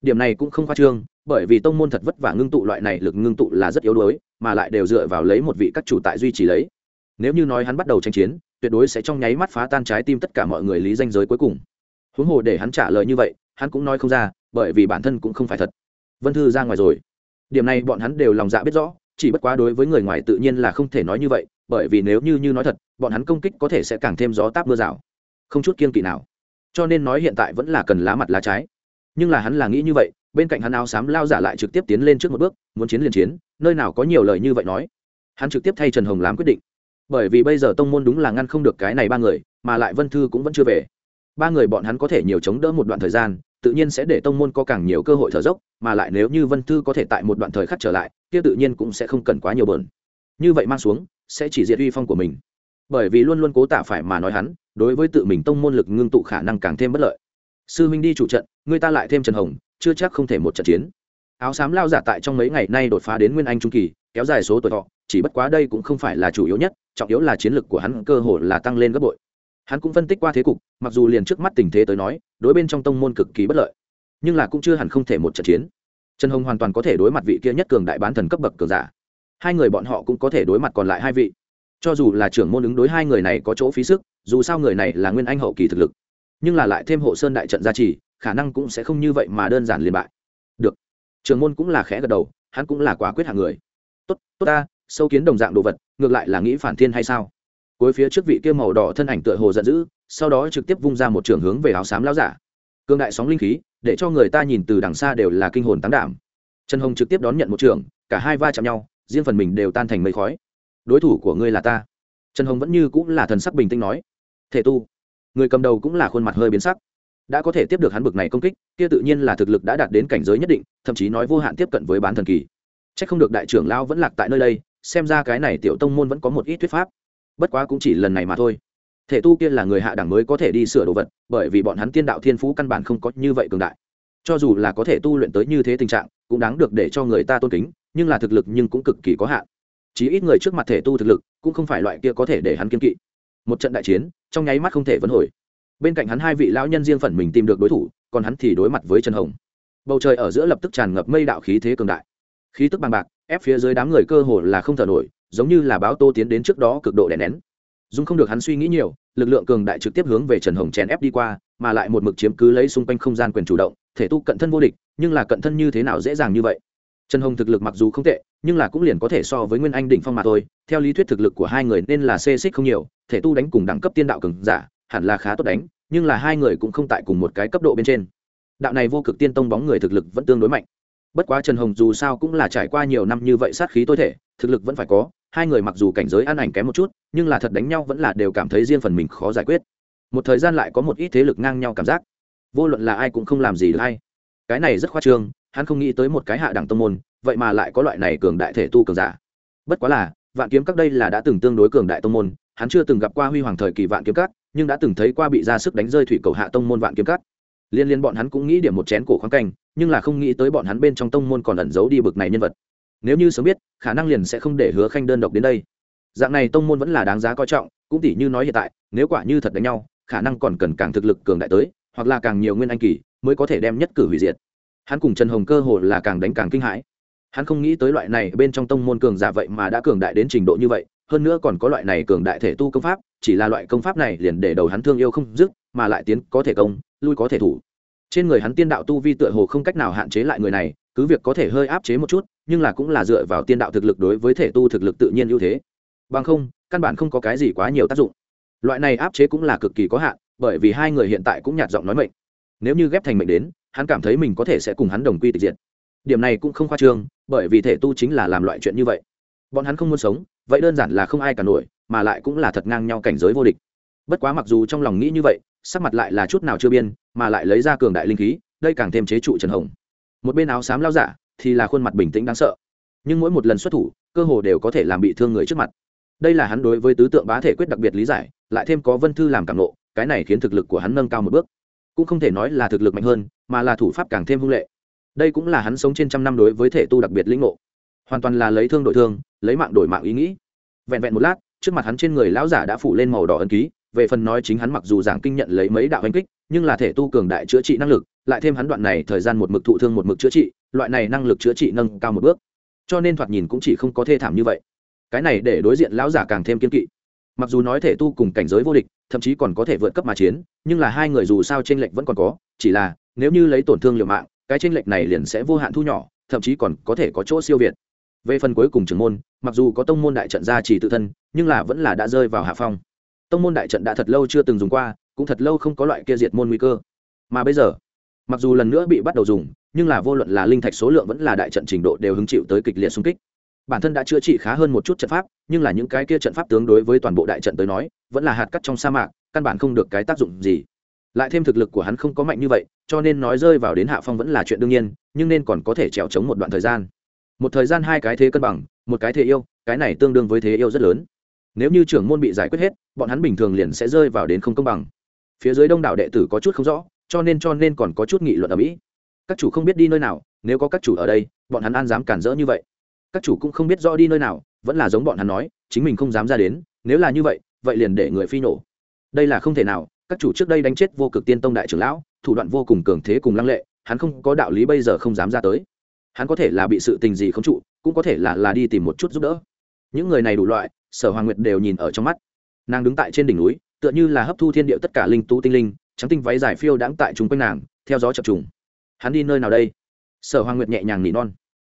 điểm này cũng không khoa trương, bởi vì tông môn thật vất vả ngưng tụ loại này lực ngưng tụ là rất yếu đuối, mà lại đều dựa vào lấy một vị các chủ tại duy trì lấy. Nếu như nói hắn bắt đầu tranh chiến, tuyệt đối sẽ trong nháy mắt phá tan trái tim tất cả mọi người lý danh giới cuối cùng. Huống hồ để hắn trả lời như vậy, hắn cũng nói không ra, bởi vì bản thân cũng không phải thật. Vân thư ra ngoài rồi. Điểm này bọn hắn đều lòng dạ biết rõ, chỉ bất quá đối với người ngoài tự nhiên là không thể nói như vậy, bởi vì nếu như như nói thật, bọn hắn công kích có thể sẽ càng thêm gió táp mưa rào. Không chút kiên kỵ nào. Cho nên nói hiện tại vẫn là cần lá mặt lá trái nhưng là hắn là nghĩ như vậy, bên cạnh hắn áo xám lao giả lại trực tiếp tiến lên trước một bước, muốn chiến liền chiến, nơi nào có nhiều lời như vậy nói. Hắn trực tiếp thay trần hồng lám quyết định. Bởi vì bây giờ tông môn đúng là ngăn không được cái này ba người, mà lại vân thư cũng vẫn chưa về. Ba người bọn hắn có thể nhiều chống đỡ một đoạn thời gian, tự nhiên sẽ để tông môn có càng nhiều cơ hội thở dốc, mà lại nếu như vân thư có thể tại một đoạn thời khắc trở lại, kia tự nhiên cũng sẽ không cần quá nhiều bờn như vậy mang xuống, sẽ chỉ diệt uy phong của mình. Bởi vì luôn luôn cố tả phải mà nói hắn, đối với tự mình tông môn lực ngưng tụ khả năng càng thêm bất lợi sư minh đi chủ trận, người ta lại thêm trần hồng, chưa chắc không thể một trận chiến. Áo xám lao giả tại trong mấy ngày nay đột phá đến nguyên anh trung kỳ, kéo dài số tuổi thọ, chỉ bất quá đây cũng không phải là chủ yếu nhất, trọng yếu là chiến lược của hắn cơ hồ là tăng lên gấp bội. Hắn cũng phân tích qua thế cục, mặc dù liền trước mắt tình thế tới nói, đối bên trong tông môn cực kỳ bất lợi, nhưng là cũng chưa hẳn không thể một trận chiến. Trần hồng hoàn toàn có thể đối mặt vị kia nhất cường đại bán thần cấp bậc cường giả. Hai người bọn họ cũng có thể đối mặt còn lại hai vị. Cho dù là trưởng môn ứng đối hai người này có chỗ phí sức, dù sao người này là nguyên anh hậu kỳ thực lực nhưng là lại thêm hộ sơn đại trận gia trì, khả năng cũng sẽ không như vậy mà đơn giản liền bại. Được. Trường môn cũng là khẽ gật đầu, hắn cũng là quả quyết hạng người. Tốt tốt ta, sâu kiến đồng dạng đồ vật, ngược lại là nghĩ phản thiên hay sao? Cuối phía trước vị kia màu đỏ thân ảnh tựa hồ giận dữ, sau đó trực tiếp vung ra một trường hướng về áo xám lao giả. Cương đại sóng linh khí, để cho người ta nhìn từ đằng xa đều là kinh hồn tán đảm. Trần hồng trực tiếp đón nhận một trường, cả hai va chạm nhau, riêng phần mình đều tan thành mây khói. Đối thủ của ngươi là ta. Trần hồng vẫn như cũng là thần sắc bình tĩnh nói. Thể tu người cầm đầu cũng là khuôn mặt hơi biến sắc. Đã có thể tiếp được hắn bực này công kích, kia tự nhiên là thực lực đã đạt đến cảnh giới nhất định, thậm chí nói vô hạn tiếp cận với bán thần kỳ. C h ắ c không được đại trưởng lao vẫn lạc tại nơi đây, xem ra cái này tiểu tông môn vẫn có một ít thuyết pháp. Bất quá cũng chỉ lần này mà thôi. Thể tu kia là người hạ đẳng mới có thể đi sửa đồ vật, bởi vì bọn hắn tiên đạo thiên phú căn bản không có như vậy cường đại. Cho dù là có thể tu luyện tới như thế tình trạng, cũng đáng được để cho người ta tôn kính, nhưng là thực lực nhưng cũng cực kỳ có hạn. Chí ít người trước mặt thể tu thực lực, cũng không phải loại kia có thể để hắn kiên kỵ một trận đại chiến, trong nháy mắt không thể vấn hồi. Bên cạnh hắn hai vị lão nhân riêng phần mình tìm được đối thủ, còn hắn thì đối mặt với trần hồng. Bầu trời ở giữa lập tức tràn ngập mây đạo khí thế cường đại. Khí tức bằng bạc, ép phía dưới đám người cơ hồ là không thở nổi, giống như là báo tô tiến đến trước đó cực độ đè nén. Dung không được hắn suy nghĩ nhiều, lực lượng cường đại trực tiếp hướng về trần hồng chèn ép đi qua, mà lại một mực chiếm cứ lấy xung quanh không gian quyền chủ động, thể tu cận thân vô địch, nhưng là cận thân như thế nào dễ dàng như vậy? Trần hồng thực lực mặc dù không tệ, nhưng là cũng liền có thể so với nguyên anh đỉnh phong mà thôi, theo lý thuyết thực lực của hai người nên là xê xích không nhiều thể tu đánh cùng đẳng cấp tiên đạo cường giả, hẳn là khá tốt đánh, nhưng là hai người cũng không tại cùng một cái cấp độ bên trên. Đạo này vô cực tiên tông bóng người thực lực vẫn tương đối mạnh. Bất quá trần hồng dù sao cũng là trải qua nhiều năm như vậy sát khí tối thể, thực lực vẫn phải có, hai người mặc dù cảnh giới an ảnh kém một chút, nhưng là thật đánh nhau vẫn là đều cảm thấy riêng phần mình khó giải quyết. Một thời gian lại có một ít thế lực ngang nhau cảm giác. Vô luận là ai cũng không làm gì được hay. Cái này rất khoa trương, hắn không nghĩ tới một cái hạ đẳng tông môn, vậy mà lại có loại này cường đại thể tu cường giả. Bất quá là, vạn kiếm các đây là đã từng tương đối cường đại tông môn hắn chưa từng gặp qua huy hoàng thời kỳ vạn kiếm cắt, nhưng đã từng thấy qua bị ra sức đánh rơi thủy cầu hạ tông môn vạn kiếm cắt. liên liên bọn hắn cũng nghĩ điểm một chén cổ khoáng canh nhưng là không nghĩ tới bọn hắn bên trong tông môn còn ẩn giấu đi bực này nhân vật. Nếu như sớm biết khả năng liền sẽ không để hứa khanh đơn độc đến đây. Dạng này tông môn vẫn là đáng giá coi trọng cũng tỷ như nói hiện tại nếu quả như thật đánh nhau khả năng còn cần càng thực lực cường đại tới hoặc là càng nhiều nguyên anh kỳ mới có thể đem nhất cử hủy diệt. Hắn cùng trần hồng cơ hồ là càng đánh càng kinh hãi. Hắn không nghĩ tới loại này bên trong tông môn cường giả vậy mà đã cường đại đến trình độ như vậy hơn nữa còn có loại này cường đại thể tu công pháp, chỉ là loại công pháp này liền để đầu hắn thương yêu không dứt, mà lại tiến có thể công, lui có thể thủ. Trên người hắn tiên đạo tu vi tựa hồ không cách nào hạn chế lại người này, cứ việc có thể hơi áp chế một chút, nhưng là cũng là dựa vào tiên đạo thực lực đối với thể tu thực lực tự nhiên ưu thế. Bằng không, căn bản không có cái gì quá nhiều tác dụng. Loại này áp chế cũng là cực kỳ có hạn, bởi vì hai người hiện tại cũng nhạt giọng nói mệnh. Nếu như ghép thành mệnh đến, hắn cảm thấy mình có thể sẽ cùng hắn đồng quy tịch diện điểm này cũng không khoa trương, bởi vì thể tu chính là làm loại chuyện như vậy bọn hắn không muốn sống, vậy đơn giản là không ai cả nổi, mà lại cũng là thật ngang nhau cảnh giới vô địch. Bất quá mặc dù trong lòng nghĩ như vậy, sắc mặt lại là chút nào chưa biên, mà lại lấy ra cường đại linh khí, đây càng thêm chế trụ trần hồng. Một bên áo xám lao giả thì là khuôn mặt bình tĩnh đáng sợ. Nhưng mỗi một lần xuất thủ, cơ hồ đều có thể làm bị thương người trước mặt. Đây là hắn đối với tứ tượng bá thể quyết đặc biệt lý giải, lại thêm có vân thư làm cảm nộ, cái này khiến thực lực của hắn nâng cao một bước. Cũng không thể nói là thực lực mạnh hơn, mà là thủ pháp càng thêm hung lệ. Đây cũng là hắn sống trên trăm năm đối với thể tu đặc biệt lĩnh ngộ hoàn toàn là lấy thương đổi thương, lấy mạng đổi mạng ý nghĩ. Vẹn vẹn một lát, trước mặt hắn trên người lão giả đã phủ lên màu đỏ ân ký, về phần nói chính hắn mặc dù giảng kinh nhận lấy mấy đạo hành kích, nhưng là thể tu cường đại chữa trị năng lực, lại thêm hắn đoạn này thời gian một mực thụ thương một mực chữa trị, loại này năng lực chữa trị nâng cao một bước. Cho nên thoạt nhìn cũng chỉ không có thê thảm như vậy. Cái này để đối diện lão giả càng thêm kiên kỵ. Mặc dù nói thể tu cùng cảnh giới vô địch, thậm chí còn có thể vượt cấp mà chiến, nhưng là hai người dù sao t r ê n lệch vẫn còn có, chỉ là, nếu như lấy tổn thương liều mạng, cái t r ê n lệch này liền sẽ vô hạn thu nhỏ, thậm chí còn có thể có chỗ siêu việt về phần cuối cùng trưởng môn, mặc dù có tông môn đại trận ra chỉ tự thân, nhưng là vẫn là đã rơi vào hạ phong. Tông môn đại trận đã thật lâu chưa từng dùng qua, cũng thật lâu không có loại kia diệt môn nguy cơ. Mà bây giờ, mặc dù lần nữa bị bắt đầu dùng, nhưng là vô luận là linh thạch số lượng vẫn là đại trận trình độ đều hứng chịu tới kịch liệt xung kích. Bản thân đã chữa trị khá hơn một chút trận pháp, nhưng là những cái kia trận pháp tướng đối với toàn bộ đại trận tới nói, vẫn là hạt cắt trong sa mạc, căn bản không được cái tác dụng gì. Lại thêm thực lực của hắn không có mạnh như vậy, cho nên nói rơi vào đến hạ phong vẫn là chuyện đương nhiên, nhưng nên còn có thể trèo trống một đoạn thời gian một thời gian hai cái thế cân bằng, một cái thế yêu, cái này tương đương với thế yêu rất lớn. Nếu như trưởng môn bị giải quyết hết, bọn hắn bình thường liền sẽ rơi vào đến không công bằng. Phía dưới đông đảo đệ tử có chút không rõ, cho nên cho nên còn có chút nghị luận ở mỹ. Các chủ không biết đi nơi nào, nếu có các chủ ở đây, bọn hắn an dám cản rỡ như vậy. Các chủ cũng không biết rõ đi nơi nào, vẫn là giống bọn hắn nói, chính mình không dám ra đến, nếu là như vậy vậy liền để người phi nổ. Đây là không thể nào, các chủ trước đây đánh chết vô cực tiên tông đại trưởng lão, thủ đoạn vô cùng cường thế cùng lăng lệ, hắn không có đạo lý bây giờ không dám ra tới hắn có thể là bị sự tình gì không trụ, cũng có thể là là đi tìm một chút giúp đỡ. Những người này đủ loại, sở hoàng nguyệt đều nhìn ở trong mắt. Nàng đứng tại trên đỉnh núi, tựa như là hấp thu thiên địa tất cả linh tú tinh linh, trắng tinh váy dài phiêu đãng tại chúng quanh nàng, theo gió chập trùng. Hắn đi nơi nào đây? Sở hoàng nguyệt nhẹ nhàng nỉ non.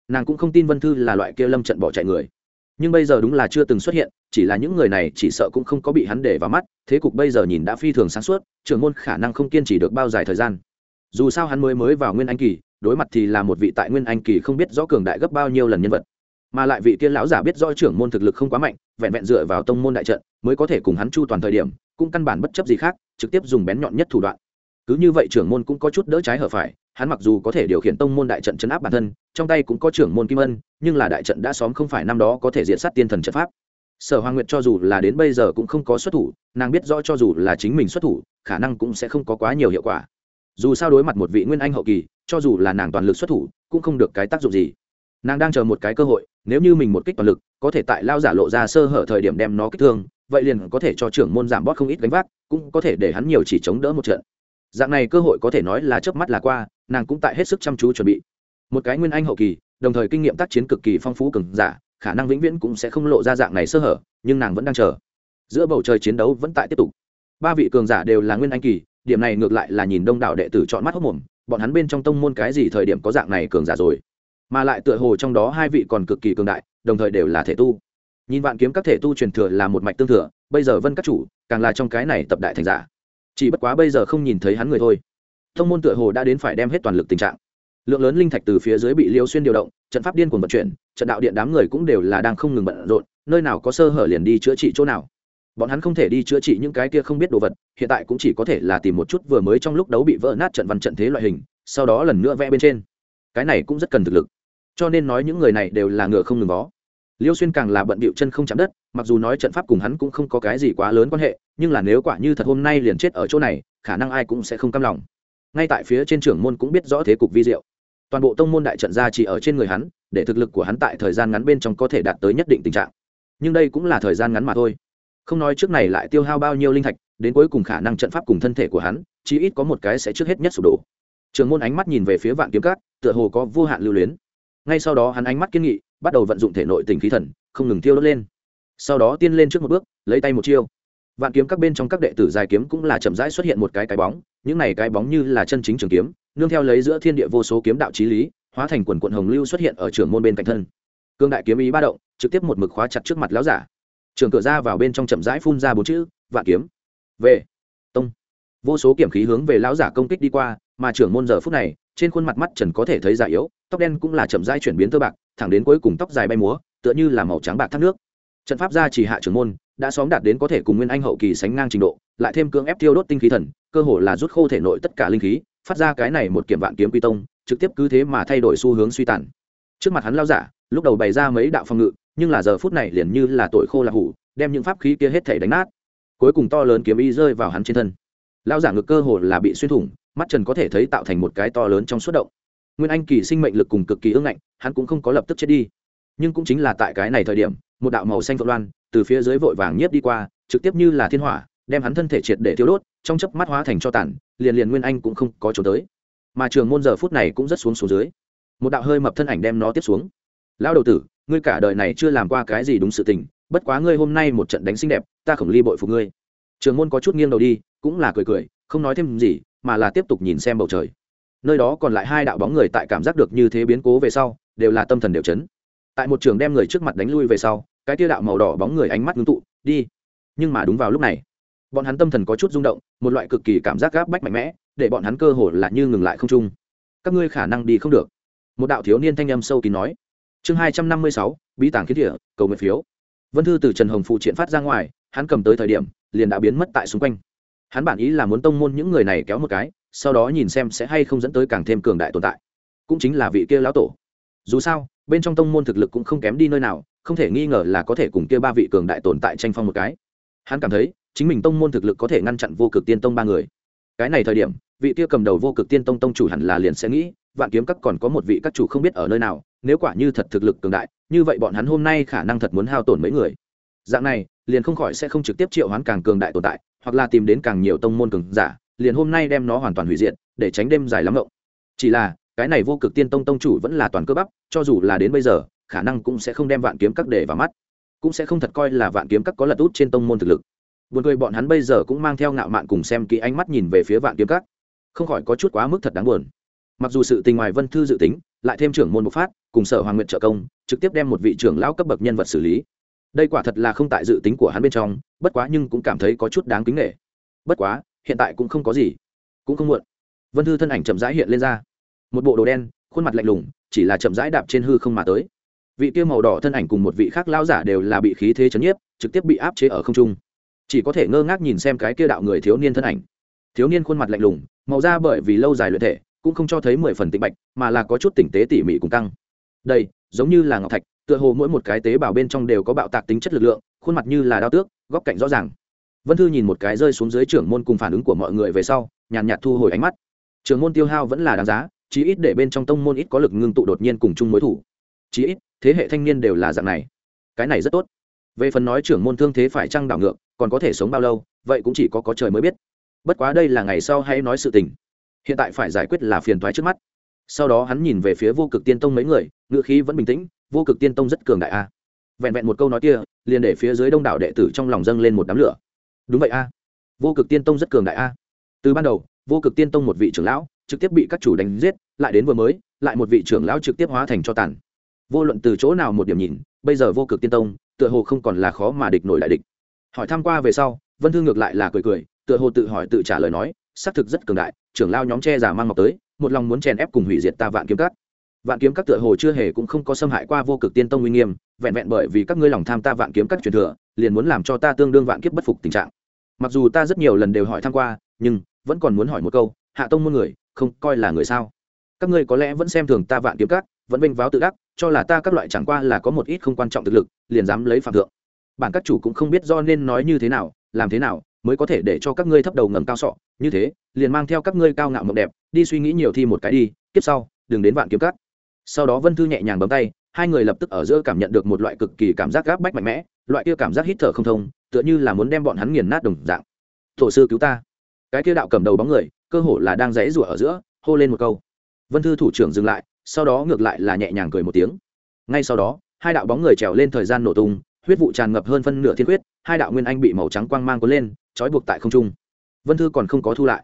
Nàng cũng không tin vân thư là loại kia lâm trận bỏ chạy người. Nhưng bây giờ đúng là chưa từng xuất hiện, chỉ là những người này chỉ sợ cũng không có bị hắn để vào mắt, thế cục bây giờ nhìn đã phi thường sáng suốt, trưởng môn khả năng không kiên trì được bao dài thời gian. Dù sao hắn mới mới vào nguyên anh kỳ đối mặt thì là một vị tại nguyên anh kỳ không biết rõ cường đại gấp bao nhiêu lần nhân vật. Mà lại vị tiên lão giả biết rõ trưởng môn thực lực không quá mạnh, vẹn vẹn dựa vào tông môn đại trận mới có thể cùng hắn chu toàn thời điểm, cũng căn bản bất chấp gì khác, trực tiếp dùng bén nhọn nhất thủ đoạn. Cứ như vậy trưởng môn cũng có chút đỡ trái hở phải, hắn mặc dù có thể điều khiển tông môn đại trận chấn áp bản thân, trong tay cũng có trưởng môn kim ân, nhưng là đại trận đã xóm không phải năm đó có thể diện sát tiên thần trận pháp. Sở hoàng nguyệt cho dù là đến bây giờ cũng không có xuất thủ, nàng biết rõ cho dù là chính mình xuất thủ, khả năng cũng sẽ không có quá nhiều hiệu quả dù sao đối mặt một vị nguyên anh hậu kỳ, cho dù là nàng toàn lực xuất thủ, cũng không được cái tác dụng gì. Nàng đang chờ một cái cơ hội, nếu như mình một kích toàn lực, có thể tại lao giả lộ ra sơ hở thời điểm đem nó kích thương, vậy liền có thể cho trưởng môn giảm bót không ít gánh vác, cũng có thể để hắn nhiều chỉ chống đỡ một trận. Dạng này cơ hội có thể nói là chớp mắt là qua, nàng cũng tại hết sức chăm chú chuẩn bị. Một cái nguyên anh hậu kỳ, đồng thời kinh nghiệm tác chiến cực kỳ phong phú cường giả, khả năng vĩnh viễn cũng sẽ không lộ ra dạng này sơ hở, nhưng nàng vẫn đang chờ. Giữa bầu trời chiến đấu vẫn tại tiếp tục. Ba vị cường giả đều là nguyên anh kỳ điểm này ngược lại là nhìn đông đảo đệ tử chọn mắt hốc mồm, bọn hắn bên trong tông môn cái gì thời điểm có dạng này cường giả rồi. Mà lại tựa hồ trong đó hai vị còn cực kỳ cường đại, đồng thời đều là thể tu. Nhìn vạn kiếm các thể tu truyền thừa là một mạch tương thừa, bây giờ vân các chủ càng là trong cái này tập đại thành giả. Chỉ bất quá bây giờ không nhìn thấy hắn người thôi. Thông môn tựa hồ đã đến phải đem hết toàn lực tình trạng. Lượng lớn linh thạch từ phía dưới bị liêu xuyên điều động, trận pháp điên cuồng vận chuyển, trận đạo điện đám người cũng đều là đang không ngừng bận rộn, nơi nào có sơ hở liền đi chữa trị chỗ nào bọn hắn không thể đi chữa trị những cái kia không biết đồ vật, hiện tại cũng chỉ có thể là tìm một chút vừa mới trong lúc đấu bị vỡ nát trận văn trận thế loại hình, sau đó lần nữa vẽ bên trên. Cái này cũng rất cần thực lực. Cho nên nói những người này đều là ngựa không ngừng vó liêu xuyên càng là bận bịu chân không chạm đất, mặc dù nói trận pháp cùng hắn cũng không có cái gì quá lớn quan hệ, nhưng là nếu quả như thật hôm nay liền chết ở chỗ này, khả năng ai cũng sẽ không cam lòng. Ngay tại phía trên trưởng môn cũng biết rõ thế cục vi diệu. Toàn bộ tông môn đại trận ra chỉ ở trên người hắn, để thực lực của hắn tại thời gian ngắn bên trong có thể đạt tới nhất định tình trạng. Nhưng đây cũng là thời gian ngắn mà thôi không nói trước này lại tiêu hao bao nhiêu linh thạch, đến cuối cùng khả năng trận pháp cùng thân thể của hắn, chí ít có một cái sẽ trước hết nhất sụp đổ. Trường môn ánh mắt nhìn về phía vạn kiếm cát tựa hồ có vô hạn lưu luyến. Ngay sau đó hắn ánh mắt kiên nghị, bắt đầu vận dụng thể nội tình khí thần, không ngừng tiêu đốt lên. Sau đó tiên lên trước một bước, lấy tay một chiêu. Vạn kiếm các bên trong các đệ tử dài kiếm cũng là chậm rãi xuất hiện một cái cái bóng, những này cái bóng như là chân chính trường kiếm, nương theo lấy giữa thiên địa vô số kiếm đạo trí lý, hóa thành quần quận hồng lưu xuất hiện ở trường môn bên cạnh thân. Cương đại kiếm ý ba động, trực tiếp một mực khóa chặt trước mặt lão giả trường cửa ra vào bên trong chậm rãi phun ra bốn chữ vạn kiếm. Về. Tông. Vô số kiểm khí hướng về lão giả công kích đi qua, mà trưởng môn giờ phút này, trên khuôn mặt mắt trần có thể thấy già yếu, tóc đen cũng là chậm rãi chuyển biến tơ bạc, thẳng đến cuối cùng tóc dài bay múa, tựa như là màu trắng bạc thác nước. Trận pháp gia chỉ hạ trưởng môn, đã xóm đạt đến có thể cùng nguyên anh hậu kỳ sánh ngang trình độ, lại thêm cưỡng ép tiêu đốt tinh khí thần, cơ hồ là rút khô thể nội tất cả linh khí, phát ra cái này một kiểm vạn kiếm quy tông, trực tiếp cứ thế mà thay đổi xu hướng suy tàn. Trước mặt hắn lao giả, lúc đầu bày ra mấy đạo phòng ngự nhưng là giờ phút này liền như là tội khô là hủ, đem những pháp khí kia hết thể đánh nát. Cuối cùng to lớn kiếm y rơi vào hắn trên thân. Lao giả ngực cơ hồ là bị xuyên thủng, mắt trần có thể thấy tạo thành một cái to lớn trong suốt động. Nguyên anh kỳ sinh mệnh lực cùng cực kỳ ưng ngạnh, hắn cũng không có lập tức chết đi. Nhưng cũng chính là tại cái này thời điểm, một đạo màu xanh phượng loan từ phía dưới vội vàng nhiếp đi qua, trực tiếp như là thiên hỏa, đem hắn thân thể triệt để thiếu đốt, trong chớp mắt hóa thành cho tàn, liền liền nguyên anh cũng không có chỗ tới. Mà trường môn giờ phút này cũng rất xuống xuống dưới. Một đạo hơi mập thân ảnh đem nó tiếp xuống lão đầu tử, ngươi cả đời này chưa làm qua cái gì đúng sự tình, bất quá ngươi hôm nay một trận đánh xinh đẹp, ta khổng ly bội phục ngươi. Trường môn có chút nghiêng đầu đi, cũng là cười cười, không nói thêm gì, mà là tiếp tục nhìn xem bầu trời. Nơi đó còn lại hai đạo bóng người tại cảm giác được như thế biến cố về sau, đều là tâm thần đều chấn. Tại một trường đem người trước mặt đánh lui về sau, cái tia đạo màu đỏ bóng người ánh mắt ngưng tụ, đi. Nhưng mà đúng vào lúc này, bọn hắn tâm thần có chút rung động, một loại cực kỳ cảm giác gáp bách mạnh mẽ, để bọn hắn cơ hồ là như ngừng lại không trung các ngươi khả năng đi không được. Một đạo thiếu niên thanh âm sâu kín nói chương hai trăm năm mươi sáu, bí tàng kiến địa, cầu nguyện phiếu. Vân thư từ trần hồng phụ triển phát ra ngoài, hắn cầm tới thời điểm, liền đã biến mất tại xung quanh. Hắn bản ý là muốn tông môn những người này kéo một cái, sau đó nhìn xem sẽ hay không dẫn tới càng thêm cường đại tồn tại. Cũng chính là vị kia lão tổ. Dù sao, bên trong tông môn thực lực cũng không kém đi nơi nào, không thể nghi ngờ là có thể cùng kia ba vị cường đại tồn tại tranh phong một cái. Hắn cảm thấy, chính mình tông môn thực lực có thể ngăn chặn vô cực tiên tông ba người. Cái này thời điểm, vị kia cầm đầu vô cực tiên tông tông chủ hẳn là liền sẽ nghĩ vạn kiếm các còn có một vị các chủ không biết ở nơi nào, nếu quả như thật thực lực cường đại, như vậy bọn hắn hôm nay khả năng thật muốn hao tổn mấy người. Dạng này, liền không khỏi sẽ không trực tiếp triệu hoán càng cường đại tồn tại, hoặc là tìm đến càng nhiều tông môn cường giả, liền hôm nay đem nó hoàn toàn hủy diệt, để tránh đêm dài lắm rộng chỉ là, cái này vô cực tiên tông tông chủ vẫn là toàn cơ bắp, cho dù là đến bây giờ, khả năng cũng sẽ không đem vạn kiếm các để vào mắt. Cũng sẽ không thật coi là vạn kiếm các có lật út trên tông môn thực lực. Buồn cười, bọn hắn bây giờ cũng mang theo ngạo mạn cùng xem kỹ ánh mắt nhìn về phía vạn kiếm các. Không khỏi có chút quá mức thật đáng buồn mặc dù sự tình ngoài vân thư dự tính, lại thêm trưởng môn bộc phát, cùng sở hoàng nguyện trợ công, trực tiếp đem một vị trưởng lão cấp bậc nhân vật xử lý. Đây quả thật là không tại dự tính của hắn bên trong, bất quá nhưng cũng cảm thấy có chút đáng kính nghệ bất quá, hiện tại cũng không có gì. Cũng không muộn. Vân thư thân ảnh chậm rãi hiện lên ra. Một bộ đồ đen, khuôn mặt lạnh lùng, chỉ là chậm rãi đạp trên hư không mà tới. Vị kia màu đỏ thân ảnh cùng một vị khác lao giả đều là bị khí thế chấn nhiếp, trực tiếp bị áp chế ở không trung. Chỉ có thể ngơ ngác nhìn xem cái kia đạo người thiếu niên thân ảnh. Thiếu niên khuôn mặt lạnh lùng, màu da bởi vì lâu dài luyện thể cũng không cho thấy mười phần tĩnh bạch, mà là có chút tỉnh tế tỉ mỉ cùng căng. Đây, giống như là ngọc thạch, tựa hồ mỗi một cái tế bào bên trong đều có bạo tạc tính chất lực lượng, khuôn mặt như là đao tước, góc cạnh rõ ràng. Vân thư nhìn một cái rơi xuống dưới trưởng môn cùng phản ứng của mọi người về sau, nhàn nhạt thu hồi ánh mắt. Trưởng môn tiêu hao vẫn là đáng giá, chí ít để bên trong tông môn ít có lực ngưng tụ đột nhiên cùng chung mối thủ. Chí ít, thế hệ thanh niên đều là dạng này. Cái này rất tốt. Về phần nói trưởng môn thương thế phải trăng đảo ngược, còn có thể sống bao lâu, vậy cũng chỉ có có trời mới biết. Bất quá đây là ngày sau hay nói sự tình hiện tại phải giải quyết là phiền thoái trước mắt. Sau đó hắn nhìn về phía vô cực tiên tông mấy người ngự khí vẫn bình tĩnh, vô cực tiên tông rất cường đại a. Vẹn vẹn một câu nói kia, liền để phía dưới đông đảo đệ tử trong lòng dâng lên một đám lửa. Đúng vậy a. Vô cực tiên tông rất cường đại a. Từ ban đầu, vô cực tiên tông một vị trưởng lão trực tiếp bị các chủ đánh giết, lại đến vừa mới, lại một vị trưởng lão trực tiếp hóa thành cho tàn. Vô luận từ chỗ nào một điểm nhìn, bây giờ vô cực tiên tông, tựa hồ không còn là khó mà địch nổi đại địch. Hỏi tham q u a về sau, vân thương ngược lại là cười cười, tựa hồ tự hỏi tự trả lời nói xác thực rất cường đại, trưởng lao nhóm che giả mang ngọc tới, một lòng muốn chèn ép cùng hủy diệt ta vạn kiếm cắt vạn kiếm các tựa hồ chưa hề cũng không có xâm hại qua vô cực tiên tông uy nghiêm, vẹn vẹn bởi vì các ngươi lòng tham ta vạn kiếm các truyền thừa, liền muốn làm cho ta tương đương vạn kiếp bất phục tình trạng. Mặc dù ta rất nhiều lần đều hỏi tham qua, nhưng vẫn còn muốn hỏi một câu, hạ tông muôn người, không coi là người sao? Các ngươi có lẽ vẫn xem thường ta vạn kiếm các, vẫn vênh váo tự đắc, cho là ta các loại chẳng qua là có một ít không quan trọng thực lực, liền dám lấy phạm thượng. Bản các chủ cũng không biết do nên nói như thế nào, làm thế nào mới có thể để cho các ngươi thấp đầu ngầm cao sọ. Như thế, liền mang theo các ngươi cao ngạo mộng đẹp, đi suy nghĩ nhiều thi một cái đi tiếp sau, đừng đến vạn kiếm cắt sau đó vân thư nhẹ nhàng bấm tay, hai người lập tức ở giữa cảm nhận được một loại cực kỳ cảm giác gáp bách mạnh mẽ, loại kia cảm giác hít thở không thông, tựa như là muốn đem bọn hắn nghiền nát đồng dạng. Tổ sư cứu ta. Cái kia đạo cầm đầu bóng người, cơ hồ là đang rẽ rủa ở giữa, hô lên một câu. Vân thư thủ trưởng dừng lại, sau đó ngược lại là nhẹ nhàng cười một tiếng. Ngay sau đó, hai đạo bóng người trèo lên thời gian nổ tung, huyết vụ tràn ngập hơn phân nửa thiên huyết hai đạo nguyên anh bị màu trắng quang mang cuốn lên trói buộc tại không trung. Vân thư còn không có thu lại.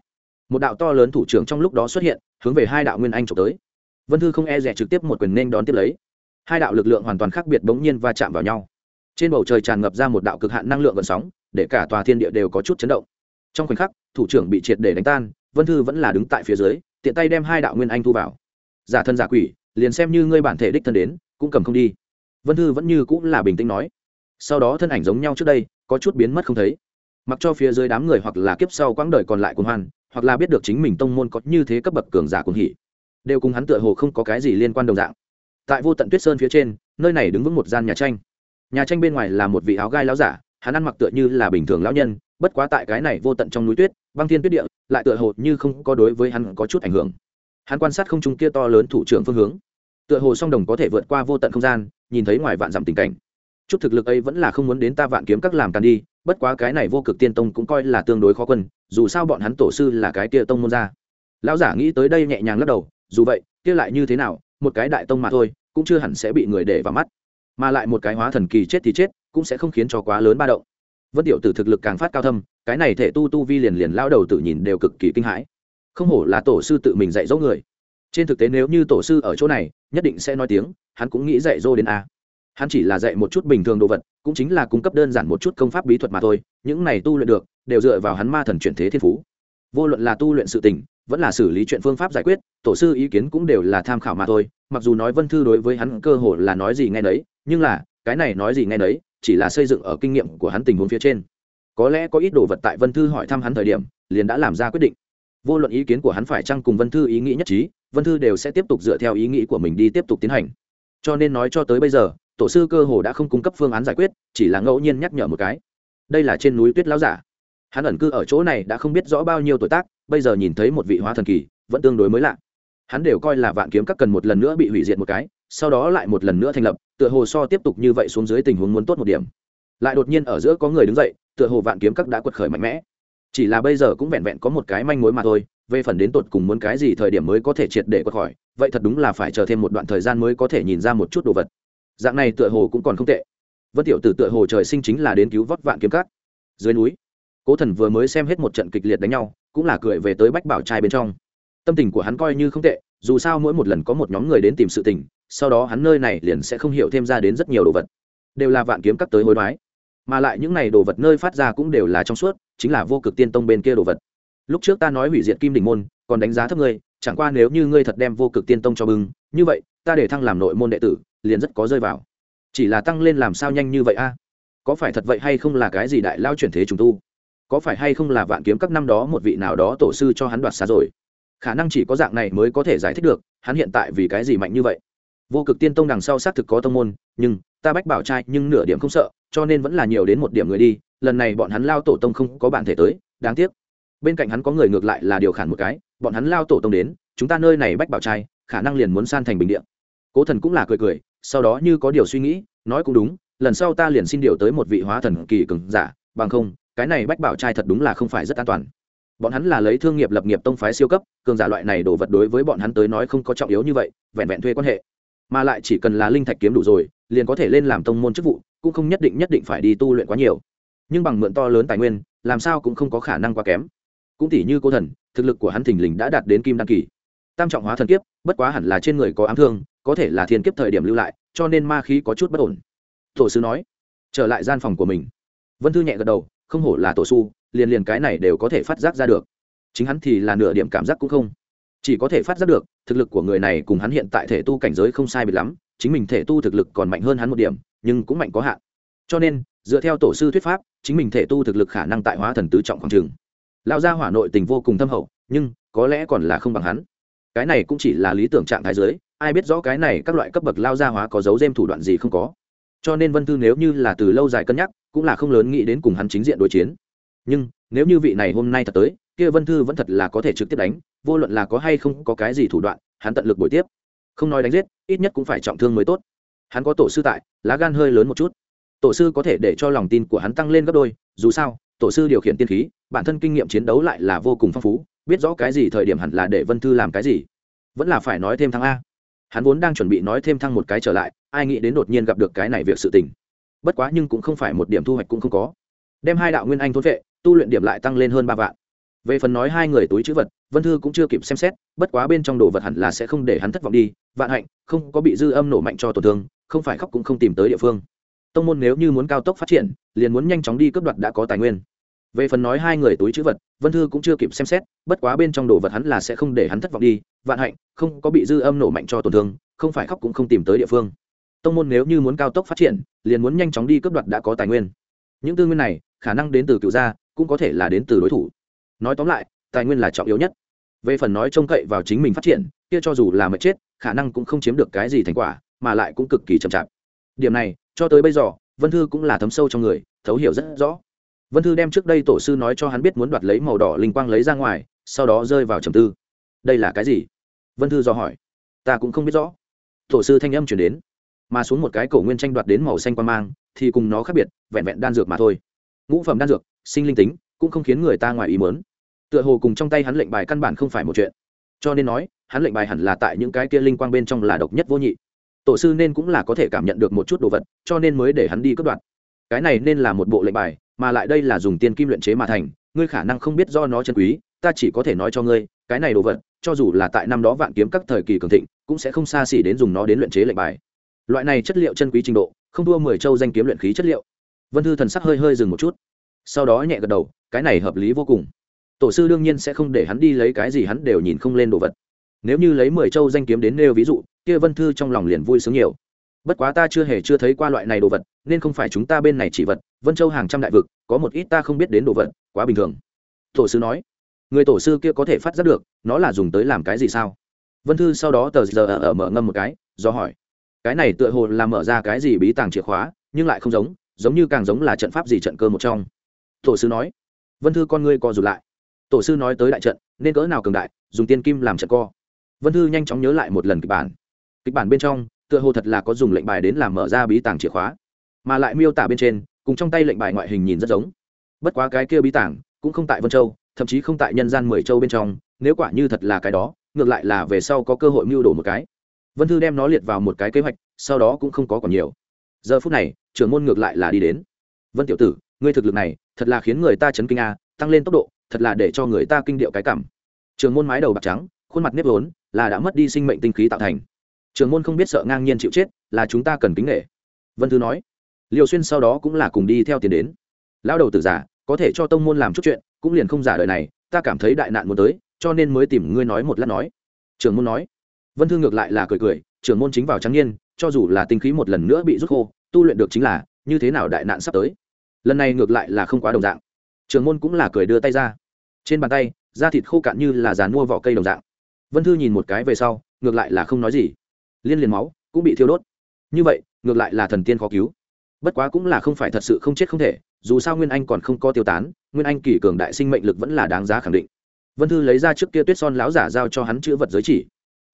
Một đạo to lớn thủ trưởng trong lúc đó xuất hiện, hướng về hai đạo nguyên anh trộm tới. Vân thư không e rẻ trực tiếp một quyền nên đón tiếp lấy. Hai đạo lực lượng hoàn toàn khác biệt bỗng nhiên va chạm vào nhau. Trên bầu trời tràn ngập ra một đạo cực hạn năng lượng gần sóng, để cả tòa thiên địa đều có chút chấn động. Trong khoảnh khắc, thủ trưởng bị triệt để đánh tan, vân thư vẫn là đứng tại phía dưới, tiện tay đem hai đạo nguyên anh thu vào. Giả thân giả quỷ, liền xem như ngươi bản thể đích thân đến, cũng cầm không đi. Vân thư vẫn như cũng là bình tĩnh nói. Sau đó thân ảnh giống nhau trước đây, có chút biến mất không thấy mặc cho phía dưới đám người hoặc là kiếp sau quãng đời còn lại cuồng hoan, hoặc là biết được chính mình tông môn có như thế cấp bậc cường giả cuồng hỉ, đều cùng hắn tựa hồ không có cái gì liên quan đồng dạng. Tại vô tận tuyết sơn phía trên, nơi này đứng vững một gian nhà tranh. Nhà tranh bên ngoài là một vị áo gai láo giả, hắn ăn mặc tựa như là bình thường lão nhân, bất quá tại cái này vô tận trong núi tuyết, băng thiên tuyết địa, lại tựa hồ như không có đối với hắn có chút ảnh hưởng. Hắn quan sát không trung kia to lớn thủ trưởng phương hướng. Tựa hồ song đồng có thể vượt qua vô tận không gian, nhìn thấy ngoài vạn dặm tình cảnh. Chút thực lực ấy vẫn là không muốn đến ta vạn kiếm các làm càn đi bất quá cái này vô cực tiên tông cũng coi là tương đối khó quân, dù sao bọn hắn tổ sư là cái kia tông môn ra lão giả nghĩ tới đây nhẹ nhàng lắc đầu, dù vậy, kia lại như thế nào, một cái đại tông mà thôi, cũng chưa hẳn sẽ bị người để vào mắt. Mà lại một cái hóa thần kỳ chết thì chết, cũng sẽ không khiến cho quá lớn ba động. Vân tiểu tử thực lực càng phát cao thâm, cái này thể tu tu vi liền liền lao đầu tự nhìn đều cực kỳ kinh hãi. Không hổ là tổ sư tự mình dạy dỗ người. Trên thực tế nếu như tổ sư ở chỗ này, nhất định sẽ nói tiếng, hắn cũng nghĩ dạy dỗ đến a hắn chỉ là dạy một chút bình thường đồ vật, cũng chính là cung cấp đơn giản một chút công pháp bí thuật mà thôi, những này tu luyện được, đều dựa vào hắn ma thần chuyển thế thiên phú. Vô luận là tu luyện sự tình, vẫn là xử lý chuyện phương pháp giải quyết, tổ sư ý kiến cũng đều là tham khảo mà thôi, mặc dù nói vân thư đối với hắn cơ hội là nói gì nghe đấy nhưng là, cái này nói gì nghe đấy chỉ là xây dựng ở kinh nghiệm của hắn tình huống phía trên. Có lẽ có ít đồ vật tại vân thư hỏi thăm hắn thời điểm, liền đã làm ra quyết định. Vô luận ý kiến của hắn phải chăng cùng vân thư ý nghĩ nhất trí, vân thư đều sẽ tiếp tục dựa theo ý nghĩ của mình đi tiếp tục tiến hành. Cho nên nói cho tới bây giờ tổ sư cơ hồ đã không cung cấp phương án giải quyết, chỉ là ngẫu nhiên nhắc nhở một cái. Đây là trên núi tuyết lão giả. Hắn ẩn cư ở chỗ này đã không biết rõ bao nhiêu tuổi tác, bây giờ nhìn thấy một vị hóa thần kỳ, vẫn tương đối mới lạ. Hắn đều coi là vạn kiếm các cần một lần nữa bị hủy diệt một cái, sau đó lại một lần nữa thành lập, tựa hồ so tiếp tục như vậy xuống dưới tình huống muốn tốt một điểm. Lại đột nhiên ở giữa có người đứng dậy, tựa hồ vạn kiếm các đã quật khởi mạnh mẽ. Chỉ là bây giờ cũng vẹn vẹn có một cái manh mối mà thôi, về phần đến tột cùng muốn cái gì thời điểm mới có thể triệt để quật khỏi, vậy thật đúng là phải chờ thêm một đoạn thời gian mới có thể nhìn ra một chút đồ vật dạng này tựa hồ cũng còn không tệ. Vân tiểu tử tựa hồ trời sinh chính là đến cứu vớt vạn kiếm cát dưới núi, cố thần vừa mới xem hết một trận kịch liệt đánh nhau, cũng là cười về tới bách bảo trai bên trong. Tâm tình của hắn coi như không tệ, dù sao mỗi một lần có một nhóm người đến tìm sự tình, sau đó hắn nơi này liền sẽ không hiểu thêm ra đến rất nhiều đồ vật. Đều là vạn kiếm cắt tới hối đoái. Mà lại những này đồ vật nơi phát ra cũng đều là trong suốt, chính là vô cực tiên tông bên kia đồ vật. Lúc trước ta nói hủy diệt kim đỉnh môn, còn đánh giá thấp ngươi, chẳng qua nếu như ngươi thật đem vô cực tiên tông cho bưng, như vậy, ta để thăng làm nội môn đệ tử liền rất có rơi vào. Chỉ là tăng lên làm sao nhanh như vậy a? Có phải thật vậy hay không là cái gì đại lao chuyển thế trùng tu? Có phải hay không là vạn kiếm các năm đó một vị nào đó tổ sư cho hắn đoạt xá rồi? Khả năng chỉ có dạng này mới có thể giải thích được, hắn hiện tại vì cái gì mạnh như vậy? Vô cực tiên tông đằng sau xác thực có tông môn, nhưng ta bách bảo trai nhưng nửa điểm không sợ, cho nên vẫn là nhiều đến một điểm người đi, lần này bọn hắn lao tổ tông không có bản thể tới, đáng tiếc. Bên cạnh hắn có người ngược lại là điều khản một cái, bọn hắn lao tổ tông đến, chúng ta nơi này bách bảo trai, khả năng liền muốn san thành bình điện cố thần cũng là cười cười sau đó như có điều suy nghĩ, nói cũng đúng, lần sau ta liền xin điều tới một vị hóa thần kỳ cường giả, bằng không, cái này bách bảo trai thật đúng là không phải rất an toàn. Bọn hắn là lấy thương nghiệp lập nghiệp tông phái siêu cấp, cường giả loại này đồ vật đối với bọn hắn tới nói không có trọng yếu như vậy, vẹn vẹn thuê quan hệ. Mà lại chỉ cần là linh thạch kiếm đủ rồi, liền có thể lên làm tông môn chức vụ, cũng không nhất định nhất định phải đi tu luyện quá nhiều. Nhưng bằng mượn to lớn tài nguyên, làm sao cũng không có khả năng quá kém. Cũng tỉ như cô thần, thực lực của hắn thình lình đã đạt đến kim đăng kỳ tam trọng hóa thần kiếp, bất quá hẳn là trên người có ám thương, có thể là thiên kiếp thời điểm lưu lại, cho nên ma khí có chút bất ổn. Tổ sư nói, trở lại gian phòng của mình. Vân thư nhẹ gật đầu, không hổ là tổ su liền liền cái này đều có thể phát giác ra được. Chính hắn thì là nửa điểm cảm giác cũng không. Chỉ có thể phát giác được, thực lực của người này cùng hắn hiện tại thể tu cảnh giới không sai biệt lắm, chính mình thể tu thực lực còn mạnh hơn hắn một điểm, nhưng cũng mạnh có hạn. Cho nên, dựa theo tổ sư thuyết pháp, chính mình thể tu thực lực khả năng tại hóa thần tứ trọng khoảng trường lão gia hỏa nội tình vô cùng thâm hậu, nhưng có lẽ còn là không bằng hắn cái này cũng chỉ là lý tưởng trạng thái giới, ai biết rõ cái này các loại cấp bậc lao gia hóa có dấu dêm thủ đoạn gì không có. Cho nên vân thư nếu như là từ lâu dài cân nhắc, cũng là không lớn nghĩ đến cùng hắn chính diện đối chiến. Nhưng, nếu như vị này hôm nay thật tới, kia vân thư vẫn thật là có thể trực tiếp đánh, vô luận là có hay không có cái gì thủ đoạn, hắn tận lực buổi tiếp. Không nói đánh giết, ít nhất cũng phải trọng thương mới tốt. Hắn có tổ sư tại, lá gan hơi lớn một chút. Tổ sư có thể để cho lòng tin của hắn tăng lên gấp đôi, dù sao, tổ sư điều khiển tiên khí, bản thân kinh nghiệm chiến đấu lại là vô cùng phong phú biết rõ cái gì thời điểm hẳn là để vân thư làm cái gì. Vẫn là phải nói thêm thăng a. Hắn vốn đang chuẩn bị nói thêm thăng một cái trở lại, ai nghĩ đến đột nhiên gặp được cái này việc sự tình. Bất quá nhưng cũng không phải một điểm thu hoạch cũng không có. Đem hai đạo nguyên anh thốn vệ, tu luyện điểm lại tăng lên hơn ba vạn. Về phần nói hai người túi chữ vật, vân thư cũng chưa kịp xem xét, bất quá bên trong đồ vật hẳn là sẽ không để hắn thất vọng đi, vạn hạnh, không có bị dư âm nổ mạnh cho tổn thương, không phải khóc cũng không tìm tới địa phương. Tông môn nếu như muốn cao tốc phát triển, liền muốn nhanh chóng đi cướp đoạt đã có tài nguyên về phần nói hai người túi chữ vật, vân thư cũng chưa kịp xem xét, bất quá bên trong đồ vật hắn là sẽ không để hắn thất vọng đi, vạn hạnh, không có bị dư âm nổ mạnh cho tổn thương, không phải khóc cũng không tìm tới địa phương. Tông môn nếu như muốn cao tốc phát triển, liền muốn nhanh chóng đi cướp đoạt đã có tài nguyên. Những tư nguyên này, khả năng đến từ cựu gia, cũng có thể là đến từ đối thủ. Nói tóm lại, tài nguyên là trọng yếu nhất. Về phần nói trông cậy vào chính mình phát triển, kia cho dù là mệt chết, khả năng cũng không chiếm được cái gì thành quả, mà lại cũng cực kỳ chậm chạp. Điểm này, cho tới bây giờ, vân thư cũng là thấm sâu trong người, thấu hiểu rất rõ vân thư đem trước đây tổ sư nói cho hắn biết muốn đoạt lấy màu đỏ linh quang lấy ra ngoài, sau đó rơi vào trầm tư. Đây là cái gì? Vân thư do hỏi. Ta cũng không biết rõ. Tổ sư thanh âm chuyển đến. Mà xuống một cái cổ nguyên tranh đoạt đến màu xanh quan mang, thì cùng nó khác biệt, vẹn vẹn đan dược mà thôi. Ngũ phẩm đan dược, sinh linh tính, cũng không khiến người ta ngoài ý mớn tựa hồ cùng trong tay hắn lệnh bài căn bản không phải một chuyện. Cho nên nói, hắn lệnh bài hẳn là tại những cái kia linh quang bên trong là độc nhất vô nhị. Tổ sư nên cũng là có thể cảm nhận được một chút đồ vật, cho nên mới để hắn đi cướp đoạt. Cái này nên là một bộ lệnh bài mà lại đây là dùng tiên kim luyện chế mà thành, ngươi khả năng không biết do nó chân quý, ta chỉ có thể nói cho ngươi, cái này đồ vật, cho dù là tại năm đó vạn kiếm các thời kỳ cường thịnh, cũng sẽ không xa xỉ đến dùng nó đến luyện chế lệnh bài. Loại này chất liệu chân quý trình độ, không thua mười châu danh kiếm luyện khí chất liệu. Vân thư thần sắc hơi hơi dừng một chút, sau đó nhẹ gật đầu, cái này hợp lý vô cùng. Tổ sư đương nhiên sẽ không để hắn đi lấy cái gì hắn đều nhìn không lên đồ vật. Nếu như lấy mười châu danh kiếm đến nêu ví dụ, kia vân thư trong lòng liền vui sướng nhiều bất quá ta chưa hề chưa thấy qua loại này đồ vật, nên không phải chúng ta bên này chỉ vật, vân châu hàng trăm đại vực, có một ít ta không biết đến đồ vật, quá bình thường. Tổ sư nói. Người tổ sư kia có thể phát giác được, nó là dùng tới làm cái gì sao? Vân thư sau đó tờ giờ ở mở ngâm một cái, do hỏi. Cái này tựa hồ là mở ra cái gì bí tàng chìa khóa, nhưng lại không giống giống như càng giống là trận pháp gì trận cơ một trong. Tổ sư nói. Vân thư con ngươi co rụt lại. Tổ sư nói tới đại trận, nên cỡ nào cường đại, dùng tiên kim làm trận co. Vân thư nhanh chóng nhớ lại một lần kịch bản. Kịch bản bên trong tựa hồ thật là có dùng lệnh bài đến làm mở ra bí tàng chìa khóa, mà lại miêu tả bên trên, cùng trong tay lệnh bài ngoại hình nhìn rất giống. Bất quá cái kia bí tàng cũng không tại vân châu, thậm chí không tại nhân gian mười châu bên trong, nếu quả như thật là cái đó, ngược lại là về sau có cơ hội mưu đồ một cái. Vân thư đem nó liệt vào một cái kế hoạch, sau đó cũng không có còn nhiều. Giờ phút này, trưởng môn ngược lại là đi đến. Vân tiểu tử, ngươi thực lực này, thật là khiến người ta chấn kinh a, tăng lên tốc độ, thật là để cho người ta kinh điệu cái cảm. Trường môn mái đầu bạc trắng, khuôn mặt nếp vốn, là đã mất đi sinh mệnh tinh khí tạo thành trường môn không biết sợ ngang nhiên chịu chết, là chúng ta cần kính nghệ vân thư nói. Liều xuyên sau đó cũng là cùng đi theo tiền đến. Lão đầu tử giả có thể cho tông môn làm chút chuyện, cũng liền không giả đời này, ta cảm thấy đại nạn muốn tới, cho nên mới tìm ngươi nói một lát nói. Trường môn nói. Vân thư ngược lại là cười cười, trường môn chính vào trắng nhiên cho dù là tinh khí một lần nữa bị rút khô, tu luyện được chính là, như thế nào đại nạn sắp tới. Lần này ngược lại là không quá đồng dạng. Trường môn cũng là cười đưa tay ra. Trên bàn tay, da thịt khô cạn như là dàn mua vỏ cây đồng dạng. Vân thư nhìn một cái về sau, ngược lại là không nói gì liên liền máu, cũng bị thiêu đốt. Như vậy, ngược lại là thần tiên khó cứu. Bất quá cũng là không phải thật sự không chết không thể, dù sao nguyên anh còn không có tiêu tán, nguyên anh kỳ cường đại sinh mệnh lực vẫn là đáng giá khẳng định. Vân thư lấy ra trước kia tuyết son láo giả giao cho hắn chữ vật giới chỉ.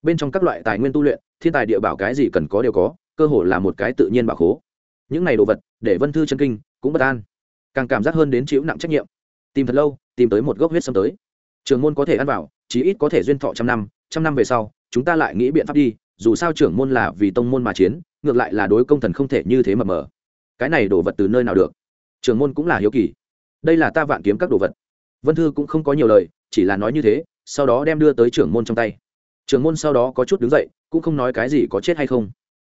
Bên trong các loại tài nguyên tu luyện, thiên tài địa bảo cái gì cần có đều có, cơ hồ là một cái tự nhiên bảo khố. Những này đồ vật, để vân thư chân kinh, cũng bất an. Càng cảm giác hơn đến chịu nặng trách nhiệm. Tìm thật lâu, tìm tới một gốc huyết sâm tới. Trường môn có thể ăn vào, chí ít có thể duyên thọ trăm năm trăm năm về sau, chúng ta lại nghĩ biện pháp đi dù sao trưởng môn là vì tông môn mà chiến, ngược lại là đối công thần không thể như thế mập mờ cái này đồ vật từ nơi nào được? Trưởng môn cũng là hiếu kỳ. Đây là ta vạn kiếm các đồ vật. Vân thư cũng không có nhiều lời, chỉ là nói như thế, sau đó đem đưa tới trưởng môn trong tay. Trưởng môn sau đó có chút đứng dậy, cũng không nói cái gì có chết hay không.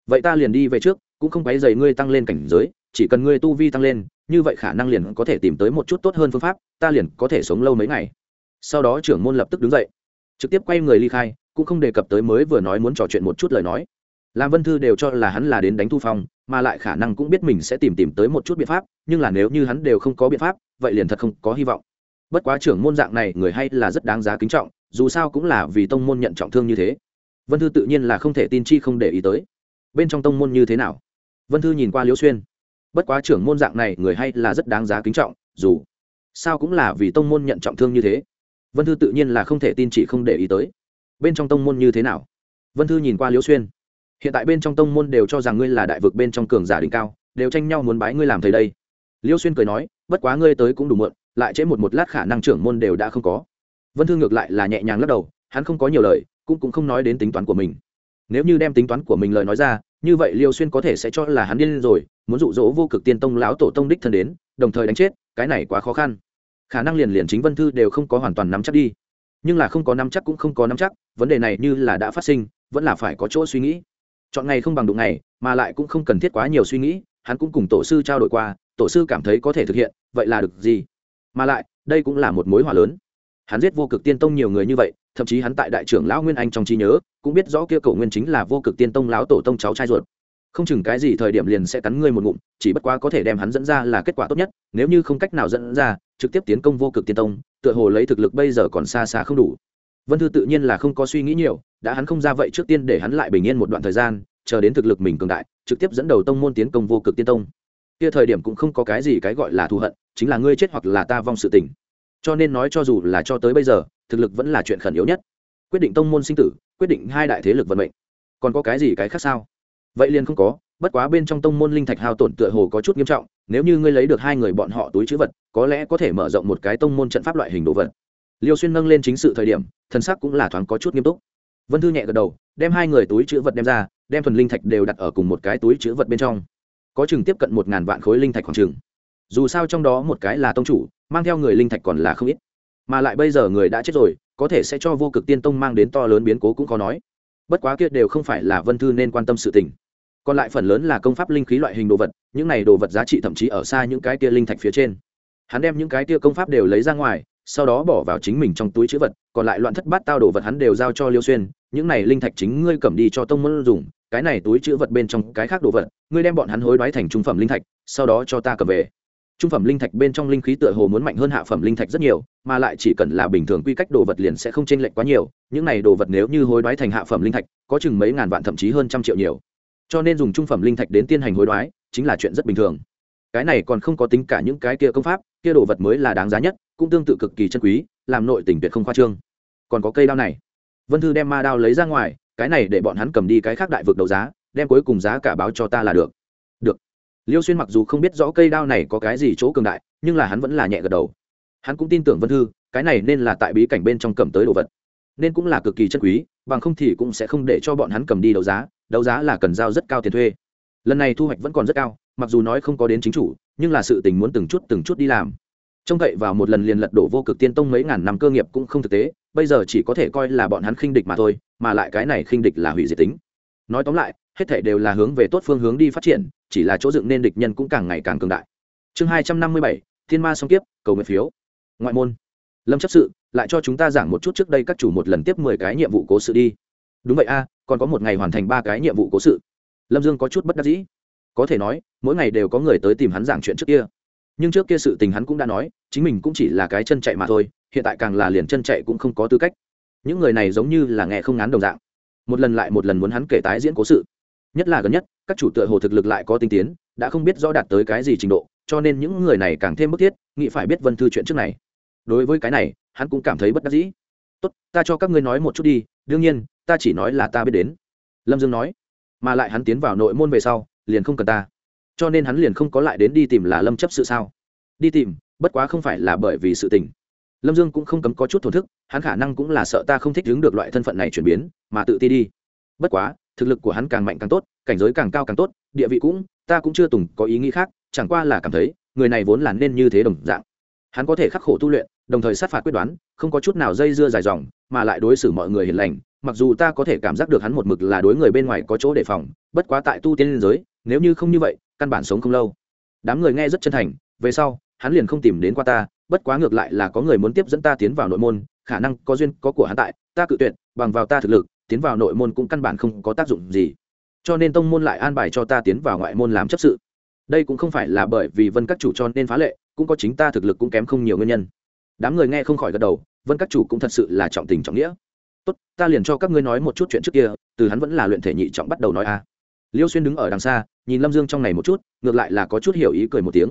Vậy ta liền đi về trước, cũng không quấy dày ngươi tăng lên cảnh giới, chỉ cần ngươi tu vi tăng lên, như vậy khả năng liền có thể tìm tới một chút tốt hơn phương pháp, ta liền có thể sống lâu mấy ngày. Sau đó trưởng môn lập tức đứng dậy, trực tiếp quay người ly khai cũng không đề cập tới mới vừa nói muốn trò chuyện một chút lời nói. Lam vân thư đều cho là hắn là đến đánh thu phong, mà lại khả năng cũng biết mình sẽ tìm tìm tới một chút biện pháp, nhưng là nếu như hắn đều không có biện pháp, vậy liền thật không có hy vọng. Bất quá trưởng môn dạng này người hay là rất đáng giá kính trọng, dù sao cũng là vì tông môn nhận trọng thương như thế. Vân thư tự nhiên là không thể tin chi không để ý tới. Bên trong tông môn như thế nào? Vân thư nhìn qua liễu xuyên. Bất quá trưởng môn dạng này người hay là rất đáng giá kính trọng, dù sao cũng là vì tông môn nhận trọng thương như thế. Vân thư tự nhiên là không thể tin chỉ không để ý tới bên trong tông môn như thế nào? Vân thư nhìn qua liễu xuyên. Hiện tại bên trong tông môn đều cho rằng ngươi là đại vực bên trong cường giả đỉnh cao, đều tranh nhau muốn bái ngươi làm thầy đây. Liễu xuyên cười nói, bất quá ngươi tới cũng đủ mượn lại trễ một một lát khả năng trưởng môn đều đã không có. Vân thư ngược lại là nhẹ nhàng lắc đầu, hắn không có nhiều lời, cũng cũng không nói đến tính toán của mình. Nếu như đem tính toán của mình lời nói ra, như vậy liêu xuyên có thể sẽ cho là hắn điên rồi, muốn dụ dỗ vô cực tiên tông lão tổ tông đích thân đến, đồng thời đánh chết, cái này quá khó khăn. Khả năng liền liền chính vân thư đều không có hoàn toàn nắm chắc đi nhưng là không có nắm chắc cũng không có nắm chắc, vấn đề này như là đã phát sinh, vẫn là phải có chỗ suy nghĩ. Chọn ngày không bằng đụng ngày, mà lại cũng không cần thiết quá nhiều suy nghĩ, hắn cũng cùng tổ sư trao đổi qua, tổ sư cảm thấy có thể thực hiện, vậy là được gì? Mà lại, đây cũng là một mối họa lớn. Hắn giết vô cực tiên tông nhiều người như vậy, thậm chí hắn tại đại trưởng lão nguyên anh trong trí nhớ, cũng biết rõ kia cầu nguyên chính là vô cực tiên tông lão tổ tông cháu trai ruột. Không chừng cái gì thời điểm liền sẽ cắn ngươi một ngụm, chỉ bất quá có thể đem hắn dẫn ra là kết quả tốt nhất, nếu như không cách nào dẫn ra, trực tiếp tiến công vô cực tiên tông tựa hồ lấy thực lực bây giờ còn xa xa không đủ. Vân thư tự nhiên là không có suy nghĩ nhiều, đã hắn không ra vậy trước tiên để hắn lại bình yên một đoạn thời gian, chờ đến thực lực mình cường đại, trực tiếp dẫn đầu tông môn tiến công vô cực tiên tông. Kia thời điểm cũng không có cái gì cái gọi là thù hận, chính là ngươi chết hoặc là ta vong sự tình. Cho nên nói cho dù là cho tới bây giờ, thực lực vẫn là chuyện khẩn yếu nhất. Quyết định tông môn sinh tử, quyết định hai đại thế lực vận mệnh. Còn có cái gì cái khác sao? Vậy liền không có, bất quá bên trong tông môn linh thạch hao tổn tựa hồ có chút nghiêm trọng nếu như ngươi lấy được hai người bọn họ túi chữ vật, có lẽ có thể mở rộng một cái tông môn trận pháp loại hình đồ vật. Liêu xuyên nâng lên chính sự thời điểm thân sắc cũng là thoáng có chút nghiêm túc. Vân thư nhẹ gật đầu, đem hai người túi chữ vật đem ra, đem thuần linh thạch đều đặt ở cùng một cái túi chữ vật bên trong. Có chừng tiếp cận một ngàn vạn khối linh thạch khoảng chừng. Dù sao trong đó một cái là tông chủ, mang theo người linh thạch còn là không ít. Mà lại bây giờ người đã chết rồi, có thể sẽ cho vô cực tiên tông mang đến to lớn biến cố cũng có nói. Bất quá kia đều không phải là vân thư nên quan tâm sự tình còn lại phần lớn là công pháp linh khí loại hình đồ vật, những này đồ vật giá trị thậm chí ở xa những cái tia linh thạch phía trên. Hắn đem những cái tia công pháp đều lấy ra ngoài, sau đó bỏ vào chính mình trong túi chữ vật, còn lại loạn thất bát tao đồ vật hắn đều giao cho liêu xuyên, những này linh thạch chính ngươi cầm đi cho tông môn dùng, cái này túi chữ vật bên trong cái khác đồ vật, ngươi đem bọn hắn hối đoái thành trung phẩm linh thạch, sau đó cho ta cầm về. Trung phẩm linh thạch bên trong linh khí tựa hồ muốn mạnh hơn hạ phẩm linh thạch rất nhiều, mà lại chỉ cần là bình thường quy cách đồ vật liền sẽ không chênh lệch quá nhiều, những này đồ vật nếu như hối đoái thành hạ phẩm linh thạch, có chừng mấy ngàn vạn thậm chí hơn trăm triệu nhiều cho nên dùng trung phẩm linh thạch đến tiến hành hối đoái, chính là chuyện rất bình thường. Cái này còn không có tính cả những cái kia công pháp, kia đồ vật mới là đáng giá nhất, cũng tương tự cực kỳ chân quý, làm nội tình tuyệt không khoa trương. Còn có cây đao này. Vân thư đem ma đao lấy ra ngoài, cái này để bọn hắn cầm đi cái khác đại vực đấu giá, đem cuối cùng giá cả báo cho ta là được. Được. Liêu xuyên mặc dù không biết rõ cây đao này có cái gì chỗ cường đại, nhưng là hắn vẫn là nhẹ gật đầu. Hắn cũng tin tưởng vân thư, cái này nên là tại bí cảnh bên trong cầm tới đồ vật. Nên cũng là cực kỳ chân quý, bằng không thì cũng sẽ không để cho bọn hắn cầm đi đấu giá đấu giá là cần giao rất cao tiền thuê. Lần này thu hoạch vẫn còn rất cao, mặc dù nói không có đến chính chủ, nhưng là sự tình muốn từng chút từng chút đi làm. Trông cậy vào một lần liền lật đổ vô cực tiên tông mấy ngàn năm cơ nghiệp cũng không thực tế, bây giờ chỉ có thể coi là bọn hắn khinh địch mà thôi, mà lại cái này khinh địch là hủy diệt tính. Nói tóm lại, hết thể đều là hướng về tốt phương hướng đi phát triển, chỉ là chỗ dựng nên địch nhân cũng càng ngày càng cường đại. Chương hai trăm năm mươi bảy, thiên ma song kiếp, cầu nguyện phiếu. Ngoại môn. Lâm chấp sự, lại cho chúng ta giảng một chút trước đây các chủ một lần tiếp mười cái nhiệm vụ cố sự đi đúng vậy a, còn có một ngày hoàn thành ba cái nhiệm vụ cố sự. Lâm dương có chút bất đắc dĩ. Có thể nói, mỗi ngày đều có người tới tìm hắn giảng chuyện trước kia. Nhưng trước kia sự tình hắn cũng đã nói, chính mình cũng chỉ là cái chân chạy mà thôi, hiện tại càng là liền chân chạy cũng không có tư cách. Những người này giống như là nghe không ngán đồng dạng. Một lần lại một lần muốn hắn kể tái diễn cố sự. Nhất là gần nhất, các chủ tựa hồ thực lực lại có tinh tiến, đã không biết rõ đạt tới cái gì trình độ, cho nên những người này càng thêm bức thiết, nghĩ phải biết vân thư chuyện trước này. Đối với cái này, hắn cũng cảm thấy bất đắc dĩ tốt, ta cho các ngươi nói một chút đi, đương nhiên, ta chỉ nói là ta biết đến. Lâm dương nói, mà lại hắn tiến vào nội môn về sau, liền không cần ta. Cho nên hắn liền không có lại đến đi tìm là lâm chấp sự sao? Đi tìm, bất quá không phải là bởi vì sự tình. Lâm dương cũng không cấm có chút thổn thức, hắn khả năng cũng là sợ ta không thích đứng được loại thân phận này chuyển biến, mà tự ti đi. Bất quá, thực lực của hắn càng mạnh càng tốt, cảnh giới càng cao càng tốt, địa vị cũng, ta cũng chưa từng có ý nghĩ khác, chẳng qua là cảm thấy, người này vốn là nên như thế đồng dạng hắn có thể khắc khổ tu luyện, đồng thời sát phạt quyết đoán, không có chút nào dây dưa dài dòng, mà lại đối xử mọi người hiền lành, mặc dù ta có thể cảm giác được hắn một mực là đối người bên ngoài có chỗ đề phòng, bất quá tại tu tiên liên giới, nếu như không như vậy, căn bản sống không lâu. Đám người nghe rất chân thành, về sau, hắn liền không tìm đến qua ta, bất quá ngược lại là có người muốn tiếp dẫn ta tiến vào nội môn, khả năng có duyên có của hắn tại, ta cự tuyệt, bằng vào ta thực lực, tiến vào nội môn cũng căn bản không có tác dụng gì. Cho nên tông môn lại an bài cho ta tiến vào ngoại môn làm chấp sự. Đây cũng không phải là bởi vì vân các chủ cho nên phá lệ cũng có chính ta thực lực cũng kém không nhiều nguyên nhân. Đám người nghe không khỏi gật đầu, vân các chủ cũng thật sự là trọng tình trọng nghĩa. Tốt, ta liền cho các ngươi nói một chút chuyện trước kia, từ hắn vẫn là luyện thể nhị trọng bắt đầu nói a. Liêu xuyên đứng ở đằng xa, nhìn lâm dương trong này một chút, ngược lại là có chút hiểu ý cười một tiếng.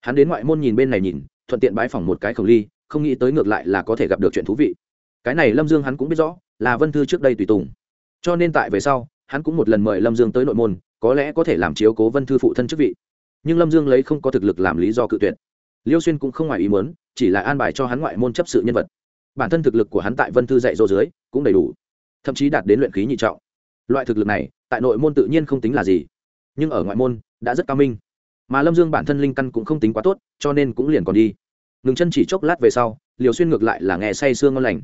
Hắn đến ngoại môn nhìn bên này nhìn, thuận tiện bãi phòng một cái khẩu ly, không nghĩ tới ngược lại là có thể gặp được chuyện thú vị. Cái này lâm dương hắn cũng biết rõ, là vân thư trước đây tùy tùng. Cho nên tại về sau, hắn cũng một lần mời lâm dương tới nội môn, có lẽ có thể làm chiếu cố vân thư phụ thân chức vị. Nhưng lâm dương lấy không có thực lực làm lý do cự tuyệt liêu xuyên cũng không ngoài ý muốn, chỉ là an bài cho hắn ngoại môn chấp sự nhân vật. Bản thân thực lực của hắn tại vân thư dạy dỗ dưới cũng đầy đủ, thậm chí đạt đến luyện khí nhị trọng. Loại thực lực này, tại nội môn tự nhiên không tính là gì, nhưng ở ngoại môn đã rất cao minh. Mà lâm dương bản thân linh căn cũng không tính quá tốt, cho nên cũng liền còn đi. Ngừng chân chỉ chốc lát về sau liều xuyên ngược lại là nghe say sương ngon lành.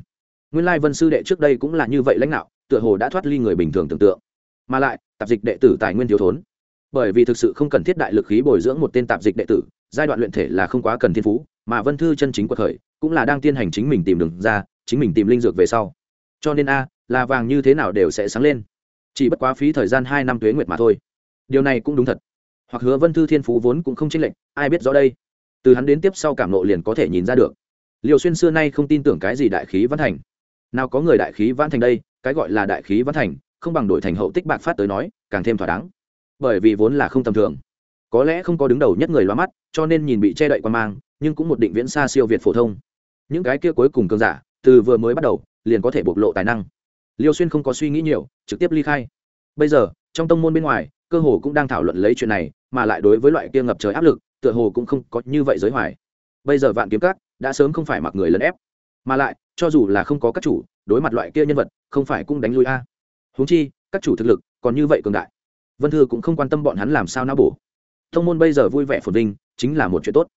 Nguyên lai vân sư đệ trước đây cũng là như vậy lãnh đạo, tựa hồ đã thoát ly người bình thường tưởng tượng. Mà lại, tạp dịch đệ tử tài nguyên thiếu thốn bởi vì thực sự không cần thiết đại lực khí bồi dưỡng một tên tạp dịch đệ tử, giai đoạn luyện thể là không quá cần thiên phú, mà vân thư chân chính của thời, cũng là đang tiên hành chính mình tìm đường ra, chính mình tìm linh dược về sau. Cho nên a, là vàng như thế nào đều sẽ sáng lên. Chỉ bất quá phí thời gian hai năm tuế nguyệt mà thôi. Điều này cũng đúng thật. Hoặc hứa vân thư thiên phú vốn cũng không chênh lệch, ai biết rõ đây. Từ hắn đến tiếp sau cảm nộ liền có thể nhìn ra được. Liều xuyên xưa nay không tin tưởng cái gì đại khí văn thành. Nào có người đại khí văn thành đây, cái gọi là đại khí văn thành, không bằng đổi thành hậu tích bạc phát tới nói, càng thêm thỏa đáng bởi vì vốn là không tầm thường. Có lẽ không có đứng đầu nhất người loa mắt, cho nên nhìn bị che đậy qua mang, nhưng cũng một định viễn xa siêu việt phổ thông. Những cái kia cuối cùng cường giả, từ vừa mới bắt đầu, liền có thể bộc lộ tài năng. Liêu xuyên không có suy nghĩ nhiều, trực tiếp ly khai. Bây giờ, trong tông môn bên ngoài, cơ hồ cũng đang thảo luận lấy chuyện này, mà lại đối với loại kia ngập trời áp lực, tựa hồ cũng không có như vậy giới hoài. Bây giờ vạn kiếm các, đã sớm không phải mặc người lấn ép. Mà lại, cho dù là không có các chủ, đối mặt loại kia nhân vật, không phải cũng đánh lui a. À. huống chi, các chủ thực lực còn như vậy cường đại vân thư cũng không quan tâm bọn hắn làm sao não bổ. Tông môn bây giờ vui vẻ phồn vinh, chính là một chuyện tốt.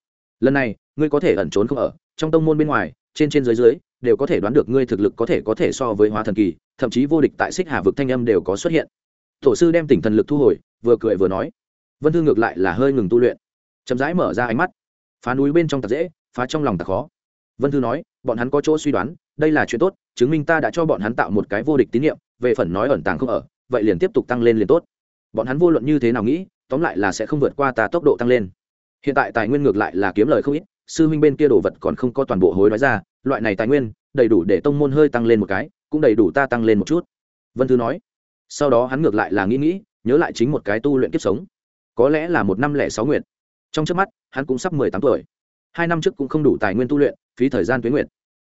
Lần này, ngươi có thể ẩn trốn không ở, trong tông môn bên ngoài, trên trên dưới dưới, đều có thể đoán được ngươi thực lực có thể có thể so với hóa thần kỳ, thậm chí vô địch tại xích hà vực thanh âm đều có xuất hiện. Tổ sư đem tỉnh thần lực thu hồi, vừa cười vừa nói. Vân thư ngược lại là hơi ngừng tu luyện. Chậm rãi mở ra ánh mắt. Phá núi bên trong tạc dễ, phá trong lòng tạc khó. Vân thư nói, bọn hắn có chỗ suy đoán, đây là chuyện tốt, chứng minh ta đã cho bọn hắn tạo một cái vô địch tín nhiệm về phần nói ẩn tàng không ở, vậy liền tiếp tục tăng lên liền tốt bọn hắn vô luận như thế nào nghĩ, tóm lại là sẽ không vượt qua ta tốc độ tăng lên. Hiện tại tài nguyên ngược lại là kiếm lời không ít, sư huynh bên kia đồ vật còn không có toàn bộ hối đoái ra, loại này tài nguyên, đầy đủ để tông môn hơi tăng lên một cái, cũng đầy đủ ta tăng lên một chút. Vân thư nói. Sau đó hắn ngược lại là nghĩ nghĩ, nhớ lại chính một cái tu luyện kiếp sống. Có lẽ là một năm lẻ sáu nguyện trong trước mắt, hắn cũng sắp mười tám tuổi. Hai năm trước cũng không đủ tài nguyên tu luyện, phí thời gian tuyến nguyện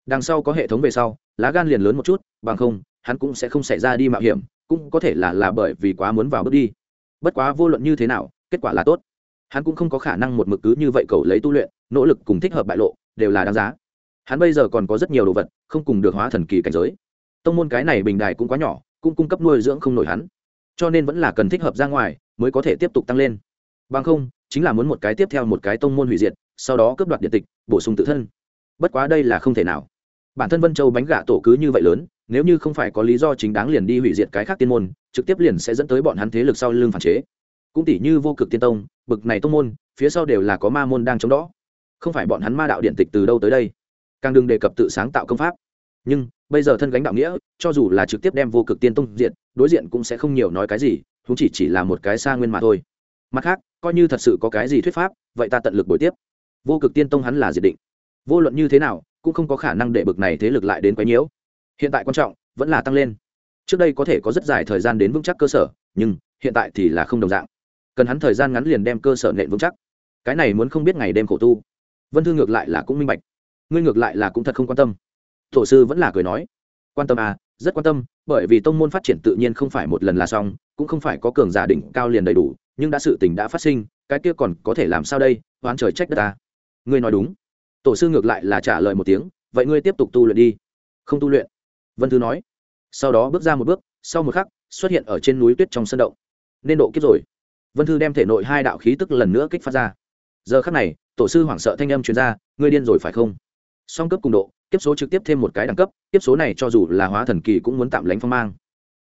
đằng sau có hệ thống về sau, lá gan liền lớn một chút, bằng không, hắn cũng sẽ không xảy ra đi mạo hiểm cũng có thể là là bởi vì quá muốn vào bước đi. Bất quá vô luận như thế nào, kết quả là tốt. Hắn cũng không có khả năng một mực cứ như vậy cầu lấy tu luyện, nỗ lực cùng thích hợp bại lộ, đều là đáng giá. Hắn bây giờ còn có rất nhiều đồ vật, không cùng được hóa thần kỳ cảnh giới. Tông môn cái này bình đài cũng quá nhỏ, cũng cung cấp nuôi dưỡng không nổi hắn. Cho nên vẫn là cần thích hợp ra ngoài, mới có thể tiếp tục tăng lên. Bằng không, chính là muốn một cái tiếp theo một cái tông môn hủy diệt, sau đó cướp đoạt điện tịch, bổ sung tự thân. Bất quá đây là không thể nào bản thân vân châu bánh gà tổ cứ như vậy lớn, nếu như không phải có lý do chính đáng liền đi hủy diệt cái khác tiên môn, trực tiếp liền sẽ dẫn tới bọn hắn thế lực sau lưng phản chế. Cũng tỷ như vô cực tiên tông, bực này tông môn, phía sau đều là có ma môn đang chống đó. Không phải bọn hắn ma đạo điện tịch từ đâu tới đây. Càng đừng đề cập tự sáng tạo công pháp. Nhưng, bây giờ thân gánh đạo nghĩa, cho dù là trực tiếp đem vô cực tiên tông diện đối diện cũng sẽ không nhiều nói cái gì chúng chỉ chỉ là một cái xa nguyên mà thôi. Mặt khác, coi như thật sự có cái gì thuyết pháp, vậy ta tận lực buổi tiếp. Vô cực tiên tông hắn là diệt định. Vô luận như thế nào cũng không có khả năng để bực này thế lực lại đến quấy nhiễu. Hiện tại quan trọng vẫn là tăng lên. Trước đây có thể có rất dài thời gian đến vững chắc cơ sở, nhưng hiện tại thì là không đồng dạng. Cần hắn thời gian ngắn liền đem cơ sở nện vững chắc. Cái này muốn không biết ngày đêm khổ tu. Vân thư ngược lại là cũng minh bạch. Ngươi ngược lại là cũng thật không quan tâm. Tổ sư vẫn là cười nói. Quan tâm à rất quan tâm, bởi vì tông môn phát triển tự nhiên không phải một lần là xong, cũng không phải có cường giả đỉnh cao liền đầy đủ, nhưng đã sự tình đã phát sinh, cái kia còn có thể làm sao đây? Oán trời trách đất ta. Ngươi nói đúng tổ sư ngược lại là trả lời một tiếng, vậy ngươi tiếp tục tu luyện đi. Không tu luyện. Vân thư nói. Sau đó bước ra một bước, sau một khắc, xuất hiện ở trên núi tuyết trong sân động. Nên độ kiếp rồi. Vân thư đem thể nội hai đạo khí tức lần nữa kích phát ra. Giờ khắc này, tổ sư hoảng sợ thanh âm chuyên gia ngươi điên rồi phải không? Song cấp cùng độ, kiếp số trực tiếp thêm một cái đẳng cấp, kiếp số này cho dù là hóa thần kỳ cũng muốn tạm lánh phong mang.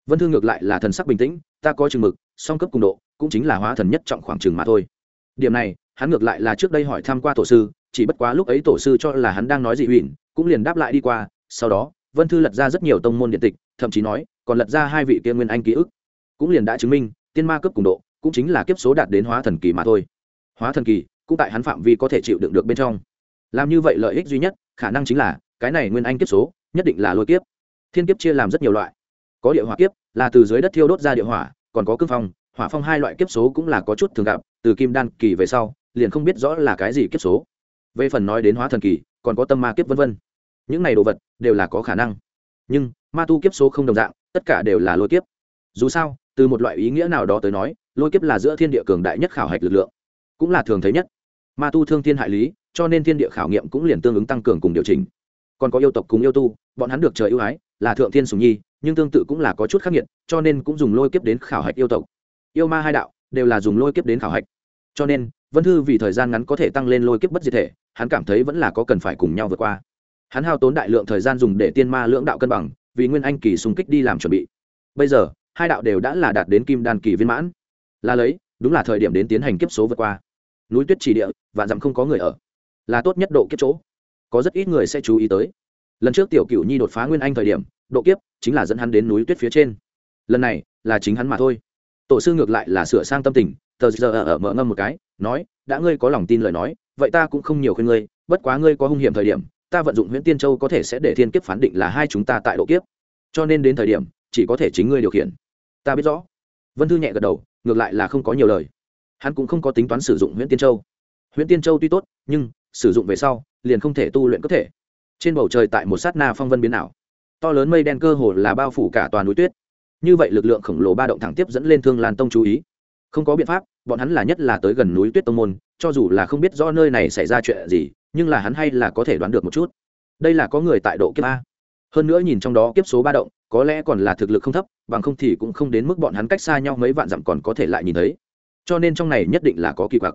Vân thư ngược lại là thần sắc bình tĩnh, ta có chừng mực, song cấp cùng độ cũng chính là hóa thần nhất trọng khoảng chừng mà thôi. Điểm này, hắn ngược lại là trước đây hỏi tham q u a tổ sư chỉ bất quá lúc ấy tổ sư cho là hắn đang nói dị huỳnh cũng liền đáp lại đi qua, sau đó, vân thư lật ra rất nhiều tông môn điện tịch, thậm chí nói, còn lật ra hai vị kia nguyên anh ký ức. Cũng liền đã chứng minh, tiên ma cấp cùng độ, cũng chính là kiếp số đạt đến hóa thần kỳ mà thôi. Hóa thần kỳ, cũng tại hắn phạm vi có thể chịu đựng được bên trong. Làm như vậy lợi ích duy nhất, khả năng chính là, cái này nguyên anh kiếp số, nhất định là lôi kiếp. Thiên kiếp chia làm rất nhiều loại. Có địa hỏa kiếp, là từ dưới đất thiêu đốt ra địa hỏa, còn có cương phong, hỏa phong hai loại kiếp số cũng là có chút thường gặp, từ kim đan kỳ về sau, liền không biết rõ là cái gì kiếp số về phần nói đến hóa thần kỳ, còn có tâm ma kiếp vân vân. Những này đồ vật đều là có khả năng. Nhưng, ma tu kiếp số không đồng dạng, tất cả đều là lôi kiếp. Dù sao, từ một loại ý nghĩa nào đó tới nói, lôi kiếp là giữa thiên địa cường đại nhất khảo hạch lực lượng, cũng là thường thấy nhất. Ma tu thương thiên hại lý, cho nên thiên địa khảo nghiệm cũng liền tương ứng tăng cường cùng điều chỉnh. Còn có yêu tộc cùng yêu tu, bọn hắn được trời ưu ái, là thượng thiên sùng nhi, nhưng tương tự cũng là có chút khắc nghiệt cho nên cũng dùng lôi kiếp đến khảo hạch yêu tộc. Yêu ma hai đạo đều là dùng lôi kiếp đến khảo hạch cho nên, vân thư vì thời gian ngắn có thể tăng lên lôi kiếp bất diệt thể, hắn cảm thấy vẫn là có cần phải cùng nhau vượt qua. Hắn hao tốn đại lượng thời gian dùng để tiên ma lưỡng đạo cân bằng, vì nguyên anh kỳ xung kích đi làm chuẩn bị. Bây giờ, hai đạo đều đã là đạt đến kim đan kỳ viên mãn. Là lấy, đúng là thời điểm đến tiến hành kiếp số vượt qua. Núi tuyết chỉ địa, vạn dặm không có người ở. Là tốt nhất độ kiếp chỗ. Có rất ít người sẽ chú ý tới. Lần trước tiểu cựu nhi đột phá nguyên anh thời điểm, độ kiếp chính là dẫn hắn đến núi tuyết phía trên. Lần này là chính hắn mà thôi. Tổ sư ngược lại là sửa sang tâm tình tờ giờ ở mở ngâm một cái, nói, đã ngươi có lòng tin lời nói, vậy ta cũng không nhiều khuyên ngươi, bất quá ngươi có hung hiểm thời điểm, ta vận dụng nguyễn tiên châu có thể sẽ để thiên kiếp phán định là hai chúng ta tại độ kiếp. Cho nên đến thời điểm, chỉ có thể chính ngươi điều khiển. Ta biết rõ. Vân thư nhẹ gật đầu, ngược lại là không có nhiều lời. Hắn cũng không có tính toán sử dụng nguyễn tiên châu. Nguyễn tiên châu tuy tốt, nhưng, sử dụng về sau, liền không thể tu luyện có thể. Trên bầu trời tại một sát na phong vân biến ảo. To lớn mây đen cơ hồ là bao phủ cả toàn núi tuyết. Như vậy lực lượng khổng lồ ba động thẳng tiếp dẫn lên thương lan tông chú ý không có biện pháp, bọn hắn là nhất là tới gần núi tuyết tông môn, cho dù là không biết rõ nơi này xảy ra chuyện gì, nhưng là hắn hay là có thể đoán được một chút. Đây là có người tại độ kiếp a. Hơn nữa nhìn trong đó kiếp số ba động, có lẽ còn là thực lực không thấp, bằng không thì cũng không đến mức bọn hắn cách xa nhau mấy vạn dặm còn có thể lại nhìn thấy. Cho nên trong này nhất định là có kỳ quặc.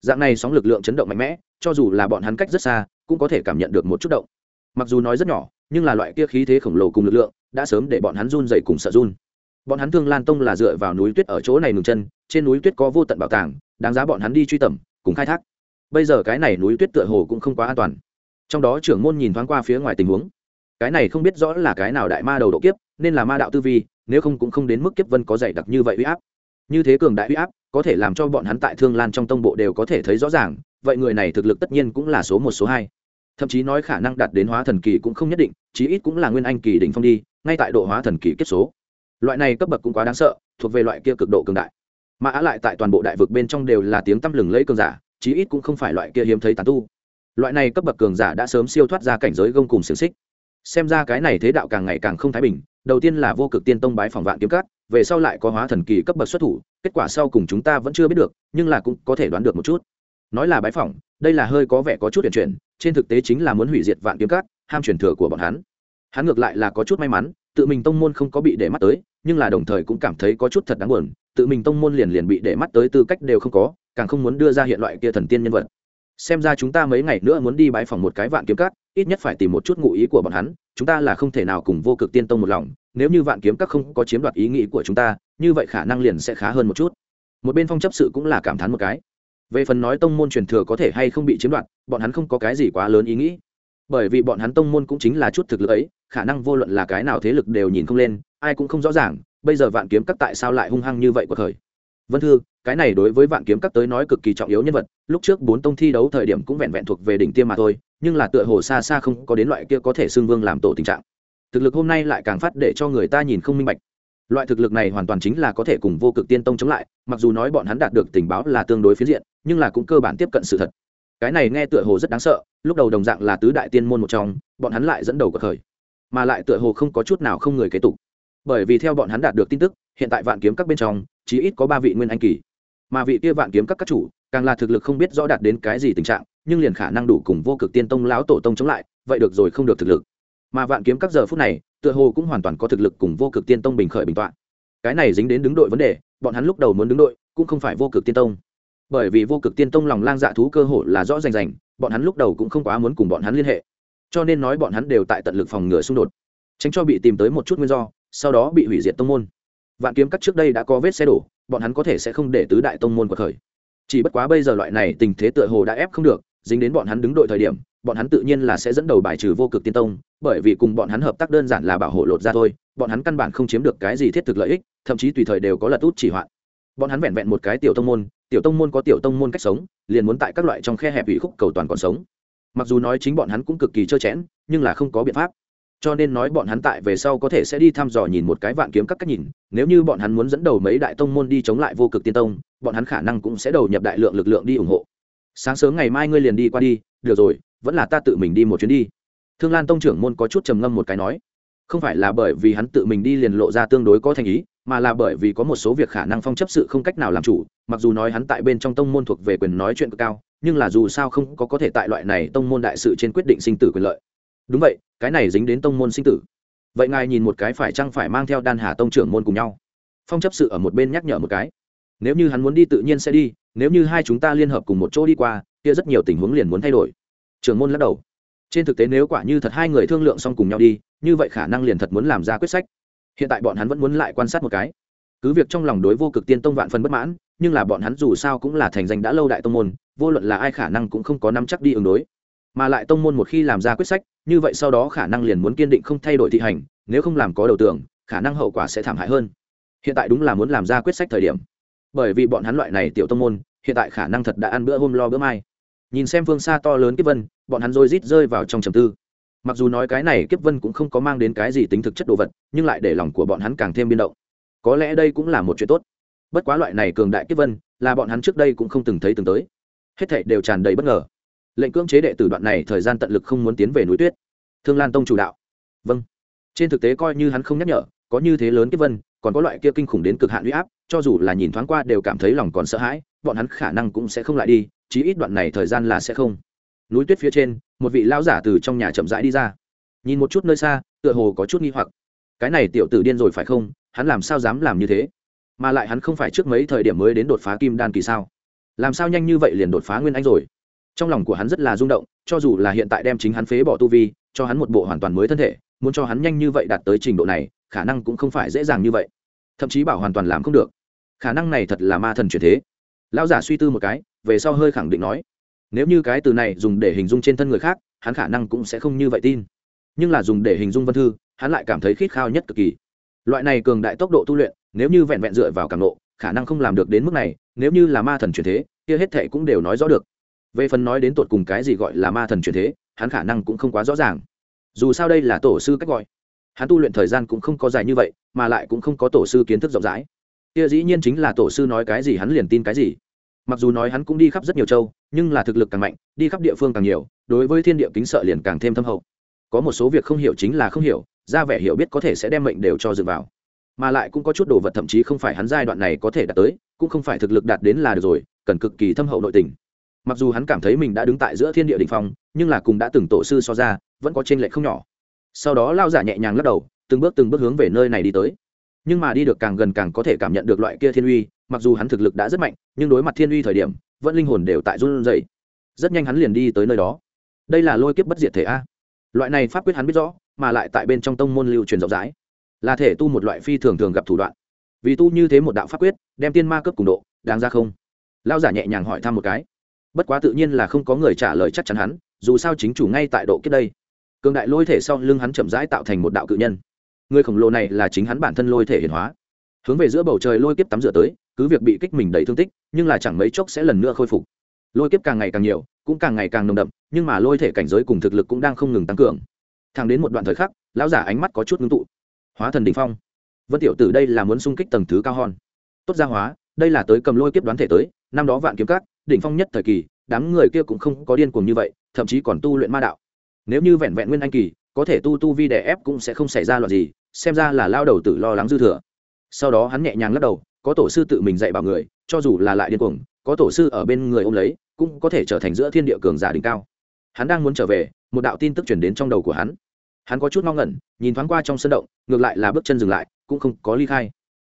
Dạng này sóng lực lượng chấn động mạnh mẽ, cho dù là bọn hắn cách rất xa, cũng có thể cảm nhận được một chút động. Mặc dù nói rất nhỏ, nhưng là loại kia khí thế khổng lồ cùng lực lượng, đã sớm để bọn hắn run dày cùng sợ run bọn hắn thương lan tông là dựa vào núi tuyết ở chỗ này ngừng chân, trên núi tuyết có vô tận bảo tàng, đáng giá bọn hắn đi truy tầm, cùng khai thác. Bây giờ cái này núi tuyết tựa hồ cũng không quá an toàn. Trong đó trưởng môn nhìn thoáng qua phía ngoài tình huống. Cái này không biết rõ là cái nào đại ma đầu độ kiếp, nên là ma đạo tư vi, nếu không cũng không đến mức kiếp vân có dày đặc như vậy uy áp. Như thế cường đại uy áp, có thể làm cho bọn hắn tại thương lan trong tông bộ đều có thể thấy rõ ràng, vậy người này thực lực tất nhiên cũng là số một, số hai. Thậm chí nói khả năng đạt đến hóa thần kỳ cũng không nhất định, chí ít cũng là nguyên anh kỳ đỉnh phong đi, ngay tại độ hóa thần kỳ kết số loại này cấp bậc cũng quá đáng sợ, thuộc về loại kia cực độ cường đại. Mà á lại tại toàn bộ đại vực bên trong đều là tiếng tăm lừng lẫy cường giả, chí ít cũng không phải loại kia hiếm thấy tàn tu. Loại này cấp bậc cường giả đã sớm siêu thoát ra cảnh giới gông cùng xiềng xích. Xem ra cái này thế đạo càng ngày càng không thái bình, đầu tiên là vô cực tiên tông bái phòng vạn kiếm cát về sau lại có hóa thần kỳ cấp bậc xuất thủ, kết quả sau cùng chúng ta vẫn chưa biết được, nhưng là cũng có thể đoán được một chút. Nói là bái phỏng, đây là hơi có vẻ có chút tuyển chuyển, trên thực tế chính là muốn hủy diệt vạn kiếm cát ham truyền thừa của bọn hắn. Hắn ngược lại là có chút may mắn tự mình tông môn không có bị để mắt tới, nhưng là đồng thời cũng cảm thấy có chút thật đáng buồn, tự mình tông môn liền liền bị để mắt tới tư cách đều không có, càng không muốn đưa ra hiện loại kia thần tiên nhân vật. Xem ra chúng ta mấy ngày nữa muốn đi bãi phòng một cái vạn kiếm cát ít nhất phải tìm một chút ngụ ý của bọn hắn, chúng ta là không thể nào cùng vô cực tiên tông một lòng, nếu như vạn kiếm các không có chiếm đoạt ý nghĩ của chúng ta, như vậy khả năng liền sẽ khá hơn một chút. Một bên phong chấp sự cũng là cảm thán một cái. Về phần nói tông môn truyền thừa có thể hay không bị chiếm đoạt, bọn hắn không có cái gì quá lớn ý nghĩ. Bởi vì bọn hắn tông môn cũng chính là chút thực lực ấy khả năng vô luận là cái nào thế lực đều nhìn không lên, ai cũng không rõ ràng, bây giờ vạn kiếm các tại sao lại hung hăng như vậy của thời vân thư, cái này đối với vạn kiếm các tới nói cực kỳ trọng yếu nhân vật, lúc trước bốn tông thi đấu thời điểm cũng vẹn vẹn thuộc về đỉnh tiêm mà thôi, nhưng là tựa hồ xa xa không có đến loại kia có thể xưng vương làm tổ tình trạng. Thực lực hôm nay lại càng phát để cho người ta nhìn không minh bạch. Loại thực lực này hoàn toàn chính là có thể cùng vô cực tiên tông chống lại, mặc dù nói bọn hắn đạt được tình báo là tương đối phiến diện, nhưng là cũng cơ bản tiếp cận sự thật. Cái này nghe tựa hồ rất đáng sợ, lúc đầu đồng dạng là tứ đại tiên môn một trong, bọn hắn lại dẫn đầu cuộc khởi mà lại tựa hồ không có chút nào không người kế tục. Bởi vì theo bọn hắn đạt được tin tức, hiện tại vạn kiếm các bên trong, chí ít có ba vị nguyên anh kỳ. Mà vị kia vạn kiếm các các chủ, càng là thực lực không biết rõ đạt đến cái gì tình trạng, nhưng liền khả năng đủ cùng vô cực tiên tông lão tổ tông chống lại, vậy được rồi không được thực lực. Mà vạn kiếm các giờ phút này, tựa hồ cũng hoàn toàn có thực lực cùng vô cực tiên tông bình khởi bình toạn. Cái này dính đến đứng đội vấn đề, bọn hắn lúc đầu muốn đứng đội, cũng không phải vô cực tiên tông. Bởi vì vô cực tiên tông lòng lang dạ thú cơ hội là rõ rành rành, bọn hắn lúc đầu cũng không quá muốn cùng bọn hắn liên hệ cho nên nói bọn hắn đều tại tận lực phòng ngừa xung đột, tránh cho bị tìm tới một chút nguyên do, sau đó bị hủy diệt tông môn. Vạn kiếm các trước đây đã có vết xe đổ, bọn hắn có thể sẽ không để tứ đại tông môn cuộc khởi. Chỉ bất quá bây giờ loại này tình thế tựa hồ đã ép không được, dính đến bọn hắn đứng đội thời điểm, bọn hắn tự nhiên là sẽ dẫn đầu bài trừ vô cực tiên tông, bởi vì cùng bọn hắn hợp tác đơn giản là bảo hộ lột ra thôi, bọn hắn căn bản không chiếm được cái gì thiết thực lợi ích, thậm chí tùy thời đều có lật út chỉ hoạn. Bọn hắn vẹn vẹn một cái tiểu tông môn, tiểu tông môn có tiểu tông môn cách sống, liền muốn tại các loại trong khe hẹp ủy khúc cầu toàn còn sống mặc dù nói chính bọn hắn cũng cực kỳ trơ chẽn, nhưng là không có biện pháp. Cho nên nói bọn hắn tại về sau có thể sẽ đi thăm dò nhìn một cái vạn kiếm các cách nhìn, nếu như bọn hắn muốn dẫn đầu mấy đại tông môn đi chống lại vô cực tiên tông, bọn hắn khả năng cũng sẽ đầu nhập đại lượng lực lượng đi ủng hộ. Sáng sớm ngày mai ngươi liền đi qua đi, được rồi, vẫn là ta tự mình đi một chuyến đi. Thương lan tông trưởng môn có chút trầm ngâm một cái nói, không phải là bởi vì hắn tự mình đi liền lộ ra tương đối có thành ý, mà là bởi vì có một số việc khả năng phong chấp sự không cách nào làm chủ, mặc dù nói hắn tại bên trong tông môn thuộc về quyền nói chuyện cực cao nhưng là dù sao không có có thể tại loại này tông môn đại sự trên quyết định sinh tử quyền lợi. Đúng vậy, cái này dính đến tông môn sinh tử. Vậy ngài nhìn một cái phải chăng phải mang theo đan hà tông trưởng môn cùng nhau? Phong chấp sự ở một bên nhắc nhở một cái. Nếu như hắn muốn đi tự nhiên sẽ đi, nếu như hai chúng ta liên hợp cùng một chỗ đi qua, kia rất nhiều tình huống liền muốn thay đổi. Trưởng môn lắc đầu. Trên thực tế nếu quả như thật hai người thương lượng xong cùng nhau đi, như vậy khả năng liền thật muốn làm ra quyết sách. Hiện tại bọn hắn vẫn muốn lại quan sát một cái. Cứ việc trong lòng đối vô cực tiên tông vạn phần bất mãn nhưng là bọn hắn dù sao cũng là thành danh đã lâu đại tông môn, vô luận là ai khả năng cũng không có nắm chắc đi ứng đối. Mà lại tông môn một khi làm ra quyết sách, như vậy sau đó khả năng liền muốn kiên định không thay đổi thị hành, nếu không làm có đầu tưởng, khả năng hậu quả sẽ thảm hại hơn. Hiện tại đúng là muốn làm ra quyết sách thời điểm. Bởi vì bọn hắn loại này tiểu tông môn, hiện tại khả năng thật đã ăn bữa hôm lo bữa mai. Nhìn xem phương xa to lớn kiếp vân, bọn hắn rồi rít rơi vào trong trầm tư. Mặc dù nói cái này kiếp vân cũng không có mang đến cái gì tính thực chất đồ vật, nhưng lại để lòng của bọn hắn càng thêm biên động. Có lẽ đây cũng là một chuyện tốt bất quá loại này cường đại kiếp vân, là bọn hắn trước đây cũng không từng thấy từng tới. Hết thảy đều tràn đầy bất ngờ. Lệnh cưỡng chế đệ tử đoạn này thời gian tận lực không muốn tiến về núi tuyết. Thương lan tông chủ đạo. Vâng. Trên thực tế coi như hắn không nhắc nhở, có như thế lớn kiếp vân, còn có loại kia kinh khủng đến cực hạn uy áp, cho dù là nhìn thoáng qua đều cảm thấy lòng còn sợ hãi, bọn hắn khả năng cũng sẽ không lại đi, chí ít đoạn này thời gian là sẽ không. Núi tuyết phía trên, một vị lão giả từ trong nhà chậm rãi đi ra. Nhìn một chút nơi xa, tựa hồ có chút nghi hoặc. Cái này tiểu tử điên rồi phải không? Hắn làm sao dám làm như thế? Mà lại hắn không phải trước mấy thời điểm mới đến đột phá kim đan kỳ sao? Làm sao nhanh như vậy liền đột phá nguyên anh rồi? Trong lòng của hắn rất là rung động, cho dù là hiện tại đem chính hắn phế bỏ tu vi, cho hắn một bộ hoàn toàn mới thân thể, muốn cho hắn nhanh như vậy đạt tới trình độ này, khả năng cũng không phải dễ dàng như vậy. Thậm chí bảo hoàn toàn làm không được. Khả năng này thật là ma thần chuyển thế. Lão giả suy tư một cái, về sau hơi khẳng định nói, nếu như cái từ này dùng để hình dung trên thân người khác, hắn khả năng cũng sẽ không như vậy tin. Nhưng là dùng để hình dung vân thư, hắn lại cảm thấy khít khao nhất cực kỳ. Loại này cường đại tốc độ tu luyện nếu như vẹn vẹn dựa vào cảm nộ, khả năng không làm được đến mức này, nếu như là ma thần chuyển thế, kia hết thệ cũng đều nói rõ được. Về phần nói đến tột cùng cái gì gọi là ma thần chuyển thế, hắn khả năng cũng không quá rõ ràng. Dù sao đây là tổ sư cách gọi. Hắn tu luyện thời gian cũng không có dài như vậy, mà lại cũng không có tổ sư kiến thức rộng rãi. Kia dĩ nhiên chính là tổ sư nói cái gì hắn liền tin cái gì. Mặc dù nói hắn cũng đi khắp rất nhiều châu, nhưng là thực lực càng mạnh, đi khắp địa phương càng nhiều, đối với thiên địa kính sợ liền càng thêm thâm hậu. Có một số việc không hiểu chính là không hiểu, ra vẻ hiểu biết có thể sẽ đem mệnh đều cho dựa vào mà lại cũng có chút đồ vật thậm chí không phải hắn giai đoạn này có thể đạt tới, cũng không phải thực lực đạt đến là được rồi, cần cực kỳ thâm hậu nội tình. Mặc dù hắn cảm thấy mình đã đứng tại giữa thiên địa đình phong, nhưng là cùng đã từng tổ sư so ra, vẫn có t r ê n lệch không nhỏ. Sau đó lao giả nhẹ nhàng lắc đầu, từng bước từng bước hướng về nơi này đi tới. Nhưng mà đi được càng gần càng có thể cảm nhận được loại kia thiên uy, mặc dù hắn thực lực đã rất mạnh, nhưng đối mặt thiên uy thời điểm, vẫn linh hồn đều tại run dậy rất nhanh hắn liền đi tới nơi đó. Đây là lôi kiếp bất diệt thể a. Loại này pháp quyết hắn biết rõ, mà lại tại bên trong tông môn lưu truyền rộng rãi là thể tu một loại phi thường thường gặp thủ đoạn. Vì tu như thế một đạo pháp quyết, đem tiên ma cấp cùng độ, đáng ra không? Lao giả nhẹ nhàng hỏi thăm một cái. Bất quá tự nhiên là không có người trả lời chắc chắn hắn, dù sao chính chủ ngay tại độ kết đây. Cường đại lôi thể sau lưng hắn chậm rãi tạo thành một đạo cự nhân. Người khổng lồ này là chính hắn bản thân lôi thể hiển hóa. Hướng về giữa bầu trời lôi kiếp tắm rửa tới, cứ việc bị kích mình đầy thương tích, nhưng là chẳng mấy chốc sẽ lần nữa khôi phục. Lôi kiếp càng ngày càng nhiều, cũng càng ngày càng nồng đậm, nhưng mà lôi thể cảnh giới cùng thực lực cũng đang không ngừng tăng cường. Thẳng đến một đoạn thời khắc, lão giả ánh mắt có chút ngưng tụ hóa thần đ ỉ n h phong. Vân tiểu tử đây là muốn xung kích tầng thứ cao hòn. Tốt gia hóa, đây là tới cầm lôi kiếp đoán thể tới, năm đó vạn kiếm cát đỉnh phong nhất thời kỳ, đám người kia cũng không có điên cuồng như vậy, thậm chí còn tu luyện ma đạo. Nếu như vẹn vẹn nguyên anh kỳ, có thể tu tu vi đè ép cũng sẽ không xảy ra loạt gì, xem ra là lao đầu tử lo lắng dư thừa. Sau đó hắn nhẹ nhàng lắc đầu, có tổ sư tự mình dạy bảo người, cho dù là lại điên cuồng, có tổ sư ở bên người ôm lấy, cũng có thể trở thành giữa thiên địa cường giả đỉnh cao. Hắn đang muốn trở về, một đạo tin tức chuyển đến trong đầu của hắn hắn có chút ngao ngẩn, nhìn thoáng qua trong sân động, ngược lại là bước chân dừng lại, cũng không có ly khai.